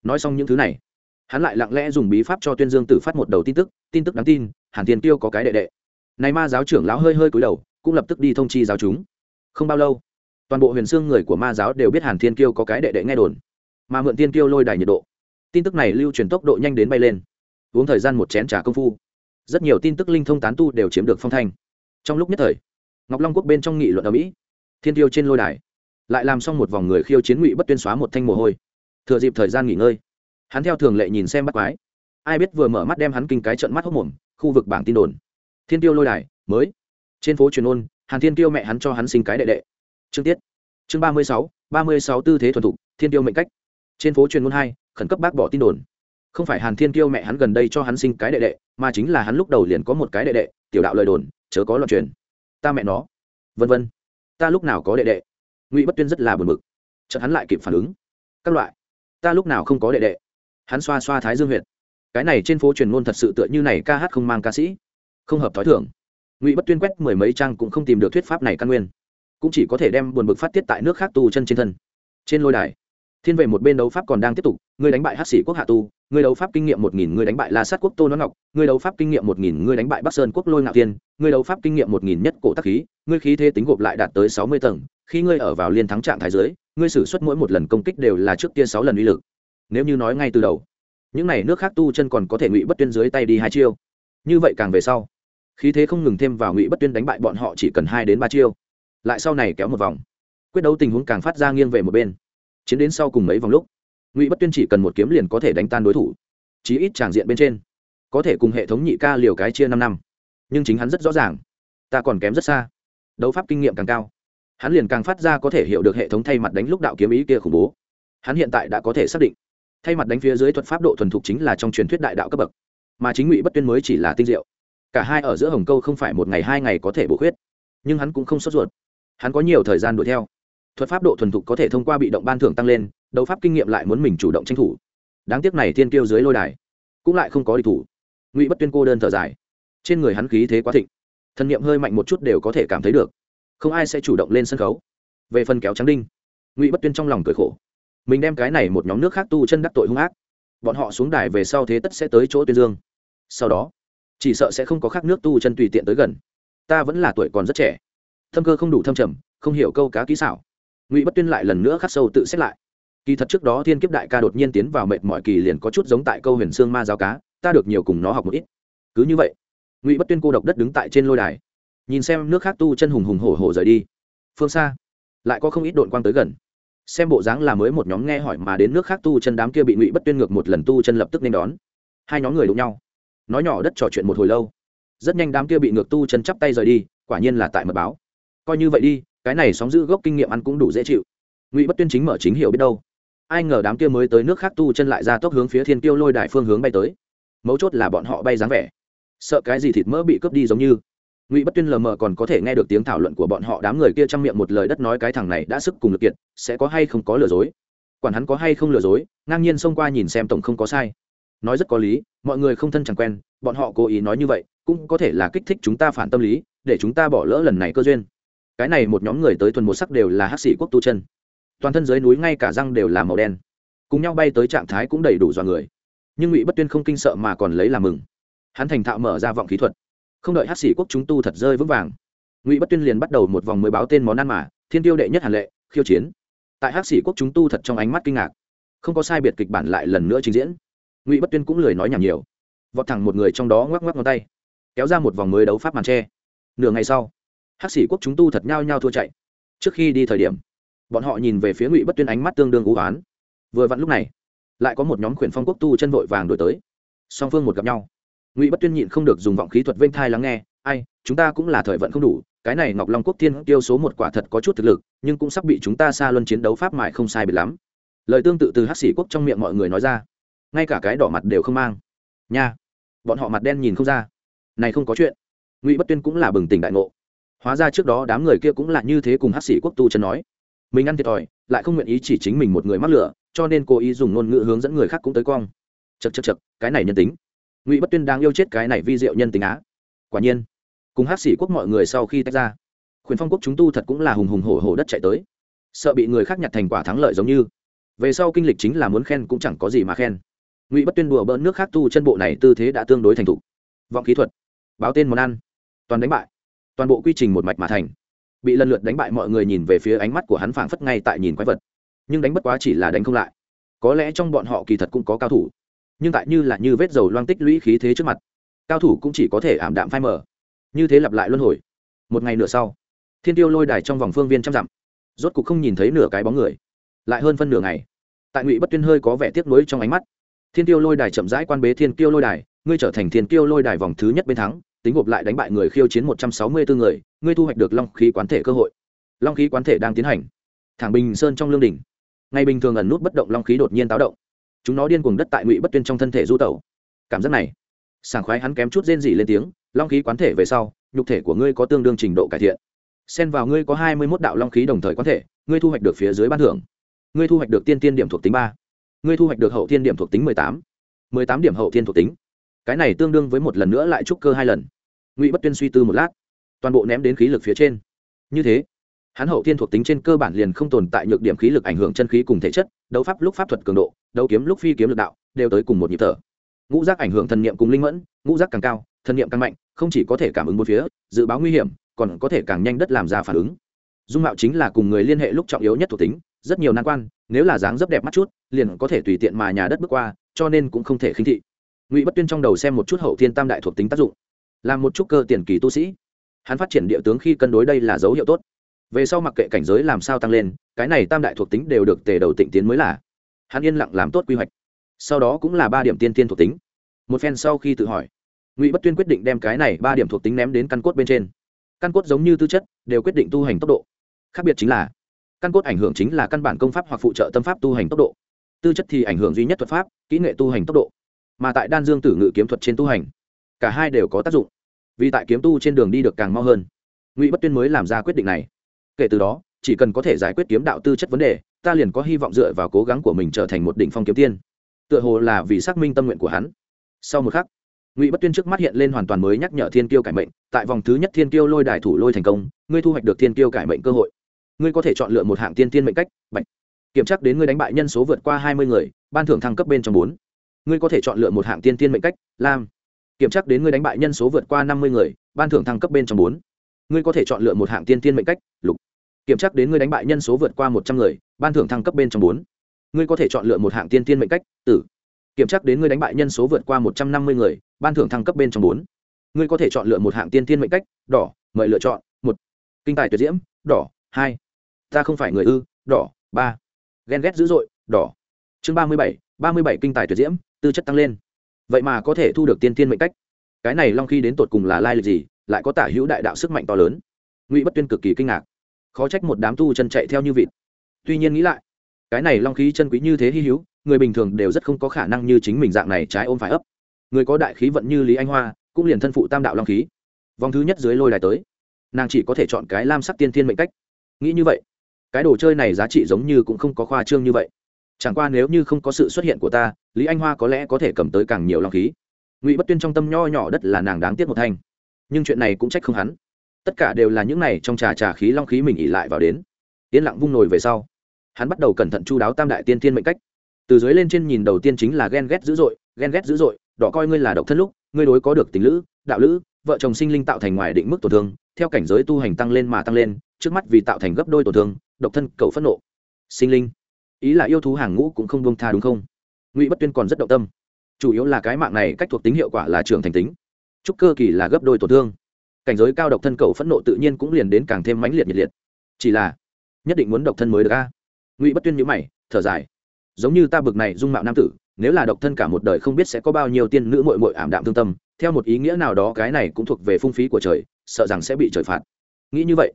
Nói xong những thứ này, hắn lại lặng lẽ dùng bí pháp cho tuyên dương tử phát một đầu tin tức tin tức đáng tin, hàn thiên tiêu có cái đệ đệ này ma giáo trưởng lão hơi hơi cúi đầu, cũng lập tức đi thông chi giáo chúng. Không bao lâu, toàn bộ huyền xương người của ma giáo đều biết hàn thiên kiêu có cái đệ đệ nghe đồn. Mà mượn tiên kiêu lôi đài nhiệt độ. Tin tức này lưu truyền tốc độ nhanh đến bay lên. Uống thời gian một chén trà công phu, rất nhiều tin tức linh thông tán tu đều chiếm được phong thanh. Trong lúc nhất thời, ngọc long quốc bên trong nghị luận ở mỹ, thiên tiêu trên lôi đài, lại làm xong một vòng người khiêu chiến ngụy bất tuyên xóa một thanh mồ hôi. Thừa dịp thời gian nghỉ ngơi, hắn theo thường lệ nhìn xem bắt quái. Ai biết vừa mở mắt đem hắn kinh cái trận mắt hốc mồm, khu vực bảng tin đồn thiên tiêu lôi đài, mới. Trên phố truyền ôn, hàn thiên tiêu mẹ hắn cho hắn sinh cái đệ đệ. Chương tiết. Chương ba mươi sáu, ba mươi sáu tư thế thuần thục, thiên tiêu mệnh cách. Trên phố truyền ngôn hai, khẩn cấp bác bỏ tin đồn. Không phải hàn thiên tiêu mẹ hắn gần đây cho hắn sinh cái đệ đệ, mà chính là hắn lúc đầu liền có một cái đệ đệ, tiểu đạo lời đồn, chớ có loạn truyền. Ta mẹ nó. Vân vân. Ta lúc nào có đệ đệ? Ngụy bất tuyên rất là buồn bực. Chợt hắn lại kịp phản ứng. Các loại. Ta lúc nào không có đệ đệ? Hắn xoa xoa thái dương huyệt. Cái này trên phố truyền ngôn thật sự tựa như này ca hát không mang ca sĩ không hợp thói thường. Ngụy bất tuyên quét mười mấy trang cũng không tìm được thuyết pháp này căn nguyên, cũng chỉ có thể đem buồn bực phát tiết tại nước khác tu chân trên thân. Trên lôi đài, thiên về một bên đấu pháp còn đang tiếp tục, người đánh bại hát sĩ quốc hạ tu, người đấu pháp kinh nghiệm một nghìn, người đánh bại la sát quốc tô nó ngọc, người đấu pháp kinh nghiệm một nghìn, người đánh bại bắc sơn quốc lôi ngạo tiên, người đấu pháp kinh nghiệm một nghìn nhất cổ tắc khí, người khí thế tính gộp lại đạt tới sáu mươi tầng, khi ngươi ở vào liên thắng trạng thái dưới, ngươi xử suất mỗi một lần công kích đều là trước kia sáu lần uy lực. Nếu như nói ngay từ đầu, những n à y nước khác tu chân còn có thể ngụy bất tuyên dưới tay đi hai chiêu. Như vậy càng về sau khí thế không ngừng thêm vào ngụy bất tuyên đánh bại bọn họ chỉ cần hai đến ba chiêu lại sau này kéo một vòng quyết đấu tình huống càng phát ra nghiêng về một bên chiến đến sau cùng mấy vòng lúc ngụy bất tuyên chỉ cần một kiếm liền có thể đánh tan đối thủ chí ít tràng diện bên trên có thể cùng hệ thống nhị ca liều cái chia năm năm nhưng chính hắn rất rõ ràng ta còn kém rất xa đấu pháp kinh nghiệm càng cao hắn liền càng phát ra có thể hiểu được hệ thống thay mặt đánh lúc đạo kiếm ý kia khủng bố hắn hiện tại đã có thể xác định thay mặt đánh phía dưới thuật pháp độ thuần thục chính là trong truyền thuyết đại đạo cấp bậc mà chính ngụy bất tuyên mới chỉ là tinh diệu cả hai ở giữa hồng câu không phải một ngày hai ngày có thể bổ khuyết, nhưng hắn cũng không sốt ruột. Hắn có nhiều thời gian đuổi theo. Thuật pháp độ thuần thục có thể thông qua bị động ban thưởng tăng lên, đấu pháp kinh nghiệm lại muốn mình chủ động tranh thủ. Đáng tiếc này thiên kiêu dưới lôi đài, cũng lại không có địch thủ. Ngụy bất tuyên cô đơn thở dài. Trên người hắn khí thế quá thịnh, thân nhiệm hơi mạnh một chút đều có thể cảm thấy được. Không ai sẽ chủ động lên sân khấu. Về phần kéo trắng đinh, ngụy bất tuyên trong lòng cười khổ. Mình đem cái này một nhóm nước khác tu chân đắc tội hung ác. Bọn họ xuống đài về sau thế tất sẽ tới chỗ tuyên dương. Sau đó chỉ sợ sẽ không có khác nước tu chân tùy tiện tới gần. Ta vẫn là tuổi còn rất trẻ. Thâm cơ không đủ thâm trầm, không hiểu câu cá kỹ xảo. Ngụy bất tuyên lại lần nữa khắc sâu tự xét lại. Kỳ thật trước đó thiên kiếp đại ca đột nhiên tiến vào mệt mọi kỳ liền có chút giống tại câu huyền xương ma giáo cá, ta được nhiều cùng nó học một ít. Cứ như vậy, ngụy bất tuyên cô độc đất đứng tại trên lôi đài. Nhìn xem nước khác tu chân hùng hùng hổ hổ rời đi. Phương xa, lại có không ít đội quang tới gần. Xem bộ dáng là mới một nhóm nghe hỏi mà đến nước khác tu chân đám kia bị ngụy bất tuyên ngược một lần tu chân lập tức nên đón. Hai nhóm người đụng nhau nói nhỏ đất trò chuyện một hồi lâu. Rất nhanh đám kia bị ngược tu chân chắp tay rời đi, quả nhiên là tại mật báo. Coi như vậy đi, cái này sóng giữ gốc kinh nghiệm ăn cũng đủ dễ chịu. Ngụy bất tuyên chính mở chính hiểu biết đâu. Ai ngờ đám kia mới tới nước khác tu chân lại ra tốc hướng phía thiên tiêu lôi đài phương hướng bay tới. Mấu chốt là bọn họ bay dáng vẻ. Sợ cái gì thịt mỡ bị cướp đi giống như. Ngụy bất tuyên lờ mờ còn có thể nghe được tiếng thảo luận của bọn họ, đám người kia trong miệng một lời đất nói cái thằng này đã sức cùng lực kiện sẽ có hay không có lừa dối. Quản hắn có hay không lừa dối, ngang nhiên xông qua nhìn xem tổng không có sai nói rất có lý, mọi người không thân chẳng quen, bọn họ cố ý nói như vậy, cũng có thể là kích thích chúng ta phản tâm lý, để chúng ta bỏ lỡ lần này cơ duyên. Cái này một nhóm người tới thuần một sắc đều là hát sĩ quốc tu chân. Toàn thân dưới núi ngay cả răng đều là màu đen. Cùng nhau bay tới trạng thái cũng đầy đủ dọa người. Nhưng ngụy bất tuyên không kinh sợ mà còn lấy làm mừng. Hắn thành thạo mở ra vọng khí thuật. Không đợi hát sĩ quốc chúng tu thật rơi vững vàng, ngụy bất tuyên liền bắt đầu một vòng mới báo tên món ăn mà, thiên tiêu đệ nhất hàn lệ, khiêu chiến. Tại hát sĩ quốc chúng tu thật trong ánh mắt kinh ngạc. Không có sai biệt kịch bản lại lần nữa trình diễn ngụy bất tuyên cũng lười nói nhảm nhiều vọt thẳng một người trong đó ngoắc ngoắc ngón tay kéo ra một vòng mới đấu pháp màn tre nửa ngày sau hắc sĩ quốc chúng tu thật nhao nhao thua chạy trước khi đi thời điểm bọn họ nhìn về phía ngụy bất tuyên ánh mắt tương đương ú oán vừa vặn lúc này lại có một nhóm khuyển phong quốc tu chân vội vàng đổi tới song phương một gặp nhau ngụy bất tuyên nhịn không được dùng vọng khí thuật vênh thai lắng nghe ai chúng ta cũng là thời vận không đủ cái này ngọc long quốc thiên tiêu số một quả thật có chút thực lực nhưng cũng sắp bị chúng ta xa luân chiến đấu pháp mại không sai biệt lắm lời tương tự từ hắc sĩ quốc trong miệng mọi người nói ra ngay cả cái đỏ mặt đều không mang. Nha. Bọn họ mặt đen nhìn không ra. Này không có chuyện. Ngụy bất tuyên cũng là bừng tỉnh đại ngộ. Hóa ra trước đó đám người kia cũng là như thế cùng hắc sĩ quốc tu chân nói. Mình ăn thiệt thòi, lại không nguyện ý chỉ chính mình một người mắc lửa, cho nên cố ý dùng ngôn ngữ hướng dẫn người khác cũng tới cong chật chật chật cái này nhân tính. Ngụy bất tuyên đang yêu chết cái này vi diệu nhân tính á. Quả nhiên, cùng hắc sĩ quốc mọi người sau khi tách ra khuyến phong quốc chúng tu thật cũng là hùng hùng hổ hổ đất chạy tới. Sợ bị người khác nhặt thành quả thắng lợi giống như. Về sau kinh lịch chính là muốn khen cũng chẳng có gì mà khen ngụy bất tuyên đùa bỡn nước khác tu chân bộ này tư thế đã tương đối thành thục. Vọng kỹ thuật, báo tên món ăn, toàn đánh bại, toàn bộ quy trình một mạch mà thành. Bị lần lượt đánh bại mọi người nhìn về phía ánh mắt của hắn phảng phất ngay tại nhìn quái vật. Nhưng đánh bất quá chỉ là đánh không lại. Có lẽ trong bọn họ kỳ thật cũng có cao thủ. Nhưng tại như là như vết dầu loang tích lũy khí thế trước mặt, cao thủ cũng chỉ có thể ảm đạm phai mờ. Như thế lặp lại luân hồi. Một ngày nửa sau, thiên tiêu lôi đài trong vòng phương viên trăm dặm. Rốt cục không nhìn thấy nửa cái bóng người. Lại hơn phân nửa ngày. Tại ngụy bất tuyên hơi có vẻ tiếc nuối trong ánh mắt thiên tiêu lôi đài chậm rãi quan bế thiên tiêu lôi đài, ngươi trở thành thiên tiêu lôi đài vòng thứ nhất bên thắng, tính gộp lại đánh bại người khiêu chiến một trăm sáu mươi bốn người, ngươi thu hoạch được long khí quán thể cơ hội. Long khí quán thể đang tiến hành. Thẳng bình sơn trong lương đỉnh. Ngày bình thường ẩn nút bất động long khí đột nhiên táo động. Chúng nó điên cuồng đất tại ngụy bất tuyên trong thân thể du tẩu. Cảm giác này, sảng khoái hắn kém chút rên rỉ lên tiếng, long khí quán thể về sau, nhục thể của ngươi có tương đương trình độ cải thiện. Xen vào ngươi có hai mươi mốt đạo long khí đồng thời quán thể, ngươi thu hoạch được phía dưới ban thưởng. Ngươi thu hoạch được tiên tiên điểm thuộc tính ba ngươi thu hoạch được hậu thiên điểm thuộc tính mười tám. Mười tám điểm hậu thiên thuộc tính. Cái này tương đương với một lần nữa lại trúc cơ hai lần. Ngụy bất tuyên suy tư một lát, toàn bộ ném đến khí lực phía trên. Như thế, hắn hậu thiên thuộc tính trên cơ bản liền không tồn tại nhược điểm khí lực ảnh hưởng chân khí cùng thể chất, đấu pháp lúc pháp thuật cường độ, đấu kiếm lúc phi kiếm lực đạo, đều tới cùng một nhịp thở. Ngũ giác ảnh hưởng thần niệm cùng linh mẫn, ngũ giác càng cao, thần niệm càng mạnh, không chỉ có thể cảm ứng một phía, dự báo nguy hiểm, còn có thể càng nhanh đất làm ra phản ứng. Dung mạo chính là cùng người liên hệ lúc trọng yếu nhất thuộc tính rất nhiều nan quan, nếu là dáng dấp đẹp mắt chút, liền có thể tùy tiện mà nhà đất bước qua, cho nên cũng không thể khinh thị. Ngụy bất tuyên trong đầu xem một chút hậu thiên tam đại thuộc tính tác dụng. Làm một chút cơ tiền kỳ tu sĩ, hắn phát triển địa tướng khi cân đối đây là dấu hiệu tốt. Về sau mặc kệ cảnh giới làm sao tăng lên, cái này tam đại thuộc tính đều được tề đầu tịnh tiến mới là. Hắn yên lặng làm tốt quy hoạch. Sau đó cũng là ba điểm tiên tiên thuộc tính. Một phen sau khi tự hỏi, ngụy bất tuyên quyết định đem cái này ba điểm thuộc tính ném đến căn cốt bên trên. Căn cốt giống như tư chất, đều quyết định tu hành tốc độ. Khác biệt chính là căn cốt ảnh hưởng chính là căn bản công pháp hoặc phụ trợ tâm pháp tu hành tốc độ. Tư chất thì ảnh hưởng duy nhất thuật pháp, kỹ nghệ tu hành tốc độ. Mà tại đan dương tử ngự kiếm thuật trên tu hành, cả hai đều có tác dụng. Vì tại kiếm tu trên đường đi được càng mau hơn. Ngụy bất tuyên mới làm ra quyết định này. Kể từ đó, chỉ cần có thể giải quyết kiếm đạo tư chất vấn đề, ta liền có hy vọng dựa vào cố gắng của mình trở thành một đỉnh phong kiếm tiên. Tựa hồ là vì xác minh tâm nguyện của hắn. Sau một khắc, ngụy bất tuyên trước mắt hiện lên hoàn toàn mới nhắc nhở thiên kiêu cải mệnh. Tại vòng thứ nhất thiên kiêu lôi đài thủ lôi thành công, ngươi thu hoạch được thiên kiêu cải mệnh cơ hội ngươi có thể chọn lựa một hạng tiên tiên mệnh cách, bạch. Kiểm tra đến ngươi đánh bại nhân số vượt qua hai mươi người, ban thưởng thăng cấp bên trong bốn. Ngươi có thể chọn lựa một hạng tiên tiên mệnh cách, lam. Kiểm tra đến ngươi đánh bại nhân số vượt qua năm mươi người, ban thưởng thăng cấp bên trong bốn. Ngươi có thể chọn lựa một hạng tiên tiên mệnh cách, lục. Kiểm tra đến ngươi đánh bại nhân số vượt qua một trăm người, ban thưởng thăng cấp bên trong bốn. Ngươi có thể chọn lựa một hạng tiên tiên mệnh cách, tử. Kiểm tra đến ngươi đánh bại nhân số vượt qua một trăm năm mươi người, ban thưởng thăng cấp bên trong bốn. Ngươi có thể chọn lựa một hạng tiên tiên mệnh cách, đỏ, mời lựa chọn, một. Kinh tài tuyệt diễm, đỏ, hai ta không phải người ư, đỏ, ba. Ghen ghét dữ dội, đỏ. Chương ba mươi bảy, ba mươi bảy kinh tài tuyệt diễm, tư chất tăng lên. Vậy mà có thể thu được tiên tiên mệnh cách. Cái này long khi đến tột cùng là lai lịch gì, lại có tả hữu đại đạo sức mạnh to lớn. Ngụy bất tuyên cực kỳ kinh ngạc. Khó trách một đám tu chân chạy theo như vịt. Tuy nhiên nghĩ lại, cái này long khí chân quý như thế hy hữu, người bình thường đều rất không có khả năng như chính mình dạng này trái ôm phải ấp. Người có đại khí vận như lý anh hoa, cũng liền thân phụ tam đạo long khí vòng thứ nhất dưới lôi đài tới. Nàng chỉ có thể chọn cái lam sắc tiên thiên mệnh cách. Nghĩ như vậy cái đồ chơi này giá trị giống như cũng không có khoa trương như vậy. Chẳng qua nếu như không có sự xuất hiện của ta, lý anh hoa có lẽ có thể cầm tới càng nhiều long khí. Ngụy bất tuyên trong tâm nho nhỏ đất là nàng đáng tiếc một thanh. Nhưng chuyện này cũng trách không hắn. Tất cả đều là những này trong trà trà khí long khí mình ỉ lại vào đến. Yên lặng vung nồi về sau, hắn bắt đầu cẩn thận chu đáo tam đại tiên tiên mệnh cách. Từ dưới lên trên nhìn đầu tiên chính là ghen ghét dữ dội, ghen ghét dữ dội, đỏ coi ngươi là độc thân lúc, ngươi đối có được tình lữ, đạo lữ, vợ chồng sinh linh tạo thành ngoài định mức tổn thương, theo cảnh giới tu hành tăng lên mà tăng lên, trước mắt vì tạo thành gấp đôi tổn thương độc thân cầu phẫn nộ. Sinh linh. Ý là yêu thú hàng ngũ cũng không buông tha đúng không? Ngụy bất tuyên còn rất động tâm. Chủ yếu là cái mạng này cách thuộc tính hiệu quả là trường thành tính. Trúc cơ kỳ là gấp đôi tổn thương. Cảnh giới cao độc thân cầu phẫn nộ tự nhiên cũng liền đến càng thêm mãnh liệt nhiệt liệt. Chỉ là, nhất định muốn độc thân mới được a. Ngụy bất tuyên nhữ mày, thở dài. Giống như ta bực này dung mạo nam tử, nếu là độc thân cả một đời không biết sẽ có bao nhiêu tiên nữ mội mội ảm đạm thương tâm, theo một ý nghĩa nào đó cái này cũng thuộc về phung phí của trời, sợ rằng sẽ bị trời phạt. Nghĩ như vậy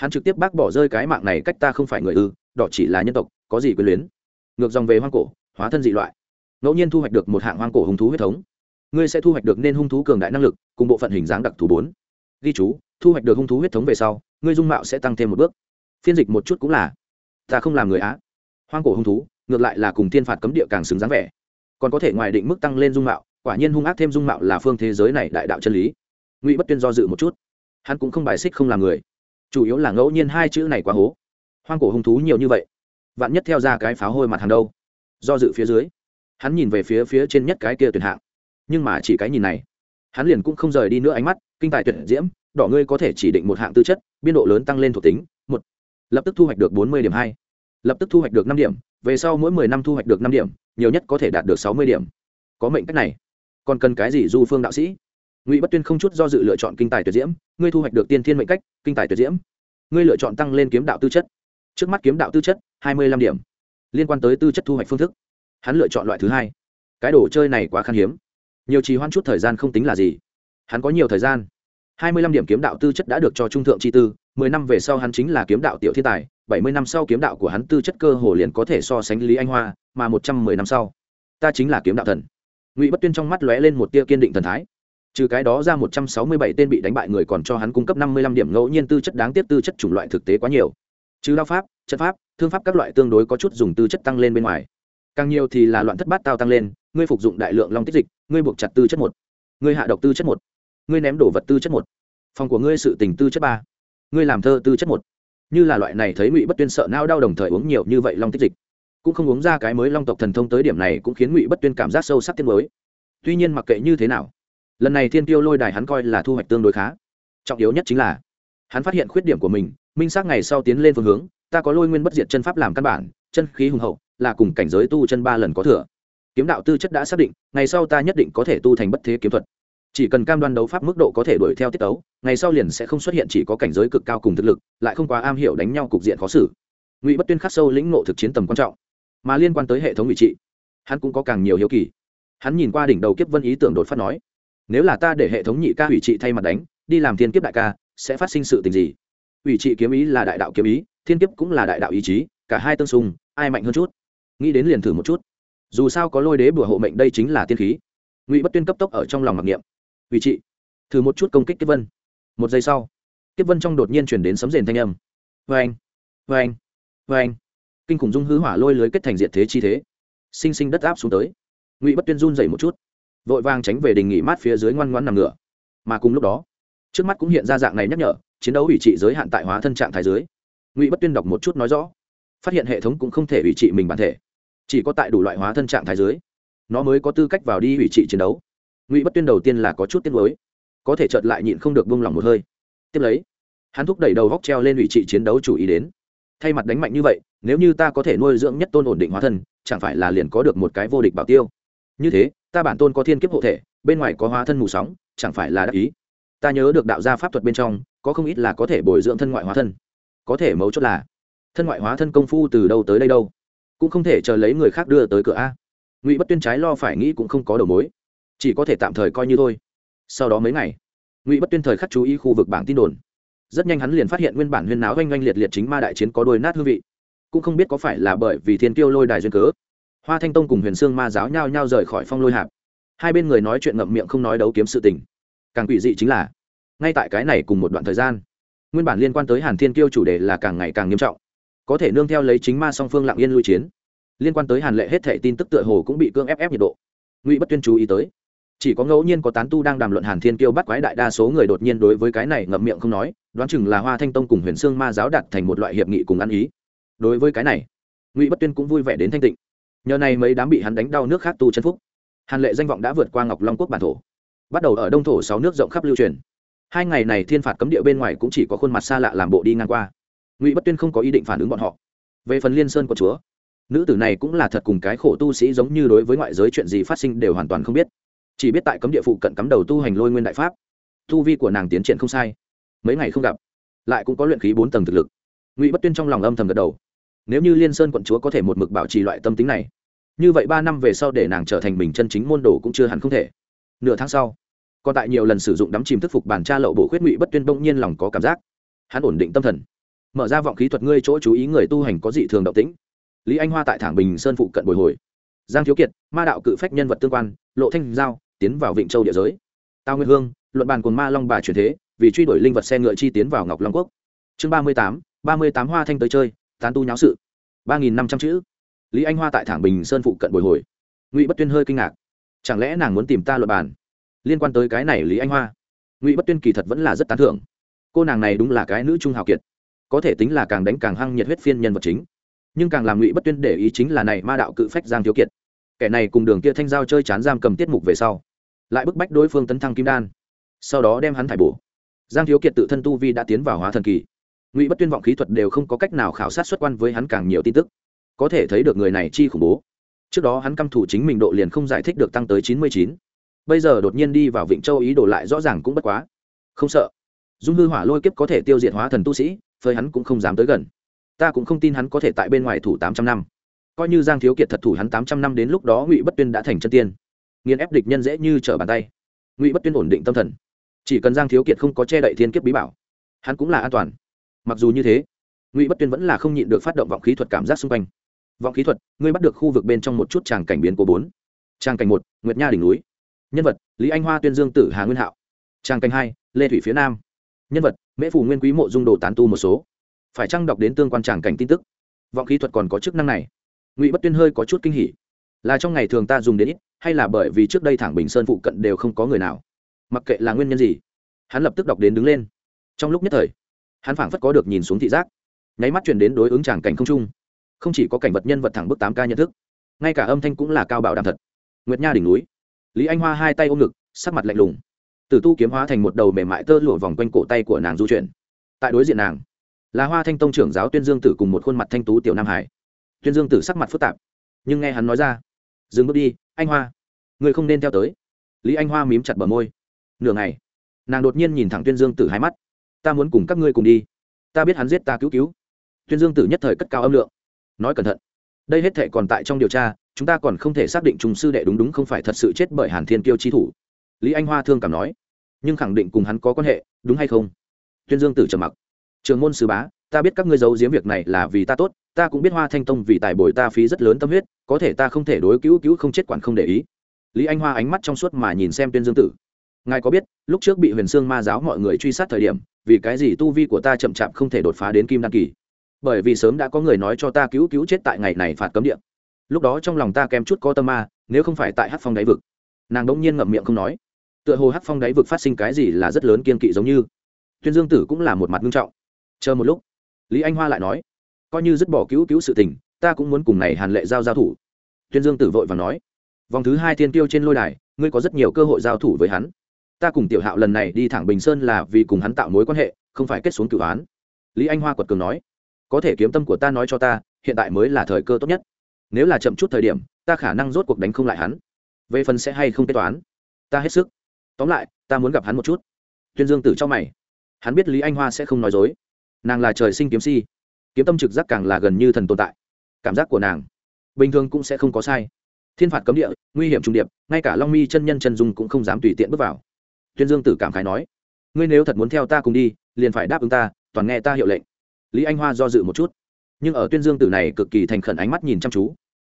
hắn trực tiếp bác bỏ rơi cái mạng này cách ta không phải người ư, đỏ chỉ là nhân tộc, có gì quyền luyến? Ngược dòng về hoang cổ, hóa thân dị loại. Ngẫu nhiên thu hoạch được một hạng hoang cổ hung thú huyết thống. Ngươi sẽ thu hoạch được nên hung thú cường đại năng lực, cùng bộ phận hình dáng đặc thù bốn. Ghi chú, thu hoạch được hung thú huyết thống về sau, ngươi dung mạo sẽ tăng thêm một bước. Phiên dịch một chút cũng là, ta không làm người á. Hoang cổ hung thú, ngược lại là cùng thiên phạt cấm địa càng xứng dáng vẻ. Còn có thể ngoài định mức tăng lên dung mạo, quả nhiên hung ác thêm dung mạo là phương thế giới này đại đạo chân lý. Ngụy bất tuyên do dự một chút. Hắn cũng không bài xích không làm người chủ yếu là ngẫu nhiên hai chữ này quá hố. Hoang cổ hung thú nhiều như vậy, vạn nhất theo ra cái pháo hôi mặt hàng đâu? Do dự phía dưới, hắn nhìn về phía phía trên nhất cái kia tuyển hạng. Nhưng mà chỉ cái nhìn này, hắn liền cũng không rời đi nữa ánh mắt, kinh tài tuyển diễm, đỏ ngươi có thể chỉ định một hạng tư chất, biên độ lớn tăng lên thuộc tính, một, lập tức thu hoạch được bốn mươi điểm hai, lập tức thu hoạch được năm điểm, về sau mỗi mười năm thu hoạch được năm điểm, nhiều nhất có thể đạt được sáu mươi điểm. Có mệnh cách này, còn cần cái gì du phương đạo sĩ? Ngụy bất tuyên không chút do dự lựa chọn kinh tài tuyệt diễm ngươi thu hoạch được tiên thiên mệnh cách kinh tài tuyệt diễm ngươi lựa chọn tăng lên kiếm đạo tư chất trước mắt kiếm đạo tư chất hai mươi lăm điểm liên quan tới tư chất thu hoạch phương thức hắn lựa chọn loại thứ hai cái đồ chơi này quá khan hiếm nhiều trì hoãn chút thời gian không tính là gì hắn có nhiều thời gian hai mươi lăm điểm kiếm đạo tư chất đã được cho trung thượng chi tư mười năm về sau hắn chính là kiếm đạo tiểu thiên tài bảy mươi năm sau kiếm đạo của hắn tư chất cơ hồ liền có thể so sánh lý anh hoa mà một trăm mười năm sau ta chính là kiếm đạo thần ngụy bất tuyên trong mắt lóe lên một tia kiên định thần thái trừ cái đó ra một trăm sáu mươi bảy tên bị đánh bại người còn cho hắn cung cấp năm mươi lăm điểm ngẫu nhiên tư chất đáng tiếc tư chất chủng loại thực tế quá nhiều. Trừ đao pháp chất pháp, thương pháp các loại tương đối có chút dùng tư chất tăng lên bên ngoài. Càng nhiều thì là loạn thất bát tao tăng lên, ngươi phục dụng đại lượng long tích dịch, ngươi buộc chặt tư chất một. Ngươi hạ độc tư chất một. Ngươi ném đổ vật tư chất một. Phòng của ngươi sự tình tư chất ba. Ngươi làm thơ tư chất một. Như là loại này thấy ngụy bất tuyên sợ nao đau đồng thời uống nhiều như vậy long tích dịch. Cũng không uống ra cái mới long tộc thần thông tới điểm này cũng khiến ngụy bất tuyên cảm giác sâu sắc tiết mới tuy nhiên mặc kệ như thế nào lần này thiên tiêu lôi đài hắn coi là thu hoạch tương đối khá. Trọng yếu nhất chính là, hắn phát hiện khuyết điểm của mình, minh xác ngày sau tiến lên phương hướng, ta có lôi nguyên bất diệt chân pháp làm căn bản, chân khí hùng hậu, là cùng cảnh giới tu chân ba lần có thừa. Kiếm đạo tư chất đã xác định, ngày sau ta nhất định có thể tu thành bất thế kiếm thuật. Chỉ cần cam đoan đấu pháp mức độ có thể đuổi theo tiết tấu, ngày sau liền sẽ không xuất hiện chỉ có cảnh giới cực cao cùng thực lực, lại không quá am hiểu đánh nhau cục diện khó xử. Ngụy bất tuyên khắc sâu lĩnh ngộ thực chiến tầm quan trọng, mà liên quan tới hệ thống ủy trị, hắn cũng có càng nhiều hiếu kỳ. Hắn nhìn qua đỉnh đầu kiếp vân ý tưởng đột phát nói nếu là ta để hệ thống nhị ca ủy trị thay mặt đánh, đi làm thiên kiếp đại ca, sẽ phát sinh sự tình gì? Ủy trị kiếm ý là đại đạo kiếm ý, thiên kiếp cũng là đại đạo ý chí, cả hai tương xung, ai mạnh hơn chút? Nghĩ đến liền thử một chút. Dù sao có lôi đế bùa hộ mệnh đây chính là tiên khí. Ngụy bất tuyên cấp tốc ở trong lòng mặc niệm. Ủy trị. Thử một chút công kích kiếp vân. Một giây sau, kiếp vân trong đột nhiên chuyển đến sấm rền thanh âm. Vê anh vê anh vê anh kinh khủng dung hư hỏa lôi lưới kết thành diện thế chi thế. Sinh sinh đất áp xuống tới. Ngụy bất tuyên run dày một chút vội vàng tránh về đình nghỉ mát phía dưới ngoan ngoan nằm ngửa. Mà cùng lúc đó, trước mắt cũng hiện ra dạng này nhắc nhở, chiến đấu ủy trị giới hạn tại hóa thân trạng thái dưới. Ngụy bất tuyên đọc một chút nói rõ, phát hiện hệ thống cũng không thể ủy trị mình bản thể, chỉ có tại đủ loại hóa thân trạng thái dưới, nó mới có tư cách vào đi ủy trị chiến đấu. Ngụy bất tuyên đầu tiên là có chút tiết mới có thể chợt lại nhịn không được buông lỏng một hơi. Tiếp lấy, hắn thúc đẩy đầu góc treo lên ủy trị chiến đấu chủ ý đến. Thay mặt đánh mạnh như vậy, nếu như ta có thể nuôi dưỡng nhất tôn ổn định hóa thân, chẳng phải là liền có được một cái vô địch bảo tiêu? Như thế ta bản tôn có thiên kiếp hộ thể, bên ngoài có hóa thân mù sóng, chẳng phải là đắc ý. Ta nhớ được đạo gia pháp thuật bên trong, có không ít là có thể bồi dưỡng thân ngoại hóa thân. Có thể mấu chốt là, thân ngoại hóa thân công phu từ đâu tới đây đâu? Cũng không thể chờ lấy người khác đưa tới cửa a. Ngụy bất tuyên trái lo phải nghĩ cũng không có đầu mối. Chỉ có thể tạm thời coi như thôi. Sau đó mấy ngày, ngụy bất tuyên thời khắc chú ý khu vực bảng tin đồn. Rất nhanh hắn liền phát hiện nguyên bản huyên náo oanh oanh liệt liệt chính ma đại chiến có đôi nát hương vị. Cũng không biết có phải là bởi vì thiên tiêu lôi đài duyên cớ hoa thanh tông cùng huyền sương ma giáo nhao nhao rời khỏi phong lôi hạp. Hai bên người nói chuyện ngậm miệng không nói đấu kiếm sự tình. Càng quỷ dị chính là, ngay tại cái này cùng một đoạn thời gian, nguyên bản liên quan tới hàn thiên kiêu chủ đề là càng ngày càng nghiêm trọng. Có thể nương theo lấy chính ma song phương lặng yên lui chiến. Liên quan tới hàn lệ hết thệ tin tức tựa hồ cũng bị cương ép ép nhiệt độ. Ngụy bất tuyên chú ý tới, chỉ có ngẫu nhiên có tán tu đang đàm luận hàn thiên kiêu bắt quái đại đa số người đột nhiên đối với cái này ngậm miệng không nói, đoán chừng là hoa thanh tông cùng huyền sương ma giáo đặt thành một loại hiệp nghị cùng ăn ý. Đối với cái này, ngụy bất tuyên cũng vui vẻ đến thanh tịnh nhờ này mấy đám bị hắn đánh đau nước khác tu chân phúc. Hàn lệ danh vọng đã vượt qua ngọc long quốc bản thổ. Bắt đầu ở đông thổ sáu nước rộng khắp lưu truyền. Hai ngày này thiên phạt cấm địa bên ngoài cũng chỉ có khuôn mặt xa lạ làm bộ đi ngang qua. Ngụy bất tuyên không có ý định phản ứng bọn họ. Về phần liên sơn của chúa, nữ tử này cũng là thật cùng cái khổ tu sĩ giống như đối với ngoại giới chuyện gì phát sinh đều hoàn toàn không biết. Chỉ biết tại cấm địa phụ cận cắm đầu tu hành lôi nguyên đại pháp. Tu vi của nàng tiến triển không sai. Mấy ngày không gặp, lại cũng có luyện khí bốn tầng thực lực. Ngụy bất tuyên trong lòng âm thầm gật đầu nếu như liên sơn quận chúa có thể một mực bảo trì loại tâm tính này, như vậy ba năm về sau để nàng trở thành mình chân chính môn đồ cũng chưa hẳn không thể. Nửa tháng sau, còn tại nhiều lần sử dụng đắm chìm thức phục bản tra lậu bổ khuyết ngụy bất tuyên bỗng nhiên lòng có cảm giác. Hắn ổn định tâm thần, mở ra vọng khí thuật ngươi chỗ chú ý người tu hành có dị thường động tĩnh. Lý anh hoa tại thảng bình sơn phụ cận bồi hồi. Giang thiếu kiệt, ma đạo cự phách nhân vật tương quan, lộ thanh giao, tiến vào vịnh châu địa giới. Tào nguyên hương, luận bàn cồn ma long bà truyền thế, vì truy đuổi linh vật xe ngựa chi tiến vào ngọc long quốc. Chương ba mươi tám, ba mươi tám hoa thanh tới chơi tán tu nháo sự. ba nghìn năm trăm chữ. Lý anh hoa tại thảng bình sơn phụ cận bồi hồi. Ngụy bất tuyên hơi kinh ngạc. Chẳng lẽ nàng muốn tìm ta luận bàn? Liên quan tới cái này lý anh hoa, ngụy bất tuyên kỳ thật vẫn là rất tán thưởng. Cô nàng này đúng là cái nữ trung hào kiệt. Có thể tính là càng đánh càng hăng nhiệt huyết phiên nhân vật chính. Nhưng càng làm ngụy bất tuyên để ý chính là này ma đạo cự phách giang thiếu kiệt. Kẻ này cùng đường kia thanh giao chơi chán giam cầm tiết mục về sau, lại bức bách đối phương tấn thăng kim đan. Sau đó đem hắn thải bổ. Giang thiếu kiệt tự thân tu vi đã tiến vào hóa thần kỳ ngụy bất tuyên vọng khí thuật đều không có cách nào khảo sát xuất quan với hắn càng nhiều tin tức. Có thể thấy được người này chi khủng bố. Trước đó hắn căm thủ chính mình độ liền không giải thích được tăng tới chín mươi chín. Bây giờ đột nhiên đi vào vịnh châu ý đổ lại rõ ràng cũng bất quá. Không sợ. Dung hư hỏa lôi kiếp có thể tiêu diệt hóa thần tu sĩ, phơi hắn cũng không dám tới gần. Ta cũng không tin hắn có thể tại bên ngoài thủ tám trăm năm. Coi như giang thiếu kiệt thật thủ hắn tám trăm năm đến lúc đó ngụy bất tuyên đã thành chân tiên. Nghiền ép địch nhân dễ như trở bàn tay. Ngụy bất tuyên ổn định tâm thần. Chỉ cần giang thiếu kiệt không có che đậy thiên kiếp bí bảo, hắn cũng là an toàn mặc dù như thế, ngụy bất tuyên vẫn là không nhịn được phát động vọng khí thuật cảm giác xung quanh. Vọng khí thuật, ngươi bắt được khu vực bên trong một chút tràng cảnh biến cố bốn. Tràng cảnh một, nguyệt nha đỉnh núi. Nhân vật, lý anh hoa tuyên dương tử hà nguyên hạo. Tràng cảnh hai, lê thủy phía nam. Nhân vật, mễ phủ nguyên quý mộ dung đồ tán tu một số. Phải chăng đọc đến tương quan tràng cảnh tin tức? Vọng khí thuật còn có chức năng này. Ngụy bất tuyên hơi có chút kinh hỉ. Là trong ngày thường ta dùng đến ít, hay là bởi vì trước đây thẳng bình sơn phụ cận đều không có người nào? Mặc kệ là nguyên nhân gì, hắn lập tức đọc đến đứng lên. Trong lúc nhất thời hắn phảng phất có được nhìn xuống thị giác nháy mắt chuyển đến đối ứng tràng cảnh không trung không chỉ có cảnh vật nhân vật thẳng bức tám ca nhận thức ngay cả âm thanh cũng là cao bảo đảm thật nguyệt nha đỉnh núi lý anh hoa hai tay ôm ngực sắc mặt lạnh lùng tử tu kiếm hóa thành một đầu mềm mại tơ lụa vòng quanh cổ tay của nàng du chuyển tại đối diện nàng là hoa thanh tông trưởng giáo tuyên dương tử cùng một khuôn mặt thanh tú tiểu nam hải tuyên dương tử sắc mặt phức tạp nhưng nghe hắn nói ra dừng bước đi anh hoa người không nên theo tới lý anh hoa mím chặt bờ môi nửa ngày nàng đột nhiên nhìn thẳng tuyên dương tử hai mắt ta muốn cùng các ngươi cùng đi. Ta biết hắn giết ta cứu cứu. Tuyên dương tử nhất thời cất cao âm lượng. Nói cẩn thận. Đây hết thệ còn tại trong điều tra, chúng ta còn không thể xác định trùng sư đệ đúng đúng không phải thật sự chết bởi hàn thiên kiêu chi thủ. Lý anh hoa thương cảm nói. Nhưng khẳng định cùng hắn có quan hệ, đúng hay không? Tuyên dương tử trầm mặc. Trường môn sứ bá, ta biết các ngươi giấu giếm việc này là vì ta tốt, ta cũng biết hoa thanh tông vì tài bồi ta phí rất lớn tâm huyết, có thể ta không thể đối cứu cứu không chết quản không để ý. Lý anh hoa ánh mắt trong suốt mà nhìn xem tuyên dương tử ngài có biết, lúc trước bị huyền sương ma giáo mọi người truy sát thời điểm, vì cái gì tu vi của ta chậm chạp không thể đột phá đến kim đăng kỳ? Bởi vì sớm đã có người nói cho ta cứu cứu chết tại ngày này phạt cấm địa. Lúc đó trong lòng ta kém chút có tâm ma, nếu không phải tại hát phong đáy vực. Nàng đ ỗ n g nhiên ngậm miệng không nói. Tựa hồ hát phong đáy vực phát sinh cái gì là rất lớn kiên kỵ giống như. Tuyên dương tử cũng là một mặt nghiêm trọng. Chờ một lúc, lý anh hoa lại nói, coi như dứt bỏ cứu cứu sự tình, ta cũng muốn cùng này hàn lệ giao giao thủ. Tuyên dương tử vội và nói, vòng thứ hai thiên tiêu trên lôi đài, ngươi có rất nhiều cơ hội giao thủ với hắn ta cùng tiểu hạo lần này đi thẳng bình sơn là vì cùng hắn tạo mối quan hệ, không phải kết xuống cửu án. Lý anh hoa quật cường nói, có thể kiếm tâm của ta nói cho ta, hiện tại mới là thời cơ tốt nhất. Nếu là chậm chút thời điểm, ta khả năng rốt cuộc đánh không lại hắn. Về phần sẽ hay không kế toán, ta hết sức. Tóm lại, ta muốn gặp hắn một chút. Tuyên dương tử cho mày. Hắn biết lý anh hoa sẽ không nói dối. Nàng là trời sinh kiếm si. Kiếm tâm trực giác càng là gần như thần tồn tại. Cảm giác của nàng, bình thường cũng sẽ không có sai. Thiên phạt cấm địa, nguy hiểm trung điệp, ngay cả long mi chân nhân chân dung cũng không dám tùy tiện bước vào tuyên dương tử cảm khái nói, ngươi nếu thật muốn theo ta cùng đi, liền phải đáp ứng ta, toàn nghe ta hiệu lệnh. Lý anh hoa do dự một chút, nhưng ở tuyên dương tử này cực kỳ thành khẩn ánh mắt nhìn chăm chú,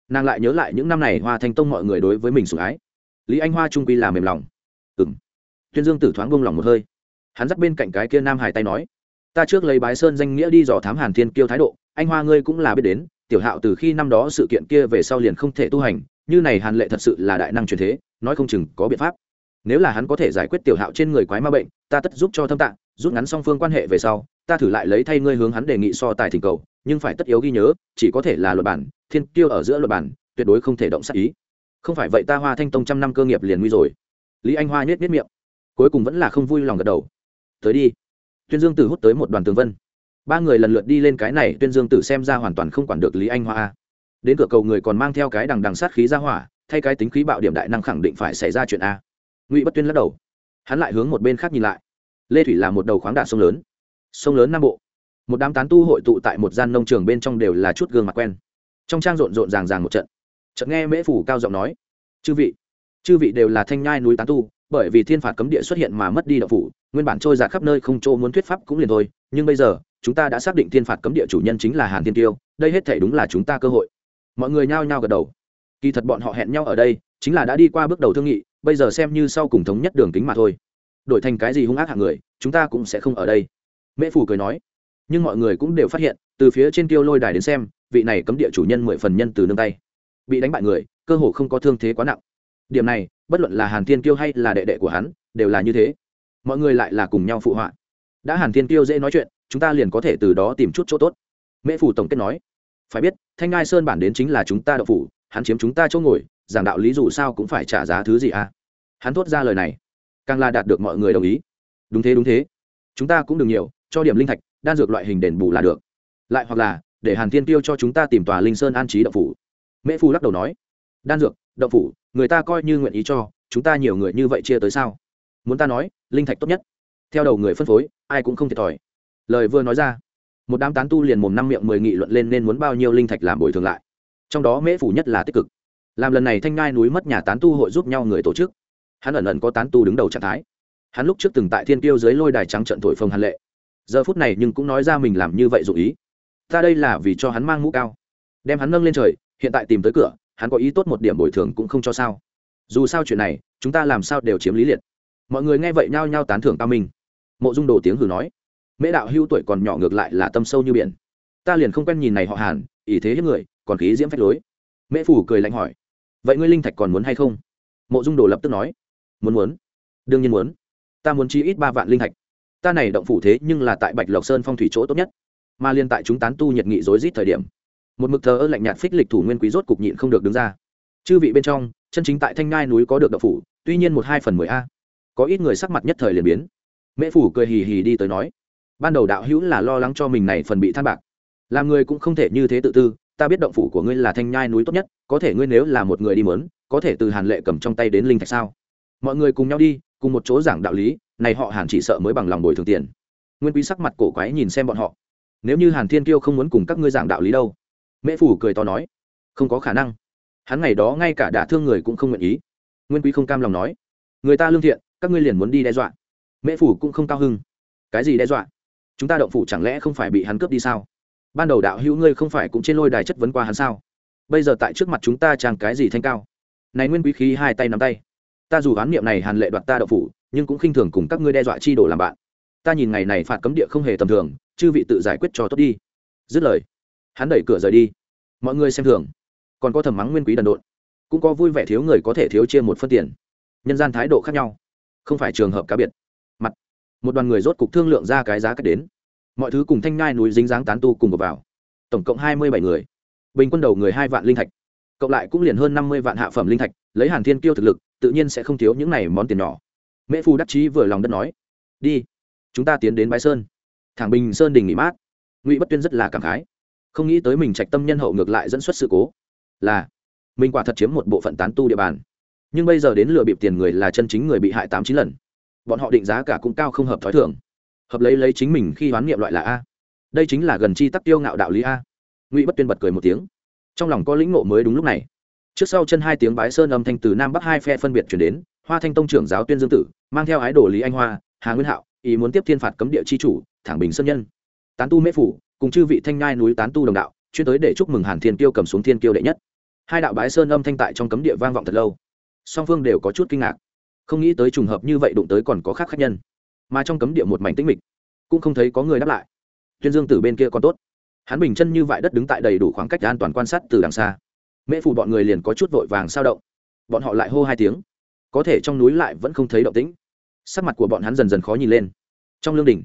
nàng lại nhớ lại những năm này hoa thanh tông mọi người đối với mình sủng ái. Lý anh hoa trung quy là mềm lòng. Ừng tuyên dương tử thoáng bông lòng một hơi. Hắn dắt bên cạnh cái kia nam hải tay nói, ta trước lấy bái sơn danh nghĩa đi dò thám hàn thiên kiêu thái độ, anh hoa ngươi cũng là biết đến, tiểu hạo từ khi năm đó sự kiện kia về sau liền không thể tu hành, như này hàn lệ thật sự là đại năng truyền thế, nói không chừng có biện pháp nếu là hắn có thể giải quyết tiểu hạo trên người quái ma bệnh, ta tất giúp cho thâm tạng, rút ngắn song phương quan hệ về sau, ta thử lại lấy thay ngươi hướng hắn đề nghị so tài thỉnh cầu, nhưng phải tất yếu ghi nhớ, chỉ có thể là luật bản, thiên tiêu ở giữa luật bản, tuyệt đối không thể động sát ý. Không phải vậy ta hoa thanh tông trăm năm cơ nghiệp liền nguy rồi. Lý anh hoa nhét nhét miệng, cuối cùng vẫn là không vui lòng gật đầu. Tới đi. Tuyên dương tử hút tới một đoàn tường vân. Ba người lần lượt đi lên cái này, tuyên dương tử xem ra hoàn toàn không quản được lý anh hoa. Đến cửa cầu người còn mang theo cái đằng đằng sát khí ra hỏa, thay cái tính khí bạo điểm đại năng khẳng định phải xảy ra chuyện a ngụy bất tuyên lắc đầu hắn lại hướng một bên khác nhìn lại lê thủy là một đầu khoáng đạn sông lớn sông lớn nam bộ một đám tán tu hội tụ tại một gian nông trường bên trong đều là chút gương mặt quen trong trang rộn rộn ràng ràng một trận trận nghe mễ phủ cao giọng nói chư vị chư vị đều là thanh nhai núi tán tu bởi vì thiên phạt cấm địa xuất hiện mà mất đi đạo phủ nguyên bản trôi giạt khắp nơi không chỗ muốn thuyết pháp cũng liền thôi nhưng bây giờ chúng ta đã xác định thiên phạt cấm địa chủ nhân chính là hàn thiên tiêu đây hết thể đúng là chúng ta cơ hội mọi người nhao nhao gật đầu kỳ thật bọn họ hẹn nhau ở đây chính là đã đi qua bước đầu thương nghị bây giờ xem như sau cùng thống nhất đường kính mà thôi. Đổi thành cái gì hung ác hạng người, chúng ta cũng sẽ không ở đây. Mễ phủ cười nói. Nhưng mọi người cũng đều phát hiện, từ phía trên tiêu lôi đài đến xem, vị này cấm địa chủ nhân mười phần nhân từ nương tay. Bị đánh bại người, cơ hồ không có thương thế quá nặng. Điểm này, bất luận là hàn thiên kiêu hay là đệ đệ của hắn, đều là như thế. Mọi người lại là cùng nhau phụ họa. Đã hàn thiên kiêu dễ nói chuyện, chúng ta liền có thể từ đó tìm chút chỗ tốt. Mễ phủ tổng kết nói. Phải biết, thanh ngai sơn bản đến chính là chúng ta đậu phủ, hắn chiếm chúng ta chỗ ngồi giảng đạo lý dù sao cũng phải trả giá thứ gì à? Hắn thốt ra lời này. Càng là đạt được mọi người đồng ý. Đúng thế đúng thế. Chúng ta cũng đừng nhiều, cho điểm linh thạch, đan dược loại hình đền bù là được. Lại hoặc là, để hàn thiên tiêu cho chúng ta tìm tòa linh sơn an trí đậu phủ. Mễ phu lắc đầu nói, đan dược đậu phủ, người ta coi như nguyện ý cho, chúng ta nhiều người như vậy chia tới sao? Muốn ta nói, linh thạch tốt nhất. Theo đầu người phân phối, ai cũng không thiệt thòi. Lời vừa nói ra, một đám tán tu liền mồm năm miệng mười nghị luận lên nên muốn bao nhiêu linh thạch làm bồi thường lại. Trong đó mễ phủ nhất là tích cực làm lần này thanh ngai núi mất nhà tán tu hội giúp nhau người tổ chức. Hắn ẩn ẩn có tán tu đứng đầu trạng thái. Hắn lúc trước từng tại thiên tiêu dưới lôi đài trắng trận thổi phồng hàn lệ. Giờ phút này nhưng cũng nói ra mình làm như vậy dụ ý. Ta đây là vì cho hắn mang mũ cao. Đem hắn nâng lên trời, hiện tại tìm tới cửa, hắn có ý tốt một điểm bồi thường cũng không cho sao. Dù sao chuyện này, chúng ta làm sao đều chiếm lý liệt. Mọi người nghe vậy nhao nhao tán thưởng cao minh. Mộ dung đồ tiếng hử nói, mễ đạo hưu tuổi còn nhỏ ngược lại là tâm sâu như biển. Ta liền không quen nhìn này họ hàn, ý thế hết người, còn khí diễm phách lối. Mễ phủ cười lạnh hỏi vậy ngươi linh thạch còn muốn hay không? Mộ dung đồ lập tức nói. Muốn muốn. Đương nhiên muốn. Ta muốn chi ít ba vạn linh thạch. Ta này động phủ thế nhưng là tại bạch lộc sơn phong thủy chỗ tốt nhất. Mà liên tại chúng tán tu nhiệt nghị rối rít thời điểm, một mực thờ ơ lạnh nhạt phích lịch thủ nguyên quý rốt cục nhịn không được đứng ra. Chư vị bên trong, chân chính tại thanh ngai núi có được động phủ, tuy nhiên một hai phần mười a. Có ít người sắc mặt nhất thời liền biến. Mễ phủ cười hì hì đi tới nói, ban đầu đạo hữu là lo lắng cho mình này phần bị than bạc. Làm người cũng không thể như thế tự tư ta biết động phủ của ngươi là thanh nhai núi tốt nhất, có thể ngươi nếu là một người đi mớn, có thể từ hàn lệ cầm trong tay đến linh thạch sao? Mọi người cùng nhau đi, cùng một chỗ giảng đạo lý, này họ hàn chỉ sợ mới bằng lòng bồi thường tiền. Nguyên quý sắc mặt cổ quái nhìn xem bọn họ. Nếu như hàn thiên kiêu không muốn cùng các ngươi giảng đạo lý đâu? Mễ phủ cười to nói. Không có khả năng. Hắn ngày đó ngay cả đả thương người cũng không nguyện ý. Nguyên quý không cam lòng nói. Người ta lương thiện, các ngươi liền muốn đi đe dọa. Mễ phủ cũng không cao hưng cái gì đe dọa? Chúng ta động phủ chẳng lẽ không phải bị hắn cướp đi sao? Ban đầu đạo hữu ngươi không phải cũng trên lôi đài chất vấn qua hắn sao? Bây giờ tại trước mặt chúng ta chẳng cái gì thanh cao? Này nguyên quý khí hai tay nắm tay. Ta dù oán niệm này hàn lệ đoạt ta đậu phủ, nhưng cũng khinh thường cùng các ngươi đe dọa chi đổ làm bạn. Ta nhìn ngày này phạt cấm địa không hề tầm thường, chư vị tự giải quyết cho tốt đi. Dứt lời, hắn đẩy cửa rời đi. Mọi người xem thường. Còn có thầm mắng nguyên quý đần độn. Cũng có vui vẻ thiếu người có thể thiếu chia một phân tiền. Nhân gian thái độ khác nhau. Không phải trường hợp cá biệt. Mặt. Một đoàn người rốt cục thương lượng ra cái giá cách đến mọi thứ cùng thanh ngai núi dính dáng tán tu cùng vào, vào. tổng cộng hai mươi bảy người. Bình quân đầu người hai vạn linh thạch. Cộng lại cũng liền hơn năm mươi vạn hạ phẩm linh thạch lấy hàn thiên kiêu thực lực tự nhiên sẽ không thiếu những này món tiền nhỏ. Mễ phu đắc chí vừa lòng đất nói đi chúng ta tiến đến bái sơn. Thẳng bình sơn đình nghỉ mát. Ngụy bất tuyên rất là cảm khái. Không nghĩ tới mình trạch tâm nhân hậu ngược lại dẫn xuất sự cố. Là mình quả thật chiếm một bộ phận tán tu địa bàn. Nhưng bây giờ đến lừa bịp tiền người là chân chính người bị hại tám chín lần. Bọn họ định giá cả cũng cao không hợp t h ó i thường hợp lấy lấy chính mình khi hoán niệm loại là a. Đây chính là gần chi tắc tiêu ngạo đạo lý a. Ngụy bất tuyên bật cười một tiếng. Trong lòng có lĩnh ngộ mới đúng lúc này. Trước sau chân hai tiếng bái sơn âm thanh từ nam bắc hai phe phân biệt chuyển đến, hoa thanh tông trưởng giáo tuyên dương tử, mang theo ái đồ lý anh hoa, hà nguyên hạo, ý muốn tiếp thiên phạt cấm địa chi chủ thẳng bình sơn nhân. Tán tu mễ phủ, cùng chư vị thanh ngai núi tán tu đồng đạo, chuyên tới để chúc mừng hàn thiên kiêu cầm xuống thiên kiêu đệ nhất. Hai đạo bái sơn âm thanh tại trong cấm địa vang vọng thật lâu. Song phương đều có chút kinh ngạc. Không nghĩ tới trùng hợp như vậy đụng tới còn có khác khác nhân mà trong cấm địa một mảnh tĩnh mịch, cũng không thấy có người đáp lại. Tuyên dương từ bên kia còn tốt. Hắn bình chân như vại đất đứng tại đầy đủ khoảng cách an toàn quan sát từ đằng xa. Mễ phủ bọn người liền có chút vội vàng sao động. Bọn họ lại hô hai tiếng. Có thể trong núi lại vẫn không thấy động tĩnh. Sắc mặt của bọn hắn dần dần khó nhìn lên. Trong lương đình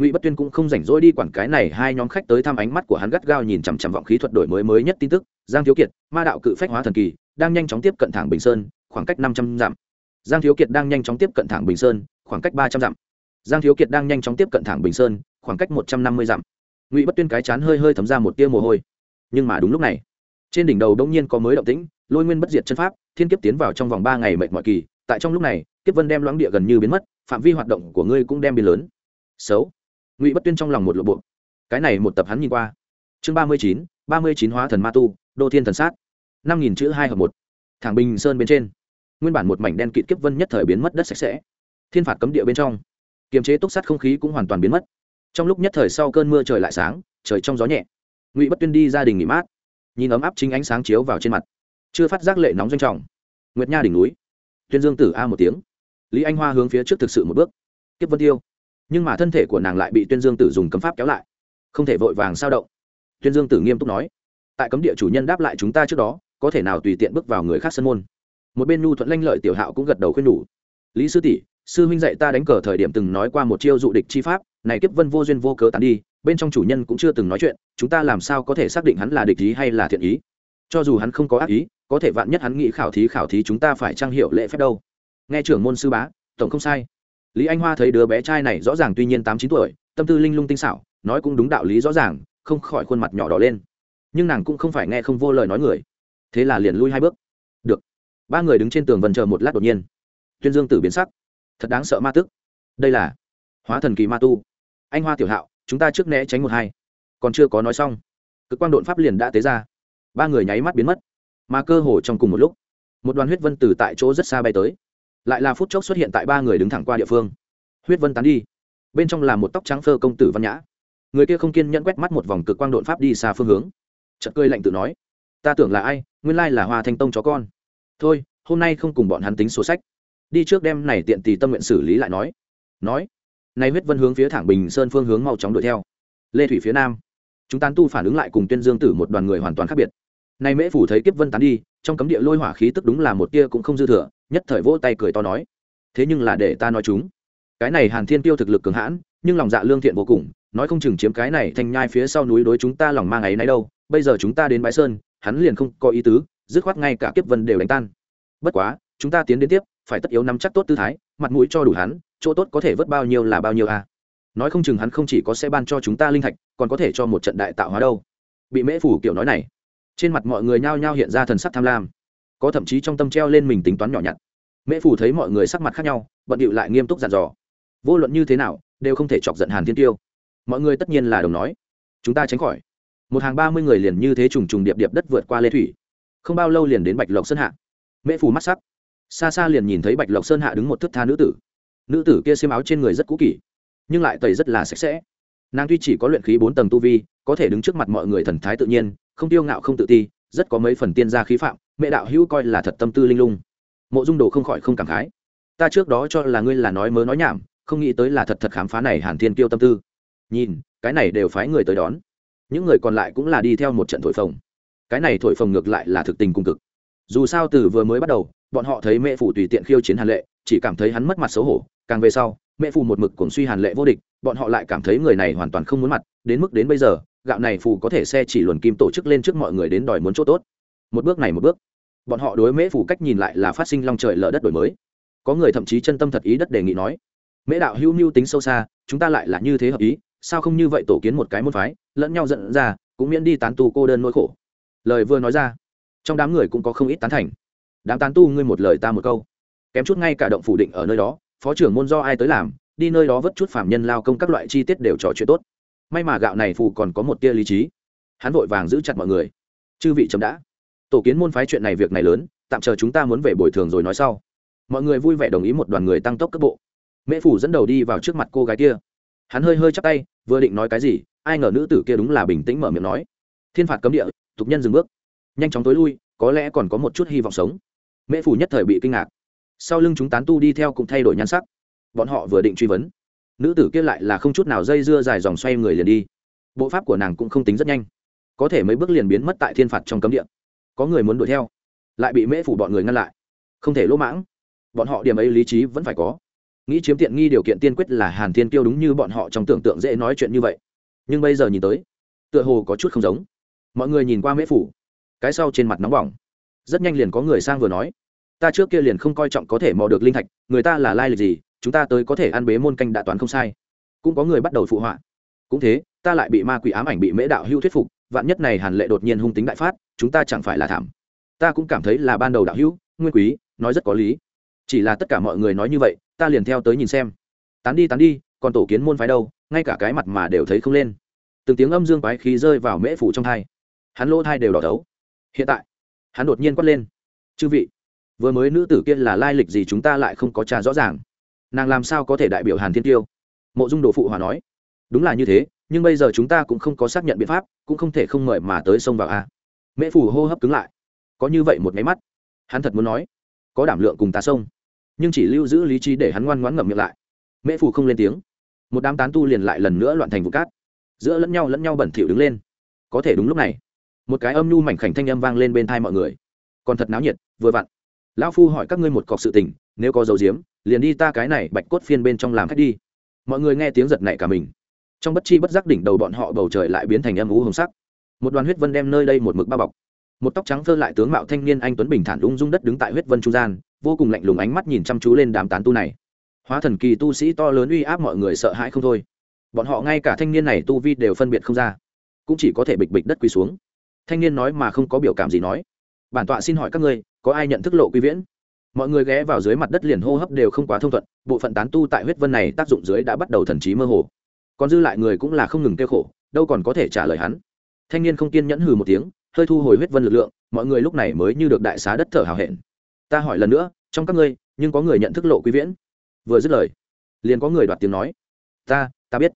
ngụy bất tuyên cũng không rảnh rỗi đi quản cái này, hai nhóm khách tới thăm ánh mắt của hắn gắt gao nhìn chằm chằm vọng khí thuật đổi mới mới nhất tin tức, giang thiếu kiệt, ma đạo cự phách hóa thần kỳ, đang nhanh chóng tiếp cận thẳng bình sơn, khoảng cách năm trăm dặm. Giang thiếu kiệt đang nhanh chóng tiếp cận thẳng bình sơn, khoảng cách ba trăm dặm giang thiếu kiệt đang nhanh chóng tiếp cận thẳng bình sơn, khoảng cách một trăm năm mươi dặm. Ngụy bất tuyên cái chán hơi hơi thấm ra một tia mồ hôi. Nhưng mà đúng lúc này, trên đỉnh đầu đông nhiên có mới động tĩnh, lôi nguyên bất diệt chân pháp, thiên kiếp tiến vào trong vòng ba ngày mệt mọi kỳ, tại trong lúc này, kiếp vân đem loãng địa gần như biến mất, phạm vi hoạt động của ngươi cũng đem biến lớn. Xấu. Ngụy bất tuyên trong lòng một lộ bộ. Cái này một tập hắn nhìn qua. Chương ba mươi chín, ba mươi chín hóa thần ma tu, đô thiên thần sát. Năm nghìn chữ hai hợp một. Thẳng bình sơn bên trên. Nguyên bản một mảnh đen kịt kiếp vân nhất thời biến mất đất sạch sẽ. Thiên phạt cấm địa bên trong kiềm chế túc sát không khí cũng hoàn toàn biến mất. Trong lúc nhất thời sau cơn mưa trời lại sáng, trời trong gió nhẹ. Ngụy bất tuyên đi gia đình nghỉ mát, nhìn ấm áp chính ánh sáng chiếu vào trên mặt. Chưa phát giác lệ nóng doanh trọng. Nguyệt nha đỉnh núi. Tuyên dương tử a một tiếng. Lý anh hoa hướng phía trước thực sự một bước. Tiếp vân tiêu. Nhưng mà thân thể của nàng lại bị tuyên dương tử dùng cấm pháp kéo lại. Không thể vội vàng sao động. Tuyên dương tử nghiêm túc nói. Tại cấm địa chủ nhân đáp lại chúng ta trước đó, có thể nào tùy tiện bước vào người khác sân môn. Một bên nhu thuận lanh lợi tiểu hạo cũng gật đầu khuyên nhủ. Lý sư tỷ sư huynh dạy ta đánh cờ thời điểm từng nói qua một chiêu dụ địch chi pháp, này kiếp vân vô duyên vô cớ tán đi, bên trong chủ nhân cũng chưa từng nói chuyện, chúng ta làm sao có thể xác định hắn là địch ý hay là thiện ý? Cho dù hắn không có ác ý, có thể vạn nhất hắn nghĩ khảo thí khảo thí chúng ta phải trang hiệu lễ phép đâu. Nghe trưởng môn sư bá, tổng không sai. Lý anh hoa thấy đứa bé trai này rõ ràng tuy nhiên tám chín tuổi, tâm tư linh lung tinh xảo, nói cũng đúng đạo lý rõ ràng, không khỏi khuôn mặt nhỏ đỏ lên. Nhưng nàng cũng không phải nghe không vô lời nói người. Thế là liền lui hai bước. Được. Ba người đứng trên tường vần chờ một lát đột nhiên. Tuyên dương tử biến sắc thật đáng sợ ma tức. Đây là hóa thần kỳ ma tu. Anh hoa tiểu hạo, chúng ta trước né tránh một hai. Còn chưa có nói xong, cực quang đột pháp liền đã tế ra. Ba người nháy mắt biến mất. Mà cơ hồ trong cùng một lúc, một đoàn huyết vân từ tại chỗ rất xa bay tới. Lại là phút chốc xuất hiện tại ba người đứng thẳng qua địa phương. Huyết vân tán đi. Bên trong là một tóc trắng phơ công tử văn nhã. Người kia không kiên nhẫn quét mắt một vòng cực quang đột pháp đi xa phương hướng. Chợt cười lạnh tự nói, ta tưởng là ai? Nguyên lai là hoa thanh tông chó con. Thôi, hôm nay không cùng bọn hắn tính sổ sách đi trước đêm này tiện tì tâm nguyện xử lý lại nói. Nói, nay huyết vân hướng phía thẳng bình sơn phương hướng mau chóng đuổi theo. Lê thủy phía nam, chúng tán tu phản ứng lại cùng tuyên dương tử một đoàn người hoàn toàn khác biệt. Nay mễ phủ thấy kiếp vân tán đi, trong cấm địa lôi hỏa khí tức đúng là một tia cũng không dư thừa, nhất thời vỗ tay cười to nói. Thế nhưng là để ta nói chúng, cái này hàn thiên tiêu thực lực cường hãn, nhưng lòng dạ lương thiện vô cùng, nói không chừng chiếm cái này thanh nhai phía sau núi đối chúng ta lòng mang ấy nấy đâu, bây giờ chúng ta đến bãi sơn, hắn liền không có ý tứ, dứt khoát ngay cả kiếp vân đều đánh tan. Bất quá chúng ta tiến đến tiếp, phải tất yếu nắm chắc tốt tư thái, mặt mũi cho đủ hắn, chỗ tốt có thể vớt bao nhiêu là bao nhiêu à. Nói không chừng hắn không chỉ có sẽ ban cho chúng ta linh thạch, còn có thể cho một trận đại tạo hóa đâu. Bị mễ phủ kiểu nói này, trên mặt mọi người nhao nhao hiện ra thần sắc tham lam. Có thậm chí trong tâm treo lên mình tính toán nhỏ nhặt. Mễ phủ thấy mọi người sắc mặt khác nhau, bận điệu lại nghiêm túc dặn dò. Vô luận như thế nào, đều không thể chọc giận hàn thiên tiêu. Mọi người tất nhiên là đồng nói, chúng ta tránh khỏi. Một hàng ba mươi người liền như thế trùng trùng điệp điệp đất vượt qua lê thủy. Không bao lâu liền đến bạch lộc sơn hạ. Mễ phủ mắt sắc xa xa liền nhìn thấy bạch lộc sơn hạ đứng một thức tha nữ tử. Nữ tử kia xiêm áo trên người rất cũ kỷ, nhưng lại tẩy rất là sạch sẽ. Nàng tuy chỉ có luyện khí bốn tầng tu vi, có thể đứng trước mặt mọi người thần thái tự nhiên, không tiêu ngạo không tự ti, rất có mấy phần tiên gia khí phạm, mẹ đạo hữu coi là thật tâm tư linh lung. Mộ dung đồ không khỏi không cảm khái. Ta trước đó cho là ngươi là nói mớ nói nhảm, không nghĩ tới là thật thật khám phá này hàn thiên kiêu tâm tư. Nhìn, cái này đều phái người tới đón. Những người còn lại cũng là đi theo một trận thổi phồng. Cái này thổi phồng ngược lại là thực tình cung cực. Dù sao từ vừa mới bắt đầu bọn họ thấy mẹ phủ tùy tiện khiêu chiến hàn lệ, chỉ cảm thấy hắn mất mặt xấu hổ. Càng về sau, mẹ phù một mực cuồng suy hàn lệ vô địch, bọn họ lại cảm thấy người này hoàn toàn không muốn mặt, đến mức đến bây giờ, gạo này phù có thể xe chỉ luồn kim tổ chức lên trước mọi người đến đòi muốn chỗ tốt. Một bước này một bước, bọn họ đối mễ phù cách nhìn lại là phát sinh long trời lở đất đổi mới. Có người thậm chí chân tâm thật ý đất đề nghị nói mễ đạo hữu mưu tính sâu xa, chúng ta lại là như thế hợp ý, sao không như vậy tổ kiến một cái môn phái, lẫn nhau giận ra, cũng miễn đi tán tu cô đơn nỗi khổ. Lời vừa nói ra, trong đám người cũng có không ít tán thành đám tán tu ngươi một lời ta một câu. Kém chút ngay cả động phủ định ở nơi đó, phó trưởng môn do ai tới làm, đi nơi đó vất chút phạm nhân lao công các loại chi tiết đều trò chuyện tốt. May mà gạo này phù còn có một tia lý trí. Hắn vội vàng giữ chặt mọi người. Chư vị chấm đã. Tổ kiến môn phái chuyện này việc này lớn, tạm chờ chúng ta muốn về bồi thường rồi nói sau. Mọi người vui vẻ đồng ý một đoàn người tăng tốc cấp bộ. Mễ phủ dẫn đầu đi vào trước mặt cô gái kia. Hắn hơi hơi chắp tay, vừa định nói cái gì, ai ngờ nữ tử kia đúng là bình tĩnh mở miệng nói. Thiên phạt cấm địa, tục nhân dừng bước. Nhanh chóng tối lui, có lẽ còn có một chút hy vọng sống mễ phủ nhất thời bị kinh ngạc. Sau lưng chúng tán tu đi theo cũng thay đổi nhan sắc. Bọn họ vừa định truy vấn, nữ tử kia lại là không chút nào dây dưa dài dòng xoay người liền đi. Bộ pháp của nàng cũng không tính rất nhanh. Có thể mấy bước liền biến mất tại thiên phạt trong cấm địa. Có người muốn đuổi theo, lại bị mễ phủ bọn người ngăn lại. Không thể lỗ mãng. Bọn họ điểm ấy lý trí vẫn phải có. Nghĩ chiếm tiện nghi điều kiện tiên quyết là hàn thiên kiêu đúng như bọn họ trong tưởng tượng dễ nói chuyện như vậy. Nhưng bây giờ nhìn tới, tựa hồ có chút không giống. Mọi người nhìn qua mễ phủ, cái sau trên mặt nóng bỏng rất nhanh liền có người sang vừa nói, ta trước kia liền không coi trọng có thể mò được linh thạch, người ta là lai lịch gì, chúng ta tới có thể ăn bế môn canh đã toán không sai. Cũng có người bắt đầu phụ họa, cũng thế, ta lại bị ma quỷ ám ảnh bị mễ đạo hưu thuyết phục, vạn nhất này hàn lệ đột nhiên hung tính đại phát, chúng ta chẳng phải là thảm. Ta cũng cảm thấy là ban đầu đạo hữu, nguyên quý, nói rất có lý. Chỉ là tất cả mọi người nói như vậy, ta liền theo tới nhìn xem. Tán đi tán đi, còn tổ kiến môn phái đâu, ngay cả cái mặt mà đều thấy không lên. Từng tiếng âm dương quái khí rơi vào mễ phủ trong thai. Hắn lỗ thai đều đỏ thấu. Hiện tại hắn đột nhiên quát lên. Chư vị, vừa mới nữ tử kia là lai lịch gì chúng ta lại không có trà rõ ràng? Nàng làm sao có thể đại biểu hàn thiên tiêu? Mộ dung đồ phụ hòa nói. Đúng là như thế, nhưng bây giờ chúng ta cũng không có xác nhận biện pháp, cũng không thể không mời mà tới sông vào a. Mễ phủ hô hấp cứng lại. Có như vậy một máy mắt, hắn thật muốn nói, có đảm lượng cùng ta sông nhưng chỉ lưu giữ lý trí để hắn ngoan ngoãn ngậm miệng lại. Mễ phủ không lên tiếng. Một đám tán tu liền lại lần nữa loạn thành vụ cát. Giữa lẫn nhau lẫn nhau bẩn thỉu đứng lên. Có thể đúng lúc này một cái âm nhu mảnh khảnh thanh âm vang lên bên thai mọi người. Còn thật náo nhiệt, vừa vặn. Lão phu hỏi các ngươi một cọc sự tình, nếu có dấu diếm, liền đi ta cái này bạch cốt phiên bên trong làm khách đi. Mọi người nghe tiếng giật này cả mình. Trong bất chi bất giác đỉnh đầu bọn họ bầu trời lại biến thành âm ú hồng sắc. Một đoàn huyết vân đem nơi đây một mực bao bọc. Một tóc trắng thơ lại tướng mạo thanh niên anh tuấn bình thản ung dung đất đứng tại huyết vân trung gian, vô cùng lạnh lùng ánh mắt nhìn chăm chú lên đám tán tu này. Hóa thần kỳ tu sĩ to lớn uy áp mọi người sợ hãi không thôi. Bọn họ ngay cả thanh niên này tu vi đều phân biệt không ra, cũng chỉ có thể bịch bịch đất quỳ xuống thanh niên nói mà không có biểu cảm gì nói. Bản tọa xin hỏi các ngươi, có ai nhận thức lộ quy viễn? Mọi người ghé vào dưới mặt đất liền hô hấp đều không quá thông thuận, bộ phận tán tu tại huyết vân này tác dụng dưới đã bắt đầu thần trí mơ hồ. Còn dư lại người cũng là không ngừng kêu khổ, đâu còn có thể trả lời hắn. Thanh niên không kiên nhẫn hừ một tiếng, hơi thu hồi huyết vân lực lượng, mọi người lúc này mới như được đại xá đất thở hào hẹn. Ta hỏi lần nữa, trong các ngươi, nhưng có người nhận thức lộ quy viễn? Vừa dứt lời, liền có người đoạt tiếng nói. Ta ta biết.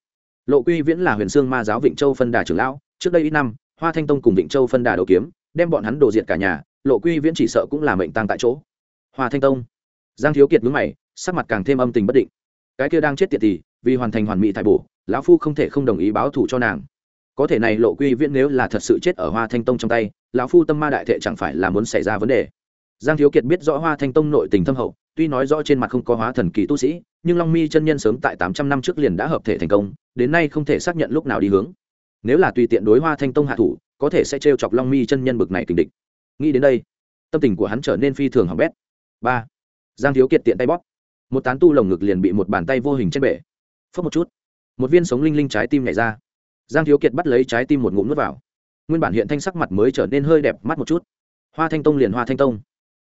Lộ quy viễn là huyền sương ma giáo vịnh châu phân đà trưởng lão, trước đây ít năm hoa thanh tông cùng vịnh châu phân đà đầu kiếm, đem bọn hắn đồ diệt cả nhà, lộ quy viễn chỉ sợ cũng là mệnh tăng tại chỗ. Hoa thanh tông. Giang thiếu kiệt mướn mày, sắc mặt càng thêm âm tình bất định. Cái kia đang chết tiệt thì, vì hoàn thành hoàn mỹ thải bổ, lão phu không thể không đồng ý báo thù cho nàng. Có thể này lộ quy viễn nếu là thật sự chết ở hoa thanh tông trong tay, lão phu tâm ma đại thệ chẳng phải là muốn xảy ra vấn đề. Giang thiếu kiệt biết rõ hoa thanh tông nội tình thâm hậu, tuy nói rõ trên mặt không có hóa thần kỳ tu sĩ, nhưng long mi chân nhân sớm tại tám trăm năm trước liền đã hợp thể thành công, đến nay không thể xác nhận lúc nào đi hướng nếu là tùy tiện đối hoa thanh tông hạ thủ, có thể sẽ t chọc long mi chân nhân bực này kình địch. Nghĩ đến đây, tâm tình của hắn trở nên phi thường hỏng bét. Ba, giang thiếu kiệt tiện tay bóp. Một tán tu lồng ngực liền bị một bàn tay vô hình trên bể. Phớt một chút, một viên sống linh linh trái tim nhảy ra. Giang thiếu kiệt bắt lấy trái tim một ngụm nước vào. Nguyên bản hiện thanh sắc mặt mới trở nên hơi đẹp mắt một chút. Hoa thanh tông liền hoa thanh tông.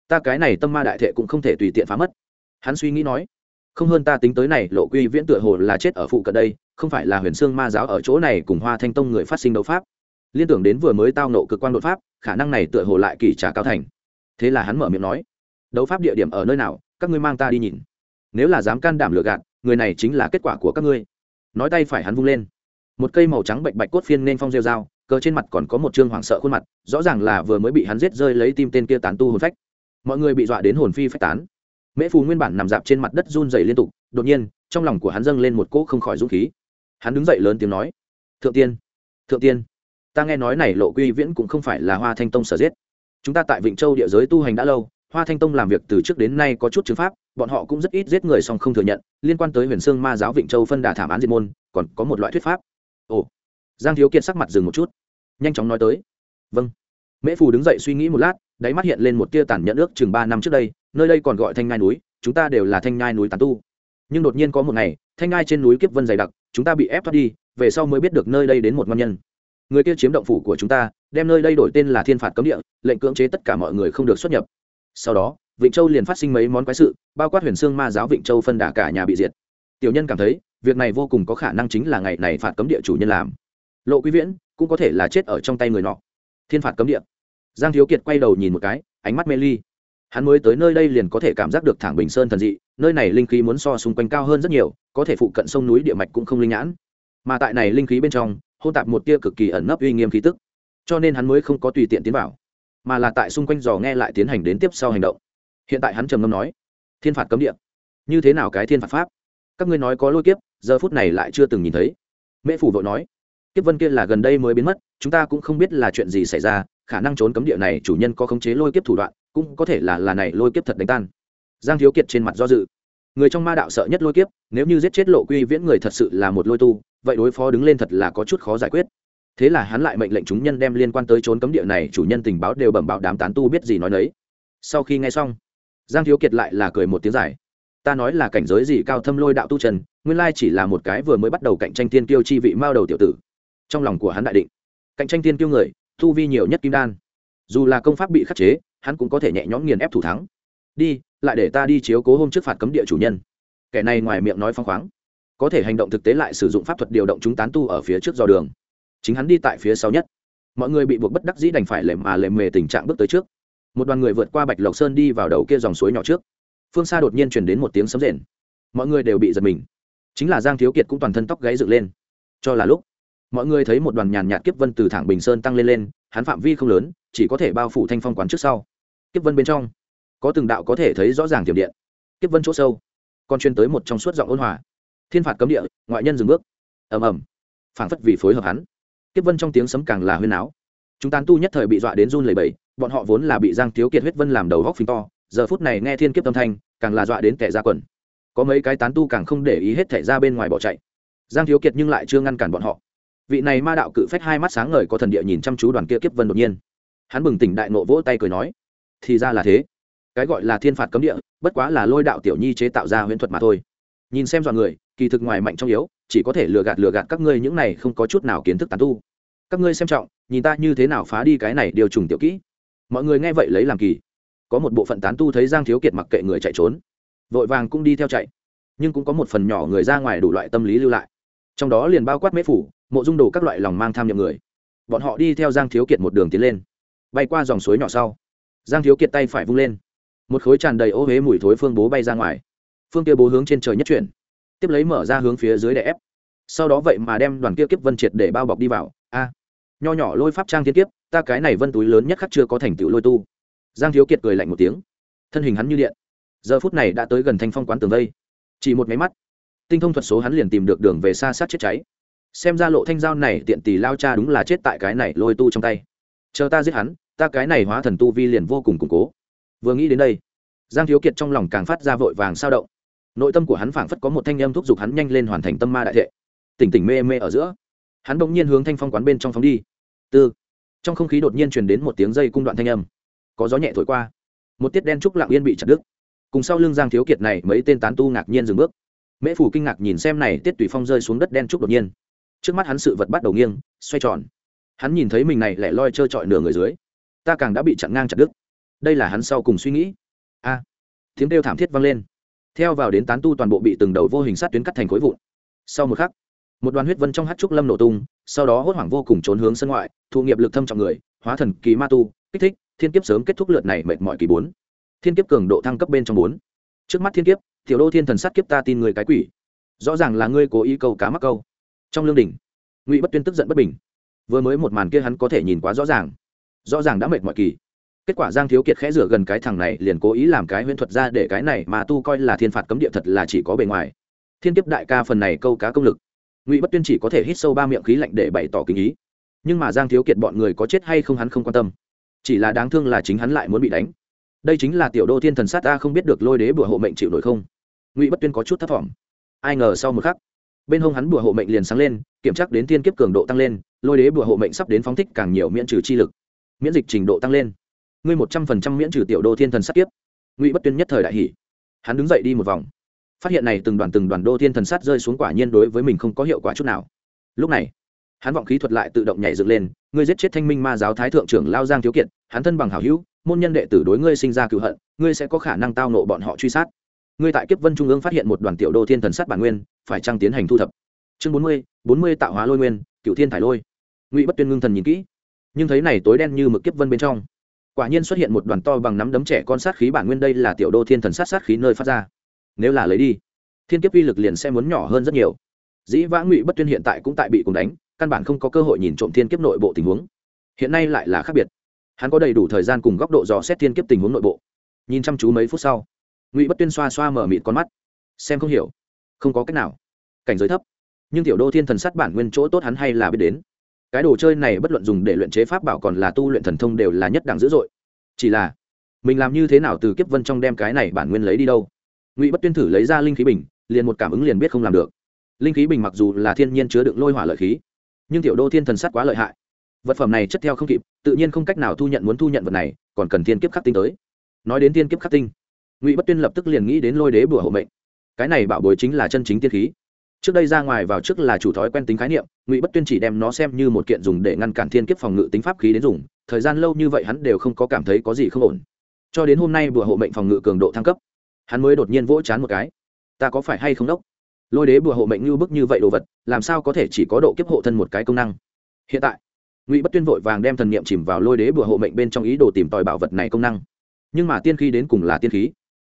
Ta cái này tâm ma đại thệ cũng không thể tùy tiện phá mất. Hắn suy nghĩ nói không hơn ta tính tới này, lộ quy viễn tựa hồ là chết ở phụ cận đây, không phải là huyền xương ma giáo ở chỗ này cùng hoa thanh tông người phát sinh đấu pháp. Liên tưởng đến vừa mới tao nộ cực quan đột pháp, khả năng này tựa hồ lại kỳ trả cao thành. Thế là hắn mở miệng nói, đấu pháp địa điểm ở nơi nào, các ngươi mang ta đi nhìn. Nếu là dám can đảm lừa gạt, người này chính là kết quả của các ngươi. Nói tay phải hắn vung lên. Một cây màu trắng bệnh bạch cốt phiên nên phong rêu dao cờ trên mặt còn có một chương hoảng sợ khuôn mặt, rõ ràng là vừa mới bị hắn giết rơi lấy tim tên kia tán tu hồn phách. Mọi người bị dọa đến hồn phi phách tán mễ phù nguyên bản nằm dạp trên mặt đất run dày liên tục, đột nhiên, trong lòng của hắn dâng lên một cỗ không khỏi dũng khí. Hắn đứng dậy lớn tiếng nói, thượng tiên thượng tiên, ta nghe nói này lộ quy viễn cũng không phải là hoa thanh tông sở giết. Chúng ta tại vịnh châu địa giới tu hành đã lâu, hoa thanh tông làm việc từ trước đến nay có chút chứng pháp, bọn họ cũng rất ít giết người song không thừa nhận, liên quan tới huyền sương ma giáo vịnh châu phân đà thảm án diệt môn, còn có một loại thuyết pháp. Ồ. Giang thiếu kiệt sắc mặt dừng một chút, nhanh chóng nói tới vâng. Mễ phù đứng dậy suy nghĩ một lát, đáy mắt hiện lên một tia tản nhận ước chừng ba năm trước đây nơi đây còn gọi thanh ngai núi, chúng ta đều là thanh ngai núi tàn tu. Nhưng đột nhiên có một ngày, thanh ngai trên núi kiếp vân dày đặc, chúng ta bị ép thoát đi, về sau mới biết được nơi đây đến một ngon nhân. Người kia chiếm động phủ của chúng ta, đem nơi đây đổi tên là thiên phạt cấm địa, lệnh cưỡng chế tất cả mọi người không được xuất nhập. Sau đó, vịnh châu liền phát sinh mấy món quái sự, bao quát huyền xương ma giáo vịnh châu phân đả cả nhà bị diệt. Tiểu nhân cảm thấy, việc này vô cùng có khả năng chính là ngày này phạt cấm địa chủ nhân làm. Lộ quý viễn cũng có thể là chết ở trong tay người nọ. Thiên phạt cấm địa. Giang thiếu kiệt quay đầu nhìn một cái, ánh mắt mê ly hắn mới tới nơi đây liền có thể cảm giác được thẳng bình sơn thần dị, nơi này linh khí muốn so xung quanh cao hơn rất nhiều, có thể phụ cận sông núi địa mạch cũng không linh nhãn. Mà tại này linh khí bên trong, hôn tạp một tia cực kỳ ẩn nấp uy nghiêm khí tức. Cho nên hắn mới không có tùy tiện tiến vào, mà là tại xung quanh dò nghe lại tiến hành đến tiếp sau hành động. Hiện tại hắn trầm ngâm nói, thiên phạt cấm địa, như thế nào cái thiên phạt pháp? Các ngươi nói có lôi kiếp, giờ phút này lại chưa từng nhìn thấy. Mễ phủ vội nói, kiếp vân kia là gần đây mới biến mất, chúng ta cũng không biết là chuyện gì xảy ra, khả năng trốn cấm địa này chủ nhân có khống chế lôi kiếp thủ đoạn cũng có thể là là này lôi kiếp thật đánh tan. Giang thiếu kiệt trên mặt do dự. Người trong ma đạo sợ nhất lôi kiếp, nếu như giết chết lộ quy viễn người thật sự là một lôi tu, vậy đối phó đứng lên thật là có chút khó giải quyết. Thế là hắn lại mệnh lệnh chúng nhân đem liên quan tới trốn cấm địa này chủ nhân tình báo đều bẩm báo đám tán tu biết gì nói nấy. sau khi nghe xong, giang thiếu kiệt lại là cười một tiếng dài. Ta nói là cảnh giới gì cao thâm lôi đạo tu trần, nguyên lai chỉ là một cái vừa mới bắt đầu cạnh tranh tiên tiêu chi vị mao đầu tiểu tử. Trong lòng của hắn đại định. Cạnh tranh tiên tiêu người thu vi nhiều nhất kim đan. Dù là công pháp bị khắc chế hắn cũng có thể nhẹ nhõm nghiền ép thủ thắng. Đi, lại để ta đi chiếu cố hôm trước phạt cấm địa chủ nhân. Kẻ này ngoài miệng nói phong khoáng. Có thể hành động thực tế lại sử dụng pháp thuật điều động chúng tán tu ở phía trước dò đường. Chính hắn đi tại phía sau nhất. Mọi người bị buộc bất đắc dĩ đành phải lèm mà lèm mề tình trạng bước tới trước. Một đoàn người vượt qua bạch lộc sơn đi vào đầu kia dòng suối nhỏ trước. Phương xa đột nhiên chuyển đến một tiếng sấm rền. Mọi người đều bị giật mình. Chính là giang thiếu kiệt cũng toàn thân tóc gáy dựng lên. Cho là lúc, mọi người thấy một đoàn nhàn nhạt kiếp vân từ thẳng bình sơn tăng lên lên, hắn phạm vi không lớn, chỉ có thể bao phủ thanh phong quán trước sau kiếp vân bên trong, có từng đạo có thể thấy rõ ràng tiềm điện. Kiếp vân chỗ sâu, còn chuyên tới một trong suốt giọng ôn hòa. Thiên phạt cấm địa, ngoại nhân dừng bước. Ầm ầm, phảng phất vì phối hợp hắn. Kiếp vân trong tiếng sấm càng là huyên áo chúng tán tu nhất thời bị dọa đến run lẩy bẩy, bọn họ vốn là bị giang thiếu kiệt huyết vân làm đầu góc phình to, giờ phút này nghe thiên kiếp âm thanh, càng là dọa đến kẻ ra quần. Có mấy cái tán tu càng không để ý hết thẻ ra bên ngoài bỏ chạy. Giang thiếu kiệt nhưng lại chưa ngăn cản bọn họ. Vị này ma đạo cự phách hai mắt sáng ngời có thần địa nhìn chăm chú đoàn kia kiếp vân đột nhiên. Hắn bừng tỉnh đại nộ vỗ tay cười nói thì ra là thế. Cái gọi là thiên phạt cấm địa, bất quá là lôi đạo tiểu nhi chế tạo ra huyễn thuật mà thôi. Nhìn xem dọn người, kỳ thực ngoài mạnh trong yếu, chỉ có thể lừa gạt lừa gạt các ngươi những này không có chút nào kiến thức tán tu. Các ngươi xem trọng, nhìn ta như thế nào phá đi cái này điều trùng tiểu kỹ. Mọi người nghe vậy lấy làm kỳ. Có một bộ phận tán tu thấy giang thiếu kiệt mặc kệ người chạy trốn, vội vàng cũng đi theo chạy. Nhưng cũng có một phần nhỏ người ra ngoài đủ loại tâm lý lưu lại. Trong đó liền bao quát mễ phủ, mộ dung đồ các loại lòng mang tham nhậm người. Bọn họ đi theo giang thiếu kiệt một đường tiến lên, bay qua dòng suối nhỏ sau giang thiếu kiệt tay phải vung lên. Một khối tràn đầy ô huế mùi thối phương bố bay ra ngoài. Phương kia bố hướng trên trời nhất chuyển. Tiếp lấy mở ra hướng phía dưới để ép. Sau đó vậy mà đem đoàn kia kiếp vân triệt để bao bọc đi vào. A. Nho nhỏ lôi pháp trang thiên kiếp, ta cái này vân túi lớn nhất khắc chưa có thành tựu lôi tu. Giang thiếu kiệt cười lạnh một tiếng. Thân hình hắn như điện. Giờ phút này đã tới gần thanh phong quán tường vây. Chỉ một máy mắt, tinh thông thuật số hắn liền tìm được đường về xa sát chết cháy. Xem ra lộ thanh giao này tiện tỷ lao cha đúng là chết tại cái này lôi tu trong tay. Chờ ta giết hắn ta cái này hóa thần tu vi liền vô cùng củng cố. Vừa nghĩ đến đây, giang thiếu kiệt trong lòng càng phát ra vội vàng sao động. Nội tâm của hắn phảng phất có một thanh âm thúc giục hắn nhanh lên hoàn thành tâm ma đại thệ. Tỉnh tỉnh mê mê ở giữa, hắn bỗng nhiên hướng thanh phong quán bên trong phóng đi. Tư, trong không khí đột nhiên truyền đến một tiếng dây cung đoạn thanh âm. Có gió nhẹ thổi qua, một tiết đen trúc lặng yên bị chặt đứt. Cùng sau lưng giang thiếu kiệt này, mấy tên tán tu ngạc nhiên dừng bước. Mễ phủ kinh ngạc nhìn xem này tiết tùy phong rơi xuống đất đen trúc đột nhiên. Trước mắt hắn sự vật bắt đầu nghiêng, xoay tròn. Hắn nhìn thấy mình này lẻ loi trơ trọi nửa người dưới ta càng đã bị chặn ngang chặt đứt. Đây là hắn sau cùng suy nghĩ. A. Tiếng kêu thảm thiết vang lên. Theo vào đến tán tu toàn bộ bị từng đầu vô hình sát tuyến cắt thành khối vụn. Sau một khắc, một đoàn huyết vân trong hát trúc lâm nổ tung, sau đó hốt hoảng vô cùng trốn hướng sân ngoại, thụ nghiệp lực thâm trọng người, hóa thần kỳ ma tu, kích thích, thiên kiếp sớm kết thúc lượt này mệt mỏi kỳ bốn. Thiên kiếp cường độ thăng cấp bên trong bốn. Trước mắt thiên kiếp, tiểu đô thiên thần sát kiếp ta tin người cái quỷ. Rõ ràng là ngươi cố ý câu cá mắc câu. Trong lương đỉnh, ngụy bất tuyên tức giận bất bình. Vừa mới một màn kia hắn có thể nhìn quá rõ ràng rõ ràng đã mệt mọi kỳ. Kết quả giang thiếu kiệt khẽ rửa gần cái thằng này, liền cố ý làm cái huyễn thuật ra để cái này mà tu coi là thiên phạt cấm địa thật là chỉ có bề ngoài. Thiên kiếp đại ca phần này câu cá công lực. Ngụy bất tuyên chỉ có thể hít sâu ba miệng khí lạnh để bày tỏ kinh ý. Nhưng mà giang thiếu kiệt bọn người có chết hay không hắn không quan tâm. Chỉ là đáng thương là chính hắn lại muốn bị đánh. Đây chính là tiểu đô thiên thần sát ta không biết được lôi đế bùa hộ mệnh chịu nổi không? Ngụy bất tuyên có chút thất vọng ai ngờ sau một khắc, bên hông hắn bùa hộ mệnh liền sáng lên, kiểm tra đến thiên kiếp cường độ tăng lên, lôi đế bùa hộ mệnh sắp đến phóng thích càng nhiều miễn trừ chi lực miễn dịch trình độ tăng lên. Ngươi một trăm phần trăm miễn trừ tiểu đô thiên thần sát kiếp. Ngụy bất tuyên nhất thời đại hỷ hắn đứng dậy đi một vòng. Phát hiện này từng đoàn từng đoàn đô thiên thần sát rơi xuống quả nhiên đối với mình không có hiệu quả chút nào. Lúc này, hắn vọng khí thuật lại tự động nhảy dựng lên, ngươi giết chết thanh minh ma giáo thái thượng trưởng lao giang thiếu kiện hắn thân bằng hảo hữu, môn nhân đệ tử đối ngươi sinh ra cựu hận, ngươi sẽ có khả năng tao nộ bọn họ truy sát. Ngươi tại kiếp vân trung ương phát hiện một đoàn tiểu đô thiên thần sát bản nguyên, phải trăng tiến hành thu thập? Chương bốn mươi bốn mươi tạo hóa lôi nguyên, cựu thiên thải lôi. Ngụy bất tuyên ngưng thần nhìn kỹ nhưng thấy này tối đen như mực kiếp vân bên trong. Quả nhiên xuất hiện một đoàn to bằng nắm đấm trẻ con sát khí bản nguyên đây là tiểu đô thiên thần sát sát khí nơi phát ra. Nếu là lấy đi, thiên kiếp uy lực liền sẽ muốn nhỏ hơn rất nhiều. Dĩ vã ngụy bất tuyên hiện tại cũng tại bị cùng đánh, căn bản không có cơ hội nhìn trộm thiên kiếp nội bộ tình huống. Hiện nay lại là khác biệt. Hắn có đầy đủ thời gian cùng góc độ dò xét thiên kiếp tình huống nội bộ. Nhìn chăm chú mấy phút sau, ngụy bất tuyên xoa xoa mở mịt con mắt, xem không hiểu, không có cách nào. Cảnh giới thấp, nhưng tiểu đô thiên thần sát bản nguyên chỗ tốt hắn hay là biết đến cái đồ chơi này bất luận dùng để luyện chế pháp bảo còn là tu luyện thần thông đều là nhất đẳng dữ dội. Chỉ là, mình làm như thế nào từ kiếp vân trong đem cái này bản nguyên lấy đi đâu? Ngụy bất tuyên thử lấy ra linh khí bình, liền một cảm ứng liền biết không làm được. Linh khí bình mặc dù là thiên nhiên chứa đựng lôi hỏa lợi khí, nhưng tiểu đô thiên thần sắt quá lợi hại. Vật phẩm này chất theo không kịp, tự nhiên không cách nào thu nhận muốn thu nhận vật này, còn cần thiên kiếp khắc tinh tới. Nói đến thiên kiếp khắc tinh, ngụy bất tuyên lập tức liền nghĩ đến lôi đế bùa hộ mệnh. Cái này bảo bối chính là chân chính tiên khí trước đây ra ngoài vào trước là chủ thói quen tính khái niệm, ngụy bất tuyên chỉ đem nó xem như một kiện dùng để ngăn cản thiên kiếp phòng ngự tính pháp khí đến dùng, thời gian lâu như vậy hắn đều không có cảm thấy có gì không ổn. Cho đến hôm nay bùa hộ mệnh phòng ngự cường độ thăng cấp, hắn mới đột nhiên vỗ chán một cái. Ta có phải hay không đốc? Lôi đế bùa hộ mệnh như bức như vậy đồ vật, làm sao có thể chỉ có độ kiếp hộ thân một cái công năng? Hiện tại, ngụy bất tuyên vội vàng đem thần niệm chìm vào lôi đế bùa hộ mệnh bên trong ý đồ tìm tòi bảo vật này công năng. Nhưng mà tiên khí đến cùng là tiên khí.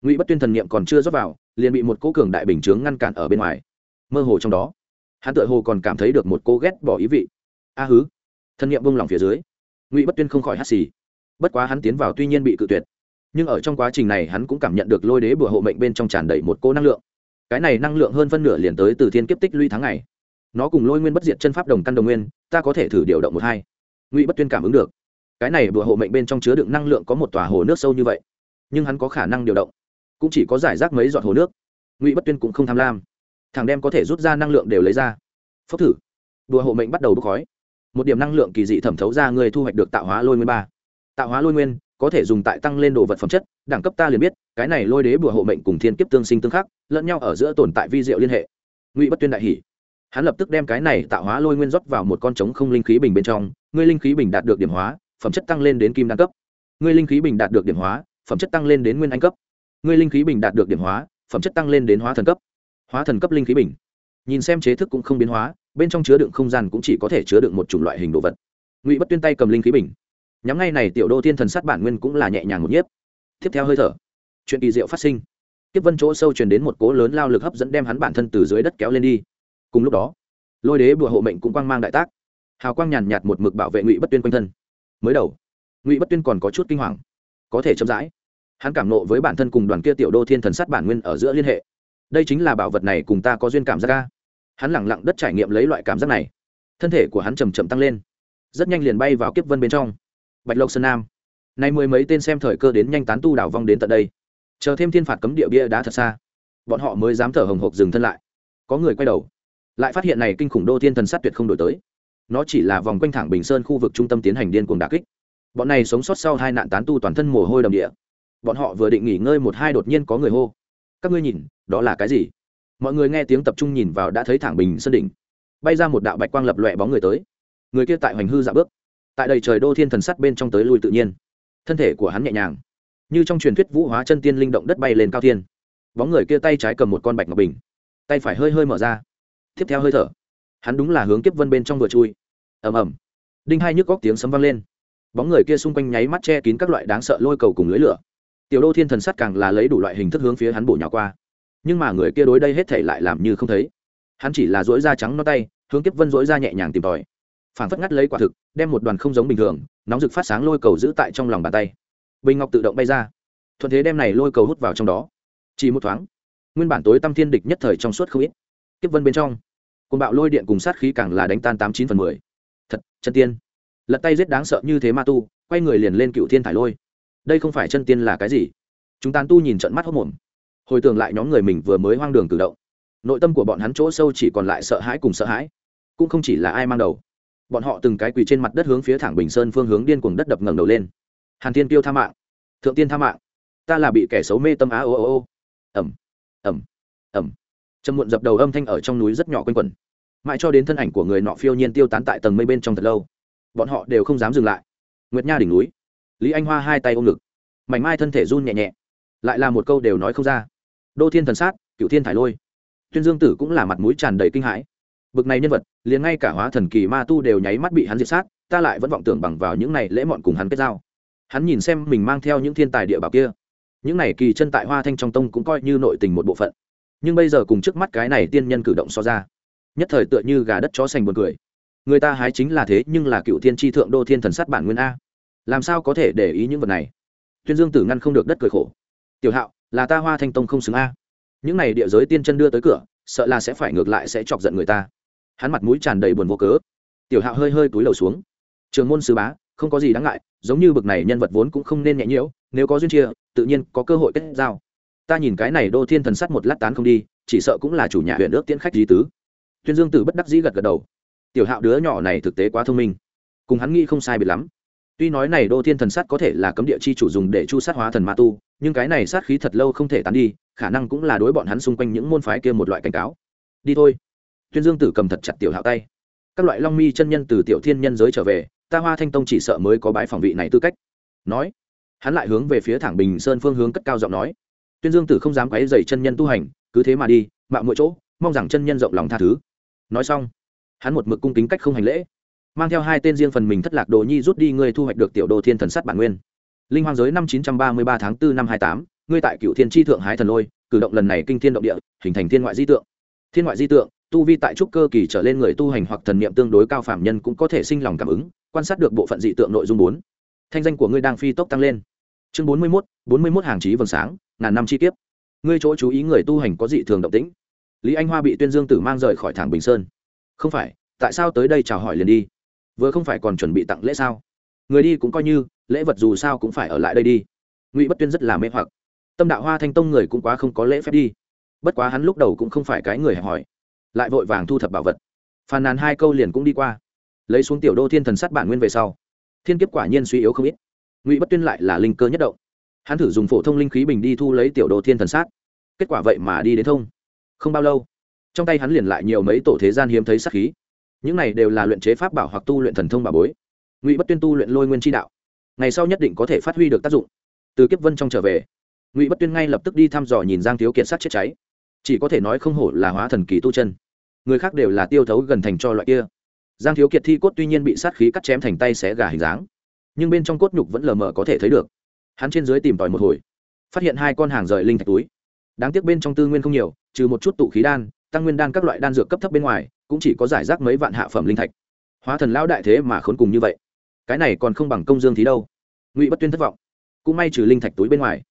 Ngụy bất tuyên thần niệm còn chưa rót vào, liền bị một cố cường đại bình chướng ngăn cản ở bên ngoài mơ hồ trong đó. Hắn tự hồ còn cảm thấy được một cô ghét bỏ ý vị. A hứ. Thân niệm bông lòng phía dưới. Ngụy bất tuyên không khỏi hắt xì. Bất quá hắn tiến vào tuy nhiên bị cự tuyệt. Nhưng ở trong quá trình này hắn cũng cảm nhận được lôi đế bùa hộ mệnh bên trong tràn đầy một cô năng lượng. Cái này năng lượng hơn phân nửa liền tới từ thiên kiếp tích lũy tháng ngày. Nó cùng lôi nguyên bất diệt chân pháp đồng căn đồng nguyên, ta có thể thử điều động một hai. Ngụy bất tuyên cảm ứng được. Cái này bùa hộ mệnh bên trong chứa đựng năng lượng có một tòa hồ nước sâu như vậy. Nhưng hắn có khả năng điều động. Cũng chỉ có giải rác mấy giọt hồ nước. Ngụy bất tuyên cũng không tham lam thằng đem có thể rút ra năng lượng đều lấy ra. Phốc thử. Đùa hộ mệnh bắt đầu bốc khói. Một điểm năng lượng kỳ dị thẩm thấu ra, người thu hoạch được tạo hóa lôi nguyên ba. Tạo hóa lôi nguyên, có thể dùng tại tăng lên đồ vật phẩm chất, đẳng cấp ta liền biết, cái này lôi đế bùa hộ mệnh cùng thiên kiếp tương sinh tương khắc, lẫn nhau ở giữa tồn tại vi diệu liên hệ. Ngụy bất tuyên đại hỷ hắn lập tức đem cái này tạo hóa lôi nguyên rót vào một con trống không linh khí bình bên trong, ngươi linh khí bình đạt được điểm hóa, phẩm chất tăng lên đến kim đăng cấp. Ngươi linh khí bình đạt được điểm hóa, phẩm chất tăng lên đến nguyên anh cấp. Ngươi linh khí bình đạt được điểm hóa, phẩm chất tăng lên đến hóa thần cấp hóa thần cấp linh khí bình. Nhìn xem chế thức cũng không biến hóa, bên trong chứa đựng không gian cũng chỉ có thể chứa đựng một chủng loại hình đồ vật. Ngụy bất tuyên tay cầm linh khí bình. Nhắm ngay này tiểu đô thiên thần sát bản nguyên cũng là nhẹ nhàng một nhiếp. Tiếp theo hơi thở. Chuyện kỳ diệu phát sinh. Tiếp vân chỗ sâu truyền đến một cố lớn lao lực hấp dẫn đem hắn bản thân từ dưới đất kéo lên đi. Cùng lúc đó, lôi đế bùa hộ mệnh cũng quang mang đại tác. Hào quang nhàn nhạt một mực bảo vệ ngụy bất tuyên quanh thân. Mới đầu, ngụy bất tuyên còn có chút kinh hoàng, có thể chậm rãi. Hắn cảm nộ với bản thân cùng đoàn kia tiểu đô thiên thần sát bản nguyên ở giữa liên hệ đây chính là bảo vật này cùng ta có duyên cảm giác ca hắn lẳng lặng đất trải nghiệm lấy loại cảm giác này. Thân thể của hắn chầm chậm tăng lên. Rất nhanh liền bay vào kiếp vân bên trong. Bạch lộc sơn nam. Nay mười mấy tên xem thời cơ đến nhanh tán tu đảo vong đến tận đây. Chờ thêm thiên phạt cấm địa bia đá thật xa, bọn họ mới dám thở hồng hộc dừng thân lại. Có người quay đầu, lại phát hiện này kinh khủng đô thiên thần sát tuyệt không đổi tới. Nó chỉ là vòng quanh thẳng bình sơn khu vực trung tâm tiến hành điên cuồng đà kích. Bọn này sống sót sau hai nạn tán tu toàn thân mồ hôi đầm địa. Bọn họ vừa định nghỉ ngơi một hai đột nhiên có người hô các ngươi nhìn, đó là cái gì? Mọi người nghe tiếng tập trung nhìn vào đã thấy thẳng bình sơn đỉnh. Bay ra một đạo bạch quang lập lòe bóng người tới. Người kia tại hoành hư dạ bước. Tại đầy trời đô thiên thần sắt bên trong tới lui tự nhiên. Thân thể của hắn nhẹ nhàng, như trong truyền thuyết vũ hóa chân tiên linh động đất bay lên cao thiên. Bóng người kia tay trái cầm một con bạch ngọc bình, tay phải hơi hơi mở ra. Tiếp theo hơi thở, hắn đúng là hướng kiếp vân bên trong vừa chui. Ầm ầm, đinh hai nhức góc tiếng sấm vang lên. Bóng người kia xung quanh nháy mắt che kín các loại đáng sợ lôi cầu cùng lưới lửa tiểu đô thiên thần sắt càng là lấy đủ loại hình thức hướng phía hắn bổ nhỏ qua. Nhưng mà người kia đối đây hết thể lại làm như không thấy. Hắn chỉ là dỗi da trắng nó tay, hướng kiếp vân dỗi da nhẹ nhàng tìm tòi. Phản phất ngắt lấy quả thực, đem một đoàn không giống bình thường, nóng rực phát sáng lôi cầu giữ tại trong lòng bàn tay. Bình ngọc tự động bay ra. Thuận thế đem này lôi cầu hút vào trong đó. Chỉ một thoáng, nguyên bản tối tâm thiên địch nhất thời trong suốt không ít. Kiếp vân bên trong côn bạo lôi điện cùng sát khí càng là đánh tan tám chín phần mười. Thật chân tiên. Lật tay giết đáng sợ như thế ma tu, quay người liền lên cựu thiên thải lôi đây không phải chân tiên là cái gì? Chúng tàn tu nhìn trận mắt hốc mồm. Hồi tưởng lại nhóm người mình vừa mới hoang đường cử động. Nội tâm của bọn hắn chỗ sâu chỉ còn lại sợ hãi cùng sợ hãi. Cũng không chỉ là ai mang đầu. Bọn họ từng cái quỳ trên mặt đất hướng phía thẳng bình sơn phương hướng điên cuồng đất đập ngẩng đầu lên. Hàn thiên tiêu tha mạng. Thượng tiên tha mạng. Ta là bị kẻ xấu mê tâm á, ô ô ô. Ẩm. Ẩm. Ẩm. Trầm muộn dập đầu âm thanh ở trong núi rất nhỏ quanh quẩn. Mãi cho đến thân ảnh của người nọ phiêu nhiên tiêu tán tại tầng mây bên trong thật lâu. Bọn họ đều không dám dừng lại. Nguyệt nha đỉnh núi lý anh hoa hai tay ôm ngực. Mảnh mai thân thể run nhẹ nhẹ. Lại là một câu đều nói không ra. Đô thiên thần sát cựu thiên thải lôi. Tuyên dương tử cũng là mặt mũi tràn đầy kinh hãi. Bực này nhân vật, liền ngay cả hóa thần kỳ ma tu đều nháy mắt bị hắn diệt sát, ta lại vẫn vọng tưởng bằng vào những này lễ mọn cùng hắn kết giao. Hắn nhìn xem mình mang theo những thiên tài địa bảo kia. Những này kỳ chân tại hoa thanh trong tông cũng coi như nội tình một bộ phận. Nhưng bây giờ cùng trước mắt cái này tiên nhân cử động so ra, nhất thời tựa như gà đất chó sành buồn cười. Người ta hái chính là thế nhưng là cựu thiên tri thượng đô thiên thần sát bản nguyên a làm sao có thể để ý những vật này? Tuyên dương tử ngăn không được đất cười khổ. Tiểu hạo, là ta hoa thanh tông không xứng a. Những này địa giới tiên chân đưa tới cửa, sợ là sẽ phải ngược lại sẽ chọc giận người ta. Hắn mặt mũi tràn đầy buồn vô cớ. Tiểu hạo hơi hơi túi lầu xuống. Trường môn sứ bá, không có gì đáng ngại, giống như bực này nhân vật vốn cũng không nên nhẹ nhiễu nếu có duyên chia, tự nhiên có cơ hội kết giao. Ta nhìn cái này đô thiên thần sắt một lát tán không đi, chỉ sợ cũng là chủ nhà huyện ước tiễn khách di tứ. Tuyên dương tử bất đắc dĩ gật gật đầu. Tiểu hạo đứa nhỏ này thực tế quá thông minh. Cùng hắn nghĩ không sai biệt lắm tuy nói này đô thiên thần sát có thể là cấm địa chi chủ dùng để chu sát hóa thần ma tu, nhưng cái này sát khí thật lâu không thể tán đi, khả năng cũng là đối bọn hắn xung quanh những môn phái kia một loại cảnh cáo. Đi thôi. Tuyên dương tử cầm thật chặt tiểu hạo tay. Các loại long mi chân nhân từ tiểu thiên nhân giới trở về, ta hoa thanh tông chỉ sợ mới có bãi phòng vị này tư cách. Nói. Hắn lại hướng về phía thẳng bình sơn phương hướng cất cao giọng nói. Tuyên dương tử không dám quấy dày chân nhân tu hành, cứ thế mà đi, mạo mỗi chỗ, mong rằng chân nhân rộng lòng tha thứ. Nói xong, hắn một mực cung kính cách không hành lễ mang theo hai tên riêng phần mình thất lạc đồ nhi rút đi ngươi thu hoạch được tiểu đồ thiên thần sắt bản nguyên. Linh hoàng giới năm chín trăm ba mươi ba tháng 4 năm hai tám, ngươi tại cựu thiên tri thượng hái thần lôi, cử động lần này kinh thiên động địa, hình thành thiên ngoại di tượng. Thiên ngoại di tượng, tu vi tại trúc cơ kỳ trở lên người tu hành hoặc thần niệm tương đối cao phạm nhân cũng có thể sinh lòng cảm ứng, quan sát được bộ phận dị tượng nội dung bốn. Thanh danh của ngươi đang phi tốc tăng lên. Chương bốn mươi mốt, bốn mươi mốt hàng trí vầng sáng, ngàn năm chi kiếp. Ngươi chỗ chú ý người tu hành có dị thường động tĩnh. Lý anh hoa bị tuyên dương tử mang rời khỏi thẳng bình sơn. Không phải, tại sao tới đây chào hỏi liền đi? Vừa không phải còn chuẩn bị tặng lễ sao? Người đi cũng coi như, lễ vật dù sao cũng phải ở lại đây đi. Ngụy bất tuyên rất là mê hoặc. Tâm đạo hoa thanh tông người cũng quá không có lễ phép đi. Bất quá hắn lúc đầu cũng không phải cái người hẹp hỏi lại vội vàng thu thập bảo vật. Phàn nàn hai câu liền cũng đi qua. Lấy xuống tiểu đô thiên thần sát bản nguyên về sau, thiên kiếp quả nhiên suy yếu không ít. Ngụy bất tuyên lại là linh cơ nhất động. Hắn thử dùng phổ thông linh khí bình đi thu lấy tiểu đô thiên thần sát kết quả vậy mà đi đến thông. Không bao lâu, trong tay hắn liền lại nhiều mấy tổ thế gian hiếm thấy sát khí những này đều là luyện chế pháp bảo hoặc tu luyện thần thông bảo bối. Ngụy bất tuyên tu luyện lôi nguyên tri đạo. Ngày sau nhất định có thể phát huy được tác dụng. Từ kiếp vân trong trở về, ngụy bất tuyên ngay lập tức đi thăm dò nhìn giang thiếu kiệt sát chết cháy. Chỉ có thể nói không hổ là hóa thần kỳ tu chân. Người khác đều là tiêu thấu gần thành cho loại kia. Giang thiếu kiệt thi cốt tuy nhiên bị sát khí cắt chém thành tay xé gà hình dáng, nhưng bên trong cốt nhục vẫn lờ mờ có thể thấy được. Hắn trên dưới tìm tòi một hồi, phát hiện hai con hàng rời linh thạch túi. Đáng tiếc bên trong tư nguyên không nhiều, trừ một chút tụ khí đan tăng nguyên đan các loại đan dược cấp thấp bên ngoài, cũng chỉ có giải rác mấy vạn hạ phẩm linh thạch. Hóa thần lão đại thế mà khốn cùng như vậy. Cái này còn không bằng công dương thí đâu. Ngụy bất tuyên thất vọng. Cũng may trừ linh thạch túi bên ngoài.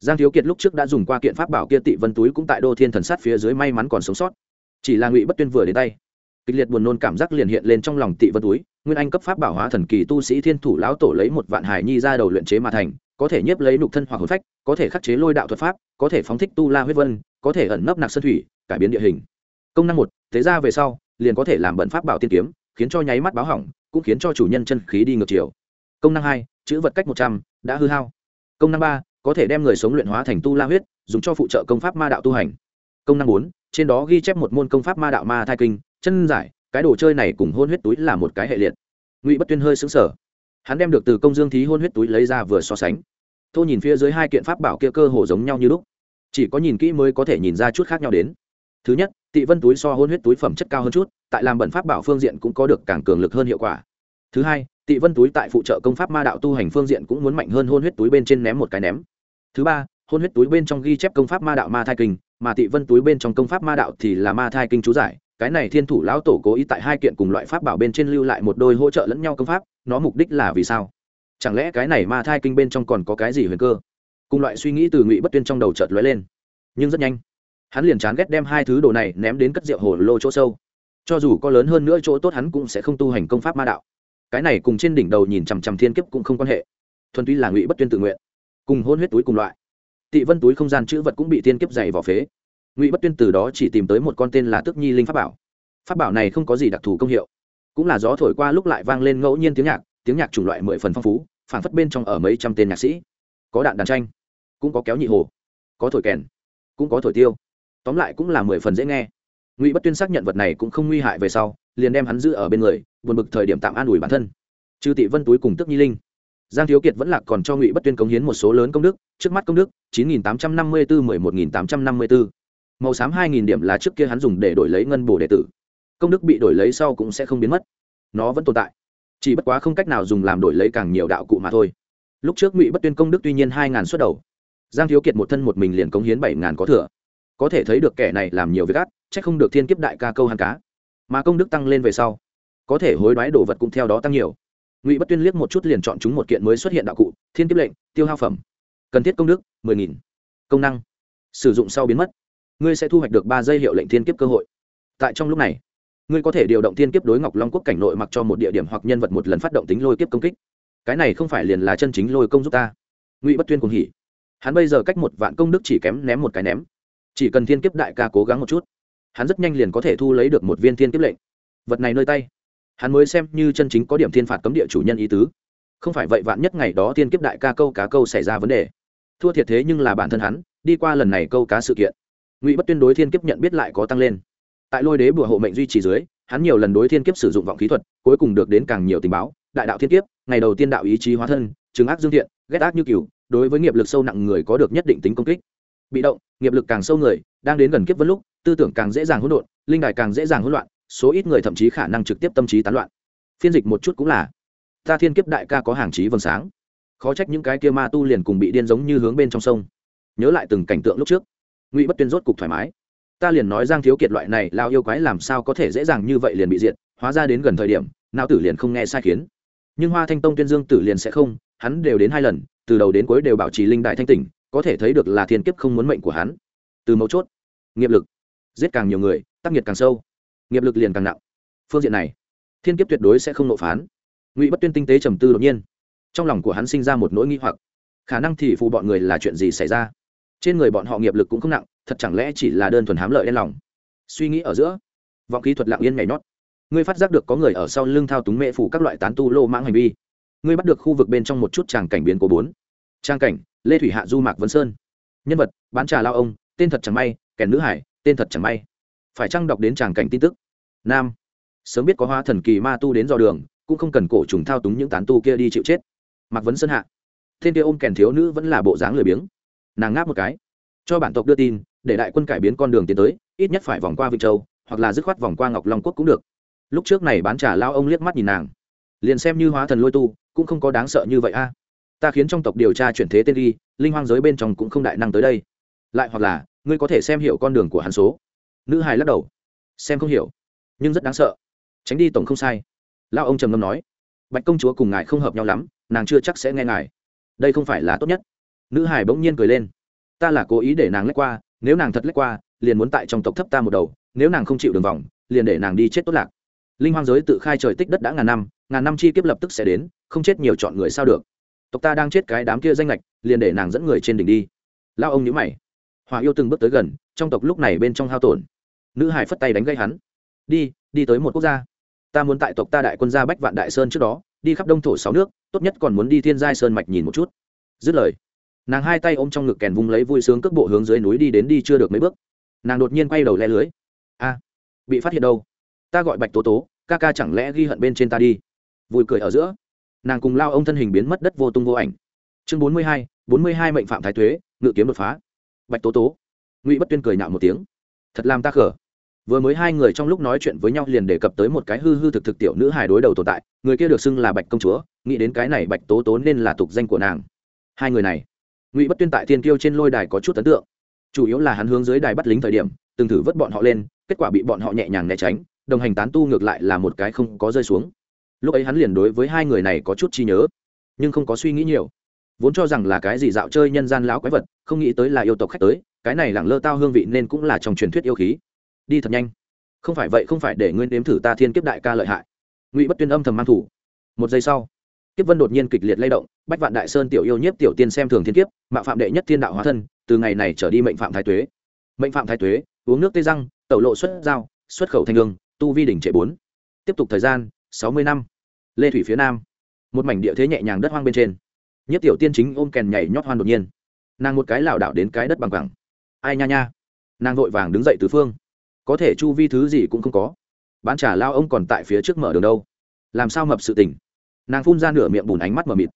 Giang thiếu kiệt lúc trước đã dùng qua kiện pháp bảo kia tị vân túi cũng tại đô thiên thần sát phía dưới may mắn còn sống sót. Chỉ là ngụy bất tuyên vừa đến tay, kịch liệt buồn nôn cảm giác liền hiện lên trong lòng tị vân túi, nguyên anh cấp pháp bảo hóa thần kỳ tu sĩ thiên thủ lão tổ lấy một vạn hải nhi ra đầu luyện chế mà thành, có thể nhiếp lấy nục thân hoặc hồn phách, có thể khắc chế lôi đạo thuật pháp, có thể phóng thích tu la huyết vân, có thể ẩn nấp nạc sơn thủy cải biến địa hình. Công năng một, thế ra về sau, liền có thể làm bận pháp bảo tiên kiếm, khiến cho nháy mắt báo hỏng, cũng khiến cho chủ nhân chân khí đi ngược chiều. Công năng hai, chữ vật cách một trăm, đã hư hao. Công năng ba, có thể đem người sống luyện hóa thành tu la huyết, dùng cho phụ trợ công pháp ma đạo tu hành. Công năng bốn, trên đó ghi chép một môn công pháp ma đạo ma thai kinh, chân giải, cái đồ chơi này cùng hôn huyết túi là một cái hệ liệt. Ngụy bất tuyên hơi xứng sở hắn đem được từ công dương thí hôn huyết túi lấy ra vừa so sánh. Thô nhìn phía dưới hai kiện pháp bảo kia cơ hồ giống nhau như lúc. Chỉ có nhìn kỹ mới có thể nhìn ra chút khác nhau đến thứ nhất, tị vân túi so hôn huyết túi phẩm chất cao hơn chút, tại làm bẩn pháp bảo phương diện cũng có được càng cường lực hơn hiệu quả. Thứ hai, tị vân túi tại phụ trợ công pháp ma đạo tu hành phương diện cũng muốn mạnh hơn hôn huyết túi bên trên ném một cái ném. Thứ ba, hôn huyết túi bên trong ghi chép công pháp ma đạo ma thai kinh, mà tị vân túi bên trong công pháp ma đạo thì là ma thai kinh chú giải. Cái này thiên thủ lão tổ cố ý tại hai kiện cùng loại pháp bảo bên trên lưu lại một đôi hỗ trợ lẫn nhau công pháp, nó mục đích là vì sao? Chẳng lẽ cái này ma thai kinh bên trong còn có cái gì huyền cơ? Cùng loại suy nghĩ từ ngụy bất tuyên trong đầu chợt lóe lên. Nhưng rất nhanh hắn liền chán ghét đem hai thứ đồ này ném đến cất rượu hồ lô chỗ sâu. Cho dù có lớn hơn nữa chỗ tốt hắn cũng sẽ không tu hành công pháp ma đạo. Cái này cùng trên đỉnh đầu nhìn chằm chằm thiên kiếp cũng không quan hệ. Thuần túy là ngụy bất tuyên tự nguyện. Cùng hôn huyết túi cùng loại. Tị vân túi không gian chữ vật cũng bị thiên kiếp dày vào phế. Ngụy bất tuyên từ đó chỉ tìm tới một con tên là tức nhi linh pháp bảo. Pháp bảo này không có gì đặc thù công hiệu. Cũng là gió thổi qua lúc lại vang lên ngẫu nhiên tiếng nhạc tiếng nhạc chủng loại mười phần phong phú phản phất bên trong ở mấy trăm tên nhạc sĩ. Có đạn đàn tranh, cũng có kéo nhị hồ, có thổi kèn, cũng có thổi tiêu tóm lại cũng là mười phần dễ nghe. Ngụy bất tuyên xác nhận vật này cũng không nguy hại về sau, liền đem hắn giữ ở bên người, buồn bực thời điểm tạm an ủi bản thân. Trừ tị vân túi cùng tức nhi linh. Giang thiếu kiệt vẫn lạc còn cho ngụy bất tuyên cống hiến một số lớn công đức, trước mắt công đức, chín nghìn tám trăm năm mươi bốn mười một nghìn tám trăm năm mươi bốn màu xám hai nghìn điểm là trước kia hắn dùng để đổi lấy ngân bổ đệ tử. Công đức bị đổi lấy sau cũng sẽ không biến mất. Nó vẫn tồn tại. Chỉ bất quá không cách nào dùng làm đổi lấy càng nhiều đạo cụ mà thôi. Lúc trước ngụy bất tuyên công đức tuy nhiên hai ngàn xuất đầu. Giang thiếu kiệt một thân một mình liền cống hiến bảy ngàn có thừa có thể thấy được kẻ này làm nhiều việc ác, chắc không được thiên kiếp đại ca câu hàn cá. Mà công đức tăng lên về sau, có thể hối đoái đồ vật cũng theo đó tăng nhiều. Ngụy bất tuyên liếc một chút liền chọn chúng một kiện mới xuất hiện đạo cụ, thiên kiếp lệnh, tiêu hao phẩm. Cần thiết công đức, mười nghìn. Công năng, sử dụng sau biến mất. Ngươi sẽ thu hoạch được ba giây hiệu lệnh thiên kiếp cơ hội. Tại trong lúc này, ngươi có thể điều động thiên kiếp đối ngọc long quốc cảnh nội mặc cho một địa điểm hoặc nhân vật một lần phát động tính lôi kiếp công kích. Cái này không phải liền là chân chính lôi công giúp ta. Ngụy bất tuyên cùng hỉ. Hắn bây giờ cách một vạn công đức chỉ kém ném một cái ném chỉ cần thiên kiếp đại ca cố gắng một chút, hắn rất nhanh liền có thể thu lấy được một viên thiên kiếp lệnh. Vật này nơi tay, hắn mới xem như chân chính có điểm thiên phạt cấm địa chủ nhân ý tứ. Không phải vậy vạn nhất ngày đó thiên kiếp đại ca câu cá câu xảy ra vấn đề. Thua thiệt thế nhưng là bản thân hắn, đi qua lần này câu cá sự kiện, ngụy bất tuyên đối thiên kiếp nhận biết lại có tăng lên. Tại lôi đế bùa hộ mệnh duy trì dưới, hắn nhiều lần đối thiên kiếp sử dụng vọng khí thuật, cuối cùng được đến càng nhiều tình báo. Đại đạo thiên kiếp, ngày đầu tiên đạo ý chí hóa thân, chứng ác dương thiện, ghét ác như cừu, đối với nghiệp lực sâu nặng người có được nhất định tính công kích bị động, nghiệp lực càng sâu người, đang đến gần kiếp vân lúc, tư tưởng càng dễ dàng hỗn độn, linh đài càng dễ dàng hỗn loạn, số ít người thậm chí khả năng trực tiếp tâm trí tán loạn. Phiên dịch một chút cũng là, ta thiên kiếp đại ca có hàng trí vầng sáng. Khó trách những cái kia ma tu liền cùng bị điên giống như hướng bên trong sông. Nhớ lại từng cảnh tượng lúc trước, ngụy bất tuyên rốt cục thoải mái. Ta liền nói giang thiếu kiệt loại này lao yêu quái làm sao có thể dễ dàng như vậy liền bị diệt, hóa ra đến gần thời điểm não tử liền không nghe sai khiến. Nhưng hoa thanh tông tuyên dương tử liền sẽ không, hắn đều đến hai lần, từ đầu đến cuối đều bảo trì linh đại thanh tỉnh có thể thấy được là thiên kiếp không muốn mệnh của hắn. Từ mấu chốt, nghiệp lực, giết càng nhiều người, tác nghiệt càng sâu. Nghiệp lực liền càng nặng. Phương diện này, thiên kiếp tuyệt đối sẽ không nộp phán. Ngụy bất tuyên tinh tế trầm tư đột nhiên. Trong lòng của hắn sinh ra một nỗi nghi hoặc. Khả năng thì phụ bọn người là chuyện gì xảy ra? Trên người bọn họ nghiệp lực cũng không nặng, thật chẳng lẽ chỉ là đơn thuần hám lợi đen lòng? Suy nghĩ ở giữa, vọng kỹ thuật lặng yên nhảy nhót. Ngươi phát giác được có người ở sau lưng thao túng mệ phủ các loại tán tu lô mãng hành vi. Ngươi bắt được khu vực bên trong một chút tràng cảnh biến của bốn trang cảnh, lê thủy hạ, du mạc vân sơn. Nhân vật, bán trà lao ông, tên thật chẳng may, kẻ nữ hải, tên thật chẳng may. Phải chăng đọc đến tràng cảnh tin tức? Nam. Sớm biết có hoa thần kỳ ma tu đến dò đường, cũng không cần cổ trùng thao túng những tán tu kia đi chịu chết. Mạc vấn sơn hạ. Thiên kia ôm kèn thiếu nữ vẫn là bộ dáng lười biếng. Nàng ngáp một cái. Cho bản tộc đưa tin, để đại quân cải biến con đường tiến tới, ít nhất phải vòng qua vịnh châu, hoặc là dứt khoát vòng qua ngọc long quốc cũng được. Lúc trước này bán trả lao ông liếc mắt nhìn nàng. Liền xem như hóa thần lôi tu, cũng không có đáng sợ như vậy a ta khiến trong tộc điều tra chuyển thế tên đi linh hoang giới bên trong cũng không đại năng tới đây. Lại hoặc là, ngươi có thể xem hiểu con đường của hắn số. Nữ hài lắc đầu. Xem không hiểu, nhưng rất đáng sợ. Tránh đi tổng không sai. Lao ông trầm ngâm nói. Bạch công chúa cùng ngài không hợp nhau lắm, nàng chưa chắc sẽ nghe ngài. Đây không phải là tốt nhất. Nữ hải bỗng nhiên cười lên. Ta là cố ý để nàng lách qua, nếu nàng thật lách qua, liền muốn tại trong tộc thấp ta một đầu, nếu nàng không chịu đường vòng, liền để nàng đi chết tốt lạc. Linh hoang giới tự khai trời tích đất đã ngàn năm ngàn năm chi kiếp lập tức sẽ đến, không chết nhiều chọn người sao được tộc ta đang chết cái đám kia danh lệch, liền để nàng dẫn người trên đỉnh đi. Lao ông nhữ mày. Hòa yêu từng bước tới gần, trong tộc lúc này bên trong hao tổn. Nữ hải phất tay đánh gây hắn. Đi đi tới một quốc gia. Ta muốn tại tộc ta đại quân gia bách vạn đại sơn trước đó, đi khắp đông thổ sáu nước, tốt nhất còn muốn đi thiên giai sơn mạch nhìn một chút. Dứt lời, nàng hai tay ôm trong ngực kèn vung lấy vui sướng cước bộ hướng dưới núi đi đến đi chưa được mấy bước. Nàng đột nhiên quay đầu le lưới. A, bị phát hiện đâu? Ta gọi bạch tố tố, ca ca chẳng lẽ ghi hận bên trên ta đi? Vui cười ở giữa nàng cùng lao ông thân hình biến mất đất vô tung vô ảnh. Chương bốn mươi hai, bốn mươi hai mệnh phạm thái thuế ngự kiếm đột phá. Bạch tố tố. Ngụy bất tuyên cười nạo một tiếng. Thật làm ta khở vừa mới hai người trong lúc nói chuyện với nhau liền đề cập tới một cái hư hư thực thực tiểu nữ hài đối đầu tồn tại, người kia được xưng là bạch công chúa, nghĩ đến cái này bạch tố tố nên là tục danh của nàng. Hai người này, ngụy bất tuyên tại thiên kiêu trên lôi đài có chút ấn tượng. Chủ yếu là hắn hướng dưới đài bắt lính thời điểm, từng thử vớt bọn họ lên, kết quả bị bọn họ nhẹ nhàng né tránh, đồng hành tán tu ngược lại là một cái không có rơi xuống lúc ấy hắn liền đối với hai người này có chút chi nhớ, nhưng không có suy nghĩ nhiều. Vốn cho rằng là cái gì dạo chơi nhân gian lão quái vật, không nghĩ tới là yêu tộc khách tới, cái này lẳng lơ tao hương vị nên cũng là trong truyền thuyết yêu khí. Đi thật nhanh. Không phải vậy, không phải để nguyên đếm thử ta thiên kiếp đại ca lợi hại. Ngụy bất tuyên âm thầm mang thủ. Một giây sau, kiếp vân đột nhiên kịch liệt lay động, bách vạn đại sơn tiểu yêu nhiếp tiểu tiên xem thường thiên kiếp, mạo phạm đệ nhất thiên đạo hóa thân, từ ngày này trở đi mệnh phạm thái tuế. Mệnh phạm thái tuế, uống nước tây răng, tẩu lộ xuất dao xuất khẩu thanh lương tu vi đỉnh trệ bốn. Tiếp tục thời gian sáu mươi năm. Lê thủy phía nam. Một mảnh địa thế nhẹ nhàng đất hoang bên trên. Nhất tiểu tiên chính ôm kèn nhảy nhót hoan đột nhiên. Nàng một cái lảo đảo đến cái đất bằng bằng, ai nha nha. Nàng vội vàng đứng dậy từ phương. Có thể chu vi thứ gì cũng không có. Bán trả lao ông còn tại phía trước mở đường đâu. Làm sao mập sự tình? Nàng phun ra nửa miệng bùn ánh mắt mờ mịt.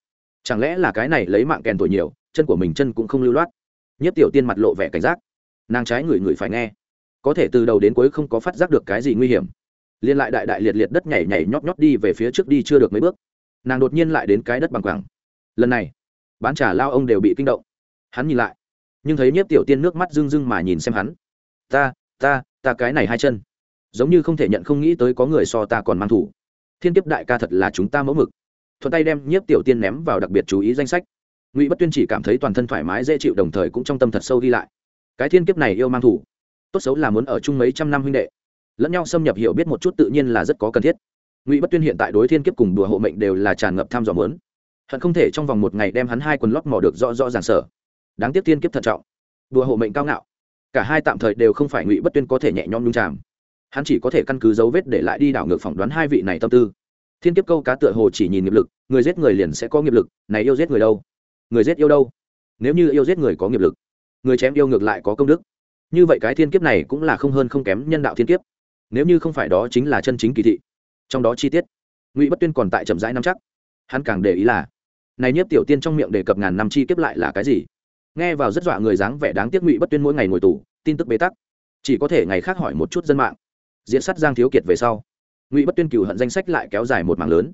Chẳng lẽ là cái này lấy mạng kèn tuổi nhiều chân của mình chân cũng không lưu loát? Nhất tiểu tiên mặt lộ vẻ cảnh giác. Nàng trái người người phải nghe. Có thể từ đầu đến cuối không có phát giác được cái gì nguy hiểm liên lại đại đại liệt liệt đất nhảy nhảy nhót nhót đi về phía trước đi chưa được mấy bước. Nàng đột nhiên lại đến cái đất bằng quẳng lần này, bán trả lao ông đều bị kinh động. Hắn nhìn lại, nhưng thấy nhiếp tiểu tiên nước mắt rưng rưng mà nhìn xem hắn. Ta ta ta cái này hai chân. Giống như không thể nhận không nghĩ tới có người so ta còn mang thủ. Thiên kiếp đại ca thật là chúng ta mẫu mực. Thuận tay đem nhiếp tiểu tiên ném vào đặc biệt chú ý danh sách. Ngụy bất tuyên chỉ cảm thấy toàn thân thoải mái dễ chịu, đồng thời cũng trong tâm thật sâu đi lại. Cái thiên kiếp này yêu mang thủ. Tốt xấu là muốn ở chung mấy trăm năm huynh đệ lẫn nhau xâm nhập hiểu biết một chút tự nhiên là rất có cần thiết. Ngụy bất tuyên hiện tại đối thiên kiếp cùng đùa hộ mệnh đều là tràn ngập tham dò mớn hận không thể trong vòng một ngày đem hắn hai quần lót mỏ được rõ rõ ràng sở. Đáng tiếc thiên kiếp thận trọng. Đùa hộ mệnh cao ngạo. Cả hai tạm thời đều không phải ngụy bất tuyên có thể nhẹ nhõm nhung tràm hắn chỉ có thể căn cứ dấu vết để lại đi đảo ngược phỏng đoán hai vị này tâm tư. Thiên kiếp câu cá tựa hồ chỉ nhìn nghiệp lực, người giết người liền sẽ có nghiệp lực, này yêu giết người đâu? Người giết yêu đâu? Nếu như yêu giết người có nghiệp lực, người chém yêu ngược lại có công đức. Như vậy cái thiên kiếp này cũng là không hơn không kém nhân đạo thiên kiếp nếu như không phải đó chính là chân chính kỳ thị, trong đó chi tiết, ngụy bất tuyên còn tại chậm rãi năm chắc. Hắn càng để ý là, này nhiếp tiểu tiên trong miệng đề cập ngàn năm chi kiếp lại là cái gì? Nghe vào rất dọa người dáng vẻ đáng tiếc ngụy bất tuyên mỗi ngày ngồi tù, tin tức bế tắc. Chỉ có thể ngày khác hỏi một chút dân mạng. Diễn sát giang thiếu kiệt về sau, ngụy bất tuyên cựu hận danh sách lại kéo dài một mảng lớn.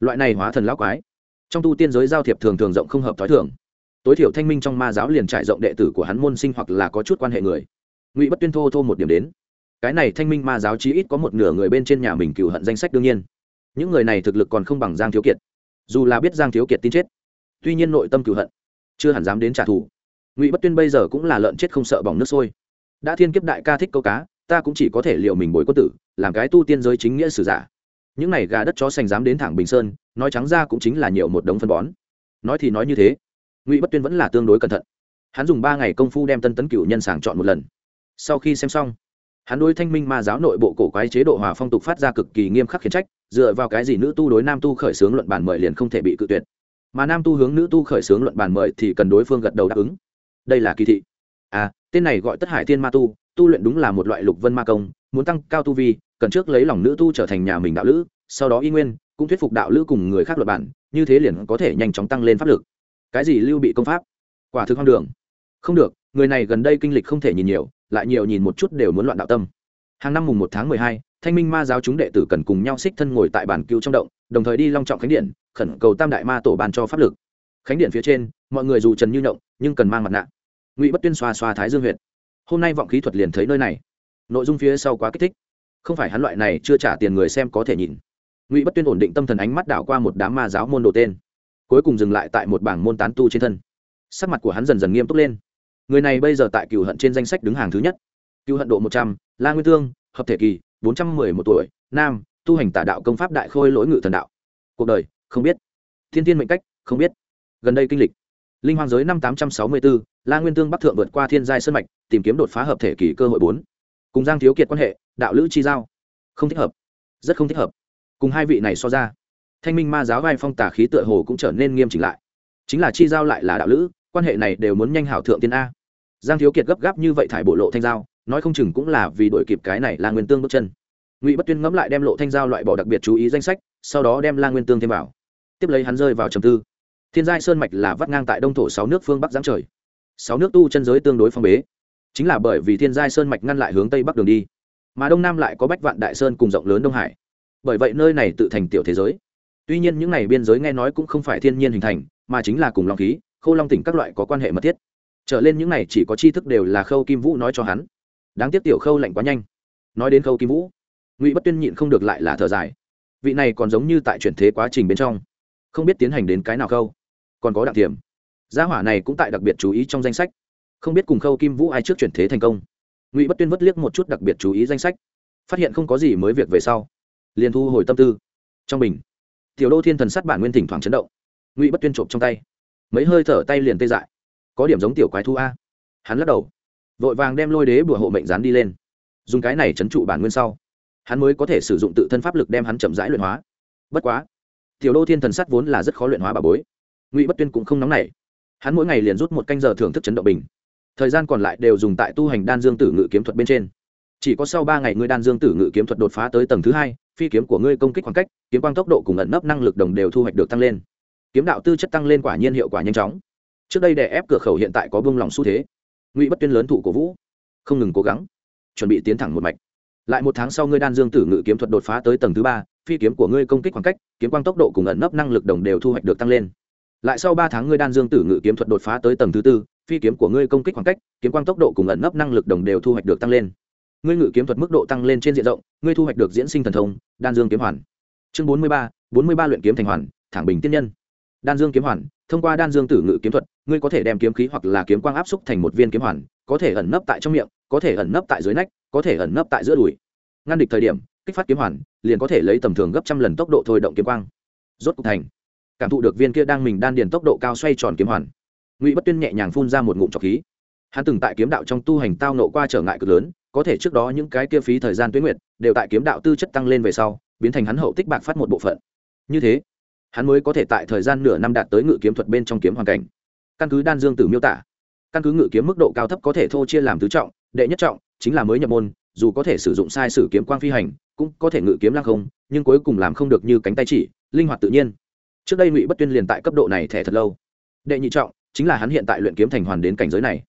Loại này hóa thần lão quái, trong tu tiên giới giao thiệp thường thường rộng không hợp thói thường. Tối thiểu thanh minh trong ma giáo liền trải rộng đệ tử của hắn môn sinh hoặc là có chút quan hệ người. Ngụy bất tuyên thô thô một điểm đến cái này thanh minh ma giáo chí ít có một nửa người bên trên nhà mình cựu hận danh sách đương nhiên. Những người này thực lực còn không bằng giang thiếu kiệt. Dù là biết giang thiếu kiệt tin chết, tuy nhiên nội tâm cựu hận, chưa hẳn dám đến trả thù. Ngụy bất tuyên bây giờ cũng là lợn chết không sợ bỏng nước sôi. Đã thiên kiếp đại ca thích câu cá, ta cũng chỉ có thể liệu mình bồi quân tử, làm cái tu tiên giới chính nghĩa sử giả. Những này gà đất chó sành dám đến thẳng bình sơn, nói trắng ra cũng chính là nhiều một đống phân bón. Nói thì nói như thế, ngụy bất tuyên vẫn là tương đối cẩn thận. Hắn dùng ba ngày công phu đem tân tấn cửu nhân sàng chọn một lần. Sau khi xem xong hắn đối thanh minh ma giáo nội bộ cổ quái chế độ hòa phong tục phát ra cực kỳ nghiêm khắc khiển trách, dựa vào cái gì nữ tu đối nam tu khởi xướng luận bản mời liền không thể bị cự tuyệt. Mà nam tu hướng nữ tu khởi xướng luận bản mời thì cần đối phương gật đầu đáp ứng. Đây là kỳ thị. À tên này gọi tất hải thiên ma tu tu luyện đúng là một loại lục vân ma công, muốn tăng cao tu vi, cần trước lấy lòng nữ tu trở thành nhà mình đạo lữ, sau đó y nguyên, cũng thuyết phục đạo lữ cùng người khác luật bản như thế liền có thể nhanh chóng tăng lên pháp lực. Cái gì lưu bị công pháp? Quả thực hoang đường. Không được, người này gần đây kinh lịch không thể nhìn nhiều lại nhiều nhìn một chút đều muốn loạn đạo tâm. Hàng năm mùng một tháng mười hai, thanh minh ma giáo chúng đệ tử cần cùng nhau xích thân ngồi tại bản cưu trong động, đồng thời đi long trọng khánh điện, khẩn cầu tam đại ma tổ ban cho pháp lực. Khánh điện phía trên, mọi người dù trần như động, nhưng cần mang mặt nạ. Ngụy bất tuyên xoa xoa thái dương huyện hôm nay vọng khí thuật liền thấy nơi này. Nội dung phía sau quá kích thích. Không phải hắn loại này chưa trả tiền người xem có thể nhìn. Ngụy bất tuyên ổn định tâm thần ánh mắt đảo qua một đám ma giáo môn đồ tên. Cuối cùng dừng lại tại một bảng môn tán tu trên thân. Sắc mặt của hắn dần dần nghiêm túc lên người này bây giờ tại cựu hận trên danh sách đứng hàng thứ nhất. Cựu hận độ một trăm, la nguyên thương hợp thể kỳ, bốn trăm mười một tuổi, nam, tu hành tả đạo công pháp đại khôi lỗi ngự thần đạo. Cuộc đời, không biết. Thiên tiên mệnh cách, không biết. Gần đây kinh lịch. Linh hoàng giới năm tám trăm sáu mươi bốn, la nguyên tương bắc thượng vượt qua thiên giai sơn mạch, tìm kiếm đột phá hợp thể kỳ cơ hội bốn. Cùng giang thiếu kiệt quan hệ, đạo lữ chi giao. Không thích hợp. Rất không thích hợp. Cùng hai vị này so ra, thanh minh ma giáo vai phong tả khí tựa hồ cũng trở nên nghiêm chỉnh lại. Chính là chi giao lại là đạo lữ, quan hệ này đều muốn nhanh hảo thượng tiên a giang thiếu kiệt gấp gáp như vậy thải bộ lộ thanh giao nói không chừng cũng là vì đổi kịp cái này là nguyên tương bước chân. Ngụy bất tuyên ngẫm lại đem lộ thanh giao loại bỏ đặc biệt chú ý danh sách, sau đó đem la nguyên tương thêm vào. Tiếp lấy hắn rơi vào trầm tư. Thiên giai sơn mạch là vắt ngang tại đông thổ sáu nước phương bắc giáng trời. Sáu nước tu chân giới tương đối phong bế. Chính là bởi vì thiên giai sơn mạch ngăn lại hướng tây bắc đường đi, mà đông nam lại có bách vạn đại sơn cùng rộng lớn đông hải. Bởi vậy nơi này tự thành tiểu thế giới. Tuy nhiên những n à y biên giới nghe nói cũng không phải thiên nhiên hình thành, mà chính là cùng long khí, khâu long tỉnh các loại có quan hệ mật thiết trở lên những này chỉ có tri thức đều là khâu kim vũ nói cho hắn. Đáng tiếc tiểu khâu lạnh quá nhanh. Nói đến khâu kim vũ, ngụy bất tuyên nhịn không được lại là thở dài. Vị này còn giống như tại chuyển thế quá trình bên trong, không biết tiến hành đến cái nào khâu. Còn có đặc tiềm. Gia hỏa này cũng tại đặc biệt chú ý trong danh sách. Không biết cùng khâu kim vũ ai trước chuyển thế thành công. Ngụy bất tuyên vất liếc một chút đặc biệt chú ý danh sách. Phát hiện không có gì mới việc về sau, liền thu hồi tâm tư. Trong bình, tiểu đô thiên thần sát bản nguyên thỉnh thoảng chấn động. Ngụy bất tuyên trộm trong tay. Mấy hơi thở tay liền tê dại có điểm giống tiểu quái thu a. Hắn lắc đầu, vội vàng đem lôi đế bùa hộ mệnh dán đi lên. Dùng cái này chấn trụ bản nguyên sau, hắn mới có thể sử dụng tự thân pháp lực đem hắn chậm rãi luyện hóa. Bất quá, tiểu đô thiên thần sắt vốn là rất khó luyện hóa bà bối. Ngụy bất tuyên cũng không nóng nảy. Hắn mỗi ngày liền rút một canh giờ thưởng thức chấn động bình. Thời gian còn lại đều dùng tại tu hành đan dương tử ngự kiếm thuật bên trên. Chỉ có sau ba ngày ngươi đan dương tử ngự kiếm thuật đột phá tới tầng thứ hai, phi kiếm của ngươi công kích khoảng cách, kiếm quang tốc độ cùng ẩn nấp năng lực đồng đều thu hoạch được tăng lên. Kiếm đạo tư chất tăng lên quả nhiên hiệu quả nhanh chóng trước đây đè ép cửa khẩu hiện tại có bông lòng xu thế. Ngụy bất tuyên lớn thủ cổ vũ. Không ngừng cố gắng. Chuẩn bị tiến thẳng một mạch. Lại một tháng sau ngươi đan dương tử ngự kiếm thuật đột phá tới tầng thứ ba, phi kiếm của ngươi công kích khoảng cách, kiếm quang tốc độ cùng ẩn nấp năng lực đồng đều thu hoạch được tăng lên. Lại sau ba tháng ngươi đan dương tử ngự kiếm thuật đột phá tới tầng thứ tư, phi kiếm của ngươi công kích khoảng cách, kiếm quang tốc độ cùng ẩn nấp năng lực đồng đều thu hoạch được tăng lên. Ngươi ngự kiếm thuật mức độ tăng lên trên diện rộng, ngươi thu hoạch được diễn sinh thần thông, đan dương kiếm hoàn. Chương bốn mươi ba, bốn mươi ba luyện kiếm thành hoàn, thẳng bình tiên nhân đan dương kiếm hoàn, thông qua đan dương tử ngự kiếm thuật, ngươi có thể đem kiếm khí hoặc là kiếm quang áp xúc thành một viên kiếm hoàn, có thể ẩn nấp tại trong miệng, có thể ẩn nấp tại dưới nách, có thể ẩn nấp tại giữa đùi. Ngăn địch thời điểm, kích phát kiếm hoàn, liền có thể lấy tầm thường gấp trăm lần tốc độ thôi động kiếm quang. Rốt cục thành. Cảm thụ được viên kia đang mình đan điền tốc độ cao xoay tròn kiếm hoàn. Ngụy bất tuyên nhẹ nhàng phun ra một ngụm trọc khí. Hắn từng tại kiếm đạo trong tu hành tao nộ qua trở ngại cực lớn, có thể trước đó những cái kia phí thời gian tuyến nguyệt, đều tại kiếm đạo tư chất tăng lên về sau, biến thành hắn hậu tích bạc phát một bộ phận. Như thế hắn mới có thể tại thời gian nửa năm đạt tới ngự kiếm thuật bên trong kiếm hoàn cảnh. Căn cứ đan dương tử miêu tả, căn cứ ngự kiếm mức độ cao thấp có thể thô chia làm tứ trọng, đệ nhất trọng chính là mới nhập môn, dù có thể sử dụng sai sử kiếm quang phi hành, cũng có thể ngự kiếm lăng không, nhưng cuối cùng làm không được như cánh tay chỉ, linh hoạt tự nhiên. Trước đây ngụy bất tuyên liền tại cấp độ này thẻ thật lâu. Đệ nhị trọng chính là hắn hiện tại luyện kiếm thành hoàn đến cảnh giới này.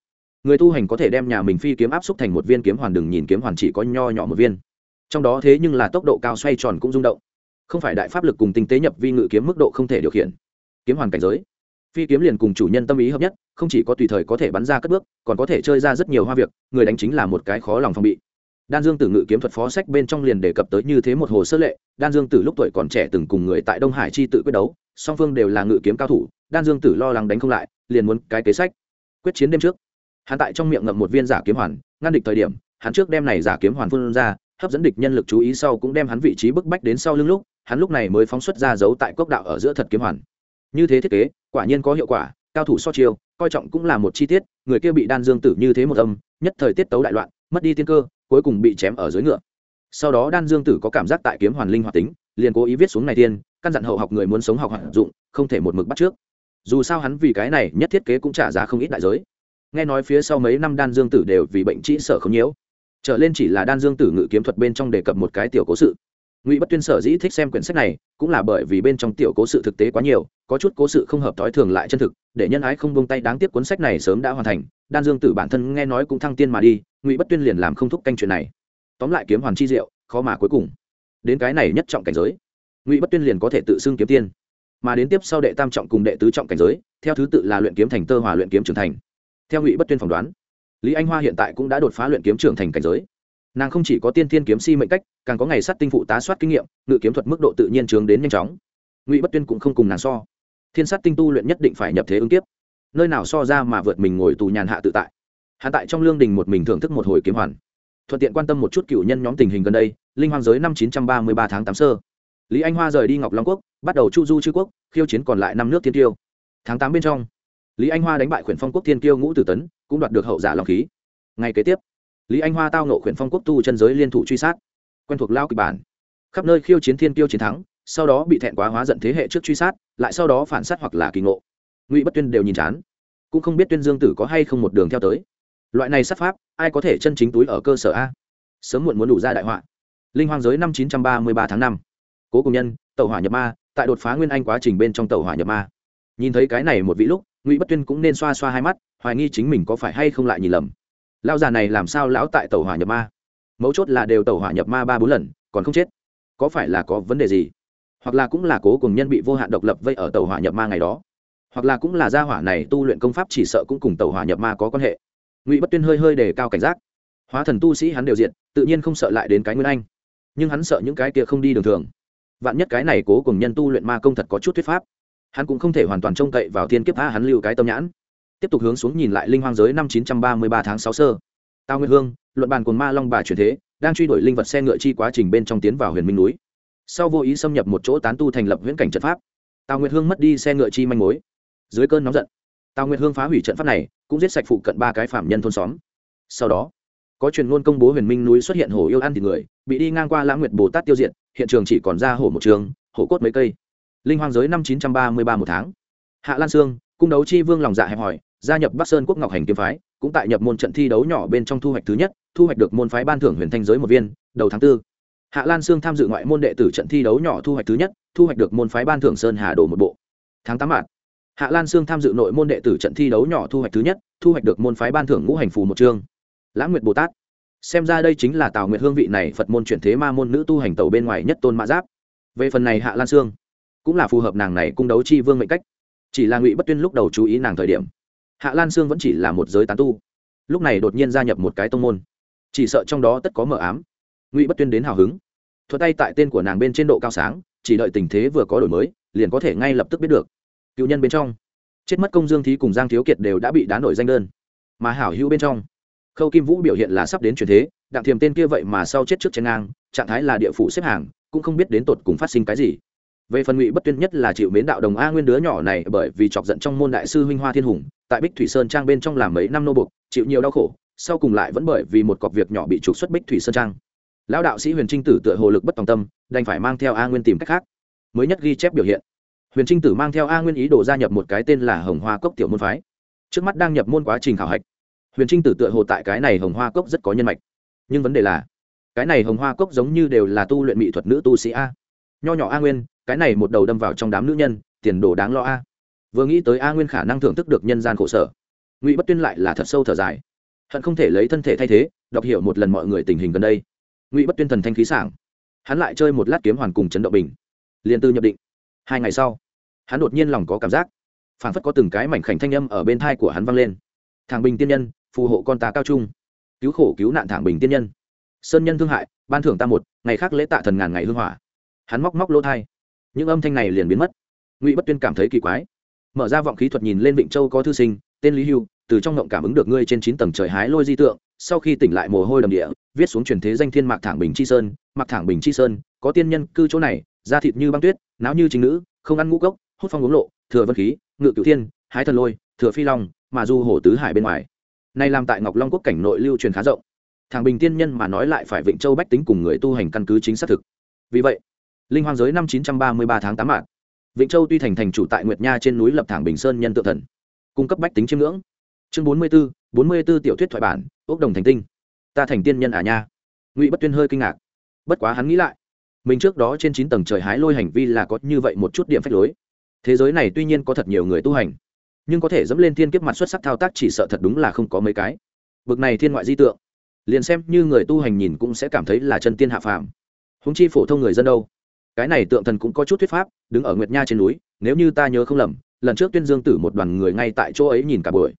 Người tu hành có thể đem nhà mình phi kiếm áp xúc thành một viên kiếm hoàn, đừng nhìn kiếm hoàn chỉ có nho nhỏ một viên. Trong đó thế nhưng là tốc độ cao xoay tròn cũng rung động không phải đại pháp lực cùng tinh tế nhập vi ngự kiếm mức độ không thể điều khiển. Kiếm hoàn cảnh giới. Phi kiếm liền cùng chủ nhân tâm ý hợp nhất, không chỉ có tùy thời có thể bắn ra cất bước, còn có thể chơi ra rất nhiều hoa việc, người đánh chính là một cái khó lòng phòng bị. Đan dương tử ngự kiếm thuật phó sách bên trong liền đề cập tới như thế một hồ sơ lệ, đan dương tử lúc tuổi còn trẻ từng cùng người tại đông hải chi tự quyết đấu, song phương đều là ngự kiếm cao thủ, đan dương tử lo lắng đánh không lại, liền muốn cái kế sách. Quyết chiến đêm trước, hắn tại trong miệng ngậm một viên giả kiếm hoàn, ngăn địch thời điểm, hắn trước đem này giả kiếm hoàn phun ra, hấp dẫn địch nhân lực chú ý sau cũng đem hắn vị trí bức bách đến sau lưng lúc hắn lúc này mới phóng xuất ra giấu tại cốc đạo ở giữa thật kiếm hoàn. Như thế thiết kế, quả nhiên có hiệu quả, cao thủ so chiêu, coi trọng cũng là một chi tiết, người kia bị đan dương tử như thế một âm, nhất thời tiết tấu đại loạn, mất đi tiên cơ, cuối cùng bị chém ở dưới ngựa. Sau đó đan dương tử có cảm giác tại kiếm hoàn linh hoạt tính, liền cố ý viết xuống này tiên, căn dặn hậu học người muốn sống học hoạt dụng, không thể một mực bắt trước. Dù sao hắn vì cái này nhất thiết kế cũng trả giá không ít đại giới. Nghe nói phía sau mấy năm đan dương tử đều vì bệnh trĩ sở không nhiễu. Trở lên chỉ là đan dương tử ngự kiếm thuật bên trong đề cập một cái tiểu cố sự ngụy bất tuyên sở dĩ thích xem quyển sách này cũng là bởi vì bên trong tiểu cố sự thực tế quá nhiều có chút cố sự không hợp thói thường lại chân thực để nhân ái không bông tay đáng tiếc cuốn sách này sớm đã hoàn thành đan dương tử bản thân nghe nói cũng thăng tiên mà đi ngụy bất tuyên liền làm không thúc canh chuyện này tóm lại kiếm hoàn chi diệu khó mà cuối cùng đến cái này nhất trọng cảnh giới ngụy bất tuyên liền có thể tự xưng kiếm tiên mà đến tiếp sau đệ tam trọng cùng đệ tứ trọng cảnh giới theo thứ tự là luyện kiếm thành tơ hòa luyện kiếm trưởng thành theo ngụy bất tuyên phỏng đoán lý anh hoa hiện tại cũng đã đột phá luyện kiếm trưởng thành cảnh giới nàng không chỉ có tiên thiên kiếm si mệnh cách, càng có ngày sát tinh phụ tá soát kinh nghiệm, ngự kiếm thuật mức độ tự nhiên trường đến nhanh chóng. Ngụy bất tuyên cũng không cùng nàng so. Thiên sát tinh tu luyện nhất định phải nhập thế ứng tiếp nơi nào so ra mà vượt mình ngồi tù nhàn hạ tự tại. Hạ tại trong lương đình một mình thưởng thức một hồi kiếm hoàn. Thuận tiện quan tâm một chút cựu nhân nhóm tình hình gần đây, linh hoàng giới năm chín trăm ba mươi ba tháng tám sơ. Lý anh hoa rời đi ngọc long quốc, bắt đầu chu du chư quốc, khiêu chiến còn lại năm nước thiên tiêu. Tháng tám bên trong, lý anh hoa đánh bại khuyển phong quốc thiên tiêu ngũ tử tấn, cũng đoạt được hậu giả long khí. Ngày kế tiếp lý anh hoa tao nộ khuyển phong quốc tu chân giới liên thủ truy sát. Quen thuộc lao kịch bản. Khắp nơi khiêu chiến thiên tiêu chiến thắng, sau đó bị thẹn quá hóa giận thế hệ trước truy sát, lại sau đó phản sát hoặc là kỳ ngộ. Ngụy bất tuyên đều nhìn chán. Cũng không biết tuyên dương tử có hay không một đường theo tới. Loại này sát pháp, ai có thể chân chính túi ở cơ sở a? Sớm muộn muốn đủ ra đại họa. Linh hoang giới năm chín trăm ba mươi ba tháng năm. Cố cùng nhân tàu hỏa nhập ma, tại đột phá nguyên anh quá trình bên trong tàu hỏa nhập ma. Nhìn thấy cái này một vị lúc, ngụy bất tuyên cũng nên xoa xoa hai mắt, hoài nghi chính mình có phải hay không lại nhìn lầm lão già này làm sao lão tại tàu hỏa nhập ma? Mấu chốt là đều tàu hỏa nhập ma ba bốn lần, còn không chết. Có phải là có vấn đề gì? Hoặc là cũng là cố cùng nhân bị vô hạn độc lập vây ở tàu hỏa nhập ma ngày đó? Hoặc là cũng là gia hỏa này tu luyện công pháp chỉ sợ cũng cùng tàu hỏa nhập ma có quan hệ? Ngụy bất tuyên hơi hơi đề cao cảnh giác. Hóa thần tu sĩ hắn đều diện tự nhiên không sợ lại đến cái nguyên anh. Nhưng hắn sợ những cái kia không đi đường thường. Vạn nhất cái này cố cùng nhân tu luyện ma công thật có chút thuyết pháp, hắn cũng không thể hoàn toàn trông cậy vào thiên kiếp tha hắn lưu cái tâm nhãn tiếp tục hướng xuống nhìn lại linh hoang giới năm chín trăm ba mươi ba tháng sáu sơ. Tao nguyên hương, luận bàn cồn ma long bà truyền thế, đang truy đuổi linh vật xe ngựa chi quá trình bên trong tiến vào huyền minh núi. Sau vô ý xâm nhập một chỗ tán tu thành lập huyễn cảnh trận pháp, tào nguyệt hương mất đi xe ngựa chi manh mối. Dưới cơn nóng giận, tào nguyệt hương phá hủy trận pháp này, cũng giết sạch phụ cận ba cái phạm nhân thôn xóm. Sau đó, có truyền ngôn công bố huyền minh núi xuất hiện hổ yêu ăn thịt người, bị đi ngang qua lãng nguyệt bồ tát tiêu diệt, hiện trường chỉ còn ra hổ một trường hổ cốt mấy cây. Linh hoang giới năm chín trăm ba mươi ba một tháng. Hạ lan sương, cung đấu chi vương lòng dạ hẹp hỏi gia nhập bắc sơn quốc ngọc hành kiếm phái, cũng tại nhập môn trận thi đấu nhỏ bên trong thu hoạch thứ nhất, thu hoạch được môn phái ban thưởng huyền thanh giới một viên, đầu tháng 4. hạ lan sương tham dự ngoại môn đệ tử trận thi đấu nhỏ thu hoạch thứ nhất, thu hoạch được môn phái ban thưởng sơn hà đồ một bộ. Tháng tám mạt. Hạ lan sương tham dự nội môn đệ tử trận thi đấu nhỏ thu hoạch thứ nhất, thu hoạch được môn phái ban thưởng ngũ hành phù một chương. Lãng nguyệt bồ tát. Xem ra đây chính là tào nguyệt hương vị này phật môn chuyển thế ma môn nữ tu hành tàu bên ngoài nhất tôn mã giáp. Về phần này hạ lan sương, cũng là phù hợp nàng này cung đấu chi vương mệnh cách. Chỉ là ngụy bất tuyên lúc đầu chú ý nàng thời điểm hạ lan sương vẫn chỉ là một giới tán tu. Lúc này đột nhiên gia nhập một cái tông môn. Chỉ sợ trong đó tất có mờ ám. Ngụy bất tuyên đến hào hứng. Thuật tay tại tên của nàng bên trên độ cao sáng, chỉ đợi tình thế vừa có đổi mới, liền có thể ngay lập tức biết được. Cựu nhân bên trong, chết mất công dương thí cùng giang thiếu kiệt đều đã bị đá nổi danh đơn. Mà hảo hữu bên trong, khâu kim vũ biểu hiện là sắp đến truyền thế, đặng thiềm tên kia vậy mà sau chết trước trên ngang, trạng thái là địa phủ xếp hàng, cũng không biết đến tột cùng phát sinh cái gì về phần ngụy bất tuyên nhất là chịu mến đạo đồng a nguyên đứa nhỏ này bởi vì chọc giận trong môn đại sư huynh hoa thiên hùng, tại bích thủy sơn trang bên trong làm mấy năm nô bục chịu nhiều đau khổ, sau cùng lại vẫn bởi vì một cọc việc nhỏ bị trục xuất bích thủy sơn trang. Lão đạo sĩ huyền trinh tử tựa hồ lực bất tòng tâm, đành phải mang theo a nguyên tìm cách khác. Mới nhất ghi chép biểu hiện. Huyền trinh tử mang theo a nguyên ý đồ gia nhập một cái tên là hồng hoa cốc tiểu môn phái. Trước mắt đang nhập môn quá trình khảo hạch, huyền trinh tử tựa hồ tại cái này hồng hoa cốc rất có nhân mạch. Nhưng vấn đề là, cái này hồng hoa cốc giống như đều là tu luyện mỹ thuật nữ tu sĩ a. Nho nhỏ a nguyên cái này một đầu đâm vào trong đám nữ nhân, tiền đồ đáng lo a. Vừa nghĩ tới a nguyên khả năng thưởng thức được nhân gian khổ sở, ngụy bất tuyên lại là thật sâu thở dài. Hận không thể lấy thân thể thay thế, đọc hiểu một lần mọi người tình hình gần đây. Ngụy bất tuyên thần thanh khí sảng, hắn lại chơi một lát kiếm hoàn cùng chấn động bình. Liền tư nhập định. Hai ngày sau, hắn đột nhiên lòng có cảm giác, phảng phất có từng cái mảnh khảnh thanh âm ở bên thai của hắn vang lên. Thằng bình tiên nhân, phù hộ con ta cao trung. Cứu khổ cứu nạn thẳng bình tiên nhân. Sơn nhân thương hại, ban thưởng ta một, ngày khác lễ tạ thần ngàn ngày hương hỏa. Hắn móc móc lỗ thai những âm thanh này liền biến mất. Ngụy bất tuyên cảm thấy kỳ quái. Mở ra vọng khí thuật nhìn lên vịnh châu có thư sinh, tên lý hưu, từ trong ngộng cảm ứng được ngươi trên chín tầng trời hái lôi di tượng, sau khi tỉnh lại mồ hôi đầm địa, viết xuống truyền thế danh thiên mạc thẳng bình chi sơn, mạc thẳng bình chi sơn, có tiên nhân cư chỗ này, da thịt như băng tuyết náo như chính nữ, không ăn ngũ cốc, hút phong uống lộ, thừa vân khí, ngự cửu thiên, hái thần lôi, thừa phi long, mà du hồ tứ hải bên ngoài. Nay làm tại ngọc long quốc cảnh nội lưu truyền khá rộng. Thằng bình tiên nhân mà nói lại phải vịnh châu bách tính cùng người tu hành căn cứ chính xác thực. Vì vậy linh hoang giới năm chín trăm ba mươi ba tháng tám mạng vịnh châu tuy thành thành chủ tại nguyệt nha trên núi lập thẳng bình sơn nhân tự thần. Cung cấp bách tính chiêm ngưỡng. Chương bốn mươi b ố bốn mươi b ố tiểu thuyết thoại bản ốc đồng thành tinh. Ta thành tiên nhân à nha. Ngụy bất tuyên hơi kinh ngạc. Bất quá hắn nghĩ lại, mình trước đó trên chín tầng trời hái lôi hành vi là có như vậy một chút điểm phách lối. Thế giới này tuy nhiên có thật nhiều người tu hành, nhưng có thể dẫm lên thiên kiếp mặt xuất sắc thao tác chỉ sợ thật đúng là không có mấy cái. Bực này thiên ngoại di tượng. Liền xem như người tu hành nhìn cũng sẽ cảm thấy là chân tiên hạ phàm. Húng chi phổ thông người dân đâu? Cái này tượng thần cũng có chút thuyết pháp, đứng ở nguyệt nha trên núi, nếu như ta nhớ không lầm, lần trước tuyên dương tử một đoàn người ngay tại chỗ ấy nhìn cả buổi.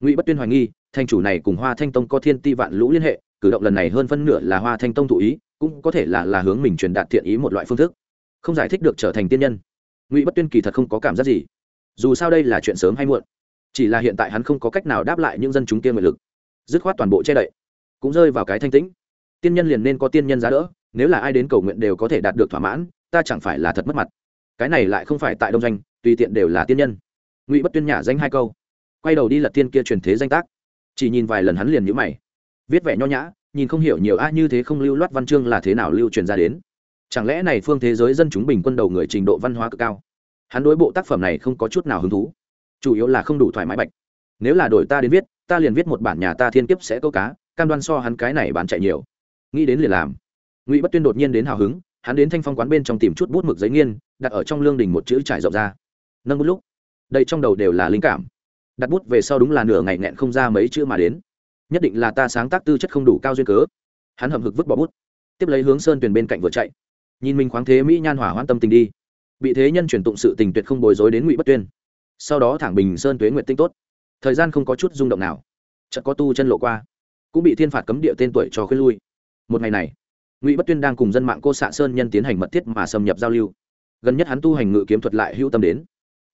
Ngụy bất tuyên hoài nghi thanh chủ này cùng hoa thanh tông có thiên ti vạn lũ liên hệ, cử động lần này hơn phân nửa là hoa thanh tông thụ ý, cũng có thể là là hướng mình truyền đạt thiện ý một loại phương thức. Không giải thích được trở thành tiên nhân. Ngụy bất tuyên kỳ thật không có cảm giác gì. Dù sao đây là chuyện sớm hay muộn. Chỉ là hiện tại hắn không có cách nào đáp lại những dân chúng kia nguyện lực. Dứt khoát toàn bộ che đậy. Cũng rơi vào cái thanh tĩnh. Tiên nhân liền nên có tiên nhân giá đỡ, nếu là ai đến cầu nguyện đều có thể đạt được thỏa mãn ta chẳng phải là thật mất mặt. Cái này lại không phải tại đông doanh, tùy tiện đều là tiên nhân. Ngụy bất tuyên nhả danh hai câu. Quay đầu đi lật tiên kia truyền thế danh tác. Chỉ nhìn vài lần hắn liền nhữ mày. Viết vẻ nho nhã, nhìn không hiểu nhiều a, như thế không lưu loát văn chương là thế nào lưu truyền ra đến. Chẳng lẽ này phương thế giới dân chúng bình quân đầu người trình độ văn hóa cực cao? Hắn đối bộ tác phẩm này không có chút nào hứng thú. Chủ yếu là không đủ thoải mái bạch. Nếu là đổi ta đến viết, ta liền viết một bản nhà ta thiên kiếp sẽ câu cá, cam đoan so hắn cái này bán chạy nhiều. Nghĩ đến liền làm. Ngụy bất tuyên đột nhiên đến hào hứng hắn đến thanh phong quán bên trong tìm chút bút mực giấy nghiên, đặt ở trong lương đình một chữ trải rộng ra. Nâng bút lúc đây trong đầu đều là linh cảm. Đặt bút về sau đúng là nửa ngày nghẹn không ra mấy chữ mà đến. Nhất định là ta sáng tác tư chất không đủ cao duyên cớ. Hắn hậm hực vứt bỏ bút, tiếp lấy hướng sơn tuyền bên cạnh vừa chạy. Nhìn mình khoáng thế mỹ nhan hỏa hoan tâm tình đi. Bị thế nhân chuyển tụng sự tình tuyệt không bối rối đến ngụy bất tuyên. Sau đó thẳng bình sơn tuế nguyện tinh tốt. Thời gian không có chút rung động nào. Chợt có tu chân lộ qua, cũng bị thiên phạt cấm địa tên tuổi cho khuyên lui. Một ngày này ngụy bất tuyên đang cùng dân mạng cô xạ sơn nhân tiến hành mật thiết mà xâm nhập giao lưu gần nhất hắn tu hành ngự kiếm thuật lại hữu tâm đến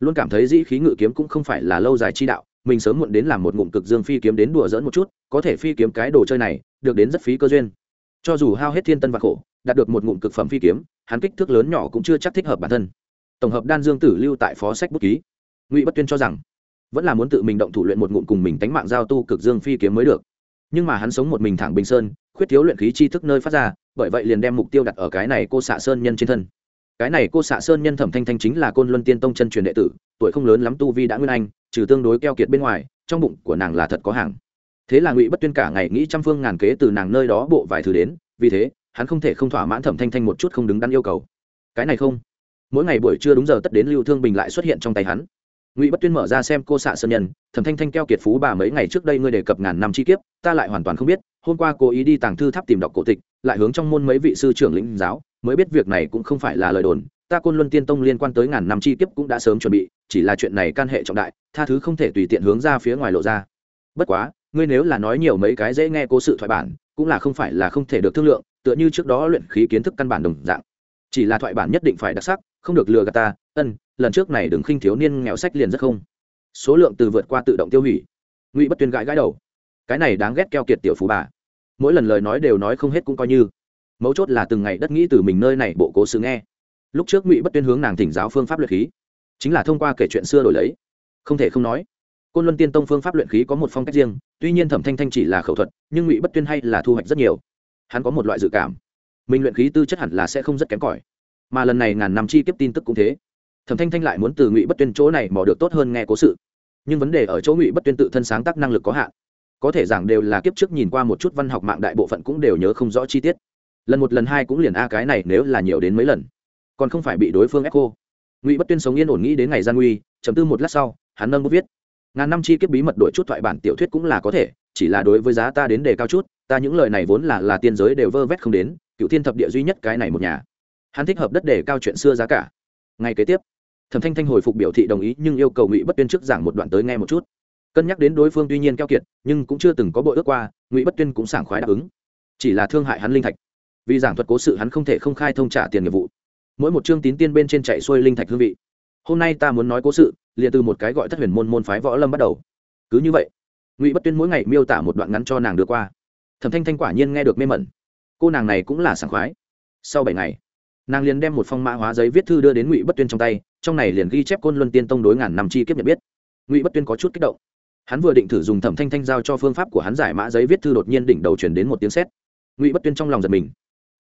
luôn cảm thấy dĩ khí ngự kiếm cũng không phải là lâu dài chi đạo mình sớm muộn đến làm một ngụm cực dương phi kiếm đến đùa dỡn một chút có thể phi kiếm cái đồ chơi này được đến rất phí cơ duyên cho dù hao hết thiên tân và khổ đạt được một ngụm cực phẩm phi kiếm hắn kích thước lớn nhỏ cũng chưa chắc thích hợp bản thân tổng hợp đan dương tử lưu tại phó sách bút ký ngụy bất tuyên cho rằng vẫn là muốn tự mình động thủ luyện một ngụm cùng mình tánh mạng giao tu cực dương phi kiếm mới được nhưng mà hắn sống một mình thẳng bình sơn, khuyết thiếu luyện khí chi thức nơi phát ra, bởi vậy liền đem mục tiêu đặt ở cái này cô xạ sơn nhân trên thân. Cái này cô xạ sơn nhân thẩm thanh thanh chính là côn luân tiên tông chân truyền đệ tử, tuổi không lớn lắm tu vi đã nguyên anh, trừ tương đối keo kiệt bên ngoài, trong bụng của nàng là thật có hàng. Thế là ngụy bất tuyên cả ngày nghĩ trăm phương ngàn kế từ nàng nơi đó bộ vài thứ đến, vì thế, hắn không thể không thỏa mãn thẩm thanh thanh một chút không đứng đắn yêu cầu. Cái này không. Mỗi ngày buổi trưa đúng giờ tất đến lưu thương bình lại xuất hiện trong tay hắn ngụy bất tuyên mở ra xem cô xạ sơn nhân thẩm thanh thanh keo kiệt phú bà mấy ngày trước đây ngươi đề cập ngàn năm chi kiếp ta lại hoàn toàn không biết hôm qua cố ý đi tàng thư tháp tìm đọc cổ tịch lại hướng trong môn mấy vị sư trưởng lĩnh giáo mới biết việc này cũng không phải là lời đồn ta côn luân tiên tông liên quan tới ngàn năm chi kiếp cũng đã sớm chuẩn bị chỉ là chuyện này can hệ trọng đại tha thứ không thể tùy tiện hướng ra phía ngoài lộ ra bất quá ngươi nếu là nói nhiều mấy cái dễ nghe cố sự thoại bản cũng là không phải là không thể được thương lượng tựa như trước đó luyện khí kiến thức căn bản đồng dạng chỉ là thoại bản nhất định phải đặc sắc, không được lừa gạt ta, ân, lần trước này đừng khinh thiếu niên nghèo sách liền rất không. Số lượng từ vượt qua tự động tiêu hủy. Ngụy bất tuyên gãi gãi đầu. Cái này đáng ghét keo kiệt tiểu phú bà. Mỗi lần lời nói đều nói không hết cũng coi như. Mấu chốt là từng ngày đất nghĩ từ mình nơi này bộ cố sự nghe. Lúc trước ngụy bất tuyên hướng nàng thỉnh giáo phương pháp luyện khí. Chính là thông qua kể chuyện xưa đổi lấy. Không thể không nói, côn luân tiên tông phương pháp luyện khí có một phong cách riêng, tuy nhiên thẩm thanh thanh chỉ là khẩu thuật, nhưng ngụy bất tuyên hay là thu hoạch rất nhiều. Hắn có một loại dự cảm mình luyện khí tư chất hẳn là sẽ không rất kém cỏi. Mà lần này ngàn năm chi kiếp tin tức cũng thế. Thẩm thanh thanh lại muốn từ ngụy bất tuyên chỗ này mò được tốt hơn nghe cố sự. Nhưng vấn đề ở chỗ ngụy bất tuyên tự thân sáng tác năng lực có hạn. Có thể giảng đều là kiếp trước nhìn qua một chút văn học mạng đại bộ phận cũng đều nhớ không rõ chi tiết. Lần một lần hai cũng liền, a, cái này nếu là nhiều đến mấy lần, còn không phải bị đối phương ép cô ngụy bất tuyên sống yên ổn nghĩ đến ngày gian nguy chấm tư một lát sau, hắn nâng bút viết. Ngàn năm chi kiếp bí mật đổi chút thoại bản tiểu thuyết cũng là có thể, chỉ là đối với giá ta đến đề cao chút, ta những lời này vốn là là tiên giới đều vơ vét không đến cựu thiên thập địa duy nhất cái này một nhà. Hắn thích hợp đất đề cao chuyện xưa giá cả. Ngay kế tiếp, thẩm thanh thanh hồi phục biểu thị đồng ý nhưng yêu cầu ngụy bất tuyên trước giảng một đoạn tới nghe một chút. Cân nhắc đến đối phương tuy nhiên keo kiệt, nhưng cũng chưa từng có bội ước qua, ngụy bất tuyên cũng sảng khoái đáp ứng. Chỉ là thương hại hắn linh thạch. Vì giảng thuật cố sự hắn không thể không khai thông trả tiền nghiệp vụ. Mỗi một chương tín tiên bên trên chạy xuôi linh thạch hương vị. Hôm nay ta muốn nói cố sự, liền từ một cái gọi thất huyền môn môn phái võ lâm bắt đầu. Cứ như vậy, ngụy bất tuyên mỗi ngày miêu tả một đoạn ngắn cho nàng đưa qua. Thẩm thanh thanh quả nhiên nghe được mê mẩn cô nàng này cũng là sảng khoái. Sau bảy ngày, nàng liền đem một phong mã hóa giấy viết thư đưa đến ngụy bất tuyên trong tay, trong này liền ghi chép côn luân tiên tông đối ngàn năm chi kiếp nhận biết. Ngụy bất tuyên có chút kích động. Hắn vừa định thử dùng thẩm thanh thanh giao cho phương pháp của hắn giải mã giấy viết thư đột nhiên đỉnh đầu chuyển đến một tiếng sét. Ngụy bất tuyên trong lòng giật mình.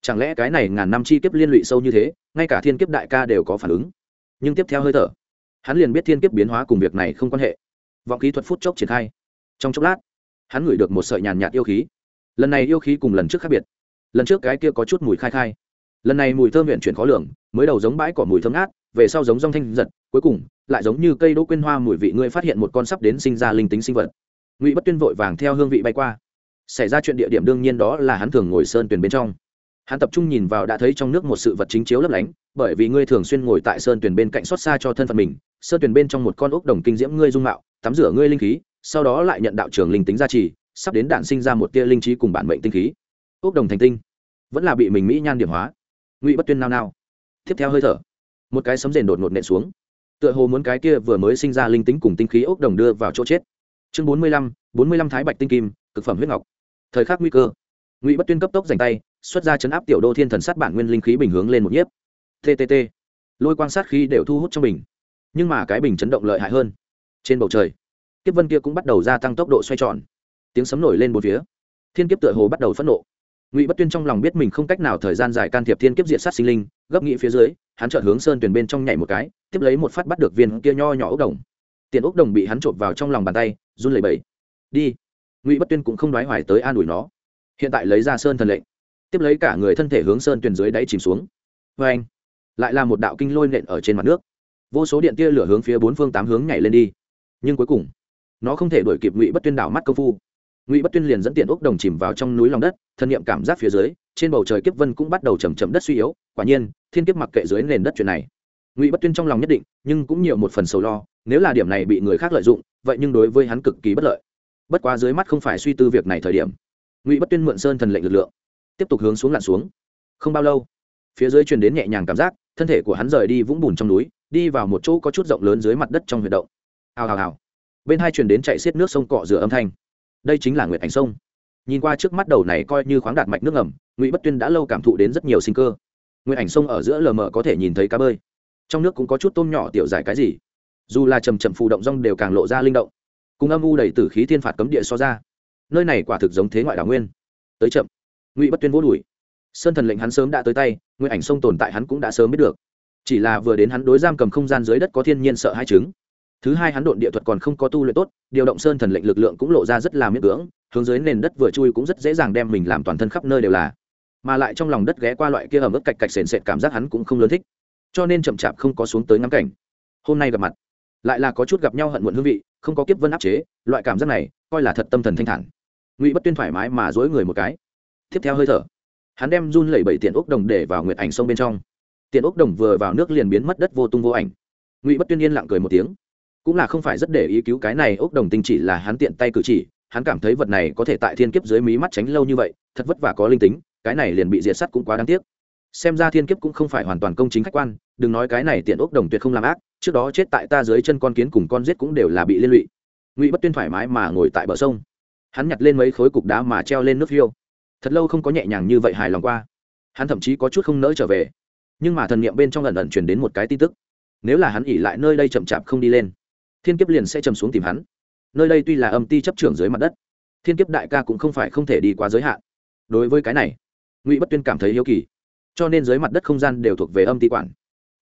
Chẳng lẽ cái này ngàn năm chi kiếp liên lụy sâu như thế, ngay cả thiên kiếp đại ca đều có phản ứng? Nhưng tiếp theo hơi thở, hắn liền biết thiên kiếp biến hóa cùng việc này không quan hệ. Vọng kỹ thuật phút chốc triển khai. Trong chốc lát, hắn ngửi được một sợi nhàn nhạt yêu khí. Lần này yêu khí cùng lần trước khác biệt lần trước cái kia có chút mùi khai khai. Lần này mùi thơm huyện chuyển khó lường, mới đầu giống bãi cỏ mùi thơm ngát, về sau giống rong thanh giật, cuối cùng, lại giống như cây đỗ quyên hoa mùi vị ngươi phát hiện một con sắp đến sinh ra linh tính sinh vật. Ngụy bất tuyên vội vàng theo hương vị bay qua. Xảy ra chuyện địa điểm đương nhiên đó là hắn thường ngồi sơn tuyển bên trong. Hắn tập trung nhìn vào đã thấy trong nước một sự vật chính chiếu lấp lánh, bởi vì ngươi thường xuyên ngồi tại sơn tuyển bên cạnh xót xa cho thân phận mình, sơn tuyển bên trong một con ốc đồng kinh diễm ngươi dung mạo, tắm rửa ngươi linh khí, sau đó lại nhận đạo trường linh tính gia trì, sắp đến đạn sinh ra một tia linh trí cùng bản mệnh tinh khí ốc đồng thành tinh. Vẫn là bị mình mỹ nhan điểm hóa. Ngụy bất tuyên nao nao. Tiếp theo hơi thở. Một cái sấm rền đột ngột nện xuống. Tựa hồ muốn cái kia vừa mới sinh ra linh tính cùng tinh khí ốc đồng đưa vào chỗ chết. Chương bốn mươi lăm, bốn mươi lăm thái bạch tinh kim, cực phẩm huyết ngọc. Thời khắc nguy cơ. Ngụy bất tuyên cấp tốc dành tay, xuất ra chấn áp tiểu đô thiên thần sát bản nguyên linh khí bình hướng lên một nhiếp. Ttt lôi quan sát khí đều thu hút trong bình. Nhưng mà cái bình chấn động lợi hại hơn. Trên bầu trời, kiếp vân kia cũng bắt đầu gia tăng tốc độ xoay tròn. Tiếng sấm nổi lên một phía. Thiên kiếp tựa hồ bắt đầu phẫn nộ ngụy bất tuyên trong lòng biết mình không cách nào thời gian dài can thiệp thiên kiếp diện sát sinh linh gấp nghĩ phía dưới hắn chợt hướng sơn tuyển bên trong nhảy một cái tiếp lấy một phát bắt được viên kia nho nhỏ ốc đồng tiền ốc đồng bị hắn trộm vào trong lòng bàn tay run lẩy bẩy. đi ngụy bất tuyên cũng không nói hoài tới an ủi nó hiện tại lấy ra sơn thần lệnh tiếp lấy cả người thân thể hướng sơn tuyền dưới đáy chìm xuống vê anh lại là một đạo kinh lôi nện ở trên mặt nước vô số điện tia lửa hướng phía bốn phương tám hướng nhảy lên đi nhưng cuối cùng nó không thể đuổi kịp ngụy bất tuyên đảo mắt công phu ngụy bất tuyên liền dẫn tiện ốc đồng chìm vào trong núi lòng đất thân nhiệm cảm giác phía dưới trên bầu trời kiếp vân cũng bắt đầu chầm chậm đất suy yếu quả nhiên thiên kiếp mặc kệ dưới nền đất chuyện này ngụy bất tuyên trong lòng nhất định nhưng cũng nhiều một phần sầu lo nếu là điểm này bị người khác lợi dụng vậy nhưng đối với hắn cực kỳ bất lợi bất quá dưới mắt không phải suy tư việc này thời điểm ngụy bất tuyên mượn sơn thần lệnh lực lượng tiếp tục hướng xuống lặn xuống không bao lâu phía dưới truyền đến nhẹ nhàng cảm giác thân thể của hắn rời đi vũng bùn trong núi đi vào một chỗ có chút rộng lớn dưới mặt đất trong huyệt động hào hào hào bên hai truyền đến chạy xiết nước sông cọ rửa âm thanh đây chính là nguyệt ảnh sông. Nhìn qua trước mắt đầu này coi như khoáng đạt mạch nước ngầm, ngụy bất tuyên đã lâu cảm thụ đến rất nhiều sinh cơ. Nguyệt ảnh sông ở giữa lờ mờ có thể nhìn thấy cá bơi. Trong nước cũng có chút tôm nhỏ tiểu dài cái gì. Dù là chầm chậm phù động rong đều càng lộ ra linh động. Cùng âm u đầy t ử khí thiên phạt cấm địa so ra, nơi này quả thực giống thế ngoại đảo nguyên. Tới chậm. Ngụy bất tuyên vô đùi sơn thần lệnh hắn sớm đã tới tay nguyện ảnh sông tồn tại hắn cũng đã sớm biết được. Chỉ là vừa đến hắn đối giam cầm không gian dưới đất có thiên nhiên sợ hai chứng thứ hai hắn độn địa thuật còn không có tu luyện tốt, điều động sơn thần lệnh lực lượng cũng lộ ra rất là miễn cưỡng, hướng dưới nền đất vừa chui cũng rất dễ dàng đem mình làm toàn thân khắp nơi đều là. Mà lại trong lòng đất ghé qua loại kia ẩm ướt cạch cạch sền sệt cảm giác hắn cũng không lớn thích. Cho nên chậm chạp không có xuống tới ngắm cảnh. Hôm nay gặp mặt, lại là có chút gặp nhau hận muộn hương vị, không có kiếp vân áp chế, loại cảm giác này coi là thật tâm thần thanh thản. Ngụy bất tuyên thoải mái mà dối người một cái. Tiếp theo hơi thở, hắn đem run lẩy bẩy tiền ốc đồng để vào nguyệt ảnh sông bên trong. Tiền ốc đồng vừa vào nước liền biến mất đất vô tung vô ảnh. Ngụy bất tuyên yên lặng cười một tiếng cũng là không phải rất để ý cứu cái này ốc đồng tinh chỉ là hắn tiện tay cử chỉ, hắn cảm thấy vật này có thể tại thiên kiếp dưới mí mắt tránh lâu như vậy, thật vất vả có linh tính, cái này liền bị diệt sắt cũng quá đáng tiếc. Xem ra thiên kiếp cũng không phải hoàn toàn công chính khách quan, đừng nói cái này tiện ốc đồng tuyệt không làm ác, trước đó chết tại ta dưới chân con kiến cùng con giết cũng đều là bị liên lụy. Ngụy bất tuyên thoải mái mà ngồi tại bờ sông. Hắn nhặt lên mấy khối cục đá mà treo lên nước phiêu. Thật lâu không có nhẹ nhàng như vậy hài lòng qua. Hắn thậm chí có chút không nỡ trở về. Nhưng mà thần niệm bên trong lần ẩn truyền đến một cái tin tức. Nếu là hắn ỉ lại nơi đây chậm chạp không đi lên thiên kiếp liền sẽ chầm xuống tìm hắn. Nơi đây tuy là âm ti chấp trưởng dưới mặt đất, thiên kiếp đại ca cũng không phải không thể đi qua giới hạn. Đối với cái này, ngụy bất tuyên cảm thấy hiếu kỳ. Cho nên dưới mặt đất không gian đều thuộc về âm ti quản.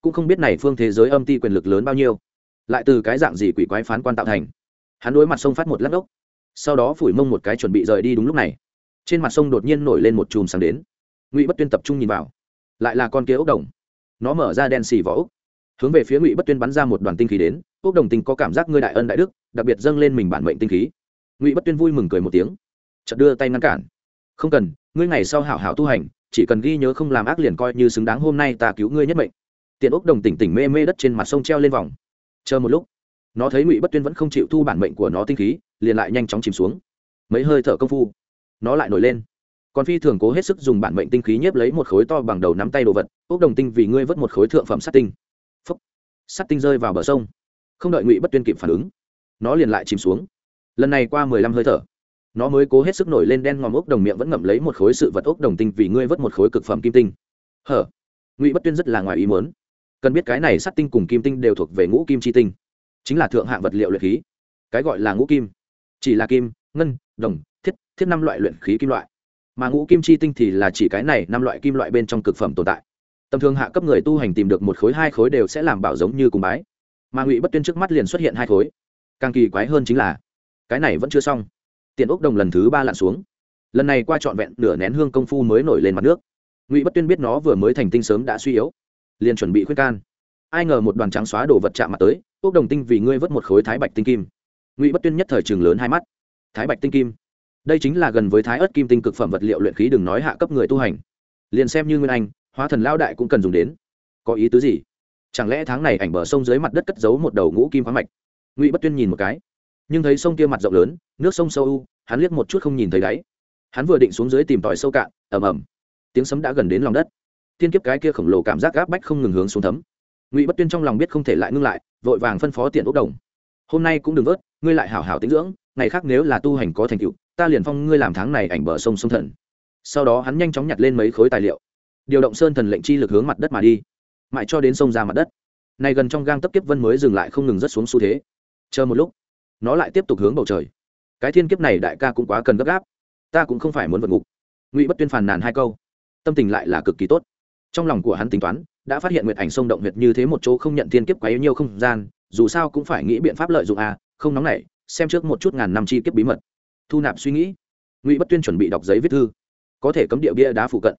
Cũng không biết này phương thế giới âm ti quyền lực lớn bao nhiêu. Lại từ cái dạng gì quỷ quái phán quan tạo thành. Hắn đối mặt sông phát một lắc ốc. Sau đó phủi mông một cái chuẩn bị rời đi đúng lúc này. Trên mặt sông đột nhiên nổi lên một chùm sáng đến. Ngụy bất tuyên tập trung nhìn vào. Lại là con kia ốc đồng. Nó mở ra đen xì vỏ ốc hướng về phía ngụy bất tuyên bắn ra một đoàn tinh khí đến quốc đồng tinh có cảm giác ngươi đại ân đại đức đặc biệt dâng lên mình bản mệnh tinh khí ngụy bất tuyên vui mừng cười một tiếng chợt đưa tay ngăn cản không cần ngươi ngày sau hảo hảo tu hành chỉ cần ghi nhớ không làm ác liền coi như xứng đáng hôm nay ta cứu ngươi nhất mệnh tiện ốc đồng tỉnh tỉnh mê mê đất trên mặt sông treo lên vòng chờ một lúc nó thấy ngụy bất tuyên vẫn không chịu thu bản mệnh của nó tinh khí liền lại nhanh chóng chìm xuống mấy hơi thở công phu nó lại nổi lên còn phi thường cố hết sức dùng bản mệnh tinh khí nhếp lấy một khối to bằng đầu nắm tay đồ vật ốc đồng tinh vì ngươi vớt một khối thượng phẩm sát tinh sắt tinh rơi vào bờ sông. Không đợi ngụy bất tuyên kịp phản ứng, nó liền lại chìm xuống. Lần này qua mười lăm hơi thở, nó mới cố hết sức nổi lên đen ngòm ốc đồng miệng vẫn ngậm lấy một khối sự vật ốc đồng tinh vì ngươi vớt một khối cực phẩm kim tinh. Hở, ngụy bất tuyên rất là ngoài ý muốn. Cần biết cái này sắt tinh cùng kim tinh đều thuộc về ngũ kim chi tinh, chính là thượng hạng vật liệu luyện khí. Cái gọi là ngũ kim, chỉ là kim, ngân, đồng, thiết thiết năm loại luyện khí kim loại. Mà ngũ kim chi tinh thì là chỉ cái này năm loại kim loại bên trong cực phẩm tồn tại tầm thường hạ cấp người tu hành tìm được một khối, hai khối đều sẽ làm bảo giống như cùng bái. Mà ngụy bất tuyên trước mắt liền xuất hiện hai khối. Càng kỳ quái hơn chính là, cái này vẫn chưa xong. Tiền ốc đồng lần thứ ba lặn xuống. Lần này qua trọn vẹn nửa nén hương công phu mới nổi lên mặt nước. Ngụy bất tuyên biết nó vừa mới thành tinh sớm đã suy yếu, liền chuẩn bị khuyên can. Ai ngờ một đoàn trắng xóa đổ vật chạm mặt tới ốc đồng tinh vì ngươi vớt một khối thái bạch tinh kim. Ngụy bất tuyên nhất thời trường lớn hai mắt. Thái bạch tinh kim? Đây chính là gần với thái ớt kim tinh cực phẩm vật liệu luyện khí đừng nói hạ cấp người tu hành. Liền xem như nguyên anh hóa thần lao đại cũng cần dùng đến. Có ý tứ gì? Chẳng lẽ tháng này ảnh bờ sông dưới mặt đất cất giấu một đầu ngũ kim khoáng mạch? Ngụy bất tuyên nhìn một cái. Nhưng thấy sông kia mặt rộng lớn, nước sông sâu u, hắn liếc một chút không nhìn thấy đáy. Hắn vừa định xuống dưới tìm tòi sâu cạn, ầm ầm. Tiếng sấm đã gần đến lòng đất. Tiên kiếp cái kia khổng lồ cảm giác gáp bách không ngừng hướng xuống thấm. Ngụy bất tuyên trong lòng biết không thể lại ngưng lại, vội vàng phân phó tiện ốc đồng. Hôm nay cũng đừng vớt, ngươi lại hảo hảo tính dưỡng, ngày khác nếu là tu hành có thành tựu, ta liền phong ngươi làm tháng này ảnh bờ sông sông thần. Sau đó hắn nhanh chóng nhặt lên mấy khối tài liệu điều động sơn thần lệnh chi lực hướng mặt đất mà đi. Mãi cho đến sông ra mặt đất này gần trong gang tấp kiếp vân mới dừng lại không ngừng rất xuống xu thế. Chờ một lúc nó lại tiếp tục hướng bầu trời. Cái thiên kiếp này đại ca cũng quá cần gấp gáp. Ta cũng không phải muốn vượt ngục. Ngụy bất tuyên phàn nàn hai câu. Tâm tình lại là cực kỳ tốt. Trong lòng của hắn tính toán đã phát hiện nguyệt ảnh sông động huyệt như thế một chỗ không nhận thiên kiếp quá yếu nhiều không gian dù sao cũng phải nghĩ biện pháp lợi dụng à, không nóng nảy xem trước một chút ngàn năm chi kiếp bí mật. Thu nạp suy nghĩ ngụy bất tuyên chuẩn bị đọc giấy viết thư. Có thể cấm địa bia đá phụ cận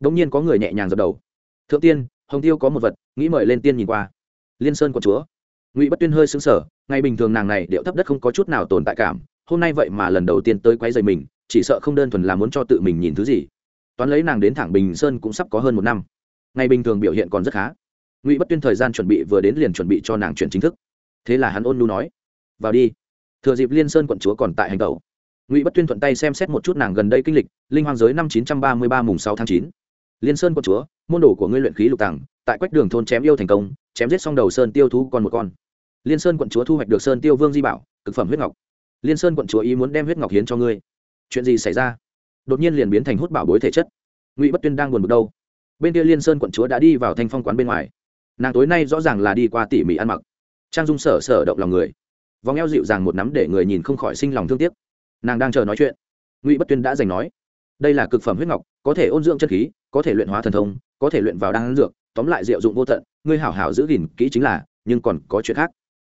đống nhiên có người nhẹ nhàng dập đầu. Thượng tiên, hồng tiêu có một vật, nghĩ mời lên tiên nhìn qua. Liên sơn quận chúa. Ngụy bất tuyên hơi xứng sở ngày bình thường nàng này điệu thấp đất không có chút nào tồn tại cảm, hôm nay vậy mà lần đầu tiên tới quấy dày mình, chỉ sợ không đơn thuần là muốn cho tự mình nhìn thứ gì. Toán lấy nàng đến thẳng bình sơn cũng sắp có hơn một năm. Ngày bình thường biểu hiện còn rất khá. Ngụy bất tuyên thời gian chuẩn bị vừa đến liền chuẩn bị cho nàng chuyển chính thức. Thế là hắn ôn nu nói, vào đi. Thừa dịp liên sơn quận chúa còn tại hành tẩu, ngụy bất tuyên thuận tay xem xét một chút nàng gần đây kinh lịch, linh hoàng giới năm chín trăm ba mươi ba mùng sáu tháng chín liên sơn quận chúa, môn đồ của ngươi luyện khí lục tàng, tại quách đường thôn chém yêu thành công, chém giết xong đầu sơn tiêu thú còn một con. Liên sơn quận chúa thu hoạch được sơn tiêu vương di bảo, cực phẩm huyết ngọc. Liên sơn quận chúa ý muốn đem huyết ngọc hiến cho ngươi. Chuyện gì xảy ra? Đột nhiên liền biến thành hút bảo bối thể chất. Ngụy bất tuyên đang buồn bực đâu? Bên kia liên sơn quận chúa đã đi vào thanh phong quán bên ngoài. Nàng tối nay rõ ràng là đi qua tỉ mỉ ăn mặc. Trang dung sở sở động lòng người. Vòng eo dịu dàng một nắm để người nhìn không khỏi sinh lòng thương tiếc. Nàng đang chờ nói chuyện. Ngụy bất tuyên đã giành nói đây là cực phẩm huyết ngọc, có thể ôn dưỡng chân khí, có thể luyện hóa thần thông, có thể luyện vào đan dược, tóm lại diệu dụng vô tận, ngươi hảo hảo giữ gìn kỹ chính là, nhưng còn có chuyện khác.